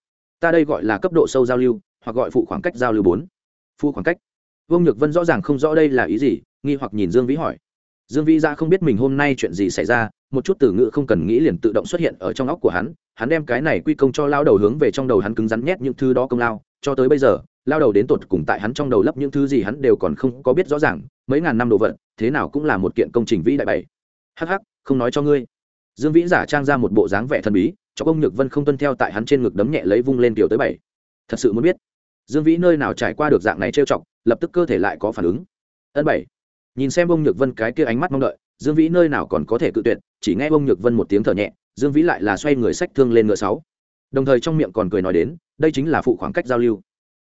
ta đây gọi là cấp độ sâu giao lưu hoặc gọi phụ khoảng cách giao lưu bốn. Phụ khoảng cách. Vương nhược vân rõ ràng không rõ đây là ý gì, nghi hoặc nhìn dương vĩ hỏi. Dương vĩ ra không biết mình hôm nay chuyện gì xảy ra, một chút từ ngữ không cần nghĩ liền tự động xuất hiện ở trong óc của hắn hắn đem cái này quy công cho lao đầu hướng về trong đầu hắn cứng rắn nhét những thứ đó công lao, cho tới bây giờ, lao đầu đến tột cùng tại hắn trong đầu lấp những thứ gì hắn đều còn không có biết rõ ràng, mấy ngàn năm đồ vật, thế nào cũng là một kiện công trình vĩ đại bảy. Hh không nói cho ngươi. Dương vĩ giả trang ra một bộ dáng vẻ thần bí, cho công nhược vân không tuân theo tại hắn trên ngực đấm nhẹ lấy vung lên tiểu tới bảy. Thật sự muốn biết dương vĩ nơi nào trải qua được dạng này trêu chọc, lập tức cơ thể lại có phản ứng. Ân bảy. Nhìn xem Bông nhược vân cái kia ánh mắt mong đợi, dương vĩ nơi nào còn có thể cự tuyệt, chỉ nghe Bông nhược vân một tiếng thở nhẹ, dương vĩ lại là xoay người sách thương lên ngựa sáu. Đồng thời trong miệng còn cười nói đến, đây chính là phụ khoảng cách giao lưu.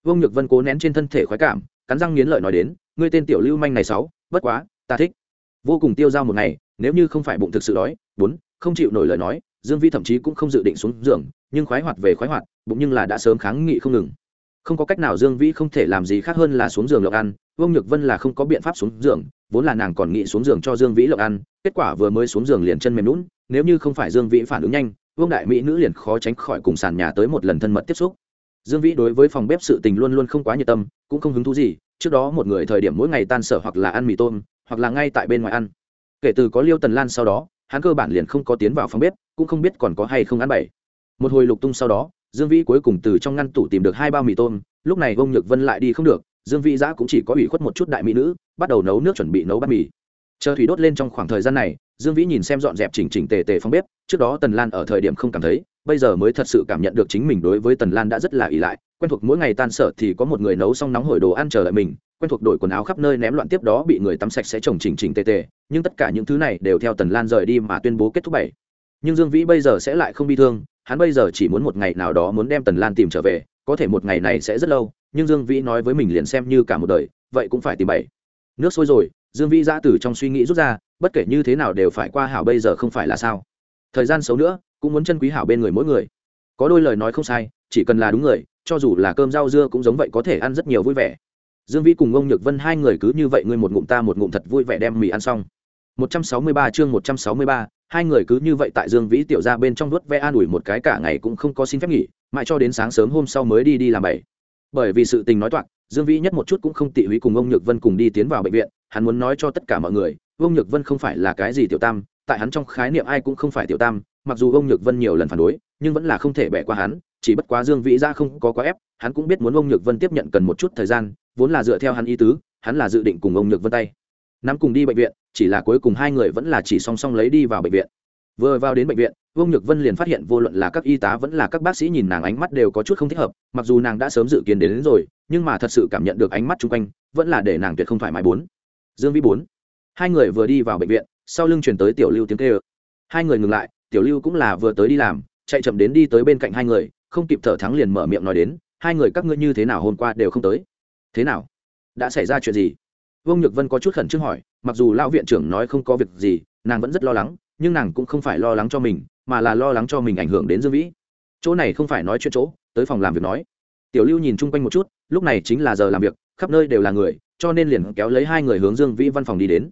Bông nhược vân cố nén trên thân thể khoái cảm, cắn răng nghiến lợi nói đến, ngươi tên tiểu lưu manh này sáu, bất quá, ta thích. Vô cùng tiêu dao một ngày, nếu như không phải bụng thực sự đói, bốn, không chịu nổi lời nói, dương vĩ thậm chí cũng không dự định xuống giường, nhưng khoái hoạt về khoái hoạt, bụng nhưng là đã sớm kháng nghị không ngừng không có cách nào dương vĩ không thể làm gì khác hơn là xuống giường lộc ăn vương nhược vân là không có biện pháp xuống giường, vốn là nàng còn nghĩ xuống giường cho dương vĩ lộc ăn kết quả vừa mới xuống giường liền chân mềm lún nếu như không phải dương vĩ phản ứng nhanh, vương đại mỹ nữ liền khó tránh khỏi cùng sàn nhà tới một lần thân mật tiếp xúc. Dương vĩ đối với phòng bếp sự tình luôn luôn không quá nhiệt tâm, cũng không hứng thú gì, trước đó một người thời điểm mỗi ngày tan sở hoặc là ăn mì tôm, hoặc là ngay tại bên ngoài ăn. Kể từ có liêu tần lan sau đó, hắn cơ bản liền không có tiến vào phòng bếp, cũng không biết còn có hay không ăn bảy một hồi lục tung sau đó dương vĩ cuối cùng từ trong ngăn tủ tìm được hai bao mì tôm, lúc này ông nhược vân lại đi không được, dương vĩ giã cũng chỉ có ủy khuất một chút đại mỹ nữ, bắt đầu nấu nước chuẩn bị nấu bát mì. Chờ thủy đốt lên trong khoảng thời gian này, dương vĩ nhìn xem dọn dẹp chỉnh chỉnh tề tề phòng bếp, trước đó tần lan ở thời điểm không cảm thấy, bây giờ mới thật sự cảm nhận được chính mình đối với tần lan đã rất là ỷ lại, quen thuộc mỗi ngày tan sở thì có một người nấu xong nóng hổi đồ ăn chờ lại mình, quen thuộc đổi quần áo khắp nơi ném loạn tiếp đó bị người tắm sạch sẽ trồng chỉnh chỉnh tề tề, nhưng tất cả những thứ này đều theo tần lan rời đi mà tuyên bố kết thúc bảy. Nhưng dương vĩ bây giờ sẽ lại không bi thương hắn bây giờ chỉ muốn một ngày nào đó muốn đem tần lan tìm trở về có thể một ngày này sẽ rất lâu nhưng dương vĩ nói với mình liền xem như cả một đời vậy cũng phải tìm bảy. Nước sôi rồi dương vĩ giã từ trong suy nghĩ rút ra bất kể như thế nào đều phải qua hảo bây giờ không phải là sao. Thời gian xấu nữa cũng muốn chân quý hảo bên người mỗi người. Có đôi lời nói không sai chỉ cần là đúng người cho dù là cơm rau dưa cũng giống vậy có thể ăn rất nhiều vui vẻ. Dương vĩ cùng ông nhược vân hai người cứ như vậy ngươi một ngụm ta một ngụm thật vui vẻ đem mì ăn xong. 163 chương 163, hai người cứ như vậy tại Dương Vĩ tiểu gia bên trong vuốt ve an ủi một cái cả ngày cũng không có xin phép nghỉ, mãi cho đến sáng sớm hôm sau mới đi đi làm bảy. Bởi vì sự tình nói toạc, Dương Vĩ nhất một chút cũng không tị húy cùng ông Nhược Vân cùng đi tiến vào bệnh viện, hắn muốn nói cho tất cả mọi người, ông Nhược Vân không phải là cái gì tiểu tam, tại hắn trong khái niệm ai cũng không phải tiểu tam, mặc dù ông Nhược Vân nhiều lần phản đối, nhưng vẫn là không thể bẻ qua hắn, chỉ bất quá Dương Vĩ ra không có quá ép, hắn cũng biết muốn ông Nhược Vân tiếp nhận cần một chút thời gian, vốn là dựa theo hắn ý tứ, hắn là dự định cùng ông Nhược Vân tay nắm cùng đi bệnh viện chỉ là cuối cùng hai người vẫn là chỉ song song lấy đi vào bệnh viện. Vừa vào đến bệnh viện vương nhược vân liền phát hiện vô luận là các y tá vẫn là các bác sĩ nhìn nàng ánh mắt đều có chút không thích hợp mặc dù nàng đã sớm dự kiến đến, đến rồi nhưng mà thật sự cảm nhận được ánh mắt chung quanh vẫn là để nàng tuyệt không thoải mái bốn. Dương vĩ bốn. Hai người vừa đi vào bệnh viện sau lưng chuyển tới tiểu lưu tiếng kêu. Hai người ngừng lại tiểu lưu cũng là vừa tới đi làm chạy chậm đến đi tới bên cạnh hai người không kịp thở thắng liền mở miệng nói đến hai người các ngươi như thế nào hôm qua đều không tới? Thế nào? Đã xảy ra chuyện gì? Vương nhược vân có chút khẩn trương hỏi, mặc dù lão viện trưởng nói không có việc gì, nàng vẫn rất lo lắng, nhưng nàng cũng không phải lo lắng cho mình, mà là lo lắng cho mình ảnh hưởng đến dương vĩ. Chỗ này không phải nói chuyện chỗ, tới phòng làm việc nói. Tiểu lưu nhìn chung quanh một chút, lúc này chính là giờ làm việc, khắp nơi đều là người, cho nên liền kéo lấy hai người hướng dương vĩ văn phòng đi đến.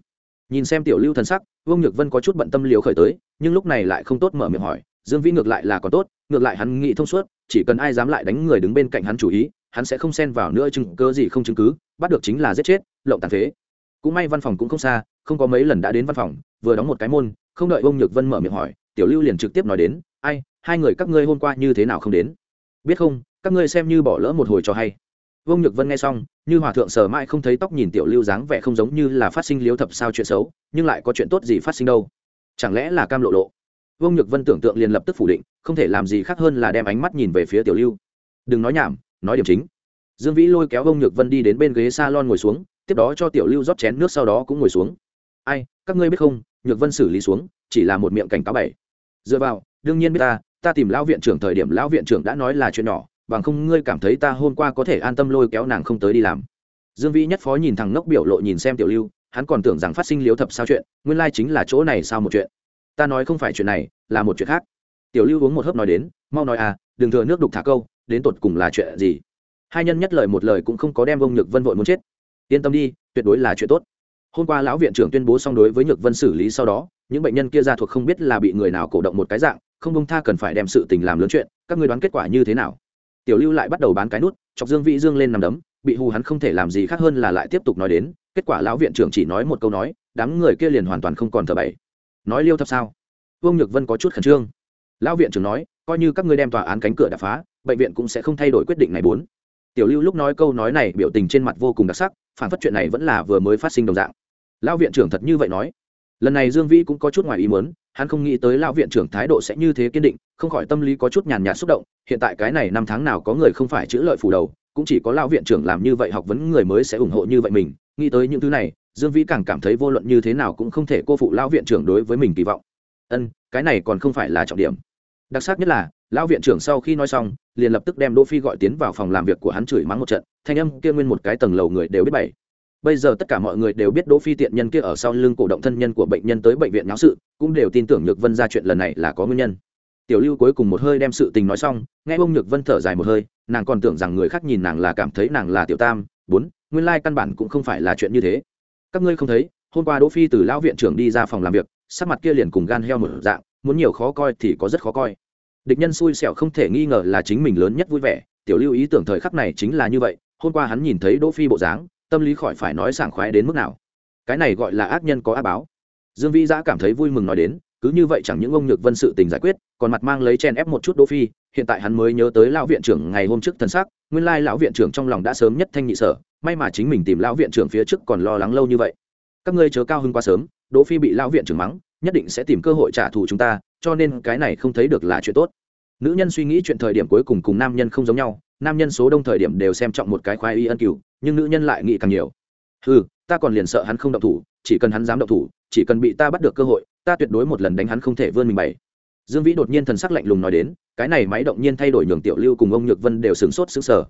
Nhìn xem tiểu lưu thần sắc, vương nhược vân có chút bận tâm liều khởi tới, nhưng lúc này lại không tốt mở miệng hỏi, dương vĩ ngược lại là còn tốt, ngược lại hắn nghĩ thông suốt, chỉ cần ai dám lại đánh người đứng bên cạnh hắn chủ ý hắn sẽ không xen vào nữa chứng cứ gì không chứng cứ, bắt được chính là giết chết, lộng tàn phế. Cũng may văn phòng cũng không xa, không có mấy lần đã đến văn phòng, vừa đóng một cái môn, không đợi ông nhược vân mở miệng hỏi, tiểu lưu liền trực tiếp nói đến, ai, hai người các ngươi hôm qua như thế nào không đến? Biết không, các ngươi xem như bỏ lỡ một hồi cho hay. Vương nhược vân nghe xong, như hòa thượng sờ mãi không thấy tóc nhìn tiểu lưu dáng vẻ không giống như là phát sinh liếu thập sao chuyện xấu, nhưng lại có chuyện tốt gì phát sinh đâu. Chẳng lẽ là cam lộ lộ? Vương nhược vân tưởng tượng liền lập tức phủ định, không thể làm gì khác hơn là đem ánh mắt nhìn về phía tiểu lưu. Đừng nói nhảm nói điểm chính. Dương vĩ lôi kéo ông nhược vân đi đến bên ghế salon ngồi xuống, tiếp đó cho tiểu lưu rót chén nước sau đó cũng ngồi xuống. Ai, các ngươi biết không, nhược vân xử lý xuống, chỉ là một miệng cảnh cáo bảy dựa vào, đương nhiên biết ta ta tìm lão viện trưởng thời điểm lão viện trưởng đã nói là chuyện nhỏ, bằng không ngươi cảm thấy ta hôm qua có thể an tâm lôi kéo nàng không tới đi làm. Dương vĩ nhất phó nhìn thằng ngốc biểu lộ nhìn xem tiểu lưu, hắn còn tưởng rằng phát sinh liếu thập sao chuyện, nguyên lai chính là chỗ này sao một chuyện. Ta nói không phải chuyện này, là một chuyện khác. Tiểu lưu uống một hớp nói đến, mau nói à đừng thừa nước đục thả câu đến tột cùng là chuyện gì? Hai nhân nhất lời một lời cũng không có đem ông nhược vân vội muốn chết. Yên tâm đi, tuyệt đối là chuyện tốt. Hôm qua lão viện trưởng tuyên bố xong đối với nhược vân xử lý sau đó, những bệnh nhân kia ra thuộc không biết là bị người nào cổ động một cái dạng, không bông tha cần phải đem sự tình làm lớn chuyện, các người đoán kết quả như thế nào? Tiểu lưu lại bắt đầu bán cái nút, chọc dương vĩ dương lên nằm đấm, bị hù hắn không thể làm gì khác hơn là lại tiếp tục nói đến, kết quả lão viện trưởng chỉ nói một câu nói, đám người kia liền hoàn toàn không còn thờ bậy. Nói liêu thập sao? Vương nhược vân có chút khẩn trương. Lão viện trưởng nói, coi như các ngươi đem tòa án cánh cửa đập phá bệnh viện cũng sẽ không thay đổi quyết định này bốn. Tiểu lưu lúc nói câu nói này biểu tình trên mặt vô cùng đặc sắc, phản phất chuyện này vẫn là vừa mới phát sinh đồng dạng. Lão viện trưởng thật như vậy nói. Lần này dương vĩ cũng có chút ngoài ý muốn, hắn không nghĩ tới lão viện trưởng thái độ sẽ như thế kiên định, không khỏi tâm lý có chút nhàn nhạt xúc động, hiện tại cái này năm tháng nào có người không phải chữ lợi phủ đầu, cũng chỉ có lão viện trưởng làm như vậy học vấn người mới sẽ ủng hộ như vậy mình, nghĩ tới những thứ này, dương vĩ càng cảm thấy vô luận như thế nào cũng không thể cô phụ lão viện trưởng đối với mình kỳ vọng. Ân, cái này còn không phải là trọng điểm đặc sắc nhất là, lão viện trưởng sau khi nói xong, liền lập tức đem đỗ phi gọi tiến vào phòng làm việc của hắn chửi mắng một trận, thanh âm kia nguyên một cái tầng lầu người đều biết bảy. Bây giờ tất cả mọi người đều biết đỗ phi tiện nhân kia ở sau lưng cổ động thân nhân của bệnh nhân tới bệnh viện nháo sự, cũng đều tin tưởng nhược vân ra chuyện lần này là có nguyên nhân. Tiểu lưu cuối cùng một hơi đem sự tình nói xong, nghe ông nhược vân thở dài một hơi, nàng còn tưởng rằng người khác nhìn nàng là cảm thấy nàng là tiểu tam, bốn, nguyên lai căn bản cũng không phải là chuyện như thế. Các ngươi không thấy, hôm qua đỗ phi từ lão viện trưởng đi ra phòng làm việc, sắc mặt kia liền cùng gan heo một dạng muốn nhiều khó coi thì có rất khó coi. Địch nhân xui xẻo không thể nghi ngờ là chính mình lớn nhất vui vẻ. Tiểu lưu ý tưởng thời khắc này chính là như vậy, hôm qua hắn nhìn thấy đỗ phi bộ dáng, tâm lý khỏi phải nói sảng khoái đến mức nào. Cái này gọi là ác nhân có ác báo. Dương vĩ giã cảm thấy vui mừng nói đến, cứ như vậy chẳng những ông nhược vân sự tình giải quyết, còn mặt mang lấy chen ép một chút đỗ phi, hiện tại hắn mới nhớ tới lão viện trưởng ngày hôm trước thân xác, nguyên lai lão viện trưởng trong lòng đã sớm nhất thanh nhị sở, may mà chính mình tìm lão viện trưởng phía trước còn lo lắng lâu như vậy. Các ngươi chớ cao hơn quá sớm, đỗ phi bị lão viện trưởng mắng nhất định sẽ tìm cơ hội trả thù chúng ta, cho nên cái này không thấy được là chuyện tốt. Nữ nhân suy nghĩ chuyện thời điểm cuối cùng cùng nam nhân không giống nhau, nam nhân số đông thời điểm đều xem trọng một cái khoái y ân cửu, nhưng nữ nhân lại nghĩ càng nhiều. Ừ ta còn liền sợ hắn không động thủ, chỉ cần hắn dám động thủ, chỉ cần bị ta bắt được cơ hội, ta tuyệt đối một lần đánh hắn không thể vươn mình bày dương vĩ đột nhiên thần sắc lạnh lùng nói đến, cái này máy động nhiên thay đổi nhường tiểu lưu cùng ông nhược vân đều sửng sốt sững sờ.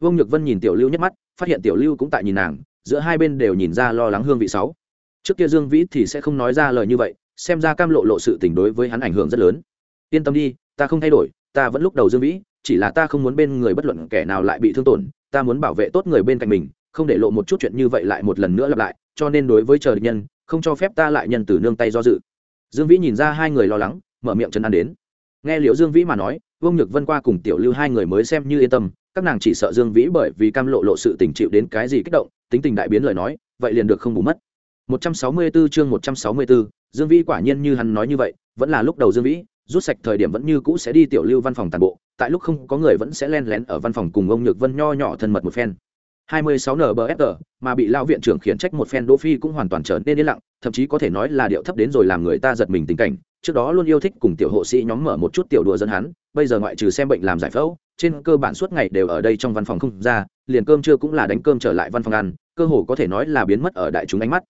Ông nhược vân nhìn tiểu lưu nhắc mắt, phát hiện tiểu lưu cũng tại nhìn nàng, giữa hai bên đều nhìn ra lo lắng hương vị sáu. Trước kia dương vĩ thì sẽ không nói ra lời như vậy xem ra cam lộ lộ sự tình đối với hắn ảnh hưởng rất lớn. Yên tâm đi ta không thay đổi ta vẫn lúc đầu dương vĩ chỉ là ta không muốn bên người bất luận kẻ nào lại bị thương tổn ta muốn bảo vệ tốt người bên cạnh mình không để lộ một chút chuyện như vậy lại một lần nữa lặp lại cho nên đối với chờ địch nhân không cho phép ta lại nhân từ nương tay do dự. Dương vĩ nhìn ra hai người lo lắng mở miệng chân ăn đến. Nghe liệu dương vĩ mà nói vương nhược vân qua cùng tiểu lưu hai người mới xem như yên tâm các nàng chỉ sợ dương vĩ bởi vì cam lộ lộ sự tình chịu đến cái gì kích động tính tình đại biến lời nói vậy liền được không bù mất. 164 chương 164, Dương Vĩ quả nhiên như hắn nói như vậy, vẫn là lúc đầu Dương Vĩ, rút sạch thời điểm vẫn như cũ sẽ đi tiểu lưu văn phòng toàn bộ, tại lúc không có người vẫn sẽ len lén ở văn phòng cùng ông Nhược Vân nho nhỏ thân mật một phen. 26 NBFR, mà bị lão viện trưởng khiển trách một phen Đỗ Phi cũng hoàn toàn trở nên yên lặng, thậm chí có thể nói là điệu thấp đến rồi làm người ta giật mình tình cảnh. Trước đó luôn yêu thích cùng tiểu hộ sĩ nhóm mở một chút tiểu đùa dẫn hắn, bây giờ ngoại trừ xem bệnh làm giải phẫu, trên cơ bản suốt ngày đều ở đây trong văn phòng không ra, liền cơm trưa cũng là đánh cơm trở lại văn phòng ăn, cơ hồ có thể nói là biến mất ở đại chúng ánh mắt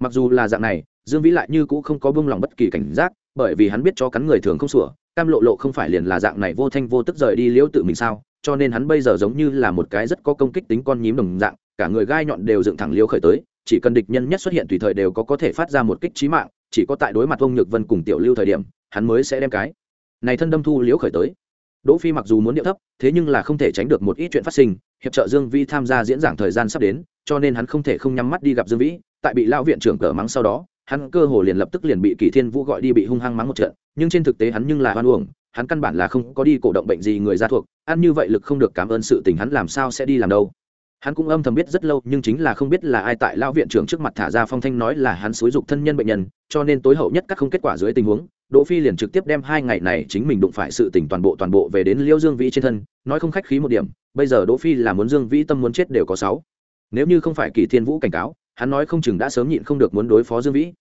mặc dù là dạng này dương vĩ lại như cũ không có bông lòng bất kỳ cảnh giác, bởi vì hắn biết cho cắn người thường không sủa, cam lộ lộ không phải liền là dạng này vô thanh vô tức rời đi liễu tự mình sao, cho nên hắn bây giờ giống như là một cái rất có công kích tính con nhím đồng dạng, cả người gai nhọn đều dựng thẳng liễu khởi tới, chỉ cần địch nhân nhất xuất hiện tùy thời đều có có thể phát ra một kích trí mạng, chỉ có tại đối mặt ông nhược vân cùng tiểu lưu thời điểm, hắn mới sẽ đem cái này thân đâm thu liễu khởi tới. Đỗ phi mặc dù muốn điệu thấp, thế nhưng là không thể tránh được một ít chuyện phát sinh, hiệp trợ dương vĩ tham gia diễn giảng thời gian sắp đến, cho nên hắn không thể không nhắm mắt đi gặp dương vĩ, tại bị lão viện trưởng cờ mắng sau đó hắn cơ hồ liền lập tức liền bị kỳ thiên vũ gọi đi bị hung hăng mắng một trận, nhưng trên thực tế hắn nhưng là hoan uổng, hắn căn bản là không có đi cổ động bệnh gì người ra thuộc, ăn như vậy lực không được cảm ơn sự tình hắn làm sao sẽ đi làm đâu. Hắn cũng âm thầm biết rất lâu, nhưng chính là không biết là ai tại lão viện trưởng trước mặt thả ra phong thanh nói là hắn xúi dục thân nhân bệnh nhân, cho nên tối hậu nhất các không kết quả dưới tình huống, đỗ phi liền trực tiếp đem hai ngày này chính mình đụng phải sự tình toàn bộ toàn bộ về đến liêu dương vĩ trên thân, nói không khách khí một điểm, bây giờ đỗ phi là muốn dương vĩ tâm muốn chết đều có sáu. Nếu như không phải kỳ thiên vũ cảnh cáo hắn nói không chừng đã sớm nhịn không được muốn đối phó dương vĩ.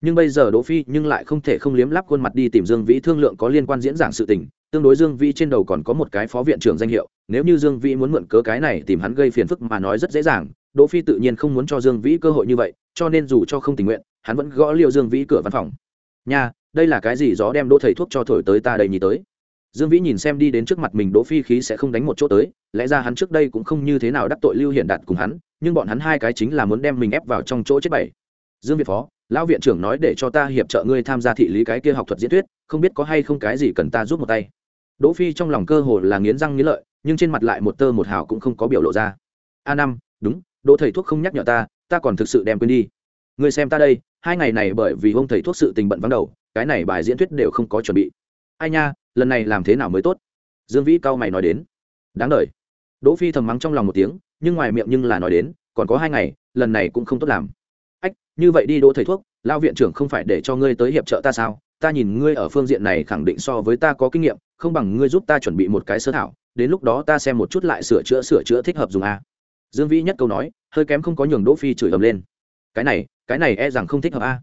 Nhưng bây giờ đỗ phi nhưng lại không thể không liếm lắp khuôn mặt đi tìm dương vĩ thương lượng có liên quan diễn giảng sự tình. Tương đối dương vĩ trên đầu còn có một cái phó viện trưởng danh hiệu, nếu như dương vĩ muốn mượn cớ cái này tìm hắn gây phiền phức mà nói rất dễ dàng, đỗ phi tự nhiên không muốn cho dương vĩ cơ hội như vậy, cho nên dù cho không tình nguyện, hắn vẫn gõ liêu dương vĩ cửa văn phòng. Nha, đây là cái gì gió đem đỗ thầy thuốc cho thổi tới ta đây nhì tới? Dương vĩ nhìn xem đi đến trước mặt mình, đỗ phi khí sẽ không đánh một chỗ tới, lẽ ra hắn trước đây cũng không như thế nào đắc tội lưu hiện đạt cùng hắn nhưng bọn hắn hai cái chính là muốn đem mình ép vào trong chỗ chết bảy. Dương việt phó, lão viện trưởng nói để cho ta hiệp trợ ngươi tham gia thị lý cái kia học thuật diễn thuyết, không biết có hay không cái gì cần ta giúp một tay. Đỗ phi trong lòng cơ hồ là nghiến răng nghiến lợi, nhưng trên mặt lại một tơ một hào cũng không có biểu lộ ra. A năm, đúng, đỗ thầy thuốc không nhắc nhở ta ta còn thực sự đem quên đi. Ngươi xem ta đây, hai ngày này bởi vì ông thầy thuốc sự tình bận vắng đầu, cái này bài diễn thuyết đều không có chuẩn bị. Ai nha, lần này làm thế nào mới tốt? Dương vĩ cao mày nói đến. Đáng đ đỗ phi thầm mắng trong lòng một tiếng nhưng ngoài miệng nhưng là nói đến, còn có hai ngày, lần này cũng không tốt làm. Ách, như vậy đi đỗ thầy thuốc lao viện trưởng không phải để cho ngươi tới hiệp trợ ta sao? Ta nhìn ngươi ở phương diện này khẳng định so với ta có kinh nghiệm, không bằng ngươi giúp ta chuẩn bị một cái sơ thảo, đến lúc đó ta xem một chút lại sửa chữa sửa chữa thích hợp dùng a. Dương vĩ nhất câu nói, hơi kém không có nhường đỗ phi chửi ầm lên. Cái này cái này e rằng không thích hợp a.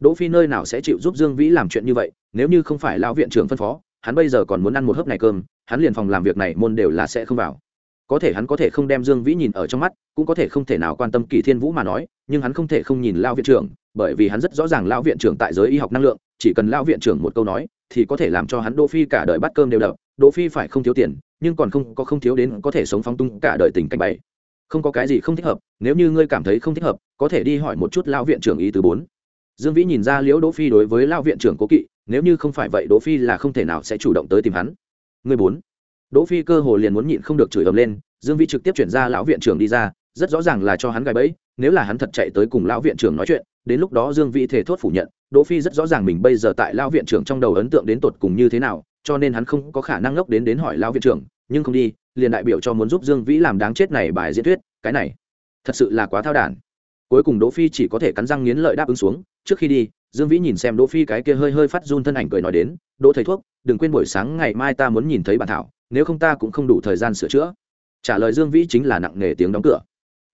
Đỗ phi nơi nào sẽ chịu giúp dương vĩ làm chuyện như vậy, nếu như không phải lão viện trưởng phân phó, hắn bây giờ còn muốn ăn một hớp này cơm, hắn liền phòng làm việc này môn đều là sẽ không vào có thể hắn có thể không đem dương vĩ nhìn ở trong mắt, cũng có thể không thể nào quan tâm kỳ thiên vũ mà nói, nhưng hắn không thể không nhìn lao viện trưởng, bởi vì hắn rất rõ ràng lão viện trưởng tại giới y học năng lượng, chỉ cần lão viện trưởng một câu nói, thì có thể làm cho hắn đỗ phi cả đời bắt cơm đều đập, đỗ phi phải không thiếu tiền, nhưng còn không có không thiếu đến có thể sống phóng tung cả đời tình cảnh bày không có cái gì không thích hợp, nếu như ngươi cảm thấy không thích hợp, có thể đi hỏi một chút lão viện trưởng ý thứ bốn. Dương vĩ nhìn ra liễu đỗ phi đối với lão viện trưởng cố kỵ, nếu như không phải vậy đỗ phi là không thể nào sẽ chủ động tới tìm hắn. Người bốn đỗ phi cơ hồ liền muốn nhịn không được chửi ầm lên, dương vĩ trực tiếp chuyển ra lão viện trưởng đi ra, rất rõ ràng là cho hắn gài bẫy, nếu là hắn thật chạy tới cùng lão viện trưởng nói chuyện, đến lúc đó dương vĩ thể thốt phủ nhận, đỗ phi rất rõ ràng mình bây giờ tại lão viện trưởng trong đầu ấn tượng đến tột cùng như thế nào, cho nên hắn không có khả năng ngốc đến đến hỏi lão viện trưởng, nhưng không đi, liền đại biểu cho muốn giúp dương vĩ làm đáng chết này bài diễn thuyết, cái này, thật sự là quá thao đản. Cuối cùng đỗ phi chỉ có thể cắn răng nghiến lợi đáp ứng xuống, trước khi đi dương vĩ nhìn xem đỗ phi cái kia hơi hơi phát run thân ảnh cười nói đến, đỗ thầy thuốc, đừng quên buổi sáng ngày mai ta muốn nhìn thấy bản thảo, nếu không ta cũng không đủ thời gian sửa chữa. Trả lời dương vĩ chính là nặng nề tiếng đóng cửa.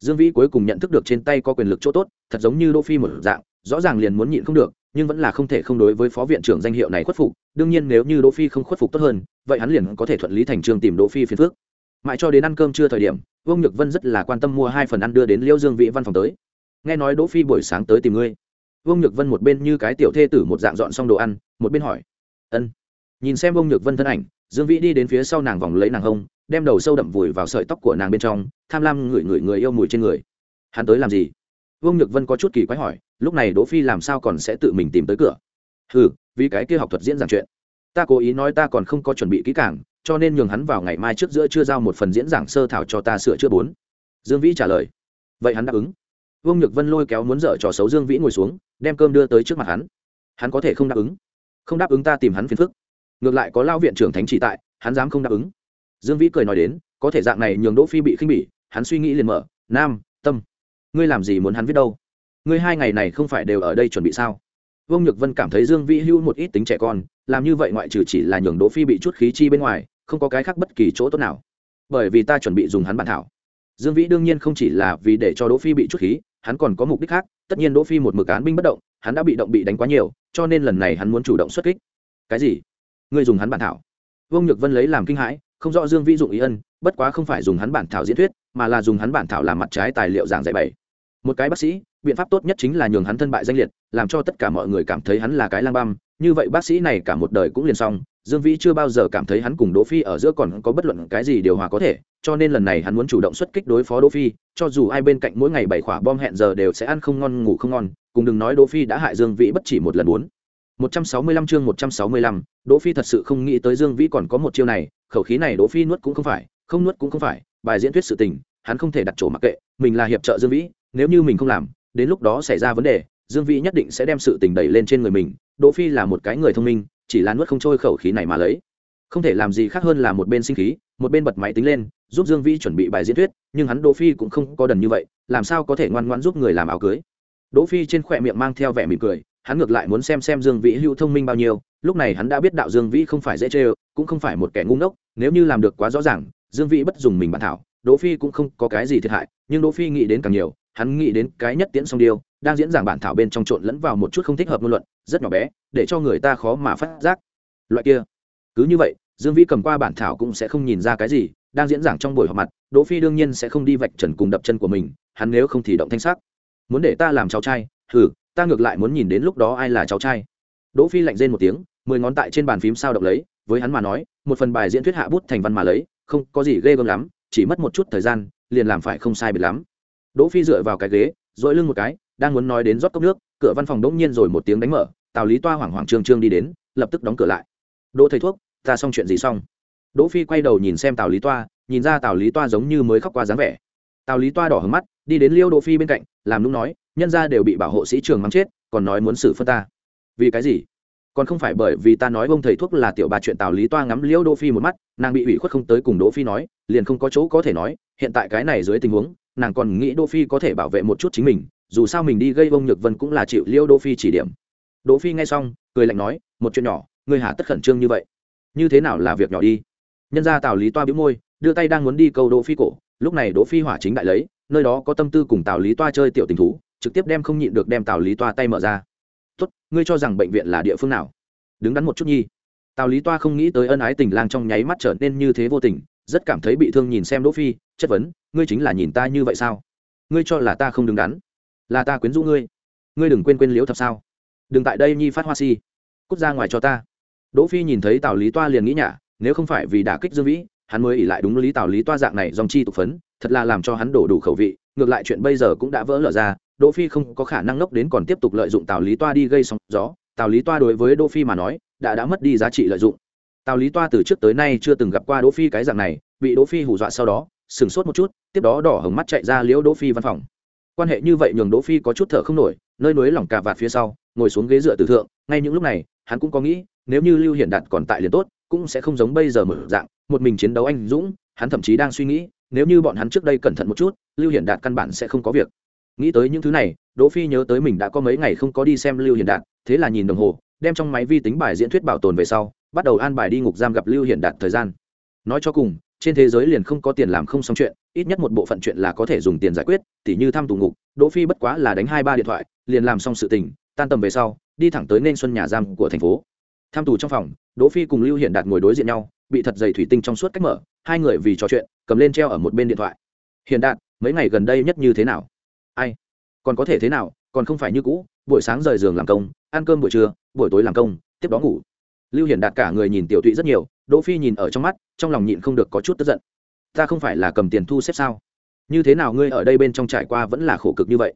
Dương vĩ cuối cùng nhận thức được trên tay có quyền lực chỗ tốt, thật giống như đỗ phi một dạng, rõ ràng liền muốn nhịn không được, nhưng vẫn là không thể không đối với phó viện trưởng danh hiệu này khuất phục, đương nhiên nếu như đỗ phi không khuất phục tốt hơn, vậy hắn liền có thể thuận lý thành trường tìm đỗ phi phiền phước mãi cho đến ăn cơm trưa thời điểm, vương nhược vân rất là quan tâm mua hai phần ăn đưa đến liễu dương vĩ văn phòng tới. Nghe nói đỗ phi buổi sáng tới tìm ngươi vương nhược vân một bên như cái tiểu thê tử một dạng dọn xong đồ ăn, một bên hỏi. Ân. Nhìn xem Vương nhược vân thân ảnh, dương vĩ đi đến phía sau nàng vòng lấy nàng hông, đem đầu sâu đậm vùi vào sợi tóc của nàng bên trong, tham lam ngửi ngửi người yêu mùi trên người. Hắn tới làm gì? Vương nhược vân có chút kỳ quái hỏi, lúc này đỗ phi làm sao còn sẽ tự mình tìm tới cửa? Ừ vì cái kia học thuật diễn giảng chuyện. Ta cố ý nói ta còn không có chuẩn bị kỹ càng, cho nên nhường hắn vào ngày mai trước giữa chưa giao một phần diễn giảng sơ thảo cho ta sửa chữa bốn. Dương vĩ trả lời. Vậy hắn đáp ứng vương nhược vân lôi kéo muốn dở trò xấu dương vĩ ngồi xuống, đem cơm đưa tới trước mặt hắn. Hắn có thể không đáp ứng. Không đáp ứng ta tìm hắn phiền phức. Ngược lại có lao viện trưởng thánh chỉ tại, hắn dám không đáp ứng. Dương vĩ cười nói đến, có thể dạng này nhường đỗ phi bị khinh bỉ, hắn suy nghĩ liền mở. Nam, tâm, ngươi làm gì muốn hắn viết đâu? Ngươi hai ngày này không phải đều ở đây chuẩn bị sao? Vương nhược vân cảm thấy dương vĩ hưu một ít tính trẻ con, làm như vậy ngoại trừ chỉ là nhường đỗ phi bị chút khí chi bên ngoài, không có cái khác bất kỳ chỗ tốt nào. Bởi vì ta chuẩn bị dùng hắn bản thảo. Dương vĩ đương nhiên không chỉ là vì để cho đỗ phi bị chút khí hắn còn có mục đích khác, tất nhiên đỗ phi một mực án binh bất động, hắn đã bị động bị đánh quá nhiều, cho nên lần này hắn muốn chủ động xuất kích. Cái gì? Ngươi dùng hắn bản thảo. Vương nhược vân lấy làm kinh hãi, không rõ dương vĩ dụng ý ân, bất quá không phải dùng hắn bản thảo diễn thuyết, mà là dùng hắn bản thảo làm mặt trái tài liệu giảng dạy bày. Một cái bác sĩ, biện pháp tốt nhất chính là nhường hắn thân bại danh liệt, làm cho tất cả mọi người cảm thấy hắn là cái lang băm, như vậy bác sĩ này cả một đời cũng liền xong, dương vĩ chưa bao giờ cảm thấy hắn cùng đỗ phi ở giữa còn có bất luận cái gì điều hòa có thể cho nên lần này hắn muốn chủ động xuất kích đối phó đỗ phi cho dù ai bên cạnh mỗi ngày bảy quả bom hẹn giờ đều sẽ ăn không ngon ngủ không ngon cùng đừng nói đỗ phi đã hại dương vĩ bất chỉ một lần muốn 165 chương 165, Đỗ Phi thật sự không nghĩ tới Dương Vĩ còn có một chiêu này, khẩu khí này Đỗ Phi nuốt cũng không phải, không nuốt cũng không phải, bài diễn thuyết sự tình, hắn không thể đặt chỗ mặc kệ, mình là hiệp trợ Dương Vĩ, nếu như mình không làm, đến lúc đó xảy ra vấn đề, Dương Vĩ nhất định sẽ đem sự tình đẩy lên trên người mình, Đỗ Phi là một cái người thông minh, chỉ là nuốt không trôi khẩu khí này mà lấy. Không thể làm gì khác hơn là một bên sinh khí, một bên bật máy tính lên, giúp Dương Vĩ chuẩn bị bài diễn thuyết, nhưng hắn Đỗ Phi cũng không có đần như vậy, làm sao có thể ngoan ngoãn giúp người làm áo cưới. Đỗ Phi trên khỏe miệng mang theo vẻ mỉm cười, hắn ngược lại muốn xem xem dương vĩ hữu thông minh bao nhiêu lúc này hắn đã biết đạo dương vĩ không phải dễ chê cũng không phải một kẻ ngu ngốc nếu như làm được quá rõ ràng dương vĩ bất dùng mình bản thảo đỗ phi cũng không có cái gì thiệt hại nhưng đỗ phi nghĩ đến càng nhiều hắn nghĩ đến cái nhất tiễn song điêu đang diễn giảng bản thảo bên trong trộn lẫn vào một chút không thích hợp ngôn luận rất nhỏ bé để cho người ta khó mà phát giác loại kia cứ như vậy dương vĩ cầm qua bản thảo cũng sẽ không nhìn ra cái gì, đang diễn giảng trong buổi họp mặt, đỗ phi đương nhiên sẽ không đi vạch trần cùng đập chân của mình, hắn nếu không thì động thanh sắc. Muốn để ta làm cháu trai thử ta ngược lại muốn nhìn đến lúc đó ai là cháu trai. Đỗ phi lạnh rên một tiếng, mười ngón tại trên bàn phím sao động lấy, với hắn mà nói, một phần bài diễn thuyết hạ bút thành văn mà lấy, không có gì ghê gớm lắm, chỉ mất một chút thời gian, liền làm phải không sai biệt lắm. Đỗ phi dựa vào cái ghế dội lưng một cái, đang muốn nói đến rót cốc nước, cửa văn phòng đống nhiên rồi một tiếng đánh mở, tào lý toa hoảng hoảng trương trương đi đến, lập tức đóng cửa lại. Đỗ thầy thuốc ta xong chuyện gì xong? Đỗ phi quay đầu nhìn xem tào lý toa, nhìn ra tào lý toa giống như mới khóc qua dáng vẻ. Tào lý toa đỏ hứng mắt, đi đến liêu đỗ phi bên cạnh, làm nũng nói, nhân ra đều bị bảo hộ sĩ trường mắng chết, còn nói muốn xử phân ta. Vì cái gì? Còn không phải bởi vì ta nói ông thầy thuốc là tiểu bà chuyện tào lý toa ngắm Liêu đỗ phi một mắt, nàng bị ủy khuất không tới cùng đỗ phi nói, liền không có chỗ có thể nói, hiện tại cái này dưới tình huống, nàng còn nghĩ đỗ phi có thể bảo vệ một chút chính mình, dù sao mình đi gây bông nhược vân cũng là chịu Liêu đỗ phi chỉ điểm. Đỗ phi nghe xong, cười lạnh nói, một chuyện nhỏ, ngươi hà tất khẩn trương như vậy như thế nào là việc nhỏ đi? Nhân ra tào lý toa bĩu môi, đưa tay đang muốn đi câu đỗ phi cổ, lúc này đỗ phi hỏa chính đại lấy, nơi đó có tâm tư cùng tào lý toa chơi tiểu tình thú, trực tiếp đem không nhịn được đem tào lý toa tay mở ra. Tốt, ngươi cho rằng bệnh viện là địa phương nào? Đứng đắn một chút nhi. Tào lý toa không nghĩ tới ân ái tình lang trong nháy mắt trở nên như thế vô tình, rất cảm thấy bị thương nhìn xem đỗ phi, chất vấn, ngươi chính là nhìn ta như vậy sao? Ngươi cho là ta không đứng đắn? Là ta quyến rũ ngươi? Ngươi đừng quên quên liễu thập sao? Đừng tại đây nhi phát hoa si. Cút ra ngoài cho ta đỗ phi nhìn thấy tào lý toa liền nghĩ nhả, nếu không phải vì đả kích dương vĩ, hắn mới ỉ lại đúng lý tào lý toa dạng này dòng chi tục phấn, thật là làm cho hắn đổ đủ khẩu vị, ngược lại chuyện bây giờ cũng đã vỡ lở ra, đỗ phi không có khả năng ngốc đến còn tiếp tục lợi dụng tào lý toa đi gây sóng gió, tào lý toa đối với đỗ phi mà nói, đã đã mất đi giá trị lợi dụng. Tào lý toa từ trước tới nay chưa từng gặp qua đỗ phi cái dạng này, bị đỗ phi hù dọa sau đó sừng sốt một chút, tiếp đó đỏ hồng mắt chạy ra liễu đỗ phi văn phòng. Quan hệ như vậy nhường đỗ phi có chút thở không nổi, nơi núi lỏng cà vạt phía sau, ngồi xuống ghế dựa từ thượng, ngay những lúc này, hắn cũng có nghĩ nếu như lưu hiển đạt còn tại liền tốt, cũng sẽ không giống bây giờ mở dạng, một mình chiến đấu anh dũng, hắn thậm chí đang suy nghĩ, nếu như bọn hắn trước đây cẩn thận một chút, lưu hiển đạt căn bản sẽ không có việc. Nghĩ tới những thứ này, đỗ phi nhớ tới mình đã có mấy ngày không có đi xem lưu hiển đạt, thế là nhìn đồng hồ, đem trong máy vi tính bài diễn thuyết bảo tồn về sau, bắt đầu an bài đi ngục giam gặp lưu hiển đạt thời gian. Nói cho cùng, trên thế giới liền không có tiền làm không xong chuyện, ít nhất một bộ phận chuyện là có thể dùng tiền giải quyết, tỉ như thăm tù ngục, đỗ phi bất quá là đánh hai ba điện thoại, liền làm xong sự tình, tan tầm về sau, đi thẳng tới nên xuân nhà giam của thành phố. Tham tù trong phòng, đỗ phi cùng lưu hiển đạt ngồi đối diện nhau, bị thật dày thủy tinh trong suốt cách mở, hai người vì trò chuyện, cầm lên treo ở một bên điện thoại. Hiển đạt, mấy ngày gần đây nhất như thế nào? Ai? Còn có thể thế nào? Còn không phải như cũ, buổi sáng rời giường làm công, ăn cơm buổi trưa, buổi tối làm công, tiếp đó ngủ. Lưu hiển đạt cả người nhìn tiểu thụy rất nhiều, đỗ phi nhìn ở trong mắt, trong lòng nhịn không được có chút tức giận. Ta không phải là cầm tiền thu xếp sao? Như thế nào ngươi ở đây bên trong trải qua vẫn là khổ cực như vậy?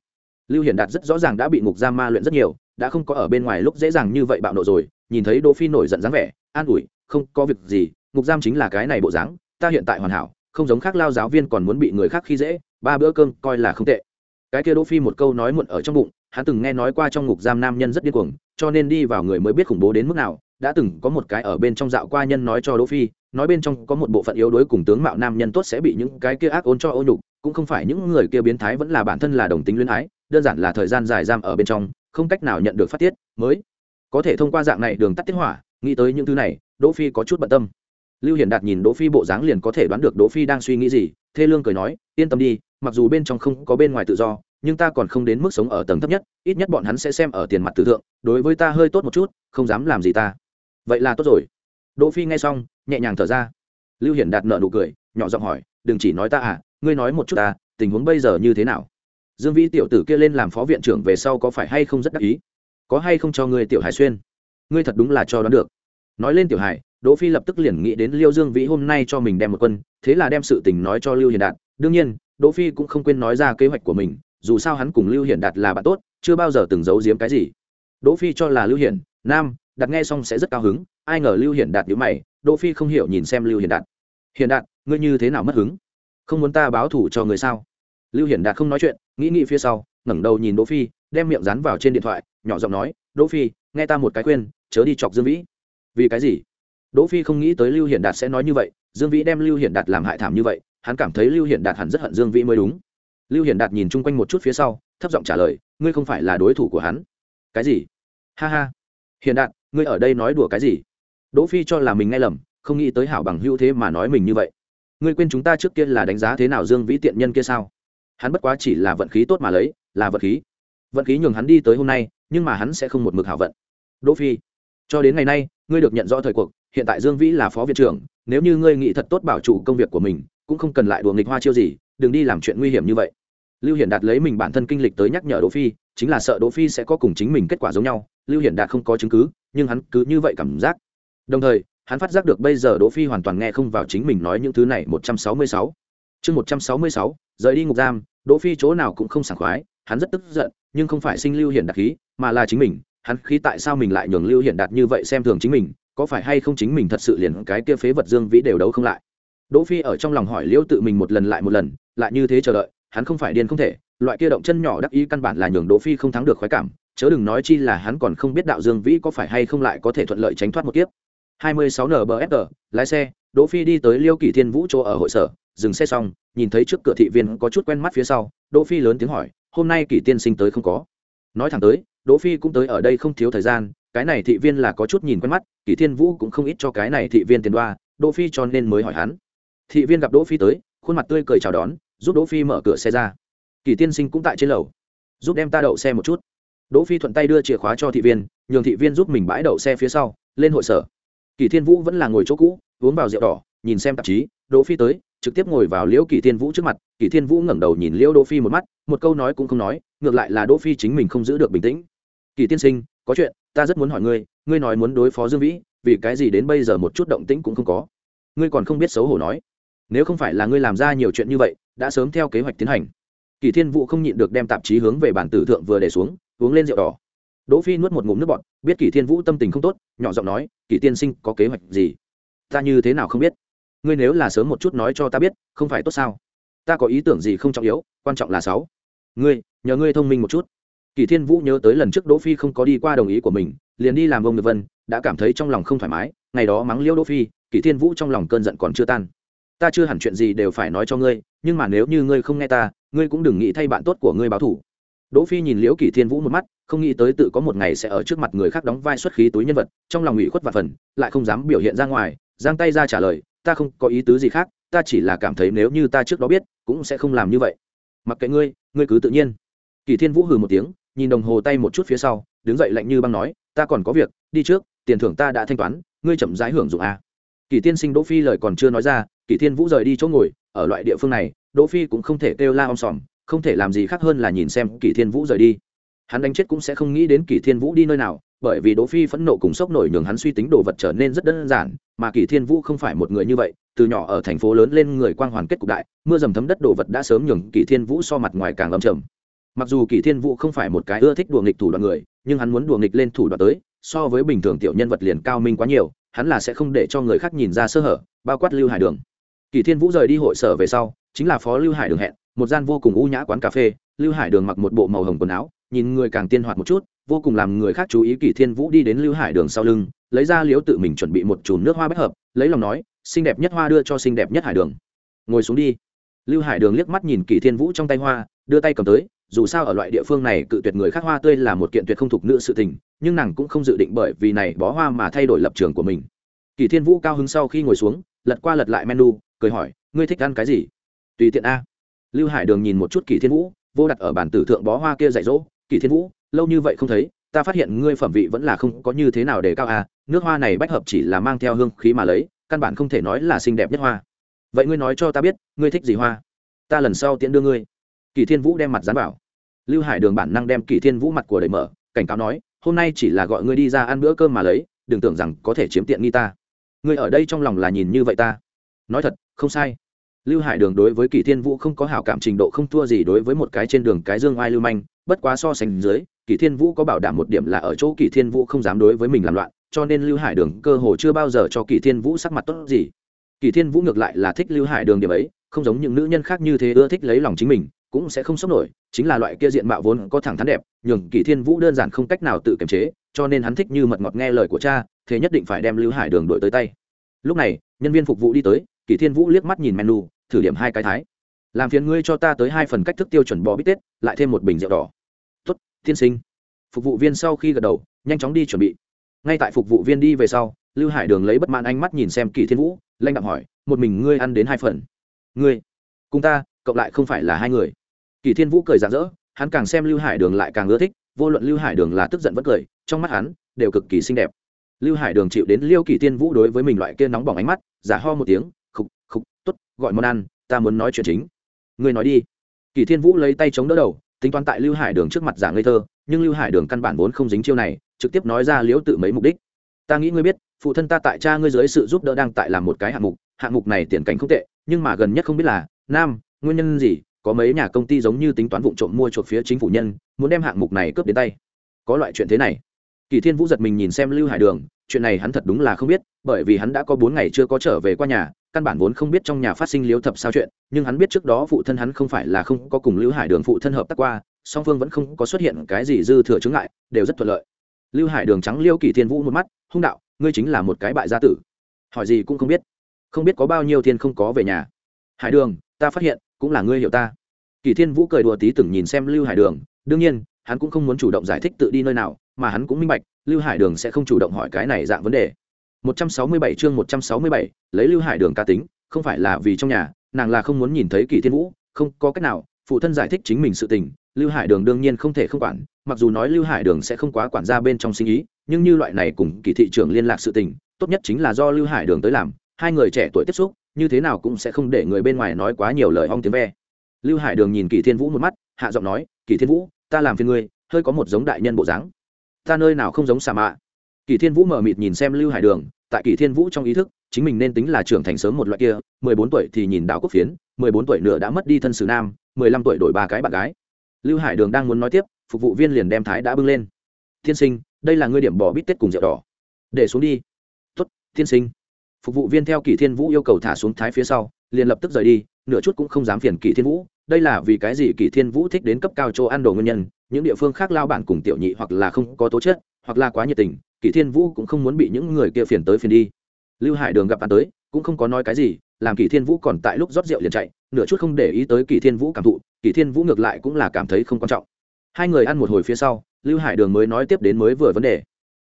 Lưu hiển đạt rất rõ ràng đã bị ngục giam ma luyện rất nhiều, đã không có ở bên ngoài lúc dễ dàng như vậy bạo nộ rồi nhìn thấy đỗ phi nổi giận dáng vẻ, an ủi, không có việc gì, ngục giam chính là cái này bộ dáng, ta hiện tại hoàn hảo, không giống khác lao giáo viên còn muốn bị người khác khi dễ, ba bữa cơm coi là không tệ. Cái kia đỗ phi một câu nói muộn ở trong bụng, hắn từng nghe nói qua trong ngục giam nam nhân rất điên cuồng, cho nên đi vào người mới biết khủng bố đến mức nào, đã từng có một cái ở bên trong dạo qua nhân nói cho đỗ phi, nói bên trong có một bộ phận yếu đuối cùng tướng mạo nam nhân tốt sẽ bị những cái kia ác ôn cho ô nhục, cũng không phải những người kia biến thái vẫn là bản thân là đồng tính luyến ái, đơn giản là thời gian dài giam ở bên trong, không cách nào nhận được phát tiết, mới có thể thông qua dạng này đường tắt tiết hỏa, nghĩ tới những thứ này, đỗ phi có chút bận tâm. Lưu hiển đạt nhìn đỗ phi bộ dáng liền có thể đoán được đỗ phi đang suy nghĩ gì, thê lương cười nói, yên tâm đi, mặc dù bên trong không có bên ngoài tự do, nhưng ta còn không đến mức sống ở tầng thấp nhất, ít nhất bọn hắn sẽ xem ở tiền mặt tử thượng, đối với ta hơi tốt một chút, không dám làm gì ta. Vậy là tốt rồi. Đỗ phi nghe xong, nhẹ nhàng thở ra. Lưu hiển đạt nợ nụ cười, nhỏ giọng hỏi, đừng chỉ nói ta à ngươi nói một chút ta, tình huống bây giờ như thế nào? Dương vĩ tiểu tử kia lên làm phó viện trưởng về sau có phải hay không rất đắc ý? Có hay không cho ngươi tiểu hải xuyên? Ngươi thật đúng là cho đoán được. Nói lên tiểu hải đỗ phi lập tức liền nghĩ đến liêu dương vĩ hôm nay cho mình đem một quân thế là đem sự tình nói cho lưu Hiền đạt. Đương nhiên đỗ phi cũng không quên nói ra kế hoạch của mình dù sao hắn cùng lưu Hiền đạt là bạn tốt chưa bao giờ từng giấu giếm cái gì. Đỗ phi cho là lưu Hiền, nam đặt nghe xong sẽ rất cao hứng ai ngờ lưu Hiền đạt nhíu mày đỗ phi không hiểu nhìn xem lưu Hiền đạt. Hiền đạt ngươi như thế nào mất hứng? Không muốn ta báo thủ cho người sao? Lưu hiển đạt không nói chuyện nghĩ nghĩ phía sau ngẩng đầu nhìn đỗ phi đem miệng dán vào trên điện thoại nhỏ giọng nói, đỗ phi, nghe ta một cái khuyên, chớ đi chọc dương vĩ. Vì cái gì? Đỗ phi không nghĩ tới lưu hiển đạt sẽ nói như vậy, dương vĩ đem lưu hiển đạt làm hại thảm như vậy, hắn cảm thấy lưu hiển đạt hẳn rất hận dương vĩ mới đúng. Lưu hiển đạt nhìn chung quanh một chút phía sau, thấp giọng trả lời, ngươi không phải là đối thủ của hắn. Cái gì? Ha ha. Hiển đạt, ngươi ở đây nói đùa cái gì? Đỗ phi cho là mình nghe lầm, không nghĩ tới hảo bằng hữu thế mà nói mình như vậy. Ngươi quên chúng ta trước kia là đánh giá thế nào dương vĩ tiện nhân kia sao? Hắn bất quá chỉ là vận khí tốt mà lấy, là vận khí. Vận khí nhường hắn đi tới hôm nay nhưng mà hắn sẽ không một mực hảo vận. Đỗ phi, cho đến ngày nay, ngươi được nhận rõ thời cuộc, hiện tại dương vĩ là phó viện trưởng, nếu như ngươi nghĩ thật tốt bảo trụ công việc của mình, cũng không cần lại đùa nghịch hoa chiêu gì, đừng đi làm chuyện nguy hiểm như vậy. Lưu hiển đạt lấy mình bản thân kinh lịch tới nhắc nhở đỗ phi, chính là sợ đỗ phi sẽ có cùng chính mình kết quả giống nhau, lưu hiển đạt không có chứng cứ, nhưng hắn cứ như vậy cảm giác. Đồng thời, hắn phát giác được bây giờ đỗ phi hoàn toàn nghe không vào chính mình nói những thứ này một trăm sáu mươi sáu. Chương một trăm sáu mươi sáu, rời đi ngục giam, đỗ phi chỗ nào cũng không sảng khoái hắn rất tức giận, nhưng không phải sinh lưu hiển đạt khí, mà là chính mình. Hắn khí tại sao mình lại nhường lưu hiển đạt như vậy xem thường chính mình, có phải hay không chính mình thật sự liền cái kia phế vật dương vĩ đều đấu không lại? Đỗ phi ở trong lòng hỏi liễu tự mình một lần lại một lần, lại như thế chờ đợi, hắn không phải điên không thể. Loại kia động chân nhỏ đắc ý căn bản là nhường đỗ phi không thắng được khoái cảm, chớ đừng nói chi là hắn còn không biết đạo dương vĩ có phải hay không lại có thể thuận lợi tránh thoát một kiếp. 26 nbfg lái xe, đỗ phi đi tới liêu Kỳ thiên vũ chỗ ở hội sở, dừng xe xong, nhìn thấy trước cửa thị viên có chút quen mắt phía sau, đỗ phi lớn tiếng hỏi hôm nay kỷ tiên sinh tới không có. Nói thẳng tới, đỗ phi cũng tới ở đây không thiếu thời gian, cái này thị viên là có chút nhìn quen mắt kỷ thiên vũ cũng không ít cho cái này thị viên tiền đoa, đỗ phi cho nên mới hỏi hắn. Thị viên gặp đỗ phi tới, khuôn mặt tươi cười chào đón, giúp đỗ phi mở cửa xe ra. Kỷ tiên sinh cũng tại trên lầu. Giúp đem ta đậu xe một chút. Đỗ phi thuận tay đưa chìa khóa cho thị viên, nhường thị viên giúp mình bãi đậu xe phía sau, lên hội sở. Kỷ thiên vũ vẫn là ngồi chỗ cũ, uống vào rượu đỏ, nhìn xem tạp chí, đỗ phi tới trực tiếp ngồi vào liễu kỷ thiên vũ trước mặt, kỷ thiên vũ ngẩng đầu nhìn liễu đỗ phi một mắt, một câu nói cũng không nói, ngược lại là đỗ phi chính mình không giữ được bình tĩnh. Kỷ tiên sinh, có chuyện, ta rất muốn hỏi ngươi ngươi nói muốn đối phó dương vĩ, vì cái gì đến bây giờ một chút động tĩnh cũng không có? Ngươi còn không biết xấu hổ nói. Nếu không phải là ngươi làm ra nhiều chuyện như vậy, đã sớm theo kế hoạch tiến hành. Kỷ thiên vũ không nhịn được đem tạp chí hướng về bản tử thượng vừa để xuống, uống lên rượu đỏ. Đỗ phi nuốt một ngụm nước bọt, biết kỷ thiên vũ tâm tình không tốt, nhỏ giọng nói, kỷ tiên sinh, có kế hoạch gì? Ta như thế nào không biết? Ngươi nếu là sớm một chút nói cho ta biết, không phải tốt sao? Ta có ý tưởng gì không trọng yếu, quan trọng là sáu. Ngươi, nhờ ngươi thông minh một chút. Kỷ thiên vũ nhớ tới lần trước đỗ phi không có đi qua đồng ý của mình, liền đi làm ông người vân, đã cảm thấy trong lòng không thoải mái, ngày đó mắng liêu đỗ phi kỷ thiên vũ trong lòng cơn giận còn chưa tan. Ta chưa hẳn chuyện gì đều phải nói cho ngươi, nhưng mà nếu như ngươi không nghe ta, ngươi cũng đừng nghĩ thay bạn tốt của ngươi báo thủ đỗ phi nhìn liễu kỷ thiên vũ một mắt, không nghĩ tới tự có một ngày sẽ ở trước mặt người khác đóng vai xuất khí túi nhân vật, trong lòng ủy khuất và phần, lại không dám biểu hiện ra ngoài, giang tay ra trả lời ta không có ý tứ gì khác, ta chỉ là cảm thấy nếu như ta trước đó biết, cũng sẽ không làm như vậy. Mặc kệ ngươi ngươi cứ tự nhiên. Kỳ thiên vũ hừ một tiếng, nhìn đồng hồ tay một chút phía sau, đứng dậy lạnh như băng nói, ta còn có việc, đi trước, tiền thưởng ta đã thanh toán, ngươi chậm rãi hưởng dụng a kỳ tiên sinh đỗ phi lời còn chưa nói ra, kỳ thiên vũ rời đi chỗ ngồi, ở loại địa phương này, đỗ phi cũng không thể kêu la om sòm, không thể làm gì khác hơn là nhìn xem kỳ thiên vũ rời đi. Hắn đánh chết cũng sẽ không nghĩ đến kỳ thiên vũ đi nơi nào bởi vì đỗ phi phẫn nộ cùng sốc nổi nhường hắn suy tính đồ vật trở nên rất đơn giản, mà kỳ thiên vũ không phải một người như vậy, từ nhỏ ở thành phố lớn lên người quang hoàn kết cục đại, mưa dầm thấm đất đồ vật đã sớm nhường kỳ thiên vũ so mặt ngoài càng âm trầm. Mặc dù kỳ thiên vũ không phải một cái ưa thích đùa nghịch thủ đoạn người, nhưng hắn muốn đùa nghịch lên thủ đoạn tới, so với bình thường tiểu nhân vật liền cao minh quá nhiều, hắn là sẽ không để cho người khác nhìn ra sơ hở, bao quát lưu hải đường. Kỳ thiên vũ rời đi hội sở về sau, chính là phó lưu hải đường hẹn, một gian vô cùng u nhã quán cà phê, lưu hải đường mặc một bộ màu hồng quần áo nhìn người càng tiên hoạt một chút, vô cùng làm người khác chú ý kỳ thiên vũ đi đến lưu hải đường sau lưng, lấy ra liếu tự mình chuẩn bị một chùm nước hoa bách hợp, lấy lòng nói, xinh đẹp nhất hoa đưa cho xinh đẹp nhất hải đường. Ngồi xuống đi. Lưu hải đường liếc mắt nhìn kỳ thiên vũ trong tay hoa, đưa tay cầm tới, dù sao ở loại địa phương này cự tuyệt người khác hoa tươi là một kiện tuyệt không thục nữ sự tình, nhưng nàng cũng không dự định bởi vì này bó hoa mà thay đổi lập trường của mình. Kỳ thiên vũ cao hứng sau khi ngồi xuống, lật qua lật lại menu, cười hỏi, ngươi thích ăn cái gì? Tùy tiện a. Lưu hải đường nhìn một chút kỳ thiên vũ, vô đặt ở bản tử thượng bó hoa kia dạy dỗ kỳ thiên vũ, lâu như vậy không thấy, ta phát hiện ngươi phẩm vị vẫn là không có như thế nào để cao à? nước hoa này bách hợp chỉ là mang theo hương khí mà lấy, căn bản không thể nói là xinh đẹp nhất hoa. Vậy ngươi nói cho ta biết, ngươi thích gì hoa? Ta lần sau tiễn đưa ngươi. Kỳ thiên vũ đem mặt dán bảo lưu hải đường bản năng đem kỳ thiên vũ mặt của đầy mở, cảnh cáo nói, hôm nay chỉ là gọi ngươi đi ra ăn bữa cơm mà lấy, đừng tưởng rằng có thể chiếm tiện nghi ta. Ngươi ở đây trong lòng là nhìn như vậy ta. Nói thật, không sai. Lưu hải đường đối với kỳ thiên vũ không có hảo cảm trình độ không thua gì đối với một cái trên đường cái dương oai lưu manh bất quá so sánh dưới, kỳ thiên vũ có bảo đảm một điểm là ở chỗ kỳ thiên vũ không dám đối với mình làm loạn, cho nên lưu hải đường cơ hồ chưa bao giờ cho kỳ thiên vũ sắc mặt tốt gì. Kỳ thiên vũ ngược lại là thích lưu hải đường điểm ấy, không giống những nữ nhân khác như thế ưa thích lấy lòng chính mình, cũng sẽ không sốc nổi, chính là loại kia diện mạo vốn có thẳng thắn đẹp, nhường kỳ thiên vũ đơn giản không cách nào tự kiềm chế, cho nên hắn thích như mật ngọt nghe lời của cha, thế nhất định phải đem lưu hải đường đổi tới tay. Lúc này, nhân viên phục vụ đi tới, kỳ thiên vũ liếc mắt nhìn menu, thử điểm hai cái thái. Làm phiền ngươi cho ta tới hai phần cách thức tiêu chuẩn bò bít tết, lại thêm một bình rượu đỏ tiên sinh. Phục vụ viên sau khi gật đầu, nhanh chóng đi chuẩn bị. Ngay tại phục vụ viên đi về sau, lưu hải đường lấy bất mãn ánh mắt nhìn xem kỳ thiên vũ lanh đạm hỏi, một mình ngươi ăn đến hai phần? Ngươi, cùng ta, cộng lại không phải là hai người. Kỳ thiên vũ cười rạng rỡ, hắn càng xem lưu hải đường lại càng ưa thích, vô luận lưu hải đường là tức giận vẫn cười, trong mắt hắn đều cực kỳ xinh đẹp. Lưu hải đường chịu đến liêu kỳ thiên vũ đối với mình loại kia nóng bỏng ánh mắt, giả ho một tiếng, khục khục t ố t gọi món ăn, ta muốn nói chuyện chính. Ngươi nói đi. Kỳ thiên vũ lấy tay chống đỡ đầu tính toán tại lưu hải đường trước mặt giả ngây thơ, nhưng lưu hải đường căn bản vốn không dính chiêu này, trực tiếp nói ra liễu tự mấy mục đích. Ta nghĩ ngươi biết, phụ thân ta tại cha ngươi dưới sự giúp đỡ đang tại làm một cái hạng mục hạng mục này tiền cảnh không tệ, nhưng mà gần nhất không biết là, nam, nguyên nhân gì, có mấy nhà công ty giống như tính toán vụ trộm mua chuột phía chính phủ nhân, muốn đem hạng mục này cướp đến tay. Có loại chuyện thế này. Kỳ thiên vũ giật mình nhìn xem lưu hải đường, chuyện này hắn thật đúng là không biết, bởi vì hắn đã có bốn ngày chưa có trở về qua nhà căn bản vốn không biết trong nhà phát sinh liếu thập sao chuyện, nhưng hắn biết trước đó phụ thân hắn không phải là không có cùng lưu hải đường phụ thân hợp tác qua, song phương vẫn không có xuất hiện cái gì dư thừa chứng ngại, đều rất thuận lợi. Lưu hải đường trắng liêu kỳ thiên vũ một mắt, hung đạo, ngươi chính là một cái bại gia tử. Hỏi gì cũng không biết. Không biết có bao nhiêu thiên không có về nhà. Hải đường, ta phát hiện, cũng là ngươi hiểu ta. Kỳ thiên vũ cười đùa tí từng nhìn xem lưu hải đường, đương nhiên, hắn cũng không muốn chủ động giải thích tự đi nơi nào, mà hắn cũng minh bạch, lưu hải đường sẽ không chủ động hỏi cái này dạng vấn đề. 167 chương 167, lấy lưu hải đường ca tính không phải là vì trong nhà nàng là không muốn nhìn thấy Kỷ thiên vũ không có cách nào phụ thân giải thích chính mình sự tình lưu hải đường đương nhiên không thể không quản mặc dù nói lưu hải đường sẽ không quá quản ra bên trong sinh ý nhưng như loại này cùng Kỷ thị trưởng liên lạc sự tình tốt nhất chính là do lưu hải đường tới làm hai người trẻ tuổi tiếp xúc như thế nào cũng sẽ không để người bên ngoài nói quá nhiều lời ong tiếng ve. Lưu hải đường nhìn Kỷ thiên vũ một mắt hạ giọng nói "Kỷ thiên vũ ta làm phiền ngươi hơi có một giống đại nhân bộ dáng. Ta nơi nào không giống xà mạ? Kỳ thiên vũ mở mịt nhìn xem lưu hải đường, tại kỳ thiên vũ trong ý thức, chính mình nên tính là trưởng thành sớm một loại kia, mười bốn tuổi thì nhìn đảo quốc phiến, mười bốn tuổi nửa đã mất đi thân sử nam, mười lăm tuổi đổi ba cái bạn gái. Lưu hải đường đang muốn nói tiếp, phục vụ viên liền đem thái đã bưng lên. Tiên sinh, đây là ngươi điểm bỏ bít tết cùng rượu đỏ. Để xuống đi. Tuất tiên sinh. Phục vụ viên theo kỳ thiên vũ yêu cầu thả xuống thái phía sau, liền lập tức rời đi, nửa chút cũng không dám phiền kỳ thiên vũ. Đây là vì cái gì kỳ thiên vũ thích đến cấp cao chỗ ăn đồ nguyên nhân, những địa phương khác lao bản cùng tiểu nhị hoặc là không có tố chất, hoặc là quá nhiệt tình kỳ thiên vũ cũng không muốn bị những người kia phiền tới phiền đi. Lưu hải đường gặp hắn tới, cũng không có nói cái gì, làm kỳ thiên vũ còn tại lúc rót rượu liền chạy, nửa chút không để ý tới kỳ thiên vũ cảm thụ kỳ thiên vũ ngược lại cũng là cảm thấy không quan trọng. Hai người ăn một hồi phía sau, lưu hải đường mới nói tiếp đến mới vừa vấn đề.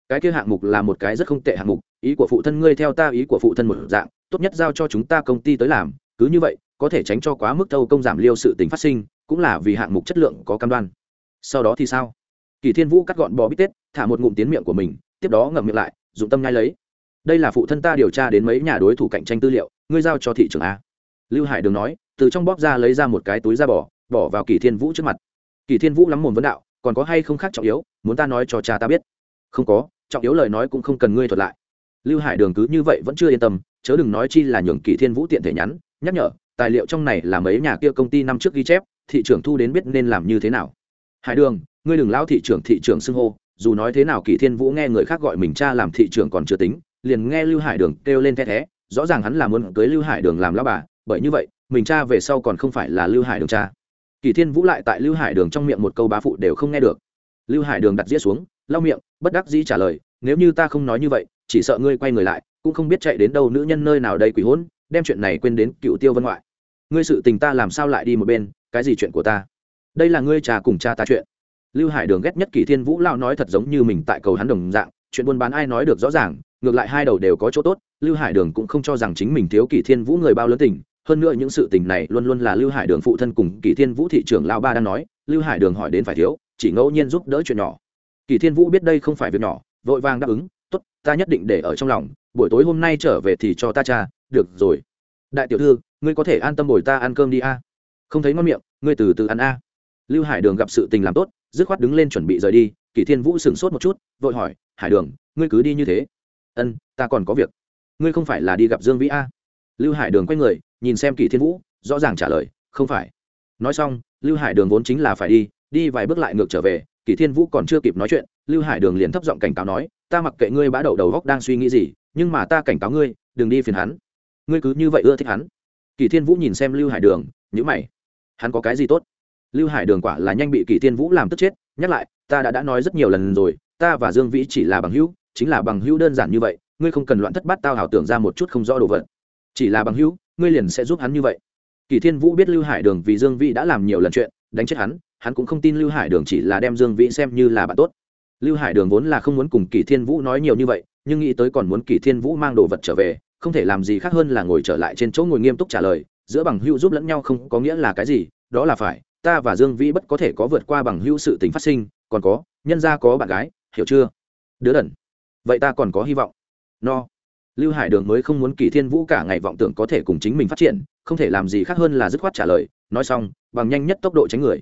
Cái kia hạng mục là một cái rất không tệ hạng mục, ý của phụ thân ngươi theo ta, ý của phụ thân một dạng, tốt nhất giao cho chúng ta công ty tới làm, cứ như vậy, có thể tránh cho quá mức thâu công giảm liêu sự tình phát sinh, cũng là vì hạng mục chất lượng có cam đoan. Sau đó thì sao? Kỳ thiên vũ cắt gọn bò bít tết, thả một ngụm tiến miệng của mình tiếp đó ngậm miệng lại, dụng tâm nhai lấy. Đây là phụ thân ta điều tra đến mấy nhà đối thủ cạnh tranh tư liệu, ngươi giao cho thị trường a. Lưu hải đường nói, từ trong bóp ra lấy ra một cái túi da bò, bỏ vào kỳ thiên vũ trước mặt. Kỳ thiên vũ lắm mồm vấn đạo, còn có hay không khác trọng yếu, muốn ta nói cho cha ta biết? Không có, trọng yếu lời nói cũng không cần ngươi thuật lại. Lưu hải đường cứ như vậy vẫn chưa yên tâm, chớ đừng nói chi là nhường kỳ thiên vũ tiện thể nhắn, nhắc nhở, tài liệu trong này là mấy nhà kia công ty năm trước ghi chép, thị trưởng thu đến biết nên làm như thế nào. Hải đường, ngươi đừng lao thị trưởng thị trưởng xưng hô dù nói thế nào kỳ thiên vũ nghe người khác gọi mình cha làm thị trưởng còn chưa tính, liền nghe lưu hải đường kêu lên the thé, rõ ràng hắn là muốn cưới lưu hải đường làm lao bà, bởi như vậy, mình cha về sau còn không phải là lưu hải đường cha. Kỳ thiên vũ lại tại lưu hải đường trong miệng một câu bá phụ đều không nghe được. Lưu hải đường đặt dĩa xuống, lau miệng, bất đắc dĩ trả lời, nếu như ta không nói như vậy, chỉ sợ ngươi quay người lại, cũng không biết chạy đến đâu nữ nhân nơi nào đây quỷ hỗn đem chuyện này quên đến cựu tiêu vân ngoại. Ngươi sự tình ta làm sao lại đi một bên, cái gì chuyện của ta? Đây là ngươi trà cùng cha ta chuyện lưu hải đường ghét nhất kỳ thiên vũ lao nói thật giống như mình tại cầu hắn đồng dạng, chuyện buôn bán ai nói được rõ ràng, ngược lại hai đầu đều có chỗ tốt, lưu hải đường cũng không cho rằng chính mình thiếu kỳ thiên vũ người bao lớn tình, hơn nữa những sự tình này luôn luôn là lưu hải đường phụ thân cùng kỳ thiên vũ thị trưởng lao ba đang nói, lưu hải đường hỏi đến phải thiếu, chỉ ngẫu nhiên giúp đỡ chuyện nhỏ. Kỳ thiên vũ biết đây không phải việc nhỏ, vội vàng đáp ứng t ố t ta nhất định để ở trong lòng, buổi tối hôm nay trở về thì cho ta cha, được rồi. Đại tiểu thư, ngươi có thể an tâm bồi ta ăn cơm đi a. Không thấy ngon miệng, ngươi từ từ ăn a. Lưu hải đường gặp sự tình làm tốt dứt khoát đứng lên chuẩn bị rời đi kỷ thiên vũ sửng sốt một chút, vội hỏi, hải đường, ngươi cứ đi như thế. Ân, ta còn có việc. Ngươi không phải là đi gặp dương vĩ a? Lưu hải đường quay người, nhìn xem kỷ thiên vũ, rõ ràng trả lời, không phải. Nói xong, lưu hải đường vốn chính là phải đi đi vài bước lại ngược trở về kỷ thiên vũ còn chưa kịp nói chuyện, lưu hải đường liền thấp giọng cảnh cáo nói, ta mặc kệ ngươi bã đậu đầu góc đang suy nghĩ gì, nhưng mà ta cảnh cáo ngươi, đừng đi phiền hắn. Ngươi cứ như vậy ưa thích hắn. Kỷ thiên vũ nhìn xem lưu hải đường nhữ mày. Hắn có cái gì tốt? Lưu hải đường quả là nhanh bị kỳ thiên vũ làm tức chết, nhắc lại, ta đã đã nói rất nhiều lần rồi, ta và dương vĩ chỉ là bằng hữu, chính là bằng hữu đơn giản như vậy, ngươi không cần loạn thất bát tao hảo tưởng ra một chút không rõ đồ vật. Chỉ là bằng hữu, ngươi liền sẽ giúp hắn như vậy. Kỳ thiên vũ biết lưu hải đường vì dương vĩ đã làm nhiều lần chuyện, đánh chết hắn hắn cũng không tin lưu hải đường chỉ là đem dương vĩ xem như là bạn tốt. Lưu hải đường vốn là không muốn cùng kỳ thiên vũ nói nhiều như vậy, nhưng nghĩ tới còn muốn kỳ thiên vũ mang đồ vật trở về, không thể làm gì khác hơn là ngồi trở lại trên chỗ ngồi nghiêm túc trả lời, giữa bằng hữu giúp lẫn nhau không có nghĩa là cái gì, đó là phải ta và dương vĩ bất có thể có vượt qua bằng hữu sự tình phát sinh, còn có, nhân gia có bạn gái, hiểu chưa? Đứa đần. Vậy ta còn có hy vọng. No. Lưu hải đường mới không muốn kỳ thiên vũ cả ngày vọng tưởng có thể cùng chính mình phát triển, không thể làm gì khác hơn là dứt khoát trả lời, nói xong, bằng nhanh nhất tốc độ tránh người.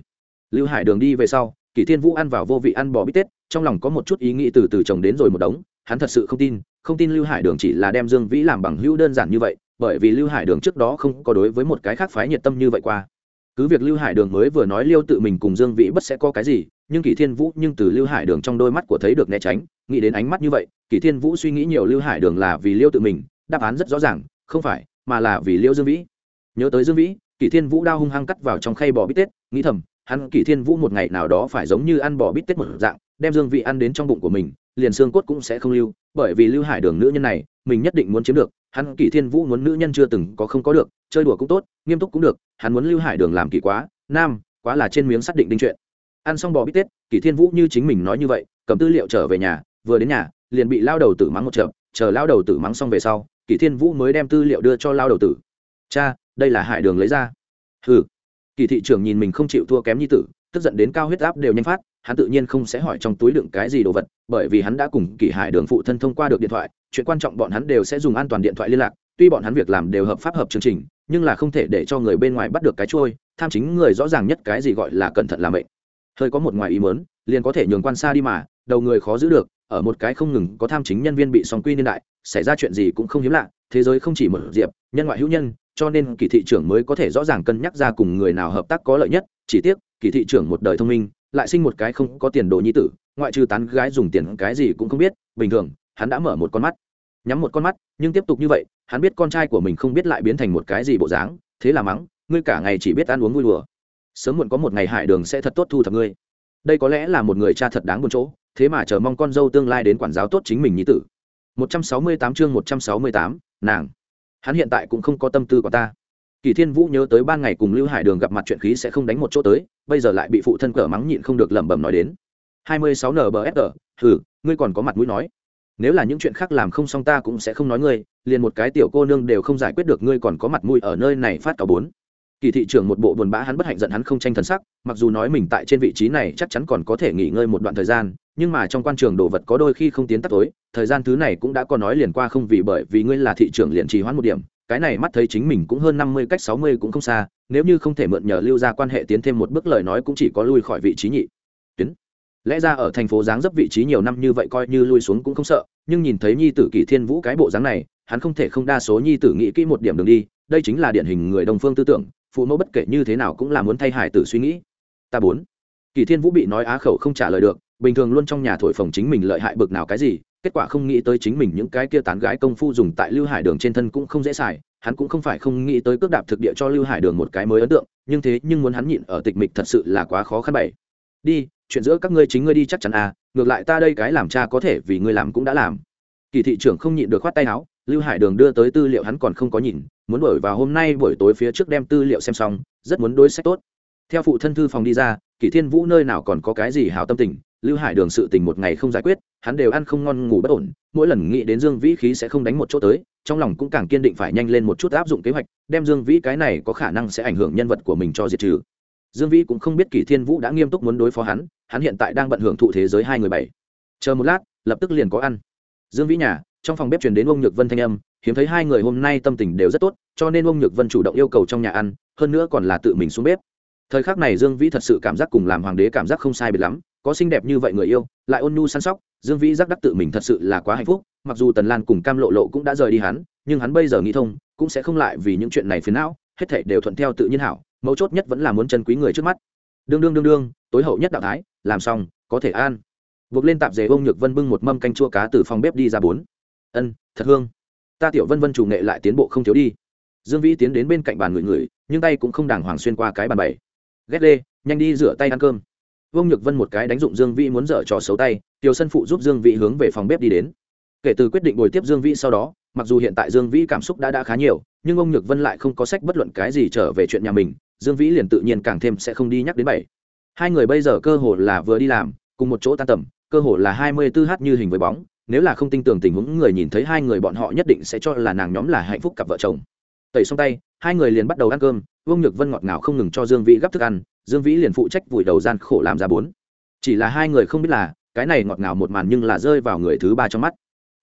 Lưu hải đường đi về sau, kỳ thiên vũ ăn vào vô vị ăn bò bít tết, trong lòng có một chút ý nghĩ từ từ chồng đến rồi một đống, hắn thật sự không tin không tin lưu hải đường chỉ là đem dương vĩ làm bằng hữu đơn giản như vậy, bởi vì lưu hải đường trước đó không có đối với một cái khác phái nhiệt tâm như vậy qua cứ việc lưu hải đường mới vừa nói liêu tự mình cùng dương vĩ bất sẽ có cái gì, nhưng Kỷ thiên vũ nhưng từ lưu hải đường trong đôi mắt của thấy được né tránh, nghĩ đến ánh mắt như vậy Kỷ thiên vũ suy nghĩ nhiều lưu hải đường là vì liêu tự mình, đáp án rất rõ ràng, không phải, mà là vì liêu dương vĩ. Nhớ tới dương vĩ Kỷ thiên vũ đao hung hăng cắt vào trong khay bò bít tết, nghĩ thầm, hắn Kỷ thiên vũ một ngày nào đó phải giống như ăn bò bít tết một dạng, đem dương vĩ ăn đến trong bụng của mình, liền xương cốt cũng sẽ không lưu, bởi vì lưu hải đường nữ nhân này, mình nhất định muốn chiếm được hắn kỷ thiên vũ muốn nữ nhân chưa từng có không có được, chơi đùa cũng tốt, nghiêm túc cũng được, hắn muốn lưu hải đường làm kỳ quá, nam, quá là trên miếng xác định đinh chuyện. Ăn xong bò bít tết, kỷ thiên vũ như chính mình nói như vậy, cầm tư liệu trở về nhà, vừa đến nhà, liền bị lao đầu tử mắng một trận, chờ lao đầu tử mắng xong về sau, kỷ thiên vũ mới đem tư liệu đưa cho lao đầu tử. Cha, đây là hải đường lấy ra. Ừ kỳ thị trưởng nhìn mình không chịu thua kém như tử, tức giận đến cao huyết áp đều nhanh phát hắn tự nhiên không sẽ hỏi trong túi đựng cái gì đồ vật, bởi vì hắn đã cùng kỳ hải đường phụ thân thông qua được điện thoại, chuyện quan trọng bọn hắn đều sẽ dùng an toàn điện thoại liên lạc, tuy bọn hắn việc làm đều hợp pháp hợp chương trình, nhưng là không thể để cho người bên ngoài bắt được cái trôi tham chính người rõ ràng nhất cái gì gọi là cẩn thận làm mệnh. hơi có một ngoài ý mớn liền có thể nhường quan xa đi mà, đầu người khó giữ được, ở một cái không ngừng có tham chính nhân viên bị song quy niên đại, xảy ra chuyện gì cũng không hiếm lạ, thế giới không chỉ một diệp, nhân ngoại hữu nhân, cho nên kỳ thị trưởng mới có thể rõ ràng cân nhắc ra cùng người nào hợp tác có lợi nhất, chỉ tiếc, kỳ thị trưởng một đời thông minh lại sinh một cái không có tiền đồ nhi tử ngoại trừ tán gái dùng tiền cái gì cũng không biết bình thường hắn đã mở một con mắt. Nhắm một con mắt nhưng tiếp tục như vậy hắn biết con trai của mình không biết lại biến thành một cái gì bộ dáng thế là mắng ngươi cả ngày chỉ biết ăn uống vui đùa. Sớm muộn có một ngày hải đường sẽ thật tốt thu thập ngươi. Đây có lẽ là một người cha thật đáng buồn chỗ thế mà chờ mong con dâu tương lai đến quản giáo tốt chính mình nhi tử. 168 chương 168, nàng. Hắn hiện tại cũng không có tâm tư của ta kỳ thiên vũ nhớ tới ban ngày cùng lưu hải đường gặp mặt chuyện khí sẽ không đánh một chỗ tới, bây giờ lại bị phụ thân cờ mắng nhịn không được lẩm bẩm nói đến. 26 nbfr hừ, ngươi còn có mặt mũi nói. Nếu là những chuyện khác làm không xong ta cũng sẽ không nói ngươi, liền một cái tiểu cô nương đều không giải quyết được ngươi còn có mặt mũi ở nơi này phát cáo bốn. Kỳ thị trưởng một bộ buồn bã hắn bất hạnh giận hắn không tranh thần sắc, mặc dù nói mình tại trên vị trí này chắc chắn còn có thể nghỉ ngơi một đoạn thời gian, nhưng mà trong quan trường đồ vật có đôi khi không tiến tắt tối, thời gian thứ này cũng đã có nói liền qua không vì bởi vì ngươi là thị trưởng liền trì hoãn một điểm cái này mắt thấy chính mình cũng hơn năm mươi cách sáu mươi cũng không xa, nếu như không thể mượn nhờ lưu ra quan hệ tiến thêm một bước lời nói cũng chỉ có lui khỏi vị trí nhị. Tuyến. Lẽ ra ở thành phố dáng dấp vị trí nhiều năm như vậy coi như lui xuống cũng không sợ, nhưng nhìn thấy nhi tử kỷ thiên vũ cái bộ dáng này, hắn không thể không đa số nhi tử nghĩ kỹ một điểm đường đi, đây chính là điển hình người đồng phương tư tưởng, phụ mẫu bất kể như thế nào cũng là muốn thay hải tử suy nghĩ. Ta bốn. Kỷ thiên vũ bị nói á khẩu không trả lời được, bình thường luôn trong nhà thổi phồng chính mình lợi hại bực nào cái gì kết quả không nghĩ tới chính mình những cái kia tán gái công phu dùng tại lưu hải đường trên thân cũng không dễ xài, hắn cũng không phải không nghĩ tới cước đạp thực địa cho lưu hải đường một cái mới ấn tượng, nhưng thế nhưng muốn hắn nhịn ở tịch mịch thật sự là quá khó khăn bảy đi, chuyện giữa các ngươi chính ngươi đi chắc chắn à ngược lại ta đây cái làm cha có thể vì ngươi làm cũng đã làm. Kỳ thị trưởng không nhịn được khoát tay áo, lưu hải đường đưa tới tư liệu hắn còn không có nhìn, muốn đổi vào hôm nay buổi tối phía trước đem tư liệu xem xong, rất muốn đối sách tốt. Theo phụ thân thư phòng đi ra, kỳ thiên vũ nơi nào còn có cái gì hào tâm tình, lưu hải đường sự tình một ngày không giải quyết hắn đều ăn không ngon, ngủ bất ổn, mỗi lần nghĩ đến dương vĩ khí sẽ không đánh một chỗ tới, trong lòng cũng càng kiên định phải nhanh lên một chút áp dụng kế hoạch, đem dương vĩ cái này có khả năng sẽ ảnh hưởng nhân vật của mình cho diệt trừ. Dương vĩ cũng không biết kỷ thiên vũ đã nghiêm túc muốn đối phó hắn hắn hiện tại đang bận hưởng thụ thế giới hai người bảy. Chờ một lát, lập tức liền có ăn. Dương vĩ nhà, trong phòng bếp truyền đến ông nhược vân thanh âm, hiếm thấy hai người hôm nay tâm tình đều rất tốt, cho nên ông nhược vân chủ động yêu cầu trong nhà ăn, hơn nữa còn là tự mình xuống bếp. Thời khắc này dương vĩ thật sự cảm giác cùng làm hoàng đế cảm giác không sai biệt lắm có xinh đẹp như vậy người yêu, lại ôn nhu săn sóc, dương vĩ giác đắc tự mình thật sự là quá hạnh phúc, mặc dù tần lan cùng cam lộ lộ cũng đã rời đi hắn, nhưng hắn bây giờ nghĩ thông, cũng sẽ không lại vì những chuyện này phiền não, hết thể đều thuận theo tự nhiên hảo, mấu chốt nhất vẫn là muốn chân quý người trước mắt. Đương đương đương đương, tối hậu nhất đạo thái, làm xong, có thể an. Buộc lên tạp dề bông nhược vân bưng một mâm canh chua cá từ phòng bếp đi ra bốn. Ân, thật hương. Ta tiểu vân vân chủ nghệ lại tiến bộ không thiếu đi. Dương vĩ tiến đến bên cạnh bàn người người nhưng tay cũng không đàng hoàng xuyên qua cái bàn bảy ghét lê, nhanh đi rửa tay ăn cơm vương nhược vân một cái đánh dụng dương vĩ muốn dở trò xấu tay, tiểu sân phụ giúp dương vĩ hướng về phòng bếp đi đến. Kể từ quyết định bồi tiếp dương vĩ sau đó, mặc dù hiện tại dương vĩ cảm xúc đã đã khá nhiều, nhưng ông nhược vân lại không có sách bất luận cái gì trở về chuyện nhà mình, dương vĩ liền tự nhiên càng thêm sẽ không đi nhắc đến bảy. Hai người bây giờ cơ hồ là vừa đi làm, cùng một chỗ tan tầm, cơ hồ là hai mươi 24 h như hình với bóng, nếu là không tin tưởng tình huống người nhìn thấy hai người bọn họ nhất định sẽ cho là nàng nhóm là hạnh phúc cặp vợ chồng tẩy xong tay, hai người liền bắt đầu ăn cơm, vương nhược vân ngọt ngào không ngừng cho dương vĩ gấp thức ăn, dương vĩ liền phụ trách vùi đầu gian khổ làm ra bốn. Chỉ là hai người không biết là, cái này ngọt ngào một màn nhưng là rơi vào người thứ ba trong mắt.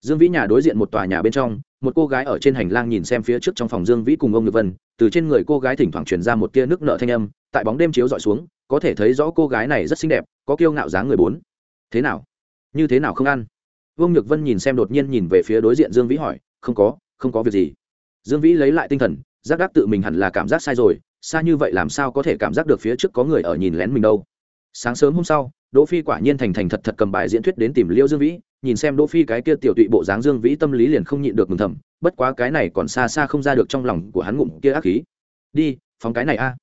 Dương vĩ nhà đối diện một tòa nhà bên trong, một cô gái ở trên hành lang nhìn xem phía trước trong phòng dương vĩ cùng ông nhược vân, từ trên người cô gái thỉnh thoảng truyền ra một tia nước nợ thanh âm, tại bóng đêm chiếu dọi xuống, có thể thấy rõ cô gái này rất xinh đẹp, có kiêu ngạo dáng người bốn. Thế nào? Như thế nào không ăn? Vương nhược vân nhìn xem đột nhiên nhìn về phía đối diện dương vĩ hỏi, không có không có việc gì dương vĩ lấy lại tinh thần, giác đắc tự mình hẳn là cảm giác sai rồi, xa như vậy làm sao có thể cảm giác được phía trước có người ở nhìn lén mình đâu. Sáng sớm hôm sau, đỗ phi quả nhiên thành thành thật thật cầm bài diễn thuyết đến tìm liêu dương vĩ, nhìn xem đỗ phi cái kia tiểu tụy bộ dáng dương vĩ tâm lý liền không nhịn được mừng thầm, bất quá cái này còn xa xa không ra được trong lòng của hắn ngụm kia ác khí. Đi, phóng cái này a.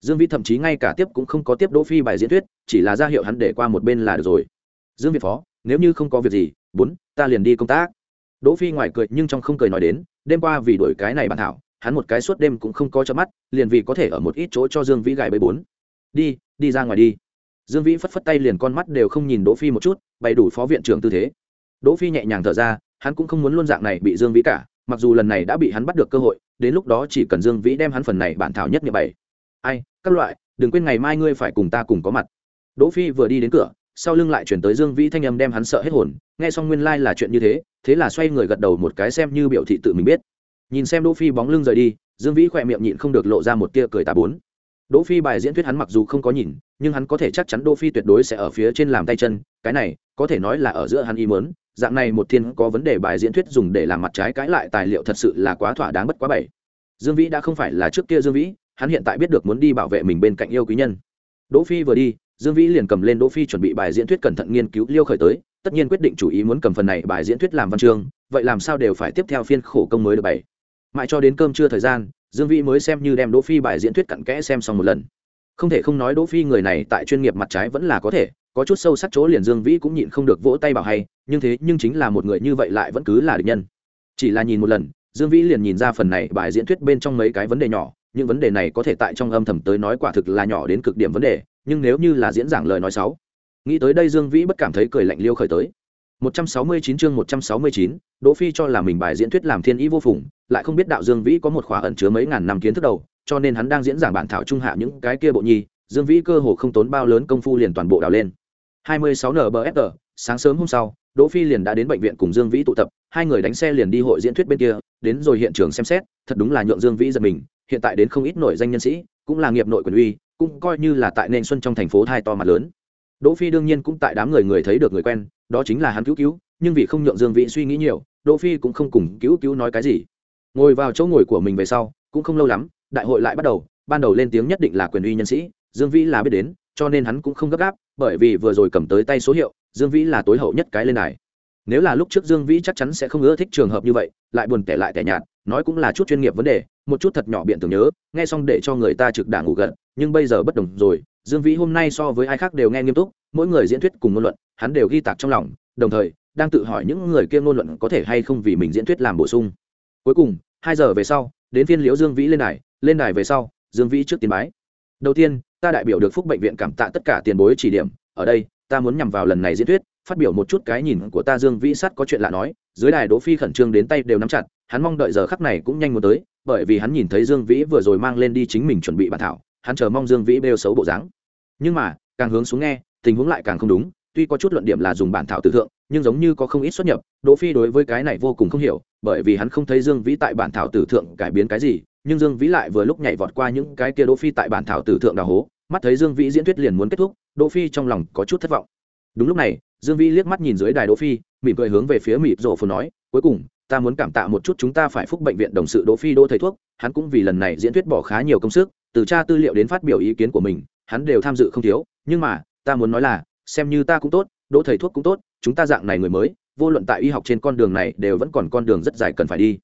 Dương vĩ thậm chí ngay cả tiếp cũng không có tiếp đỗ phi bài diễn thuyết, chỉ là ra hiệu hắn để qua một bên là được rồi. Dương việt phó, nếu như không có việc gì, bốn, ta liền đi công tác. Đỗ phi ngoài cười nhưng trong không cười nói đến đêm qua vì đổi cái này bản thảo, hắn một cái suốt đêm cũng không có cho mắt, liền vì có thể ở một ít chỗ cho dương vĩ gài bẫy bốn. Đi đi ra ngoài đi. Dương vĩ phất phất tay liền con mắt đều không nhìn đỗ phi một chút, bày đủ phó viện trưởng tư thế. Đỗ phi nhẹ nhàng thở ra, hắn cũng không muốn luôn dạng này bị dương vĩ cả, mặc dù lần này đã bị hắn bắt được cơ hội, đến lúc đó chỉ cần dương vĩ đem hắn phần này bản thảo nhất như bảy ai, các loại, đừng quên ngày mai ngươi phải cùng ta cùng có mặt. Đỗ phi vừa đi đến cửa sau lưng lại chuyển tới dương vĩ thanh âm đem hắn sợ hết hồn, nghe xong nguyên lai là chuyện như thế thế là xoay người gật đầu một cái xem như biểu thị tự mình biết. Nhìn xem đỗ phi bóng lưng rời đi, dương vĩ khỏe miệng nhịn không được lộ ra một tia cười tà bốn. Đỗ phi bài diễn thuyết hắn mặc dù không có nhìn, nhưng hắn có thể chắc chắn đỗ phi tuyệt đối sẽ ở phía trên làm tay chân, cái này, có thể nói là ở giữa hắn ý mớn dạng này một thiên có vấn đề bài diễn thuyết dùng để làm mặt trái cãi lại tài liệu thật sự là quá thỏa đáng bất quá bảy. Dương vĩ đã không phải là trước kia dương vĩ, hắn hiện tại biết được muốn đi bảo vệ mình bên cạnh yêu quý nhân. Đỗ phi vừa đi dương vĩ liền cầm lên đỗ phi chuẩn bị bài diễn thuyết cẩn thận nghiên cứu liêu khởi tới, tất nhiên quyết định chủ ý muốn cầm phần này bài diễn thuyết làm văn chương, vậy làm sao đều phải tiếp theo phiên khổ công mới được bảy. Mãi cho đến cơm trưa thời gian, dương vĩ mới xem như đem đỗ phi bài diễn thuyết cặn kẽ xem xong một lần. Không thể không nói đỗ phi người này tại chuyên nghiệp mặt trái vẫn là có thể, có chút sâu sắc chỗ liền dương vĩ cũng nhịn không được vỗ tay bảo hay, nhưng thế nhưng chính là một người như vậy lại vẫn cứ là địch nhân. Chỉ là nhìn một lần, dương vĩ liền nhìn ra phần này bài diễn thuyết bên trong mấy cái vấn đề nhỏ, những vấn đề này có thể tại trong âm thầm tới nói quả thực là nhỏ đến cực điểm vấn đề nhưng nếu như là diễn giảng lời nói xấu nghĩ tới đây dương vĩ bất cảm thấy cười lạnh liêu khởi tới 169 chương 169, Đỗ Phi cho là mình bài diễn thuyết làm thiên ý vô phùng, lại không biết đạo Dương Vĩ có một khóa ẩn chứa mấy ngàn năm kiến thức đầu, cho nên hắn đang diễn giảng bản thảo trung hạ những cái kia bộ nhi, Dương Vĩ cơ hồ không tốn bao lớn công phu liền toàn bộ đào lên. 26 NBFR, sáng sớm hôm sau, Đỗ Phi liền đã đến bệnh viện cùng Dương Vĩ tụ tập, hai người đánh xe liền đi hội diễn thuyết bên kia, đến rồi hiện trường xem xét, thật đúng là nhượng Dương Vĩ giật mình, hiện tại đến không ít nổi danh nhân sĩ, cũng là nghiệp nội quyền uy, cũng coi như là tại nền xuân trong thành phố thai to mặt lớn đỗ phi đương nhiên cũng tại đám người người thấy được người quen, đó chính là hắn cứu cứu, nhưng vì không nhượng dương vĩ suy nghĩ nhiều, đỗ phi cũng không cùng cứu cứu nói cái gì ngồi vào chỗ ngồi của mình về sau, cũng không lâu lắm, đại hội lại bắt đầu, ban đầu lên tiếng nhất định là quyền uy nhân sĩ, dương vĩ là biết đến, cho nên hắn cũng không gấp gáp, bởi vì vừa rồi cầm tới tay số hiệu, dương vĩ là tối hậu nhất cái lên này. nếu là lúc trước dương vĩ chắc chắn sẽ không ưa thích trường hợp như vậy, lại buồn tẻ lại tẻ nhạt, nói cũng là chút chuyên nghiệp vấn đề, một chút thật nhỏ biện tưởng nhớ, nghe xong để cho người ta trực đảng ngủ gật nhưng bây giờ bất đồng rồi, dương vĩ hôm nay so với ai khác đều nghe nghiêm túc, mỗi người diễn thuyết cùng ngôn luận, hắn đều ghi tạc trong lòng, đồng thời, đang tự hỏi những người kia ngôn luận có thể hay không vì mình diễn thuyết làm bổ sung. Cuối cùng, hai giờ về sau, đến phiên liễu dương vĩ lên đài lên đài về sau, dương vĩ trước tiền bái. Đầu tiên, ta đại biểu được phúc bệnh viện cảm tạ tất cả tiền bối chỉ điểm, ở đây, ta muốn nhằm vào lần này diễn thuyết, phát biểu một chút cái nhìn của ta dương vĩ sắt có chuyện lạ nói, dưới đài đỗ phi khẩn trương đến tay đều nắm chặt, hắn mong đợi giờ khắc này cũng nhanh muốn tới, bởi vì hắn nhìn thấy dương vĩ vừa rồi mang lên đi chính mình chuẩn bị bản thảo hắn chờ mong dương vĩ bêu xấu bộ dáng. Nhưng mà, càng hướng xuống nghe, tình huống lại càng không đúng, tuy có chút luận điểm là dùng bản thảo tử thượng, nhưng giống như có không ít xuất nhập, đỗ phi đối với cái này vô cùng không hiểu, bởi vì hắn không thấy dương vĩ tại bản thảo tử thượng cải biến cái gì, nhưng dương vĩ lại vừa lúc nhảy vọt qua những cái kia đỗ phi tại bản thảo tử thượng đào hố, mắt thấy dương vĩ diễn thuyết liền muốn kết thúc, đỗ phi trong lòng có chút thất vọng. Đúng lúc này, dương vĩ liếc mắt nhìn dưới đài đỗ phi, mỉm cười hướng về phía mịp rộ phù nói, cuối cùng, ta muốn cảm tạ một chút chúng ta phải phúc bệnh viện đồng sự đỗ phi đỗ thầy thuốc, hắn cũng vì lần này diễn thuyết bỏ khá nhiều công sức từ tra tư liệu đến phát biểu ý kiến của mình, hắn đều tham dự không thiếu, nhưng mà, ta muốn nói là, xem như ta cũng tốt, đỗ thầy thuốc cũng tốt, chúng ta dạng này người mới, vô luận tại y học trên con đường này đều vẫn còn con đường rất dài cần phải đi.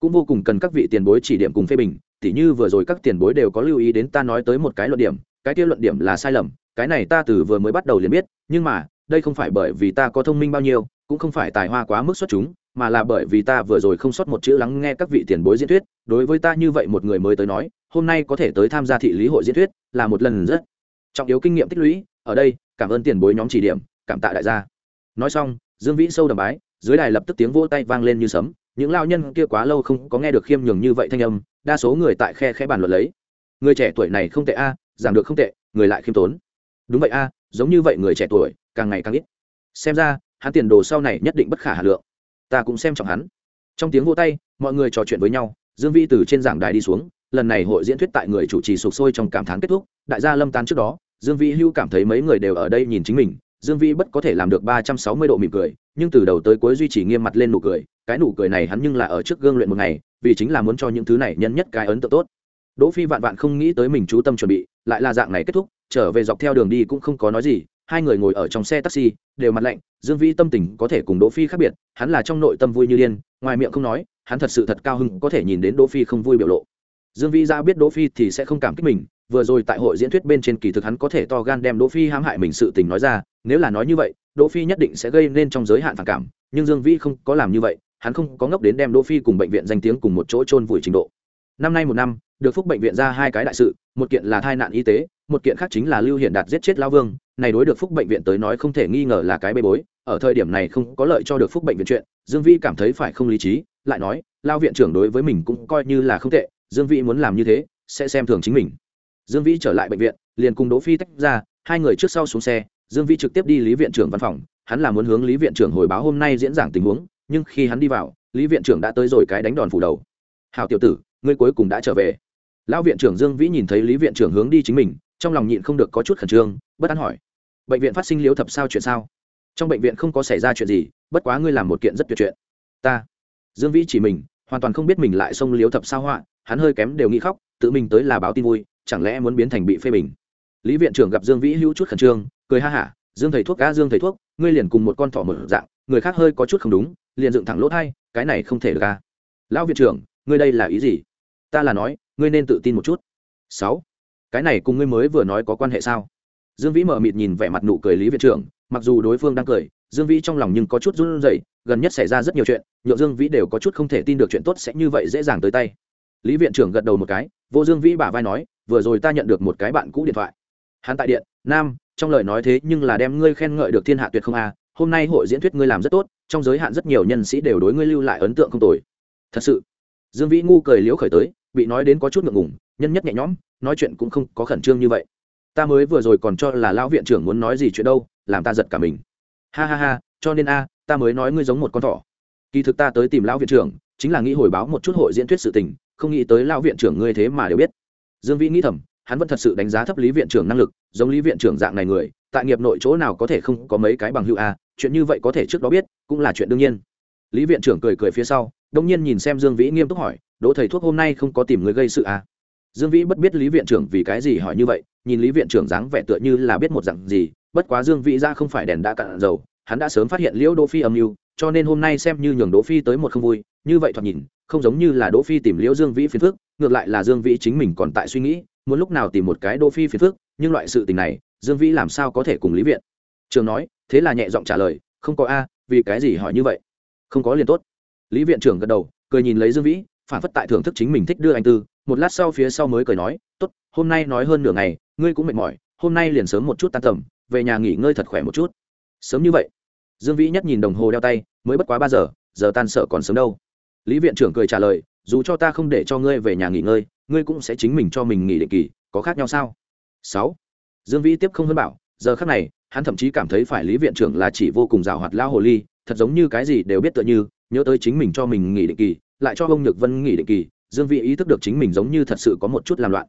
Cũng vô cùng cần các vị tiền bối chỉ điểm cùng phê bình, tỉ như vừa rồi các tiền bối đều có lưu ý đến ta nói tới một cái luận điểm, cái kia luận điểm là sai lầm, cái này ta từ vừa mới bắt đầu liền biết, nhưng mà, đây không phải bởi vì ta có thông minh bao nhiêu, cũng không phải tài hoa quá mức xuất chúng, mà là bởi vì ta vừa rồi không sót một chữ lắng nghe các vị tiền bối diễn thuyết, đối với ta như vậy một người mới tới nói hôm nay có thể tới tham gia thị lý hội diễn thuyết là một lần rất trọng yếu kinh nghiệm tích lũy. Ở đây, cảm ơn tiền bối nhóm chỉ điểm, cảm tạ đại gia. Nói xong, dương vĩ sâu đầm bái, dưới đài lập tức tiếng vỗ tay vang lên như sấm. Những lao nhân kia quá lâu không có nghe được khiêm nhường như vậy thanh âm, đa số người tại khe khẽ bàn luận lấy. Người trẻ tuổi này không tệ a, giảng được không tệ, người lại khiêm tốn. Đúng vậy a, giống như vậy người trẻ tuổi, càng ngày càng ít. Xem ra, hắn tiền đồ sau này nhất định bất khả hà lượng. Ta cũng xem trọng hắn. Trong tiếng vô tay, mọi người trò chuyện với nhau, dương vĩ từ trên giảng đài đi xuống lần này hội diễn thuyết tại người chủ trì sụp sôi trong cảm thán kết thúc, đại gia lâm tan trước đó, dương vi hưu cảm thấy mấy người đều ở đây nhìn chính mình, dương vi bất có thể làm được ba trăm sáu mươi độ mỉm cười, nhưng từ đầu tới cuối duy trì nghiêm mặt lên nụ cười, cái nụ cười này hắn nhưng là ở trước gương luyện một ngày, vì chính là muốn cho những thứ này nhân nhất cái ấn tượng tốt. Đỗ phi vạn vạn không nghĩ tới mình chú tâm chuẩn bị, lại là dạng này kết thúc, trở về dọc theo đường đi cũng không có nói gì, hai người ngồi ở trong xe taxi, đều mặt lạnh, dương vĩ tâm tình có thể cùng đỗ phi khác biệt, hắn là trong nội tâm vui như điên, ngoài miệng không nói, hắn thật sự thật cao hứng có thể nhìn đến đỗ phi không vui biểu lộ dương vĩ ra biết đỗ phi thì sẽ không cảm kích mình, vừa rồi tại hội diễn thuyết bên trên kỳ thực hắn có thể to gan đem đỗ phi hãm hại mình sự tình nói ra, nếu là nói như vậy, đỗ phi nhất định sẽ gây nên trong giới hạn phản cảm, nhưng dương vĩ không có làm như vậy, hắn không có ngốc đến đem đỗ phi cùng bệnh viện danh tiếng cùng một chỗ chôn vùi trình độ. Năm nay một năm, được phúc bệnh viện ra hai cái đại sự, một kiện là tai nạn y tế, một kiện khác chính là lưu hiện đạt giết chết lao vương. Này đối được phúc bệnh viện tới nói không thể nghi ngờ là cái bê bối, ở thời điểm này không có lợi cho được phúc bệnh viện chuyện, dương vĩ cảm thấy phải không lý trí, lại nói lao viện trưởng đối với mình cũng coi như là không tệ dương vĩ muốn làm như thế, sẽ xem thường chính mình. Dương vĩ trở lại bệnh viện, liền cùng đỗ phi tách ra, hai người trước sau xuống xe, dương vĩ trực tiếp đi lý viện trưởng văn phòng, hắn là muốn hướng lý viện trưởng hồi báo hôm nay diễn giảng tình huống, nhưng khi hắn đi vào, lý viện trưởng đã tới rồi cái đánh đòn phủ đầu. Hào tiểu tử, ngươi cuối cùng đã trở về. Lão viện trưởng dương vĩ nhìn thấy lý viện trưởng hướng đi chính mình, trong lòng nhịn không được có chút khẩn trương, bất an hỏi, bệnh viện phát sinh liếu thập sao chuyện sao? Trong bệnh viện không có xảy ra chuyện gì, bất quá ngươi làm một kiện rất tuyệt chuyện. Ta. Dương vĩ chỉ mình, hoàn toàn không biết mình lại xông liếu thập sao họa hắn hơi kém đều nghĩ khóc, tự mình tới là báo tin vui, chẳng lẽ muốn biến thành bị phê bình? Lý viện trưởng gặp dương vĩ hữu chút khẩn trương, cười ha hả, dương thầy thuốc cá dương thầy thuốc, ngươi liền cùng một con thỏ mở dạng, người khác hơi có chút không đúng, liền dựng thẳng lỗ thai, cái này không thể được ca lão viện trưởng, ngươi đây là ý gì? Ta là nói, ngươi nên tự tin một chút. Sáu, cái này cùng ngươi mới vừa nói có quan hệ sao? Dương vĩ mở mịt nhìn vẻ mặt nụ cười lý viện trưởng, mặc dù đối phương đang cười, dương vĩ trong lòng nhưng có chút run rẩy, gần nhất xảy ra rất nhiều chuyện nhộn dương vĩ đều có chút không thể tin được chuyện tốt sẽ như vậy dễ dàng tới tay lý viện trưởng gật đầu một cái, vô dương vĩ bả vai nói, vừa rồi ta nhận được một cái bạn cũ điện thoại. Hắn tại điện, nam, trong lời nói thế nhưng là đem ngươi khen ngợi được thiên hạ tuyệt không a, hôm nay hội diễn thuyết ngươi làm rất tốt, trong giới hạn rất nhiều nhân sĩ đều đối ngươi lưu lại ấn tượng không tồi. Thật sự? Dương vĩ ngu cười liễu khởi tới, bị nói đến có chút ngượng ngùng, nhân nhất nhẹ nhõm, nói chuyện cũng không có khẩn trương như vậy. Ta mới vừa rồi còn cho là lão viện trưởng muốn nói gì chuyện đâu, làm ta giật cả mình. Ha ha ha, cho nên a, ta mới nói ngươi giống một con thỏ. Kỳ thực ta tới tìm lão viện trưởng, chính là nghĩ hồi báo một chút hội diễn thuyết sự tình không nghĩ tới lão viện trưởng ngươi thế mà đều biết dương vĩ nghĩ thầm, hắn vẫn thật sự đánh giá thấp lý viện trưởng năng lực, giống lý viện trưởng dạng này người, tại nghiệp nội chỗ nào có thể không có mấy cái bằng hữu a, chuyện như vậy có thể trước đó biết, cũng là chuyện đương nhiên lý viện trưởng cười cười phía sau, đông nhiên nhìn xem dương vĩ nghiêm túc hỏi, đỗ thầy thuốc hôm nay không có tìm người gây sự à? dương vĩ bất biết lý viện trưởng vì cái gì hỏi như vậy, nhìn lý viện trưởng dáng vẻ tựa như là biết một dặn gì, bất quá dương vĩ ra không phải đèn đã cạn dầu, hắn đã sớm phát hiện liễu đỗ phi âm mưu cho nên hôm nay xem như nhường đỗ phi tới một không vui, như vậy thoạt nhìn, không giống như là đỗ phi tìm liễu dương vĩ phiền phức, ngược lại là dương vĩ chính mình còn tại suy nghĩ, muốn lúc nào tìm một cái đỗ phi phiền phức, nhưng loại sự tình này, dương vĩ làm sao có thể cùng lý viện? Trường nói, thế là nhẹ giọng trả lời, không có a, vì cái gì hỏi như vậy? Không có liền tốt. Lý viện trưởng gật đầu, cười nhìn lấy dương vĩ, phản phất tại thưởng thức chính mình thích đưa anh tư, một lát sau phía sau mới cười nói, tốt, hôm nay nói hơn nửa ngày, ngươi cũng mệt mỏi, hôm nay liền sớm một chút tan tầm, về nhà nghỉ ngơi thật khỏe một chút. Sớm như vậy dương vĩ nhất nhìn đồng hồ đeo tay mới bất quá ba giờ giờ tan sợ còn sớm đâu. Lý viện trưởng cười trả lời dù cho ta không để cho ngươi về nhà nghỉ ngơi ngươi cũng sẽ chính mình cho mình nghỉ định kỳ có khác nhau sao? Sáu. Dương vĩ tiếp không hơn bảo giờ khác này hắn thậm chí cảm thấy phải lý viện trưởng là chỉ vô cùng rào hoạt lao hồ ly thật giống như cái gì đều biết tựa như nhớ tới chính mình cho mình nghỉ định kỳ lại cho ông nhược vân nghỉ định kỳ dương Vĩ ý thức được chính mình giống như thật sự có một chút làm loạn.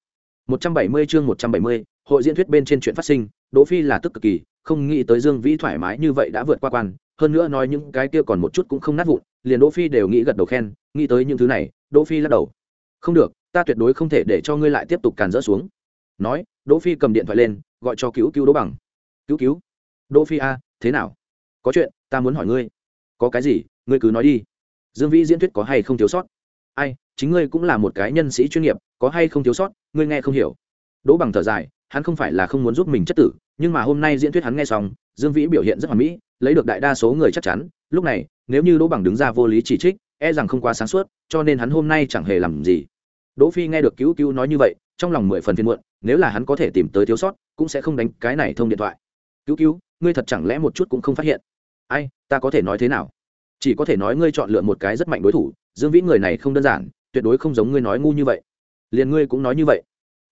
170 chương 170, hội diễn thuyết bên trên chuyện phát sinh đỗ phi là tức cực kỳ, không nghĩ tới dương vĩ thoải mái như vậy đã vượt qua quan, hơn nữa nói những cái kia còn một chút cũng không nát vụn, liền đỗ phi đều nghĩ gật đầu khen, nghĩ tới những thứ này, đỗ phi lắc đầu. Không được, ta tuyệt đối không thể để cho ngươi lại tiếp tục càn rỡ xuống. Nói, đỗ phi cầm điện thoại lên, gọi cho cứu cứu đỗ bằng. Cứu cứu, đỗ phi a, thế nào? Có chuyện, ta muốn hỏi ngươi. Có cái gì, ngươi cứ nói đi. Dương vĩ diễn thuyết có hay không thiếu sót? Ai, chính ngươi cũng là một cái nhân sĩ chuyên nghiệp, có hay không thiếu sót, ngươi nghe không hiểu. Đỗ bằng thở dài hắn không phải là không muốn giúp mình chất tử, nhưng mà hôm nay diễn thuyết hắn nghe xong, dương vĩ biểu hiện rất hoàn mỹ, lấy được đại đa số người chắc chắn, lúc này, nếu như đỗ bằng đứng ra vô lý chỉ trích e rằng không quá sáng suốt, cho nên hắn hôm nay chẳng hề làm gì. Đỗ phi nghe được cứu cứu nói như vậy, trong lòng mười phần phiên muộn, nếu là hắn có thể tìm tới thiếu sót, cũng sẽ không đánh cái này thông điện thoại. Cứu cứu, ngươi thật chẳng lẽ một chút cũng không phát hiện? Ai, ta có thể nói thế nào? Chỉ có thể nói ngươi chọn lựa một cái rất mạnh đối thủ, dương vĩ người này không đơn giản, tuyệt đối không giống ngươi nói ngu như vậy. Liền ngươi cũng nói như vậy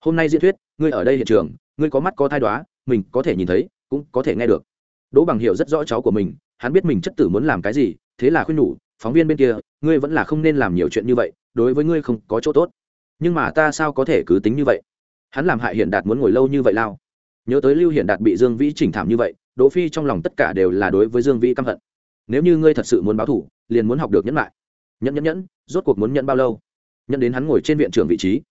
hôm nay diễn thuyết, ngươi ở đây hiện trường, ngươi có mắt có thai đoá, mình có thể nhìn thấy, cũng có thể nghe được. Đỗ bằng hiểu rất rõ cháu của mình, hắn biết mình chất tử muốn làm cái gì, thế là khuyên nhủ, phóng viên bên kia, ngươi vẫn là không nên làm nhiều chuyện như vậy, đối với ngươi không có chỗ tốt. Nhưng mà ta sao có thể cứ tính như vậy? Hắn làm hại hiện đạt muốn ngồi lâu như vậy lao. Nhớ tới lưu hiện đạt bị dương vĩ chỉnh thảm như vậy, đỗ phi trong lòng tất cả đều là đối với dương vĩ căm hận. Nếu như ngươi thật sự muốn báo thủ, liền muốn học được nhẫn lại. Nhẫn nhẫn nhẫn, rốt cuộc muốn nhẫn bao lâu? Nhẫn đến hắn ngồi trên viện trưởng vị trí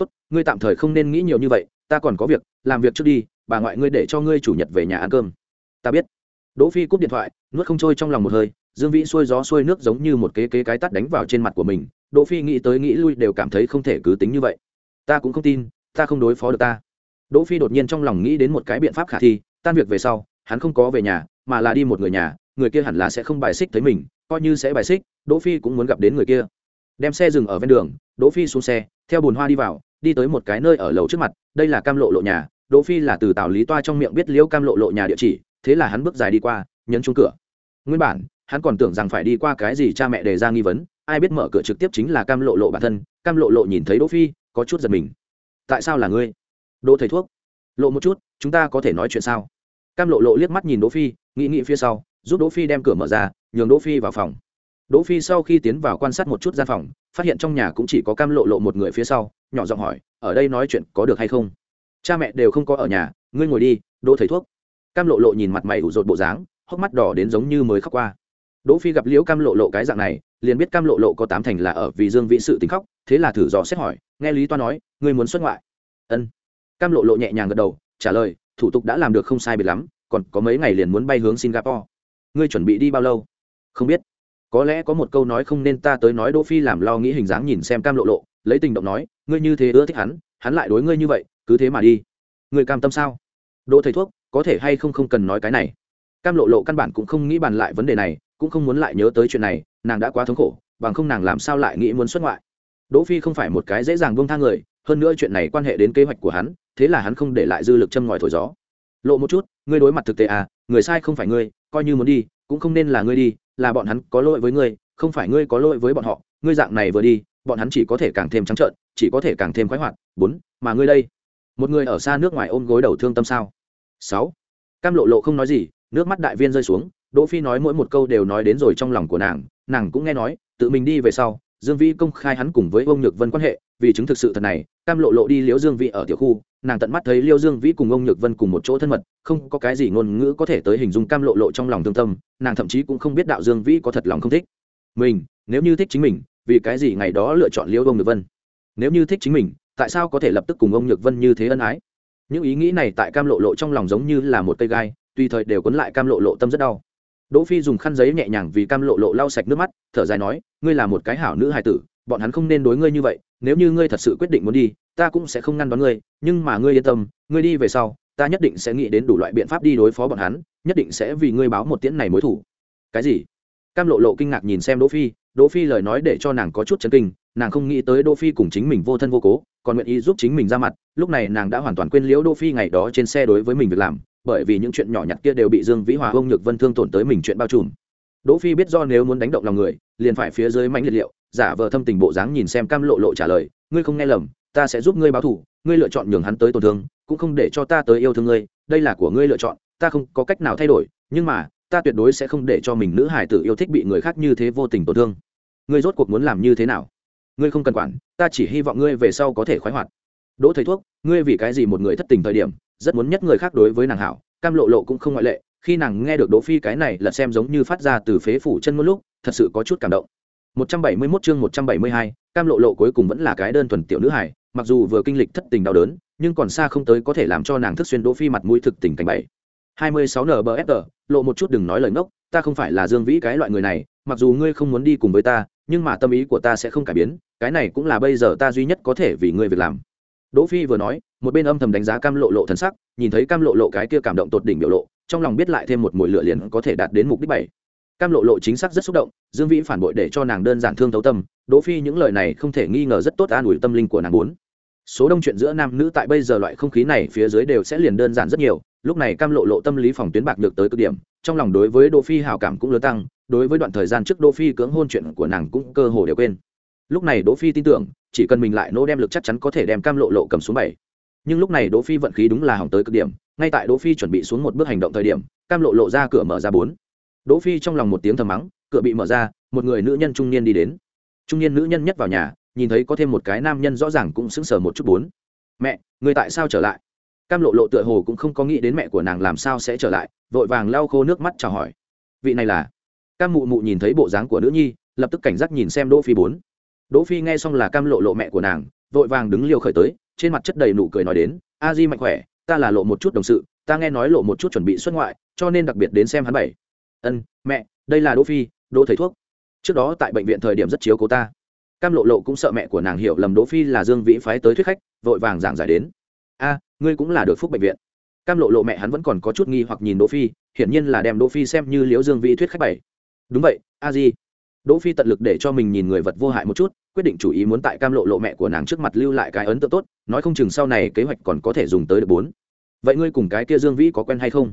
tốt, ngươi tạm thời không nên nghĩ nhiều như vậy, ta còn có việc, làm việc trước đi, bà ngoại ngươi để cho ngươi chủ nhật về nhà ăn cơm. Ta biết. Đỗ phi cúp điện thoại, nuốt không trôi trong lòng một hơi, dương vĩ xuôi gió xuôi nước giống như một kế kế cái tắt đánh vào trên mặt của mình, đỗ phi nghĩ tới nghĩ lui đều cảm thấy không thể cứ tính như vậy. Ta cũng không tin, ta không đối phó được ta. Đỗ phi đột nhiên trong lòng nghĩ đến một cái biện pháp khả thi, tan việc về sau, hắn không có về nhà, mà là đi một người nhà, người kia hẳn là sẽ không bài xích thấy mình, coi như sẽ bài xích, đỗ phi cũng muốn gặp đến người kia. Đem xe dừng ở ven đường, đỗ phi xuống xe, theo bùn hoa đi vào đi tới một cái nơi ở lầu trước mặt, đây là cam lộ lộ nhà, đỗ phi là từ tào lý toa trong miệng biết liễu cam lộ lộ nhà địa chỉ, thế là hắn bước dài đi qua, nhấn chung cửa. Nguyên bản, hắn còn tưởng rằng phải đi qua cái gì cha mẹ đề ra nghi vấn, ai biết mở cửa trực tiếp chính là cam lộ lộ bản thân, cam lộ lộ nhìn thấy đỗ phi, có chút giật mình. Tại sao là ngươi? Đỗ thầy thuốc. Lộ một chút, chúng ta có thể nói chuyện sao? Cam lộ lộ liếc mắt nhìn đỗ phi, nghĩ nghĩ phía sau, giúp đỗ phi đem cửa mở ra, nhường đỗ phi vào phòng. Đỗ phi sau khi tiến vào quan sát một chút gian phòng phát hiện trong nhà cũng chỉ có cam lộ lộ một người phía sau, nhỏ giọng hỏi, ở đây nói chuyện có được hay không? Cha mẹ đều không có ở nhà, ngươi ngồi đi, đỗ thầy thuốc. Cam lộ lộ nhìn mặt mày ủ rột bộ dáng, hốc mắt đỏ đến giống như mới khóc qua. Đỗ phi gặp liễu cam lộ lộ cái dạng này, liền biết cam lộ lộ có tám thành là ở vì dương vĩ sự tính khóc, thế là thử dò xét hỏi, nghe lý toa nói, ngươi muốn xuất ngoại? Ân. Cam lộ lộ nhẹ nhàng gật đầu, trả lời, thủ tục đã làm được không sai biệt lắm, còn có mấy ngày liền muốn bay hướng singapore. Ngươi chuẩn bị đi bao lâu? Không biết có lẽ có một câu nói không nên ta tới nói đỗ phi làm lo nghĩ hình dáng nhìn xem cam lộ lộ, lấy tình động nói, ngươi như thế ưa thích hắn hắn lại đối ngươi như vậy, cứ thế mà đi. Ngươi cam tâm sao? Đỗ thầy thuốc, có thể hay không không cần nói cái này. Cam lộ lộ căn bản cũng không nghĩ bàn lại vấn đề này, cũng không muốn lại nhớ tới chuyện này, nàng đã quá thống khổ, bằng không nàng làm sao lại nghĩ muốn xuất ngoại. Đỗ phi không phải một cái dễ dàng buông tha người, hơn nữa chuyện này quan hệ đến kế hoạch của hắn, thế là hắn không để lại dư lực châm ngòi thổi gió. Lộ một chút, ngươi đối mặt thực tế à người sai không phải ngươi, coi như muốn đi, cũng không nên là ngươi đi, là bọn hắn có lỗi với ngươi, không phải ngươi có lỗi với bọn họ, ngươi dạng này vừa đi, bọn hắn chỉ có thể càng thêm trắng trợn, chỉ có thể càng thêm khoái hoạt. Bốn, mà ngươi đây, một người ở xa nước ngoài ôm gối đầu thương tâm sao? Sáu, cam lộ lộ không nói gì, nước mắt đại viên rơi xuống, đỗ phi nói mỗi một câu đều nói đến rồi trong lòng của nàng nàng cũng nghe nói, tự mình đi về sau, dương vĩ công khai hắn cùng với ông nhược vân quan hệ, vì chứng thực sự thật này, cam lộ lộ đi liễu dương vĩ ở tiểu khu nàng tận mắt thấy liêu dương vĩ cùng ông nhược vân cùng một chỗ thân mật, không có cái gì ngôn ngữ có thể tới hình dung cam lộ lộ trong lòng thương tâm, nàng thậm chí cũng không biết đạo dương vĩ có thật lòng không thích. Mình, nếu như thích chính mình, vì cái gì ngày đó lựa chọn liêu ông nhược vân? Nếu như thích chính mình, tại sao có thể lập tức cùng ông nhược vân như thế ân ái? Những ý nghĩ này tại cam lộ lộ trong lòng giống như là một cây gai, tùy thời đều cuốn lại cam lộ lộ tâm rất đau. Đỗ phi dùng khăn giấy nhẹ nhàng vì cam lộ lộ lau sạch nước mắt, thở dài nói, ngươi là một cái hảo nữ hài tử bọn hắn không nên đối ngươi như vậy, nếu như ngươi thật sự quyết định muốn đi, ta cũng sẽ không ngăn đón ngươi, nhưng mà ngươi yên tâm, ngươi đi về sau, ta nhất định sẽ nghĩ đến đủ loại biện pháp đi đối phó bọn hắn, nhất định sẽ vì ngươi báo một tiễn này mối thủ. Cái gì? Cam lộ lộ kinh ngạc nhìn xem đỗ phi đỗ phi lời nói để cho nàng có chút chấn kinh, nàng không nghĩ tới đỗ phi cùng chính mình vô thân vô cố, còn nguyện ý giúp chính mình ra mặt, lúc này nàng đã hoàn toàn quên liễu đỗ phi ngày đó trên xe đối với mình việc làm, bởi vì những chuyện nhỏ nhặt kia đều bị dương vĩ hòa ông nhược vân thương tổn tới mình chuyện bao trùm. Đỗ phi biết do nếu muốn đánh động lòng người, liền phải phía dưới mãnh liệt liệu giả vờ thâm tình bộ dáng nhìn xem cam lộ lộ trả lời, ngươi không nghe lầm, ta sẽ giúp ngươi báo thù, ngươi lựa chọn nhường hắn tới tổn thương, cũng không để cho ta tới yêu thương ngươi, đây là của ngươi lựa chọn, ta không có cách nào thay đổi, nhưng mà, ta tuyệt đối sẽ không để cho mình nữ hải tử yêu thích bị người khác như thế vô tình tổn thương. Ngươi rốt cuộc muốn làm như thế nào? Ngươi không cần quản, ta chỉ hy vọng ngươi về sau có thể khoái hoạt. Đỗ thầy thuốc, ngươi vì cái gì một người thất tình thời điểm, rất muốn nhất người khác đối với nàng hảo. Cam lộ lộ cũng không ngoại lệ, khi nàng nghe được đỗ phi cái này là xem giống như phát ra từ phế phủ chân một lúc, thật sự có chút cảm động. 171 chương 172, cam lộ lộ cuối cùng vẫn là cái đơn thuần tiểu nữ hài mặc dù vừa kinh lịch thất tình đau đớn nhưng còn xa không tới có thể làm cho nàng thức xuyên đỗ phi mặt mũi thực tình cảnh bảy 26 nbfr lộ một chút đừng nói lời ngốc ta không phải là dương vĩ cái loại người này mặc dù ngươi không muốn đi cùng với ta nhưng mà tâm ý của ta sẽ không cải biến cái này cũng là bây giờ ta duy nhất có thể vì ngươi việc làm. Đỗ phi vừa nói một bên âm thầm đánh giá cam lộ lộ thần sắc nhìn thấy cam lộ lộ cái kia cảm động tột đỉnh biểu lộ trong lòng biết lại thêm một mùi lửa liền có thể đạt đến mục đích bảy cam lộ lộ chính xác rất xúc động, dương vĩ phản bội để cho nàng đơn giản thương thấu tâm, đỗ phi những lời này không thể nghi ngờ rất tốt an ủi tâm linh của nàng muốn số đông chuyện giữa nam nữ tại bây giờ loại không khí này phía dưới đều sẽ liền đơn giản rất nhiều, lúc này cam lộ lộ tâm lý phòng tuyến bạc được tới cực điểm, trong lòng đối với đỗ phi hảo cảm cũng lớn tăng, đối với đoạn thời gian trước đỗ phi cưỡng hôn chuyện của nàng cũng cơ hồ đều quên. Lúc này đỗ phi tin tưởng, chỉ cần mình lại nỗ đem lực chắc chắn có thể đem cam lộ lộ cầm xuống bảy. Nhưng lúc này đỗ phi vận khí đúng là hỏng tới cực điểm, ngay tại đỗ phi chuẩn bị xuống một bước hành động thời điểm, cam lộ lộ ra cửa mở ra bốn đỗ phi trong lòng một tiếng thầm mắng, cửa bị mở ra, một người nữ nhân trung niên đi đến. Trung niên nữ nhân nhất vào nhà, nhìn thấy có thêm một cái nam nhân rõ ràng cũng sững sờ một chút bốn. Mẹ, người tại sao trở lại? Cam lộ lộ tựa hồ cũng không có nghĩ đến mẹ của nàng làm sao sẽ trở lại, vội vàng lau khô nước mắt chào hỏi. Vị này là? Cam mụ mụ nhìn thấy bộ dáng của nữ nhi, lập tức cảnh giác nhìn xem đỗ phi bốn. Đỗ phi nghe xong là cam lộ lộ mẹ của nàng, vội vàng đứng liều khởi tới, trên mặt chất đầy nụ cười nói đến, a di mạnh khỏe, ta là lộ một chút đồng sự, ta nghe nói lộ một chút chuẩn bị xuất ngoại, cho nên đặc biệt đến xem hắn bảy ân, mẹ, đây là đỗ phi, đỗ thầy thuốc. Trước đó tại bệnh viện thời điểm rất chiếu cố ta. Cam lộ lộ cũng sợ mẹ của nàng hiểu lầm đỗ phi là dương vĩ phái tới thuyết khách, vội vàng giảng giải đến. A, ngươi cũng là được phúc bệnh viện. Cam lộ lộ mẹ hắn vẫn còn có chút nghi hoặc nhìn đỗ phi, hiển nhiên là đem đỗ phi xem như liễu dương vĩ thuyết khách bảy. Đúng vậy, a di. Đỗ phi tận lực để cho mình nhìn người vật vô hại một chút, quyết định chủ ý muốn tại cam lộ lộ mẹ của nàng trước mặt lưu lại cái ấn tượng tốt, nói không chừng sau này kế hoạch còn có thể dùng tới được bốn. Vậy ngươi cùng cái kia dương vĩ có quen hay không?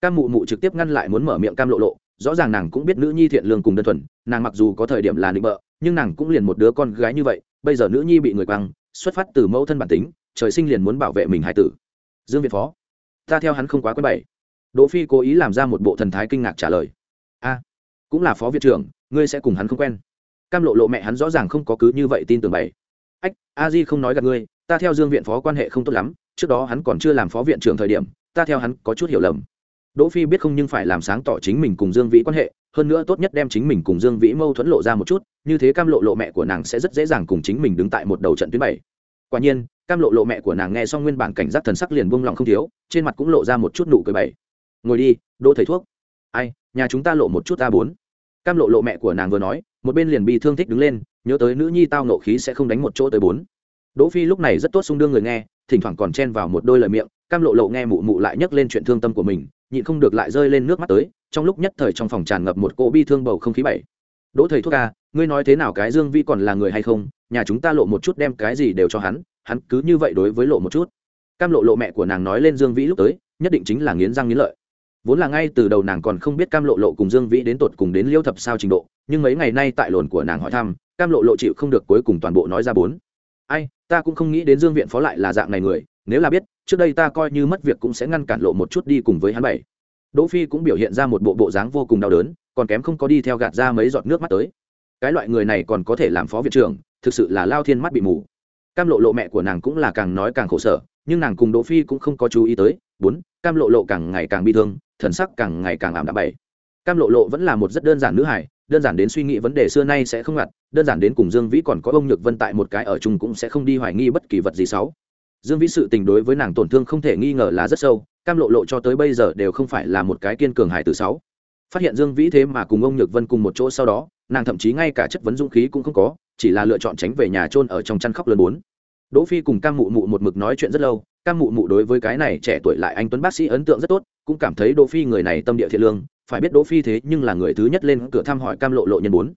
Cam mụ mụ trực tiếp ngăn lại muốn mở miệng cam lộ lộ, rõ ràng nàng cũng biết nữ nhi thiện lương cùng đơn thuần, nàng mặc dù có thời điểm là nịnh bợ, nhưng nàng cũng liền một đứa con gái như vậy, bây giờ nữ nhi bị người quăng, xuất phát từ mẫu thân bản tính, trời sinh liền muốn bảo vệ mình hải tử. Dương việt phó, ta theo hắn không quá quen bảy đỗ phi cố ý làm ra một bộ thần thái kinh ngạc trả lời. A, cũng là phó viện trưởng, ngươi sẽ cùng hắn không quen. Cam lộ lộ mẹ hắn rõ ràng không có cứ như vậy tin tưởng bảy ách, a di không nói gặp ngươi, ta theo dương viện phó quan hệ không tốt lắm, trước đó hắn còn chưa làm phó viện trưởng thời điểm, ta theo hắn có chút hiểu lầm đỗ phi biết không nhưng phải làm sáng tỏ chính mình cùng dương vĩ quan hệ, hơn nữa tốt nhất đem chính mình cùng dương vĩ mâu thuẫn lộ ra một chút, như thế cam lộ lộ mẹ của nàng sẽ rất dễ dàng cùng chính mình đứng tại một đầu trận tuyến bảy. Quả nhiên, cam lộ lộ mẹ của nàng nghe xong nguyên bản cảnh giác thần sắc liền buông lòng không thiếu, trên mặt cũng lộ ra một chút nụ cười bảy. Ngồi đi, đỗ thầy thuốc. Ai, nhà chúng ta lộ một chút a bốn. Cam lộ lộ mẹ của nàng vừa nói, một bên liền bị thương thích đứng lên, nhớ tới nữ nhi tao nộ khí sẽ không đánh một chỗ tới bốn. Đỗ phi lúc này rất tốt xung đương người nghe, thỉnh thoảng còn chen vào một đôi lời miệng, cam lộ lộ nghe mụ mụ lại nhắc lên chuyện thương tâm của mình nhịn không được lại rơi lên nước mắt tới, trong lúc nhất thời trong phòng tràn ngập một cỗ bi thương bầu không khí bảy. Đỗ thầy thuốc a ngươi nói thế nào, cái dương vi còn là người hay không? Nhà chúng ta lộ một chút đem cái gì đều cho hắn hắn cứ như vậy đối với lộ một chút. Cam lộ lộ mẹ của nàng nói lên dương vĩ lúc tới, nhất định chính là nghiến răng nghiến lợi. Vốn là ngay từ đầu nàng còn không biết cam lộ lộ cùng dương vĩ đến tột cùng đến liêu thập sao trình độ, nhưng mấy ngày nay tại lồn của nàng hỏi thăm, cam lộ lộ chịu không được cuối cùng toàn bộ nói ra bốn. Ai, ta cũng không nghĩ đến dương viện phó lại là dạng này người, nếu là biết trước đây ta coi như mất việc cũng sẽ ngăn cản lộ một chút đi cùng với hắn bảy. Đỗ phi cũng biểu hiện ra một bộ bộ dáng vô cùng đau đớn, còn kém không có đi theo gạt ra mấy giọt nước mắt tới. Cái loại người này còn có thể làm phó viện trưởng, thực sự là lao thiên mắt bị mù. Cam lộ lộ mẹ của nàng cũng là càng nói càng khổ sở, nhưng nàng cùng đỗ phi cũng không có chú ý tới. Bốn, cam lộ lộ càng ngày càng bi thương, thần sắc càng ngày càng ảm đạm bảy. Cam lộ lộ vẫn là một rất đơn giản nữ hải đơn giản đến suy nghĩ vấn đề xưa nay sẽ không ngặt, đơn giản đến cùng dương vĩ còn có ông nhược vân tại một cái ở chung cũng sẽ không đi hoài nghi bất kỳ vật gì xấu dương vĩ sự tình đối với nàng tổn thương không thể nghi ngờ là rất sâu, cam lộ lộ cho tới bây giờ đều không phải là một cái kiên cường hải tử sáu. Phát hiện dương vĩ thế mà cùng ông nhược vân cùng một chỗ sau đó, nàng thậm chí ngay cả chất vấn dũng khí cũng không có, chỉ là lựa chọn tránh về nhà trôn ở trong chăn khóc lớn bốn. Đỗ phi cùng cam mụ mụ một mực nói chuyện rất lâu, cam mụ mụ đối với cái này trẻ tuổi lại anh tuấn bác sĩ ấn tượng rất tốt, cũng cảm thấy đỗ phi người này tâm địa thiện lương, phải biết đỗ phi thế nhưng là người thứ nhất lên cửa thăm hỏi cam lộ lộ nhân bốn.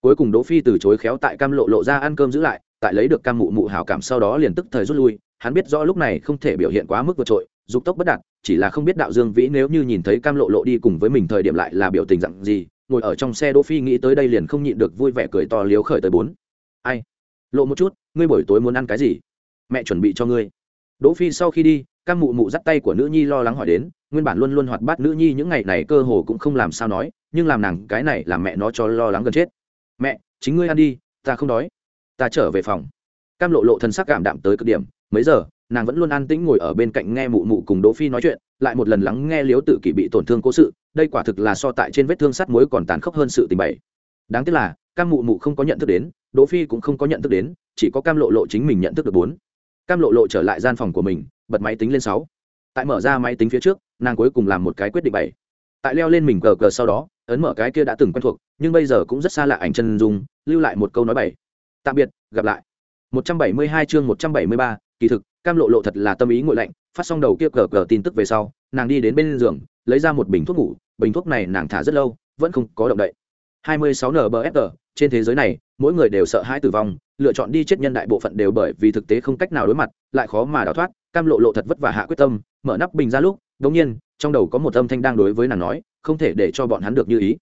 Cuối cùng đỗ phi từ chối khéo tại cam lộ lộ ra ăn cơm giữ lại, tại lấy được cam mụ mụ hảo cảm sau đó liền tức thời rút lui hắn biết rõ lúc này không thể biểu hiện quá mức vượt trội, dục tốc bất đạt, chỉ là không biết đạo dương vĩ nếu như nhìn thấy cam lộ lộ đi cùng với mình thời điểm lại là biểu tình dặn gì, ngồi ở trong xe đỗ phi nghĩ tới đây liền không nhịn được vui vẻ cười to liếu khởi tới bốn. Ai? Lộ một chút, ngươi buổi tối muốn ăn cái gì? Mẹ chuẩn bị cho ngươi. Đỗ phi sau khi đi, cam mụ mụ dắt tay của nữ nhi lo lắng hỏi đến, nguyên bản luôn luôn hoạt bát nữ nhi những ngày này cơ hồ cũng không làm sao nói, nhưng làm nàng cái này làm mẹ nó cho lo lắng gần chết. Mẹ, chính ngươi ăn đi, ta không đói. Ta trở về phòng. Cam lộ lộ thân sắc cảm đạm tới cực điểm mấy giờ nàng vẫn luôn an tĩnh ngồi ở bên cạnh nghe mụ mụ cùng đỗ phi nói chuyện lại một lần lắng nghe liếu tự kỷ bị tổn thương cố sự đây quả thực là so tại trên vết thương sắt muối còn tàn khốc hơn sự tình bày đáng tiếc là cam mụ mụ không có nhận thức đến đỗ phi cũng không có nhận thức đến chỉ có cam lộ lộ chính mình nhận thức được bốn. Cam lộ lộ trở lại gian phòng của mình bật máy tính lên sáu. Tại mở ra máy tính phía trước nàng cuối cùng làm một cái quyết định bảy. Tại leo lên mình cờ cờ sau đó ấn mở cái kia đã từng quen thuộc nhưng bây giờ cũng rất xa lạ ảnh chân dung lưu lại một câu nói bảy. Tạm biệt gặp lại. 172 chương 173, kỳ thực, cam lộ lộ thật là tâm ý nguội lạnh, phát xong đầu kia cờ cờ tin tức về sau, nàng đi đến bên giường, lấy ra một bình thuốc ngủ, bình thuốc này nàng thả rất lâu, vẫn không có động đậy. 26 nbfr trên thế giới này, mỗi người đều sợ hãi tử vong, lựa chọn đi chết nhân đại bộ phận đều bởi vì thực tế không cách nào đối mặt, lại khó mà đào thoát, cam lộ lộ thật vất vả hạ quyết tâm, mở nắp bình ra lúc đ nhiên, trong đầu có một âm thanh đang đối với nàng nói, không thể để cho bọn hắn được như ý.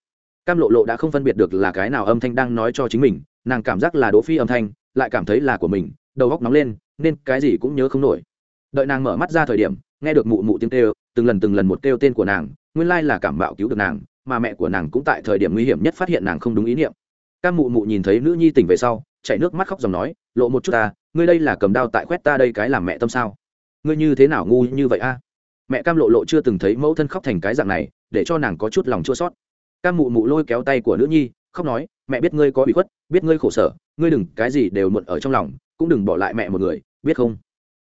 Cam lộ lộ đã không phân biệt được là cái nào âm thanh đang nói cho chính mình, nàng cảm giác là đỗ phi âm thanh, lại cảm thấy là của mình, đầu góc nóng lên nên cái gì cũng nhớ không nổi. Đợi nàng mở mắt ra thời điểm, nghe được mụ mụ tiếng kêu, từng lần từng lần một kêu tên của nàng, nguyên lai là cảm bạo cứu được nàng, mà mẹ của nàng cũng tại thời điểm nguy hiểm nhất phát hiện nàng không đúng ý niệm. Các mụ mụ nhìn thấy nữ nhi tỉnh về sau chạy nước mắt khóc dòng nói, lộ một chút ta, ngươi đây là cầm đao tại quét ta đây cái làm mẹ tâm sao? Ngươi như thế nào ngu như vậy a? Mẹ cam lộ lộ chưa từng thấy mẫu thân khóc thành cái dạng này, để cho nàng có chút lòng chua sót cam mụ mụ lôi kéo tay của nữ nhi, khóc nói, mẹ biết ngươi có bị khuất, biết ngươi khổ sở, ngươi đừng cái gì đều muộn ở trong lòng, cũng đừng bỏ lại mẹ một người biết không?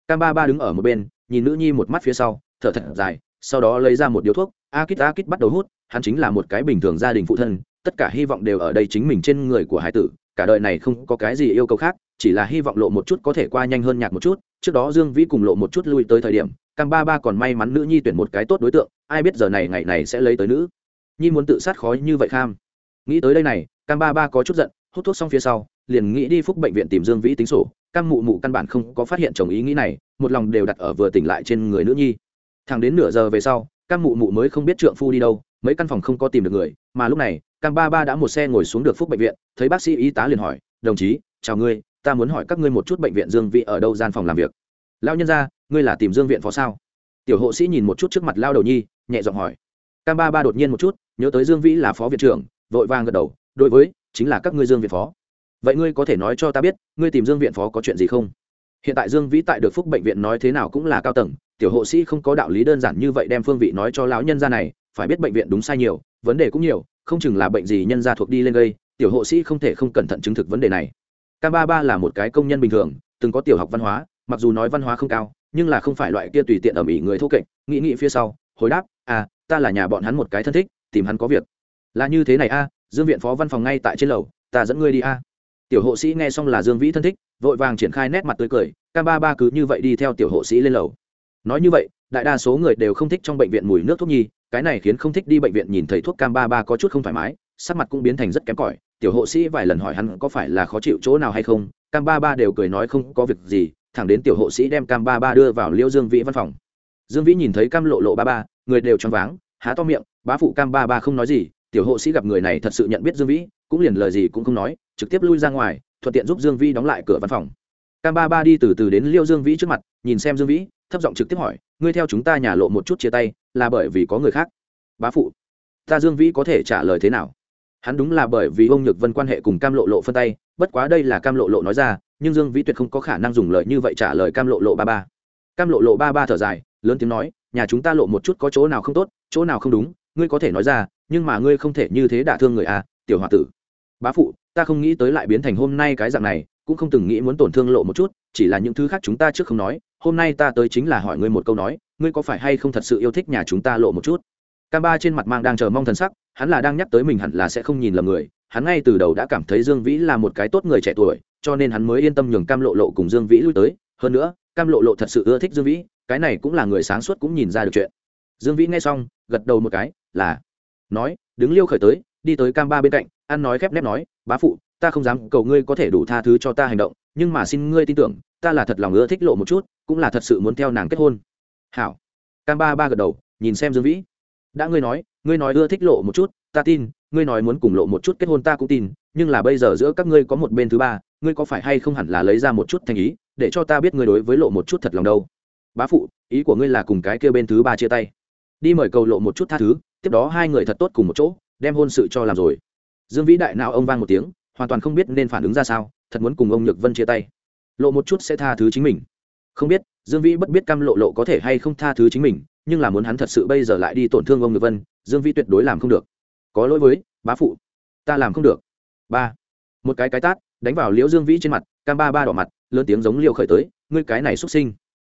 Cam ba ba đứng ở một bên, nhìn nữ nhi một mắt phía sau, thở thật dài, sau đó lấy ra một điếu thuốc a kít a kít bắt đầu hút, hắn chính là một cái bình thường gia đình phụ thân, tất cả hy vọng đều ở đây chính mình trên người của hải tử, cả đời này không có cái gì yêu cầu khác, chỉ là hy vọng lộ một chút có thể qua nhanh hơn nhạc một chút, trước đó dương vĩ cùng lộ một chút lui tới thời điểm, cam ba ba còn may mắn nữ nhi tuyển một cái tốt đối tượng, ai biết giờ này ngày này sẽ lấy tới nữ. Nhi muốn tự sát khó như vậy kham. Nghĩ tới đây này, cam ba ba có chút giận, hút thuốc xong phía sau liền nghĩ đi phúc bệnh viện tìm dương vĩ tính sổ, cam mụ mụ căn bản không có phát hiện chồng ý nghĩ này, một lòng đều đặt ở vừa tỉnh lại trên người nữ nhi. Thẳng đến nửa giờ về sau, cam mụ mụ mới không biết trượng phu đi đâu, mấy căn phòng không có tìm được người, mà lúc này, cam ba ba đã một xe ngồi xuống được phúc bệnh viện, thấy bác sĩ y tá liền hỏi, đồng chí, chào ngươi, ta muốn hỏi các ngươi một chút bệnh viện dương vĩ ở đâu gian phòng làm việc? Lao nhân ra ngươi là tìm dương viện phó sao? Tiểu hộ sĩ nhìn một chút trước mặt lao đầu nhi, nhẹ giọng hỏi. Cam ba ba đột nhiên một chút, nhớ tới dương vĩ là phó viện trưởng, vội vàng gật đầu, đối với, chính là các ngươi dương viện phó vậy ngươi có thể nói cho ta biết, ngươi tìm dương viện phó có chuyện gì không? Hiện tại dương vĩ tại được phúc bệnh viện nói thế nào cũng là cao tầng, tiểu hộ sĩ không có đạo lý đơn giản như vậy đem phương vị nói cho lão nhân gia này, phải biết bệnh viện đúng sai nhiều, vấn đề cũng nhiều, không chừng là bệnh gì nhân gia thuộc đi lên gây, tiểu hộ sĩ không thể không cẩn thận chứng thực vấn đề này. Cam ba ba là một cái công nhân bình thường, từng có tiểu học văn hóa, mặc dù nói văn hóa không cao, nhưng là không phải loại kia tùy tiện ở mỹ người thô kệch, nghĩ nghĩ phía sau, hồi đáp à ta là nhà bọn hắn một cái thân thích, tìm hắn có việc. Là như thế này a, dương viện phó văn phòng ngay tại trên lầu, ta dẫn ngươi đi a tiểu hộ sĩ nghe xong là dương vĩ thân thích, vội vàng triển khai nét mặt tươi cười, cam ba ba cứ như vậy đi theo tiểu hộ sĩ lên lầu. Nói như vậy, đại đa số người đều không thích trong bệnh viện mùi nước thuốc nhi, cái này khiến không thích đi bệnh viện nhìn thấy thuốc cam ba ba có chút không thoải mái, sắc mặt cũng biến thành rất kém cỏi. Tiểu hộ sĩ vài lần hỏi hắn có phải là khó chịu chỗ nào hay không, cam ba ba đều cười nói không có việc gì, thẳng đến tiểu hộ sĩ đem cam ba ba đưa vào liêu dương vĩ văn phòng. Dương vĩ nhìn thấy cam lộ lộ ba ba, người đều choáng váng, há to miệng, bá phụ cam ba ba không nói gì tiểu hộ sĩ gặp người này thật sự nhận biết dương vĩ, cũng liền lời gì cũng không nói, trực tiếp lui ra ngoài, thuận tiện giúp dương vĩ đóng lại cửa văn phòng. Cam ba ba đi từ từ đến liêu dương vĩ trước mặt, nhìn xem dương vĩ, thấp giọng trực tiếp hỏi, ngươi theo chúng ta nhà lộ một chút chia tay, là bởi vì có người khác? Bá phụ. Ta dương vĩ có thể trả lời thế nào? Hắn đúng là bởi vì ông nhược vân quan hệ cùng cam lộ lộ phân tay, bất quá đây là cam lộ lộ nói ra, nhưng dương vĩ tuyệt không có khả năng dùng lời như vậy trả lời cam lộ lộ ba ba. Cam lộ lộ ba ba thở dài, lớn tiếng nói, nhà chúng ta lộ một chút có chỗ nào không tốt, chỗ nào không đúng ngươi có thể nói ra, nhưng mà ngươi không thể như thế đả thương người à tiểu h o a tử. Bá phụ, ta không nghĩ tới lại biến thành hôm nay cái dạng này, cũng không từng nghĩ muốn tổn thương lộ một chút, chỉ là những thứ khác chúng ta trước không nói, hôm nay ta tới chính là hỏi ngươi một câu nói, ngươi có phải hay không thật sự yêu thích nhà chúng ta lộ một chút? Cam ba trên mặt mang đang chờ mong thần sắc, hắn là đang nhắc tới mình hẳn là sẽ không nhìn lầm người, hắn ngay từ đầu đã cảm thấy dương vĩ là một cái tốt người trẻ tuổi, cho nên hắn mới yên tâm nhường cam lộ lộ cùng dương vĩ lui tới. Hơn nữa, cam lộ lộ thật sự ưa thích dương vĩ, cái này cũng là người sáng suốt cũng nhìn ra được chuyện. Dương vĩ nghe xong, gật đầu một cái là, nói, đứng liêu khởi tới, đi tới cam ba bên cạnh, ăn nói khép nép nói, bá phụ, ta không dám cầu ngươi có thể đủ tha thứ cho ta hành động, nhưng mà xin ngươi tin tưởng, ta là thật lòng ưa thích lộ một chút, cũng là thật sự muốn theo nàng kết hôn. Hảo. Cam ba ba gật đầu, nhìn xem dương vĩ. Đã ngươi nói ngươi nói ưa thích lộ một chút, ta tin, ngươi nói muốn cùng lộ một chút kết hôn ta cũng tin, nhưng là bây giờ giữa các ngươi có một bên thứ ba, ngươi có phải hay không hẳn là lấy ra một chút thành ý, để cho ta biết ngươi đối với lộ một chút thật lòng đâu? Bá phụ, ý của ngươi là cùng cái kia bên thứ ba chia tay. Đi mời cầu lộ một chút tha thứ tiếp đó hai người thật tốt cùng một chỗ, đem hôn sự cho làm rồi. Dương vĩ đại nào ông vang một tiếng, hoàn toàn không biết nên phản ứng ra sao, thật muốn cùng ông nhược vân chia tay. Lộ một chút sẽ tha thứ chính mình. Không biết, dương vĩ bất biết cam lộ lộ có thể hay không tha thứ chính mình, nhưng là muốn hắn thật sự bây giờ lại đi tổn thương ông nhược vân, dương vĩ tuyệt đối làm không được. Có lỗi với, bá phụ, ta làm không được. Ba. Một cái cái tát, đánh vào liễu dương vĩ trên mặt, cam ba ba đỏ mặt, lớn tiếng giống liều khởi tới, ngươi cái này xuất sinh.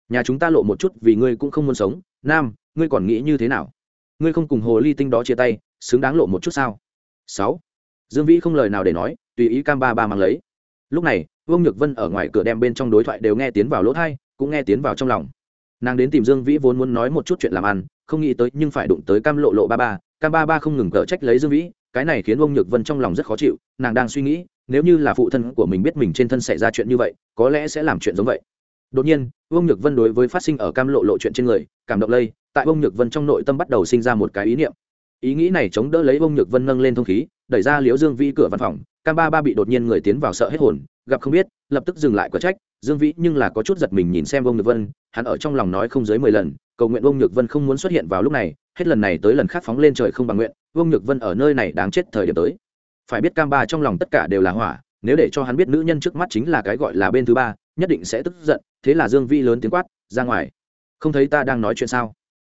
Nhà chúng ta lộ một chút vì ngươi cũng không muốn sống. Nam, ngươi còn nghĩ như thế nào? Ngươi không cùng hồ ly tinh đó chia tay, xứng đáng lộ một chút sao? Sáu. Dương vĩ không lời nào để nói, tùy ý cam ba ba mang lấy. Lúc này, vương nhược vân ở ngoài cửa đem bên trong đối thoại đều nghe tiến vào lỗ thai, cũng nghe tiến vào trong lòng. Nàng đến tìm dương vĩ vốn muốn nói một chút chuyện làm ăn, không nghĩ tới nhưng phải đụng tới cam lộ lộ ba ba, cam ba ba không ngừng cỡ trách lấy dương vĩ, cái này khiến ông nhược vân trong lòng rất khó chịu, nàng đang suy nghĩ, nếu như là phụ thân của mình biết mình trên thân xảy ra chuyện như vậy, có lẽ sẽ làm chuyện giống vậy. Đột nhiên ông nhược vân đối với phát sinh ở cam lộ lộ chuyện trên người, cảm động lây tại ông nhược vân trong nội tâm bắt đầu sinh ra một cái ý niệm. Ý nghĩ này chống đỡ lấy ông nhược vân nâng lên thông khí, đẩy ra liễu dương vĩ cửa văn phòng. Cam ba ba bị đột nhiên người tiến vào sợ hết hồn, gặp không biết, lập tức dừng lại có trách. Dương vĩ nhưng là có chút giật mình nhìn xem ông nhược vân, hắn ở trong lòng nói không dưới mười lần, cầu nguyện ông nhược vân không muốn xuất hiện vào lúc này, hết lần này tới lần khác phóng lên trời không bằng nguyện ông nhược vân ở nơi này đáng chết thời điểm tới. Phải biết cam ba trong lòng tất cả đều là hỏa, nếu để cho hắn biết nữ nhân trước mắt chính là cái gọi là bên thứ ba, nhất định sẽ tức giận, thế là dương vĩ lớn tiếng quát, ra ngoài, không thấy ta đang nói chuyện sao?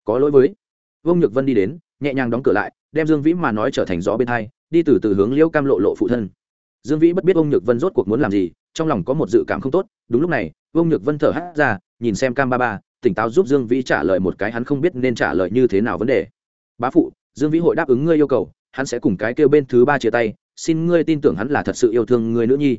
Có lỗi với. Vương nhược vân đi đến, nhẹ nhàng đóng cửa lại, đem dương vĩ mà nói trở thành gió bên hai, đi từ từ hướng liễu cam lộ lộ phụ thân. Dương vĩ bất biết ông nhược vân rốt cuộc muốn làm gì, trong lòng có một dự cảm không tốt, đúng lúc này ông nhược vân thở hắt ra, nhìn xem cam ba ba, tỉnh táo giúp dương vĩ trả lời một cái hắn không biết nên trả lời như thế nào vấn đề. Bá phụ, dương vĩ hội đáp ứng ngươi yêu cầu, hắn sẽ cùng cái kêu bên thứ ba chia tay, xin ngươi tin tưởng hắn là thật sự yêu thương ngươi nữ nhi.